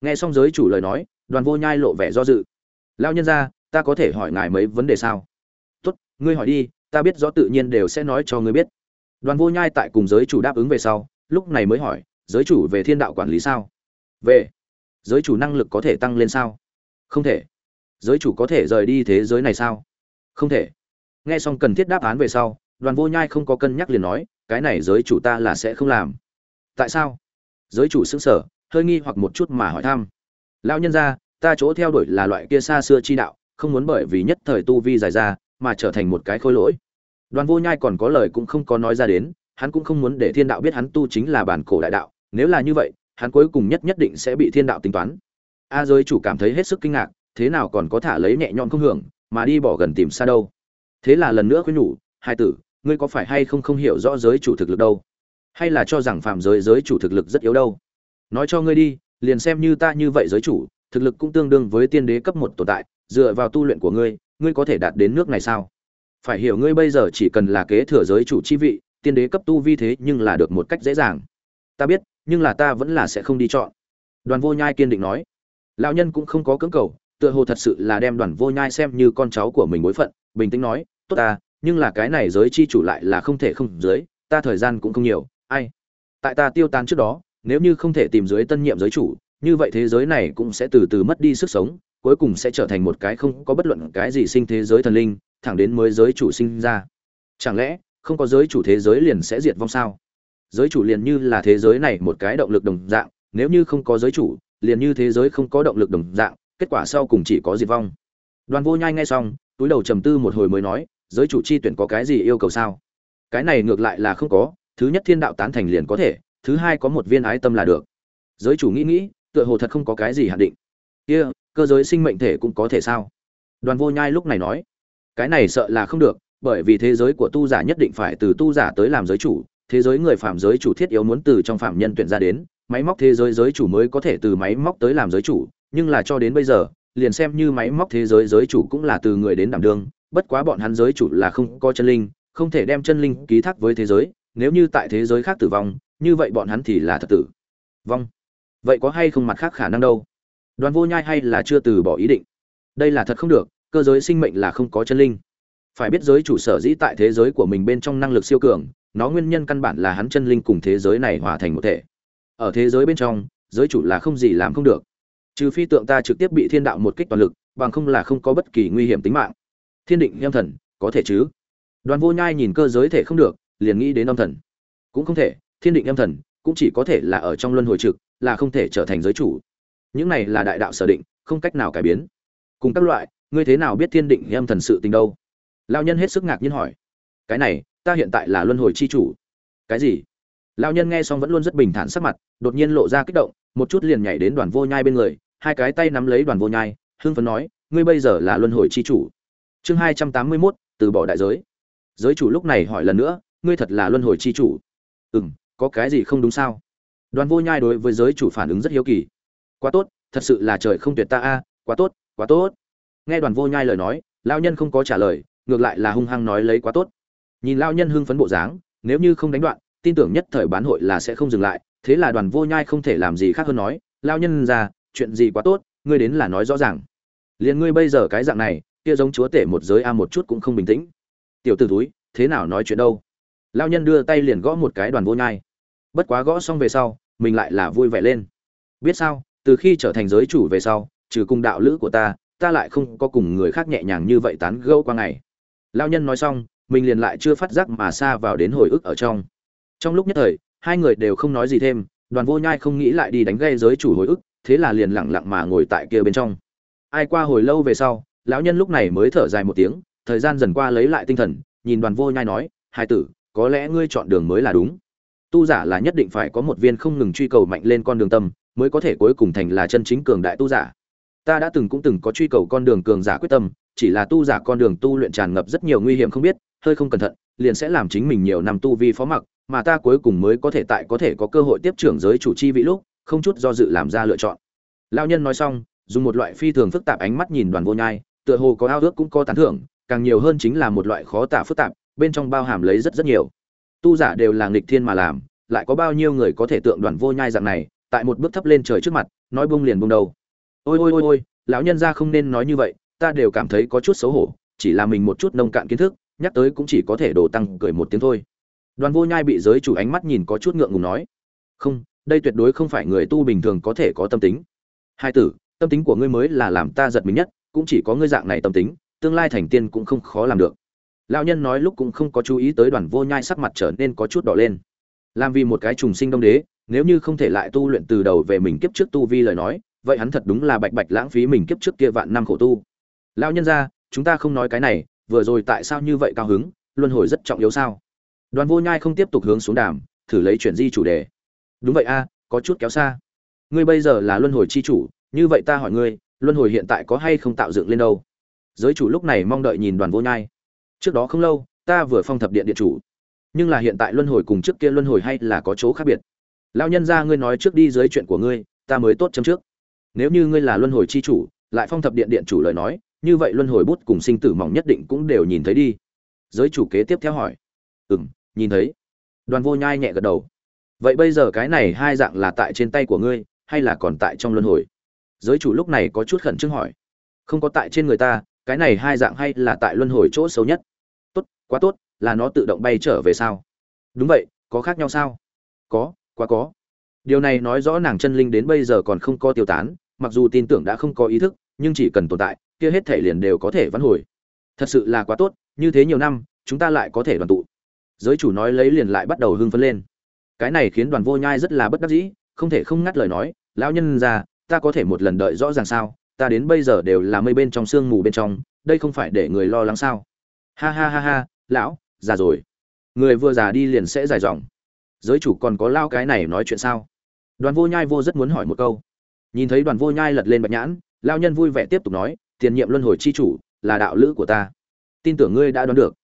nghe xong giới chủ lời nói, đoàn vô nhai lộ vẻ do dự. Lao nhân ra ta có thể hỏi ngài mấy vấn đề sao? Tốt, ngươi hỏi đi, ta biết rõ tự nhiên đều sẽ nói cho ngươi biết. Đoàn vô nhai tại cùng giới chủ đáp ứng về sau, lúc này mới hỏi, giới chủ về thiên đạo quản lý sao? Về. Giới chủ năng lực có thể tăng lên sao? Không thể. Giới chủ có thể rời đi thế giới này sao? Không thể. Nghe xong cần thiết đáp án về sau đoàn vô nhai không có cân nhắc liền nói, cái này giới chủ ta là sẽ không làm. Tại sao? Giới chủ xứng sở hơi nghi hoặc một chút mà hỏi thăm. Lão nhân ra ta chỗ theo đuổi là loại kia xa xưa chi đạo, không muốn bởi vì nhất thời tu vi dài ra mà trở thành một cái khôi lỗi. Đoàn vô nhai còn có lời cũng không có nói ra đến, hắn cũng không muốn để thiên đạo biết hắn tu chính là bản cổ đại đạo, nếu là như vậy, hắn cuối cùng nhất nhất định sẽ bị thiên đạo tính toán. A giới chủ cảm thấy hết sức kinh ngạc, thế nào còn có thả lấy nhẹ nhõm không hưởng, mà đi bỏ gần tìm xa đâu. Thế là lần nữa khuyên nhủ, hai tử ngươi có phải hay không không hiểu rõ giới chủ thực lực đâu? Hay là cho rằng phạm giới giới chủ thực lực rất yếu đâu? Nói cho ngươi đi, liền xem như ta như vậy giới chủ, thực lực cũng tương đương với tiên đế cấp một tồn tại, dựa vào tu luyện của ngươi ngươi có thể đạt đến nước này sao? Phải hiểu ngươi bây giờ chỉ cần là kế thừa giới chủ chi vị, tiên đế cấp tu vi thế nhưng là được một cách dễ dàng. Ta biết, nhưng là ta vẫn là sẽ không đi chọn. Đoàn vô nhai kiên định nói. Lão nhân cũng không có cưỡng cầu, tựa hồ thật sự là đem đoàn vô nhai xem như con cháu của mình bối phận, bình tĩnh nói, tốt ta nhưng là cái này giới chi chủ lại là không thể không giới ta thời gian cũng không nhiều, ai? Tại ta tiêu tan trước đó, nếu như không thể tìm dưới tân nhiệm giới chủ, như vậy thế giới này cũng sẽ từ từ mất đi sức sống, cuối cùng sẽ trở thành một cái không có bất luận cái gì sinh thế giới thần linh, thẳng đến mới giới chủ sinh ra. Chẳng lẽ, không có giới chủ thế giới liền sẽ diệt vong sao? Giới chủ liền như là thế giới này một cái động lực đồng dạng, nếu như không có giới chủ, liền như thế giới không có động lực đồng dạng, kết quả sau cùng chỉ có diệt vong. Đoàn vô nhai nghe xong, túi đầu trầm tư một hồi mới nói giới chủ chi tuyển có cái gì yêu cầu sao? Cái này ngược lại là không có thứ nhất thiên đạo tán thành liền có thể thứ hai có một viên ái tâm là được. Giới chủ nghĩ nghĩ tựa hồ thật không có cái gì hạn định. Kia、yeah, cơ giới sinh mệnh thể cũng có thể sao? Đoàn vô nhai lúc này nói cái này sợ là không được bởi vì thế giới của tu giả nhất định phải từ tu giả tới làm giới chủ thế giới người phạm giới chủ thiết yếu muốn từ trong phạm nhân tuyển ra đến máy móc thế giới giới chủ mới có thể từ máy móc tới làm giới chủ nhưng là cho đến bây giờ liền xem như máy móc thế giới giới chủ cũng là từ người đến đảm đương bất quá bọn hắn giới chủ là không có chân linh, không thể đem chân linh ký thác với thế giới, nếu như tại thế giới khác tử vong, như vậy bọn hắn thì là thật tử. Vong. Vậy có hay không mặt khác khả năng đâu? Đoàn vô nhai hay là chưa từ bỏ ý định? Đây là thật không được, cơ giới sinh mệnh là không có chân linh. Phải biết giới chủ sở dĩ tại thế giới của mình bên trong năng lực siêu cường, nó nguyên nhân căn bản là hắn chân linh cùng thế giới này hòa thành một thể. Ở thế giới bên trong, giới chủ là không gì làm không được. Trừ phi tượng ta trực tiếp bị thiên đạo một kích toàn lực, bằng không là không có bất kỳ nguy hiểm tính mạng thiên định, âm thần, có thể chứ? Đoàn vô nhai nhìn cơ giới thể không được, liền nghĩ đến âm thần. Cũng không thể, thiên định, âm thần, cũng chỉ có thể là ở trong luân hồi trực, là không thể trở thành giới chủ. Những này là đại đạo sở định, không cách nào cải biến. Cùng các loại, ngươi thế nào biết thiên định, âm thần sự tình đâu? Lao nhân hết sức ngạc nhiên hỏi. Cái này, ta hiện tại là luân hồi chi chủ. Cái gì? Lao nhân nghe xong vẫn luôn rất bình thản sắc mặt, đột nhiên lộ ra kích động, một chút liền nhảy đến đoàn vô nhai bên người, hai cái tay nắm lấy đoàn vô nhai, hưng phấn nói, ngươi bây giờ là luân hồi chi chủ chương hai trăm tám mươi mốt, từ bỏ đại giới. Giới chủ lúc này hỏi lần nữa, ngươi thật là luân hồi chi chủ? Ừ m có cái gì không đúng sao? Đoàn vô nhai đối với giới chủ phản ứng rất hiếu kỳ. Quá tốt, thật sự là trời không tuyệt ta a à, quá tốt quá tốt. Nghe đoàn vô nhai lời nói lao nhân không có trả lời, ngược lại là hung hăng nói lấy quá tốt. Nhìn lao nhân hưng phấn bộ dáng, nếu như không đánh đoạn, tin tưởng nhất thời bán hội là sẽ không dừng lại, thế là đoàn vô nhai không thể làm gì khác hơn nói lao nhân ra, chuyện gì quá tốt, ngươi đến là nói rõ ràng. Liền ngươi bây giờ cái dạng này kia giống chúa tể một giới a một chút cũng không bình tĩnh. Tiểu t ử túi thế nào nói chuyện đâu? Lao nhân đưa tay liền gõ một cái đoàn vô nhai. Bất quá gõ xong về sau, mình lại là vui vẻ lên. Biết sao, từ khi trở thành giới chủ về sau, trừ cùng đạo lữ của ta ta lại không có cùng người khác nhẹ nhàng như vậy tán gẫu qua ngày. Lao nhân nói xong, mình liền lại chưa phát giác mà xa vào đến hồi ức ở trong. Trong lúc nhất thời, hai người đều không nói gì thêm, đoàn vô nhai không nghĩ lại đi đánh gây giới chủ hồi ức, thế là liền lặng lặng mà ngồi tại kia bên trong. Ai qua hồi lâu về sau lão nhân lúc này mới thở dài một tiếng, thời gian dần qua lấy lại tinh thần, nhìn đoàn vô nhai nói hai tử, có lẽ ngươi chọn đường mới là đúng. Tu giả là nhất định phải có một viên không ngừng truy cầu mạnh lên con đường tâm, mới có thể cuối cùng thành là chân chính cường đại tu giả. Ta đã từng cũng từng có truy cầu con đường cường giả quyết tâm, chỉ là tu giả con đường tu luyện tràn ngập rất nhiều nguy hiểm không biết, hơi không cẩn thận, liền sẽ làm chính mình nhiều năm tu vi phó mặc, mà ta cuối cùng mới có thể tại có thể có cơ hội tiếp trưởng giới chủ chi vị lúc, không chút do dự làm ra lựa chọn. Lao nhân nói xong, dùng một loại phi thường phức tạp ánh mắt nhìn đoàn vô nhai tựa hồ có ao ước cũng có tán thưởng, càng nhiều hơn chính là một loại khó tả phức tạp, bên trong bao hàm lấy rất rất nhiều. Tu giả đều là nghịch thiên mà làm, lại có bao nhiêu người có thể tượng đoàn vô nhai dạng này, tại một bước thấp lên trời trước mặt, nói bung liền bung đầu. Ôi ôi ôi ôi, lão nhân ra không nên nói như vậy, ta đều cảm thấy có chút xấu hổ, chỉ là mình một chút nông cạn kiến thức, nhắc tới cũng chỉ có thể đổ tăng cười một tiếng thôi. Đoàn vô nhai bị giới chủ ánh mắt nhìn có chút ngượng ngùng nói, không, đây tuyệt đối không phải người tu bình thường có thể có tâm tính. Hai tử, tâm tính của ngươi mới là làm ta giật mình nhất cũng chỉ có ngươi dạng này tâm tính, tương lai thành tiên cũng không khó làm được. Lão nhân nói lúc cũng không có chú ý tới đoàn vô nhai sắc mặt trở nên có chút đỏ lên. Làm vì một cái trùng sinh đông đế, nếu như không thể lại tu luyện từ đầu về mình kiếp trước tu vi lời nói, vậy hắn thật đúng là bạch bạch lãng phí mình kiếp trước kia vạn năm khổ tu. Lão nhân ra, chúng ta không nói cái này, vừa rồi tại sao như vậy cao hứng, luân hồi rất trọng yếu sao? Đoàn vô nhai không tiếp tục hướng xuống đàm, thử lấy chuyển di chủ đề. Đúng vậy a, có chút kéo xa. Ngươi bây giờ là luân hồi chi chủ, như vậy ta hỏi ngươi luân hồi hiện tại có hay không tạo dựng lên đâu? Giới chủ lúc này mong đợi nhìn đoàn vô nhai. Trước đó không lâu, ta vừa phong thập điện điện chủ. Nhưng là hiện tại luân hồi cùng trước kia luân hồi hay là có chỗ khác biệt? Lao nhân ra ngươi nói trước đi dưới chuyện của ngươi, ta mới tốt chấm trước. Nếu như ngươi là luân hồi chi chủ, lại phong thập điện điện chủ lời nói, như vậy luân hồi bút cùng sinh tử mỏng nhất định cũng đều nhìn thấy đi. Giới chủ kế tiếp theo hỏi. Ừ m nhìn thấy. Đoàn vô nhai nhẹ gật đầu. Vậy bây giờ cái này hai dạng là tại trên tay của ngươi, hay là còn tại trong luân hồi? Giới chủ lúc này có chút khẩn trương hỏi. Không có tại trên người ta, cái này hai dạng hay là tại luân hồi chỗ xấu nhất? Tốt, quá tốt, là nó tự động bay trở về sao? Đúng vậy, có khác nhau sao? Có, quá có. Điều này nói rõ nàng chân linh đến bây giờ còn không có tiêu tán, mặc dù tin tưởng đã không có ý thức, nhưng chỉ cần tồn tại, kia hết thể liền đều có thể vãn hồi. Thật sự là quá tốt, như thế nhiều năm, chúng ta lại có thể đoàn tụ. Giới chủ nói lấy liền lại bắt đầu hưng phấn lên. Cái này khiến đoàn vô nhai rất là bất đắc dĩ, không thể không ngắt lời nói, lão nhân ra ta có thể một lần đợi rõ ràng sao? Ta đến bây giờ đều là mây bên trong, sương mù bên trong, đây không phải để người lo lắng sao? Ha ha ha ha, lão, già rồi. Người vừa già đi liền sẽ dài dòng. Giới chủ còn có lao cái này nói chuyện sao? Đoàn vô nhai vô rất muốn hỏi một câu. Nhìn thấy đoàn vô nhai lật lên bạch nhãn, lao nhân vui vẻ tiếp tục nói, tiền nhiệm luân hồi chi chủ, là đạo lữ của ta. Tin tưởng ngươi đã đoán được.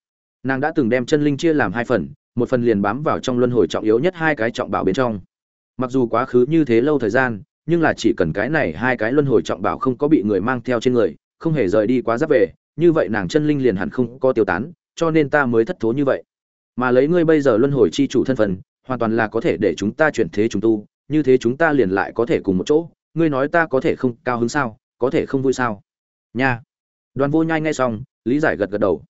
Nàng đã từng đem chân linh chia làm hai phần, một phần liền bám vào trong luân hồi trọng yếu nhất hai cái trọng bảo bên trong. Mặc dù quá khứ như thế lâu thời gian nhưng là chỉ cần cái này hai cái luân hồi trọng bảo không có bị người mang theo trên người, không hề rời đi quá giáp về, như vậy nàng chân linh liền hẳn không có tiêu tán, cho nên ta mới thất thố như vậy. Mà lấy ngươi bây giờ luân hồi chi chủ thân phận, hoàn toàn là có thể để chúng ta chuyển thế chúng tu, như thế chúng ta liền lại có thể cùng một chỗ, ngươi nói ta có thể không cao hứng sao, có thể không vui sao? Nha. Đoàn vô nhai nghe xong, lý giải gật gật đầu.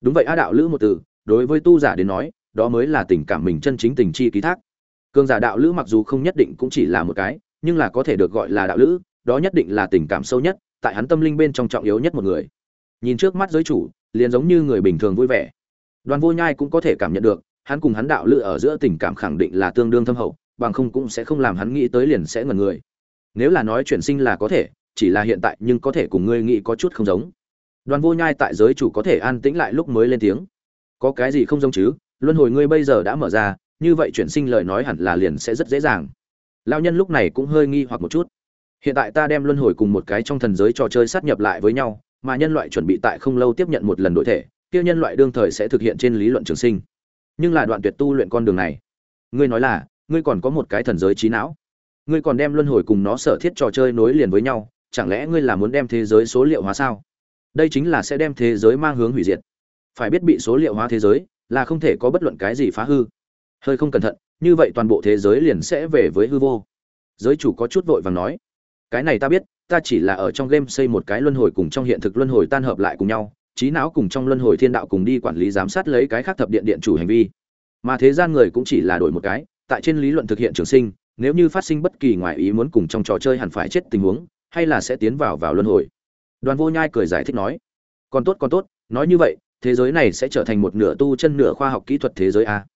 Đúng vậy a đạo lữ một từ, đối với tu giả đến nói, đó mới là tình cảm mình chân chính tình chi ký thác. Cường giả đạo lữ mặc dù không nhất định cũng chỉ là một cái nhưng là có thể được gọi là đạo lữ, đó nhất định là tình cảm sâu nhất, tại hắn tâm linh bên trong trọng yếu nhất một người. Nhìn trước mắt giới chủ, liền giống như người bình thường vui vẻ. Đoàn vô nhai cũng có thể cảm nhận được, hắn cùng hắn đạo lữ ở giữa tình cảm khẳng định là tương đương thâm hậu, bằng không cũng sẽ không làm hắn nghĩ tới liền sẽ ngẩn người. Nếu là nói chuyển sinh là có thể, chỉ là hiện tại nhưng có thể cùng ngươi nghĩ có chút không giống. Đoàn vô nhai tại giới chủ có thể an tĩnh lại lúc mới lên tiếng. Có cái gì không giống chứ? Luân hồi ngươi bây giờ đã mở ra, như vậy chuyển sinh lời nói hẳn là liền sẽ rất dễ dàng lao nhân lúc này cũng hơi nghi hoặc một chút. Hiện tại ta đem luân hồi cùng một cái trong thần giới trò chơi sát nhập lại với nhau, mà nhân loại chuẩn bị tại không lâu tiếp nhận một lần đổi thể, kia nhân loại đương thời sẽ thực hiện trên lý luận trường sinh. Nhưng là đoạn tuyệt tu luyện con đường này. Ngươi nói là, ngươi còn có một cái thần giới trí não. Ngươi còn đem luân hồi cùng nó sở thiết trò chơi nối liền với nhau, chẳng lẽ ngươi là muốn đem thế giới số liệu hóa sao? Đây chính là sẽ đem thế giới mang hướng hủy diệt. Phải biết bị số liệu hóa thế giới là không thể có bất luận cái gì phá hư. Hơi không cẩn thận như vậy toàn bộ thế giới liền sẽ về với hư vô. Giới chủ có chút vội vàng nói, cái này ta biết, ta chỉ là ở trong game xây một cái luân hồi cùng trong hiện thực luân hồi tan hợp lại cùng nhau, trí não cùng trong luân hồi thiên đạo cùng đi quản lý giám sát lấy cái khác thập điện điện chủ hành vi. Mà thế gian người cũng chỉ là đổi một cái, tại trên lý luận thực hiện trường sinh, nếu như phát sinh bất kỳ ngoài ý muốn cùng trong trò chơi hẳn phải chết tình huống, hay là sẽ tiến vào vào luân hồi. Đoàn vô nhai cười giải thích nói, còn tốt còn tốt, nói như vậy, thế giới này sẽ trở thành một nửa tu chân nửa khoa học kỹ thuật thế giới a.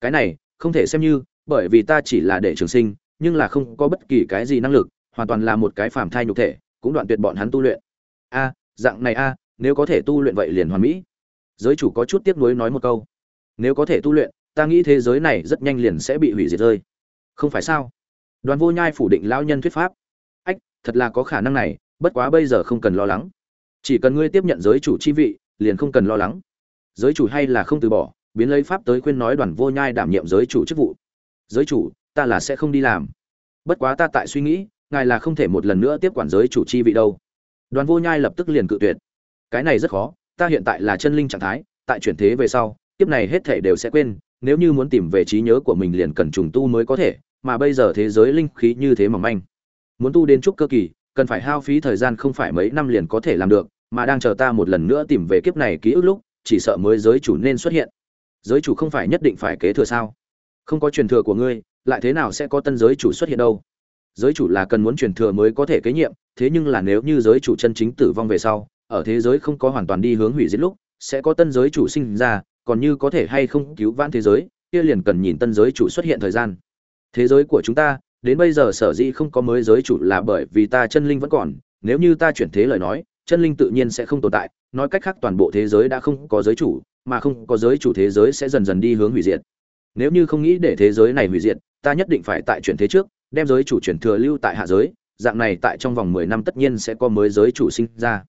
Cái này không thể xem như, bởi vì ta chỉ là để trường sinh, nhưng là không có bất kỳ cái gì năng lực, hoàn toàn là một cái phàm thai nhục thể, cũng đoạn tuyệt bọn hắn tu luyện. A, dạng này a, nếu có thể tu luyện vậy liền hoàn mỹ. Giới chủ có chút tiếc nuối nói một câu. Nếu có thể tu luyện, ta nghĩ thế giới này rất nhanh liền sẽ bị hủy diệt rơi. Không phải sao? Đoàn vô nhai phủ định lão nhân thuyết pháp. Ách, thật là có khả năng này, bất quá bây giờ không cần lo lắng. Chỉ cần ngươi tiếp nhận giới chủ chi vị, liền không cần lo lắng. Giới chủ hay là không từ bỏ biến lấy pháp tới khuyên nói đoàn vô nhai đảm nhiệm giới chủ chức vụ. Giới chủ, ta là sẽ không đi làm. Bất quá ta tại suy nghĩ, ngài là không thể một lần nữa tiếp quản giới chủ chi vị đâu. Đoàn vô nhai lập tức liền cự tuyệt. Cái này rất khó, ta hiện tại là chân linh trạng thái, tại chuyển thế về sau tiếp này hết thể đều sẽ quên, nếu như muốn tìm về trí nhớ của mình liền cần trùng tu mới có thể, mà bây giờ thế giới linh khí như thế mỏng manh. Muốn tu đến chút cơ kỳ, cần phải hao phí thời gian không phải mấy năm liền có thể làm được, mà đang chờ ta một lần nữa tìm về kiếp này ký ức lúc, chỉ sợ mới giới chủ nên xuất hiện giới chủ không phải nhất định phải kế thừa sao? Không có truyền thừa của ngươi, lại thế nào sẽ có tân giới chủ xuất hiện đâu? Giới chủ là cần muốn truyền thừa mới có thể kế nhiệm, thế nhưng là nếu như giới chủ chân chính tử vong về sau, ở thế giới không có hoàn toàn đi hướng hủy diệt lúc, sẽ có tân giới chủ sinh ra, còn như có thể hay không cứu vãn thế giới, kia liền cần nhìn tân giới chủ xuất hiện thời gian. Thế giới của chúng ta, đến bây giờ sở dĩ không có mới giới chủ là bởi vì ta chân linh vẫn còn, nếu như ta chuyển thế lời nói chân linh tự nhiên sẽ không tồn tại, nói cách khác toàn bộ thế giới đã không có giới chủ, mà không có giới chủ thế giới sẽ dần dần đi hướng hủy diệt. Nếu như không nghĩ để thế giới này hủy diệt, ta nhất định phải tại chuyển thế trước, đem giới chủ chuyển thừa lưu tại hạ giới, dạng này tại trong vòng mười năm tất nhiên sẽ có mới giới chủ sinh ra.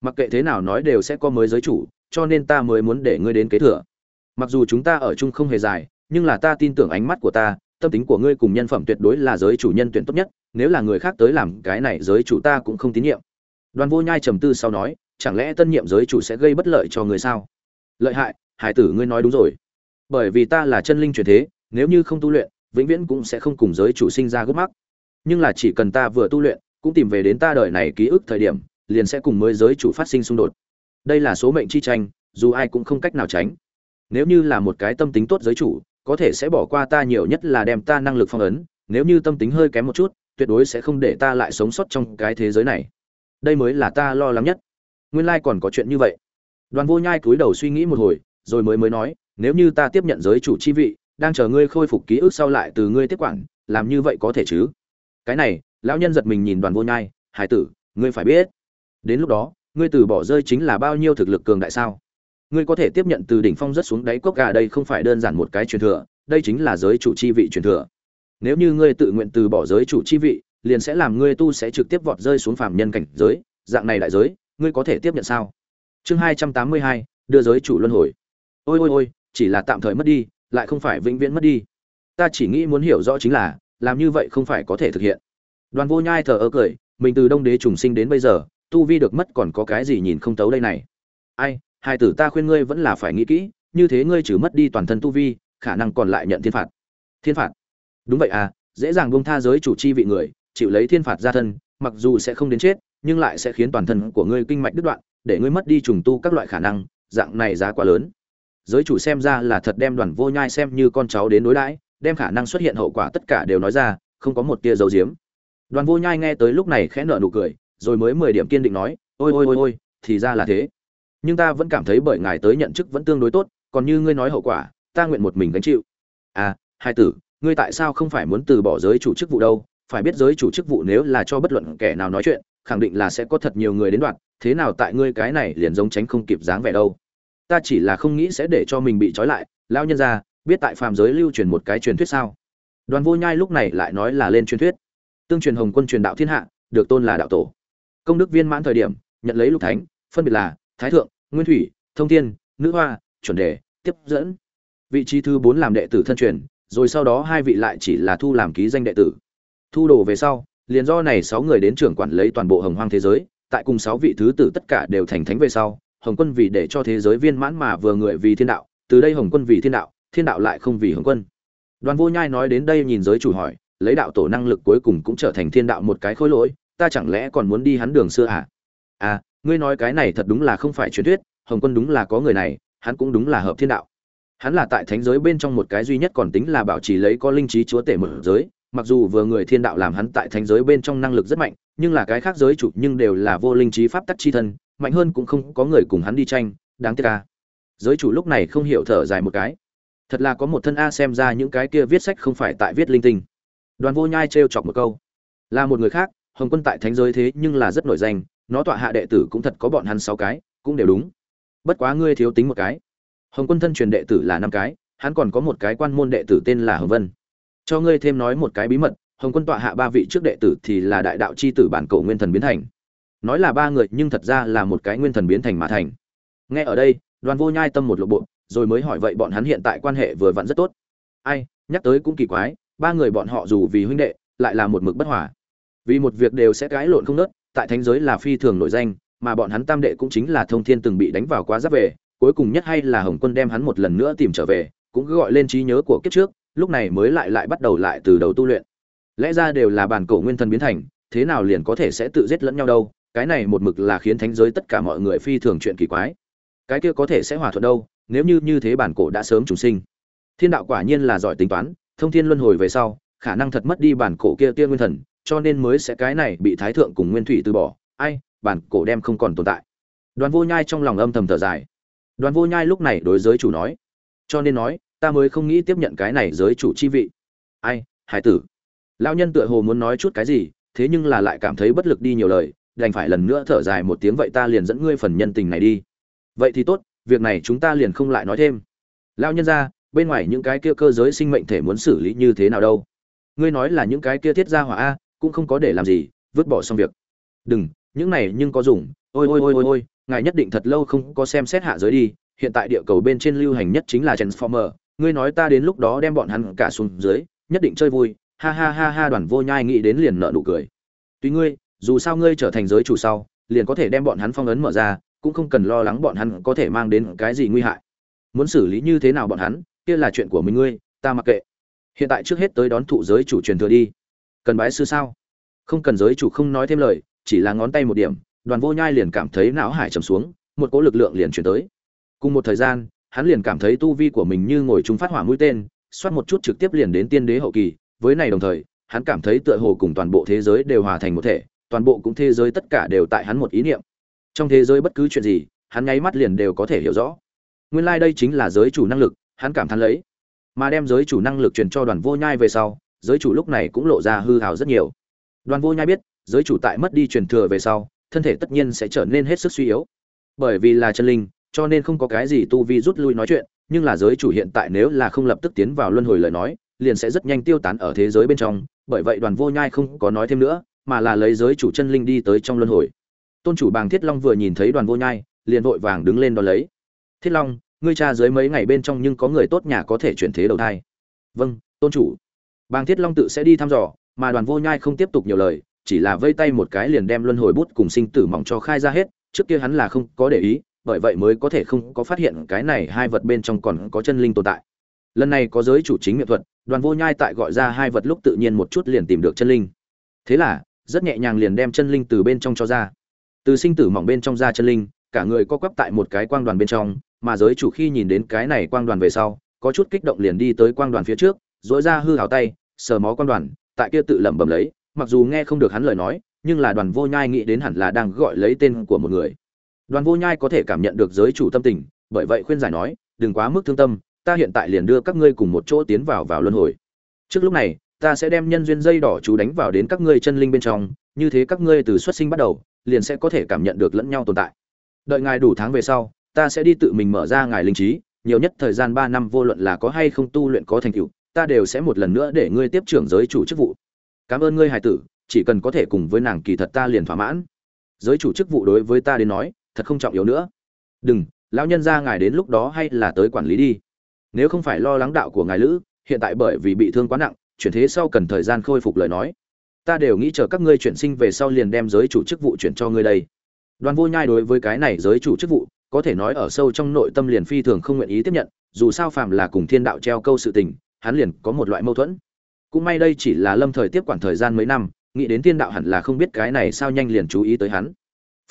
Mặc kệ thế nào nói đều sẽ có mới giới chủ, cho nên ta mới muốn để ngươi đến kế thừa. Mặc dù chúng ta ở chung không hề dài, nhưng là ta tin tưởng ánh mắt của ta, tâm tính của ngươi cùng nhân phẩm tuyệt đối là giới chủ nhân tuyển tốt nhất, nếu là người khác tới làm cái này, giới chủ ta cũng không tín nhiệm đoàn vô nhai trầm tư sau nói, chẳng lẽ tân nhiệm giới chủ sẽ gây bất lợi cho người sao? Lợi hại, hải tử ngươi nói đúng rồi. Bởi vì ta là chân linh truyền thế, nếu như không tu luyện, vĩnh viễn cũng sẽ không cùng giới chủ sinh ra gốc mắc. Nhưng là chỉ cần ta vừa tu luyện, cũng tìm về đến ta đời này ký ức thời điểm, liền sẽ cùng mới giới chủ phát sinh xung đột. Đây là số mệnh chi tranh, dù ai cũng không cách nào tránh. Nếu như là một cái tâm tính tốt giới chủ, có thể sẽ bỏ qua ta nhiều nhất là đem ta năng lực phong ấn, nếu như tâm tính hơi kém một chút, tuyệt đối sẽ không để ta lại sống sót trong cái thế giới này đây mới là ta lo lắng nhất. Nguyên lai còn có chuyện như vậy. Đoàn vô nhai cúi đầu suy nghĩ một hồi, rồi mới mới nói, nếu như ta tiếp nhận giới chủ chi vị, đang chờ ngươi khôi phục ký ức sau lại từ ngươi tiếp quản, làm như vậy có thể chứ? Cái này, lão nhân giật mình nhìn đoàn vô nhai, hải tử, ngươi phải biết, đến lúc đó, ngươi từ bỏ rơi chính là bao nhiêu thực lực cường đại sao? Ngươi có thể tiếp nhận từ đỉnh phong rất xuống đáy cốc gà đây không phải đơn giản một cái truyền thừa, đây chính là giới chủ chi vị truyền thừa. Nếu như ngươi tự nguyện từ bỏ giới chủ chi vị liền sẽ làm ngươi tu sẽ trực tiếp vọt rơi xuống phàm nhân cảnh giới, dạng này đại giới, ngươi có thể tiếp nhận sao? Chương hai trăm tám mươi hai, đưa giới chủ luân hồi. Ôi ôi ôi, chỉ là tạm thời mất đi, lại không phải vĩnh viễn mất đi. Ta chỉ nghĩ muốn hiểu rõ chính là, làm như vậy không phải có thể thực hiện. Đoàn vô nhai thở ơ cười, mình từ đông đế trùng sinh đến bây giờ, tu vi được mất còn có cái gì nhìn không tấu đây này? Ai, hai tử ta khuyên ngươi vẫn là phải nghĩ kỹ, như thế ngươi trừ mất đi toàn thân tu vi, khả năng còn lại nhận thiên phạt. Thiên phạt? Đúng vậy à dễ dàng buông tha giới chủ chi vị người chịu lấy thiên phạt ra thân, mặc dù sẽ không đến chết, nhưng lại sẽ khiến toàn thân của ngươi kinh mạch đứt đoạn, để ngươi mất đi trùng tu các loại khả năng, dạng này giá quá lớn. Giới chủ xem ra là thật đem đoàn vô nhai xem như con cháu đến đối đãi, đem khả năng xuất hiện hậu quả tất cả đều nói ra, không có một tia giấu diếm. Đoàn vô nhai nghe tới lúc này khẽ nở nụ cười, rồi mới mười điểm kiên định nói, ôi ôi ôi ôi, thì ra là thế. Nhưng ta vẫn cảm thấy bởi ngài tới nhận chức vẫn tương đối tốt, còn như ngươi nói hậu quả, ta nguyện một mình gánh chịu. À hai tử, ngươi tại sao không phải muốn từ bỏ giới chủ chức vụ đâu? Phải biết giới chủ chức vụ nếu là cho bất luận kẻ nào nói chuyện, khẳng định là sẽ có thật nhiều người đến đoạn thế nào tại ngươi cái này liền giống tránh không kịp dáng vẻ đâu. Ta chỉ là không nghĩ sẽ để cho mình bị trói lại lao nhân ra biết tại phàm giới lưu truyền một cái truyền thuyết sao? Đoàn vô nhai lúc này lại nói là lên truyền thuyết. Tương truyền hồng quân truyền đạo thiên hạ, được tôn là đạo tổ. Công đức viên mãn thời điểm, nhận lấy lục thánh, phân biệt là thái thượng, nguyên thủy, thông thiên, nữ hoa, chuẩn đề, tiếp dẫn. Vị trí thứ bốn làm đệ tử thân truyền, rồi sau đó hai vị lại chỉ là thu làm ký danh đệ tử thu đồ về sau, liền do này sáu người đến trưởng quản lấy toàn bộ hồng hoang thế giới, tại cùng sáu vị thứ tử tất cả đều thành thánh về sau, hồng quân vì để cho thế giới viên mãn mà vừa người vì thiên đạo, từ đây hồng quân vì thiên đạo thiên đạo lại không vì hồng quân. Đoàn vô nhai nói đến đây nhìn giới chủ hỏi, lấy đạo tổ năng lực cuối cùng cũng trở thành thiên đạo một cái khối lỗi, ta chẳng lẽ còn muốn đi hắn đường xưa à? À ngươi nói cái này thật đúng là không phải truyền thuyết, hồng quân đúng là có người này, hắn cũng đúng là hợp thiên đạo. Hắn là tại thánh giới bên trong một cái duy nhất còn tính là bảo trì lấy có linh trí chúa tể mở giới mặc dù vừa người thiên đạo làm hắn tại thánh giới bên trong năng lực rất mạnh, nhưng là cái khác giới chủ nhưng đều là vô linh trí pháp tắc chi thân, mạnh hơn cũng không có người cùng hắn đi tranh, đáng tiếc ca giới chủ lúc này không hiểu thở dài một cái. Thật là có một thân a xem ra những cái kia viết sách không phải tại viết linh tinh. Đoàn vô nhai trêu chọc một câu. Là một người khác, hồng quân tại thánh giới thế nhưng là rất nổi danh, nó tọa hạ đệ tử cũng thật có bọn hắn sáu cái, cũng đều đúng. Bất quá ngươi thiếu tính một cái. Hồng quân thân truyền đệ tử là năm cái, hắn còn có một cái quan môn đệ tử tên là hồng vân cho ngươi thêm nói một cái bí mật, hồng quân tọa hạ ba vị trước đệ tử thì là đại đạo c h i tử bản cổ nguyên thần biến thành. Nói là ba người, nhưng thật ra là một cái nguyên thần biến thành mà thành. Nghe ở đây, đoàn vô nhai tâm một lộ bộ, rồi mới hỏi vậy bọn hắn hiện tại quan hệ vừa vặn rất tốt. Ai, nhắc tới cũng kỳ quái, ba người bọn họ dù vì huynh đệ, lại là một mực bất hòa. Vì một việc đều sẽ cãi lộn không nớt, tại thánh giới là phi thường nổi danh, mà bọn hắn tam đệ cũng chính là thông thiên từng bị đánh vào quá giáp về, cuối cùng nhất hay là hồng quân đem hắn một lần nữa tìm trở về, cũng cứ gọi lên trí nhớ của kiếp trước lúc này mới lại lại bắt đầu lại từ đầu tu luyện. Lẽ ra đều là bản cổ nguyên thần biến thành, thế nào liền có thể sẽ tự giết lẫn nhau đâu? Cái này một mực là khiến thánh giới tất cả mọi người phi thường chuyện kỳ quái. Cái kia có thể sẽ hòa thuận đâu, nếu như như thế bản cổ đã sớm trùng sinh. Thiên đạo quả nhiên là giỏi tính toán, thông thiên luân hồi về sau, khả năng thật mất đi bản cổ kia tiên nguyên thần, cho nên mới sẽ cái này bị thái thượng cùng nguyên thủy từ bỏ. Ai, bản cổ đem không còn tồn tại. Đoàn vô nhai trong lòng âm thầm thở dài. Đoàn vô nhai lúc này đối giới chủ nói. Cho nên nói ta mới không nghĩ tiếp nhận cái này giới chủ chi vị. Ai, hải tử? Lão nhân tựa hồ muốn nói chút cái gì, thế nhưng là lại cảm thấy bất lực đi nhiều lời, đành phải lần nữa thở dài một tiếng vậy ta liền dẫn ngươi phần nhân tình này đi. Vậy thì tốt, việc này chúng ta liền không lại nói thêm. Lão nhân ra, bên ngoài những cái kia cơ giới sinh mệnh thể muốn xử lý như thế nào đâu? Ngươi nói là những cái kia thiết ra hỏa a, cũng không có để làm gì, vứt bỏ xong việc. Đừng, những này nhưng có dùng. Ôi ôi ôi ôi ôi, ngài nhất định thật lâu không có xem xét hạ giới đi. Hiện tại địa cầu bên trên lưu hành nhất chính là transformer ngươi nói ta đến lúc đó đem bọn hắn cả xuống dưới, nhất định chơi vui, ha ha ha ha, đoàn vô nhai nghĩ đến liền nợ nụ cười. Tuy ngươi, dù sao ngươi trở thành giới chủ sau, liền có thể đem bọn hắn phong ấn mở ra, cũng không cần lo lắng bọn hắn có thể mang đến cái gì nguy hại. Muốn xử lý như thế nào bọn hắn, kia là chuyện của mình ngươi, ta mặc kệ. Hiện tại trước hết tới đón thụ giới chủ truyền thừa đi. Cần bái sư sao? Không cần giới chủ không nói thêm lời, chỉ là ngón tay một điểm, đoàn vô nhai liền cảm thấy não hải trầm xuống, một cỗ lực lượng liền chuyển tới. Cùng một thời gian hắn liền cảm thấy tu vi của mình như ngồi trúng phát hỏa mũi tên, xoát một chút trực tiếp liền đến tiên đế hậu kỳ. Với này đồng thời, hắn cảm thấy tựa hồ cùng toàn bộ thế giới đều hòa thành một thể, toàn bộ cũng thế giới tất cả đều tại hắn một ý niệm. Trong thế giới bất cứ chuyện gì, hắn nháy mắt liền đều có thể hiểu rõ. Nguyên lai đây chính là giới chủ năng lực, hắn cảm thán lấy. Mà đem giới chủ năng lực truyền cho đoàn vô nhai về sau, giới chủ lúc này cũng lộ ra hư hào rất nhiều. Đoàn vô nhai biết, giới chủ tại mất đi truyền thừa về sau, thân thể tất nhiên sẽ trở nên hết sức suy yếu. Bởi vì là chân linh cho nên không có cái gì tu vi rút lui nói chuyện, nhưng là giới chủ hiện tại nếu là không lập tức tiến vào luân hồi lời nói, liền sẽ rất nhanh tiêu tán ở thế giới bên trong, bởi vậy đoàn vô nhai không có nói thêm nữa, mà là lấy giới chủ chân linh đi tới trong luân hồi. Tôn chủ bàng thiết long vừa nhìn thấy đoàn vô nhai, liền vội vàng đứng lên đón lấy. Thiết long, ngươi cha dưới mấy ngày bên trong nhưng có người tốt nhà có thể chuyển thế đầu thai. Vâng tôn chủ. Bàng thiết long tự sẽ đi thăm dò, mà đoàn vô nhai không tiếp tục nhiều lời, chỉ là vây tay một cái liền đem luân hồi bút cùng sinh tử mỏng cho khai ra hết, trước kia hắn là không có để ý bởi vậy mới có thể không có phát hiện cái này hai vật bên trong còn có chân linh tồn tại. Lần này có giới chủ chính miệng thuật, đoàn vô nhai tại gọi ra hai vật lúc tự nhiên một chút liền tìm được chân linh. Thế là, rất nhẹ nhàng liền đem chân linh từ bên trong cho ra. Từ sinh tử mỏng bên trong ra chân linh, cả người co quắp tại một cái quang đoàn bên trong, mà giới chủ khi nhìn đến cái này quang đoàn về sau, có chút kích động liền đi tới quang đoàn phía trước dỗi ra hư hào tay, sờ mó quang đoàn, tại kia tự lẩm bẩm lấy, mặc dù nghe không được hắn lời nói, nhưng là đoàn vô nhai nghĩ đến hẳn là đang gọi lấy tên của một người đoàn vô nhai có thể cảm nhận được giới chủ tâm tình, bởi vậy khuyên giải nói, đừng quá mức thương tâm, ta hiện tại liền đưa các ngươi cùng một chỗ tiến vào vào luân hồi. Trước lúc này, ta sẽ đem nhân duyên dây đỏ chú đánh vào đến các ngươi chân linh bên trong, như thế các ngươi từ xuất sinh bắt đầu, liền sẽ có thể cảm nhận được lẫn nhau tồn tại. Đợi ngài đủ tháng về sau, ta sẽ đi tự mình mở ra ngài linh trí, nhiều nhất thời gian ba năm vô luận là có hay không tu luyện có thành tựu, ta đều sẽ một lần nữa để ngươi tiếp trưởng giới chủ chức vụ. Cảm ơn ngươi hài tử, chỉ cần có thể cùng với nàng kỳ thật ta liền thỏa mãn. Giới chủ chức vụ đối với ta đến nói thật không trọng yếu nữa. Đừng, lão nhân ra ngài đến lúc đó hay là tới quản lý đi. Nếu không phải lo lắng đạo của ngài lữ, hiện tại bởi vì bị thương quá nặng, chuyển thế sau cần thời gian khôi phục lời nói. Ta đều nghĩ chờ các ngươi chuyển sinh về sau liền đem giới chủ chức vụ chuyển cho ngươi đây. Đoàn vô nhai đối với cái này giới chủ chức vụ, có thể nói ở sâu trong nội tâm liền phi thường không nguyện ý tiếp nhận, dù sao phàm là cùng thiên đạo treo câu sự tình, hắn liền có một loại mâu thuẫn. Cũng may đây chỉ là lâm thời tiếp quản thời gian mấy năm, nghĩ đến thiên đạo hẳn là không biết cái này sao nhanh liền chú ý tới hắn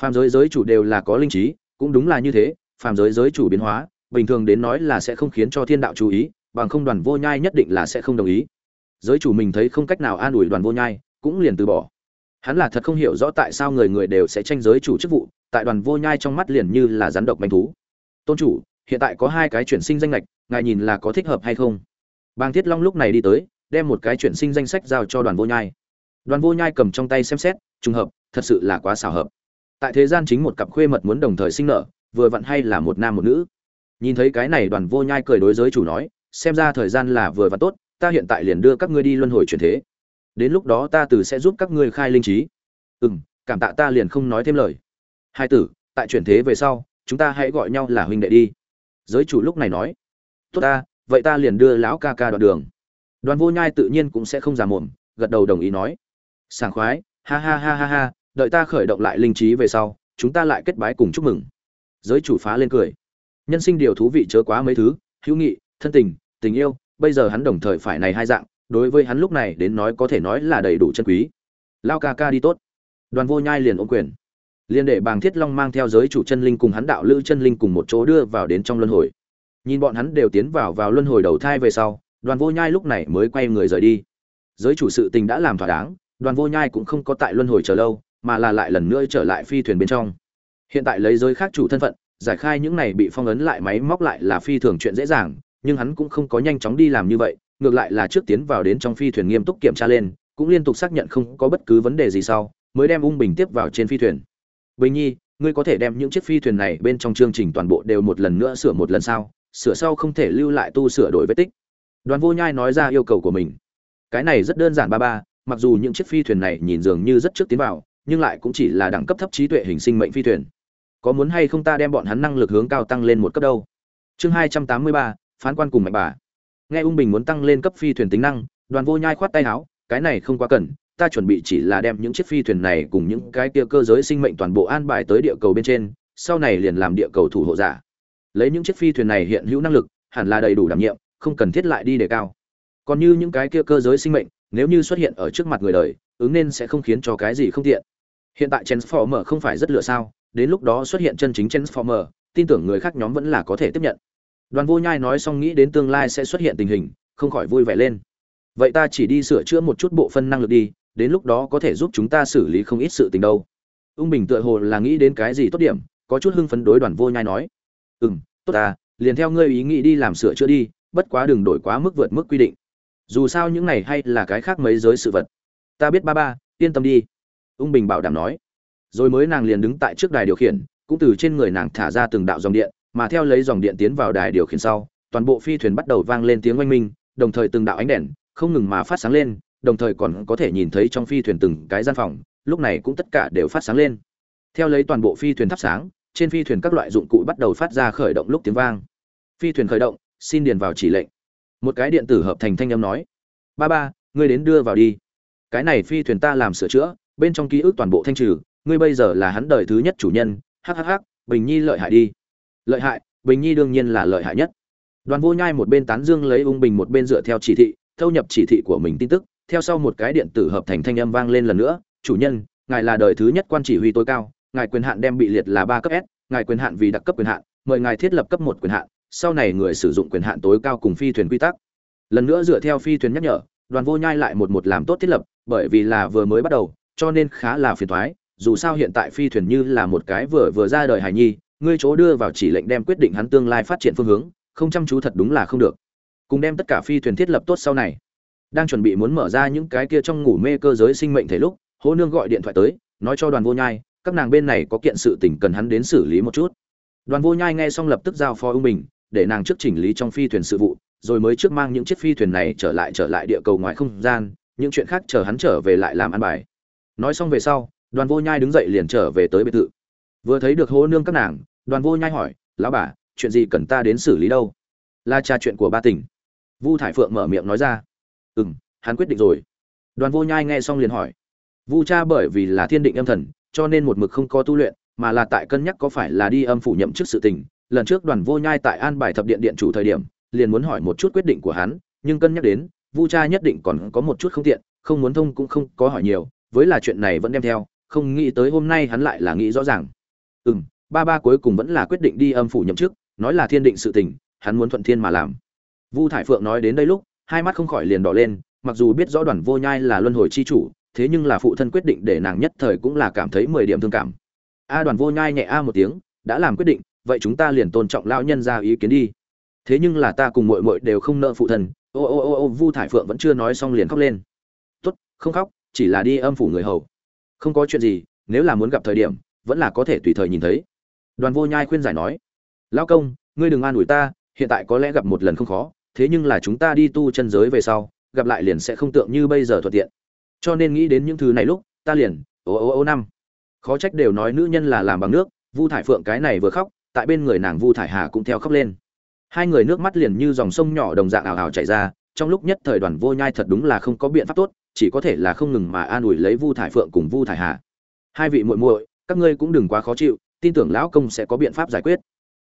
phàm giới giới chủ đều là có linh trí, cũng đúng là như thế, phàm giới giới chủ biến hóa, bình thường đến nói là sẽ không khiến cho thiên đạo chú ý, bằng không đoàn vô nhai nhất định là sẽ không đồng ý. Giới chủ mình thấy không cách nào an ủi đoàn vô nhai, cũng liền từ bỏ. Hắn là thật không hiểu rõ tại sao người người đều sẽ tranh giới chủ chức vụ, tại đoàn vô nhai trong mắt liền như là rắn độc manh thú. Tôn chủ, hiện tại có hai cái chuyển sinh danh lệch ngài nhìn là có thích hợp hay không? Bàng thiết long lúc này đi tới, đem một cái chuyển sinh danh sách giao cho đoàn vô nhai. Đoàn vô nhai cầm trong tay xem xét, trùng hợp, thật sự là quá xảo hợp tại thế gian chính một cặp khuê mật muốn đồng thời sinh nở, vừa vặn hay là một nam một nữ. Nhìn thấy cái này đoàn vô nhai cười đối giới chủ nói, xem ra thời gian là vừa vặn tốt, ta hiện tại liền đưa các ngươi đi luân hồi chuyển thế. Đến lúc đó ta từ sẽ giúp các ngươi khai linh trí. Ừ m cảm tạ ta liền không nói thêm lời. Hai tử, tại chuyển thế về sau, chúng ta hãy gọi nhau là huynh đệ đi. Giới chủ lúc này nói, tốt ta, vậy ta liền đưa lão ca ca đoạn đường. Đoàn vô nhai tự nhiên cũng sẽ không già mồm gật đầu đồng ý nói, sảng khoái, ha ha ha ha ha đợi ta khởi động lại linh trí về sau, chúng ta lại kết bái cùng chúc mừng. Giới chủ phá lên cười. Nhân sinh điều thú vị chớ quá mấy thứ, hữu nghị, thân tình tình yêu, bây giờ hắn đồng thời phải này hai dạng, đối với hắn lúc này đến nói có thể nói là đầy đủ chân quý. Lao ca ca đi tốt. Đoàn vô nhai liền ôm quyền. Liền để bàng thiết long mang theo giới chủ chân linh cùng hắn đạo lữ chân linh cùng một chỗ đưa vào đến trong luân hồi. Nhìn bọn hắn đều tiến vào vào luân hồi đầu thai về sau, đoàn vô nhai lúc này mới quay người rời đi. Giới chủ sự tình đã làm thỏa đáng, đoàn vô nhai cũng không có tại luân hồi chờ lâu mà là lại lần nữa trở lại phi thuyền bên trong. Hiện tại lấy giới khác chủ thân phận, giải khai những này bị phong ấn lại máy móc lại là phi thường chuyện dễ dàng, nhưng hắn cũng không có nhanh chóng đi làm như vậy, ngược lại là trước tiến vào đến trong phi thuyền nghiêm túc kiểm tra lên, cũng liên tục xác nhận không có bất cứ vấn đề gì sau, mới đem ung bình tiếp vào trên phi thuyền. Bình nhi, ngươi có thể đem những chiếc phi thuyền này bên trong chương trình toàn bộ đều một lần nữa sửa một lần sau, sửa sau không thể lưu lại tu sửa đổi vết tích. Đoàn vô nhai nói ra yêu cầu của mình. Cái này rất đơn giản ba ba, mặc dù những chiếc phi thuyền này nhìn dường như rất trước tiến vào nhưng lại cũng chỉ là đẳng cấp thấp trí tuệ hình sinh mệnh phi thuyền. Có muốn hay không ta đem bọn hắn năng lực hướng cao tăng lên một cấp đâu? Chương hai trăm tám mươi ba, phán quan cùng mạnh bà. Nghe ung bình muốn tăng lên cấp phi thuyền tính năng, đoàn vô nhai khoát tay áo, cái này không quá cần, ta chuẩn bị chỉ là đem những chiếc phi thuyền này cùng những cái kia cơ giới sinh mệnh toàn bộ an bài tới địa cầu bên trên, sau này liền làm địa cầu thủ hộ giả. Lấy những chiếc phi thuyền này hiện hữu năng lực, hẳn là đầy đủ đảm nhiệm, không cần thiết lại đi đề cao. Còn như những cái kia cơ giới sinh mệnh, nếu như xuất hiện ở trước mặt người đời, ứng nên sẽ không khiến cho cái gì không tiện hiện tại transformer không phải rất lựa sao, đến lúc đó xuất hiện chân chính transformer, tin tưởng người khác nhóm vẫn là có thể tiếp nhận. Đoàn vô nhai nói xong nghĩ đến tương lai sẽ xuất hiện tình hình, không khỏi vui vẻ lên. Vậy ta chỉ đi sửa chữa một chút bộ phân năng lực đi, đến lúc đó có thể giúp chúng ta xử lý không ít sự tình đâu. Ung bình tựa hồ là nghĩ đến cái gì tốt điểm, có chút hưng phấn đối đoàn vô nhai nói. Ừ m tốt ta, liền theo ngươi ý nghĩ đi làm sửa chữa đi, bất quá đừng đổi quá mức vượt mức quy định. Dù sao những này hay là cái khác mấy giới sự vật. Ta biết ba ba, yên tâm đi ung bình bảo đảm nói. Rồi mới nàng liền đứng tại trước đài điều khiển, cũng từ trên người nàng thả ra từng đạo dòng điện, mà theo lấy dòng điện tiến vào đài điều khiển sau, toàn bộ phi thuyền bắt đầu vang lên tiếng oanh minh, đồng thời từng đạo ánh đèn không ngừng mà phát sáng lên, đồng thời còn có thể nhìn thấy trong phi thuyền từng cái gian phòng, lúc này cũng tất cả đều phát sáng lên. Theo lấy toàn bộ phi thuyền thắp sáng, trên phi thuyền các loại dụng cụ bắt đầu phát ra khởi động lúc tiếng vang. Phi thuyền khởi động, xin điền vào chỉ lệnh. Một cái điện tử hợp thành thanh âm nói. Ba ba, ngươi đến đưa vào đi. Cái này phi thuyền ta làm sửa chữa bên trong ký ức toàn bộ thanh trừ, ngươi bây giờ là hắn đời thứ nhất chủ nhân hhh bình nhi lợi hại đi. Lợi hại, bình nhi đương nhiên là lợi hại nhất. Đoàn vô nhai một bên tán dương lấy ung bình một bên dựa theo chỉ thị, thâu nhập chỉ thị của mình tin tức, theo sau một cái điện tử hợp thành thanh âm vang lên lần nữa, chủ nhân, ngài là đời thứ nhất quan chỉ huy tối cao, ngài quyền hạn đem bị liệt là ba cấp s, ngài quyền hạn vì đặc cấp quyền hạn, mời ngài thiết lập cấp một quyền hạn, sau này người sử dụng quyền hạn tối cao cùng phi thuyền quy tắc. Lần nữa dựa theo phi thuyền nhắc nhở, đoàn vô nhai lại một một làm tốt thiết lập, bởi vì là vừa mới bắt đầu cho nên khá là phiền toái. dù sao hiện tại phi thuyền như là một cái vừa vừa ra đời hài nhi, ngươi chỗ đưa vào chỉ lệnh đem quyết định hắn tương lai phát triển phương hướng, không chăm chú thật đúng là không được. Cùng đem tất cả phi thuyền thiết lập tốt sau này. Đang chuẩn bị muốn mở ra những cái kia trong ngủ mê cơ giới sinh mệnh thể lúc Hỗ nương gọi điện thoại tới, nói cho đoàn vô nhai, các nàng bên này có kiện sự tình cần hắn đến xử lý một chút. Đoàn vô nhai nghe xong lập tức giao phó ung bình, để nàng trước chỉnh lý trong phi thuyền sự vụ, rồi mới trước mang những chiếc phi thuyền này trở lại trở lại địa cầu ngoài không gian, những chuyện khác chờ hắn trở về lại làm ăn bài nói xong về sau, đoàn vô nhai đứng dậy liền trở về tới biệt thự. Vừa thấy được hô nương các nàng, đoàn vô nhai hỏi, lão bà, chuyện gì cần ta đến xử lý đâu? Là trà chuyện của ba tỉnh vu thải phượng mở miệng nói ra. Ừ m hắn quyết định rồi. Đoàn vô nhai nghe xong liền hỏi. Vu cha bởi vì là thiên định âm thần, cho nên một mực không có tu luyện, mà là tại cân nhắc có phải là đi âm phủ nhậm chức sự tình. Lần trước đoàn vô nhai tại an bài thập điện điện chủ thời điểm, liền muốn hỏi một chút quyết định của hắn, nhưng cân nhắc đến, vu cha nhất định còn có một chút không tiện, không muốn thông cũng không có hỏi nhiều với là chuyện này vẫn đem theo, không nghĩ tới hôm nay hắn lại là nghĩ rõ ràng. Ừ m ba ba cuối cùng vẫn là quyết định đi âm phủ nhậm chức, nói là thiên định sự tình, hắn muốn thuận thiên mà làm. Vu thải phượng nói đến đây lúc, hai mắt không khỏi liền đỏ lên, mặc dù biết rõ đoàn vô nhai là luân hồi chi chủ, thế nhưng là phụ thân quyết định để nàng nhất thời cũng là cảm thấy mười điểm thương cảm. A đoàn vô nhai nhẹ a một tiếng, đã làm quyết định, vậy chúng ta liền tôn trọng lão nhân ra ý kiến đi. Thế nhưng là ta cùng muội muội đều không nợ phụ thân. Ô ô ô ô, vu thải phượng vẫn chưa nói xong liền khóc lên. Tốt, không khóc chỉ là đi âm phủ người hầu. Không có chuyện gì, nếu là muốn gặp thời điểm, vẫn là có thể tùy thời nhìn thấy. Đoàn vô nhai khuyên giải nói, lão công, ngươi đừng an ủi ta, hiện tại có lẽ gặp một lần không khó, thế nhưng là chúng ta đi tu chân giới về sau, gặp lại liền sẽ không tượng như bây giờ thuận tiện. Cho nên nghĩ đến những thứ này lúc, ta liền, ô ô ô năm. Khó trách đều nói nữ nhân là làm bằng nước, vu thải phượng cái này vừa khóc, tại bên người nàng vu thải hà cũng theo khóc lên. Hai người nước mắt liền như dòng sông nhỏ đồng dạng ảo ảo chảy ra, trong lúc nhất thời đoàn vô nhai thật đúng là không có biện pháp tốt chỉ có thể là không ngừng mà an ủi lấy vu thải phượng cùng vu thải hà. Hai vị muội muội, các ngươi cũng đừng quá khó chịu, tin tưởng lão công sẽ có biện pháp giải quyết.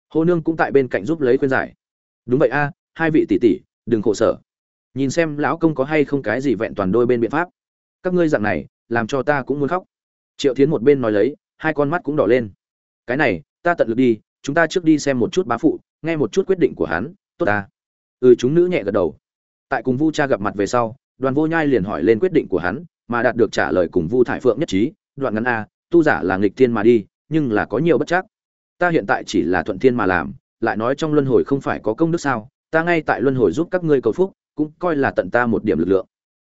Hồ nương cũng tại bên cạnh giúp lấy khuyên giải. Đúng vậy a, hai vị tỷ tỷ, đừng khổ sở. Nhìn xem lão công có hay không cái gì vẹn toàn đôi bên biện pháp. Các ngươi dạng này, làm cho ta cũng muốn khóc. Triệu thiến một bên nói lấy, hai con mắt cũng đỏ lên. Cái này, ta tận lực đi, chúng ta trước đi xem một chút bá phụ, nghe một chút quyết định của hắn, tốt ta. Ừ chúng nữ nhẹ gật đầu. Tại cùng vu cha gặp mặt về sau đoàn vô nhai liền hỏi lên quyết định của hắn, mà đạt được trả lời cùng vu thải phượng nhất trí, đoạn ngắn a, tu giả là nghịch thiên mà đi, nhưng là có nhiều bất chắc. Ta hiện tại chỉ là thuận thiên mà làm, lại nói trong luân hồi không phải có công đức sao, ta ngay tại luân hồi giúp các ngươi cầu phúc, cũng coi là tận ta một điểm lực lượng.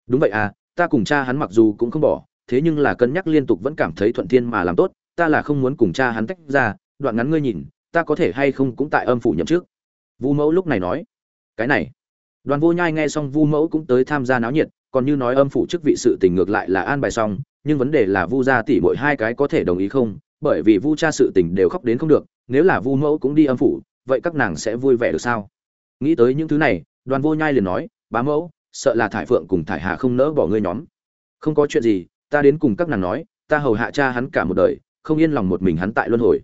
Đúng vậy à ta cùng cha hắn mặc dù cũng không bỏ, thế nhưng là cân nhắc liên tục vẫn cảm thấy thuận thiên mà làm tốt, ta là không muốn cùng cha hắn tách ra, đoạn ngắn ngươi nhìn, ta có thể hay không cũng tại âm phủ nhậm trước vu mẫu lúc này nói, cái này đoàn vô nhai nghe xong vu mẫu cũng tới tham gia náo nhiệt, còn như nói âm phủ chức vị sự tình ngược lại là an bài xong, nhưng vấn đề là vu gia tỷ mỗi hai cái có thể đồng ý không? Bởi vì vu cha sự tình đều khóc đến không được, nếu là vu mẫu cũng đi âm phủ, vậy các nàng sẽ vui vẻ được sao? Nghĩ tới những thứ này, đoàn vô nhai liền nói, bá mẫu, sợ là thải phượng cùng thải hà không nỡ bỏ ngươi nhóm. Không có chuyện gì, ta đến cùng các nàng nói, ta hầu hạ cha hắn cả một đời, không yên lòng một mình hắn tại luân hồi.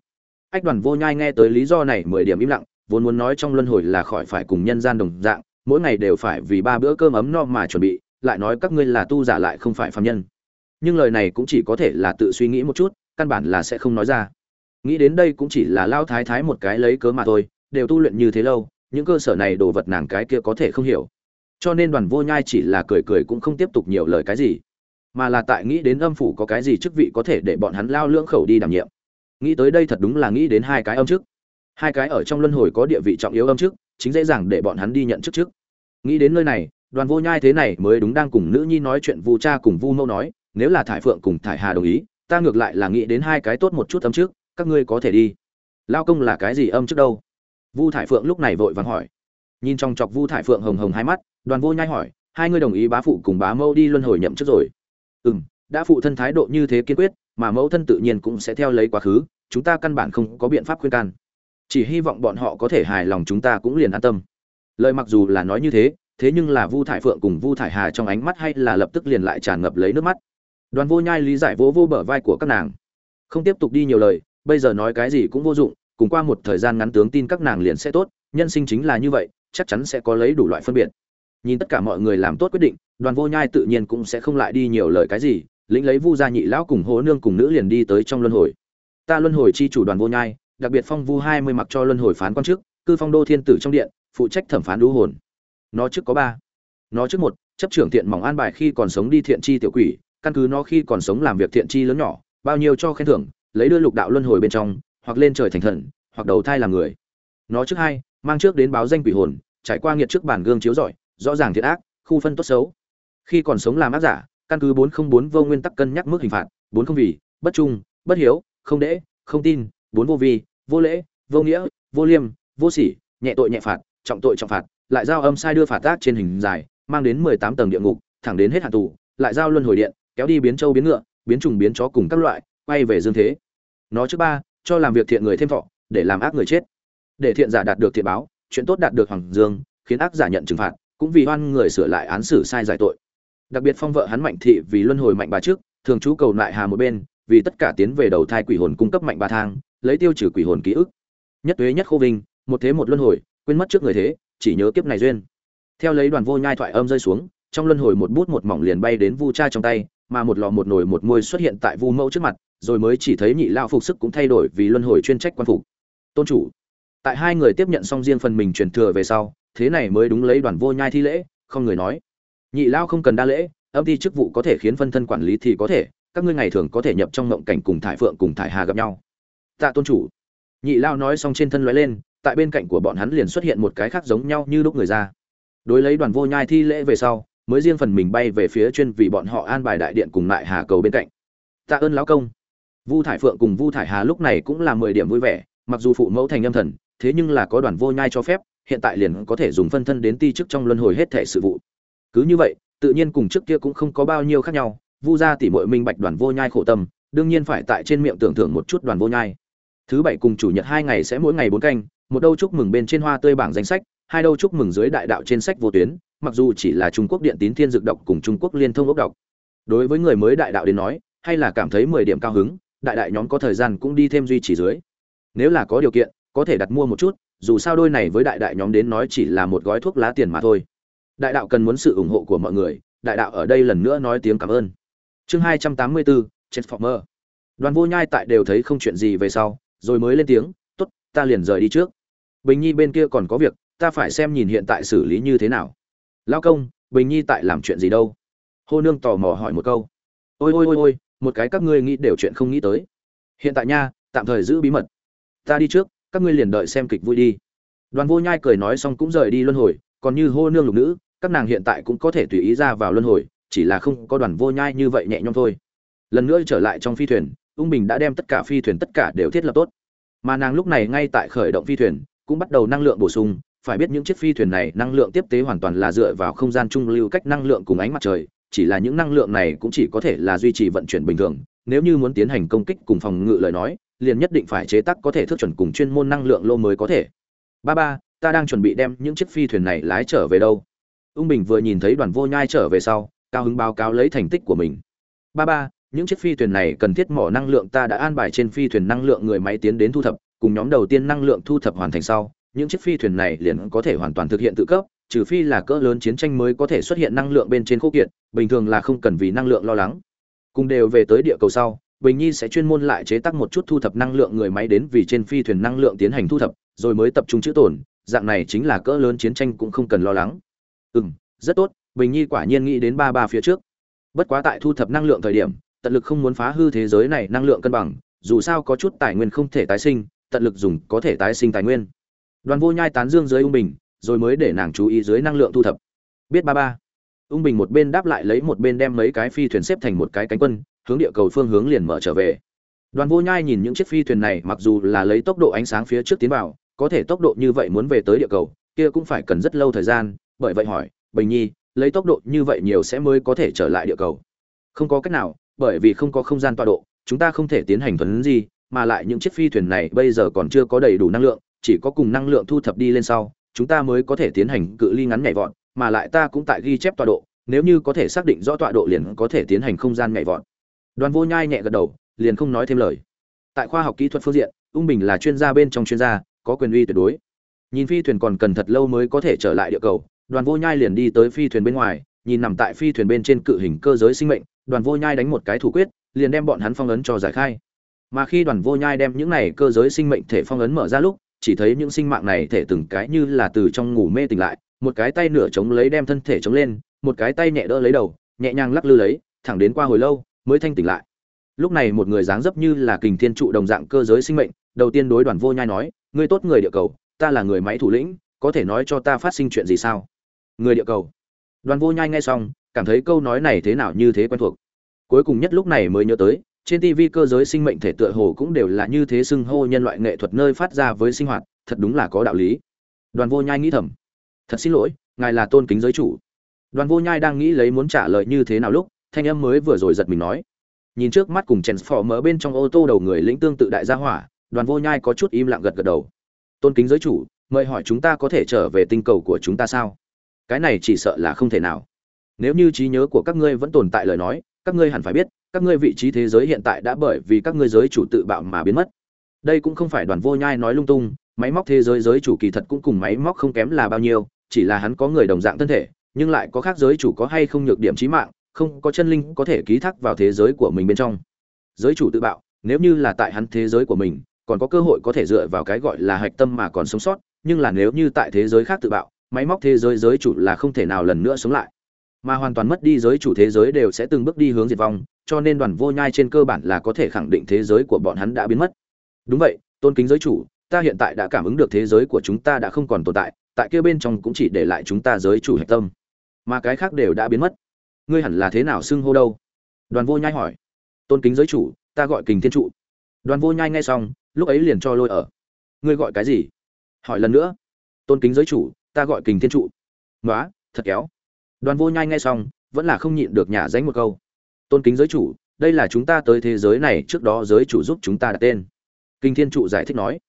Ách, đoàn vô nhai nghe tới lý do này mười điểm im lặng, vốn muốn nói trong luân hồi là khỏi phải cùng nhân gian đồng dạng mỗi ngày đều phải vì ba bữa cơm ấm no mà chuẩn bị, lại nói các ngươi là tu giả lại không phải phạm nhân. Nhưng lời này cũng chỉ có thể là tự suy nghĩ một chút, căn bản là sẽ không nói ra. Nghĩ đến đây cũng chỉ là lao thái thái một cái lấy cớ mà thôi, đều tu luyện như thế lâu, những cơ sở này đồ vật nàng cái kia có thể không hiểu. Cho nên đoàn vô nhai chỉ là cười cười cũng không tiếp tục nhiều lời cái gì. Mà là tại nghĩ đến âm phủ có cái gì chức vị có thể để bọn hắn lao lưỡng khẩu đi đảm nhiệm. Nghĩ tới đây thật đúng là nghĩ đến hai cái âm chức hai cái ở trong luân hồi có địa vị trọng yếu âm chức, chính dễ dàng để bọn hắn đi nhận chức trước. Nghĩ đến nơi này, đoàn vô nhai thế này mới đúng đang cùng nữ nhi nói chuyện vu cha cùng vu mẫu nói, nếu là thải phượng cùng thải hà đồng ý, ta ngược lại là nghĩ đến hai cái tốt một chút âm trước các ngươi có thể đi. Lao công là cái gì âm trước đâu? Vu thải phượng lúc này vội vàng hỏi. Nhìn trong chọc vu thải phượng hồng hồng hai mắt, đoàn vô nhai hỏi, hai ngươi đồng ý bá phụ cùng bá mẫu đi luân hồi nhậm chức rồi? Ừ m đã phụ thân thái độ như thế kiên quyết, mà mẫu thân tự nhiên cũng sẽ theo lấy quá khứ, chúng ta căn bản không có biện pháp khuyên can chỉ hy vọng bọn họ có thể hài lòng chúng ta cũng liền an tâm. Lời mặc dù là nói như thế thế nhưng là vu thải phượng cùng vu thải hà trong ánh mắt hay là lập tức liền lại tràn ngập lấy nước mắt. Đoàn vô nhai lý giải vỗ vô, vô bờ vai của các nàng. Không tiếp tục đi nhiều lời bây giờ nói cái gì cũng vô dụng cùng qua một thời gian ngắn tướng tin các nàng liền sẽ tốt nhân sinh chính là như vậy chắc chắn sẽ có lấy đủ loại phân biệt. Nhìn tất cả mọi người làm tốt quyết định đoàn vô nhai tự nhiên cũng sẽ không lại đi nhiều lời cái gì lĩnh lấy vu gia nhị lão cùng hố nương cùng nữ liền đi tới trong luân hồi. Ta luân hồi chi chủ đoàn vô nhai đặc biệt phong vu hai mươi mặc cho luân hồi phán quan chức, cư phong đô thiên tử trong điện, phụ trách thẩm phán đũ hồn. Nó trước có ba. Nó trước một, chấp trưởng thiện mỏng an bài khi còn sống đi thiện chi tiểu quỷ, căn cứ nó khi còn sống làm việc thiện chi lớn nhỏ, bao nhiêu cho khen thưởng, lấy đưa lục đạo luân hồi bên trong, hoặc lên trời thành thần, hoặc đầu thai làm người. Nó trước hai, mang trước đến báo danh quỷ hồn, trải qua nghiệt trước bản gương chiếu rọi, rõ ràng thiện ác, khu phân tốt xấu. Khi còn sống làm ác giả, căn cứ bốn không bốn vô nguyên tắc cân nhắc mức hình phạt, bốn không vì, bất trung, bất hiếu, không đễ, không tin bốn vô vi, vô lễ, vô nghĩa, vô liêm, vô sỉ, nhẹ tội nhẹ phạt, trọng tội trọng phạt, lại giao âm sai đưa phạt tác trên hình dài, mang đến mười tám tầng địa ngục, thẳng đến hết hạn tù, lại giao luân hồi điện, kéo đi biến châu biến ngựa, biến trùng biến chó cùng các loại, quay về dương thế. Nó trước ba, cho làm việc thiện người thêm thọ, để làm ác người chết. Để thiện giả đạt được thiện báo, chuyện tốt đạt được hoàng dương, khiến ác giả nhận trừng phạt, cũng vì hoan người sửa lại án xử sai giải tội. Đặc biệt phong vợ hắn mạnh thị vì luân hồi mạnh bà trước, thường chú cầu lại hà một bên, vì tất cả tiến về đầu thai quỷ hồn cung cấp mạnh bà thang lấy tiêu trừ quỷ hồn ký ức. Nhất tuế nhất khô vinh, một thế một luân hồi, quên mất trước người thế, chỉ nhớ kiếp này duyên. Theo lấy đoàn vô nhai thoại âm rơi xuống, trong luân hồi một bút một mỏng liền bay đến vu cha trong tay, mà một lọ một nồi một môi xuất hiện tại vu mẫu trước mặt, rồi mới chỉ thấy nhị lao phục sức cũng thay đổi vì luân hồi chuyên trách quan phục. Tôn chủ, tại hai người tiếp nhận xong riêng phần mình truyền thừa về sau, thế này mới đúng lấy đoàn vô nhai thi lễ, không người nói. Nhị lao không cần đa lễ, âm ty chức vụ có thể khiến phân thân quản lý thì có thể, các ngươi ngày thường có thể nhập trong ngộng cảnh cùng thải phượng cùng thải hà gặp nhau tạ tôn chủ. Nhị lao nói xong trên thân lóe lên, tại bên cạnh của bọn hắn liền xuất hiện một cái khác giống nhau như lúc người ra. Đối lấy đoàn vô nhai thi lễ về sau, mới riêng phần mình bay về phía chuyên vì bọn họ an bài đại điện cùng lại hà cầu bên cạnh. Tạ ơn lão công. Vu thải phượng cùng vu thải hà lúc này cũng là mười điểm vui vẻ, mặc dù phụ mẫu thành âm thần, thế nhưng là có đoàn vô nhai cho phép, hiện tại liền có thể dùng phân thân đến ti chức trong luân hồi hết thể sự vụ. Cứ như vậy, tự nhiên cùng trước kia cũng không có bao nhiêu khác nhau, vu gia tỷ muội minh bạch đoàn vô nhai khổ tâm, đương nhiên phải tại trên miệng tưởng thưởng một chút đoàn vô nhai thứ bảy cùng chủ nhật hai ngày sẽ mỗi ngày bốn canh, một đâu chúc mừng bên trên hoa tươi bảng danh sách, hai đâu chúc mừng dưới đại đạo trên sách vô tuyến, mặc dù chỉ là trung quốc điện tín thiên dược độc cùng trung quốc liên thông ốc độc. Đối với người mới đại đạo đến nói, hay là cảm thấy mười điểm cao hứng, đại đại nhóm có thời gian cũng đi thêm duy trì dưới. Nếu là có điều kiện, có thể đặt mua một chút, dù sao đôi này với đại đại nhóm đến nói chỉ là một gói thuốc lá tiền mà thôi. Đại đạo cần muốn sự ủng hộ của mọi người, đại đạo ở đây lần nữa nói tiếng cảm ơn. Chương hai trăm tám mươi bốn, transformer. Đoàn vô nhai tại đều thấy không chuyện gì về sau rồi mới lên tiếng, tốt, ta liền rời đi trước. Bình nhi bên kia còn có việc, ta phải xem nhìn hiện tại xử lý như thế nào. Lao công, bình nhi tại làm chuyện gì đâu? Hô nương tò mò hỏi một câu. Ôi ôi ôi ôi, một cái các ngươi nghĩ đều chuyện không nghĩ tới. Hiện tại nha, tạm thời giữ bí mật. Ta đi trước, các ngươi liền đợi xem kịch vui đi. Đoàn vô nhai cười nói xong cũng rời đi luân hồi, còn như hô nương lục nữ, các nàng hiện tại cũng có thể tùy ý ra vào luân hồi, chỉ là không có đoàn vô nhai như vậy nhẹ nhõm thôi. Lần nữa trở lại trong phi thuyền ung bình đã đem tất cả phi thuyền tất cả đều thiết lập tốt. Mà nàng lúc này ngay tại khởi động phi thuyền, cũng bắt đầu năng lượng bổ sung. Phải biết những chiếc phi thuyền này năng lượng tiếp tế hoàn toàn là dựa vào không gian trung lưu cách năng lượng cùng ánh mặt trời, chỉ là những năng lượng này cũng chỉ có thể là duy trì vận chuyển bình thường. Nếu như muốn tiến hành công kích cùng phòng ngự lời nói, liền nhất định phải chế tác có thể thức chuẩn cùng chuyên môn năng lượng lô mới có thể. Ba ba, ta đang chuẩn bị đem những chiếc phi thuyền này lái trở về đâu? Ung bình vừa nhìn thấy đoàn vô nhai trở về sau, cao hứng báo cáo lấy thành tích của mình. Ba ba những chiếc phi thuyền này cần thiết mỏ năng lượng ta đã an bài trên phi thuyền năng lượng người máy tiến đến thu thập, cùng nhóm đầu tiên năng lượng thu thập hoàn thành sau. Những chiếc phi thuyền này liền có thể hoàn toàn thực hiện tự cấp, trừ phi là cỡ lớn chiến tranh mới có thể xuất hiện năng lượng bên trên khô kiệt, bình thường là không cần vì năng lượng lo lắng. Cùng đều về tới địa cầu sau, bình nhi sẽ chuyên môn lại chế tác một chút thu thập năng lượng người máy đến vì trên phi thuyền năng lượng tiến hành thu thập, rồi mới tập trung chữ tổn dạng này chính là cỡ lớn chiến tranh cũng không cần lo lắng. Ừ rất tốt, bình nhi quả nhiên nghĩ đến ba ba phía trước. Bất quá tại thu thập năng lượng thời điểm tận lực không muốn phá hư thế giới này năng lượng cân bằng, dù sao có chút tài nguyên không thể tái sinh, tận lực dùng có thể tái sinh tài nguyên. Đoàn vô nhai tán dương dưới ung bình, rồi mới để nàng chú ý dưới năng lượng thu thập. Biết ba ba. Ung bình một bên đáp lại lấy một bên đem mấy cái phi thuyền xếp thành một cái cánh quân, hướng địa cầu phương hướng liền mở trở về. Đoàn vô nhai nhìn những chiếc phi thuyền này, mặc dù là lấy tốc độ ánh sáng phía trước tiến vào, có thể tốc độ như vậy muốn về tới địa cầu, kia cũng phải cần rất lâu thời gian, bởi vậy hỏi, bình nhi, lấy tốc độ như vậy nhiều sẽ mới có thể trở lại địa cầu? Không có cách nào bởi vì không có không gian tọa độ, chúng ta không thể tiến hành thuấn gì mà lại những chiếc phi thuyền này bây giờ còn chưa có đầy đủ năng lượng, chỉ có cùng năng lượng thu thập đi lên sau, chúng ta mới có thể tiến hành cự ly ngắn nhảy vọt, mà lại ta cũng tại ghi chép tọa độ, nếu như có thể xác định rõ tọa độ liền có thể tiến hành không gian nhảy vọt. Đoàn vô nhai nhẹ gật đầu, liền không nói thêm lời. Tại khoa học kỹ thuật phương diện, ung bình là chuyên gia bên trong chuyên gia, có quyền uy tuyệt đối. Nhìn phi thuyền còn cần thật lâu mới có thể trở lại địa cầu, đoàn vô nhai liền đi tới phi thuyền bên ngoài nhìn nằm tại phi thuyền bên trên cự hình cơ giới sinh mệnh, đoàn vô nhai đánh một cái thủ quyết, liền đem bọn hắn phong ấn cho giải khai. Mà khi đoàn vô nhai đem những này cơ giới sinh mệnh thể phong ấn mở ra lúc, chỉ thấy những sinh mạng này thể từng cái như là từ trong ngủ mê tỉnh lại, một cái tay nửa chống lấy đem thân thể chống lên, một cái tay nhẹ đỡ lấy đầu, nhẹ nhàng lắc lư lấy, thẳng đến qua hồi lâu, mới thanh tỉnh lại. Lúc này một người dáng dấp như là kình thiên trụ đồng dạng cơ giới sinh mệnh, đầu tiên đối đoàn vô nhai nói, ngươi tốt người địa cầu, ta là người máy thủ lĩnh, có thể nói cho ta phát sinh chuyện gì sao? Người địa cầu đoàn vô nhai nghe xong, cảm thấy câu nói này thế nào như thế quen thuộc. Cuối cùng nhất lúc này mới nhớ tới, trên tv cơ giới sinh mệnh thể tựa hồ cũng đều là như thế xưng hô nhân loại nghệ thuật nơi phát ra với sinh hoạt, thật đúng là có đạo lý. Đoàn vô nhai nghĩ thầm, thật xin lỗi, ngài là tôn kính giới chủ. Đoàn vô nhai đang nghĩ lấy muốn trả lời như thế nào lúc, thanh âm mới vừa rồi giật mình nói, nhìn trước mắt cùng chèn phò mở bên trong ô tô đầu người lĩnh tương tự đại gia hỏa, đoàn vô nhai có chút im lặng gật gật đầu. Tôn kính giới chủ, mời hỏi chúng ta có thể trở về tinh cầu của chúng ta sao? Cái này chỉ sợ là không thể nào. Nếu như trí nhớ của các ngươi vẫn tồn tại lời nói, các ngươi hẳn phải biết, các ngươi vị trí thế giới hiện tại đã bởi vì các ngươi giới chủ tự bạo mà biến mất. Đây cũng không phải đoàn vô nhai nói lung tung, máy móc thế giới giới chủ kỳ thật cũng cùng máy móc không kém là bao nhiêu, chỉ là hắn có người đồng dạng thân thể, nhưng lại có khác giới chủ có hay không nhược điểm trí mạng, không có chân linh có thể ký thác vào thế giới của mình bên trong. Giới chủ tự bạo, nếu như là tại hắn thế giới của mình, còn có cơ hội có thể dựa vào cái gọi là hạch tâm mà còn sống sót, nhưng là nếu như tại thế giới khác tự bạo máy móc thế giới giới chủ là không thể nào lần nữa sống lại. Mà hoàn toàn mất đi giới chủ thế giới đều sẽ từng bước đi hướng diệt vong, cho nên đoàn vô nhai trên cơ bản là có thể khẳng định thế giới của bọn hắn đã biến mất. Đúng vậy, tôn kính giới chủ, ta hiện tại đã cảm ứng được thế giới của chúng ta đã không còn tồn tại tại kia bên trong cũng chỉ để lại chúng ta giới chủ hạch tâm. Mà cái khác đều đã biến mất. Ngươi hẳn là thế nào xưng hô đâu? Đoàn vô nhai hỏi. Tôn kính giới chủ, ta gọi kình thiên trụ. Đoàn vô nhai nghe xong, lúc ấy liền cho lôi ở. Ngươi gọi cái gì? Hỏi lần nữa. Tôn kính giới chủ ta gọi kình thiên trụ. Nói thật kéo. Đoàn vô nhai nghe xong, vẫn là không nhịn được nhả danh một câu. Tôn kính giới chủ, đây là chúng ta tới thế giới này trước đó giới chủ giúp chúng ta đặt tên. Kinh thiên trụ giải thích nói.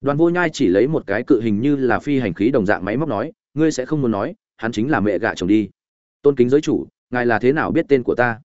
Đoàn vô nhai chỉ lấy một cái cự hình như là phi hành khí đồng dạng máy móc nói, ngươi sẽ không muốn nói, hắn chính là mẹ gạ chồng đi. Tôn kính giới chủ, ngài là thế nào biết tên của ta?